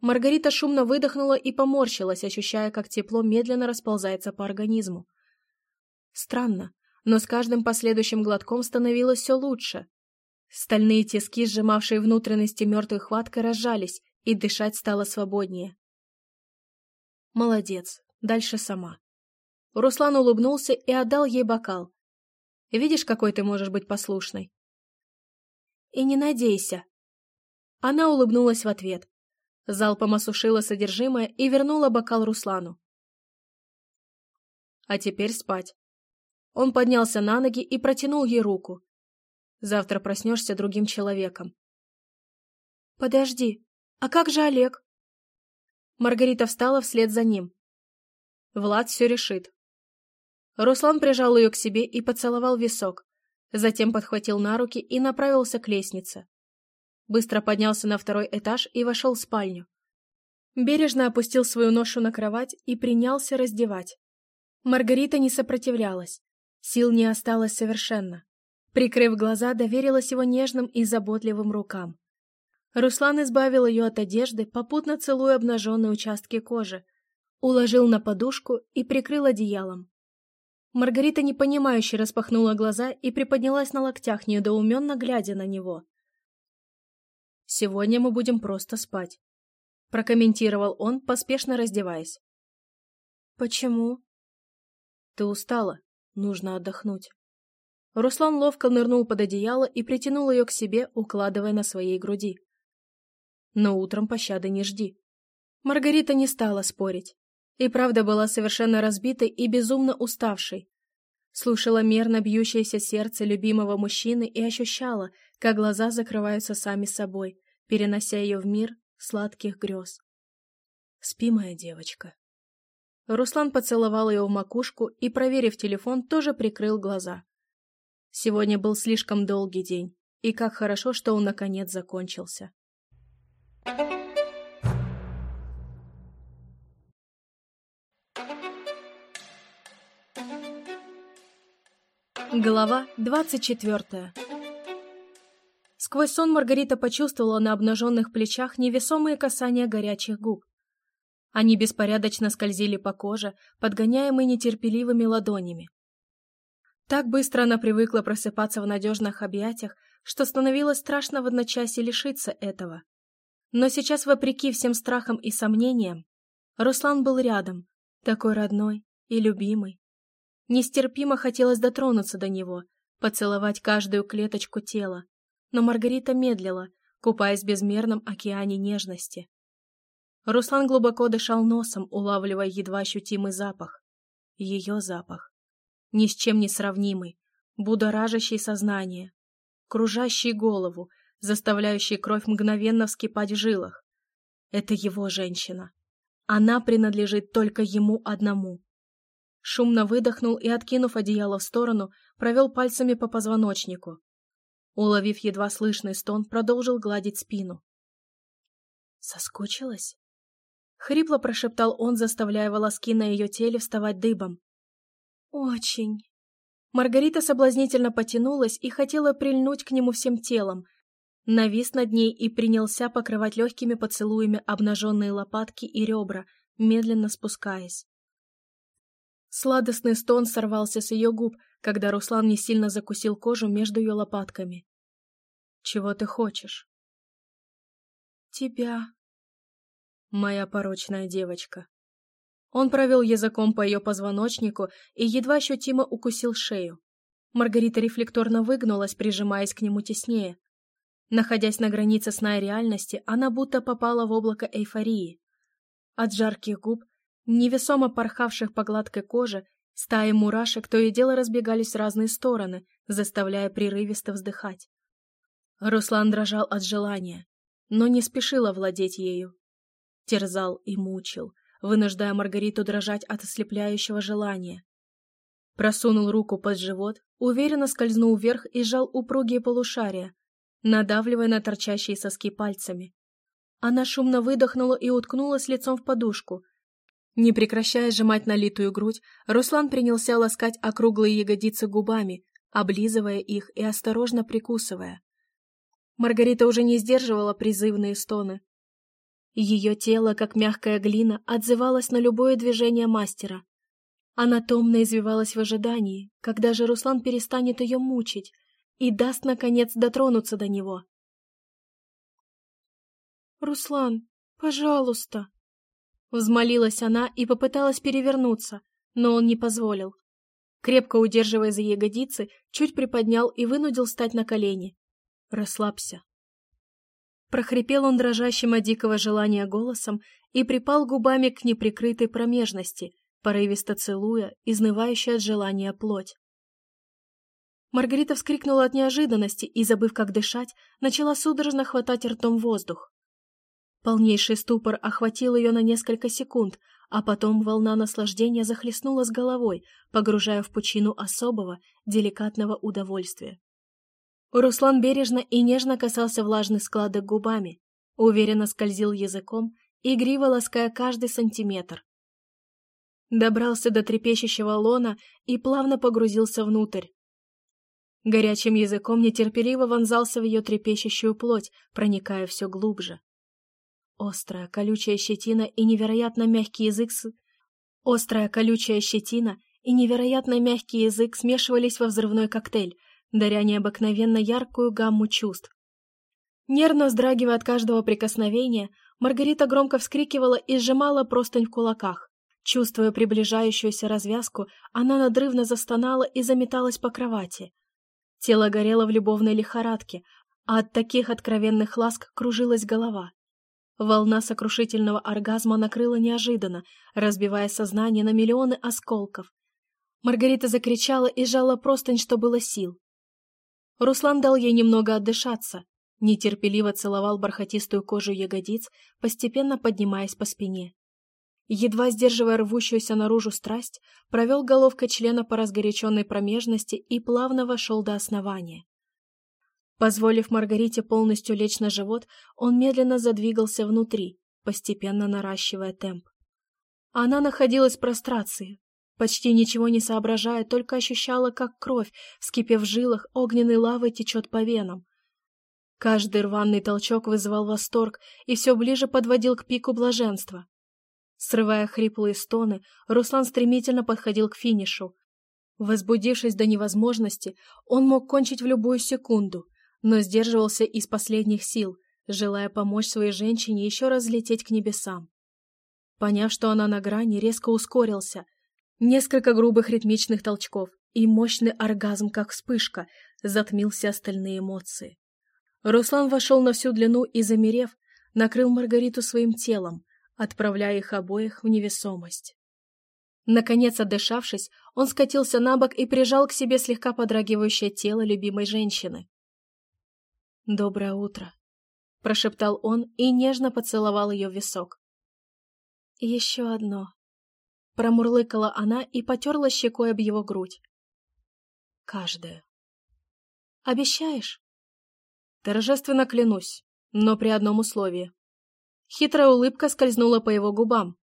Маргарита шумно выдохнула и поморщилась, ощущая, как тепло медленно расползается по организму. Странно, но с каждым последующим глотком становилось все лучше. Стальные тиски, сжимавшие внутренности мертвой хваткой, разжались, и дышать стало свободнее. Молодец, дальше сама. Руслан улыбнулся и отдал ей бокал. Видишь, какой ты можешь быть послушной? И не надейся. Она улыбнулась в ответ. Залпом осушила содержимое и вернула бокал Руслану. А теперь спать. Он поднялся на ноги и протянул ей руку. Завтра проснешься другим человеком. Подожди, а как же Олег? Маргарита встала вслед за ним. Влад все решит. Руслан прижал ее к себе и поцеловал висок, затем подхватил на руки и направился к лестнице. Быстро поднялся на второй этаж и вошел в спальню. Бережно опустил свою ношу на кровать и принялся раздевать. Маргарита не сопротивлялась. Сил не осталось совершенно. Прикрыв глаза, доверилась его нежным и заботливым рукам. Руслан избавил ее от одежды, попутно целуя обнаженные участки кожи, уложил на подушку и прикрыл одеялом. Маргарита непонимающе распахнула глаза и приподнялась на локтях, недоуменно глядя на него. «Сегодня мы будем просто спать», — прокомментировал он, поспешно раздеваясь. «Почему?» «Ты устала. Нужно отдохнуть». Руслан ловко нырнул под одеяло и притянул ее к себе, укладывая на своей груди. «Но утром пощады не жди». Маргарита не стала спорить. И правда была совершенно разбитой и безумно уставшей. Слушала мерно бьющееся сердце любимого мужчины и ощущала, как глаза закрываются сами собой, перенося ее в мир сладких грез. «Спи, моя девочка». Руслан поцеловал ее в макушку и, проверив телефон, тоже прикрыл глаза. Сегодня был слишком долгий день, и как хорошо, что он наконец закончился. Глава двадцать четвертая Сквозь сон Маргарита почувствовала на обнаженных плечах невесомые касания горячих губ. Они беспорядочно скользили по коже, подгоняемые нетерпеливыми ладонями. Так быстро она привыкла просыпаться в надежных объятиях, что становилось страшно в одночасье лишиться этого. Но сейчас, вопреки всем страхам и сомнениям, Руслан был рядом, такой родной и любимый. Нестерпимо хотелось дотронуться до него, поцеловать каждую клеточку тела, но Маргарита медлила, купаясь в безмерном океане нежности. Руслан глубоко дышал носом, улавливая едва ощутимый запах. Ее запах. Ни с чем не сравнимый, будоражащий сознание, кружащий голову, заставляющий кровь мгновенно вскипать в жилах. Это его женщина. Она принадлежит только ему одному. Шумно выдохнул и, откинув одеяло в сторону, провел пальцами по позвоночнику. Уловив едва слышный стон, продолжил гладить спину. «Соскучилась?» Хрипло прошептал он, заставляя волоски на ее теле вставать дыбом. «Очень». Маргарита соблазнительно потянулась и хотела прильнуть к нему всем телом. Навис над ней и принялся покрывать легкими поцелуями обнаженные лопатки и ребра, медленно спускаясь. Сладостный стон сорвался с ее губ, когда Руслан не сильно закусил кожу между ее лопатками. «Чего ты хочешь?» «Тебя», моя порочная девочка. Он провел языком по ее позвоночнику и едва ощутимо укусил шею. Маргарита рефлекторно выгнулась, прижимаясь к нему теснее. Находясь на границе сна и реальности, она будто попала в облако эйфории. От жарких губ невесомо порхавших по гладкой коже, стаи мурашек то и дело разбегались в разные стороны, заставляя прерывисто вздыхать. Руслан дрожал от желания, но не спешил овладеть ею. Терзал и мучил, вынуждая Маргариту дрожать от ослепляющего желания. Просунул руку под живот, уверенно скользнул вверх и сжал упругие полушария, надавливая на торчащие соски пальцами. Она шумно выдохнула и уткнулась лицом в подушку, не прекращая сжимать налитую грудь, Руслан принялся ласкать округлые ягодицы губами, облизывая их и осторожно прикусывая. Маргарита уже не сдерживала призывные стоны. Ее тело, как мягкая глина, отзывалось на любое движение мастера. Она томно извивалась в ожидании, когда же Руслан перестанет ее мучить и даст, наконец, дотронуться до него. «Руслан, пожалуйста!» Взмолилась она и попыталась перевернуться, но он не позволил. Крепко удерживая за ягодицы, чуть приподнял и вынудил стать на колени. «Расслабься». Прохрипел он дрожащим от дикого желания голосом и припал губами к неприкрытой промежности, порывисто целуя, изнывающая от желания плоть. Маргарита вскрикнула от неожиданности и, забыв, как дышать, начала судорожно хватать ртом воздух. Полнейший ступор охватил ее на несколько секунд, а потом волна наслаждения захлестнула с головой, погружая в пучину особого, деликатного удовольствия. Руслан бережно и нежно касался влажных складок губами, уверенно скользил языком, игриво лаская каждый сантиметр. Добрался до трепещущего лона и плавно погрузился внутрь. Горячим языком нетерпеливо вонзался в ее трепещущую плоть, проникая все глубже. Острая, колючая щетина и невероятно мягкий язык с... Острая, колючая щетина и невероятно мягкий язык смешивались во взрывной коктейль, даря необыкновенно яркую гамму чувств. Нервно вздрагивая от каждого прикосновения, Маргарита громко вскрикивала и сжимала простынь в кулаках. Чувствуя приближающуюся развязку, она надрывно застонала и заметалась по кровати. Тело горело в любовной лихорадке, а от таких откровенных ласк кружилась голова. Волна сокрушительного оргазма накрыла неожиданно, разбивая сознание на миллионы осколков. Маргарита закричала и сжала простынь, что было сил. Руслан дал ей немного отдышаться, нетерпеливо целовал бархатистую кожу ягодиц, постепенно поднимаясь по спине. Едва сдерживая рвущуюся наружу страсть, провел головкой члена по разгоряченной промежности и плавно вошел до основания. Позволив Маргарите полностью лечь на живот, он медленно задвигался внутри, постепенно наращивая темп. Она находилась в прострации, почти ничего не соображая, только ощущала, как кровь, вскипев в жилах, огненной лавой течет по венам. Каждый рваный толчок вызывал восторг и все ближе подводил к пику блаженства. Срывая хриплые стоны, Руслан стремительно подходил к финишу. Возбудившись до невозможности, он мог кончить в любую секунду, но сдерживался из последних сил, желая помочь своей женщине еще раз лететь к небесам. Поняв, что она на грани, резко ускорился. Несколько грубых ритмичных толчков, и мощный оргазм, как вспышка, затмил все остальные эмоции. Руслан вошел на всю длину и, замерев, накрыл Маргариту своим телом, отправляя их обоих в невесомость. Наконец, отдышавшись, он скатился на бок и прижал к себе слегка подрагивающее тело любимой женщины. «Доброе утро», — прошептал он и нежно поцеловал ее в висок. «Еще одно», — промурлыкала она и потерла щекой об его грудь. «Каждое». «Обещаешь?» «Торжественно клянусь, но при одном условии». Хитрая улыбка скользнула по его губам.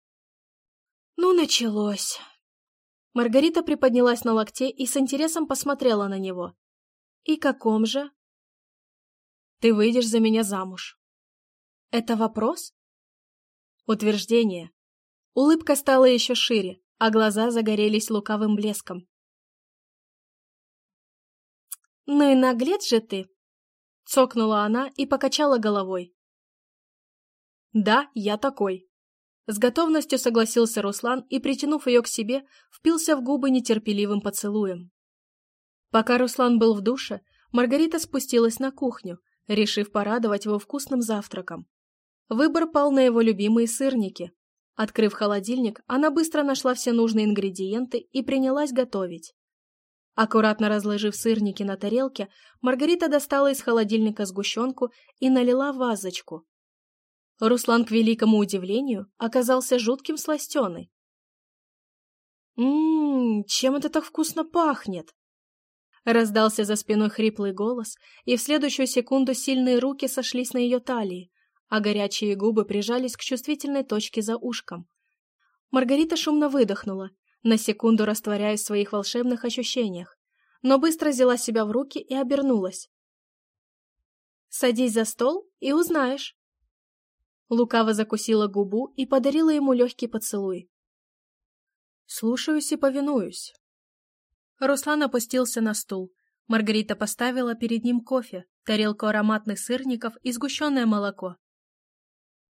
«Ну, началось!» Маргарита приподнялась на локте и с интересом посмотрела на него. «И каком же?» Ты выйдешь за меня замуж. Это вопрос? Утверждение. Улыбка стала еще шире, а глаза загорелись лукавым блеском. «Ну и наглец же ты!» Цокнула она и покачала головой. «Да, я такой». С готовностью согласился Руслан и, притянув ее к себе, впился в губы нетерпеливым поцелуем. Пока Руслан был в душе, Маргарита спустилась на кухню, решив порадовать его вкусным завтраком. Выбор пал на его любимые сырники. Открыв холодильник, она быстро нашла все нужные ингредиенты и принялась готовить. Аккуратно разложив сырники на тарелке, Маргарита достала из холодильника сгущенку и налила в вазочку. Руслан, к великому удивлению, оказался жутким сластеной. «Ммм, чем это так вкусно пахнет?» Раздался за спиной хриплый голос, и в следующую секунду сильные руки сошлись на ее талии, а горячие губы прижались к чувствительной точке за ушком. Маргарита шумно выдохнула, на секунду растворяясь в своих волшебных ощущениях, но быстро взяла себя в руки и обернулась. «Садись за стол и узнаешь». Лукаво закусила губу и подарила ему легкий поцелуй. «Слушаюсь и повинуюсь», Руслан опустился на стул. Маргарита поставила перед ним кофе, тарелку ароматных сырников и сгущенное молоко.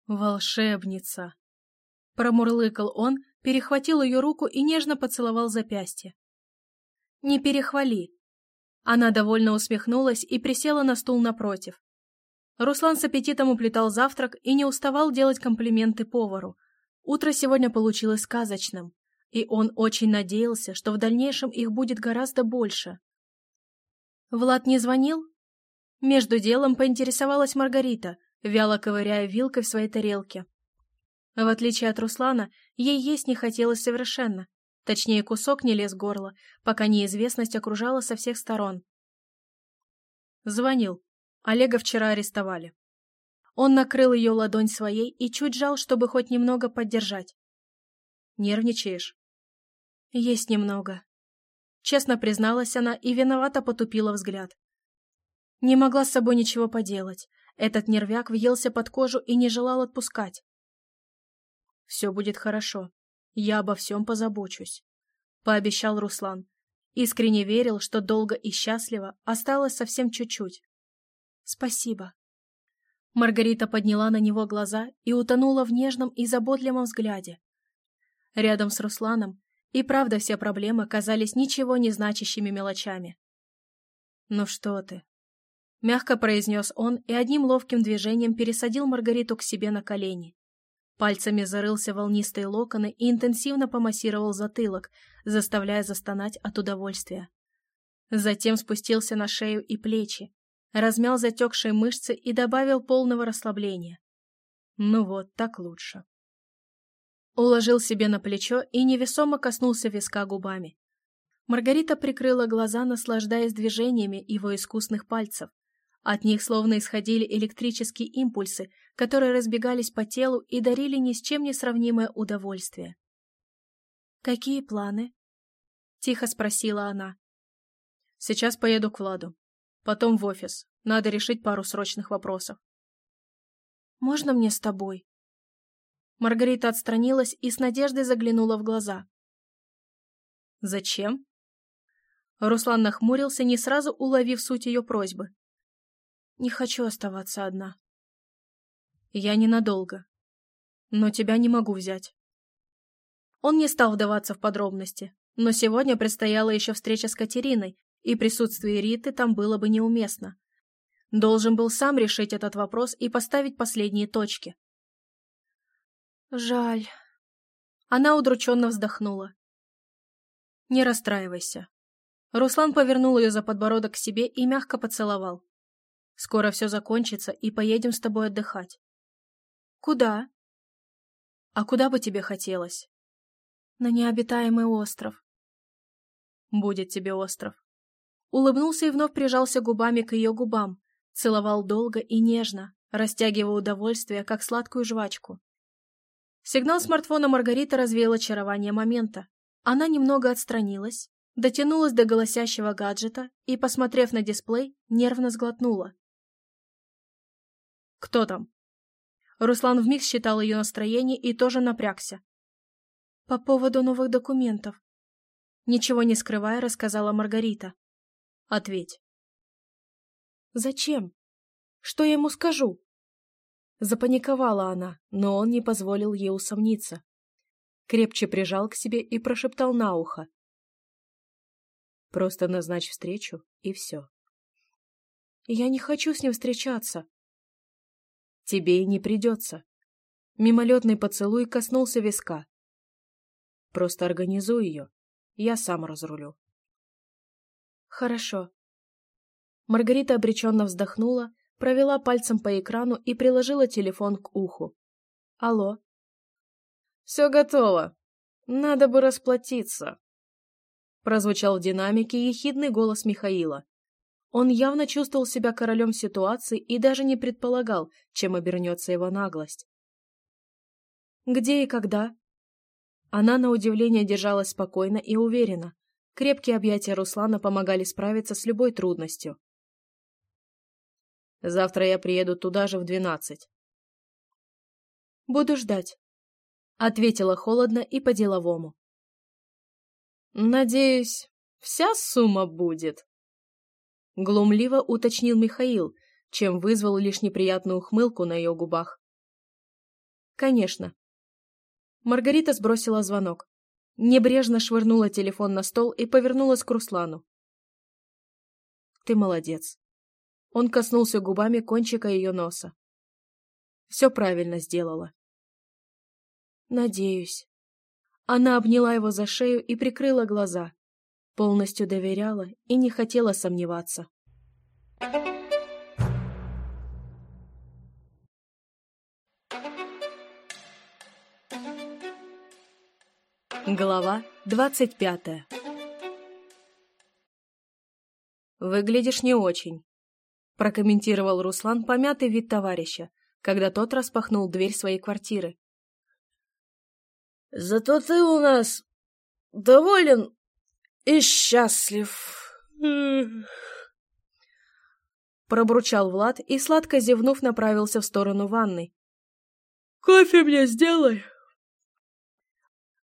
«Волшебница!» Промурлыкал он, перехватил ее руку и нежно поцеловал запястье. «Не перехвали!» Она довольно усмехнулась и присела на стул напротив. Руслан с аппетитом уплетал завтрак и не уставал делать комплименты повару. Утро сегодня получилось сказочным и он очень надеялся, что в дальнейшем их будет гораздо больше. Влад не звонил? Между делом поинтересовалась Маргарита, вяло ковыряя вилкой в своей тарелке. В отличие от Руслана, ей есть не хотелось совершенно. Точнее, кусок не лез в горло, пока неизвестность окружала со всех сторон. Звонил. Олега вчера арестовали. Он накрыл ее ладонь своей и чуть жал, чтобы хоть немного поддержать. Нервничаешь? Есть немного. Честно призналась она и виновато потупила взгляд. Не могла с собой ничего поделать. Этот нервяк въелся под кожу и не желал отпускать. «Все будет хорошо. Я обо всем позабочусь», — пообещал Руслан. Искренне верил, что долго и счастливо осталось совсем чуть-чуть. «Спасибо». Маргарита подняла на него глаза и утонула в нежном и заботливом взгляде. Рядом с Русланом и правда все проблемы казались ничего не значащими мелочами. «Ну что ты?» Мягко произнес он и одним ловким движением пересадил Маргариту к себе на колени. Пальцами зарылся волнистые локоны и интенсивно помассировал затылок, заставляя застонать от удовольствия. Затем спустился на шею и плечи, размял затекшие мышцы и добавил полного расслабления. Ну вот, так лучше. Уложил себе на плечо и невесомо коснулся виска губами. Маргарита прикрыла глаза, наслаждаясь движениями его искусных пальцев. От них словно исходили электрические импульсы, которые разбегались по телу и дарили ни с чем не сравнимое удовольствие. «Какие планы?» — тихо спросила она. «Сейчас поеду к Владу. Потом в офис. Надо решить пару срочных вопросов». «Можно мне с тобой?» Маргарита отстранилась и с надеждой заглянула в глаза. «Зачем?» Руслан нахмурился, не сразу уловив суть ее просьбы. Не хочу оставаться одна. Я ненадолго. Но тебя не могу взять. Он не стал вдаваться в подробности, но сегодня предстояла еще встреча с Катериной, и присутствие Риты там было бы неуместно. Должен был сам решить этот вопрос и поставить последние точки. Жаль. Она удрученно вздохнула. Не расстраивайся. Руслан повернул ее за подбородок к себе и мягко поцеловал. Скоро все закончится, и поедем с тобой отдыхать. Куда? А куда бы тебе хотелось? На необитаемый остров. Будет тебе остров. Улыбнулся и вновь прижался губами к ее губам, целовал долго и нежно, растягивая удовольствие, как сладкую жвачку. Сигнал смартфона Маргарита развеял очарование момента. Она немного отстранилась, дотянулась до голосящего гаджета и, посмотрев на дисплей, нервно сглотнула. «Кто там?» Руслан вмиг считал ее настроение и тоже напрягся. «По поводу новых документов». Ничего не скрывая, рассказала Маргарита. «Ответь». «Зачем? Что я ему скажу?» Запаниковала она, но он не позволил ей усомниться. Крепче прижал к себе и прошептал на ухо. «Просто назначь встречу, и все». «Я не хочу с ним встречаться», Тебе и не придется. Мимолетный поцелуй коснулся виска. Просто организуй ее. Я сам разрулю. Хорошо. Маргарита обреченно вздохнула, провела пальцем по экрану и приложила телефон к уху. Алло. Все готово. Надо бы расплатиться. Прозвучал в динамике ехидный голос Михаила. Он явно чувствовал себя королем ситуации и даже не предполагал, чем обернется его наглость. «Где и когда?» Она, на удивление, держалась спокойно и уверенно. Крепкие объятия Руслана помогали справиться с любой трудностью. «Завтра я приеду туда же в двенадцать». «Буду ждать», — ответила холодно и по-деловому. «Надеюсь, вся сумма будет?» Глумливо уточнил Михаил, чем вызвал лишь неприятную ухмылку на ее губах. «Конечно». Маргарита сбросила звонок. Небрежно швырнула телефон на стол и повернулась к Руслану. «Ты молодец». Он коснулся губами кончика ее носа. Все правильно сделала. Надеюсь. Она обняла его за шею и прикрыла глаза. Полностью доверяла и не хотела сомневаться. Глава двадцать пятая «Выглядишь не очень», прокомментировал Руслан помятый вид товарища, когда тот распахнул дверь своей квартиры. «Зато ты у нас доволен и счастлив», Пробурчал Влад и, сладко зевнув, направился в сторону ванной. «Кофе мне сделай!»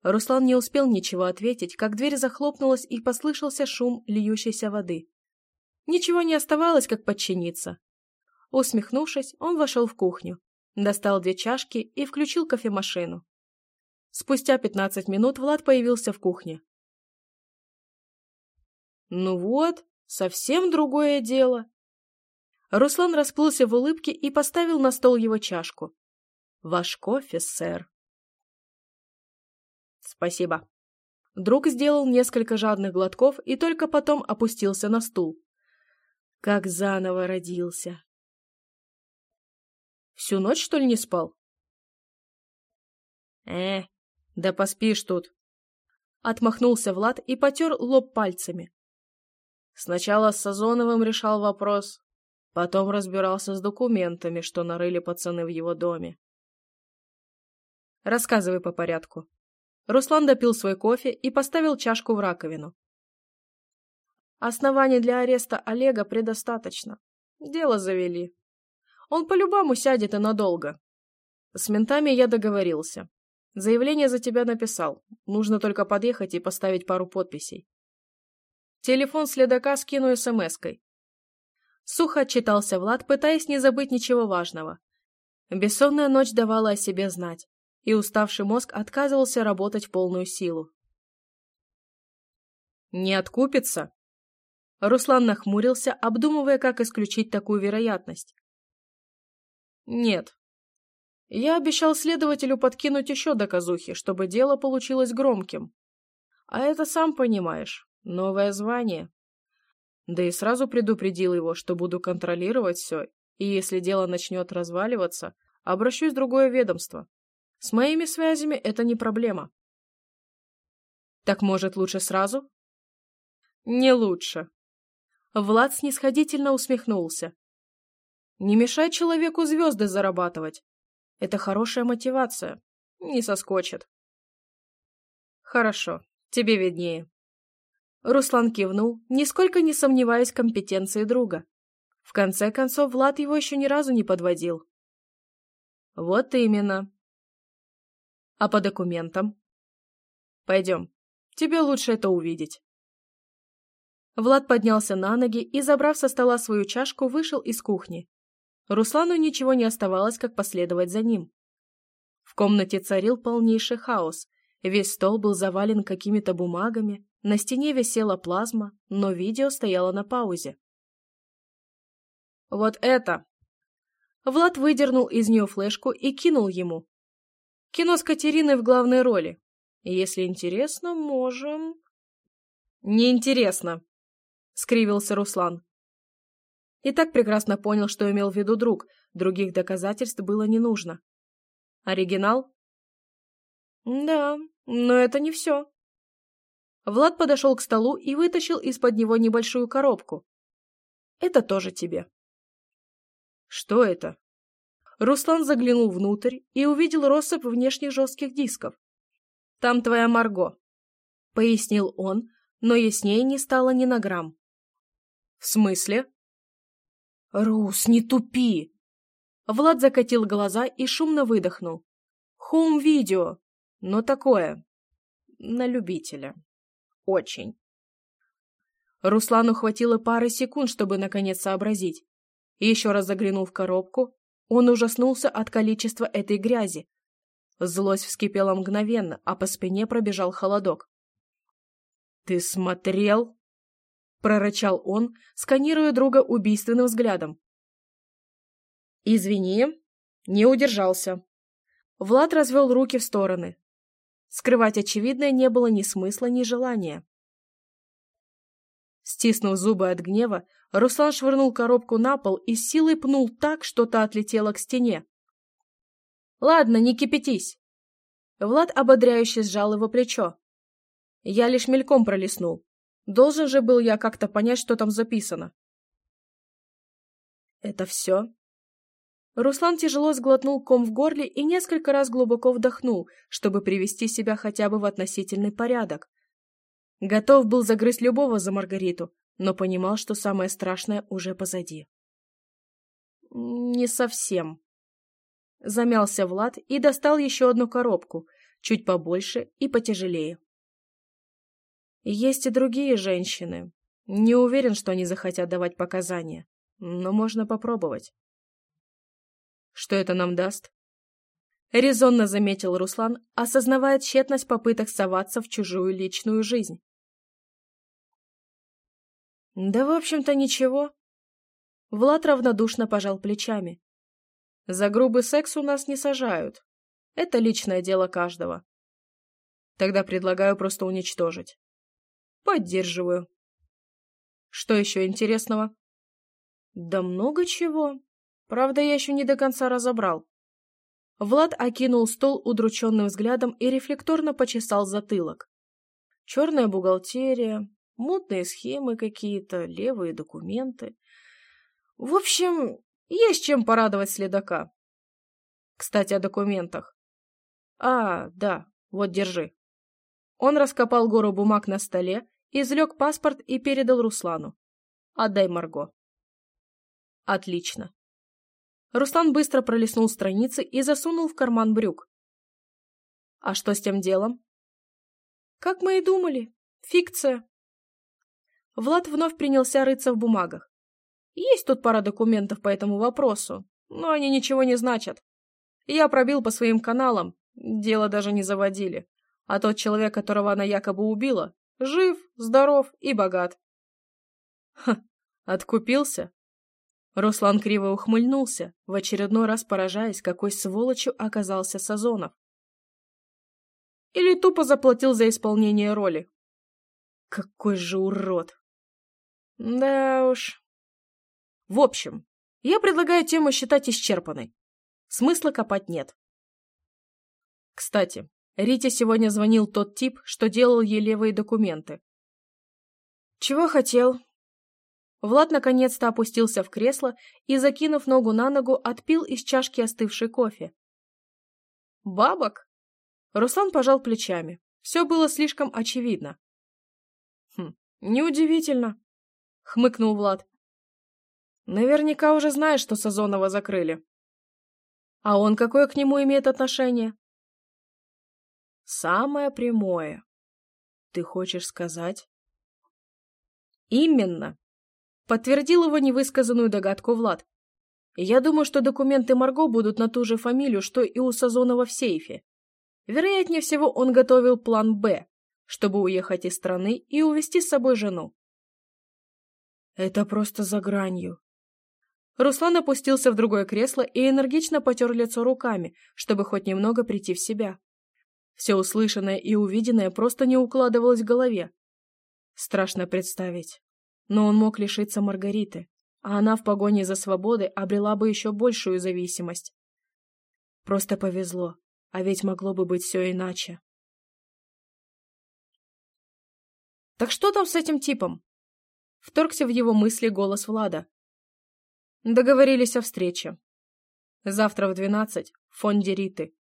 Руслан не успел ничего ответить, как дверь захлопнулась и послышался шум льющейся воды. Ничего не оставалось, как подчиниться. Усмехнувшись, он вошел в кухню, достал две чашки и включил кофемашину. Спустя пятнадцать минут Влад появился в кухне. «Ну вот, совсем другое дело!» Руслан расплылся в улыбке и поставил на стол его чашку. «Ваш кофе, сэр». «Спасибо». Друг сделал несколько жадных глотков и только потом опустился на стул. Как заново родился. «Всю ночь, что ли, не спал?» «Э, да поспишь тут». Отмахнулся Влад и потер лоб пальцами. Сначала с Сазоновым решал вопрос, потом разбирался с документами, что нарыли пацаны в его доме. Рассказывай по порядку. Руслан допил свой кофе и поставил чашку в раковину. Оснований для ареста Олега предостаточно. Дело завели. Он по-любому сядет и надолго. С ментами я договорился. Заявление за тебя написал. Нужно только подъехать и поставить пару подписей. Телефон следака скину смс-кой. Сухо отчитался Влад, пытаясь не забыть ничего важного. Бессонная ночь давала о себе знать и уставший мозг отказывался работать в полную силу. «Не откупится?» Руслан нахмурился, обдумывая, как исключить такую вероятность. «Нет. Я обещал следователю подкинуть еще доказухи, чтобы дело получилось громким. А это, сам понимаешь, новое звание. Да и сразу предупредил его, что буду контролировать все, и если дело начнет разваливаться, обращусь в другое ведомство. С моими связями это не проблема. Так может, лучше сразу? Не лучше. Влад снисходительно усмехнулся. Не мешай человеку звезды зарабатывать. Это хорошая мотивация. Не соскочит. Хорошо, тебе виднее. Руслан кивнул, нисколько не сомневаясь в компетенции друга. В конце концов, Влад его еще ни разу не подводил. Вот именно. А по документам? Пойдем. Тебе лучше это увидеть. Влад поднялся на ноги и, забрав со стола свою чашку, вышел из кухни. Руслану ничего не оставалось, как последовать за ним. В комнате царил полнейший хаос. Весь стол был завален какими-то бумагами, на стене висела плазма, но видео стояло на паузе. «Вот это!» Влад выдернул из нее флешку и кинул ему. Кино с Катериной в главной роли. Если интересно, можем... Неинтересно, скривился Руслан. И так прекрасно понял, что имел в виду друг. Других доказательств было не нужно. Оригинал? Да, но это не все. Влад подошел к столу и вытащил из-под него небольшую коробку. Это тоже тебе. Что это? Руслан заглянул внутрь и увидел россыпь внешних жестких дисков. «Там твоя Марго», — пояснил он, но яснее не стало ни на грамм. «В смысле?» «Рус, не тупи!» Влад закатил глаза и шумно выдохнул. «Хоум-видео, но такое, на любителя. Очень». Руслану хватило пары секунд, чтобы наконец сообразить. Еще раз заглянул в коробку он ужаснулся от количества этой грязи. Злость вскипела мгновенно, а по спине пробежал холодок. «Ты смотрел?» — прорычал он, сканируя друга убийственным взглядом. «Извини, не удержался». Влад развел руки в стороны. Скрывать очевидное не было ни смысла, ни желания. Стиснув зубы от гнева, Руслан швырнул коробку на пол и силой пнул так, что та отлетела к стене. «Ладно, не кипятись!» Влад ободряюще сжал его плечо. Я лишь мельком пролистнул. Должен же был я как-то понять, что там записано. Это все? Руслан тяжело сглотнул ком в горле и несколько раз глубоко вдохнул, чтобы привести себя хотя бы в относительный порядок. Готов был загрызть любого за Маргариту, но понимал, что самое страшное уже позади. «Не совсем». Замялся Влад и достал еще одну коробку, чуть побольше и потяжелее. Есть и другие женщины. Не уверен, что они захотят давать показания, но можно попробовать. Что это нам даст? Резонно заметил Руслан, осознавая тщетность попыток соваться в чужую личную жизнь. Да, в общем-то, ничего. Влад равнодушно пожал плечами. За грубый секс у нас не сажают. Это личное дело каждого. Тогда предлагаю просто уничтожить. Поддерживаю. Что еще интересного? Да много чего. Правда, я еще не до конца разобрал. Влад окинул стол удрученным взглядом и рефлекторно почесал затылок. Черная бухгалтерия, мутные схемы какие-то, левые документы. В общем, есть чем порадовать следака. Кстати, о документах. А, да, вот держи. Он раскопал гору бумаг на столе Извлек паспорт и передал Руслану. «Отдай Марго». «Отлично». Руслан быстро пролистнул страницы и засунул в карман брюк. «А что с тем делом?» «Как мы и думали. Фикция». Влад вновь принялся рыться в бумагах. «Есть тут пара документов по этому вопросу, но они ничего не значат. Я пробил по своим каналам, дело даже не заводили. А тот человек, которого она якобы убила, Жив, здоров и богат. Ха, откупился? Руслан криво ухмыльнулся, в очередной раз поражаясь, какой сволочью оказался Сазонов. Или тупо заплатил за исполнение роли. Какой же урод! Да уж. В общем, я предлагаю тему считать исчерпанной. Смысла копать нет. Кстати, Рите сегодня звонил тот тип, что делал ей левые документы. «Чего хотел?» Влад наконец-то опустился в кресло и, закинув ногу на ногу, отпил из чашки остывший кофе. «Бабок?» Руслан пожал плечами. Все было слишком очевидно. «Хм, неудивительно», — хмыкнул Влад. «Наверняка уже знаешь, что Сазонова закрыли». «А он какое к нему имеет отношение?» Самое прямое. Ты хочешь сказать? Именно. Подтвердил его невысказанную догадку Влад. Я думаю, что документы Марго будут на ту же фамилию, что и у Сазонова в сейфе. Вероятнее всего, он готовил план «Б», чтобы уехать из страны и увезти с собой жену. Это просто за гранью. Руслан опустился в другое кресло и энергично потер лицо руками, чтобы хоть немного прийти в себя. Все услышанное и увиденное просто не укладывалось в голове. Страшно представить. Но он мог лишиться Маргариты, а она в погоне за свободой обрела бы еще большую зависимость. Просто повезло, а ведь могло бы быть все иначе. «Так что там с этим типом?» Вторгся в его мысли голос Влада. Договорились о встрече. Завтра в двенадцать в фонде.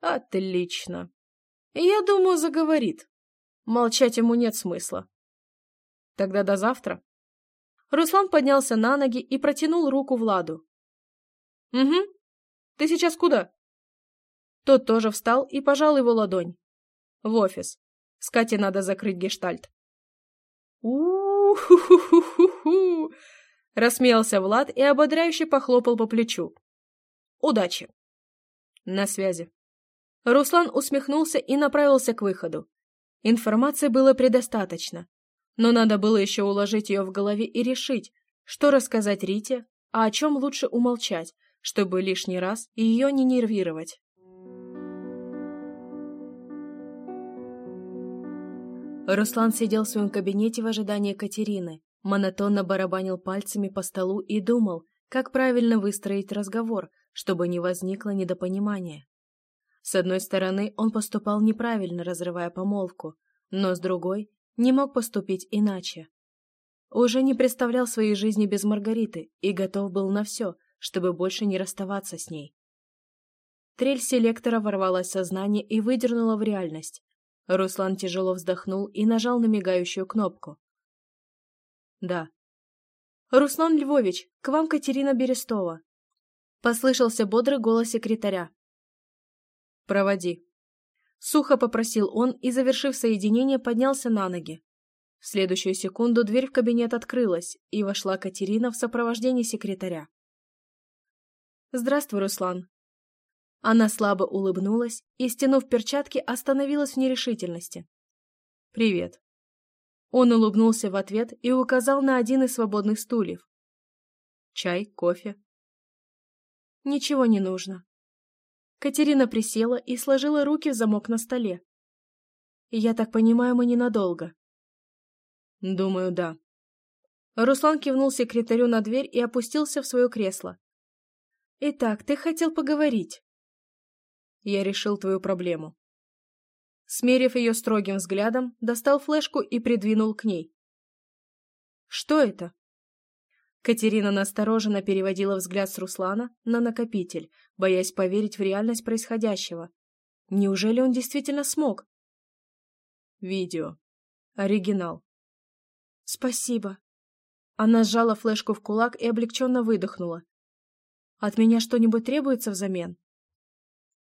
Отлично. Я думаю, заговорит. Молчать ему нет смысла. Тогда до завтра. Руслан поднялся на ноги и протянул руку Владу. Угу. Ты сейчас куда? Тот тоже встал и пожал его ладонь. В офис. С Катей надо закрыть гештальт. у-ху-ху-ху-ху! Рассмеялся Влад и ободряюще похлопал по плечу. Удачи. На связи. Руслан усмехнулся и направился к выходу. Информации было предостаточно, но надо было еще уложить ее в голове и решить, что рассказать Рите, а о чем лучше умолчать, чтобы лишний раз ее не нервировать. Руслан сидел в своем кабинете в ожидании Катерины, монотонно барабанил пальцами по столу и думал, как правильно выстроить разговор, чтобы не возникло недопонимания. С одной стороны, он поступал неправильно, разрывая помолвку, но с другой не мог поступить иначе. Уже не представлял своей жизни без Маргариты и готов был на все, чтобы больше не расставаться с ней. Трель селектора ворвалась в сознание и выдернула в реальность. Руслан тяжело вздохнул и нажал на мигающую кнопку. «Да». «Руслан Львович, к вам Катерина Берестова», — послышался бодрый голос секретаря. «Проводи». Сухо попросил он и, завершив соединение, поднялся на ноги. В следующую секунду дверь в кабинет открылась, и вошла Катерина в сопровождении секретаря. «Здравствуй, Руслан». Она слабо улыбнулась и, стянув перчатки, остановилась в нерешительности. «Привет». Он улыбнулся в ответ и указал на один из свободных стульев. «Чай, кофе?» «Ничего не нужно», Катерина присела и сложила руки в замок на столе. «Я так понимаю, мы ненадолго?» «Думаю, да». Руслан кивнул секретарю на дверь и опустился в свое кресло. «Итак, ты хотел поговорить?» «Я решил твою проблему». Смерив ее строгим взглядом, достал флешку и придвинул к ней. «Что это?» Катерина настороженно переводила взгляд с Руслана на накопитель, боясь поверить в реальность происходящего. Неужели он действительно смог? Видео. Оригинал. Спасибо. Она сжала флешку в кулак и облегченно выдохнула. От меня что-нибудь требуется взамен?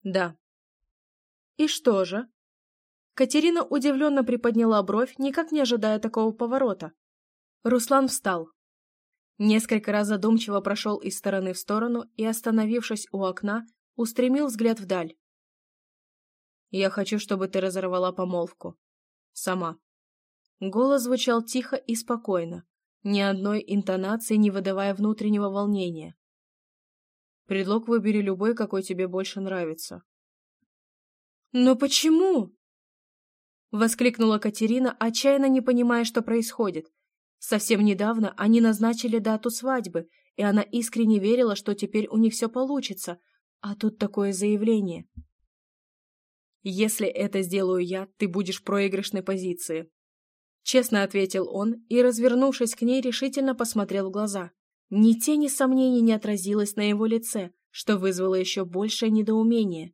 Да. И что же? Катерина удивленно приподняла бровь, никак не ожидая такого поворота. Руслан встал, Несколько раз задумчиво прошел из стороны в сторону и, остановившись у окна, устремил взгляд вдаль. «Я хочу, чтобы ты разорвала помолвку. Сама». Голос звучал тихо и спокойно, ни одной интонации не выдавая внутреннего волнения. Предлог выбери любой, какой тебе больше нравится. «Но почему?» Воскликнула Катерина, отчаянно не понимая, что происходит. Совсем недавно они назначили дату свадьбы, и она искренне верила, что теперь у них все получится, а тут такое заявление. «Если это сделаю я, ты будешь в проигрышной позиции», — честно ответил он и, развернувшись к ней, решительно посмотрел в глаза. Ни тени сомнений не отразилось на его лице, что вызвало еще большее недоумение.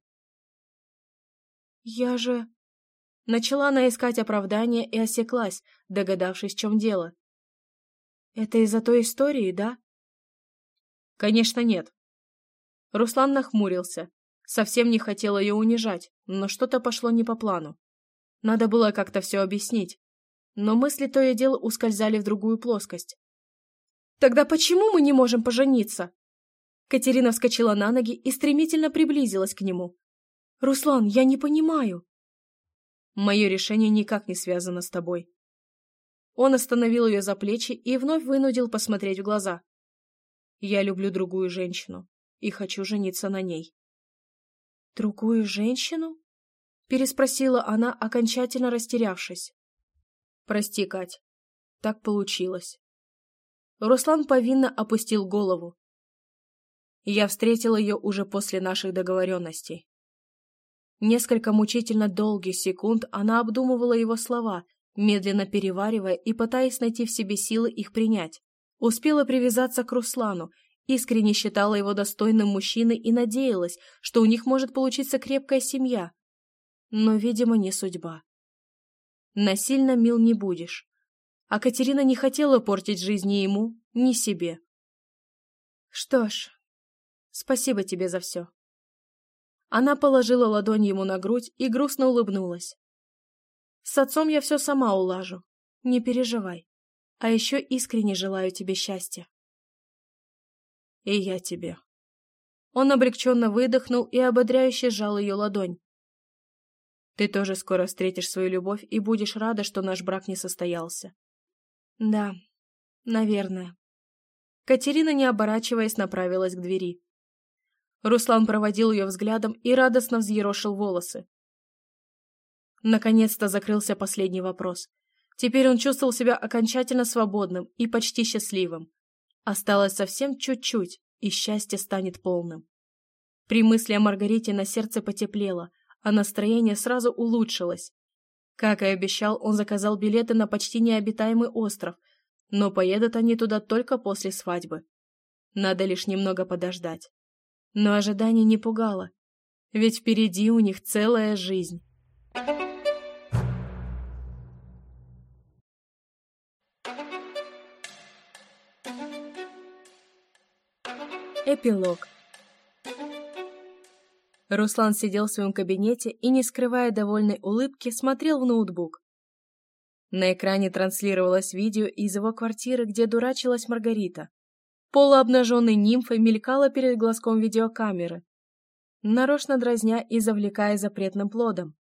«Я же...» Начала она искать оправдание и осеклась, догадавшись, в чем дело. Это из-за той истории, да? Конечно, нет. Руслан нахмурился. Совсем не хотел ее унижать, но что-то пошло не по плану. Надо было как-то все объяснить. Но мысли то и дело ускользали в другую плоскость. «Тогда почему мы не можем пожениться?» Катерина вскочила на ноги и стремительно приблизилась к нему. «Руслан, я не понимаю». «Мое решение никак не связано с тобой», он остановил ее за плечи и вновь вынудил посмотреть в глаза. «Я люблю другую женщину и хочу жениться на ней». «Другую женщину?» — переспросила она, окончательно растерявшись. «Прости, Кать, так получилось». Руслан повинно опустил голову. Я встретил ее уже после наших договоренностей. Несколько мучительно долгих секунд она обдумывала его слова, медленно переваривая и пытаясь найти в себе силы их принять. Успела привязаться к Руслану, искренне считала его достойным мужчиной и надеялась, что у них может получиться крепкая семья. Но, видимо, не судьба. Насильно мил не будешь. А Катерина не хотела портить жизнь ни ему, ни себе. Что ж, спасибо тебе за все. Она положила ладонь ему на грудь и грустно улыбнулась. С отцом я все сама улажу. Не переживай. А еще искренне желаю тебе счастья. И я тебе. Он облегченно выдохнул и ободряюще сжал ее ладонь. Ты тоже скоро встретишь свою любовь и будешь рада, что наш брак не состоялся. Да, наверное. Катерина, не оборачиваясь, направилась к двери. Руслан проводил ее взглядом и радостно взъерошил волосы. Наконец-то закрылся последний вопрос. Теперь он чувствовал себя окончательно свободным и почти счастливым. Осталось совсем чуть-чуть, и счастье станет полным. При мысли о Маргарите на сердце потеплело, а настроение сразу улучшилось. Как и обещал, он заказал билеты на почти необитаемый остров, но поедут они туда только после свадьбы. Надо лишь немного подождать. Но ожидание не пугало, ведь впереди у них целая жизнь. Эпилог Руслан сидел в своем кабинете и, не скрывая довольной улыбки, смотрел в ноутбук. На экране транслировалось видео из его квартиры, где дурачилась Маргарита. Полуобнаженной нимфой мелькала перед глазком видеокамеры, нарочно дразня и завлекая запретным плодом.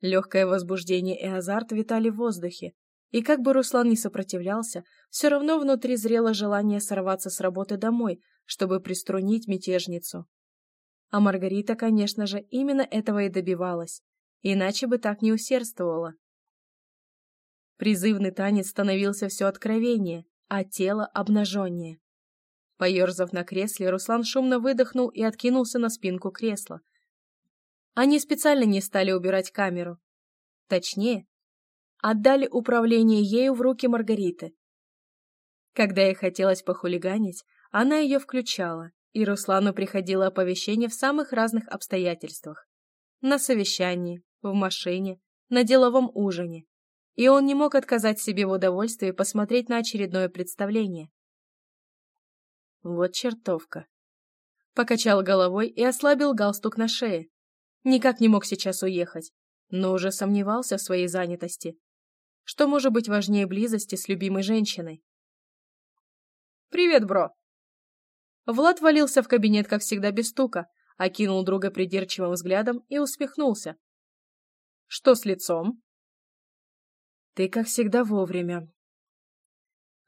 Легкое возбуждение и азарт витали в воздухе, и как бы Руслан не сопротивлялся, все равно внутри зрело желание сорваться с работы домой, чтобы приструнить мятежницу. А Маргарита, конечно же, именно этого и добивалась, иначе бы так не усердствовала. Призывный танец становился все откровеннее, а тело обнаженнее. Поерзав на кресле, Руслан шумно выдохнул и откинулся на спинку кресла. Они специально не стали убирать камеру. Точнее, отдали управление ею в руки Маргариты. Когда ей хотелось похулиганить, она ее включала, и Руслану приходило оповещение в самых разных обстоятельствах. На совещании, в машине, на деловом ужине. И он не мог отказать себе в удовольствии посмотреть на очередное представление. Вот чертовка. Покачал головой и ослабил галстук на шее. Никак не мог сейчас уехать, но уже сомневался в своей занятости. Что может быть важнее близости с любимой женщиной? «Привет, бро!» Влад валился в кабинет, как всегда, без стука, окинул друга придирчивым взглядом и усмехнулся. «Что с лицом?» «Ты, как всегда, вовремя».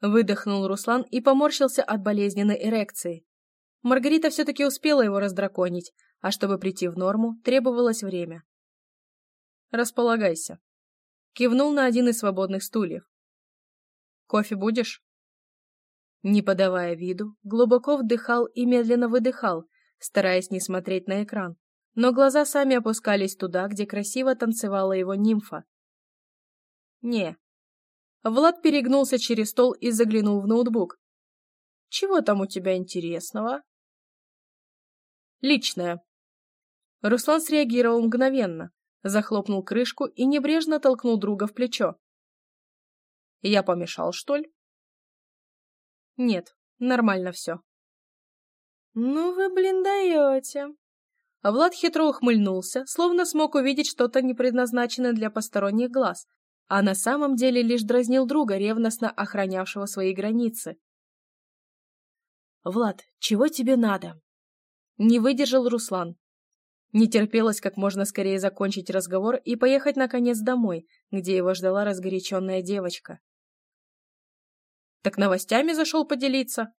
Выдохнул Руслан и поморщился от болезненной эрекции. Маргарита все-таки успела его раздраконить, а чтобы прийти в норму, требовалось время. «Располагайся», — кивнул на один из свободных стульев. «Кофе будешь?» Не подавая виду, глубоко вдыхал и медленно выдыхал, стараясь не смотреть на экран, но глаза сами опускались туда, где красиво танцевала его нимфа. «Не». Влад перегнулся через стол и заглянул в ноутбук. «Чего там у тебя интересного?» «Личное». Руслан среагировал мгновенно, захлопнул крышку и небрежно толкнул друга в плечо. «Я помешал, что ли?» Нет, нормально все. Ну вы, блин, даете. А Влад хитро ухмыльнулся, словно смог увидеть что-то не предназначенное для посторонних глаз, а на самом деле лишь дразнил друга, ревностно охранявшего свои границы. «Влад, чего тебе надо?» Не выдержал Руслан. Не терпелось как можно скорее закончить разговор и поехать, наконец, домой, где его ждала разгоряченная девочка. Так новостями зашел поделиться.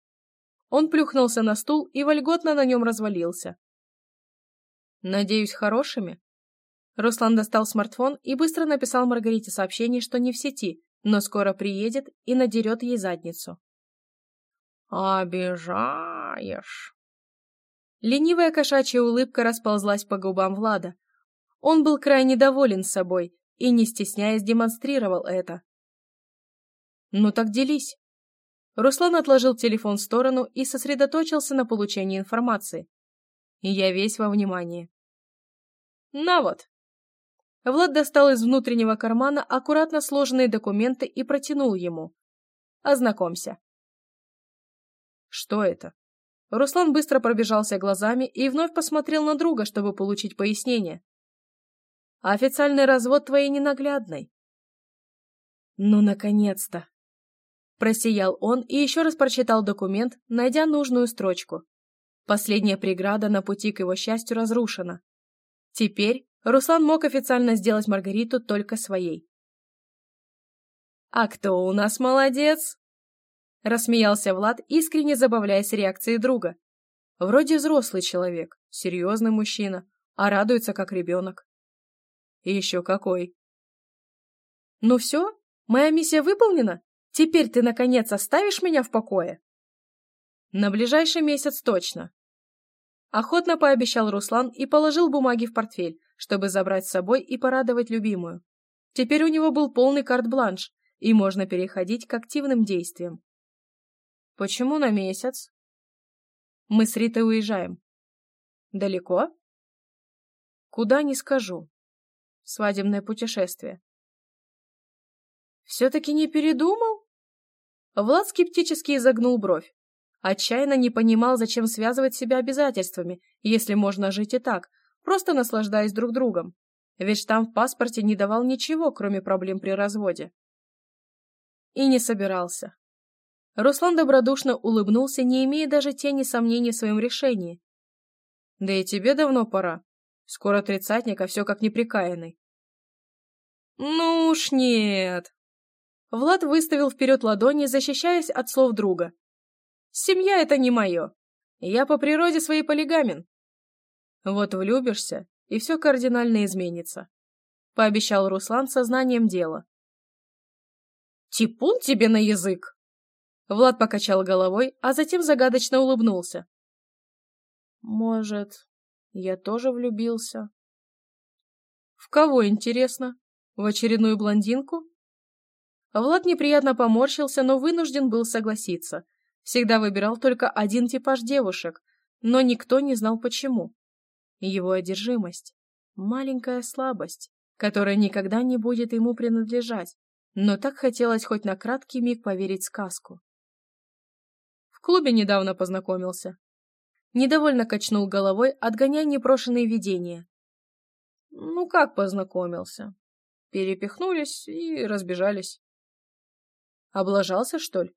Он плюхнулся на стул и вольготно на нем развалился. Надеюсь, хорошими? Руслан достал смартфон и быстро написал Маргарите сообщение, что не в сети, но скоро приедет и надерет ей задницу. «Обижаешь!» Ленивая кошачья улыбка расползлась по губам Влада. Он был крайне доволен собой и, не стесняясь, демонстрировал это. «Ну так делись!» Руслан отложил телефон в сторону и сосредоточился на получении информации. я весь во внимании. «На вот!» Влад достал из внутреннего кармана аккуратно сложенные документы и протянул ему. «Ознакомься». «Что это?» Руслан быстро пробежался глазами и вновь посмотрел на друга, чтобы получить пояснение. «Официальный развод твоей ненаглядной». «Ну, наконец-то!» Просиял он и еще раз прочитал документ, найдя нужную строчку. Последняя преграда на пути к его счастью разрушена. Теперь Руслан мог официально сделать Маргариту только своей. «А кто у нас молодец?» Рассмеялся Влад, искренне забавляясь реакцией друга. Вроде взрослый человек, серьезный мужчина, а радуется как ребенок. И еще какой. «Ну все, моя миссия выполнена?» Теперь ты, наконец, оставишь меня в покое? На ближайший месяц точно. Охотно пообещал Руслан и положил бумаги в портфель, чтобы забрать с собой и порадовать любимую. Теперь у него был полный карт-бланш, и можно переходить к активным действиям. Почему на месяц? Мы с Ритой уезжаем. Далеко? Куда не скажу. Свадебное путешествие. Все-таки не передумал? Влад скептически изогнул бровь. Отчаянно не понимал, зачем связывать себя обязательствами, если можно жить и так, просто наслаждаясь друг другом. Ведь штамп в паспорте не давал ничего, кроме проблем при разводе. И не собирался. Руслан добродушно улыбнулся, не имея даже тени сомнений в своем решении. «Да и тебе давно пора. Скоро тридцатник, а все как неприкаянный». «Ну уж нет!» Влад выставил вперед ладони, защищаясь от слов друга. «Семья — это не мое. Я по природе своей полигамен. Вот влюбишься, и все кардинально изменится», — пообещал Руслан сознанием дела. «Типун тебе на язык!» Влад покачал головой, а затем загадочно улыбнулся. «Может, я тоже влюбился?» «В кого, интересно? В очередную блондинку?» Влад неприятно поморщился, но вынужден был согласиться. Всегда выбирал только один типаж девушек, но никто не знал почему. Его одержимость. Маленькая слабость, которая никогда не будет ему принадлежать но так хотелось хоть на краткий миг поверить сказку. В клубе недавно познакомился. Недовольно качнул головой, отгоняя непрошенные видения. Ну как познакомился? Перепихнулись и разбежались. Облажался, что ли?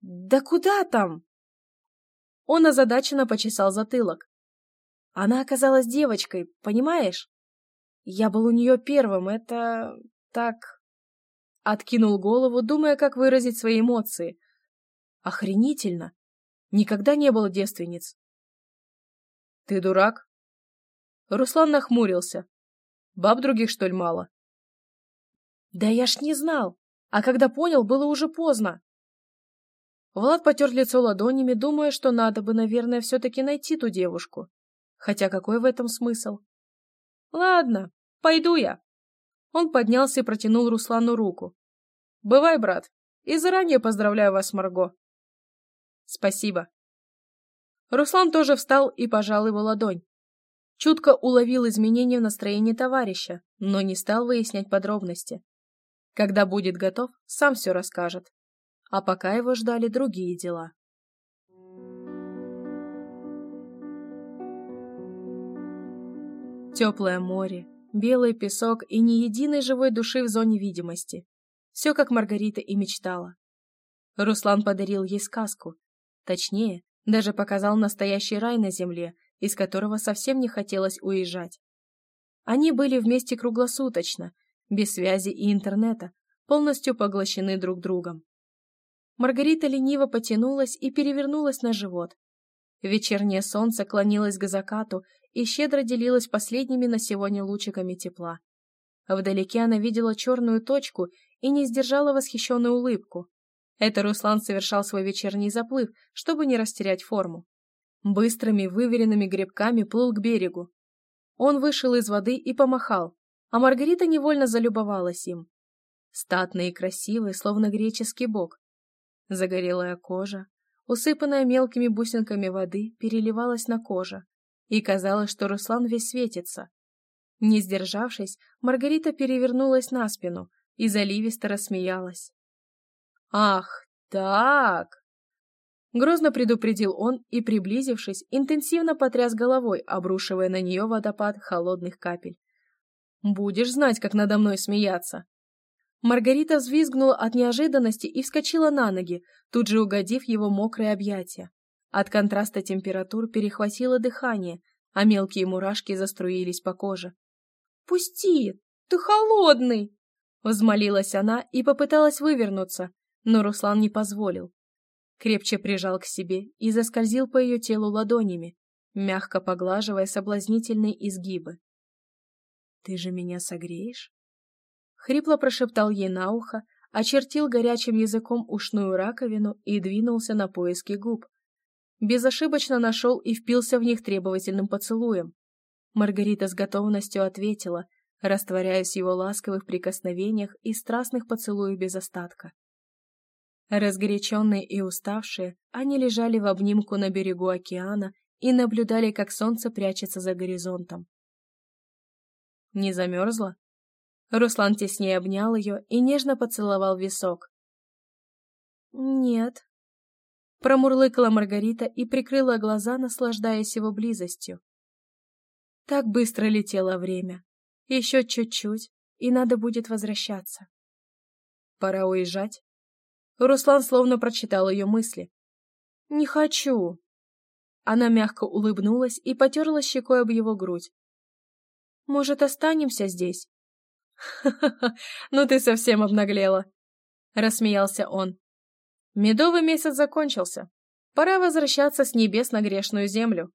Да куда там? Он озадаченно почесал затылок. Она оказалась девочкой, понимаешь? Я был у нее первым, это так... Откинул голову, думая, как выразить свои эмоции. Охренительно. Никогда не было девственниц. Ты дурак? Руслан нахмурился. Баб других, что ли, мало? Да я ж не знал. А когда понял, было уже поздно. Влад потер лицо ладонями, думая, что надо бы, наверное, все-таки найти ту девушку. Хотя какой в этом смысл? Ладно, пойду я. Он поднялся и протянул Руслану руку. «Бывай, брат, и заранее поздравляю вас, Марго». «Спасибо». Руслан тоже встал и пожал его ладонь. Чутко уловил изменения в настроении товарища, но не стал выяснять подробности. Когда будет готов, сам все расскажет. А пока его ждали другие дела. Теплое море, Белый песок и ни единой живой души в зоне видимости. Все, как Маргарита и мечтала. Руслан подарил ей сказку. Точнее, даже показал настоящий рай на земле, из которого совсем не хотелось уезжать. Они были вместе круглосуточно, без связи и интернета, полностью поглощены друг другом. Маргарита лениво потянулась и перевернулась на живот. Вечернее солнце клонилось к закату и щедро делилась последними на сегодня лучиками тепла. Вдалеке она видела черную точку и не сдержала восхищенную улыбку. Это Руслан совершал свой вечерний заплыв, чтобы не растерять форму. Быстрыми, выверенными гребками плыл к берегу. Он вышел из воды и помахал, а Маргарита невольно залюбовалась им. Статный и красивый, словно греческий бог. Загорелая кожа, усыпанная мелкими бусинками воды, переливалась на коже, и казалось, что Руслан весь светится. Не сдержавшись, Маргарита перевернулась на спину и заливисто рассмеялась. «Ах, так!» Грозно предупредил он и, приблизившись, интенсивно потряс головой, обрушивая на нее водопад холодных капель. «Будешь знать, как надо мной смеяться!» Маргарита взвизгнула от неожиданности и вскочила на ноги, тут же угодив его мокрые объятия. От контраста температур перехватило дыхание, а мелкие мурашки заструились по коже. «Пусти! Ты холодный!» Взмолилась она и попыталась вывернуться, но Руслан не позволил. Крепче прижал к себе и заскользил по ее телу ладонями, мягко поглаживая соблазнительные изгибы. «Ты же меня согреешь?» Хрипло прошептал ей на ухо, очертил горячим языком ушную раковину и двинулся на поиски губ, безошибочно нашел и впился в них требовательным поцелуем. Маргарита с готовностью ответила, растворяясь в его ласковых прикосновениях и страстных поцелуях без остатка. Разгоряченные и уставшие, они лежали в обнимку на берегу океана и наблюдали, как солнце прячется за горизонтом. Не замерзла? Руслан теснее обнял ее и нежно поцеловал висок. «Нет», — промурлыкала Маргарита и прикрыла глаза, наслаждаясь его близостью. Так быстро летело время. Еще чуть-чуть, и надо будет возвращаться. Пора уезжать. Руслан словно прочитал ее мысли. «Не хочу». Она мягко улыбнулась и потерла щекой об его грудь. «Может, останемся здесь?» «Ха-ха-ха, [laughs] ну ты совсем обнаглела!» — рассмеялся он. «Медовый месяц закончился. Пора возвращаться с небес на грешную землю.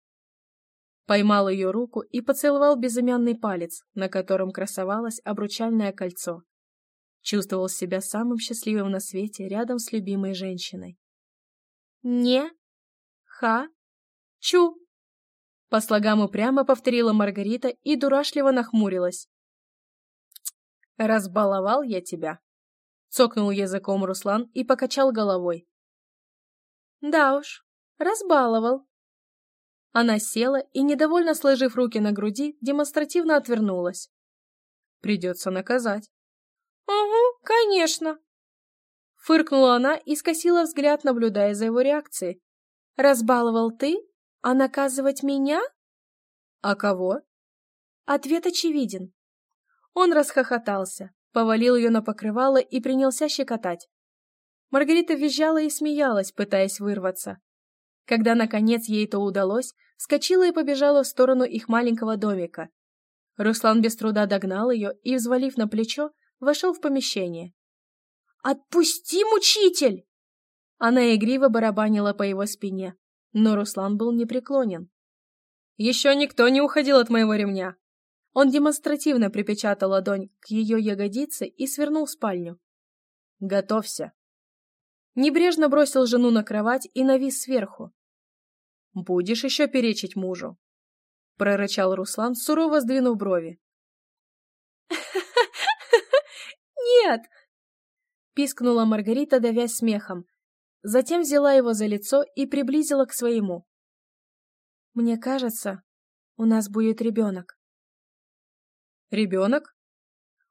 Поймал ее руку и поцеловал безымянный палец, на котором красовалось обручальное кольцо. Чувствовал себя самым счастливым на свете рядом с любимой женщиной. «Не, ха, чу!» По слогам упрямо повторила Маргарита и дурашливо нахмурилась. «Разбаловал я тебя!» Цокнул языком Руслан и покачал головой. «Да уж, разбаловал», она села и, недовольно сложив руки на груди, демонстративно отвернулась. Придется наказать. «Угу, конечно!» Фыркнула она и скосила взгляд, наблюдая за его реакцией. «Разбаловал ты? А наказывать меня?» «А кого?» Ответ очевиден. Он расхохотался, повалил ее на покрывало и принялся щекотать. Маргарита визжала и смеялась, пытаясь вырваться. Когда, наконец, ей это удалось, вскочила и побежала в сторону их маленького домика. Руслан без труда догнал ее и, взвалив на плечо, вошел в помещение. «Отпусти, мучитель!» Она игриво барабанила по его спине, но Руслан был непреклонен. «Еще никто не уходил от моего ремня!» Он демонстративно припечатал ладонь к ее ягодице и свернул в спальню. «Готовься!» Небрежно бросил жену на кровать и навис сверху. «Будешь еще перечить мужу?» — прорычал Руслан, сурово сдвинув брови. [laughs] «Нет!» — пискнула Маргарита, давясь смехом. Затем взяла его за лицо и приблизила к своему. «Мне кажется, у нас будет ребенок». «Ребенок?»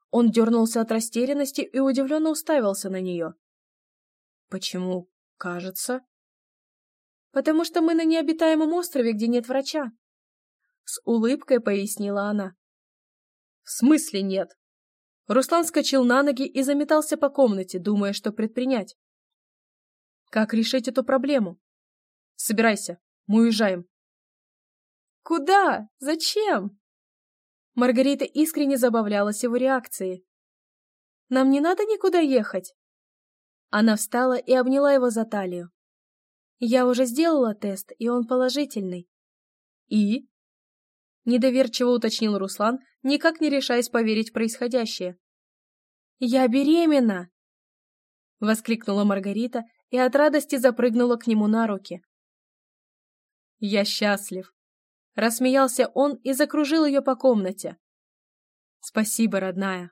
Он дернулся от растерянности и удивленно уставился на нее. Почему кажется? Потому что мы на необитаемом острове, где нет врача. С улыбкой пояснила она. В смысле нет? Руслан скочил на ноги и заметался по комнате, думая, что предпринять. Как решить эту проблему? Собирайся, мы уезжаем. Куда? Зачем? Маргарита искренне забавлялась его реакцией. Нам не надо никуда ехать. Она встала и обняла его за талию. «Я уже сделала тест, и он положительный». «И?» Недоверчиво уточнил Руслан, никак не решаясь поверить в происходящее. «Я беременна!» Воскликнула Маргарита и от радости запрыгнула к нему на руки. «Я счастлив!» Рассмеялся он и закружил ее по комнате. «Спасибо, родная!»